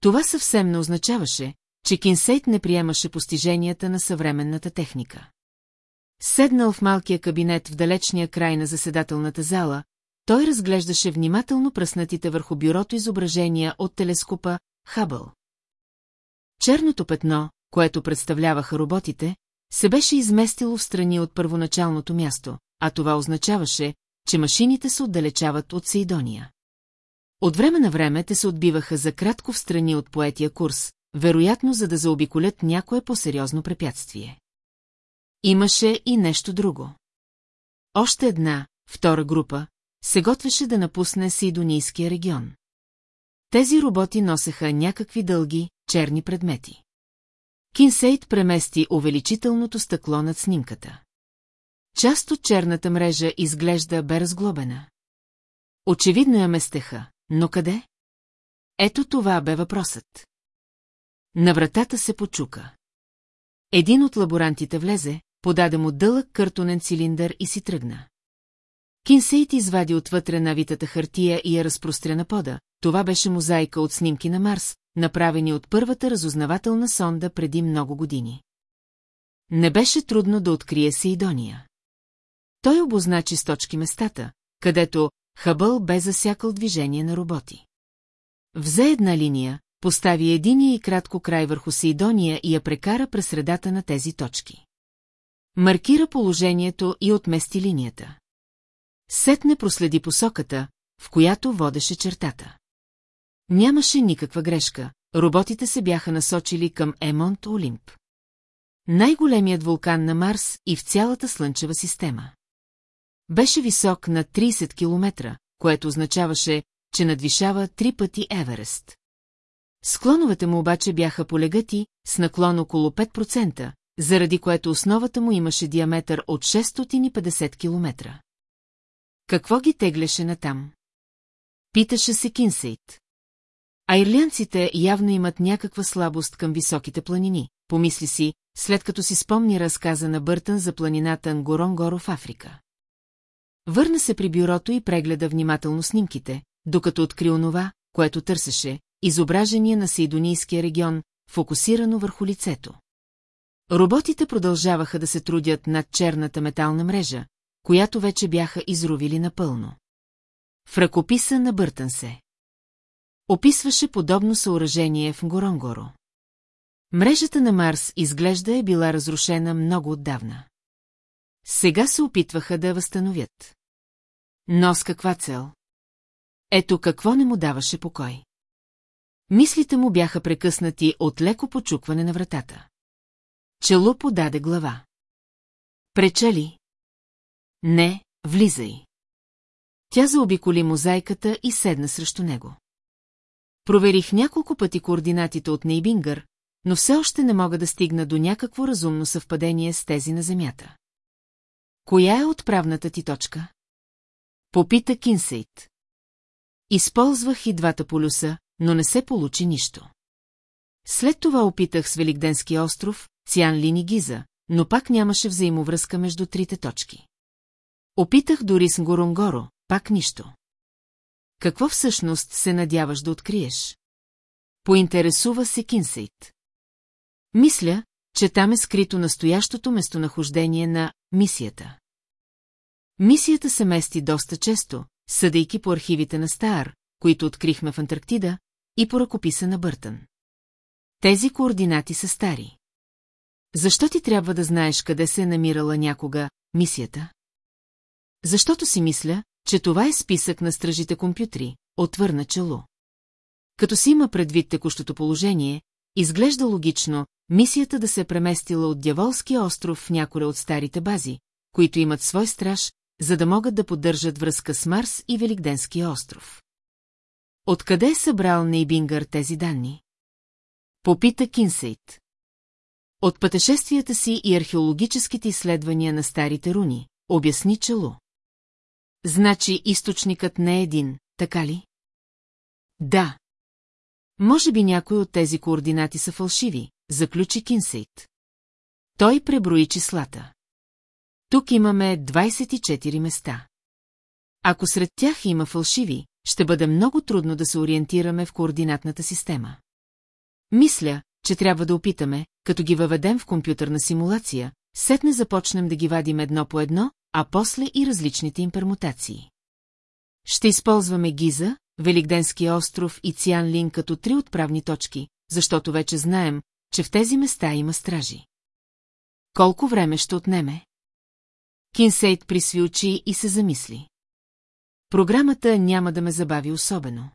Това съвсем не означаваше, че Кинсейт не приемаше постиженията на съвременната техника. Седнал в малкия кабинет в далечния край на заседателната зала, той разглеждаше внимателно пръснатите върху бюрото изображения от телескопа Хабъл. Черното петно, което представляваха роботите, се беше изместило в страни от първоначалното място, а това означаваше, че машините се отдалечават от Сейдония. От време на време те се отбиваха за кратко в страни от поетия курс, вероятно за да заобиколят някое по-сериозно препятствие. Имаше и нещо друго. Още една, втора група, се готвеше да напусне Сейдонийския регион. Тези роботи носеха някакви дълги, черни предмети. Кинсейт премести увеличителното стъкло над снимката. Част от черната мрежа изглежда бе разглобена. Очевидно я местеха, но къде? Ето това бе въпросът. На вратата се почука. Един от лаборантите влезе, подаде му дълъг картонен цилиндър и си тръгна. Кинсейт извади отвътре навитата хартия и я разпростря на пода. Това беше мозайка от снимки на Марс, направени от първата разузнавателна сонда преди много години. Не беше трудно да открие Сейдония. Той обозначи с точки местата, където Хъбъл бе засякал движение на роботи. Взе една линия, постави единия и кратко край върху Сейдония и я прекара през средата на тези точки. Маркира положението и отмести линията. Сетне проследи посоката, в която водеше чертата. Нямаше никаква грешка, роботите се бяха насочили към Емонт Олимп. Най-големият вулкан на Марс и в цялата Слънчева система. Беше висок на 30 км, което означаваше, че надвишава три пъти Еверест. Склоновете му обаче бяха полегати, с наклон около 5%, заради което основата му имаше диаметър от 650 км. Какво ги теглеше натам? Питаше се Кинсейт. А ирлянците явно имат някаква слабост към високите планини, помисли си, след като си спомни разказа на Бъртън за планината Нгоронгоро в Африка. Върна се при бюрото и прегледа внимателно снимките, докато откри онова, което търсеше, изображение на Сейдонийския регион, фокусирано върху лицето. Роботите продължаваха да се трудят над черната метална мрежа, която вече бяха изровили напълно. В ръкописа на Бъртън се. Описваше подобно съоръжение в Ngoroнгоро. Мрежата на Марс изглежда е била разрушена много отдавна. Сега се опитваха да я възстановят. Но с каква цел? Ето какво не му даваше покой. Мислите му бяха прекъснати от леко почукване на вратата. Чело подаде глава. Преча ли? Не, влизай. Тя заобиколи мозайката и седна срещу него. Проверих няколко пъти координатите от Нейбингър, но все още не мога да стигна до някакво разумно съвпадение с тези на Земята. Коя е отправната ти точка? Попита Кинсейт. Използвах и двата полюса, но не се получи нищо. След това опитах с Великденски остров, Циан Лини Гиза, но пак нямаше взаимовръзка между трите точки. Опитах дори с Ngoroнгоро, пак нищо. Какво всъщност се надяваш да откриеш? Поинтересува се Кинсейт. Мисля, че там е скрито настоящото местонахождение на мисията. Мисията се мести доста често, съдейки по архивите на Стар, които открихме в Антарктида, и по ръкописа на Бъртън. Тези координати са стари. Защо ти трябва да знаеш къде се е намирала някога мисията? Защото си мисля, че това е списък на стражите компютри, отвърна чело. Като си има предвид текущото положение, изглежда логично мисията да се е преместила от Дяволския остров в някоя от старите бази, които имат свой страж, за да могат да поддържат връзка с Марс и Великденския остров. Откъде е събрал Нейбингър тези данни? Попита Кинсейт. От пътешествията си и археологическите изследвания на старите руни, обясни Чело. Значи източникът не е един, така ли? Да. Може би някои от тези координати са фалшиви, заключи Кинсейт. Той преброи числата. Тук имаме 24 места. Ако сред тях има фалшиви, ще бъде много трудно да се ориентираме в координатната система. Мисля, че трябва да опитаме, като ги въведем в компютърна симулация, сетне започнем да ги вадим едно по едно, а после и различните им пермутации. Ще използваме Гиза, Великденския остров и Цианлин като три отправни точки, защото вече знаем, че в тези места има стражи. Колко време ще отнеме? Кинсейт присви очи и се замисли. Програмата няма да ме забави особено.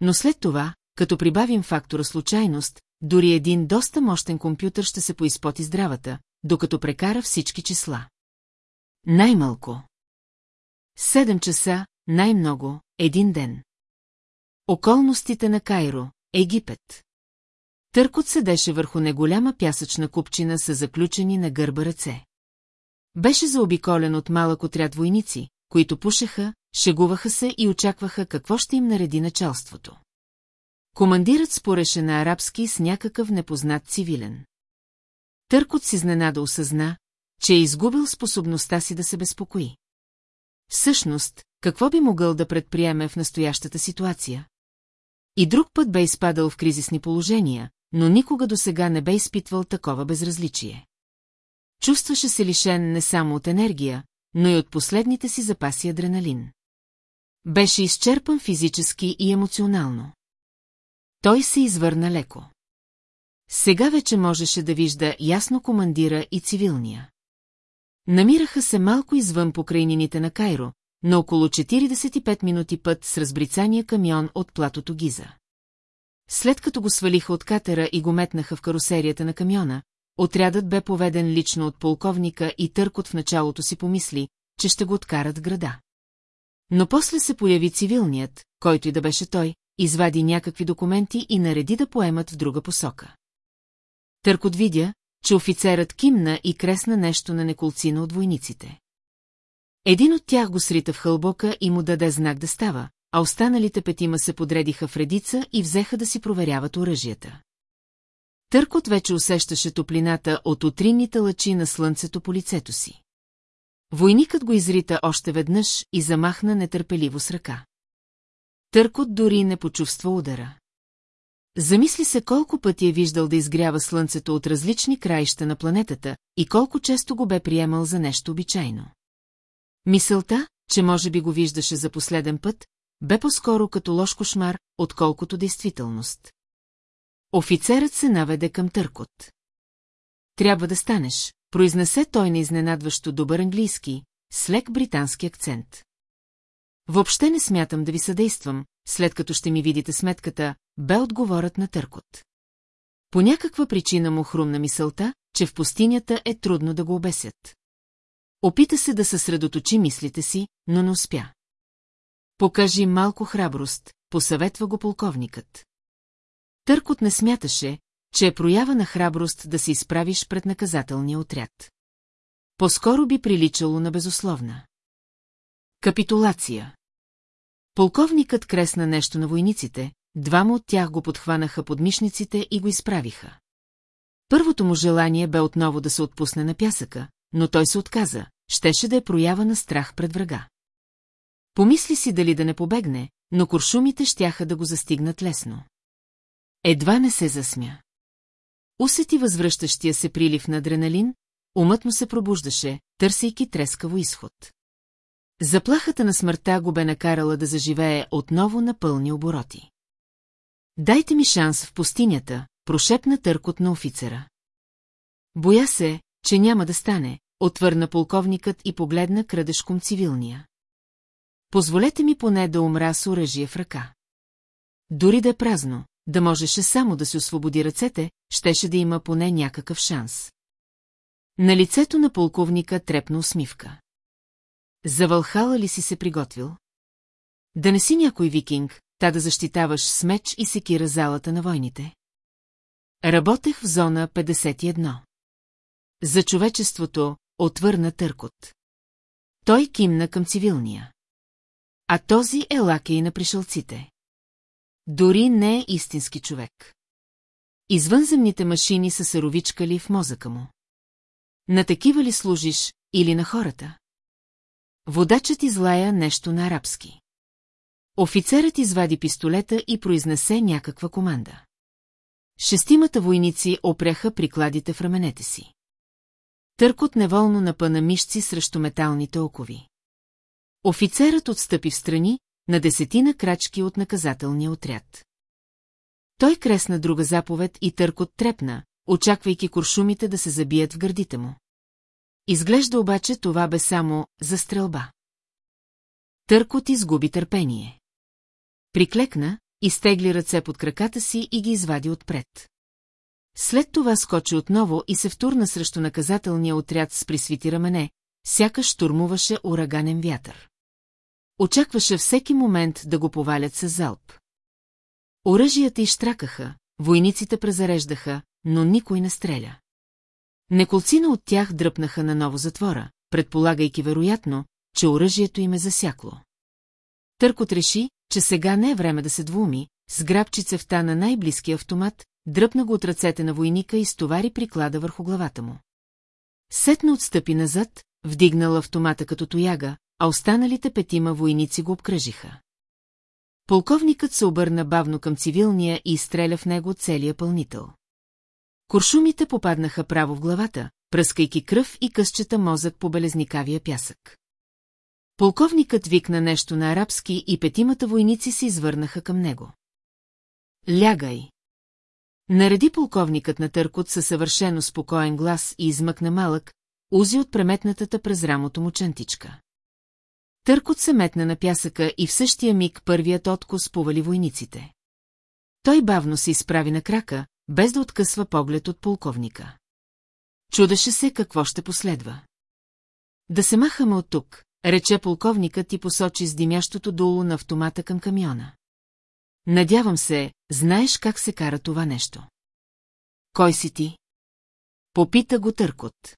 Но след това, като прибавим фактора случайност, дори един доста мощен компютър ще се поизпоти здравата, докато прекара всички числа. Най-малко. Седем часа, най-много, един ден. Околностите на Кайро, Египет. Търкот седеше върху неголяма пясъчна купчина с заключени на гърба ръце. Беше заобиколен от малък отряд войници, които пушеха, шегуваха се и очакваха какво ще им нареди началството. Командирът спореше на арабски с някакъв непознат цивилен. Търкот си изненада осъзна, че е изгубил способността си да се безпокои. Всъщност, какво би могъл да предприеме в настоящата ситуация? И друг път бе изпадал в кризисни положения, но никога до сега не бе изпитвал такова безразличие. Чувстваше се лишен не само от енергия, но и от последните си запаси адреналин. Беше изчерпан физически и емоционално. Той се извърна леко. Сега вече можеше да вижда ясно командира и цивилния. Намираха се малко извън покрайнините на Кайро, на около 45 минути път с разбрицания камион от платото Гиза. След като го свалиха от катера и го метнаха в карусерията на камиона, отрядът бе поведен лично от полковника и Търкот в началото си помисли, че ще го откарат града. Но после се появи цивилният, който и да беше той, извади някакви документи и нареди да поемат в друга посока. Търкот видя, че офицерът кимна и кресна нещо на неколцина от войниците. Един от тях го срита в хълбока и му даде знак да става, а останалите петима се подредиха в редица и взеха да си проверяват оръжията. Търкот вече усещаше топлината от утринните лъчи на слънцето по лицето си. Войникът го изрита още веднъж и замахна нетърпеливо с ръка. Търкот дори не почувства удара. Замисли се колко пъти е виждал да изгрява слънцето от различни краища на планетата и колко често го бе приемал за нещо обичайно. Мисълта, че може би го виждаше за последен път, бе по-скоро като лош кошмар, отколкото действителност. Офицерът се наведе към Търкот. Трябва да станеш, произнесе той на изненадващо добър английски, с лек британски акцент. Въобще не смятам да ви съдействам, след като ще ми видите сметката, бе отговорът на Търкот. По някаква причина му хрумна мисълта, че в пустинята е трудно да го обесят. Опита се да съсредоточи мислите си, но не успя. Покажи малко храброст, посъветва го полковникът. Търкот не смяташе, че е проява на храброст да се изправиш пред наказателния отряд. По-скоро би приличало на безусловна. Капитулация Полковникът кресна нещо на войниците, двама от тях го подхванаха под мишниците и го изправиха. Първото му желание бе отново да се отпусне на пясъка, но той се отказа, щеше да е проява на страх пред врага. Помисли си дали да не побегне, но куршумите щяха да го застигнат лесно. Едва не се засмя. Усети възвръщащия се прилив на адреналин, умът му се пробуждаше, търсейки трескаво изход. Заплахата на смъртта го бе накарала да заживее отново на пълни обороти. Дайте ми шанс в пустинята, прошепна търкот на офицера. Боя се, че няма да стане, отвърна полковникът и погледна крадешком цивилния. Позволете ми поне да умра с оръжие в ръка. Дори да е празно, да можеше само да се освободи ръцете, щеше да има поне някакъв шанс. На лицето на полковника трепна усмивка. За Вълхала ли си се приготвил? Да не си някой викинг, та да защитаваш с меч и секира залата на войните. Работех в зона 51. За човечеството отвърна търкот. Той кимна към цивилния. А този е лакей на пришълците. Дори не е истински човек. Извънземните машини са се ровичкали в мозъка му. На такива ли служиш или на хората? Водачът излая нещо на арабски. Офицерът извади пистолета и произнесе някаква команда. Шестимата войници опряха прикладите в раменете си. Търкот неволно напъна мишци срещу металните окови. Офицерът отстъпи в страни, на десетина крачки от наказателния отряд. Той кресна друга заповед и Търкот трепна, очаквайки куршумите да се забият в гърдите му. Изглежда обаче това бе само за стрелба. Търкот изгуби търпение. Приклекна, изтегли ръце под краката си и ги извади отпред. След това скочи отново и се втурна срещу наказателния отряд с присвити рамене, сякаш штурмуваше ураганен вятър. Очакваше всеки момент да го повалят с залп. Оръжията изштракаха, войниците презареждаха, но никой не стреля. Неколцина от тях дръпнаха на ново затвора, предполагайки вероятно, че оръжието им е засякло. Търкот реши, че сега не е време да се двуми, сграбчи цевта на най-близки автомат, дръпна го от ръцете на войника и стовари приклада върху главата му. Сетна отстъпи назад, вдигнал автомата като тояга, а останалите петима войници го обкръжиха. Полковникът се обърна бавно към цивилния и изстреля в него целия пълнител. Куршумите попаднаха право в главата, пръскайки кръв и късчета мозък по белезникавия пясък. Полковникът викна нещо на арабски и петимата войници се извърнаха към него. Лягай. Нареди полковникът на Търкот със съвършено спокоен глас и измъкна малък, узи от преметнатата през рамото му чантичка. Търкот се метна на пясъка и в същия миг първият откос повали войниците. Той бавно се изправи на крака, без да откъсва поглед от полковника. Чудеше се какво ще последва. Да се махаме от тук, рече полковникът и посочи с димящото дуло на автомата към камиона. Надявам се, знаеш как се кара това нещо. Кой си ти? Попита го Търкот.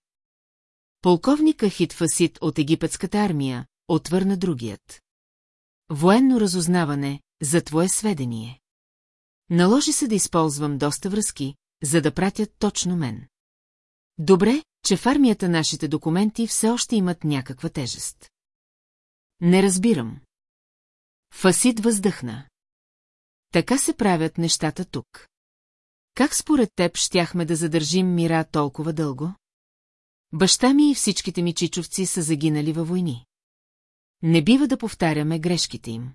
Полковника Хитфасит от египетската армия, отвърна другият. Военно разузнаване, за твое сведение. Наложи се да използвам доста връзки, за да пратят точно мен. Добре, че в армията нашите документи все още имат някаква тежест. Не разбирам. Фасид въздъхна. Така се правят нещата тук. Как според теб щяхме да задържим мира толкова дълго? Баща ми и всичките ми чичовци са загинали във войни. Не бива да повтаряме грешките им.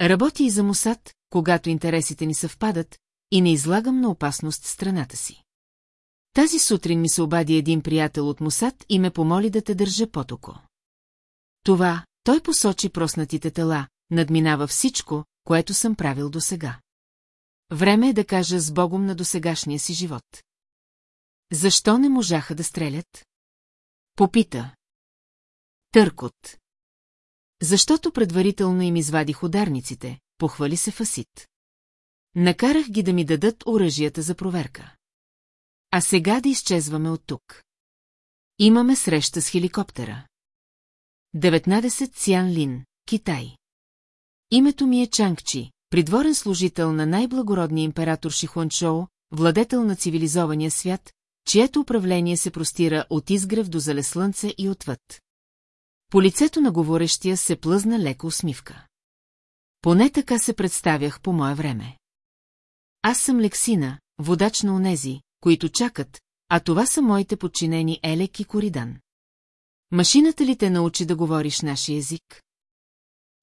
Работи и за Мусад, когато интересите ни съвпадат, и не излагам на опасност страната си. Тази сутрин ми се обади един приятел от Мусад и ме помоли да те държа потоко. Това, той посочи проснатите тела, надминава всичко, което съм правил досега. Време е да кажа с Богом на досегашния си живот. Защо не можаха да стрелят? Попита. Търкот. Защото предварително им извадих ударниците, похвали се Фасит. Накарах ги да ми дадат оръжията за проверка. А сега да изчезваме от тук. Имаме среща с хеликоптера. 19 Цян Лин, Китай. Името ми е Чангчи, придворен служител на най-благородния император Шихуанчоу, владетел на цивилизования свят, чието управление се простира от изгрев до зале слънце и отвъд. По лицето на говорещия се плъзна леко усмивка. Поне така се представях по мое време. Аз съм Лексина, водач на онези, които чакат, а това са моите подчинени Елек и Коридан. Машината ли те научи да говориш нашия език?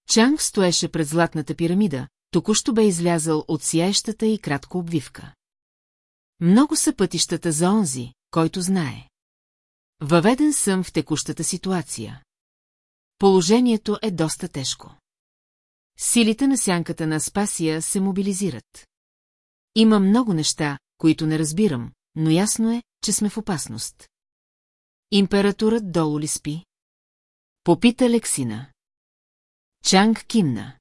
Чанг стоеше пред златната пирамида, току-що бе излязъл от сияещата и кратко обвивка. Много са пътищата за онзи, който знае. Въведен съм в текущата ситуация. Положението е доста тежко. Силите на сянката на Спасия се мобилизират. Има много неща, които не разбирам, но ясно е, че сме в опасност. Императорът долу ли спи? Попита Лексина. Чанг кимна.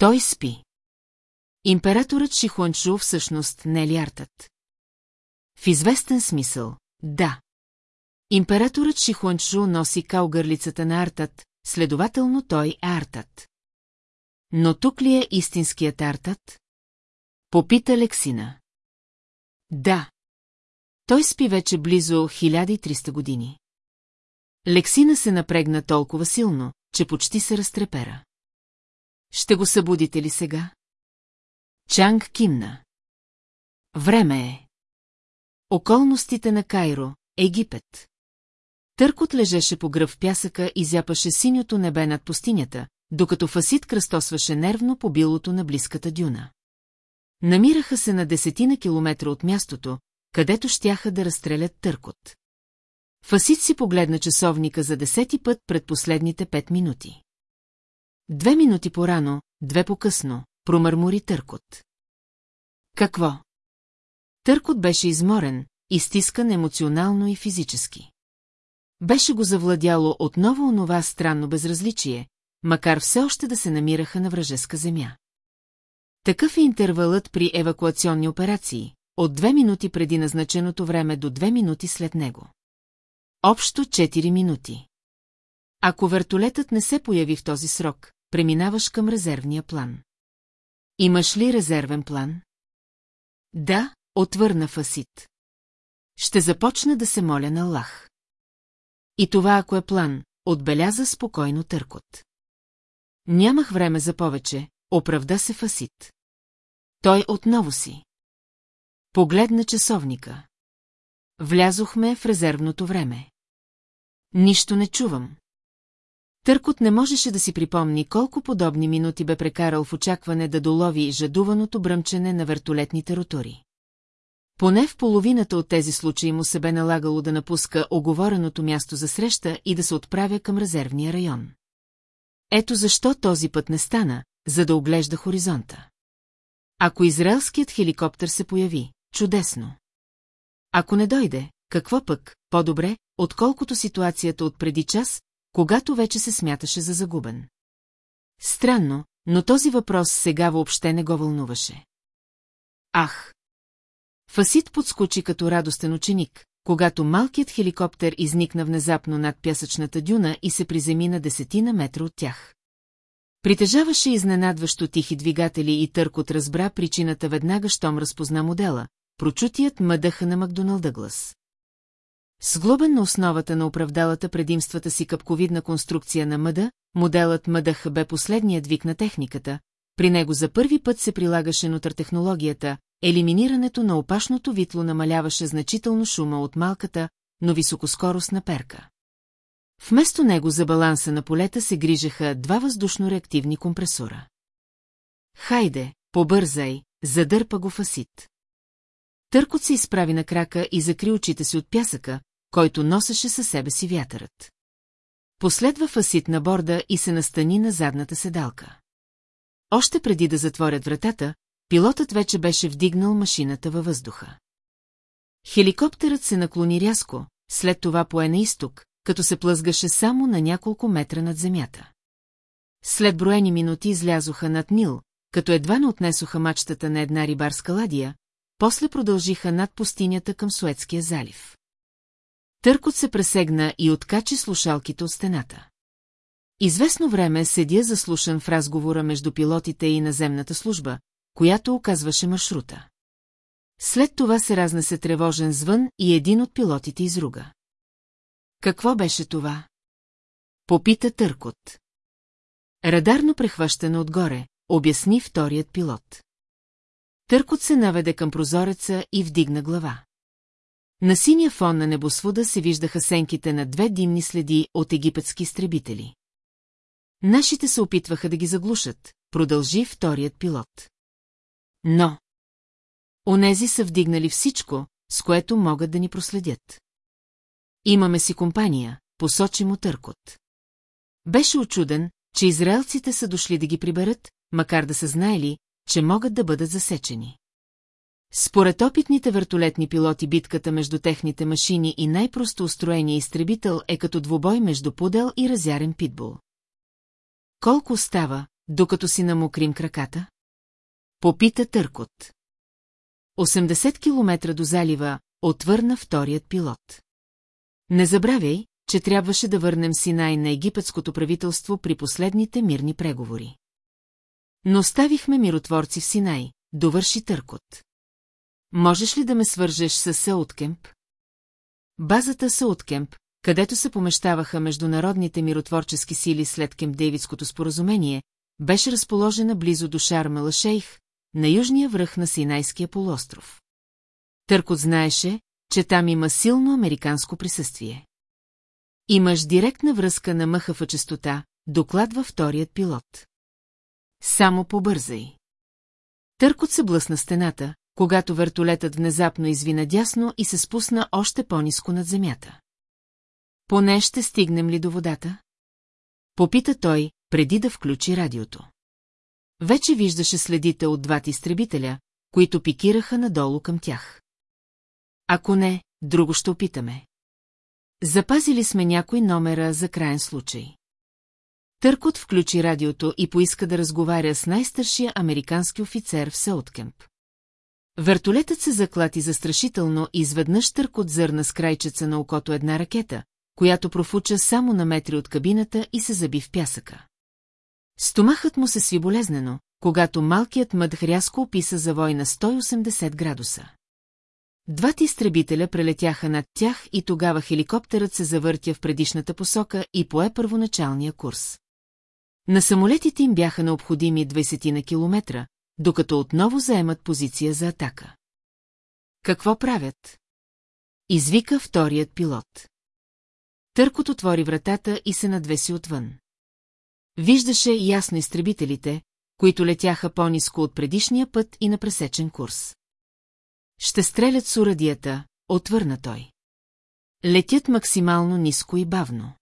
Той спи. Императорът Шихуанчу всъщност не е ли? В известен смисъл, да. Императорът Шихуанчу носи калгърлицата на артът, следователно той е артът. Но тук ли е истинският артът? Попита Лексина. Да. Той спи вече близо 1300 години. Лексина се напрегна толкова силно, че почти се разтрепера. Ще го събудите ли сега? Чанг кимна. Време е. Околностите на Кайро, Египет. Търкот лежеше по гръв пясъка и зяпаше синьото небе над пустинята, докато Фасит кръстосваше нервно по билото на близката дюна. Намираха се на десетина километра от мястото, където щяха да разстрелят Търкот. Фасит си погледна часовника за десети път пред последните пет минути. Две минути по-рано, две по-късно, промърмори Търкот. Какво? Търкот беше изморен, изтискан емоционално и физически. Беше го завладяло отново онова странно безразличие, макар все още да се намираха на вражеска земя. Такъв е интервалът при евакуационни операции, от две минути преди назначеното време до две минути след него. Общо 4 минути. Ако вертолетът не се появи в този срок, преминаваш към резервния план. Имаш ли резервен план? Да, отвърна Фасит. Ще започна да се моля на Аллах. И това, ако е план, отбеляза спокойно търкот. Нямах време за повече, оправда се Фасит. Той отново си. Погледна часовника. Влязохме в резервното време. Нищо не чувам. Търкот не можеше да си припомни колко подобни минути бе прекарал в очакване да долови жадуваното бръмчене на вертолетните ротори. Поне в половината от тези случаи му се бе налагало да напуска оговореното място за среща и да се отправя към резервния район. Ето защо този път не стана, за да оглежда хоризонта. Ако израелският хеликоптер се появи, чудесно. Ако не дойде, какво пък, по-добре, отколкото ситуацията от преди час, когато вече се смяташе за загубен. Странно, но този въпрос сега въобще не го вълнуваше. Ах! Фасит подскочи като радостен ученик, когато малкият хеликоптер изникна внезапно над пясъчната дюна и се приземи на десетина метра от тях. Притежаваше изненадващо тихи двигатели и Търкот разбра причината веднага, щом разпозна модела, прочутият мъдъха на Макдоналда глас. Сглобен на основата на оправдалата предимствата си капковидна конструкция на мъда, моделът мъдъх бе последният вик на техниката, при него за първи път се прилагаше нотър технологията, елиминирането на опашното витло намаляваше значително шума от малката, но високоскоростна перка. Вместо него за баланса на полета се грижаха два въздушно-реактивни компресора. Хайде, побързай, задърпа го фасит. Търкот се изправи на крака и закри очите си от пясъка, който носеше със себе си вятърът. Последва фасит на борда и се настани на задната седалка. Още преди да затворят вратата, пилотът вече беше вдигнал машината във въздуха. Хеликоптерът се наклони рязко, след това пое на изток, като се плъзгаше само на няколко метра над земята. След броени минути излязоха над Нил, като едва не отнесоха мачтата на една рибарска ладия, после продължиха над пустинята към Суетския залив. Търкот се пресегна и откачи слушалките от стената. Известно време седя заслушан в разговора между пилотите и наземната служба, която оказваше маршрута. След това се разнесе тревожен звън и един от пилотите изруга. Какво беше това? Попита Търкот. Радарно прехващане отгоре, обясни вторият пилот. Търкот се наведе към прозореца и вдигна глава. На синия фон на небосвода се виждаха сенките на две димни следи от египетски изтребители. Нашите се опитваха да ги заглушат, продължи вторият пилот. Но... Онези са вдигнали всичко, с което могат да ни проследят. Имаме си компания, посочи му Търкот. Беше очуден, че израелците са дошли да ги приберат, макар да са знаели, че могат да бъдат засечени. Според опитните вертолетни пилоти битката между техните машини и най-просто устроения изтребител е като двубой между пудел и разярен питбул. Колко остава, докато си намокрим краката? Попита Търкот. 80 километра до залива, отвърна вторият пилот. Не забравяй, че трябваше да върнем Синай на египетското правителство при последните мирни преговори. Но ставихме миротворци в Синай, довърши Търкот. Можеш ли да ме свържеш с Сауткемп? Базата Сауткемп, където се помещаваха международните миротворчески сили след Кемп Дейвидското споразумение, беше разположена близо до Шармела Шейх, на южния връх на Синайския полуостров. Търкот знаеше, че там има силно американско присъствие. Имаш директна връзка на мъхава частота, докладва вторият пилот. Само побързай. Търкот се блъсна стената, когато вертолетът внезапно изви надясно и се спусна още по-низко над земята. Поне ще стигнем ли до водата? Попита той, преди да включи радиото. Вече виждаше следите от двата изтребителя, които пикираха надолу към тях. Ако не, друго ще опитаме. Запазили сме някой номера за крайен случай. Търкот включи радиото и поиска да разговаря с най-старшия американски офицер в Сауткемп. Вертолетът се заклати застрашително и изведнъж Търкот зърна с крайчеца на окото една ракета, която профуча само на метри от кабината и се заби в пясъка. Стомахът му се сви болезнено, когато малкият мъдх рязко описа завой на 180 градуса. Двата изтребителя прелетяха над тях и тогава хеликоптерът се завъртя в предишната посока и пое първоначалния курс. На самолетите им бяха необходими 20 на километра, докато отново заемат позиция за атака. Какво правят? Извика вторият пилот. Търкот отвори вратата и се надвеси отвън. Виждаше ясно изтребителите, които летяха по-низко от предишния път и на пресечен курс. Ще стрелят с урадията, отвърна той. Летят максимално ниско и бавно.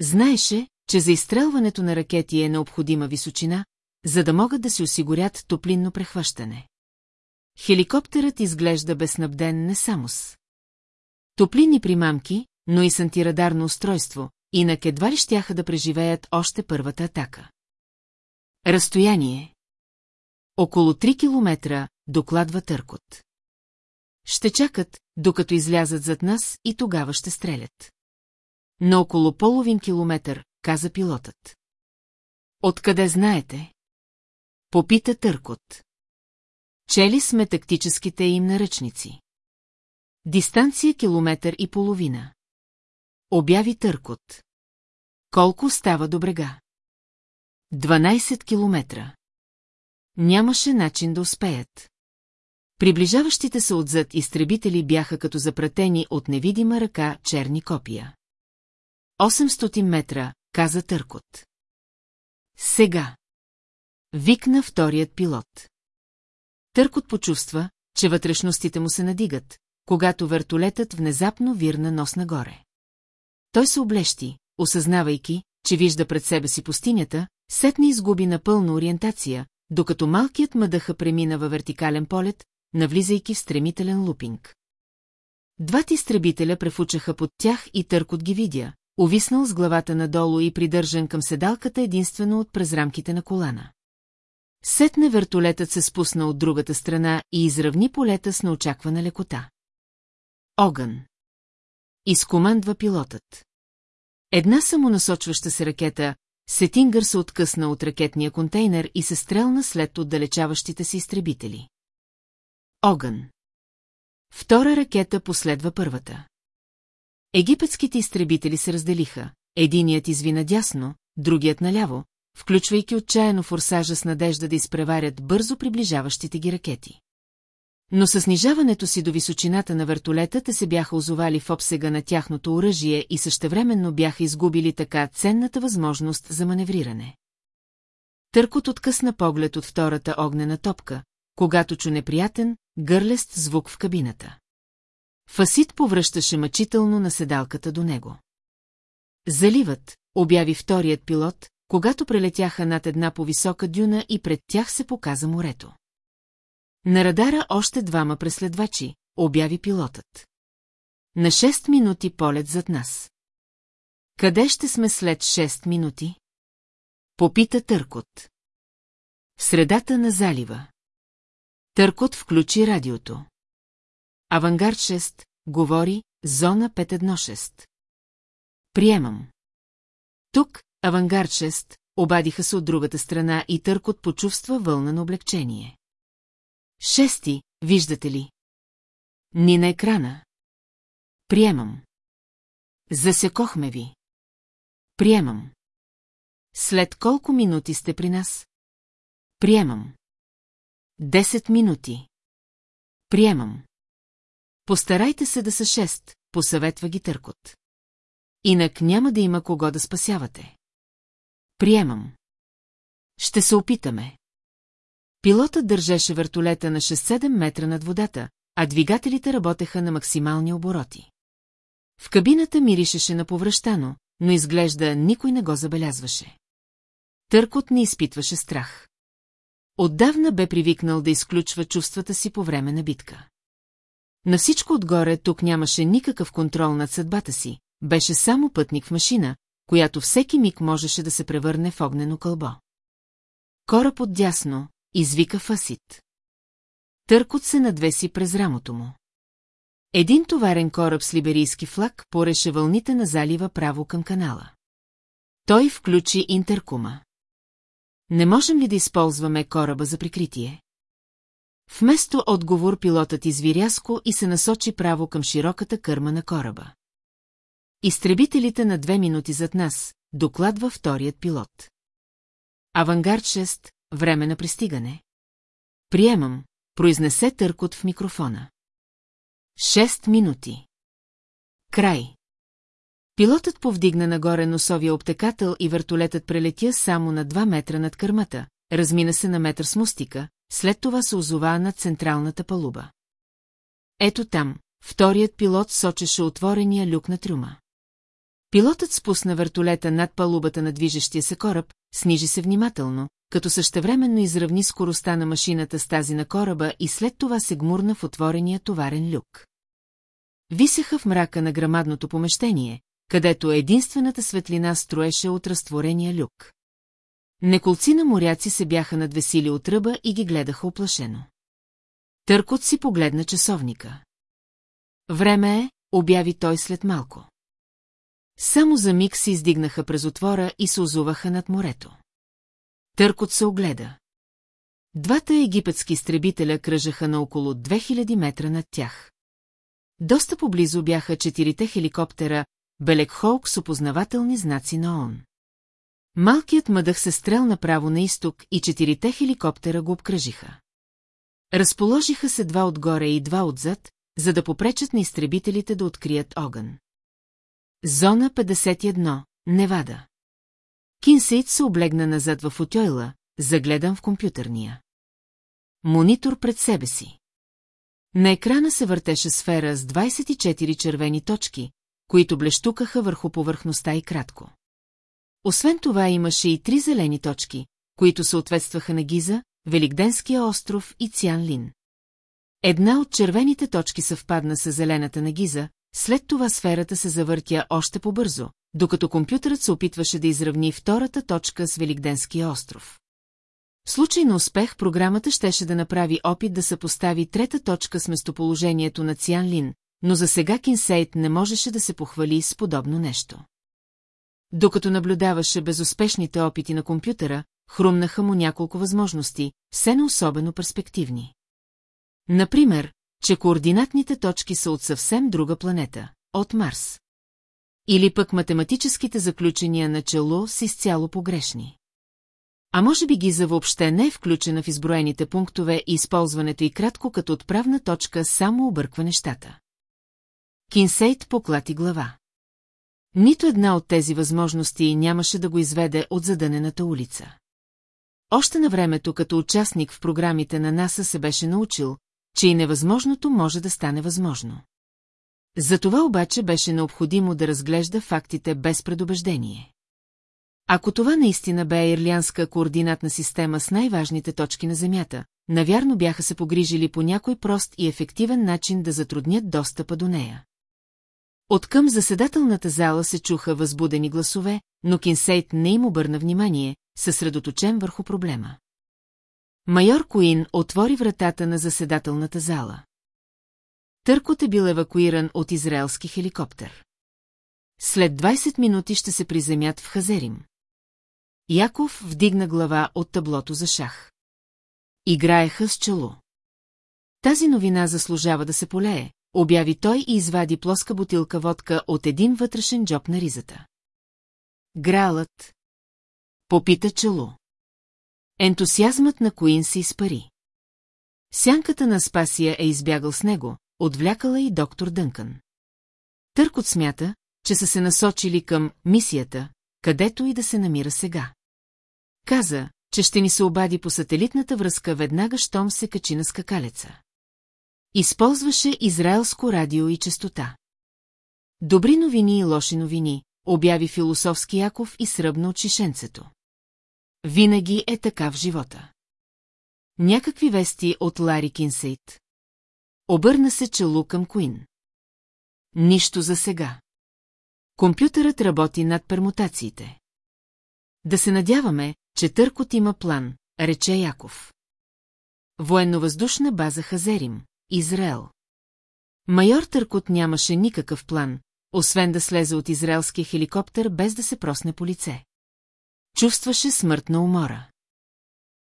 Знаеше, че за изстрелването на ракети е необходима височина, за да могат да си осигурят топлинно прехващане. Хеликоптерът изглежда безснабден не само с топлинни примамки, но и с антирадарно устройство, инак едва ли щяха да преживеят още първата атака. Разстояние Около 3 километра, докладва Търкот. Ще чакат, докато излязат зад нас и тогава ще стрелят. На около половин километър, каза пилотът. Откъде знаете? Попита Търкот. Чели сме тактическите им наръчници. Дистанция километър и половина. Обяви Търкот. Колко става до брега? 12 километра. Нямаше начин да успеят. Приближаващите се отзад изтребители бяха като запратени от невидима ръка черни копия. 800 метра, каза Търкот. Сега. Викна вторият пилот. Търкот почувства, че вътрешностите му се надигат, когато вертолетът внезапно вирна нос нагоре. Той се облещи, осъзнавайки, че вижда пред себе си пустинята, сетне изгуби напълно ориентация, докато малкият мъдъха премина във вертикален полет, навлизайки в стремителен лупинг. Двата изтребителя префучаха под тях и търкот ги видя, увиснал с главата надолу и придържан към седалката единствено от през рамките на колана. Сетне вертолетът се спусна от другата страна и изравни полета с неочаквана лекота. Огън. Изкомандва пилотът. Една самонасочваща се ракета, Сетингър се откъсна от ракетния контейнер и се стрелна след отдалечаващите се изтребители. Огън. Втора ракета последва първата. Египетските изтребители се разделиха. Единият изви надясно, другият наляво, включвайки отчаяно форсажа с надежда да изпреварят бързо приближаващите ги ракети. Но със снижаването си до височината на вертолета те се бяха озовали в обсега на тяхното оръжие и същевременно бяха изгубили така ценната възможност за маневриране. Търкот откъсна поглед от втората огнена топка, когато чу неприятен, гърлест звук в кабината. Фасит повръщаше мъчително на седалката до него. Заливът, обяви вторият пилот, когато прелетяха над една по-висока дюна и пред тях се показа морето. На радара още двама преследвачи, обяви пилотът. На 6 минути полет зад нас. Къде ще сме след 6 минути? Попита Търкот. В средата на залива. Търкот включи радиото. Авангард 6, говори, зона 516. Приемам. Тук, Авангард 6, обадиха се от другата страна и Търкот почувства вълна на облегчение. Шести, виждате ли? Ни на екрана. Приемам. Засекохме ви. Приемам. След колко минути сте при нас? Приемам. Десет минути. Приемам. Постарайте се да са шест, посъветва ги Търкот. Инак няма да има кого да спасявате. Приемам. Ще се опитаме. Пилотът държеше вертолета на 6-7 метра над водата, а двигателите работеха на максимални обороти. В кабината миришеше на повръщано, но изглежда никой не го забелязваше. Търкот не изпитваше страх. Отдавна бе привикнал да изключва чувствата си по време на битка. На всичко отгоре тук нямаше никакъв контрол над съдбата си, беше само пътник в машина, която всеки миг можеше да се превърне в огнено кълбо. Кораб отдясно, извика Фасит. Търкот се надвеси през рамото му. Един товарен кораб с либерийски флаг пореше вълните на залива право към канала. Той включи интеркума. Не можем ли да използваме кораба за прикритие? Вместо отговор пилотът изви рязко и се насочи право към широката кърма на кораба. Изтребителите на две минути зад нас, докладва вторият пилот. Авангард 6, време на пристигане. Приемам, произнесе търкот в микрофона. Шест минути. Край. Пилотът повдигна нагоре носовия обтекател и вертолетът прелетя само на 2 метра над кърмата, размина се на метър с мустика, след това се озова над централната палуба. Ето там, вторият пилот сочеше отворения люк на трюма. Пилотът спусна вертолета над палубата на движещия се кораб, снижи се внимателно, като същевременно изравни скоростта на машината с тази на кораба и след това се гмурна в отворения товарен люк. Висеха в мрака на грамадното помещение, където единствената светлина строеше от разтворения люк. Неколци на моряци се бяха надвесили от ръба и ги гледаха оплашено. Търкот си погледна часовника. Време е, обяви той след малко. Само за миг се издигнаха през отвора и се озуваха над морето. Търкот се огледа. Двата египетски изтребителя кръжаха на около 2000 метра над тях. Доста поблизо бяха четирите хеликоптера Белек Холк с опознавателни знаци на ООН. Малкият мъдъх се стрел направо на изток и четирите хеликоптера го обкръжиха. Разположиха се два отгоре и два отзад, за да попречат на изтребителите да открият огън. Зона 51, Невада. Кинсейт се облегна назад в отойла, загледан в компютърния. Монитор пред себе си. На екрана се въртеше сфера с 24 червени точки, които блещукаха върху повърхността и кратко. Освен това имаше и три зелени точки, които съответстваха на Гиза, Великденския остров и Цянлин. Една от червените точки съвпадна с зелената на Гиза, след това сферата се завъртя още по-бързо, докато компютърът се опитваше да изравни втората точка с Великденския остров. В случай на успех програмата щеше да направи опит да съпостави трета точка с местоположението на Циан Лин, но за сега Кинсейт не можеше да се похвали с подобно нещо. Докато наблюдаваше безуспешните опити на компютъра, хрумнаха му няколко възможности, все не особено перспективни. Например, че координатните точки са от съвсем друга планета, от Марс. Или пък математическите заключения на чело са изцяло погрешни. А може би Гиза въобще не е включена в изброените пунктове и използването и кратко като отправна точка само обърква нещата. Кинсейт поклати глава. Нито една от тези възможности нямаше да го изведе от задънената улица. Още на времето като участник в програмите на НАСА се беше научил, че и невъзможното може да стане възможно. За това обаче беше необходимо да разглежда фактите без предубеждение. Ако това наистина бе ирлянска координатна система с най-важните точки на Земята, навярно бяха се погрижили по някой прост и ефективен начин да затруднят достъпа до нея. Откъм заседателната зала се чуха възбудени гласове, но Кинсейт не им обърна внимание, съсредоточен върху проблема. Майор Куин отвори вратата на заседателната зала. Търкот е бил евакуиран от израелски хеликоптер. След 20 минути ще се приземят в Хазерим. Яков вдигна глава от таблото за шах. Играеха с чело. Тази новина заслужава да се полее, обяви той и извади плоска бутилка водка от един вътрешен джоб на ризата. Гралът. Попита чело. Ентусиазмът на Куин се изпари. Сянката на Спасия е избягал с него, отвлякала и доктор Дънкън. Търкот смята, че са се насочили към мисията, където и да се намира сега. Каза, че ще ни се обади по сателитната връзка веднага, щом се качи на скакалеца. Използваше израелско радио и частота. Добри новини и лоши новини, обяви философски Яков и сръбна от шишенцето. Винаги е така в живота. Някакви вести от Лари Кинсейт. Обърна се челу към Куин. Нищо за сега. Компютърът работи над пермутациите. Да се надяваме, че Търкот има план, рече Яков. Военновъздушна база Хазерим, Израел. Майор Търкот нямаше никакъв план, освен да слезе от израелския хеликоптер без да се просне по лице. Чувстваше смъртна умора.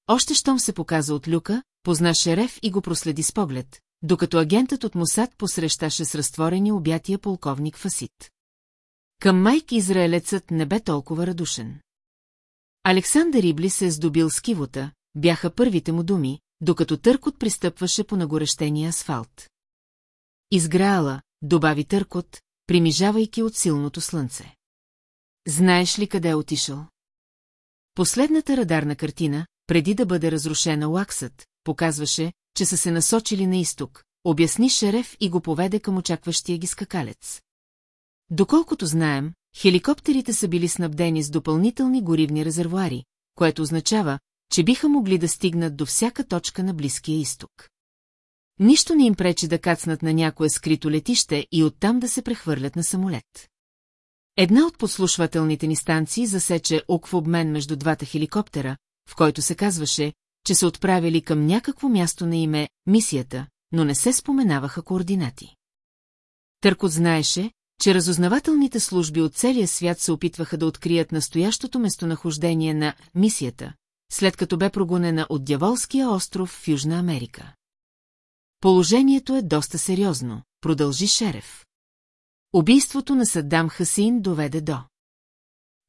Още щом се показа от люка, позна шереф и го проследи с поглед, докато агентът от Мусад посрещаше с разтворени обятия полковник Фасит. Към майк израелецът не бе толкова радушен. Александър Ибли се е здобил с кивота, бяха първите му думи, докато Търкот пристъпваше по нагорещения асфалт. Изграала, добави Търкот, примижавайки от силното слънце. Знаеш ли къде е отишъл? Последната радарна картина, преди да бъде разрушена лаксът, показваше, че са се насочили на изток, обясни Шереф и го поведе към очакващия ги скакалец. Доколкото знаем, хеликоптерите са били снабдени с допълнителни горивни резервуари, което означава, че биха могли да стигнат до всяка точка на Близкия изток. Нищо не им пречи да кацнат на някое скрито летище и оттам да се прехвърлят на самолет. Една от подслушвателните ни станции засече ок в обмен между двата хеликоптера, в който се казваше, че се отправили към някакво място на име «Мисията», но не се споменаваха координати. Търкот знаеше, че разузнавателните служби от целия свят се опитваха да открият настоящото местонахождение на «Мисията», след като бе прогонена от Дяволския остров в Южна Америка. Положението е доста сериозно, продължи Шереф. Убийството на Саддам Хасин доведе до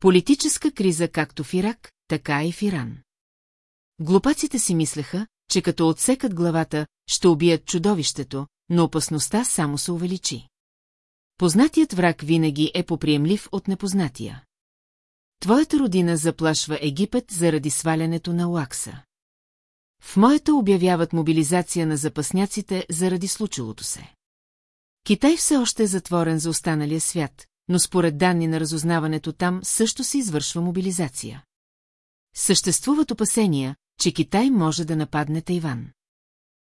политическа криза както в Ирак, така и в Иран. Глупаците си мислеха, че като отсекат главата, ще убият чудовището, но опасността само се увеличи. Познатият враг винаги е поприемлив от непознатия. Твоята родина заплашва Египет заради свалянето на Лакса. В моята обявяват мобилизация на запасняците заради случилото се. Китай все още е затворен за останалия свят, но според данни на разузнаването там също се извършва мобилизация. Съществуват опасения, че Китай може да нападне Тайван.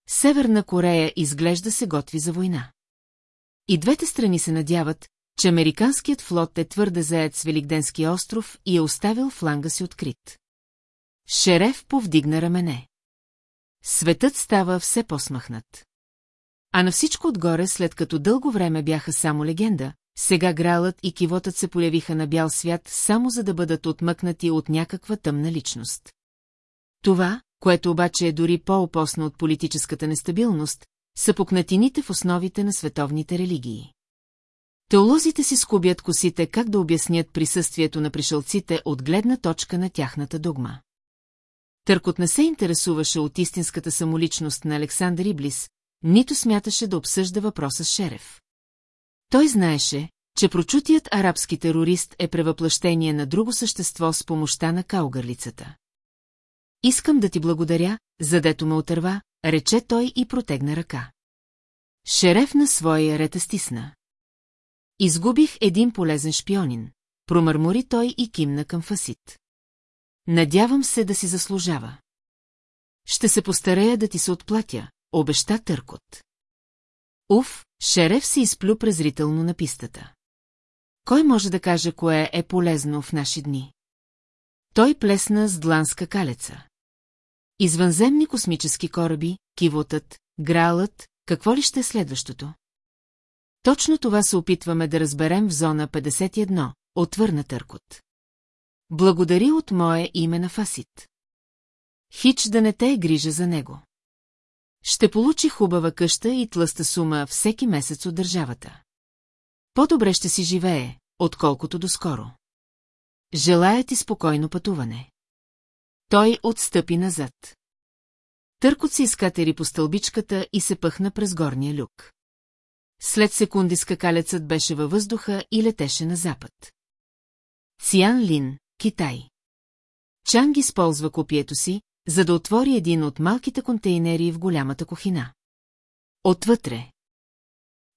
Северна Корея изглежда се готви за война. И двете страни се надяват, че американският флот е твърде заед с Великденския остров и е оставил фланга си открит. Шереф повдигна рамене. Светът става все по-смахнат. А на всичко отгоре, след като дълго време бяха само легенда, сега гралът и кивотът се появиха на бял свят само за да бъдат отмъкнати от някаква тъмна личност. Това, което обаче е дори по-опосно от политическата нестабилност, са покнатините в основите на световните религии. Теолозите си скубят косите как да обяснят присъствието на пришълците от гледна точка на тяхната догма. Търкот не се интересуваше от истинската самоличност на Александър Иблис, нито смяташе да обсъжда въпроса с Шерев. Той знаеше, че прочутият арабски терорист е превъплъщение на друго същество с помощта на каугърлицата. Искам да ти благодаря, задето ме отърва, рече той и протегна ръка. Шереф на своя рета стисна. Изгубих един полезен шпионин, промърмори той и кимна към Фасит. Надявам се да си заслужава. Ще се постарея да ти се отплатя, обеща Търкот. Уф, Шереф се изплю презрително на пистата. Кой може да каже кое е полезно в наши дни? Той плесна с дланска калеца. Извънземни космически кораби, кивотът, гралът, какво ли ще е следващото? Точно това се опитваме да разберем в зона 51, отвърна Търкот. Благодари от мое име на Фасит. Хич да не те е грижа за него. Ще получи хубава къща и тлъста сума всеки месец от държавата. По-добре ще си живее, отколкото доскоро. Желая ти спокойно пътуване. Той отстъпи назад. Търкот се изкатери по стълбичката и се пъхна през горния люк. След секунди скакалецът беше във въздуха и летеше на запад. Циан Лин, Китай. Чанг използва копието си, за да отвори един от малките контейнери в голямата кухина. Отвътре.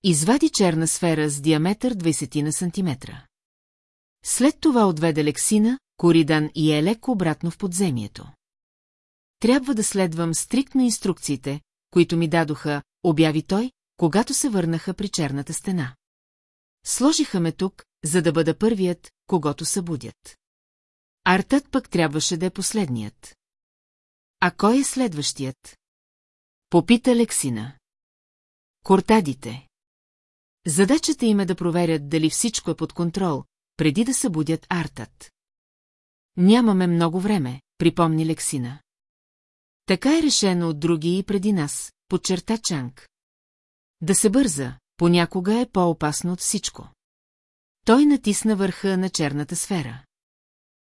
Извади черна сфера с диаметър 20 на сантиметра. След това отведе Лексина, Коридан и Елек обратно в подземието. Трябва да следвам стриктно инструкциите, които ми дадоха, обяви той, когато се върнаха при черната стена. Сложиха ме тук, за да бъда първият, когато събудят. Артът пък трябваше да е последният. А кой е следващият? Попита Лексина. Кортадите. Задачата им е да проверят дали всичко е под контрол, преди да събудят Артът. Нямаме много време, припомни Лексина. Така е решено от други и преди нас, подчерта Чанг. Да се бърза, понякога е по-опасно от всичко. Той натисна върха на черната сфера.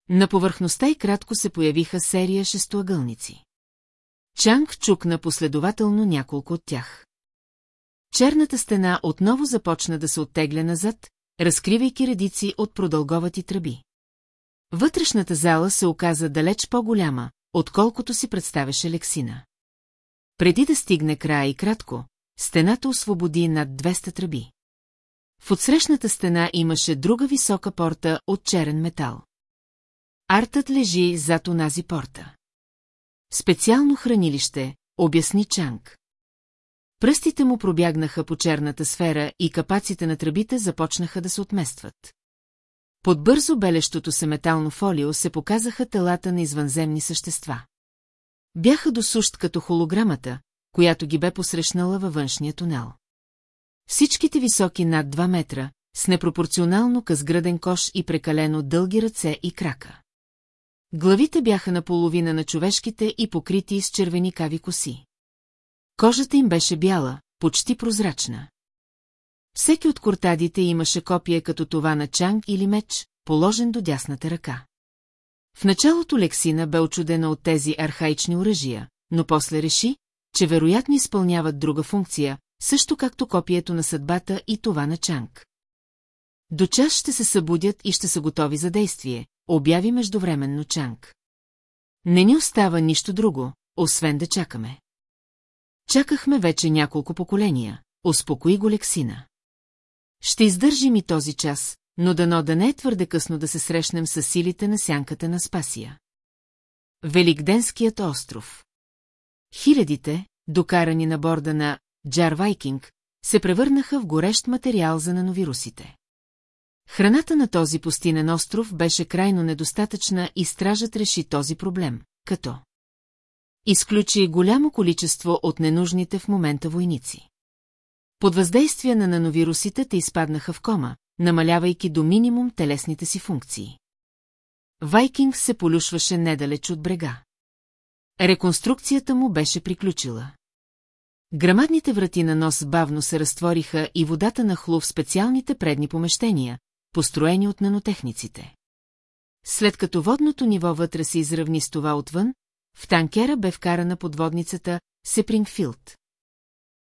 На повърхността и кратко се появиха серия шестоъгълници. Чанг чукна последователно няколко от тях. Черната стена отново започна да се оттегля назад, разкривайки редици от продълговати тръби. Вътрешната зала се оказа далеч по-голяма, отколкото си представяше Лексина. Преди да стигне края и кратко, стената освободи над 200 тръби. В отсрещната стена имаше друга висока порта от черен метал. Артът лежи зад онази порта. Специално хранилище, обясни Чанг. Пръстите му пробягнаха по черната сфера и капаците на тръбите започнаха да се отместват. Под бързо белещото се метално фолио се показаха телата на извънземни същества. Бяха досущ като холограмата, която ги бе посрещнала във външния тунел. Всичките високи над 2 метра, с непропорционално късгръден кош и прекалено дълги ръце и крака. Главите бяха наполовина на човешките и покрити с червени кави коси. Кожата им беше бяла, почти прозрачна. Всеки от кортадите имаше копие като това на чанг или меч, положен до дясната ръка. В началото Лексина бе очудена от тези архаични оръжия, но после реши, че вероятно изпълняват друга функция, също както копието на съдбата и това на Чанг. До час ще се събудят и ще са готови за действие, обяви междувременно Чанг. Не ни остава нищо друго, освен да чакаме. Чакахме вече няколко поколения, успокои го Лексина. Ще издържим и този час, но дано да не е твърде късно да се срещнем с силите на сянката на Спасия. Великденският остров Хилядите, докарани на борда на Джар Вайкинг, се превърнаха в горещ материал за нановирусите. Храната на този пустинен остров беше крайно недостатъчна и стражът реши този проблем, като изключи голямо количество от ненужните в момента войници. Под въздействие на нановирусите те изпаднаха в кома, намалявайки до минимум телесните си функции. Вайкинг се полюшваше недалеч от брега. Реконструкцията му беше приключила. Грамадните врати на нос бавно се разтвориха и водата нахлу в специалните предни помещения, построени от нанотехниците. След като водното ниво вътре се изравни с това отвън, в танкера бе вкарана подводницата Сепрингфилд.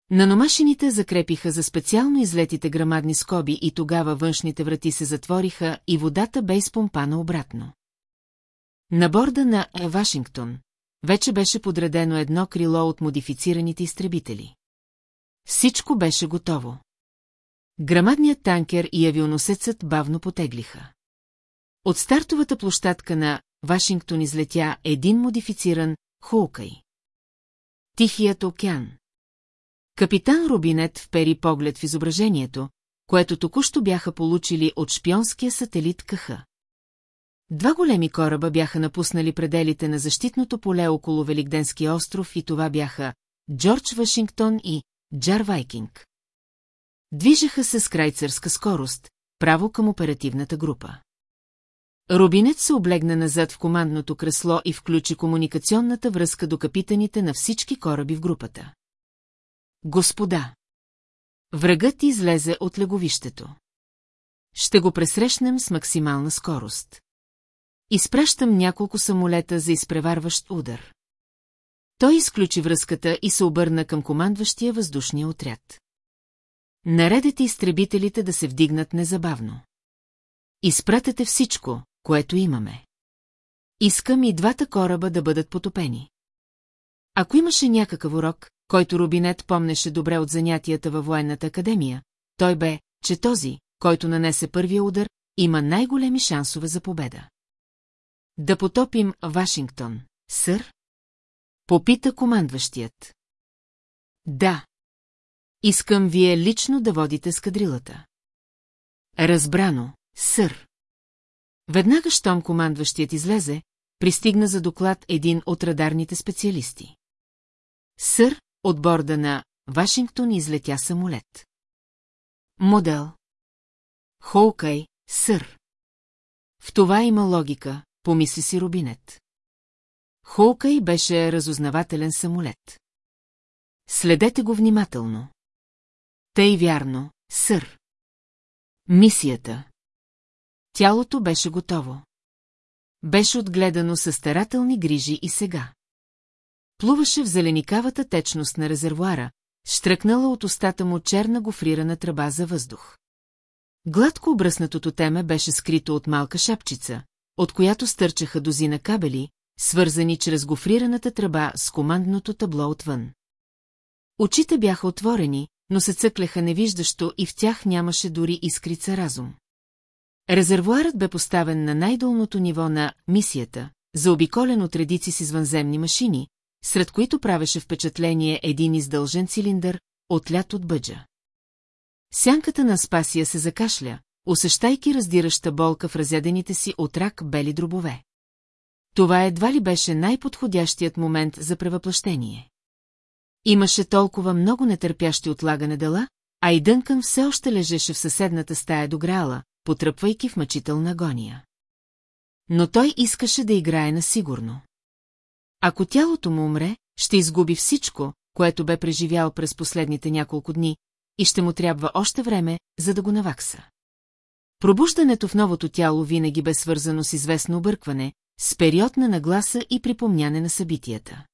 Наномашините закрепиха за специално излетите грамадни скоби и тогава външните врати се затвориха и водата бе изпомпана обратно. На борда на Вашингтон вече беше подредено едно крило от модифицираните изтребители. Всичко беше готово. Грамадният танкер и авионосецът бавно потеглиха. От стартовата площадка на Вашингтон излетя един модифициран Хоукай. Тихият океан. Капитан Рубинет впери поглед в изображението, което току-що бяха получили от шпионския сателит КХ. Два големи кораба бяха напуснали пределите на защитното поле около Великденския остров и това бяха Джордж Вашингтон и Джар Вайкинг. Движеха се с крайцърска скорост, право към оперативната група. Рубинет се облегна назад в командното кресло и включи комуникационната връзка до капитаните на всички кораби в групата. Господа! Врагът излезе от леговището. Ще го пресрещнем с максимална скорост. Изпращам няколко самолета за изпреварващ удар. Той изключи връзката и се обърна към командващия въздушния отряд. Наредете изтребителите да се вдигнат незабавно. Изпратете всичко, което имаме. Искам и двата кораба да бъдат потопени. Ако имаше някакъв урок, който Рубинет помнеше добре от занятията във военната академия, той бе, че този, който нанесе първия удар, има най-големи шансове за победа. Да потопим Вашингтон, сър? Попита командващият. Да. Искам вие лично да водите скадрилата. Разбрано, сър. Веднага, щом командващият излезе, пристигна за доклад един от радарните специалисти. Сър, от борда на Вашингтон излетя самолет. Модел. Хоукай, сър. В това има логика, помисли си Рубинет. Хоукай беше разузнавателен самолет. Следете го внимателно. Тъй вярно, сър. Мисията. Тялото беше готово. Беше отгледано със старателни грижи и сега. Плуваше в зеленикавата течност на резервуара, штръкнала от устата му черна гофрирана тръба за въздух. Гладко обръснатото теме беше скрито от малка шапчица, от която стърчаха дозина кабели, свързани чрез гофрираната тръба с командното табло отвън. Очите бяха отворени, но се цъкляха невиждащо и в тях нямаше дори искрица разум. Резервуарът бе поставен на най-долното ниво на мисията, заобиколен от редици с извънземни машини, сред които правеше впечатление един издължен цилиндър, отлят от бъджа. Сянката на Спасия се закашля, усещайки раздираща болка в разядените си от рак бели дробове. Това едва ли беше най-подходящият момент за превъплъщение. Имаше толкова много нетърпящи отлагане дела, а и Дънкън все още лежеше в съседната стая до грала, потръпвайки в мъчителна агония. Но той искаше да играе на сигурно. Ако тялото му умре, ще изгуби всичко, което бе преживял през последните няколко дни, и ще му трябва още време, за да го навакса. Пробуждането в новото тяло винаги бе свързано с известно объркване, с период на нагласа и припомняне на събитията.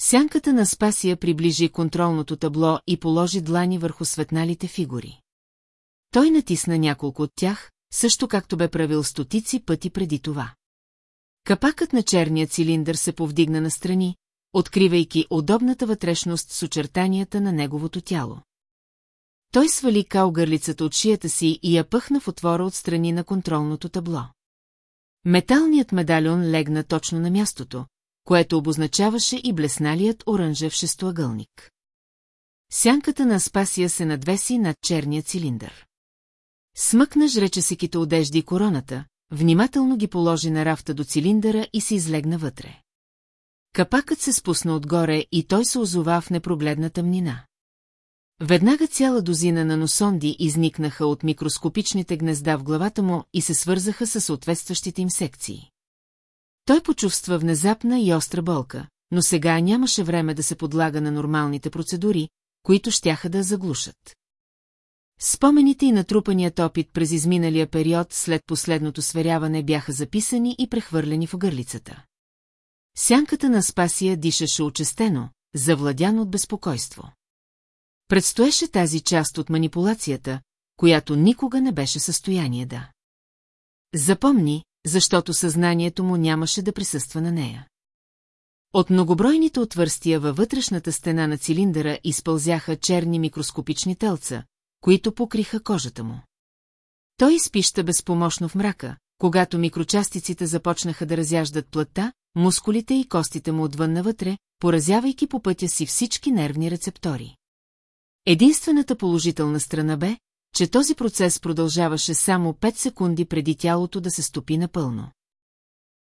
Сянката на Спасия приближи контролното табло и положи длани върху светналите фигури. Той натисна няколко от тях, също както бе правил стотици пъти преди това. Капакът на черния цилиндър се повдигна настрани, откривайки удобната вътрешност с очертанията на неговото тяло. Той свали калгърлицата от шията си и я пъхна в отвора от страни на контролното табло. Металният медальон легна точно на мястото, което обозначаваше и блесналият оранжев шестоъгълник. Сянката на Аспасия се надвеси над черния цилиндър. Смъкна жречесиките одежди и короната, внимателно ги положи на рафта до цилиндъра и се излегна вътре. Капакът се спусна отгоре и той се озова в непрогледна тъмнина. Веднага цяла дозина на носонди изникнаха от микроскопичните гнезда в главата му и се свързаха с съответстващите им секции. Той почувства внезапна и остра болка, но сега нямаше време да се подлага на нормалните процедури, които щяха да заглушат. Спомените и натрупаният опит през изминалия период след последното сверяване бяха записани и прехвърлени в гърлицата. Сянката на Спасия дишаше очестено, завладян от безпокойство. Предстоеше тази част от манипулацията, която никога не беше състояние да. Запомни, защото съзнанието му нямаше да присъства на нея. От многобройните отвърстия във вътрешната стена на цилиндъра изпълзяха черни микроскопични телца, които покриха кожата му. Той изпища безпомощно в мрака, когато микрочастиците започнаха да разяждат плътта, мускулите и костите му отвън навътре, поразявайки по пътя си всички нервни рецептори. Единствената положителна страна бе, че този процес продължаваше само 5 секунди преди тялото да се стопи напълно.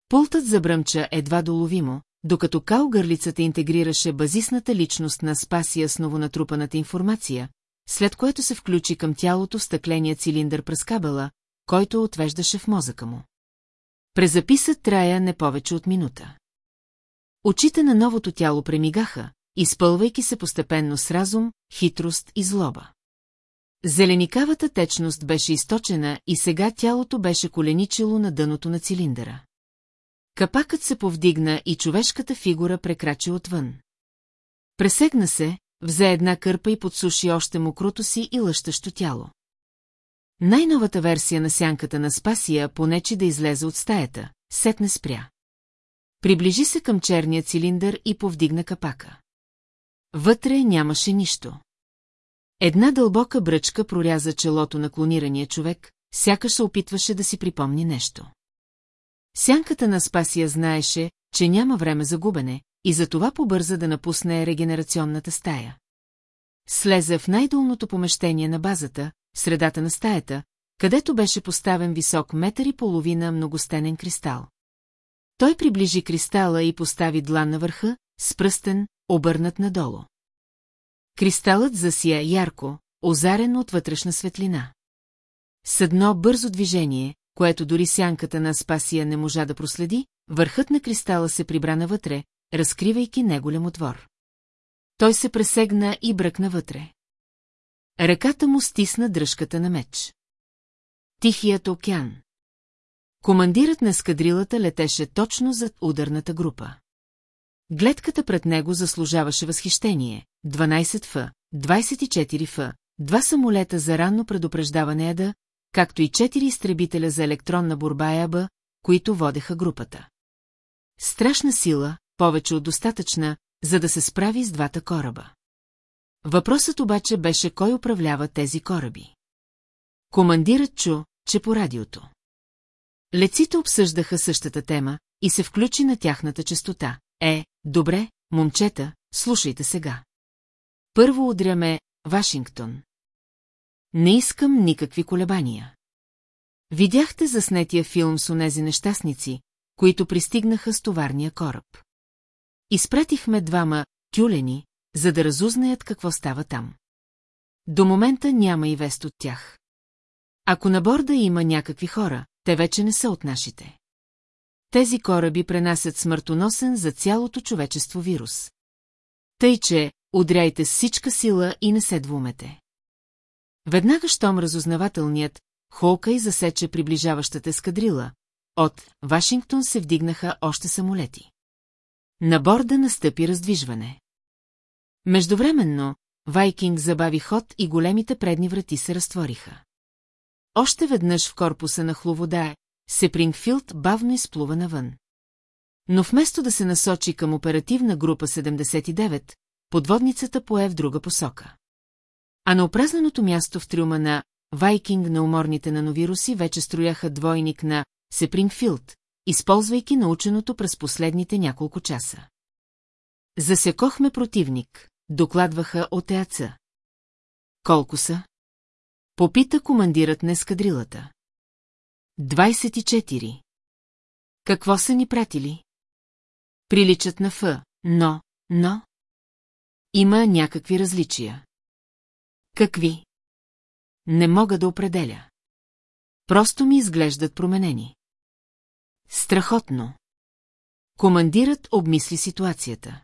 Пултът забръмча едва доловимо, докато калгърлицата интегрираше базисната личност на Спасия с новонатрупаната информация, след което се включи към тялото в стъкления цилиндър през кабела, който отвеждаше в мозъка му. Презаписът трая не повече от минута. Очите на новото тяло премигаха, изпълвайки се постепенно с разум, хитрост и злоба. Зеленикавата течност беше източена и сега тялото беше коленичило на дъното на цилиндъра. Капакът се повдигна и човешката фигура прекрачи отвън. Пресегна се, взе една кърпа и подсуши още мокрото си и лъщащо тяло. Най-новата версия на сянката на Спасия понечи да излезе от стаята, сетне спря. Приближи се към черния цилиндър и повдигна капака. Вътре нямаше нищо. Една дълбока бръчка проряза челото на клонирания човек, сякаш се опитваше да си припомни нещо. Сянката на Спасия знаеше, че няма време за губене, и затова побърза да напусне регенерационната стая. Слезе в най-долното помещение на базата, средата на стаята, където беше поставен висок метър и половина многостенен кристал. Той приближи кристала и постави длан на върха, с пръстен, обърнат надолу. Кристалът засия ярко, озарен от вътрешна светлина. С едно бързо движение, което дори сянката на Спасия не можа да проследи, върхът на кристала се прибра навътре, разкривайки неголям отвор. Той се пресегна и бръкна вътре. Ръката му стисна дръжката на меч. Тихият океан. Командирът на скадрилата летеше точно зад ударната група. Гледката пред него заслужаваше възхищение, 12Ф, 24Ф, два самолета за ранно предупреждаване ЕДА, както и четири изтребителя за електронна борба ЕАБ, които водеха групата. Страшна сила, повече от достатъчна, за да се справи с двата кораба. Въпросът обаче беше кой управлява тези кораби. Командирът чу, че по радиото. Леците обсъждаха същата тема и се включи на тяхната частота. Е, добре, момчета, слушайте сега. Първо удряме Вашингтон. Не искам никакви колебания. Видяхте заснетия филм с онези нещастници, които пристигнаха с товарния кораб. Изпратихме двама тюлени, за да разузнаят какво става там. До момента няма и вест от тях. Ако на борда има някакви хора, те вече не са от нашите. Тези кораби пренасят смъртоносен за цялото човечество вирус. Тъй, че удряйте с всичка сила и не се двумете. Веднага щом разузнавателният Холкай засече приближаващата ескадрила, от Вашингтон се вдигнаха още самолети. На борда настъпи раздвижване. Междувременно, Вайкинг забави ход и големите предни врати се разтвориха. Още веднъж в корпуса на Хловода, Сепрингфилд бавно изплува навън. Но вместо да се насочи към оперативна група 79, подводницата пое в друга посока. А на опразнаното място в трюма на Вайкинг на уморните нановируси вече строяха двойник на Сепрингфилд, използвайки наученото през последните няколко часа. Засекохме противник, докладваха от ЕАЦа. Колко са? Попита командирът на ескадрилата. 24. Какво са ни пратили? Приличат на Ф, но, но... Има някакви различия. Какви? Не мога да определя. Просто ми изглеждат променени. Страхотно. Командирът обмисли ситуацията.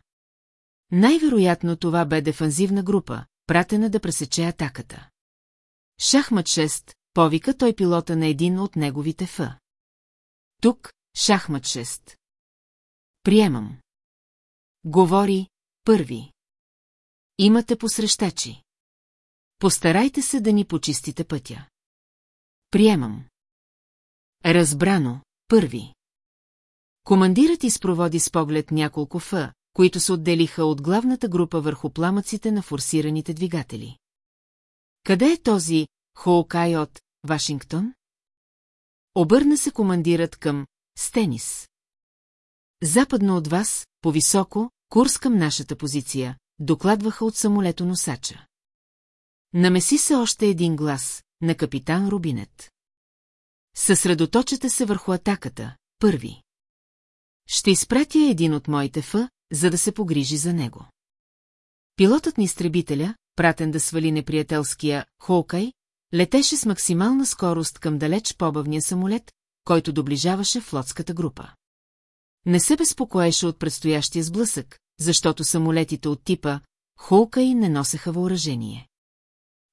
Най-вероятно това бе дефанзивна група, пратена да пресече атаката. Шахмат 6, повика той пилота на един от неговите Ф. Тук, шахмат 6. Приемам. Говори, първи. Имате посрещачи. Постарайте се да ни почистите пътя. Приемам. Разбрано, първи. Командирът изпроводи с поглед няколко Ф, които се отделиха от главната група върху пламъците на форсираните двигатели. Къде е този Хоукай от Вашингтон? Обърна се командират към Стенис. Западно от вас, по-високо, курс към нашата позиция, докладваха от самолето носача. Намеси се още един глас, на капитан Рубинет. Съсредоточете се върху атаката, първи. Ще изпратя един от моите фа, за да се погрижи за него. Пилотът на изтребителя, пратен да свали неприятелския Хоукай, летеше с максимална скорост към далеч побавния самолет, който доближаваше флотската група. Не се безпокоеше от предстоящия сблъсък, защото самолетите от типа Хоукай не носеха въоръжение.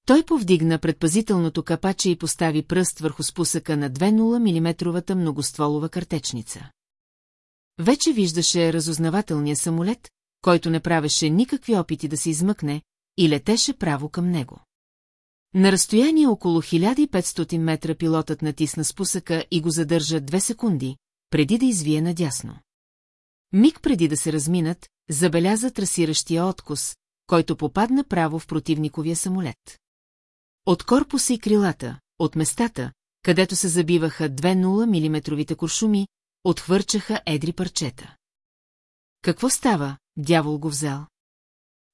Той повдигна предпазителното капаче и постави пръст върху спусъка на 2-0 мм многостволова картечница. Вече виждаше разузнавателния самолет, който не правеше никакви опити да се измъкне, и летеше право към него. На разстояние около 1500 метра пилотът натисна спусъка и го задържа две секунди, преди да извие надясно. Миг преди да се разминат, забеляза трасиращия откос, който попадна право в противниковия самолет. От корпуса и крилата, от местата, където се забиваха 2-0 мм куршуми, отхвърчаха едри парчета. Какво става, дявол го взел?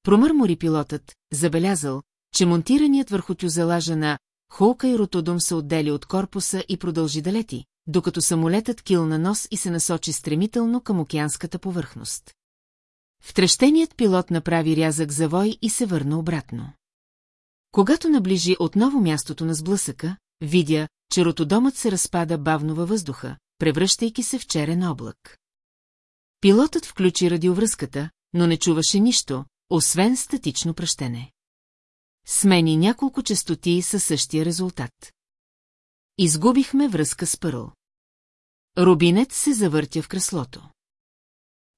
Промърмори пилотът, забелязал, че монтираният върху тюзелажа на Холка и Ротодум се отдели от корпуса и продължи да лети, докато самолетът кил на нос и се насочи стремително към океанската повърхност. Втрещеният пилот направи рязък завой и се върна обратно. Когато наближи отново мястото на сблъсъка, видя, че ротодомът се разпада бавно във въздуха, превръщайки се в черен облак. Пилотът включи радиовръзката, но не чуваше нищо, освен статично пръщене. Смени няколко частоти със същия резултат. Изгубихме връзка с Пърл. Рубинет се завъртя в креслото.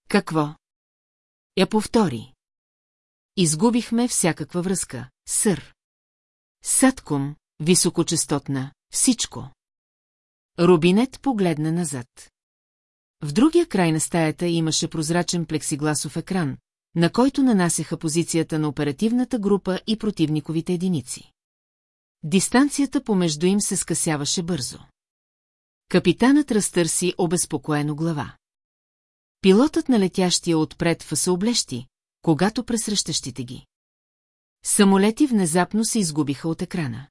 Какво? Я повтори. Изгубихме всякаква връзка, сър. Садком, високочастотна, всичко. Рубинет погледна назад. В другия край на стаята имаше прозрачен плексигласов екран, на който нанасяха позицията на оперативната група и противниковите единици. Дистанцията помежду им се скъсяваше бързо. Капитанът разтърси обезпокоено глава. Пилотът на летящия отпред се облещи, когато пресрещащите ги. Самолети внезапно се изгубиха от екрана.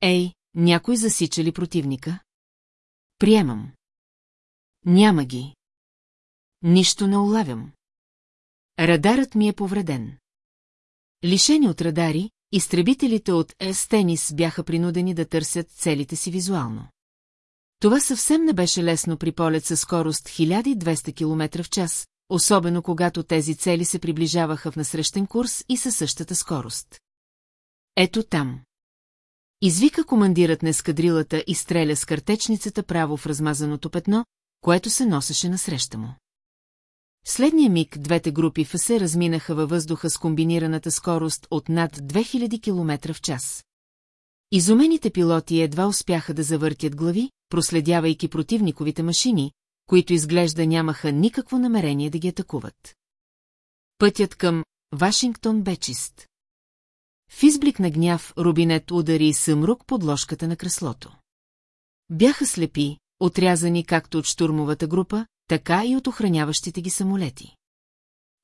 Ей, някой засича ли противника? Приемам. Няма ги. Нищо не улавям. Радарът ми е повреден. Лишени от радари, изтребителите от Естенис бяха принудени да търсят целите си визуално. Това съвсем не беше лесно при полет със скорост 1200 км в час, особено когато тези цели се приближаваха в насрещен курс и със същата скорост. Ето там. Извика командирът на ескадрилата и стреля с картечницата право в размазаното петно, което се носеше насреща му. Следния миг двете групи ФС разминаха във въздуха с комбинираната скорост от над 2000 км в час. Изумените пилоти едва успяха да завъртят глави, проследявайки противниковите машини, които изглежда нямаха никакво намерение да ги атакуват. Пътят към Вашингтон бе чист. В изблик на гняв Рубинет удари съмрук под ложката на креслото. Бяха слепи, отрязани както от штурмовата група, така и от охраняващите ги самолети.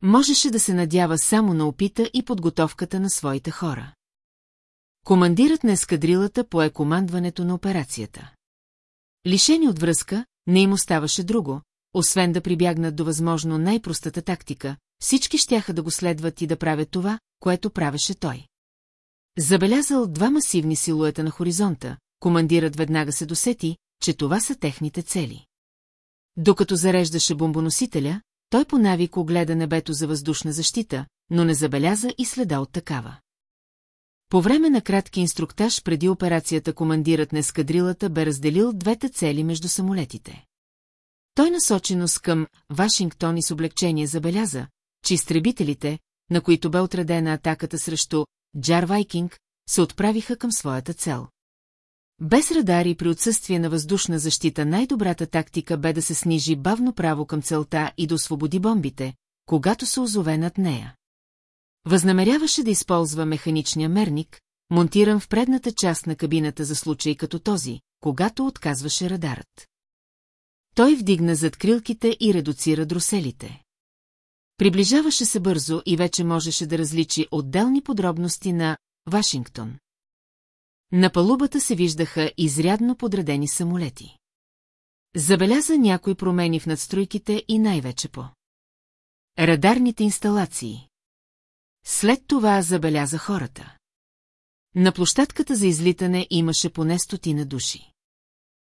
Можеше да се надява само на опита и подготовката на своите хора. Командирът на ескадрилата пое командването на операцията. Лишени от връзка, не им оставаше друго, освен да прибягнат до възможно най-простата тактика, всички щяха да го следват и да правят това, което правеше той. Забелязал два масивни силуета на хоризонта, командирът веднага се досети, че това са техните цели. Докато зареждаше бомбоносителя, той по навик огледа небето за въздушна защита, но не забеляза и следа от такава. По време на кратки инструктаж преди операцията командирът на ескадрилата бе разделил двете цели между самолетите. Той насоченост към Вашингтон и с облегчение забеляза, че изтребителите, на които бе отредена атаката срещу Джар Вайкинг, се отправиха към своята цел. Без радари при отсъствие на въздушна защита най-добрата тактика бе да се снижи бавно право към целта и да освободи бомбите, когато се озове над нея. Възнамеряваше да използва механичния мерник, монтиран в предната част на кабината за случай като този, когато отказваше радарът. Той вдигна зад крилките и редуцира дроселите. Приближаваше се бързо и вече можеше да различи отделни подробности на Вашингтон. На палубата се виждаха изрядно подредени самолети. Забеляза някои промени в надстройките и най-вече по. Радарните инсталации. След това забеляза хората. На площадката за излитане имаше поне стотина души.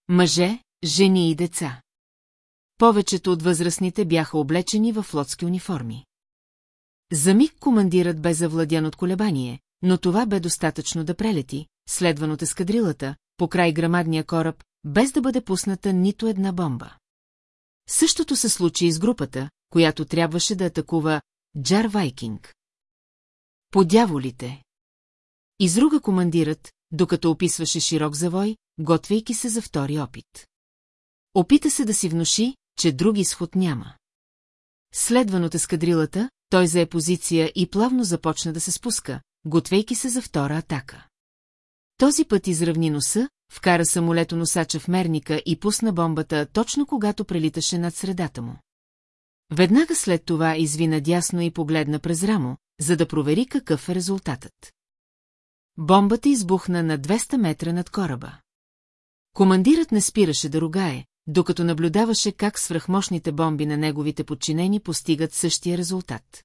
Мъже, жени и деца. Повечето от възрастните бяха облечени в флотски униформи. За миг командирът бе завладян от колебание, но това бе достатъчно да прелети, следван от ескадрилата, по край грамадния кораб, без да бъде пусната нито една бомба. Същото се случи и с групата, която трябваше да атакува Джар Вайкинг. Подяволите! Изруга командирът, докато описваше широк завой, готвейки се за втори опит. Опита се да си внуши, че друг изход няма. Следван от ескадрилата, той зае позиция и плавно започна да се спуска, готвейки се за втора атака. Този път изравни носа, вкара самолетоносача в мерника и пусна бомбата точно когато прелиташе над средата му. Веднага след това извина дясно и погледна през рамо, за да провери какъв е резултатът. Бомбата избухна на 200 метра над кораба. Командирът не спираше да ругае, докато наблюдаваше как свръхмощните бомби на неговите подчинени постигат същия резултат.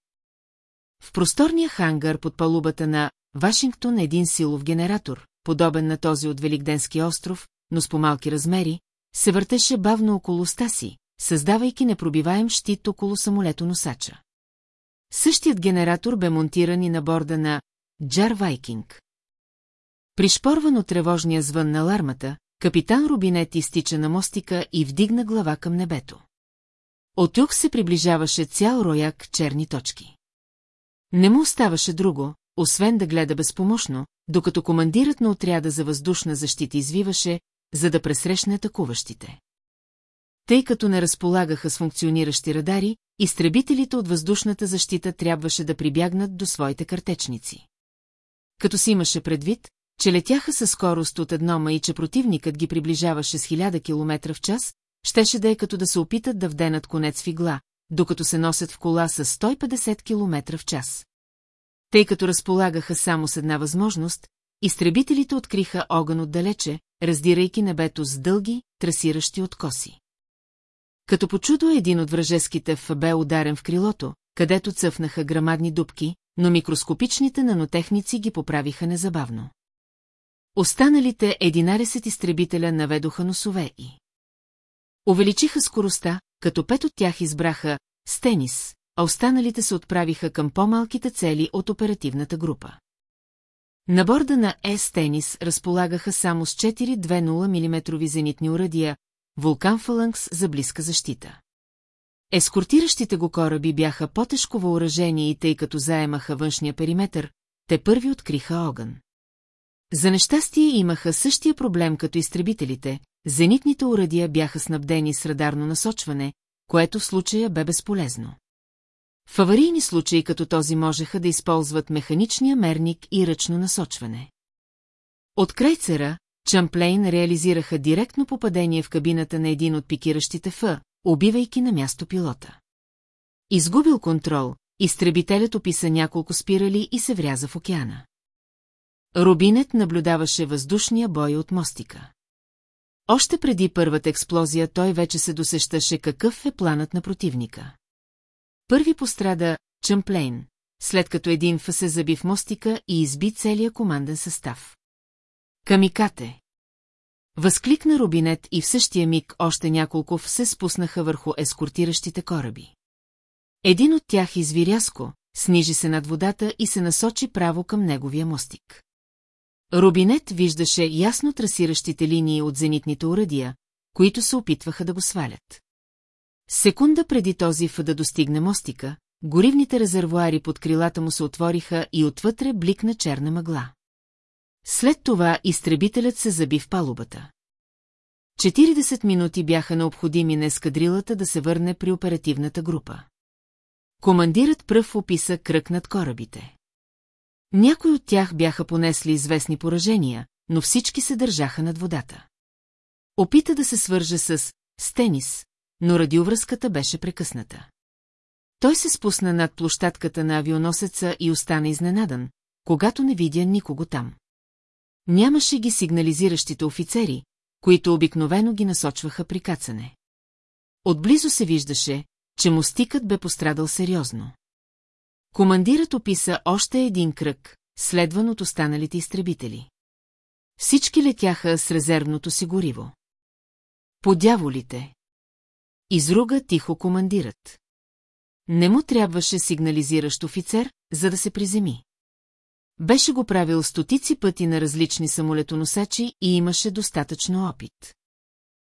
В просторния хангар под палубата на Вашингтон е един силов генератор, подобен на този от Великденски остров, но с по-малки размери, се въртеше бавно около ста си, създавайки непробиваем щит около самолето-носача. Същият генератор бе монтиран и на борда на Джар Вайкинг. Пришпорван от тревожния звън на алармата, капитан Рубинет изтича на мостика и вдигна глава към небето. От юг се приближаваше цял рояк черни точки. Не му оставаше друго, освен да гледа безпомощно, докато командирът на отряда за въздушна защита извиваше, за да пресрещне атакуващите. Тъй като не разполагаха с функциониращи радари, изтребителите от въздушната защита трябваше да прибягнат до своите картечници. Като си имаше предвид, че летяха със скорост от едно и че противникът ги приближаваше с 1000 км в час, щеше да е като да се опитат да вденат конец в игла, докато се носят в кола с 150 км в час. Тъй като разполагаха само с една възможност, изтребителите откриха огън отдалече, раздирайки небето с дълги, трасиращи откоси. Като по чудо един от вражеските в бе ударен в крилото, където цъфнаха грамадни дубки, но микроскопичните нанотехници ги поправиха незабавно. Останалите 11 изтребителя наведоха носове и... Увеличиха скоростта, като пет от тях избраха «Стенис», а останалите се отправиха към по-малките цели от оперативната група. На борда на С-Тенис разполагаха само с 4-2-0 мм зенитни урадия, вулкан Фаланкс за близка защита. Ескортиращите го кораби бяха по-тежко въоръжени и тъй като заемаха външния периметр, те първи откриха огън. За нещастие имаха същия проблем като изтребителите, зенитните урадия бяха снабдени с радарно насочване, което в случая бе безполезно. В аварийни случаи като този можеха да използват механичния мерник и ръчно насочване. От крайцера, Чамплейн реализираха директно попадение в кабината на един от пикиращите Ф, убивайки на място пилота. Изгубил контрол, изтребителят описа няколко спирали и се вряза в океана. Рубинет наблюдаваше въздушния бой от мостика. Още преди първата експлозия той вече се досещаше какъв е планът на противника. Първи пострада Чамплейн, след като един ф се заби в мостика и изби целия команден състав. Камикате! Възкликна Рубинет и в същия миг още няколко се спуснаха върху ескортиращите кораби. Един от тях изви рязко, снижи се над водата и се насочи право към неговия мостик. Рубинет виждаше ясно трасиращите линии от зенитните уръдия, които се опитваха да го свалят. Секунда преди този ф да достигне мостика, горивните резервуари под крилата му се отвориха и отвътре бликна черна мъгла. След това изтребителят се заби в палубата. 40 минути бяха необходими на ескадрилата да се върне при оперативната група. Командирът пръв описа кръг над корабите. Някои от тях бяха понесли известни поражения, но всички се държаха над водата. Опита да се свърже с Стенис, но радиовръзката беше прекъсната. Той се спусна над площадката на авионосеца и остана изненадан, когато не видя никого там. Нямаше ги сигнализиращите офицери, които обикновено ги насочваха при кацане. Отблизо се виждаше, че мостикът бе пострадал сериозно. Командирът описа още един кръг, следван от останалите изтребители. Всички летяха с резервното си гориво. Подяволите! Изруга тихо командират. Не му трябваше сигнализиращ офицер, за да се приземи. Беше го правил стотици пъти на различни самолетоносачи и имаше достатъчно опит.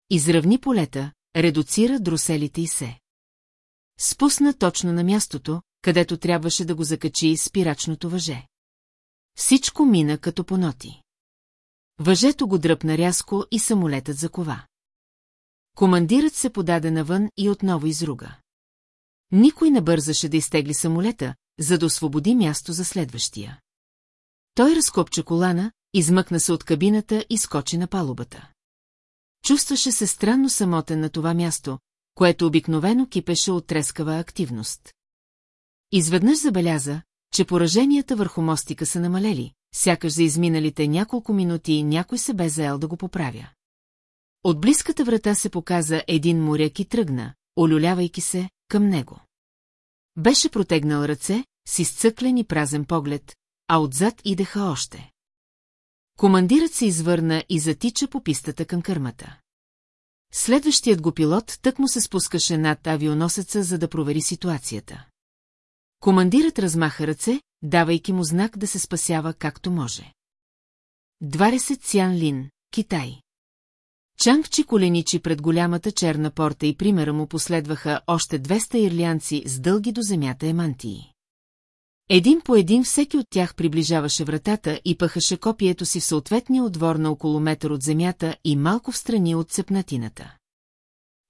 Изравни полета, редуцира дроселите и се. Спусна точно на мястото, където трябваше да го закачи спирачното въже. Всичко мина като по ноти. Въжето го дръпна рязко и самолетът закова. Командирът се подаде навън и отново изруга. Никой не бързаше да изтегли самолета, за да освободи място за следващия. Той разкопча колана, измъкна се от кабината и скочи на палубата. Чувстваше се странно самотен на това място, което обикновено кипеше от трескава активност. Изведнъж забеляза, че пораженията върху мостика са намалели, сякаш за изминалите няколко минути някой се бе заел да го поправя. От близката врата се показа един моряк и тръгна, олюлявайки се, към него. Беше протегнал ръце, с изцъклен и празен поглед, а отзад идеха още. Командирът се извърна и затича по пистата към кърмата. Следващият го пилот тък му се спускаше над авионосеца, за да провери ситуацията. Командирът размаха ръце, давайки му знак да се спасява както може. 20 Цян Лин, Китай Чангчи коленичи пред голямата черна порта и примера му последваха още 200 ирлянци с дълги до земята емантии. Един по един всеки от тях приближаваше вратата и пъхаше копието си в съответния отвор на около метър от земята и малко в страни от цепнатината.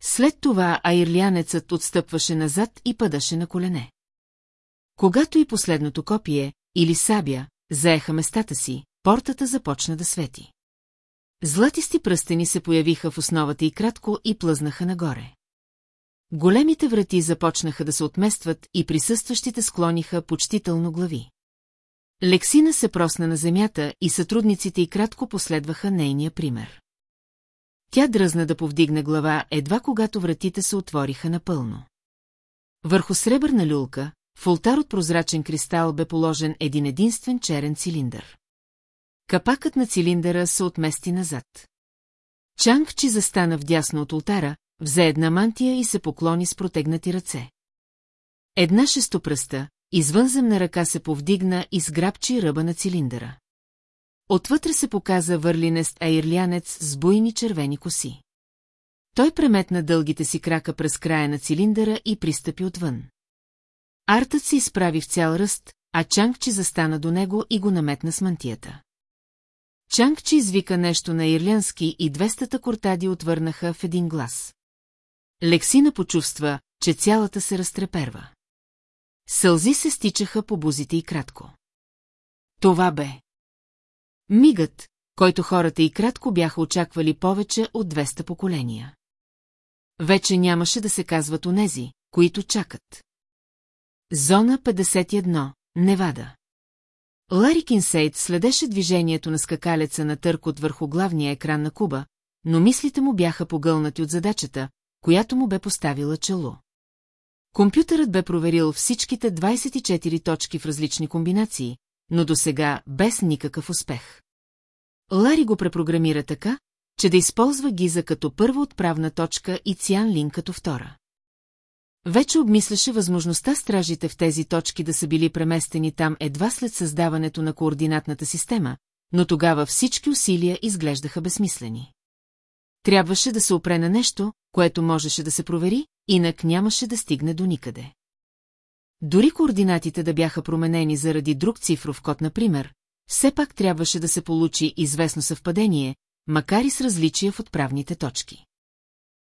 След това аирлянецът отстъпваше назад и падаше на колене. Когато и последното копие, или сабя, заеха местата си, портата започна да свети. Златисти пръстени се появиха в основата и кратко и плъзнаха нагоре. Големите врати започнаха да се отместват и присъстващите склониха почтително глави. Лексина се просна на земята и сътрудниците и кратко последваха нейния пример. Тя дръзна да повдигне глава едва когато вратите се отвориха напълно. Върху сребърна люлка, в ултар от прозрачен кристал бе положен един единствен черен цилиндър. Капакът на цилиндъра се отмести назад. Чангчи застана вдясно от ултара, взе една мантия и се поклони с протегнати ръце. Една шестопръста, извънземна ръка се повдигна и сграбчи ръба на цилиндъра. Отвътре се показа върлинест аирлянец с буйни червени коси. Той преметна дългите си крака през края на цилиндъра и пристъпи отвън. Артът се изправи в цял ръст, а Чангчи застана до него и го наметна с мантията. Чангчи извика нещо на ирлянски и двестата кортади отвърнаха в един глас. Лексина почувства, че цялата се разтреперва. Сълзи се стичаха по бузите и кратко. Това бе. Мигът, който хората и кратко бяха очаквали повече от 200 поколения. Вече нямаше да се казват онези, които чакат. Зона 51, Невада. Лари Кинсейт следеше движението на скакалеца на търкот върху главния екран на Куба, но мислите му бяха погълнати от задачата, която му бе поставила чело. Компютърът бе проверил всичките 24 точки в различни комбинации, но до сега без никакъв успех. Лари го препрограмира така, че да използва Гиза като първа отправна точка и Циан Лин като втора. Вече обмисляше възможността стражите в тези точки да са били преместени там едва след създаването на координатната система, но тогава всички усилия изглеждаха безсмислени. Трябваше да се опре на нещо, което можеше да се провери, инак нямаше да стигне до никъде. Дори координатите да бяха променени заради друг цифров код, например, все пак трябваше да се получи известно съвпадение, макар и с различия в отправните точки.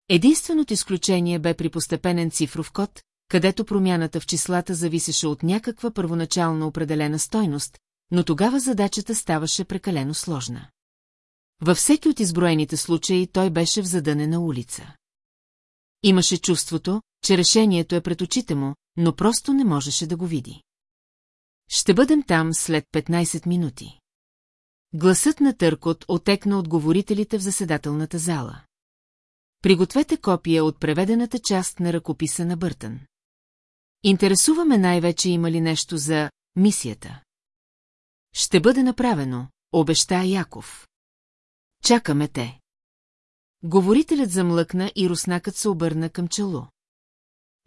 Единственото изключение бе при постепенен цифров код, където промяната в числата зависеше от някаква първоначално определена стойност, но тогава задачата ставаше прекалено сложна. Във всеки от изброените случаи той беше в задънена улица. Имаше чувството, че решението е пред очите му, но просто не можеше да го види. Ще бъдем там след 15 минути. Гласът на Търкот отекна от говорителите в заседателната зала. Пригответе копия от преведената част на ръкописа на Бъртън. Интересуваме най-вече има ли нещо за мисията. Ще бъде направено, обеща Яков. Чакаме те. Говорителят замлъкна и руснакът се обърна към чело.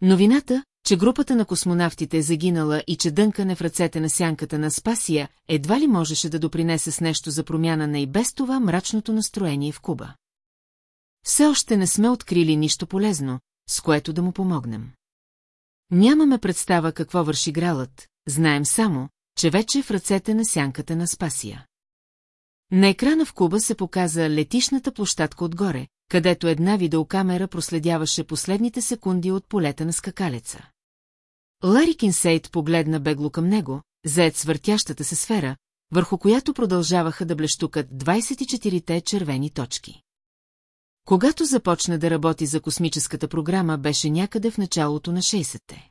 Новината, че групата на космонавтите е загинала и че дънкане в ръцете на сянката на Спасия, едва ли можеше да допринесе с нещо за промяна на и без това мрачното настроение в Куба. Все още не сме открили нищо полезно, с което да му помогнем. Нямаме представа какво върши гралът, знаем само, че вече е в ръцете на сянката на Спасия. На екрана в Куба се показа летишната площадка отгоре, където една видеокамера проследяваше последните секунди от полета на скакалеца. Лари Кинсейт погледна бегло към него, заед свъртящата се сфера, върху която продължаваха да блещукат 24-те червени точки. Когато започна да работи за космическата програма, беше някъде в началото на 60-те.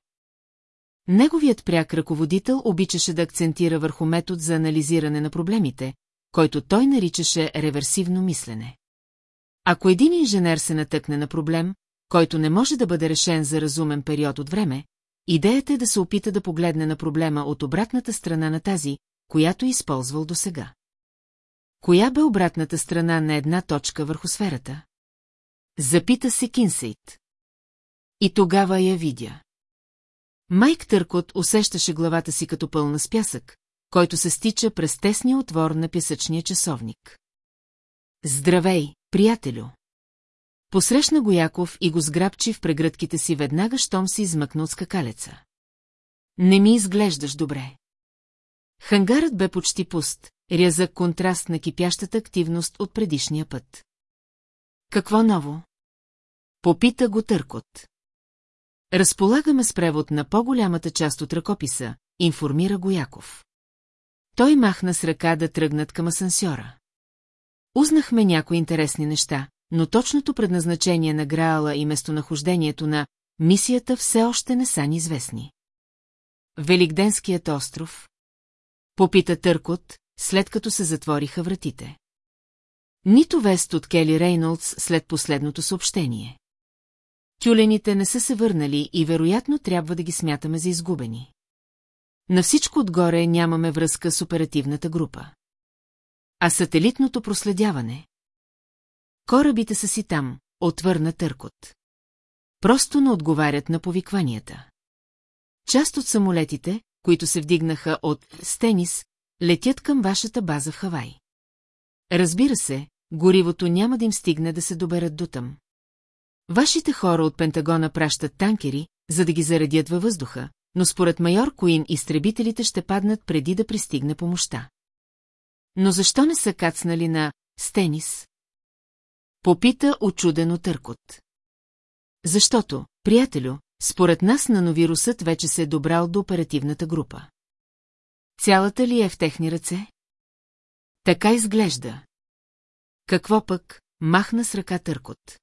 Неговият пряк ръководител обичаше да акцентира върху метод за анализиране на проблемите, който той наричаше реверсивно мислене. Ако един инженер се натъкне на проблем, който не може да бъде решен за разумен период от време, идеята е да се опита да погледне на проблема от обратната страна на тази, която е използвал досега. Коя бе обратната страна на една точка върху сферата? Запита се Кинсейт. И тогава я видя. Майк Търкот усещаше главата си като пълна с пясък, който се стича през тесния отвор на пясъчния часовник. Здравей, приятелю! Посрещна го Яков и го сграбчи в прегръдките си веднага, щом се измъкна от скакалеца. Не ми изглеждаш добре. Хангарът бе почти пуст, рязък контраст на кипящата активност от предишния път. Какво ново? Попита го Търкот. Разполагаме с превод на по-голямата част от ръкописа, информира го Яков. Той махна с ръка да тръгнат към асансьора. Узнахме някои интересни неща, но точното предназначение на Граала и местонахождението на мисията все още не са ни известни. Великденският остров? Попита Търкот, след като се затвориха вратите. Нито вест от Кели Рейнолдс след последното съобщение. Тюлените не са се върнали и вероятно трябва да ги смятаме за изгубени. На всичко отгоре нямаме връзка с оперативната група. А сателитното проследяване? Корабите са си там, отвърна Търкот. Просто не отговарят на повикванията. Част от самолетите, които се вдигнаха от Стенис, летят към вашата база в Хавай. Разбира се, горивото няма да им стигне да се доберат дотъм. Вашите хора от Пентагона пращат танкери, за да ги заредят във въздуха, но според майор Куин изтребителите ще паднат преди да пристигне помощта. Но защо не са кацнали на Стенис? Попита очудено Търкот. Защото, приятелю, според нас нановирусът вече се е добрал до оперативната група. Цялата ли е в техни ръце? Така изглежда. Какво пък, махна с ръка Търкот.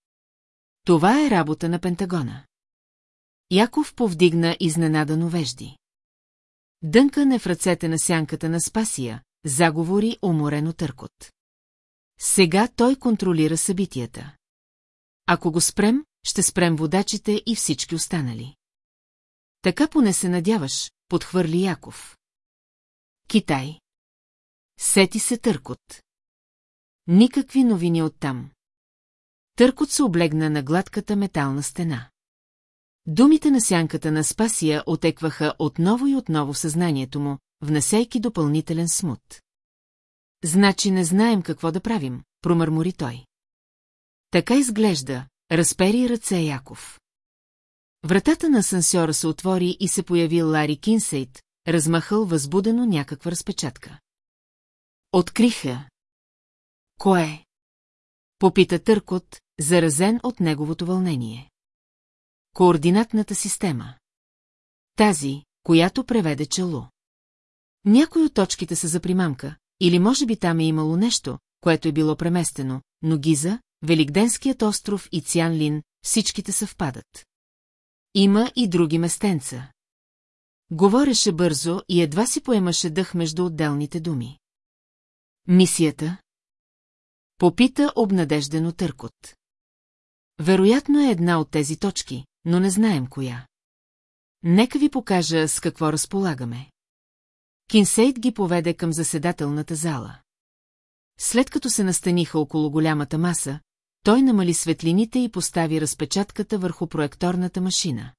Това е работа на Пентагона. Яков повдигна изненадано вежди. Дънкан е в ръцете на сянката на Спасия, заговори уморено Търкот. Сега той контролира събитията. Ако го спрем, ще спрем водачите и всички останали. Така поне се надяваш, подхвърли Яков. Китай. Сети се Търкот. Никакви новини оттам. Търкот се облегна на гладката метална стена. Думите на сянката на Спасия отекваха отново и отново съзнанието му, внасяйки допълнителен смут. Значи не знаем какво да правим, промърмори той. Така изглежда, разпери ръце Яков. Вратата на асансьора се отвори и се появи Лари Кинсейт, размахал възбудено някаква разпечатка. Откриха. Кое? Попита Търкот, заразен от неговото вълнение. Координатната система. Тази, която преведе чело. Някои от точките са за примамка, или може би там е имало нещо, което е било преместено, но Гиза, Великденският остров и Цянлин, всичките съвпадат. Има и други местенца. Говореше бързо и едва си поемаше дъх между отделните думи. Мисията? Попита обнадеждено Търкот. Вероятно е една от тези точки, но не знаем коя. Нека ви покажа с какво разполагаме. Кинсейт ги поведе към заседателната зала. След като се настаниха около голямата маса, той намали светлините и постави разпечатката върху проекторната машина.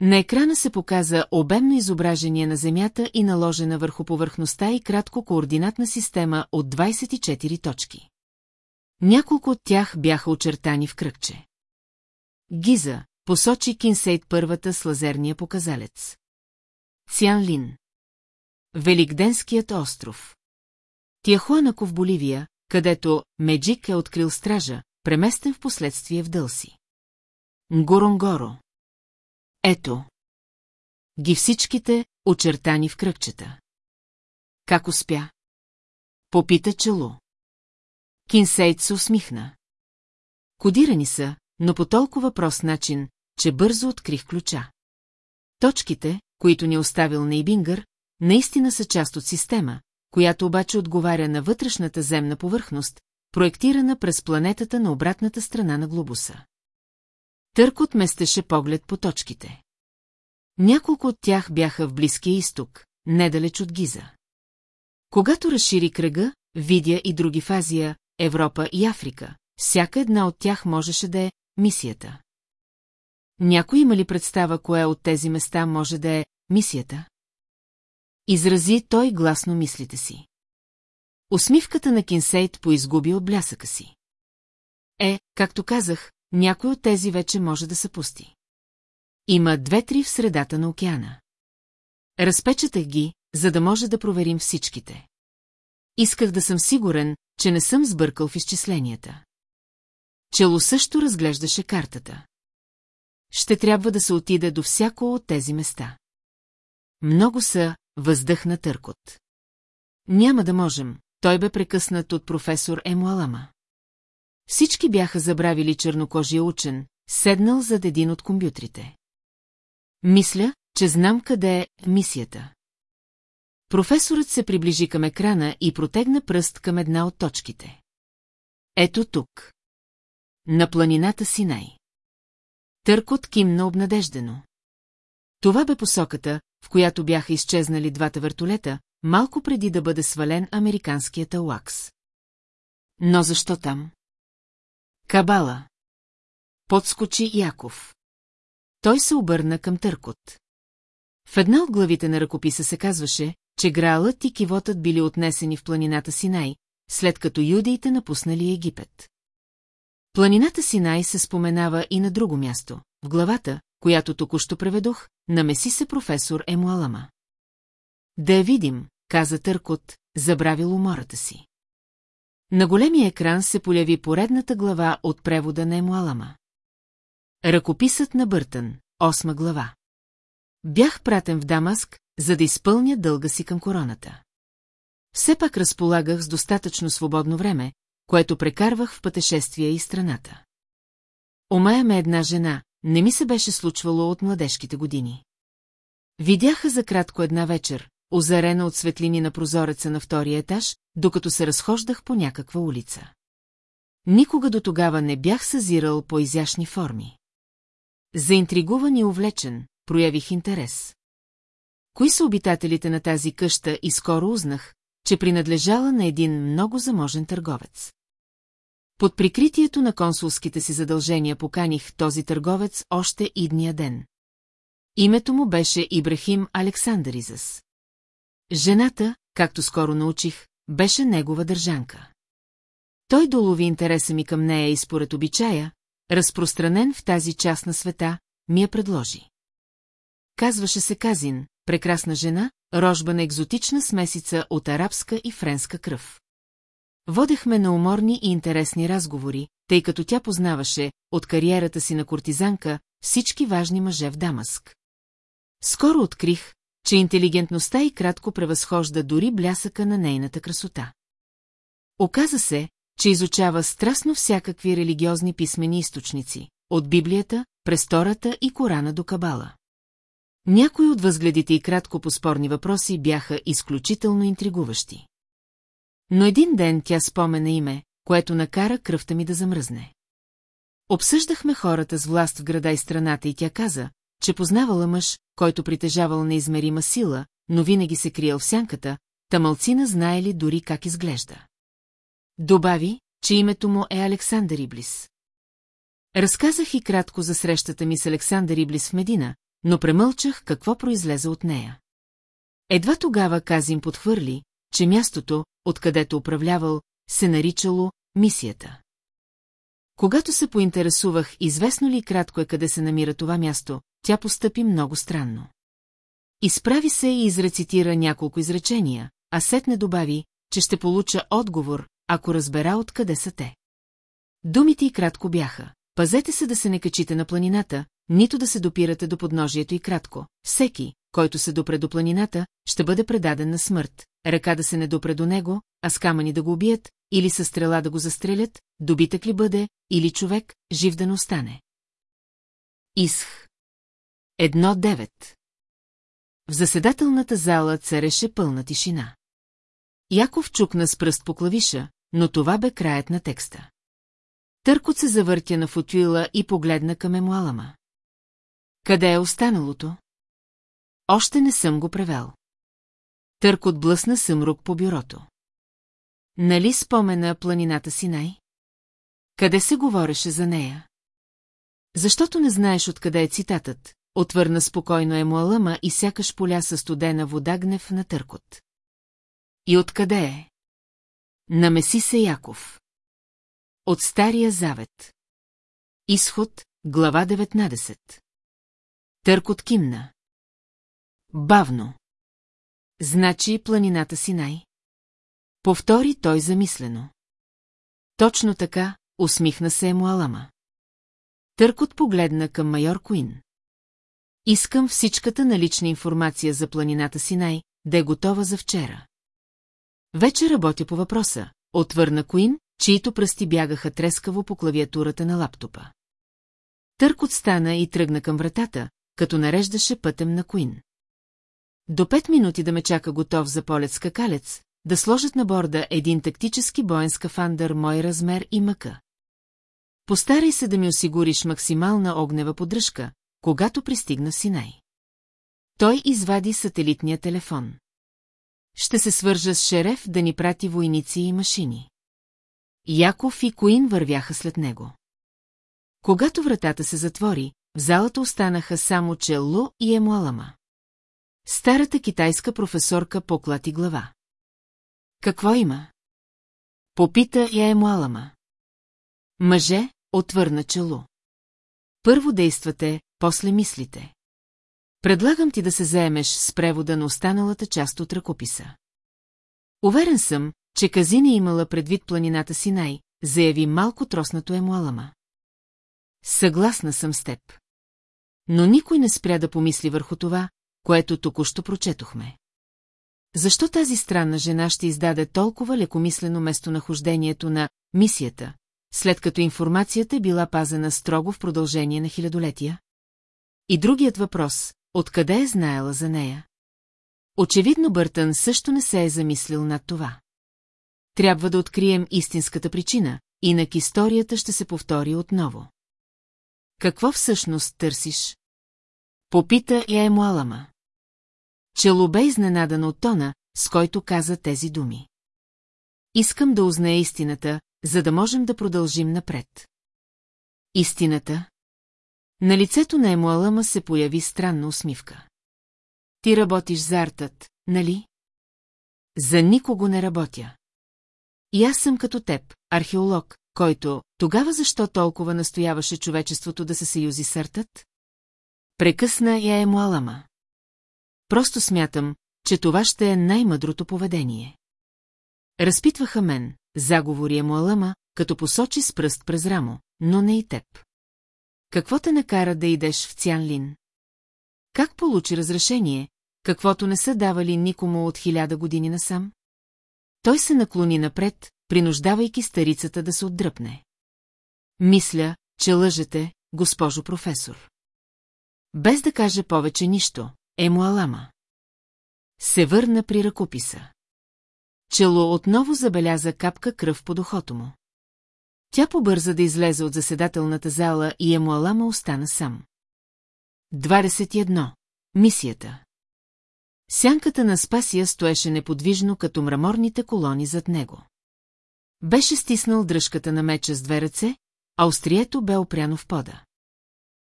На екрана се показа обемно изображение на Земята и наложена върху повърхността и кратко координатна система от 24 точки. Няколко от тях бяха очертани в кръгче. Гиза, посочи Кинсейт първата с лазерния показалец. Цян Лин. Великденският остров. Тяхуанако в Боливия, където Меджик е открил стража, преместен в последствие в Дълси. Ngоронгоро. Ето. Ги всичките, очертани в кръгчета. Как успя? Попита чело. Кинсейт се усмихна. Кодирани са, но по толкова прост начин, че бързо открих ключа. Точките, които ни е оставил Нейбингър, наистина са част от система, която обаче отговаря на вътрешната земна повърхност, проектирана през планетата на обратната страна на глобуса. Търкот местеше поглед по точките. Няколко от тях бяха в Близкия изток, недалеч от Гиза. Когато разшири кръга, видя и други в Азия, Европа и Африка. Всяка една от тях можеше да е мисията. Някой има ли представа, кое от тези места може да е мисията? Изрази той гласно мислите си. Усмивката на Кинсейт поизгуби от блясъка си. Е, както казах, някой от тези вече може да се пусти. Има две-три в средата на океана. Разпечатах ги, за да може да проверим всичките. Исках да съм сигурен, че не съм сбъркал в изчисленията. Чело също разглеждаше картата. Ще трябва да се отиде до всяко от тези места. Много са, въздъхна търкот. Няма да можем, той бе прекъснат от професор Емуалама. Всички бяха забравили чернокожия учен, седнал зад един от компютрите. Мисля, че знам къде е мисията. Професорът се приближи към екрана и протегна пръст към една от точките. Ето тук. На планината Синай. Търкот кимна обнадеждено. Това бе посоката, в която бяха изчезнали двата вертолета, малко преди да бъде свален американският Ауакс. Но защо там? Кабала. Подскочи Яков. Той се обърна към Търкот. В една от главите на ръкописа се казваше, че Граалът и кивотът били отнесени в планината Синай, след като юдеите напуснали Египет. Планината Синай се споменава и на друго място. В главата, която току-що преведох, намеси се професор Емуалама. Да видим, каза Търкот, забравил умората си. На големия екран се поляви поредната глава от превода на Емуалама. Ръкописът на Бъртън, осма глава. Бях пратен в Дамаск, за да изпълня дълга си към короната. Все пак разполагах с достатъчно свободно време, което прекарвах в пътешествия и страната. Омая ме една жена, не ми се беше случвало от младежките години. Видяха за кратко една вечер, озарена от светлини на прозореца на втория етаж, докато се разхождах по някаква улица. Никога до тогава не бях съзирал по изящни форми. Заинтригуван и увлечен, проявих интерес. Кои са обитателите на тази къща и скоро узнах, че принадлежала на един много заможен търговец. Под прикритието на консулските си задължения поканих този търговец още идния ден. Името му беше Ибрахим Александризас. Жената, както скоро научих, беше негова държанка. Той долови интереса ми към нея и според обичая, разпространен в тази част на света, ми я предложи. Казваше се Казин, прекрасна жена, рожба на екзотична смесица от арабска и френска кръв. Водехме на уморни и интересни разговори, тъй като тя познаваше, от кариерата си на кортизанка, всички важни мъже в Дамаск. Скоро открих, че интелигентността и кратко превъзхожда дори блясъка на нейната красота. Оказа се, че изучава страстно всякакви религиозни писмени източници, от Библията, Престората и Корана до Кабала. Някои от възгледите и кратко по спорни въпроси бяха изключително интригуващи. Но един ден тя спомена име, което накара кръвта ми да замръзне. Обсъждахме хората с власт в града и страната и тя каза, че познавала мъж, който притежавал неизмерима сила, но винаги се криел в сянката, та малцина знаели дори как изглежда. Добави, че името му е Александър Иблис. Разказах и кратко за срещата ми с Александър Иблис в Медина, но премълчах какво произлезе от нея. Едва тогава Казим подхвърли, че мястото, откъдето управлявал, се наричало мисията. Когато се поинтересувах, известно ли кратко е къде се намира това място, тя постъпи много странно. Изправи се и изрецитира няколко изречения, а сетне добави, че ще получа отговор, ако разбера откъде са те. Думите и кратко бяха. Пазете се да се не качите на планината, нито да се допирате до подножието и кратко. Всеки, който се допре до планината, ще бъде предаден на смърт, ръка да се не допре до него, а с камъни да го убият, или със стрела да го застрелят, добитък ли бъде, или човек, жив да не остане. Исх. Едно девет. В заседателната зала цареше пълна тишина. Яков чукна с пръст по клавиша, но това бе краят на текста. Търкот се завъртя на футюила и погледна към Емуалама. Къде е останалото? Още не съм го превел. Търкот блъсна съмрук по бюрото. Нали спомена планината си най? Къде се говореше за нея? Защото не знаеш откъде е цитатът, отвърна спокойно Емуалама и сякаш поля със студена вода гнев на Търкот. И откъде е? Намеси се Яков. От Стария Завет. Изход, глава 19. Търкот кимна. Бавно. Значи планината Синай. Повтори той замислено. Точно така, усмихна се Емуалама. Търкот погледна към майор Куин. Искам всичката налична информация за планината Синай, да е готова за вчера. Вече работя по въпроса, отвърна Куин, чието пръсти бягаха трескаво по клавиатурата на лаптопа. Търкот стана и тръгна към вратата, като нареждаше пътем на Куин. До пет минути да ме чака готов за полет скакалец, да сложат на борда един тактически боен скафандър мой размер и мъка. Постарай се да ми осигуриш максимална огнева поддръжка, когато пристигна Синай. Той извади сателитния телефон. Ще се свържа с шереф да ни прати войници и машини. Яков и Коин вървяха след него. Когато вратата се затвори, в залата останаха само Челло и Емуалама. Старата китайска професорка поклати глава. Какво има? Попита я Емуалама. Мъже, отвърна Чело. Първо действате, после мислите. Предлагам ти да се заемеш с превода на останалата част от ръкописа. Уверен съм, че Казина имала предвид планината Синай, заяви малко троснато Емуалама. Съгласна съм с теб. Но никой не спря да помисли върху това, което току-що прочетохме. Защо тази странна жена ще издаде толкова лекомислено местонахождението на мисията, след като информацията е била пазена строго в продължение на хилядолетия? И другият въпрос, откъде е знаела за нея? Очевидно Бъртън също не се е замислил над това. Трябва да открием истинската причина, инак историята ще се повтори отново. Какво всъщност търсиш? Попита я Емуалама. Чело бе изненадана от тона, с който каза тези думи. Искам да узная истината, за да можем да продължим напред. Истината? На лицето на Емуалама се появи странна усмивка. Ти работиш за артът, нали? За никого не работя. И аз съм като теб, археолог, който, тогава защо толкова настояваше човечеството да се съюзи с артът? Прекъсна я Емуалама. Просто смятам, че това ще е най-мъдрото поведение. Разпитваха мен, заговори Емуалама, като посочи с пръст през рамо, но не и теб. Какво те накара да идеш в Цянлин? Как получи разрешение, каквото не са давали никому от хиляда години насам? Той се наклони напред, принуждавайки старицата да се отдръпне. Мисля, че лъжете, госпожо професор. Без да каже повече нищо, Емуалама. Се върна при ръкописа. Чело отново забеляза капка кръв по духото му. Тя побърза да излезе от заседателната зала и Емуалама остана сам. 21. Мисията Сянката на Спасия стоеше неподвижно като мраморните колони зад него. Беше стиснал дръжката на меча с две ръце, а острието бе опряно в пода.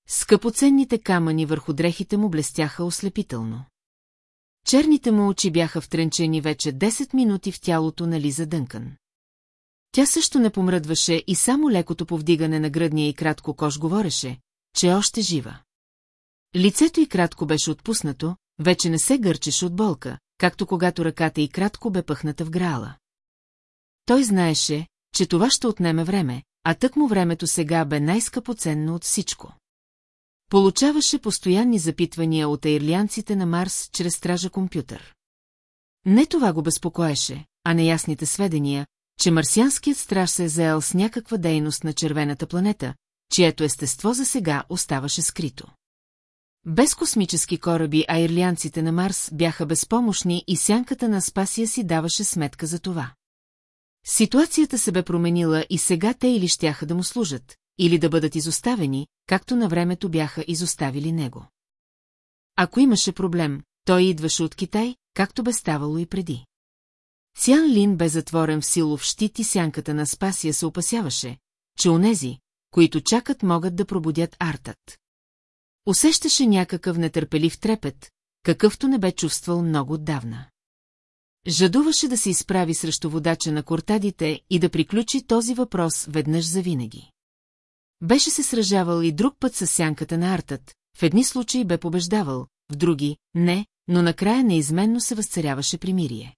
Скъпоценните камъни върху дрехите му блестяха ослепително. Черните му очи бяха втренчени вече 10 минути в тялото на Лиза Дънкън. Тя също не помръдваше и само лекото повдигане на гръдния и кратко кош говореше, че е още жива. Лицето й кратко беше отпуснато, вече не се гърчеше от болка, както когато ръката й кратко бе пъхната в грала. Той знаеше, че това ще отнеме време, а тък му времето сега бе най-скъпоценно от всичко. Получаваше постоянни запитвания от аирлянците на Марс чрез стража компютър. Не това го безпокоеше, а неясните сведения, че марсианският страж се е заел с някаква дейност на червената планета, чието естество за сега оставаше скрито. Без космически кораби аирлянците на Марс бяха безпомощни и сянката на Спасия си даваше сметка за това. Ситуацията се бе променила и сега те или щяха да му служат, или да бъдат изоставени, както на времето бяха изоставили него. Ако имаше проблем, той идваше от Китай, както бе ставало и преди. Цян Лин бе затворен в силов щит и сянката на Спасия се опасяваше, че онези, които чакат могат да пробудят артът. Усещаше някакъв нетърпелив трепет, какъвто не бе чувствал много отдавна. Жадуваше да се изправи срещу водача на кортадите и да приключи този въпрос веднъж завинаги. Беше се сражавал и друг път с сянката на артът, в едни случаи бе побеждавал, в други – не, но накрая неизменно се възцаряваше примирие.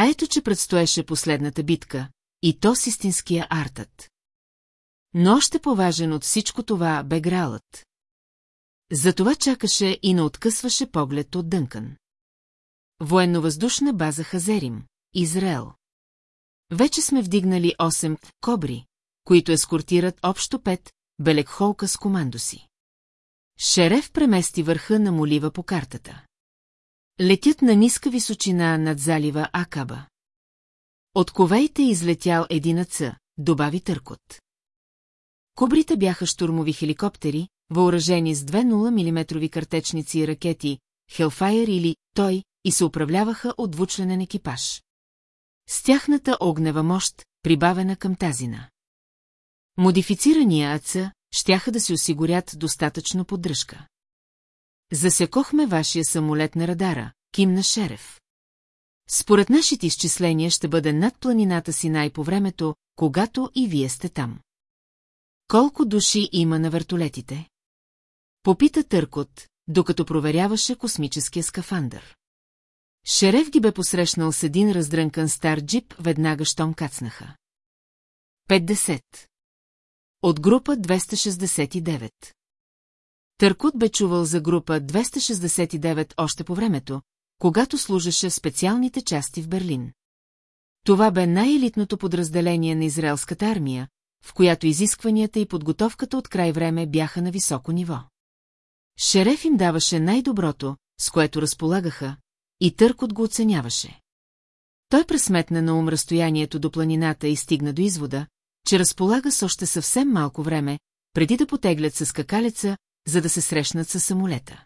А ето, че предстоеше последната битка, и то с истинския артът. Но още поважен от всичко това бе гралът. Затова чакаше и не откъсваше поглед от Дънкан. Военновъздушна база Хазерим, Израел. Вече сме вдигнали 8 кобри, които ескортират общо 5 Белекхолка с командо си. Шереф премести върха на молива по картата. Летят на ниска височина над залива Акаба. От ковейте излетял един аца, добави Търкот. Кобрите бяха штурмови хеликоптери, въоръжени с 2 мм картечници и ракети, Хелфайер или той, и се управляваха от двучленен екипаж. С тяхната огнева мощ, прибавена към тазина. Модифицирания АЦА щяха да си осигурят достатъчно поддръжка. Засекохме вашия самолет на радара, кимна Шерев. Според нашите изчисления ще бъде над планината си най по времето, когато и вие сте там. Колко души има на вертолетите? Попита Търкот, докато проверяваше космическия скафандър. Шерев ги бе посрещнал с един раздрънкан стар джип, веднага щом кацнаха. 50. От група 269. Търкот бе чувал за група 269 още по времето, когато служеше специалните части в Берлин. Това бе най-елитното подразделение на израелската армия, в която изискванията и подготовката от край време бяха на високо ниво. Шереф им даваше най-доброто, с което разполагаха, и Търкот го оценяваше. Той пресметна на ум разстоянието до планината и стигна до извода, че разполага с още съвсем малко време, преди да потеглят с скакалеца, за да се срещнат с самолета.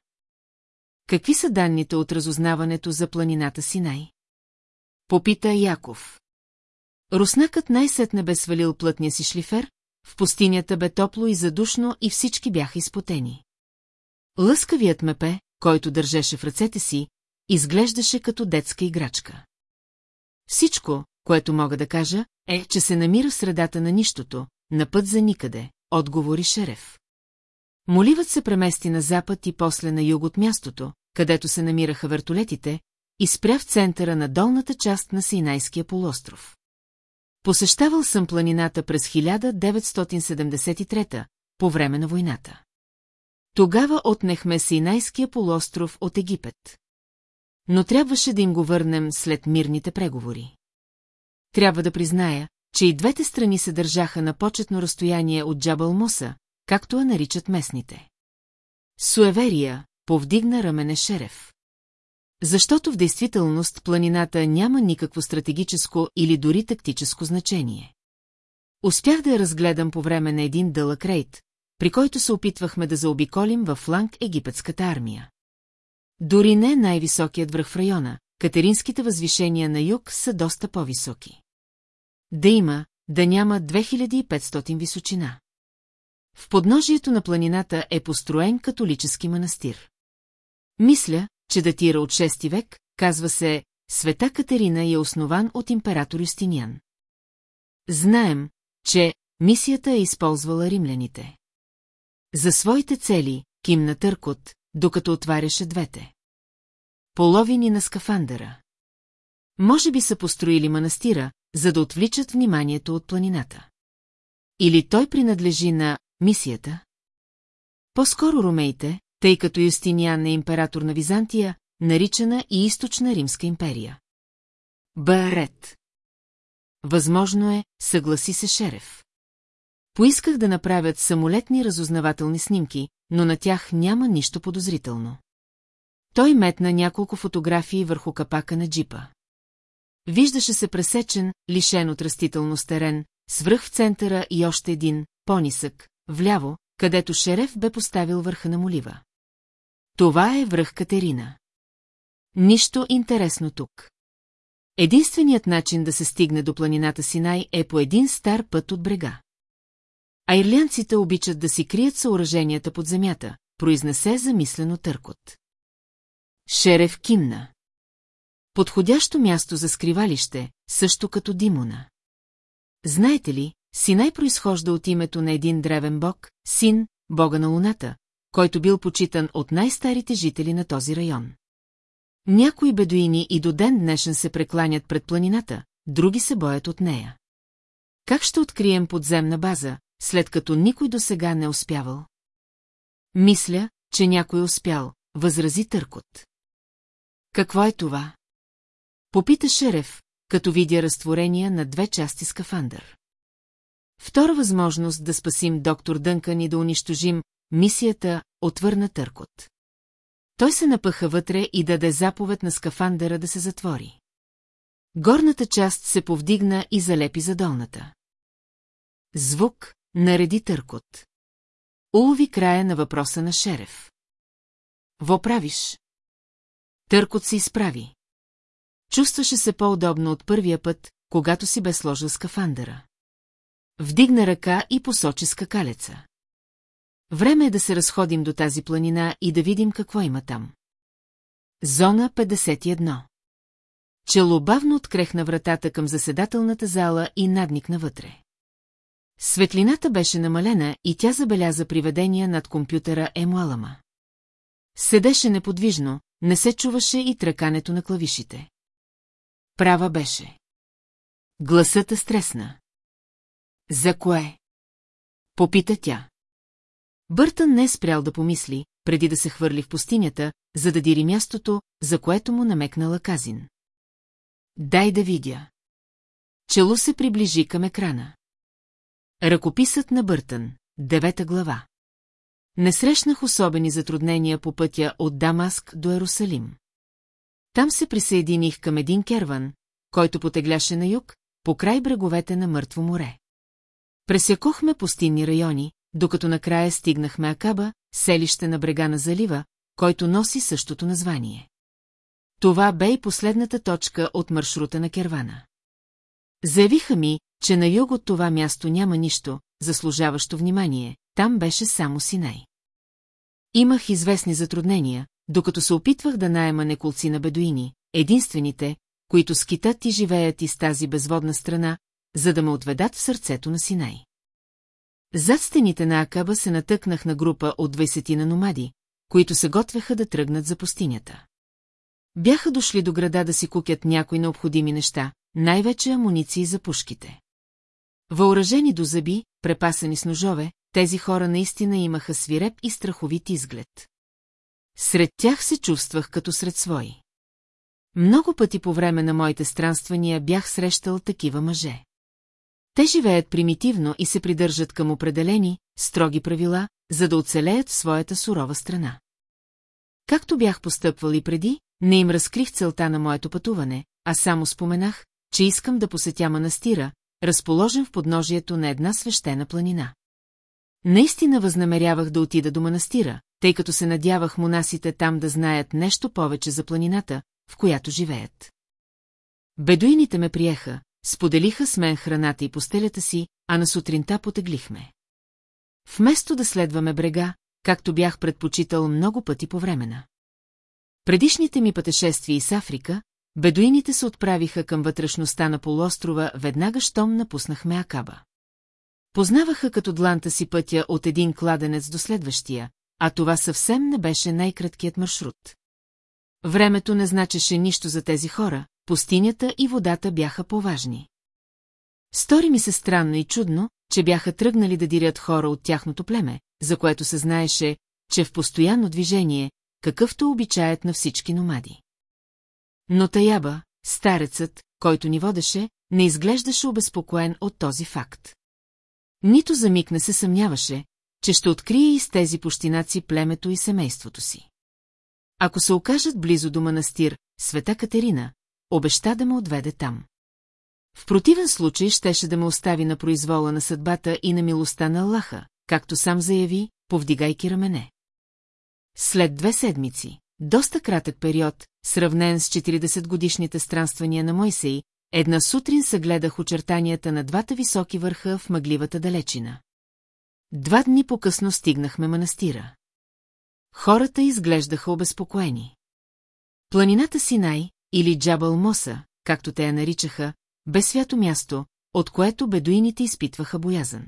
Какви са данните от разузнаването за планината Синай? Попита Яков. Руснакът най-сетне бе свалил плътния си шлифер, в пустинята бе топло и задушно и всички бяха изпотени. Лъскавият мепе, който държеше в ръцете си, изглеждаше като детска играчка. Всичко, което мога да кажа, е, че се намира в средата на нищото, на път за никъде, отговори Шерев. Моливът се премести на запад и после на юг от мястото, където се намираха вертолетите, и спря в центъра на долната част на Синайския полуостров. Посещавал съм планината през 1973 по време на войната. Тогава отнехме Синайския полуостров от Египет. Но трябваше да им го върнем след мирните преговори. Трябва да призная, че и двете страни се държаха на почетно разстояние от Джабал Муса, както я наричат местните. Суеверия, повдигна рамене Шерев. Защото в действителност планината няма никакво стратегическо или дори тактическо значение. Успях да я разгледам по време на един дълъг рейд, при който се опитвахме да заобиколим във фланг египетската армия. Дори не най-високият връх в района, катеринските възвишения на юг са доста по-високи. Да има, да няма 2500 височина. В подножието на планината е построен католически манастир. Мисля, че датира от 6 век, казва се Света Катерина е основан от император Юстиниан. Знаем, че мисията е използвала римляните. За своите цели, кимна Търкот, докато отваряше двете. Половини на скафандъра. Може би са построили манастира, за да отвличат вниманието от планината. Или той принадлежи на мисията? По-скоро ромеите, тъй като Юстиниан е император на Византия, наричана и източна Римска империя. Барет. Възможно е, съгласи се Шерев. Поисках да направят самолетни разузнавателни снимки, но на тях няма нищо подозрително. Той метна няколко фотографии върху капака на джипа. Виждаше се пресечен, лишен от растителност терен, свръх в центъра и още един, по-нисък, вляво, където Шереф бе поставил върха на молива. Това е връх Катерина. Нищо интересно тук. Единственият начин да се стигне до планината Синай е по един стар път от брега. А ирлянците обичат да си крият съоръженията под земята, произнесе замислено търкот. Шерев кимна. Подходящо място за скривалище, също като Димона. Знаете ли, Синай произхожда от името на един древен бог, син, бога на луната, който бил почитан от най-старите жители на този район. Някои бедуини и до ден днешен се прекланят пред планината, други се боят от нея. Как ще открием подземна база, след като никой до сега не успявал? Мисля, че някой успял, възрази Търкот. Какво е това? Попита Шерев, като видя разтворения на две части скафандър. Втора възможност да спасим доктор Дънкан и да унищожим мисията отвърна Търкот. Той се напъха вътре и даде заповед на скафандъра да се затвори. Горната част се повдигна и залепи за долната. Звук нареди Търкот. Улови края на въпроса на Шерев. Во правиш? Търкот се изправи. Чувстваше се по-удобно от първия път, когато си бе сложил скафандъра. Вдигна ръка и посочи скакалеца. Време е да се разходим до тази планина и да видим какво има там. Зона 51 Чело бавно открехна вратата към заседателната зала и надникна вътре. Светлината беше намалена и тя забеляза приведения над компютъра Емуалама. Седеше неподвижно, не се чуваше и тръкането на клавишите. Права беше. Гласът е стресна. За кое? Попита тя. Бъртън не е спрял да помисли, преди да се хвърли в пустинята, за да дири мястото, за което му намекнала Казин. Дай да видя. Чело се приближи към екрана. Ръкописът на Бъртън, девета глава. Не срещнах особени затруднения по пътя от Дамаск до Ерусалим. Там се присъединих към един керван, който потегляше на юг, по край бреговете на Мъртво море. Пресекохме пустинни райони, докато накрая стигнахме Акаба, селище на брега на залива, който носи същото название. Това бе и последната точка от маршрута на кервана. Заявиха ми, че на юг от това място няма нищо, заслужаващо внимание, там беше само Синай. Имах известни затруднения, докато се опитвах да найема неколци на бедуини, единствените, които скитат и живеят из тази безводна страна, за да ме отведат в сърцето на Синай. Зад стените на Акаба се натъкнах на група от 20 на номади, които се готвеха да тръгнат за пустинята. Бяха дошли до града да си кукят някои необходими неща, най-вече амуниции за пушките. Въоръжени до зъби, препасани с ножове, тези хора наистина имаха свиреп и страховит изглед. Сред тях се чувствах като сред свои. Много пъти по време на моите странствания бях срещал такива мъже. Те живеят примитивно и се придържат към определени, строги правила, за да оцелеят в своята сурова страна. Както бях постъпвал и преди, не им разкрих целта на моето пътуване, а само споменах, че искам да посетя манастира, разположен в подножието на една свещена планина. Наистина възнамерявах да отида до манастира, тъй като се надявах монасите там да знаят нещо повече за планината, в която живеят. Бедуините ме приеха, споделиха с мен храната и постелята си, а на сутринта потеглихме. Вместо да следваме брега, както бях предпочитал много пъти по времена. Предишните ми пътешествия из Африка, бедуините се отправиха към вътрешността на полуострова веднага щом напуснахме Акаба. Познаваха като дланта си пътя от един кладенец до следващия, а това съвсем не беше най-краткият маршрут. Времето не значеше нищо за тези хора, пустинята и водата бяха по-важни. Стори ми се странно и чудно, че бяха тръгнали да дирят хора от тяхното племе, за което се знаеше, че в постоянно движение, какъвто обичаят на всички номади. Но Таяба, старецът, който ни водеше, не изглеждаше обезпокоен от този факт. Нито за миг не се съмняваше, че ще открие из тези пущинаци племето и семейството си. Ако се окажат близо до манастир, света Катерина, обеща да ме отведе там. В противен случай щеше да ме остави на произвола на съдбата и на милостта на Аллаха, както сам заяви, повдигайки рамене. След две седмици, доста кратък период, сравнен с 40-годишните странствания на Мойсей, една сутрин съгледах очертанията на двата високи върха в мъгливата далечина. Два дни по-късно стигнахме манастира. Хората изглеждаха обезпокоени. Планината Синай, или Джабал Моса, както те я наричаха, бе свято място, от което бедуините изпитваха боязън.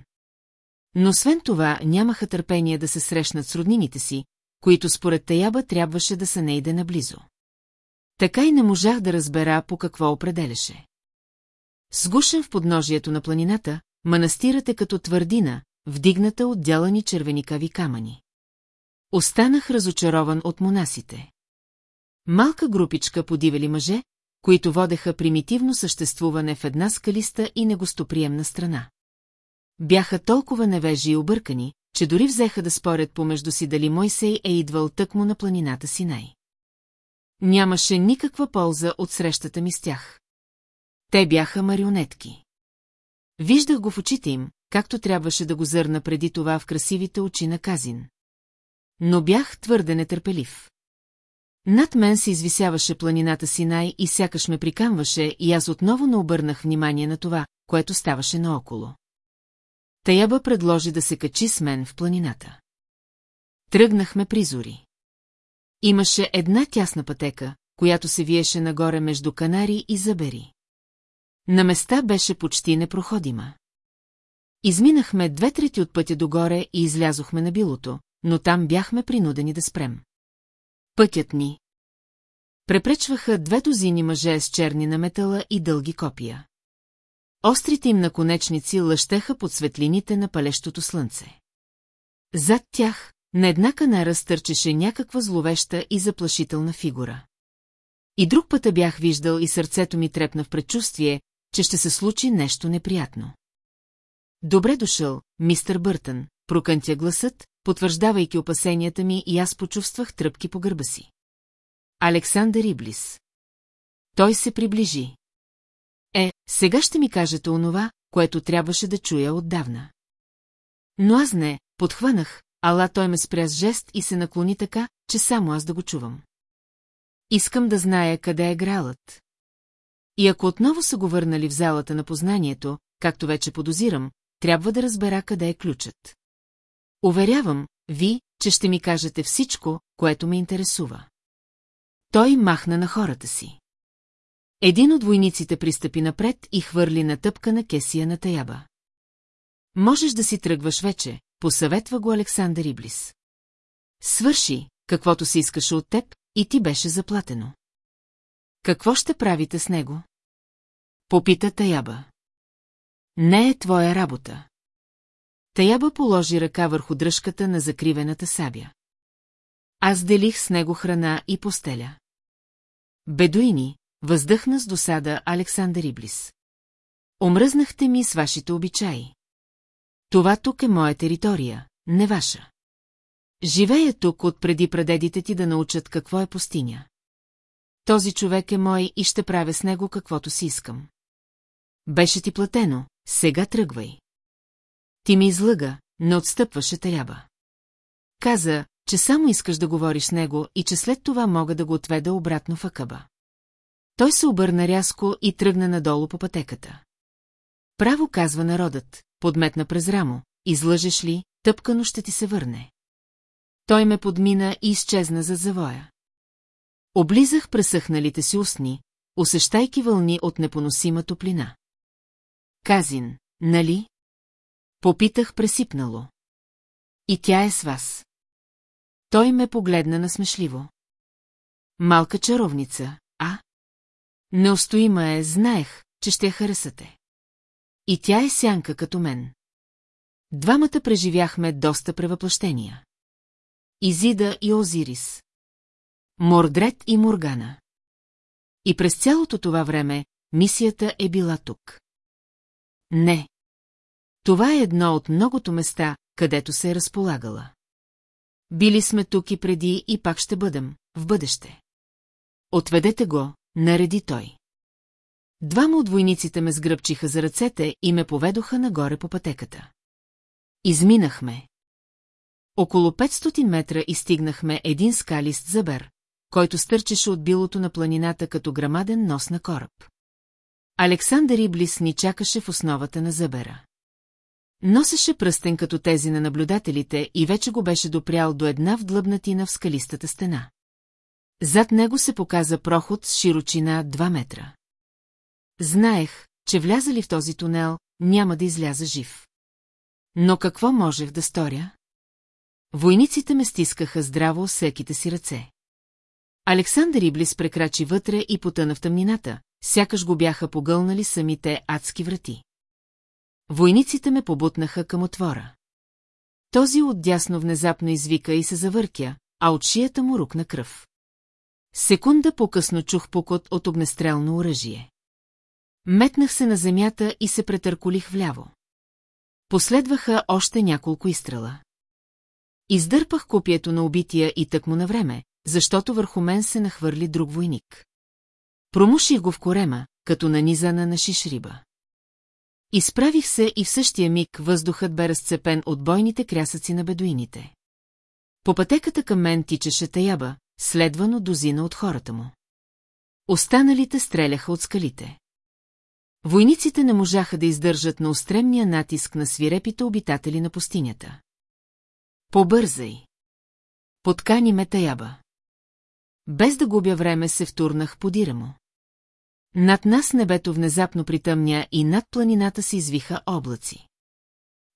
Но освен това нямаха търпение да се срещнат с роднините си, които според Таяба трябваше да са нейде наблизо. Така и не можах да разбера по какво определяше. Сгушен в подножието на планината, манастирът е като твърдина, вдигната от дялани червеникави камъни. Останах разочарован от монасите. Малка групичка подивели мъже, които водеха примитивно съществуване в една скалиста и негостоприемна страна. Бяха толкова невежи и объркани, че дори взеха да спорят помежду си дали Мойсей е идвал тъкмо на планината Синай. Нямаше никаква полза от срещата ми с тях. Те бяха марионетки. Виждах го в очите им, както трябваше да го зърна преди това в красивите очи на Казин. Но бях твърде нетърпелив. Над мен се извисяваше планината Синай и сякаш ме прикамваше и аз отново не обърнах внимание на това, което ставаше наоколо. Таяба предложи да се качи с мен в планината. Тръгнахме призори. Имаше една тясна пътека, която се виеше нагоре между канари и забери. На места беше почти непроходима. Изминахме две трети от пътя догоре и излязохме на билото, но там бяхме принудени да спрем. Пътят ни. Препречваха две дозини мъже с черни на метала и дълги копия. Острите им наконечници лъщеха под светлините на палещото слънце. Зад тях, на една канара стърчеше някаква зловеща и заплашителна фигура. И друг пъта бях виждал и сърцето ми трепна в предчувствие, че ще се случи нещо неприятно. Добре дошъл, мистер Бъртън, прокънтя гласът, потвърждавайки опасенията ми и аз почувствах тръпки по гърба си. Александър Иблис. Той се приближи. Е, сега ще ми кажете онова, което трябваше да чуя отдавна. Но аз не, подхванах, ала той ме спря с жест и се наклони така, че само аз да го чувам. Искам да зная къде е гралът. И ако отново са го върнали в залата на познанието, както вече подозирам, трябва да разбера къде е ключът. Уверявам ви, че ще ми кажете всичко, което ме интересува. Той махна на хората си. Един от войниците пристъпи напред и хвърли на тъпка на кесия на таяба. Можеш да си тръгваш вече, посъветва го Александър Иблис. Свърши, каквото си искаше от теб, и ти беше заплатено. Какво ще правите с него? Попита Таяба. Не е твоя работа. Таяба положи ръка върху дръжката на закривената сабя. Аз делих с него храна и постеля. Бедуини, въздъхна с досада Александър Иблис. Омръзнахте ми с вашите обичаи. Това тук е моя територия, не ваша. Живея тук от преди предедите ти да научат какво е пустиня. Този човек е мой и ще правя с него каквото си искам. Беше ти платено, сега тръгвай. Ти ми излъга, не отстъпваше Таряба. Каза, че само искаш да говориш с него и че след това мога да го отведа обратно в Акъба. Той се обърна рязко и тръгна надолу по пътеката. Право казва народът, подметна през рамо, излъжеш ли, тъпкано ще ти се върне. Той ме подмина и изчезна зад завоя. Облизах пресъхналите си устни, усещайки вълни от непоносима топлина. Казин, нали? Попитах пресипнало. И тя е с вас. Той ме погледна насмешливо. Малка чаровница, а? Неустоима е, знаех, че ще я харесате. И тя е сянка като мен. Двамата преживяхме доста превъплъщения. Изида и Озирис. Мордрет и Моргана. И през цялото това време мисията е била тук. Не. Това е едно от многото места, където се е разполагала. Били сме тук и преди и пак ще бъдем, в бъдеще. Отведете го, нареди той. Двама от войниците ме сгръбчиха за ръцете и ме поведоха нагоре по пътеката. Изминахме. Около 500 метра изстигнахме един скалист забер, който стърчеше от билото на планината като грамаден нос на кораб. Александър Иблис ни чакаше в основата на забера. Носеше пръстен като тези на наблюдателите и вече го беше допрял до една вдлъбнатина в скалистата стена. Зад него се показа проход с широчина 2 метра. Знаех, че вляза ли в този тунел, няма да изляза жив. Но какво можех да сторя? Войниците ме стискаха здраво всеките си ръце. Александър Иблис прекрачи вътре и потъна в тъмнината, сякаш го бяха погълнали самите адски врати. Войниците ме побутнаха към отвора. Този отдясно внезапно извика и се завъркя, а от шията му рукна кръв. Секунда по-късно чух покот от огнестрелно оръжие. Метнах се на земята и се претърколих вляво. Последваха още няколко изстрела. Издърпах копието на убития и тък му на време, защото върху мен се нахвърли друг войник. Промуших го в корема, като нанизана на шишриба. Изправих се и в същия миг въздухът бе разцепен от бойните крясъци на бедуините. По пътеката към мен тичаше таяба, следвано дозина от хората му. Останалите стреляха от скалите. Войниците не можаха да издържат на устремния натиск на свирепите обитатели на пустинята. Побързай! Подкани ме таяба. Без да губя време се втурнах подира му. Над нас небето внезапно притъмня и над планината се извиха облаци.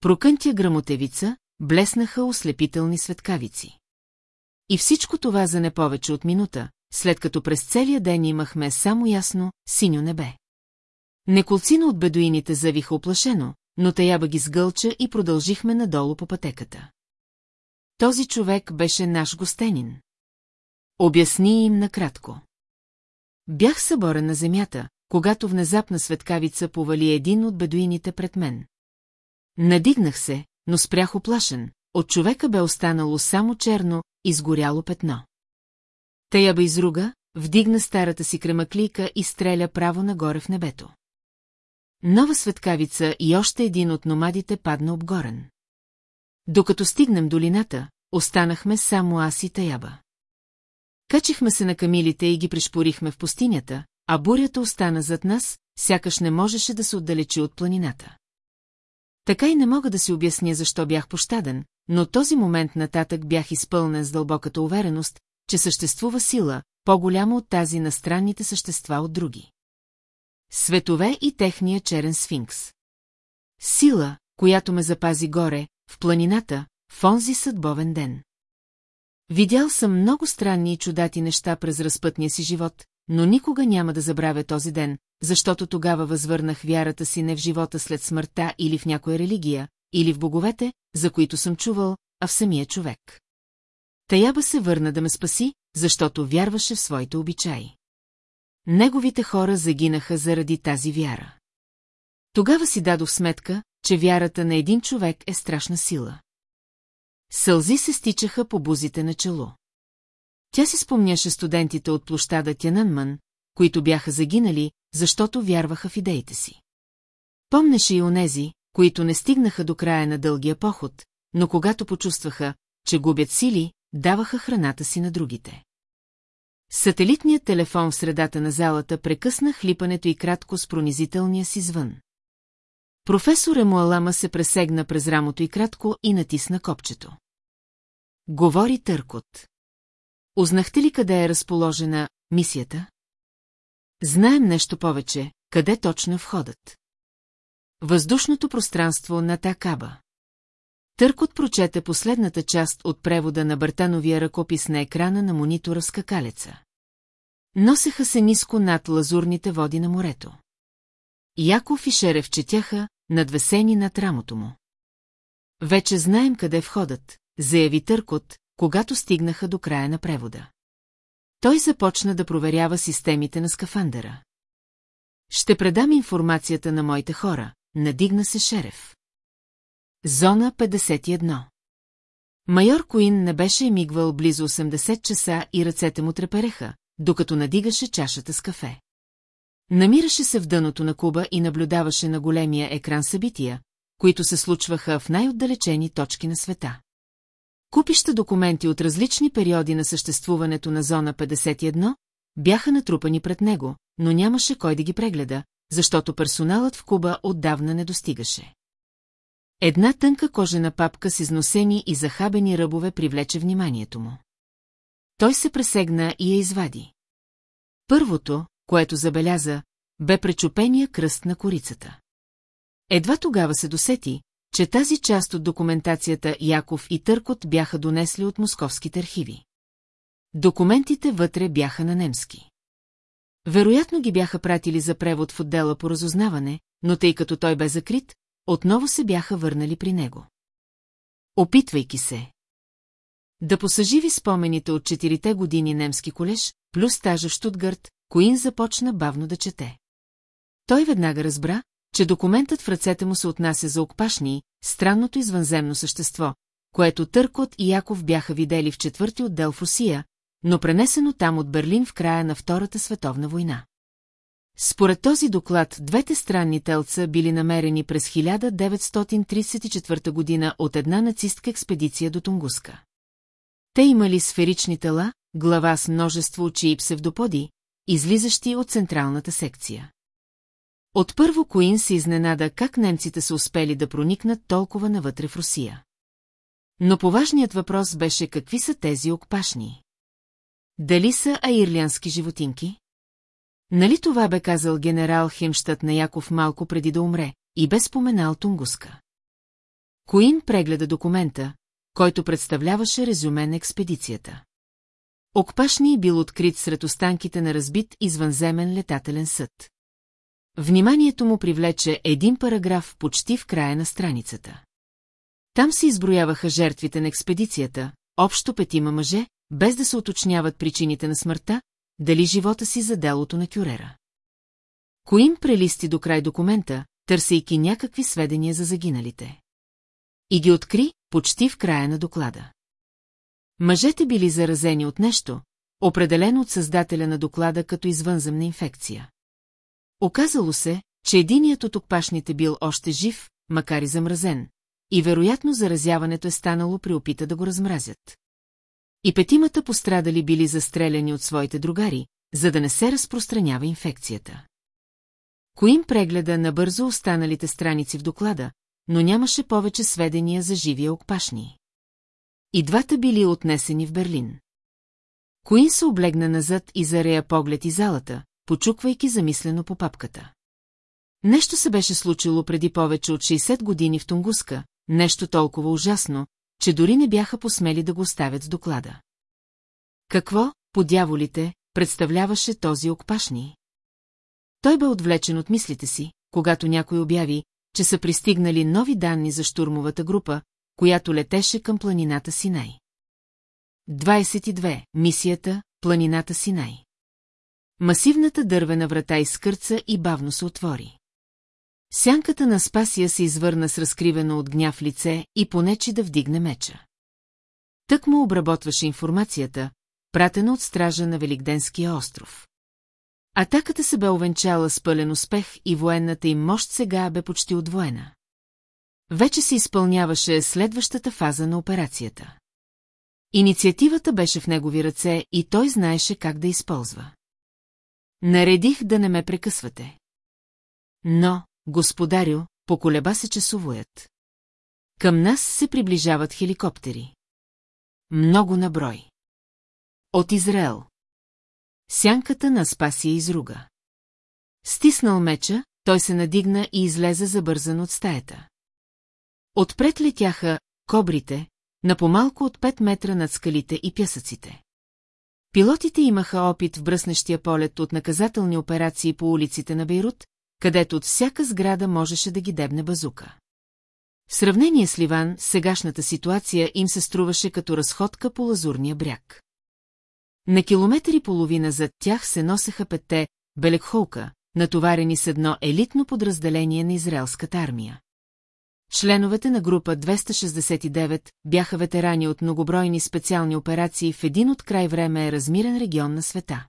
Прокънтя грамотевица, блеснаха ослепителни светкавици. И всичко това за не повече от минута, след като през целия ден имахме само ясно, синьо небе. Неколцина от бедуините завиха оплашено, но таяба ги сгълча и продължихме надолу по пътеката. Този човек беше наш гостенин. Обясни им накратко. Бях съборен на земята, когато внезапна светкавица повали един от бедуините пред мен. Надигнах се, но спрях оплашен, от човека бе останало само черно, изгоряло петно. Тая бе изруга, вдигна старата си кремаклийка и стреля право нагоре в небето. Нова светкавица и още един от номадите падна обгорен. Докато стигнем долината, останахме само аз и Таяба. Качихме се на камилите и ги пришпорихме в пустинята, а бурята остана зад нас, сякаш не можеше да се отдалечи от планината. Така и не мога да си обясня защо бях пощаден, но този момент нататък бях изпълнен с дълбоката увереност, че съществува сила, по-голяма от тази на странните същества от други. Светове и техния черен сфинкс. Сила, която ме запази горе, в планината, в онзи съдбовен ден. Видял съм много странни и чудати неща през разпътния си живот, но никога няма да забравя този ден, защото тогава възвърнах вярата си не в живота след смъртта или в някоя религия, или в боговете, за които съм чувал, а в самия човек. Таяба се върна да ме спаси, защото вярваше в своите обичаи. Неговите хора загинаха заради тази вяра. Тогава си дадох сметка, че вярата на един човек е страшна сила. Сълзи се стичаха по бузите на чело. Тя си спомняше студентите от площада Тянанман, които бяха загинали, защото вярваха в идеите си. Помнеше и онези, които не стигнаха до края на дългия поход, но когато почувстваха, че губят сили, даваха храната си на другите. Сателитният телефон в средата на залата прекъсна хлипането и кратко с пронизителния си звън. Професор Емуалама се пресегна през рамото и кратко и натисна копчето. Говори Търкот. Узнахте ли къде е разположена мисията? Знаем нещо повече, къде точно е входът. Въздушното пространство на Такаба. Търкот прочете последната част от превода на Бартановия ръкопис на екрана на монитора скакалеца. Носеха се ниско над лазурните води на морето. Яков и Шерев четяха, надвесени над рамото му. Вече знаем къде входът, заяви Търкот, когато стигнаха до края на превода. Той започна да проверява системите на скафандъра. Ще предам информацията на моите хора, надигна се Шерев. Зона 51 Майор Куин не беше емигвал близо 80 часа и ръцете му трепереха, докато надигаше чашата с кафе. Намираше се в дъното на Куба и наблюдаваше на големия екран събития, които се случваха в най-отдалечени точки на света. Купища документи от различни периоди на съществуването на зона 51 бяха натрупани пред него, но нямаше кой да ги прегледа, защото персоналът в Куба отдавна не достигаше. Една тънка кожена папка с износени и захабени ръбове привлече вниманието му. Той се пресегна и я извади. Първото, което забеляза, бе пречупения кръст на корицата. Едва тогава се досети, че тази част от документацията Яков и Търкот бяха донесли от московските архиви. Документите вътре бяха на немски. Вероятно ги бяха пратили за превод в отдела по разузнаване, но тъй като той бе закрит, отново се бяха върнали при него. Опитвайки се. Да посъживи спомените от четирите години немски колеж, плюс стажа в Штутгарт, Коин започна бавно да чете. Той веднага разбра, че документът в ръцете му се отнася за окпашни, странното извънземно същество, което Търкот и Яков бяха видели в четвърти отдел в Русия, но пренесено там от Берлин в края на Втората световна война. Според този доклад, двете странни телца били намерени през 1934 година от една нацистка експедиция до Тунгуска. Те имали сферични тела, глава с множество очи и псевдоподи, излизащи от централната секция. Отпърво Коин се изненада как немците са успели да проникнат толкова навътре в Русия. Но поважният въпрос беше какви са тези окпашни. Дали са аирлянски животинки? Нали това бе казал генерал Хемштадт на Яков малко преди да умре и бе споменал Тунгуска? Коин прегледа документа, който представляваше резюме на експедицията. Окпашни бил открит сред останките на разбит извънземен летателен съд. Вниманието му привлече един параграф почти в края на страницата. Там се изброяваха жертвите на експедицията, общо петима мъже, без да се уточняват причините на смъртта, дали живота си за делото на Кюрера. Коим прелисти до край документа, търсейки някакви сведения за загиналите. И ги откри почти в края на доклада. Мъжете били заразени от нещо, определено от създателя на доклада като извънземна инфекция. Оказало се, че единият от окпашните бил още жив, макар и замразен, и вероятно заразяването е станало при опита да го размразят. И петимата пострадали били застреляни от своите другари, за да не се разпространява инфекцията. Коим прегледа набързо останалите страници в доклада, но нямаше повече сведения за живия окпашни. И двата били отнесени в Берлин. Коин се облегна назад и зарея поглед и залата, почуквайки замислено по папката. Нещо се беше случило преди повече от 60 години в Тунгуска, нещо толкова ужасно, че дори не бяха посмели да го оставят с доклада. Какво, по дяволите, представляваше този окпашни? Той бе отвлечен от мислите си, когато някой обяви, че са пристигнали нови данни за штурмовата група, която летеше към планината Синай. 22. Мисията Планината Синай. Масивната дървена врата изкърца и бавно се отвори. Сянката на Спасия се извърна с разкривено от гняв лице и понечи да вдигне меча. Тък му обработваше информацията, пратена от стража на Великденския остров. Атаката се бе овенчала с пълен успех и военната им мощ сега бе почти отвоена. Вече се изпълняваше следващата фаза на операцията. Инициативата беше в негови ръце и той знаеше как да използва. Наредих да не ме прекъсвате. Но, господарю, поколеба се часовоят. Към нас се приближават хеликоптери. Много наброй. От Израел. Сянката на Спасия изруга. Стиснал меча, той се надигна и излезе забързан от стаята. Отпред летяха кобрите, на помалко от 5 метра над скалите и пясъците. Пилотите имаха опит в бръснещия полет от наказателни операции по улиците на Бейрут, където от всяка сграда можеше да ги дебне базука. В сравнение с Ливан, сегашната ситуация им се струваше като разходка по лазурния бряг. На километри половина зад тях се носеха петте Белекхолка, натоварени с едно елитно подразделение на израелската армия. Членовете на група 269 бяха ветерани от многобройни специални операции в един от край време размирен регион на света.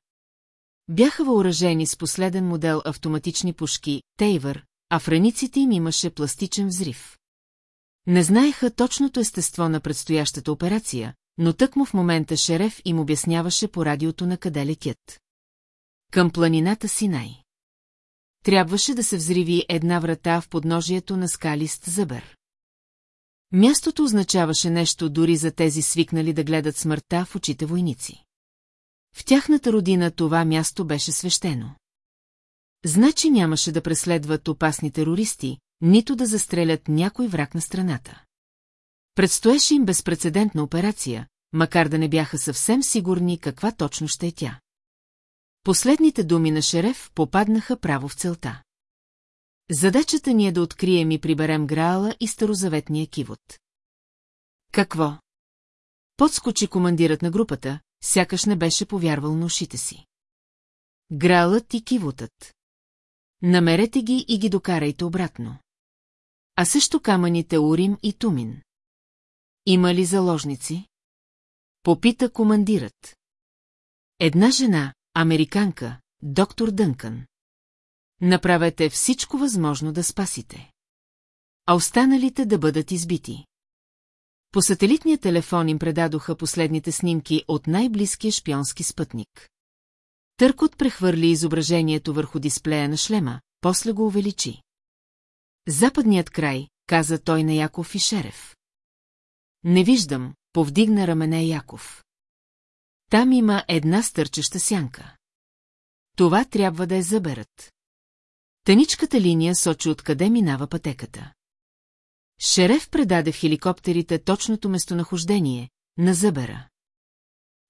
Бяха въоръжени с последен модел автоматични пушки Тейвър, а в раниците им имаше пластичен взрив. Не знаеха точното естество на предстоящата операция, но тъкмо в момента Шереф им обясняваше по радиото на къде лекят. Към планината Синай. Трябваше да се взриви една врата в подножието на скалист зъбър. Мястото означаваше нещо дори за тези свикнали да гледат смъртта в очите войници. В тяхната родина това място беше свещено. Значи нямаше да преследват опасни терористи, нито да застрелят някой враг на страната. Предстоеше им безпредседентна операция, макар да не бяха съвсем сигурни каква точно ще е тя. Последните думи на Шереф попаднаха право в целта. Задачата ни е да открием и приберем Граала и старозаветния кивот. Какво? Подскочи командирът на групата, сякаш не беше повярвал на ушите си. Граалът и кивотът. Намерете ги и ги докарайте обратно. А също камъните Урим и Тумин. Има ли заложници? Попита командирът. Една жена, американка, доктор Дънкън. Направете всичко възможно да спасите. А останалите да бъдат избити. По сателитния телефон им предадоха последните снимки от най-близкия шпионски спътник. Търкот прехвърли изображението върху дисплея на шлема, после го увеличи. Западният край, каза той на Яков и Шерев. Не виждам, повдигна рамене Яков. Там има една стърчеща сянка. Това трябва да е заберат. Таничката линия сочи откъде минава пътеката. Шереф предаде в хеликоптерите точното местонахождение, на Забера.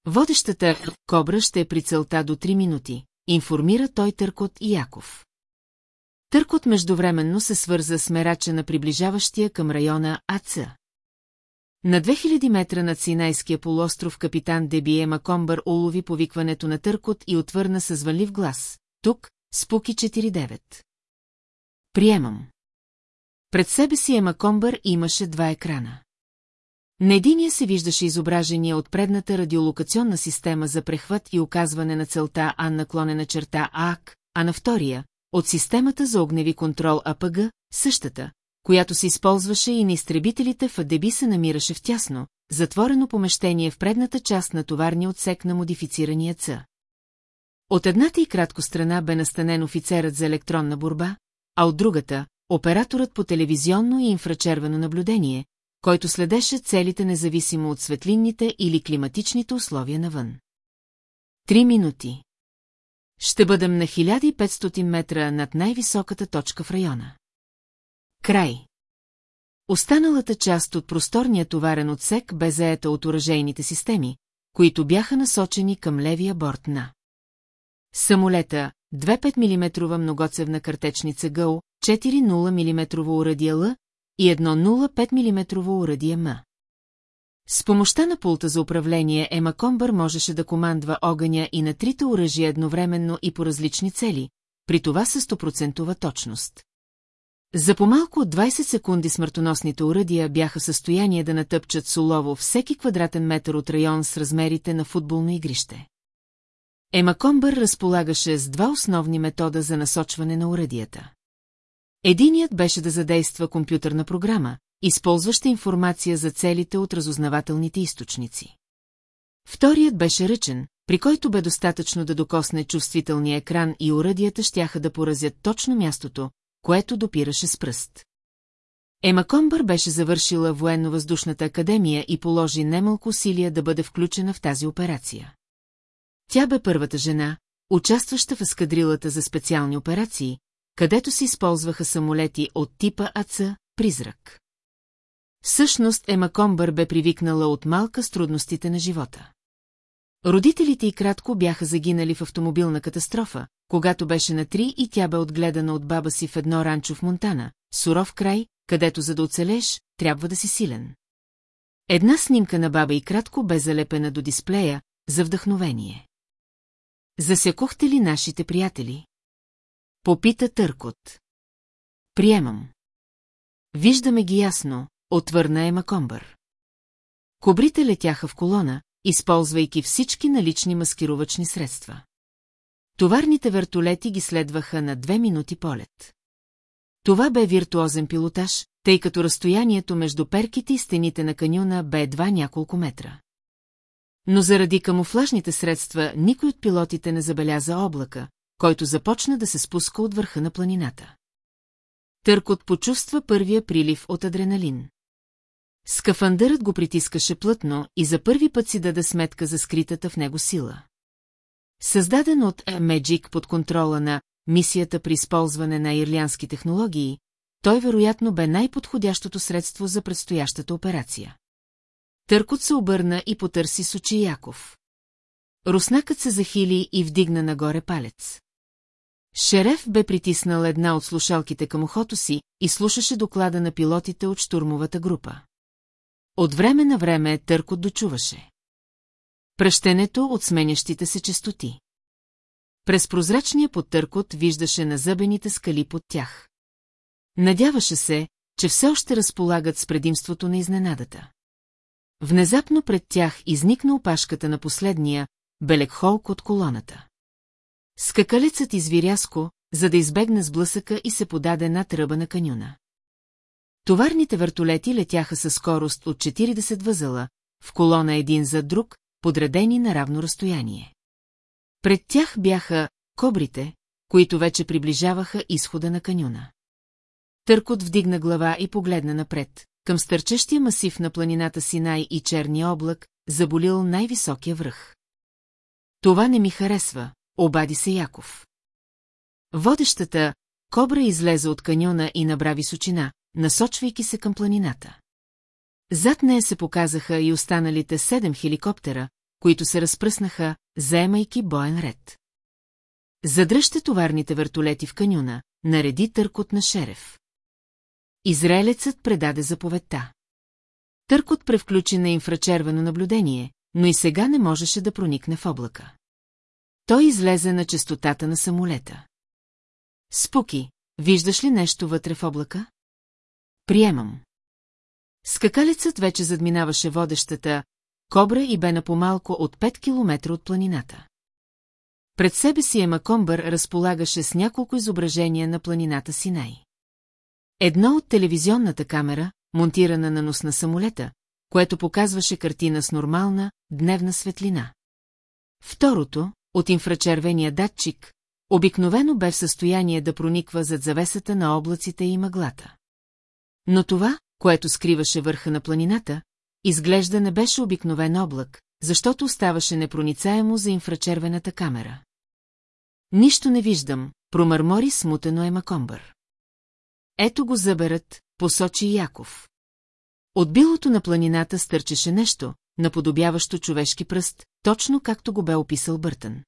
Водещата кобра ще е при целта до 3 минути, информира той Търкот и Яков. Търкот междувременно се свърза с мерача на приближаващия към района АЦ. На 2000 метра над Синайския полуостров капитан Дебие Макомбър улови повикването на Търкот и отвърна с звънлив глас. Тук, Спуки 49. Приемам. Пред себе си Ема Комбър имаше два екрана. На единия се виждаше изображение от предната радиолокационна система за прехват и оказване на целта А наклонена черта ААК, а на втория – от системата за огневи контрол АПГ, същата, която се използваше и на изтребителите в Адеби се намираше в тясно, затворено помещение в предната част на товарния отсек на модифицирания ЦА. От едната и кратко страна бе настанен офицерът за електронна борба, а от другата – операторът по телевизионно и инфрачервено наблюдение, който следеше целите независимо от светлинните или климатичните условия навън. Три минути. Ще бъдем на 1500 метра над най-високата точка в района. Край. Останалата част от просторния товарен отсек бе заета от оръжейните системи, които бяха насочени към левия борт на. Самолета, 2 5 мм многоцевна картечница ГАУ, 4-0 мм урадия Л и 1,05 мм урадия М. С помощта на пулта за управление Ема Комбър можеше да командва огъня и на трите оръжия едновременно и по различни цели, при това със 100% точност. За по-малко от 20 секунди смъртоносните уръдия бяха в състояние да натъпчат солово всеки квадратен метър от район с размерите на футболно игрище. Ема Комбър разполагаше с два основни метода за насочване на уръдията. Единият беше да задейства компютърна програма, използваща информация за целите от разузнавателните източници. Вторият беше ръчен, при който бе достатъчно да докосне чувствителния екран и уръдията щяха да поразят точно мястото, което допираше с пръст. Ема Комбър беше завършила военно-въздушната академия и положи немалко усилия да бъде включена в тази операция. Тя бе първата жена, участваща в ескадрилата за специални операции, където се използваха самолети от типа АЦ «Призрак». Всъщност Ема Комбър бе привикнала от малка с трудностите на живота. Родителите й кратко бяха загинали в автомобилна катастрофа, когато беше на три и тя бе отгледана от баба си в едно ранчо в Монтана, суров край, където за да оцелеш, трябва да си силен. Една снимка на баба и кратко бе залепена до дисплея, за вдъхновение. Засекохте ли нашите приятели? Попита Търкот. Приемам. Виждаме ги ясно, отвърна Ема Комбър. Кобрите летяха в колона, използвайки всички налични маскировачни средства. Товарните вертолети ги следваха на две минути полет. Това бе виртуозен пилотаж, тъй като разстоянието между перките и стените на каньона бе едва няколко метра. Но заради камуфлажните средства никой от пилотите не забеляза облака, който започна да се спуска от върха на планината. Търкот почувства първия прилив от адреналин. Скафандърът го притискаше плътно и за първи път си даде сметка за скритата в него сила. Създаден от Меджик под контрола на мисията при използване на ирлянски технологии, той вероятно бе най-подходящото средство за предстоящата операция. Търкот се обърна и потърси с очи Яков. Руснакът се захили и вдигна нагоре палец. Шереф бе притиснал една от слушалките към ухото си и слушаше доклада на пилотите от штурмовата група. От време на време Търкот дочуваше. Пръщенето от сменящите се частоти. През прозрачния подтъркот виждаше назъбените скали под тях. Надяваше се, че все още разполагат с предимството на изненадата. Внезапно пред тях изникна опашката на последния, белекхолк от колоната. Скакалецът извиряско, за да избегне сблъсъка и се подаде над ръба на канюна. Товарните въртолети летяха със скорост от 40 възела, в колона един за друг, подредени на равно разстояние. Пред тях бяха кобрите, които вече приближаваха изхода на канюна. Търкот вдигна глава и погледна напред, към стърчащия масив на планината Синай и черния облак, заболил най-високия връх. Това не ми харесва, обади се Яков. Водещата кобра излезе от каньона и набра височина, насочвайки се към планината. Зад нея се показаха и останалите седем хеликоптера, които се разпръснаха, заемайки боен ред. Задръжте товарните вертолети в канюна, нареди търкот на шереф. Израелецът предаде заповедта. Търкот превключи на инфрачервено наблюдение, но и сега не можеше да проникне в облака. Той излезе на частотата на самолета. Спуки, виждаш ли нещо вътре в облака? Приемам. Скакалецът вече задминаваше водещата кобра и бе на помалко от 5 километра от планината. Пред себе си Ема Комбър разполагаше с няколко изображения на планината Синай. Едно от телевизионната камера, монтирана на нос на самолета, което показваше картина с нормална, дневна светлина. Второто, от инфрачервения датчик, обикновено бе в състояние да прониква зад завесата на облаците и мъглата. Но това, което скриваше върха на планината, изглежда не беше обикновен облак, защото оставаше непроницаемо за инфрачервената камера. Нищо не виждам, промърмори смутено е Макомбър. Ето го заберат, посочи Яков. От билото на планината стърчеше нещо, наподобяващо човешки пръст, точно както го бе описал Бъртън.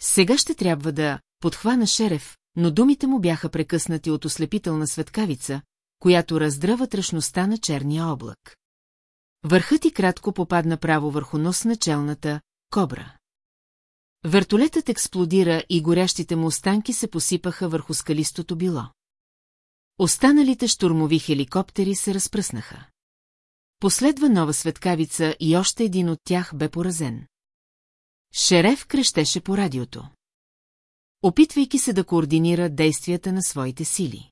Сега ще трябва да подхвана Шерев, но думите му бяха прекъснати от ослепителна светкавица, която раздръва вътрешността на черния облак. Върхът и кратко попадна право върху нос на челната кобра. Вертолетът експлодира и горящите му останки се посипаха върху скалистото било. Останалите штурмови хеликоптери се разпръснаха. Последва нова светкавица и още един от тях бе поразен. Шереф крещеше по радиото. Опитвайки се да координира действията на своите сили.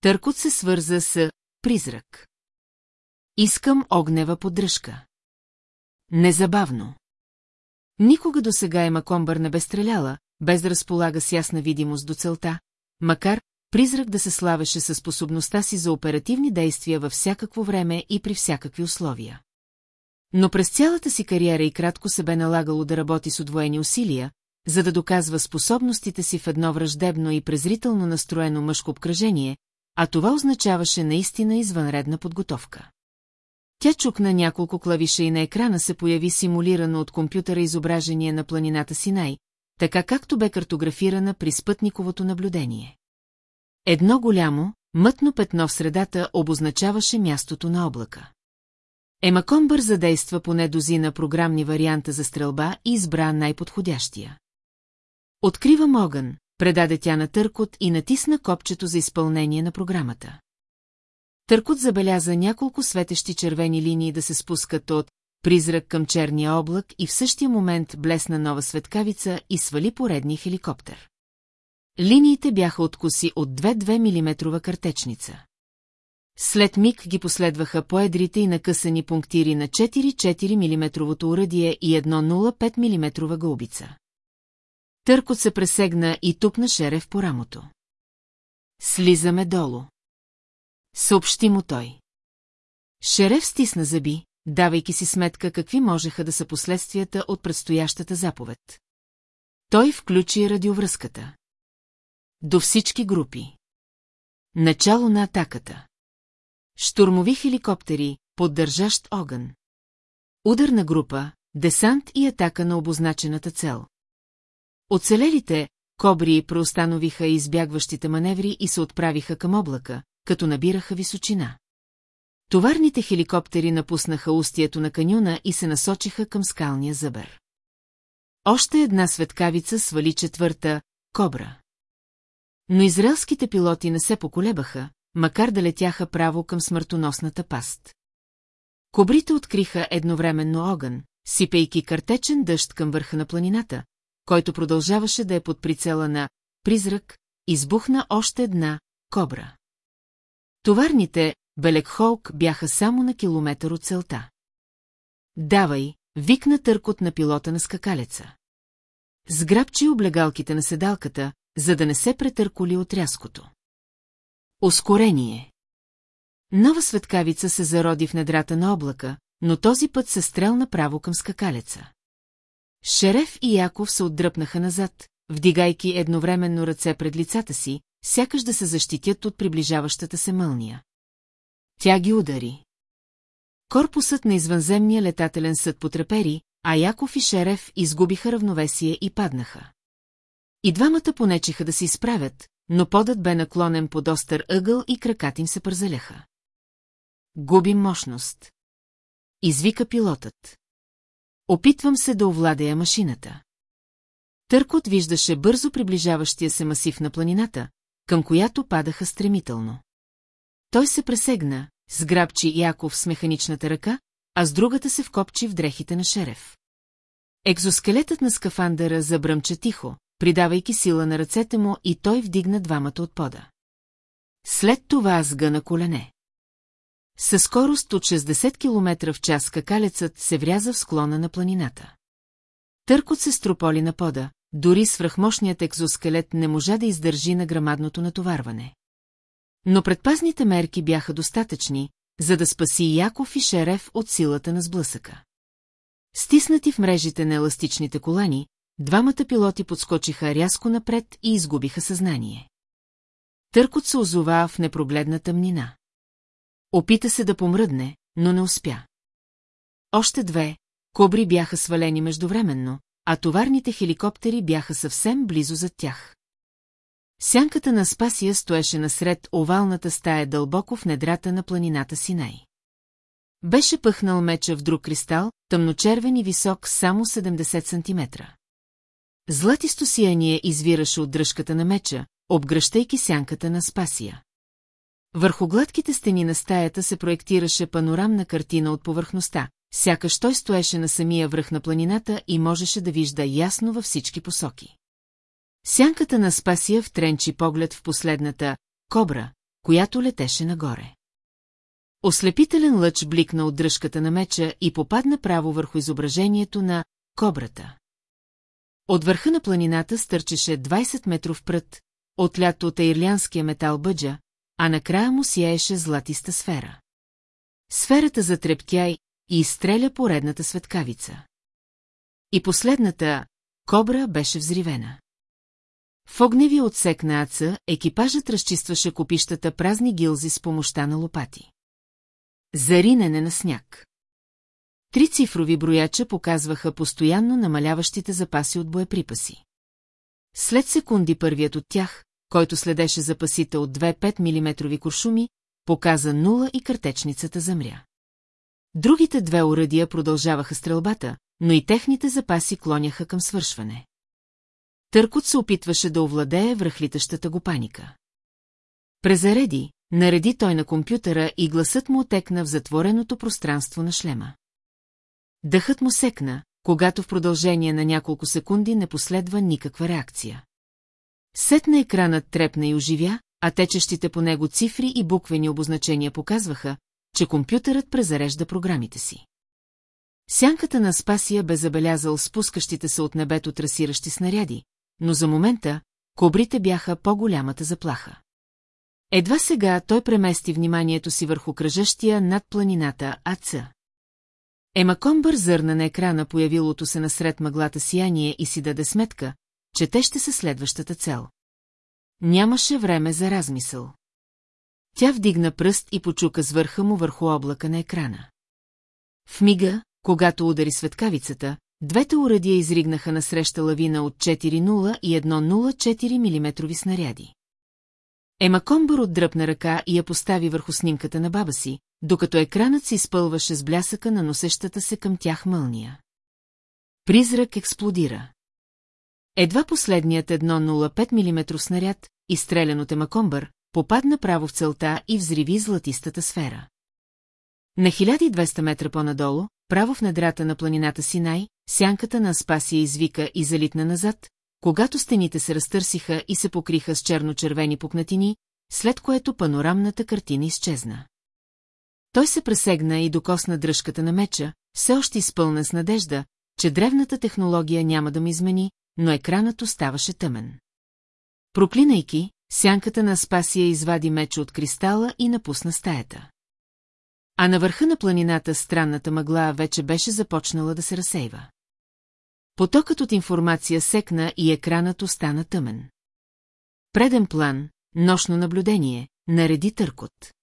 Търкот се свърза с призрак. Искам огнева поддръжка. Незабавно. Никога до сега Ема Комбър не бе стреляла, без да разполага с ясна видимост до целта, макар призрак да се славеше със способността си за оперативни действия във всякакво време и при всякакви условия. Но през цялата си кариера и кратко се бе налагало да работи с удвоени усилия, за да доказва способностите си в едно враждебно и презрително настроено мъжко обкръжение, а това означаваше наистина извънредна подготовка. Тя чукна няколко клавиша и на екрана се появи симулирано от компютъра изображение на планината Синай, така както бе картографирана при спътниковото наблюдение. Едно голямо, мътно петно в средата обозначаваше мястото на облака. Емакомбър задейства поне дозина програмни варианта за стрелба и избра най-подходящия. Откривам огън, предаде тя на Търкот и натисна копчето за изпълнение на програмата. Търкот забеляза няколко светещи червени линии да се спускат от призрак към черния облак и в същия момент блесна нова светкавица и свали поредния хеликоптер. Линиите бяха откуси от 2-2 мм картечница. След миг ги последваха поедрите и накъсани пунктири на 4-4 мм уръдие и 1,05 мм гълбица. Търкот се пресегна и тупна Шерев по рамото. Слизаме долу. Съобщи му той. Шерев стисна зъби, давайки си сметка какви можеха да са последствията от предстоящата заповед. Той включи радиовръзката. До всички групи. Начало на атаката. Штурмови хеликоптери, поддържащ огън. Ударна група, десант и атака на обозначената цел. Оцелелите кобри преустановиха избягващите маневри и се отправиха към облака, като набираха височина. Товарните хеликоптери напуснаха устието на каньона и се насочиха към скалния зъбер. Още една светкавица свали четвърта – кобра. Но израелските пилоти не се поколебаха, макар да летяха право към смъртоносната паст. Кобрите откриха едновременно огън, сипейки картечен дъжд към върха на планината, който продължаваше да е под прицела на призрак, избухна още една кобра. Товарните Белекхолк бяха само на километър от целта. Давай, викна търкот на пилота на скакалеца. Сграбчи облегалките на седалката, за да не се претърколи от рязкото. Ускорение. Нова светкавица се зароди в недрата на облака, но този път се стрел направо към скакалеца. Шереф и Яков се отдръпнаха назад, вдигайки едновременно ръце пред лицата си, сякаш да се защитят от приближаващата се мълния. Тя ги удари. Корпусът на извънземния летателен съд потрепери, а Яков и Шереф изгубиха равновесие и паднаха. И двамата понечиха да се изправят, но подът бе наклонен под остър ъгъл и кракат им се пързаляха. Губим мощност. Извика пилотът. Опитвам се да овладея машината. Търкот виждаше бързо приближаващия се масив на планината, към която падаха стремително. Той се пресегна, сграбчи Яков с механичната ръка, а с другата се вкопчи в дрехите на шереф. Екзоскелетът на скафандъра забръмча тихо, придавайки сила на ръцете му и той вдигна двамата от пода. След това сгъна колене. Със скорост от 60 км в час скакалецът се вряза в склона на планината. Търкот се строполи на пода, дори свръхмощният екзоскелет не можа да издържи на грамадното натоварване. Но предпазните мерки бяха достатъчни, за да спаси Яков и Шереф от силата на сблъсъка. Стиснати в мрежите на еластичните колани, двамата пилоти подскочиха рязко напред и изгубиха съзнание. Търкот се озова в непрогледна тъмнина. Опита се да помръдне, но не успя. Още две, кобри бяха свалени междувременно, а товарните хеликоптери бяха съвсем близо зад тях. Сянката на Спасия стоеше насред овалната стая дълбоко в недрата на планината Синай. Беше пъхнал меча в друг кристал, тъмночервен и висок само 70 см. Златисто сияние извираше от дръжката на меча, обгръщайки сянката на Спасия. Върху гладките стени на стаята се проектираше панорамна картина от повърхността, сякаш той стоеше на самия връх на планината и можеше да вижда ясно във всички посоки. Сянката на Спасия втренчи поглед в последната кобра, която летеше нагоре. Ослепителен лъч бликна от дръжката на меча и попадна право върху изображението на кобрата. От върха на планината стърчеше 20 метров прът, отлято от ирлянския метал бъджа, а накрая му сияеше златиста сфера. Сферата затрептя и изстреля поредната светкавица. И последната кобра беше взривена. В огневи отсек на Аца екипажът разчистваше копищата празни гилзи с помощта на лопати. Заринене на сняг. Три цифрови брояча показваха постоянно намаляващите запаси от боеприпаси. След секунди първият от тях, който следеше запасите от две 5 мм куршуми, показа нула и картечницата замря. Другите две оръдия продължаваха стрелбата, но и техните запаси клоняха към свършване. Търкот се опитваше да овладее връхлитащата го паника. Презареди, нареди той на компютъра и гласът му отекна в затвореното пространство на шлема. Дъхът му секна, когато в продължение на няколко секунди не последва никаква реакция. Сетна екранът трепна и оживя, а течещите по него цифри и буквени обозначения показваха, че компютърът презарежда програмите си. Сянката на Спасия бе забелязал спускащите се от небето трасиращи снаряди, но за момента кобрите бяха по-голямата заплаха. Едва сега той премести вниманието си върху кръжащия над планината АЦ. Емакомбър зърна на екрана появилото се насред мъглата сияние и си даде сметка, че те ще са следващата цел. Нямаше време за размисъл. Тя вдигна пръст и почука с върха му върху облака на екрана. В мига, когато удари светкавицата, двете урадия изригнаха насреща лавина от 4,0 и 1,04 мм снаряди. Ема Комбър отдръпна ръка и я постави върху снимката на баба си, докато екранът се изпълваше с блясъка на носещата се към тях мълния. Призрак експлодира. Едва последният 1,05 мм снаряд, изстрелян от Емакомбър, попадна право в целта и взриви златистата сфера. На 1200 метра по-надолу, право в недрата на планината Синай, сянката на Аспасия извика и залитна назад, когато стените се разтърсиха и се покриха с черно-червени пукнатини, след което панорамната картина изчезна. Той се пресегна и докосна дръжката на меча, все още изпълнен с надежда, че древната технология няма да ми измени, но екранът оставаше тъмен. Проклинайки, сянката на Аспасия извади меча от кристала и напусна стаята. А на върха на планината странната мъгла вече беше започнала да се разсейва. Потокът от информация секна и екранът остана тъмен. Преден план, нощно наблюдение, нареди търкот.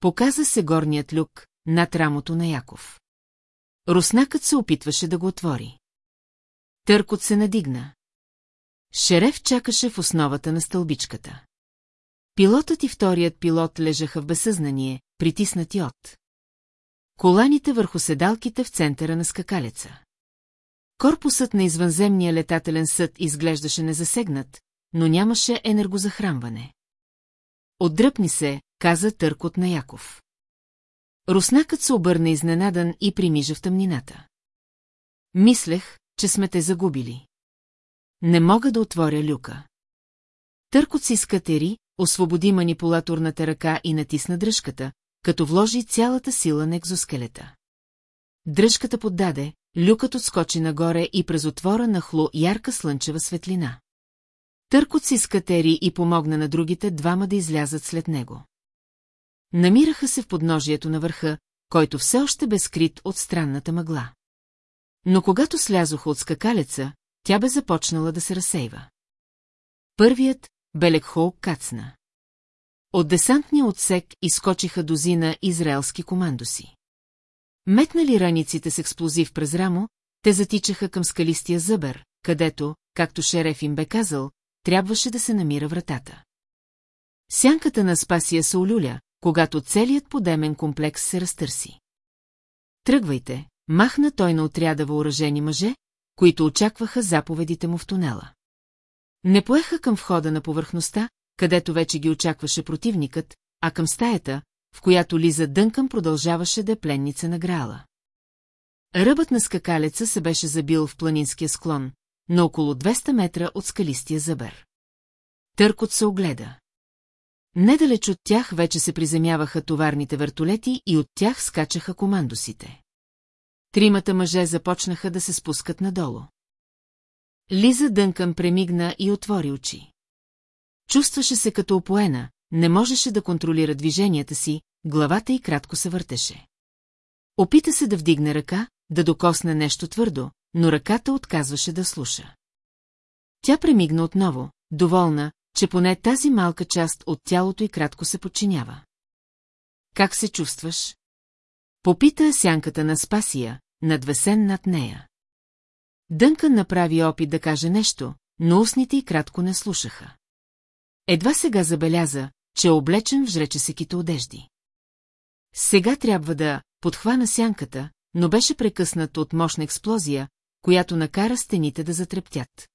Показа се горният люк над рамото на Яков. Руснакът се опитваше да го отвори. Търкот се надигна. Шереф чакаше в основата на стълбичката. Пилотът и вторият пилот лежаха в безсъзнание, притиснати от. Коланите върху седалките в центъра на скакалеца. Корпусът на извънземния летателен съд изглеждаше незасегнат, но нямаше енергозахранване. Отдръпни се, каза търкот на Яков. Руснакът се обърна изненадан и примижа в тъмнината. Мислех, че сме те загубили. Не мога да отворя люка. Търкот си скатери, освободи манипулаторната ръка и натисна дръжката, като вложи цялата сила на екзоскелета. Дръжката поддаде, люкът отскочи нагоре и през отвора нахлу ярка слънчева светлина. Търкот си скатери и помогна на другите двама да излязат след него. Намираха се в подножието на върха, който все още бе скрит от странната мъгла. Но когато слязоха от скакалеца, тя бе започнала да се разсейва. Първият, Белекхол, кацна. От десантния отсек изкочиха дозина израелски командоси. Метнали раниците с експлозив през рамо, те затичаха към скалистия зъбер, където, както шереф им бе казал, трябваше да се намира вратата. Сянката на Спасия се олюля, когато целият подемен комплекс се разтърси. Тръгвайте, махна той на отряда въоръжени мъже, които очакваха заповедите му в тунела. Не поеха към входа на повърхността, където вече ги очакваше противникът, а към стаята, в която Лиза Дънкъм продължаваше да е пленница на Граала. Ръбът на скакалеца се беше забил в планинския склон, на около 200 метра от скалистия забер. Търкот се огледа. Недалеч от тях вече се приземяваха товарните вертолети и от тях скачаха командосите. Тримата мъже започнаха да се спускат надолу. Лиза Дънкън премигна и отвори очи. Чувстваше се като опоена, не можеше да контролира движенията си, главата й кратко се въртеше. Опита се да вдигне ръка, да докосне нещо твърдо, но ръката отказваше да слуша. Тя премигна отново, доволна, че поне тази малка част от тялото й кратко се подчинява. Как се чувстваш? Попита сянката на Спасия, надвесен над нея. Дънкън направи опит да каже нещо, но устните й кратко не слушаха. Едва сега забеляза, че е облечен в жречесеките одежди. Сега трябва да подхвана сянката, но беше прекъснат от мощна експлозия, която накара стените да затрептят.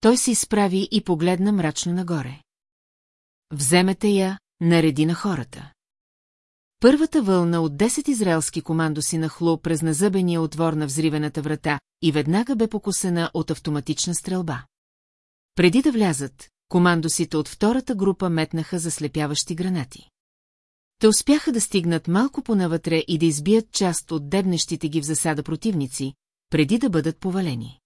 Той се изправи и погледна мрачно нагоре. Вземете я, нареди на хората. Първата вълна от 10 израелски командоси нахлу през назъбения отвор на взривената врата и веднага бе покусена от автоматична стрелба. Преди да влязат, командосите от втората група метнаха заслепяващи гранати. Те успяха да стигнат малко понавътре и да избият част от дебнещите ги в засада противници, преди да бъдат повалени.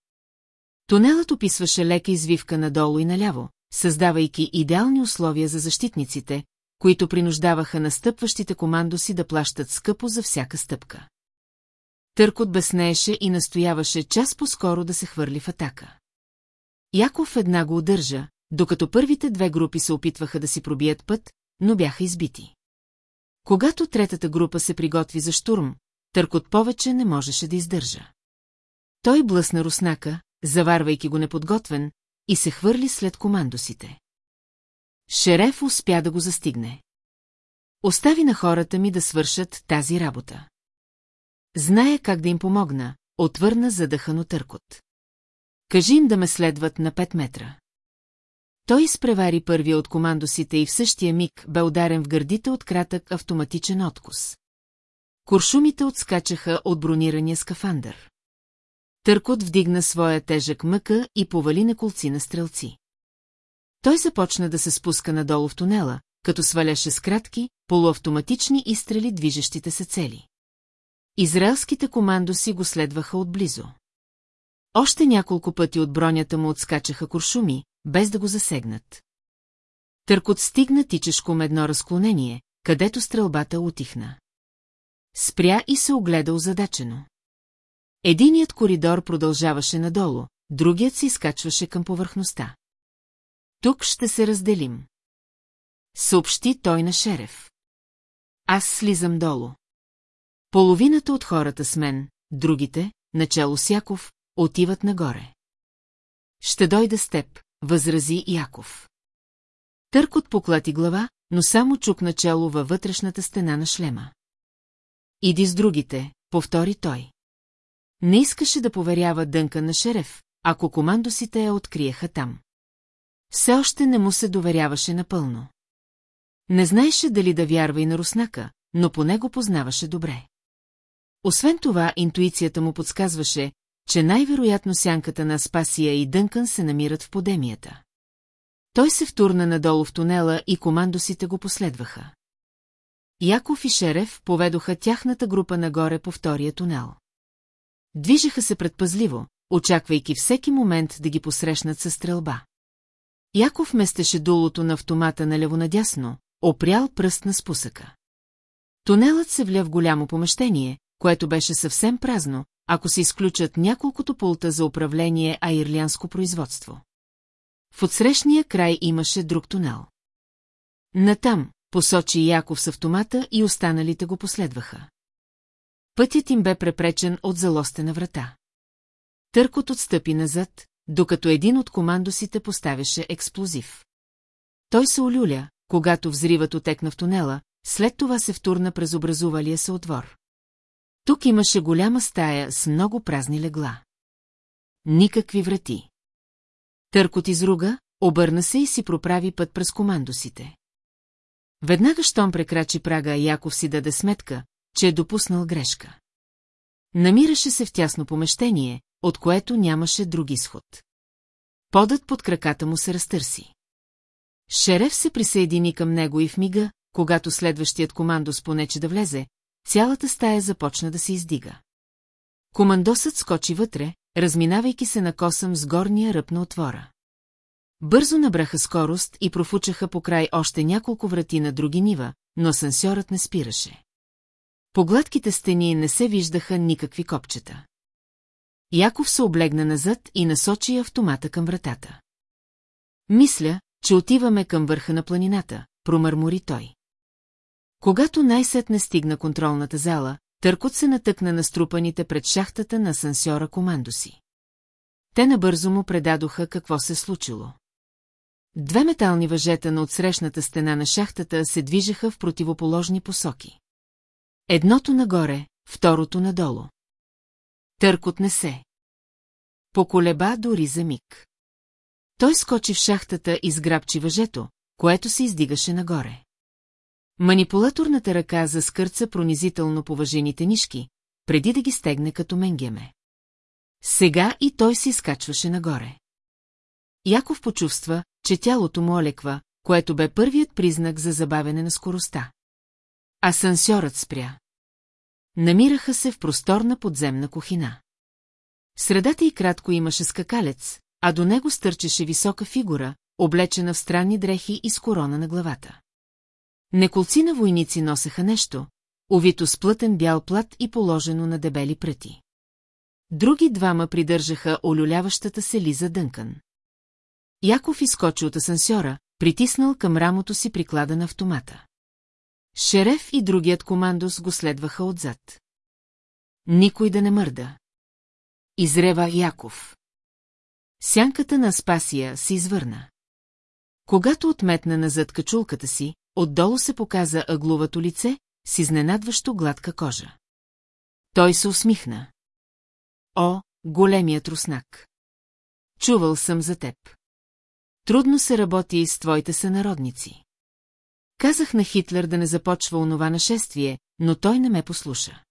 Тунелът описваше лека извивка надолу и наляво, създавайки идеални условия за защитниците, които принуждаваха настъпващите командоси да плащат скъпо за всяка стъпка. Търкот безнееше и настояваше час по-скоро да се хвърли в атака. Яков една го удържа, докато първите две групи се опитваха да си пробият път, но бяха избити. Когато третата група се приготви за штурм, Търкот повече не можеше да издържа. Той блъсна руснака, заварвайки го неподготвен, и се хвърли след командосите. Шереф успя да го застигне. Остави на хората ми да свършат тази работа. Зная как да им помогна, отвърна задъхано търкот. Кажи им да ме следват на 5 метра. Той изпревари първия от командосите и в същия миг бе ударен в гърдите от кратък автоматичен откус. Куршумите отскачаха от бронирания скафандър. Търкот вдигна своя тежък мъка и повали на колци на стрелци. Той започна да се спуска надолу в тунела, като сваляше с кратки, полуавтоматични изстрели движещите се цели. Израелските командоси го следваха отблизо. Още няколко пъти от бронята му отскачаха куршуми, без да го засегнат. Търкот стигна тичешком едно разклонение, където стрелбата отихна. Спря и се огледа озадачено. Единият коридор продължаваше надолу, другият се изкачваше към повърхността. Тук ще се разделим. Съобщи той на шереф. Аз слизам долу. Половината от хората с мен, другите, начало Сяков, отиват нагоре. Ще дойда с теб, възрази Яков. Търкот поклати глава, но само чук начало във вътрешната стена на шлема. Иди с другите, повтори той. Не искаше да поверява дънка на шереф, ако командосите я откриеха там. Все още не му се доверяваше напълно. Не знаеше дали да вярва и на руснака, но поне го познаваше добре. Освен това, интуицията му подсказваше, че най-вероятно сянката на Спасия и Дънкън се намират в подемията. Той се втурна надолу в тунела и командосите го последваха. Яков и Шерев поведоха тяхната група нагоре по втория тунел. Движеха се предпазливо, очаквайки всеки момент да ги посрещнат със стрелба. Яков местеше дулото на автомата налево-надясно, опрял пръст на спусъка. Тунелът се вля в голямо помещение, което беше съвсем празно, ако се изключат няколкото пулта за управление а ирлянско производство. В отсрещния край имаше друг тунел. Натам, посочи Яков с автомата и останалите го последваха. Пътят им бе препречен от залостена врата. Търкот отстъпи назад, докато един от командосите поставяше експлозив. Той се олюля, когато взривът отекна в тунела, след това се втурна през образувалия се отвор. Тук имаше голяма стая с много празни легла. Никакви врати. Търкот изруга, обърна се и си проправи път през командосите. Веднага щом прекрачи прага, Яков си даде сметка, че е допуснал грешка. Намираше се в тясно помещение, от което нямаше друг изход. Подът под краката му се разтърси. Шереф се присъедини към него и в мига, когато следващият командос понече да влезе, цялата стая започна да се издига. Командосът скочи вътре, разминавайки се на косъм с горния ръб на отвора. Бързо набраха скорост и профучаха по край още няколко врати на други нива, но асансьорът не спираше. По гладките стени не се виждаха никакви копчета. Яков се облегна назад и насочи автомата към вратата. Мисля, че отиваме към върха на планината, промърмори той. Когато най-сетне стигна контролната зала, Търкот се натъкна на струпаните пред шахтата на сансьора командоси. Те набързо му предадоха какво се случило. Две метални въжета на отсрещната стена на шахтата се движеха в противоположни посоки. Едното нагоре, второто надолу. Търкот не се. Поколеба дори за миг. Той скочи в шахтата и сграбчи въжето, което се издигаше нагоре. Манипулаторната ръка заскърца пронизително по въжените нишки, преди да ги стегне като менгеме. Сега и той се изкачваше нагоре. Яков почувства, че тялото му олеква, което бе първият признак за забавяне на скоростта. Асансьорът спря. Намираха се в просторна подземна кухина. Средата и кратко имаше скакалец, а до него стърчеше висока фигура, облечена в странни дрехи и с корона на главата. Неколци на войници носеха нещо, овито с плътен бял плат и положено на дебели пръти. Други двама придържаха олюляващата се Лиза Дънкан. Яков изкочи от асансьора, притиснал към рамото си приклада на автомата. Шереф и другият командос го следваха отзад. Никой да не мърда. Изрева Яков. Сянката на Спасия се извърна. Когато отметна назад качулката си, отдолу се показа ъгловато лице с изненадващо гладка кожа. Той се усмихна. О, големият руснак! Чувал съм за теб. Трудно се работи и с твоите сънародници. Казах на Хитлер да не започва онова нашествие, но той не ме послуша.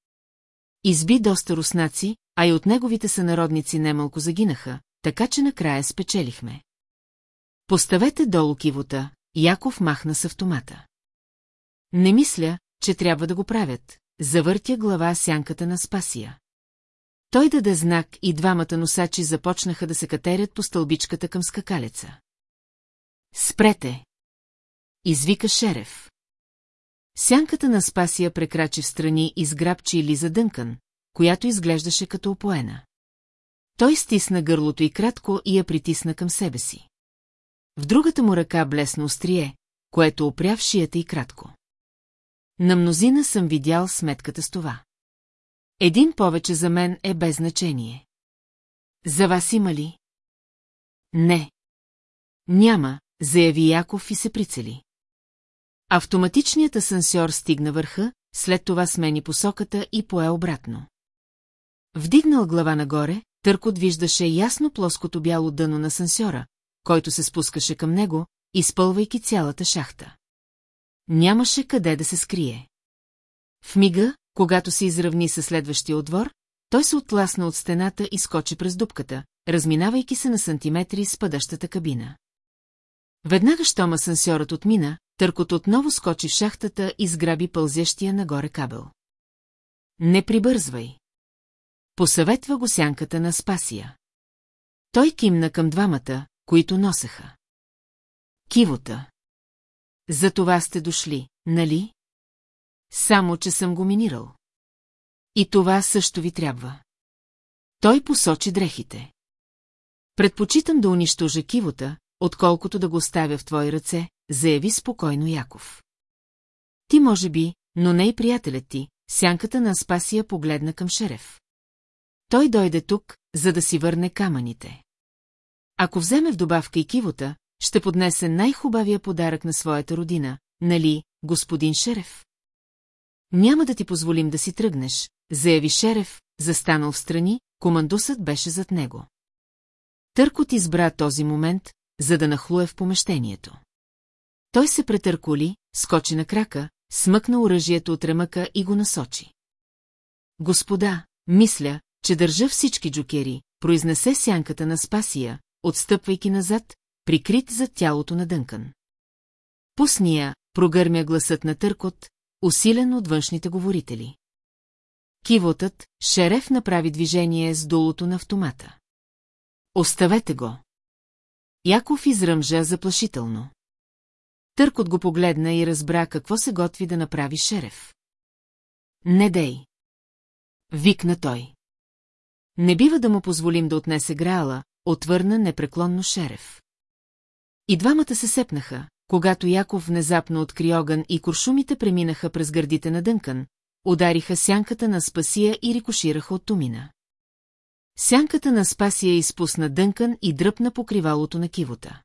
Изби доста руснаци, а и от неговите сънародници немалко загинаха, така че накрая спечелихме. Поставете долу кивота, Яков махна с автомата. Не мисля, че трябва да го правят, завъртя глава сянката на Спасия. Той даде знак и двамата носачи започнаха да се катерят по стълбичката към скакалеца. Спрете! Извика Шерев. Сянката на Спасия прекрачи в страни и сграбчи Лиза Дънкан, която изглеждаше като опоена. Той стисна гърлото и кратко и я притисна към себе си. В другата му ръка блесна острие, което опря в шията и кратко. На мнозина съм видял сметката с това. Един повече за мен е без значение. За вас има ли? Не. Няма, заяви Яков и се прицели. Автоматичният асансьор стигна върха, след това смени посоката и пое обратно. Вдигнал глава нагоре, Търкот виждаше ясно плоското бяло дъно на асансьора, който се спускаше към него, изпълвайки цялата шахта. Нямаше къде да се скрие. В мига, когато се изравни със следващия отвор, той се отласна от стената и скочи през дупката, разминавайки се на сантиметри с падащата кабина. Веднага щом асансьорът отмина, търкот отново скочи в шахтата и сграби пълзящия нагоре кабел. Не прибързвай. Посъветва го сянката на Спасия. Той кимна към двамата, които носеха. Кивота. За това сте дошли, нали? Само, че съм го минирал. И това също ви трябва. Той посочи дрехите. Предпочитам да унищожа кивота, отколкото да го оставя в твои ръце, заяви спокойно Яков. Ти може би, но не и приятелят ти, сянката на Аспасия погледна към Шерев. Той дойде тук, за да си върне камъните. Ако вземе в добавка и кивота, ще поднесе най-хубавия подарък на своята родина, нали, господин Шерев? Няма да ти позволим да си тръгнеш, заяви Шерев, застанал в страни, командусът беше зад него. Търкот избра този момент, за да нахлуе в помещението. Той се претърколи, скочи на крака, смъкна оръжието от ремъка и го насочи. Господа, мисля, че държа всички джокери, произнесе сянката на Спасия, отстъпвайки назад, прикрит за тялото на Дънкан. Пусния, прогърмя гласът на Търкот, усилен от външните говорители. Кивотът, шереф направи движение с долото на автомата. Оставете го. Яков изръмжа заплашително. Търкот го погледна и разбра какво се готви да направи шереф. Не дей. Викна той. Не бива да му позволим да отнесе Граала, отвърна непреклонно шереф. И двамата се сепнаха, когато Яков внезапно откри огън и куршумите преминаха през гърдите на Дънкан, удариха сянката на Спасия и рикошираха от Тумина. Сянката на Спасия изпусна Дънкан и дръпна покривалото на кивота.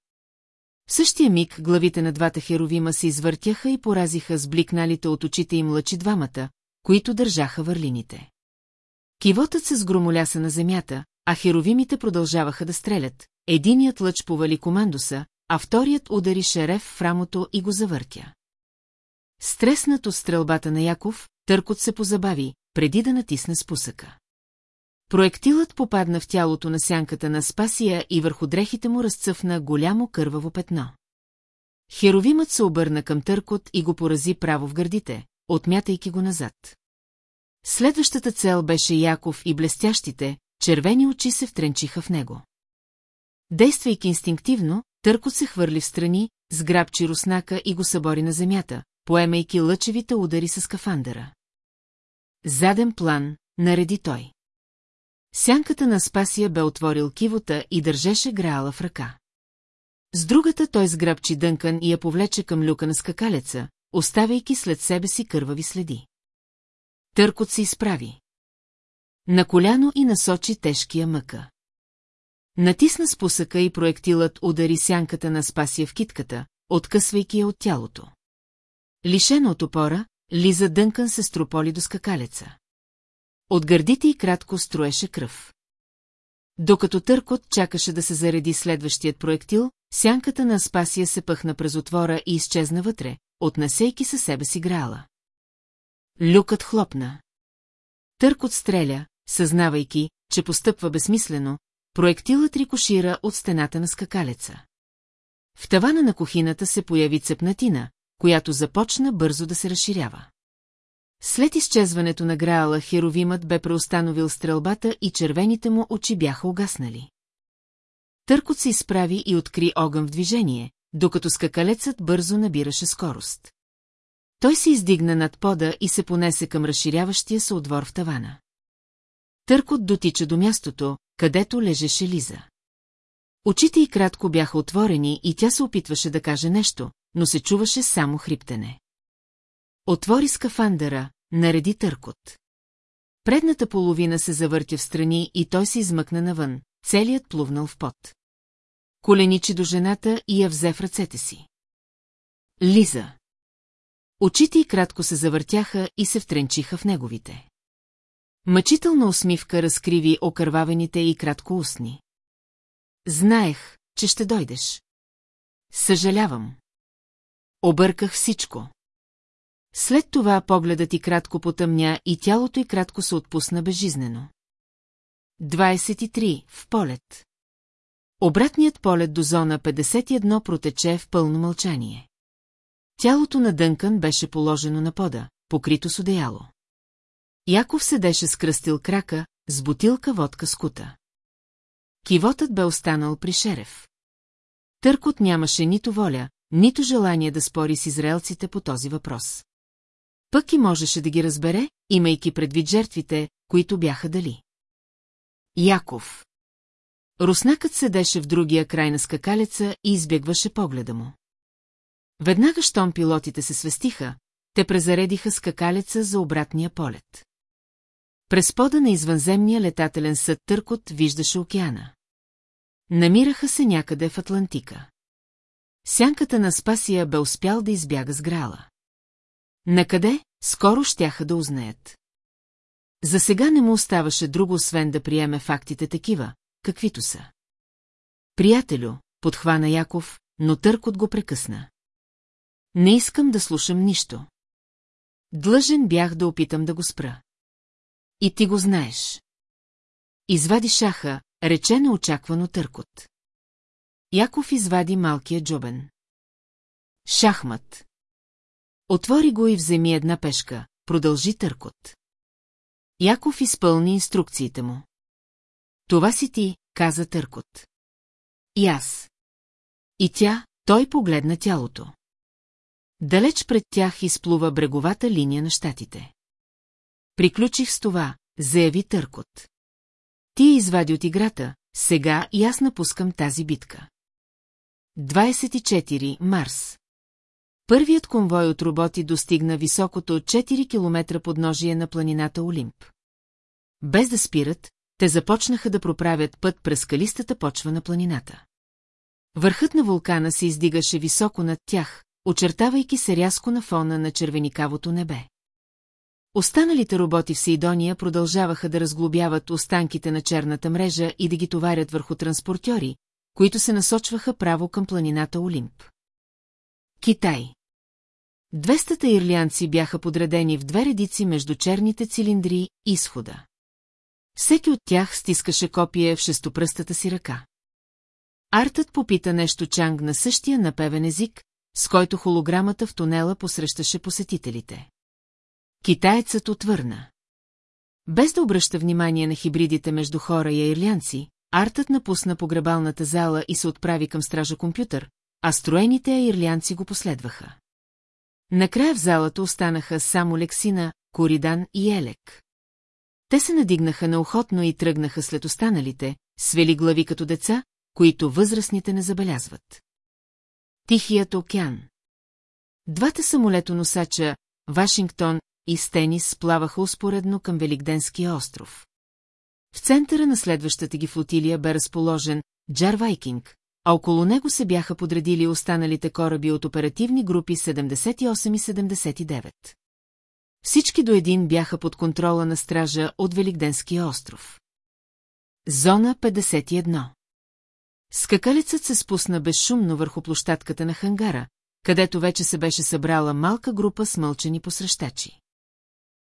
В същия миг главите на двата херовима се извъртяха и поразиха с бликналите от очите им лъчи двамата, които държаха върлините. Кивотът се сгромоляса на земята, а херовимите продължаваха да стрелят. Единият лъч повали командоса, а вторият удари шереф в рамото и го завъртя. Стреснат от стрелбата на Яков, търкот се позабави, преди да натисне спусъка. Проектилът попадна в тялото на сянката на Спасия и върху дрехите му разцъфна голямо кърваво петно. Херовимът се обърна към търкот и го порази право в гърдите, отмятайки го назад. Следващата цел беше Яков и блестящите, червени очи се втренчиха в него. Действайки инстинктивно, Търкот се хвърли в страни, сграбчи руснака и го събори на земята, поемайки лъчевите удари с скафандъра. Заден план, нареди той. Сянката на Спасия бе отворил кивота и държеше граала в ръка. С другата той сграбчи Дънкан и я повлече към люка на скакалеца, оставяйки след себе си кървави следи. Търкот се изправи. На коляно и насочи тежкия мъка. Натисна спусъка и проектилът удари сянката на Спасия в китката, откъсвайки я от тялото. Лишена от опора, Лиза Дънкан се строполи до скакалеца. От гърдите й кратко строеше кръв. Докато Търкот чакаше да се зареди следващият проектил, сянката на Аспасия се пъхна през отвора и изчезна вътре, отнасейки със себе си грала. Люкът хлопна. Търкот стреля, съзнавайки, че постъпва безсмислено, проектилът рикошира от стената на скакалеца. В тавана на кухината се появи цепнатина, която започна бързо да се разширява. След изчезването на Граала Херовимът бе преустановил стрелбата и червените му очи бяха угаснали. Търкот се изправи и откри огън в движение, докато скакалецът бързо набираше скорост. Той се издигна над пода и се понесе към разширяващия се отвор в тавана. Търкот дотича до мястото, където лежеше Лиза. Очите й кратко бяха отворени и тя се опитваше да каже нещо, но се чуваше само хриптене. Отвори скафандъра, нареди търкот. Предната половина се завъртя в страни и той се измъкна навън, целият плувнал в пот. Коленичи до жената и я взе в ръцете си. Лиза. Очите й кратко се завъртяха и се втренчиха в неговите. Мъчителна усмивка разкриви окървавените и кратко устни. Знаех, че ще дойдеш. Съжалявам. Обърках всичко. След това погледът и кратко потъмня и тялото й кратко се отпусна безжизнено. 23. В полет. Обратният полет до зона 51 протече в пълно мълчание. Тялото на Дънкан беше положено на пода, покрито с одеяло. Яков седеше с кръстил крака, с бутилка водка с кута. Кивотът бе останал при Шерев. Търкот нямаше нито воля, нито желание да спори с израелците по този въпрос. Пък и можеше да ги разбере, имайки предвид жертвите, които бяха дали. Яков. Руснакът седеше в другия край на скакалеца и избягваше погледа му. Веднага, щом пилотите се свестиха, те презаредиха скакалеца за обратния полет. През пода на извънземния летателен съд Търкот виждаше океана. Намираха се някъде в Атлантика. Сянката на Спасия бе успял да избяга с грала. Накъде, скоро щяха да узнаят. За сега не му оставаше друго, освен да приеме фактите такива, каквито са. Приятелю, подхвана Яков, но Търкот го прекъсна. Не искам да слушам нищо. Длъжен бях да опитам да го спра. И ти го знаеш. Извади шаха, рече неочаквано Търкот. Яков извади малкия джобен. Шахмат. Отвори го и вземи една пешка, продължи Търкот. Яков изпълни инструкциите му. Това си ти, каза Търкот. И аз. И тя, той погледна тялото. Далеч пред тях изплува бреговата линия на щатите. Приключих с това, заяви Търкот. Ти извади от играта, сега и аз напускам тази битка. 24. Марс Първият конвой от роботи достигна високото 4 км подножие на планината Олимп. Без да спират, те започнаха да проправят път през скалистата почва на планината. Върхът на вулкана се издигаше високо над тях, очертавайки се рязко на фона на червеникавото небе. Останалите роботи в Сейдония продължаваха да разглобяват останките на черната мрежа и да ги товарят върху транспортьори, които се насочваха право към планината Олимп. Китай Двестата ирлианци бяха подредени в две редици между черните цилиндри и изхода. Всеки от тях стискаше копие в шестопръстата си ръка. Артът попита нещо Чанг на същия напевен език, с който холограмата в тунела посрещаше посетителите. Китаецът отвърна. Без да обръща внимание на хибридите между хора и аирлянци, Артът напусна погребалната зала и се отправи към стража компютър, а строените аирлянци го последваха. Накрая в залата останаха само Лексина, Коридан и Елек. Те се надигнаха наохотно и тръгнаха след останалите, свели глави като деца, които възрастните не забелязват. Тихият океан. Двата самолетоносача, Вашингтон и Стенис, плаваха успоредно към Великденския остров. В центъра на следващата ги флотилия бе разположен Джар Вайкинг, а около него се бяха подредили останалите кораби от оперативни групи 78 и 79. Всички до един бяха под контрола на стража от Великденския остров. Зона 51 Скакалецът се спусна безшумно върху площадката на хангара, където вече се беше събрала малка група смълчени посрещачи.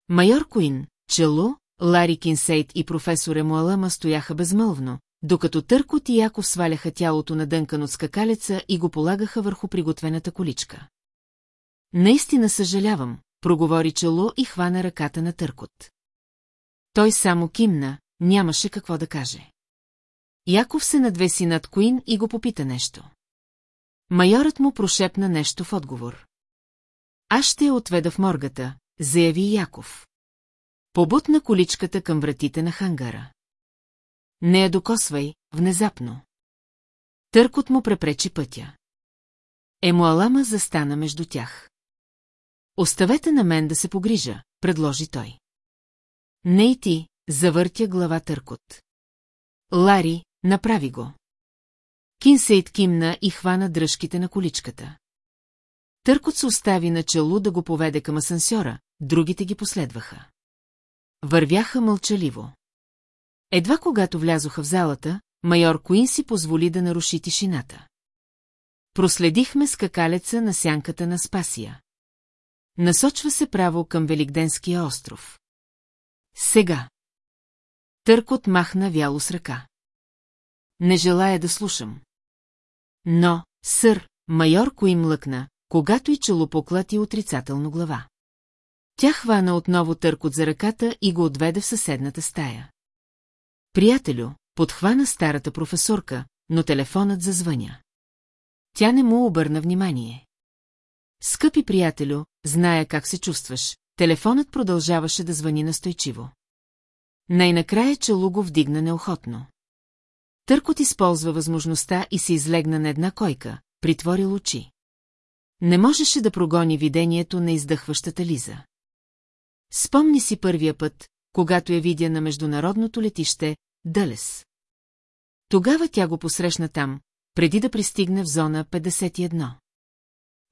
Майор Куин, Чело, Лари Кинсейт и професор Емуалама стояха безмълвно, докато Търкот и Яков сваляха тялото на дънкан от скакалеца и го полагаха върху приготвената количка. Наистина съжалявам, проговори Чело и хвана ръката на Търкот. Той само кимна, нямаше какво да каже. Яков се надвеси над Куин и го попита нещо. Майорът му прошепна нещо в отговор. Аз ще я отведа в моргата, заяви Яков. Побутна количката към вратите на хангара. Не я докосвай, внезапно. Търкот му препречи пътя. Емуалама застана между тях. Оставете на мен да се погрижа, предложи той. Не и ти, завъртя глава Търкот. Лари, направи го. Кинсейт кимна и хвана дръжките на количката. Търкот се остави на чело да го поведе към асансьора, другите ги последваха. Вървяха мълчаливо. Едва когато влязоха в залата, майор Куин си позволи да наруши тишината. Проследихме скакалеца на сянката на Спасия. Насочва се право към Великденския остров. Сега. Търкот махна вяло с ръка. Не желая да слушам. Но, сър, майор Куин млъкна, когато и челопоклати отрицателно глава. Тя хвана отново търкот за ръката и го отведе в съседната стая. Приятелю, подхвана старата професорка, но телефонът зазвъня. Тя не му обърна внимание. Скъпи приятелю, зная как се чувстваш, телефонът продължаваше да звъни настойчиво. Най-накрая челу го вдигна неохотно. Търкот използва възможността и се излегна на една койка, притворил очи. Не можеше да прогони видението на издъхващата Лиза. Спомни си първия път, когато я видя на международното летище Дълес. Тогава тя го посрещна там, преди да пристигне в зона 51.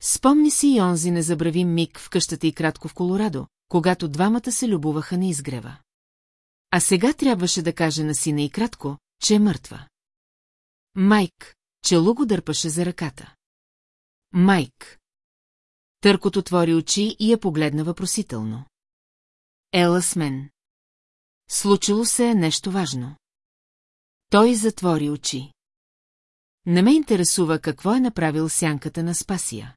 Спомни си и онзи незабравим миг в къщата и кратко в Колорадо, когато двамата се любуваха на изгрева. А сега трябваше да каже на сина и кратко, че е мъртва. Майк, чело го дърпаше за ръката. Майк. Търкот отвори очи и я погледна въпросително. Ела с мен. Случило се е нещо важно. Той затвори очи. Не ме интересува какво е направил сянката на Спасия.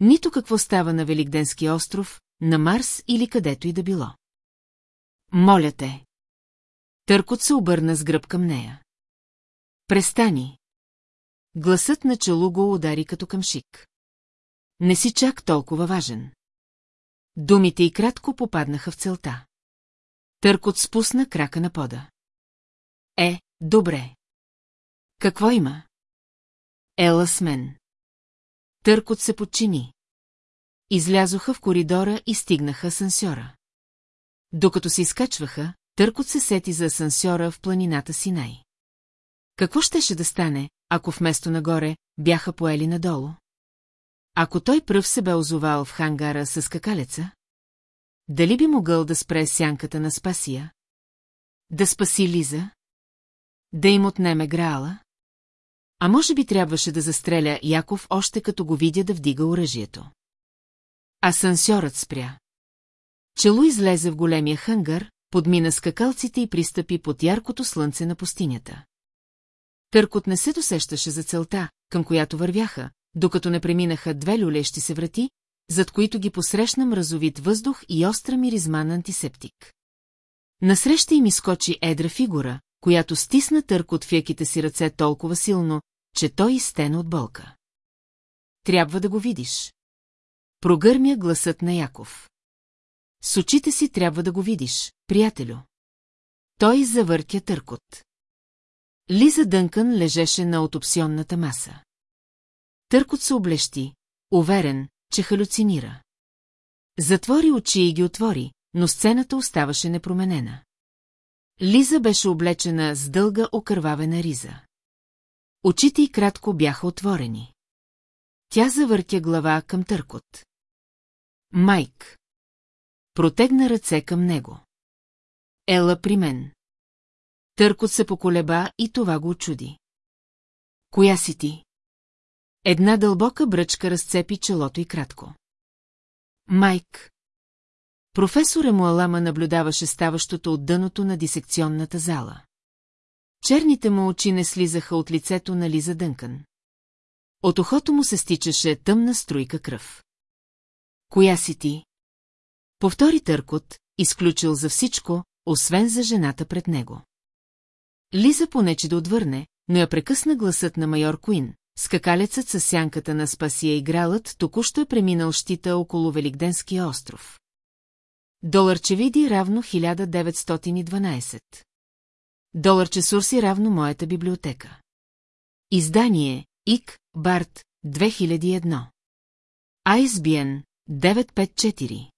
Нито какво става на Великденски остров, на Марс или където и да било. Моля те. Търкот се обърна с гръб към нея. Престани. Гласът на челу го удари като към шик. Не си чак толкова важен. Думите и кратко попаднаха в целта. Търкот спусна крака на пода. Е, добре. Какво има? Ела с мен. Търкот се подчини. Излязоха в коридора и стигнаха асансьора. Докато се изкачваха, Търкот се сети за асансьора в планината Синай. Какво щеше да стане, ако вместо нагоре бяха поели надолу? Ако той пръв се бе озовал в хангара с какалеца? Дали би могъл да спре сянката на Спасия? Да спаси Лиза? Да им отнеме Граала? А може би трябваше да застреля Яков още като го видя да вдига оръжието. Асансьорът спря. Чело излезе в големия хангар, подмина скакалците и пристъпи под яркото слънце на пустинята. Търкот не се досещаше за целта, към която вървяха, докато не преминаха две люлещи се врати, зад които ги посрещна мразовит въздух и остра миризма на антисептик. Насреща им изкочи едра фигура, която стисна търк от фиеките си ръце толкова силно, че той изтена от болка. Трябва да го видиш. Прогърмя гласът на Яков. С очите си трябва да го видиш, приятелю. Той завъртя търкот. Лиза Дънкън лежеше на отопсионната маса. Търкот се облещи, уверен, че халюцинира. Затвори очи и ги отвори, но сцената оставаше непроменена. Лиза беше облечена с дълга окървавена риза. Очите й кратко бяха отворени. Тя завъртя глава към търкот. Майк. Протегна ръце към него. Ела при мен. Търкот се поколеба и това го очуди. Коя си ти? Една дълбока бръчка разцепи челото и кратко. Майк. Професор Емуалама наблюдаваше ставащото от дъното на дисекционната зала. Черните му очи не слизаха от лицето на Лиза Дънкан. От ухото му се стичаше тъмна струйка кръв. Коя си ти? Повтори търкот, изключил за всичко, освен за жената пред него. Лиза понече да отвърне, но я прекъсна гласът на майор Куин. Скакалецът с сянката на Спасия игралът току-що е преминал щита около Великденския остров. Доларче види равно 1912. Доларче Сурси равно моята библиотека. Издание ИК Барт 2001. ISBN 954.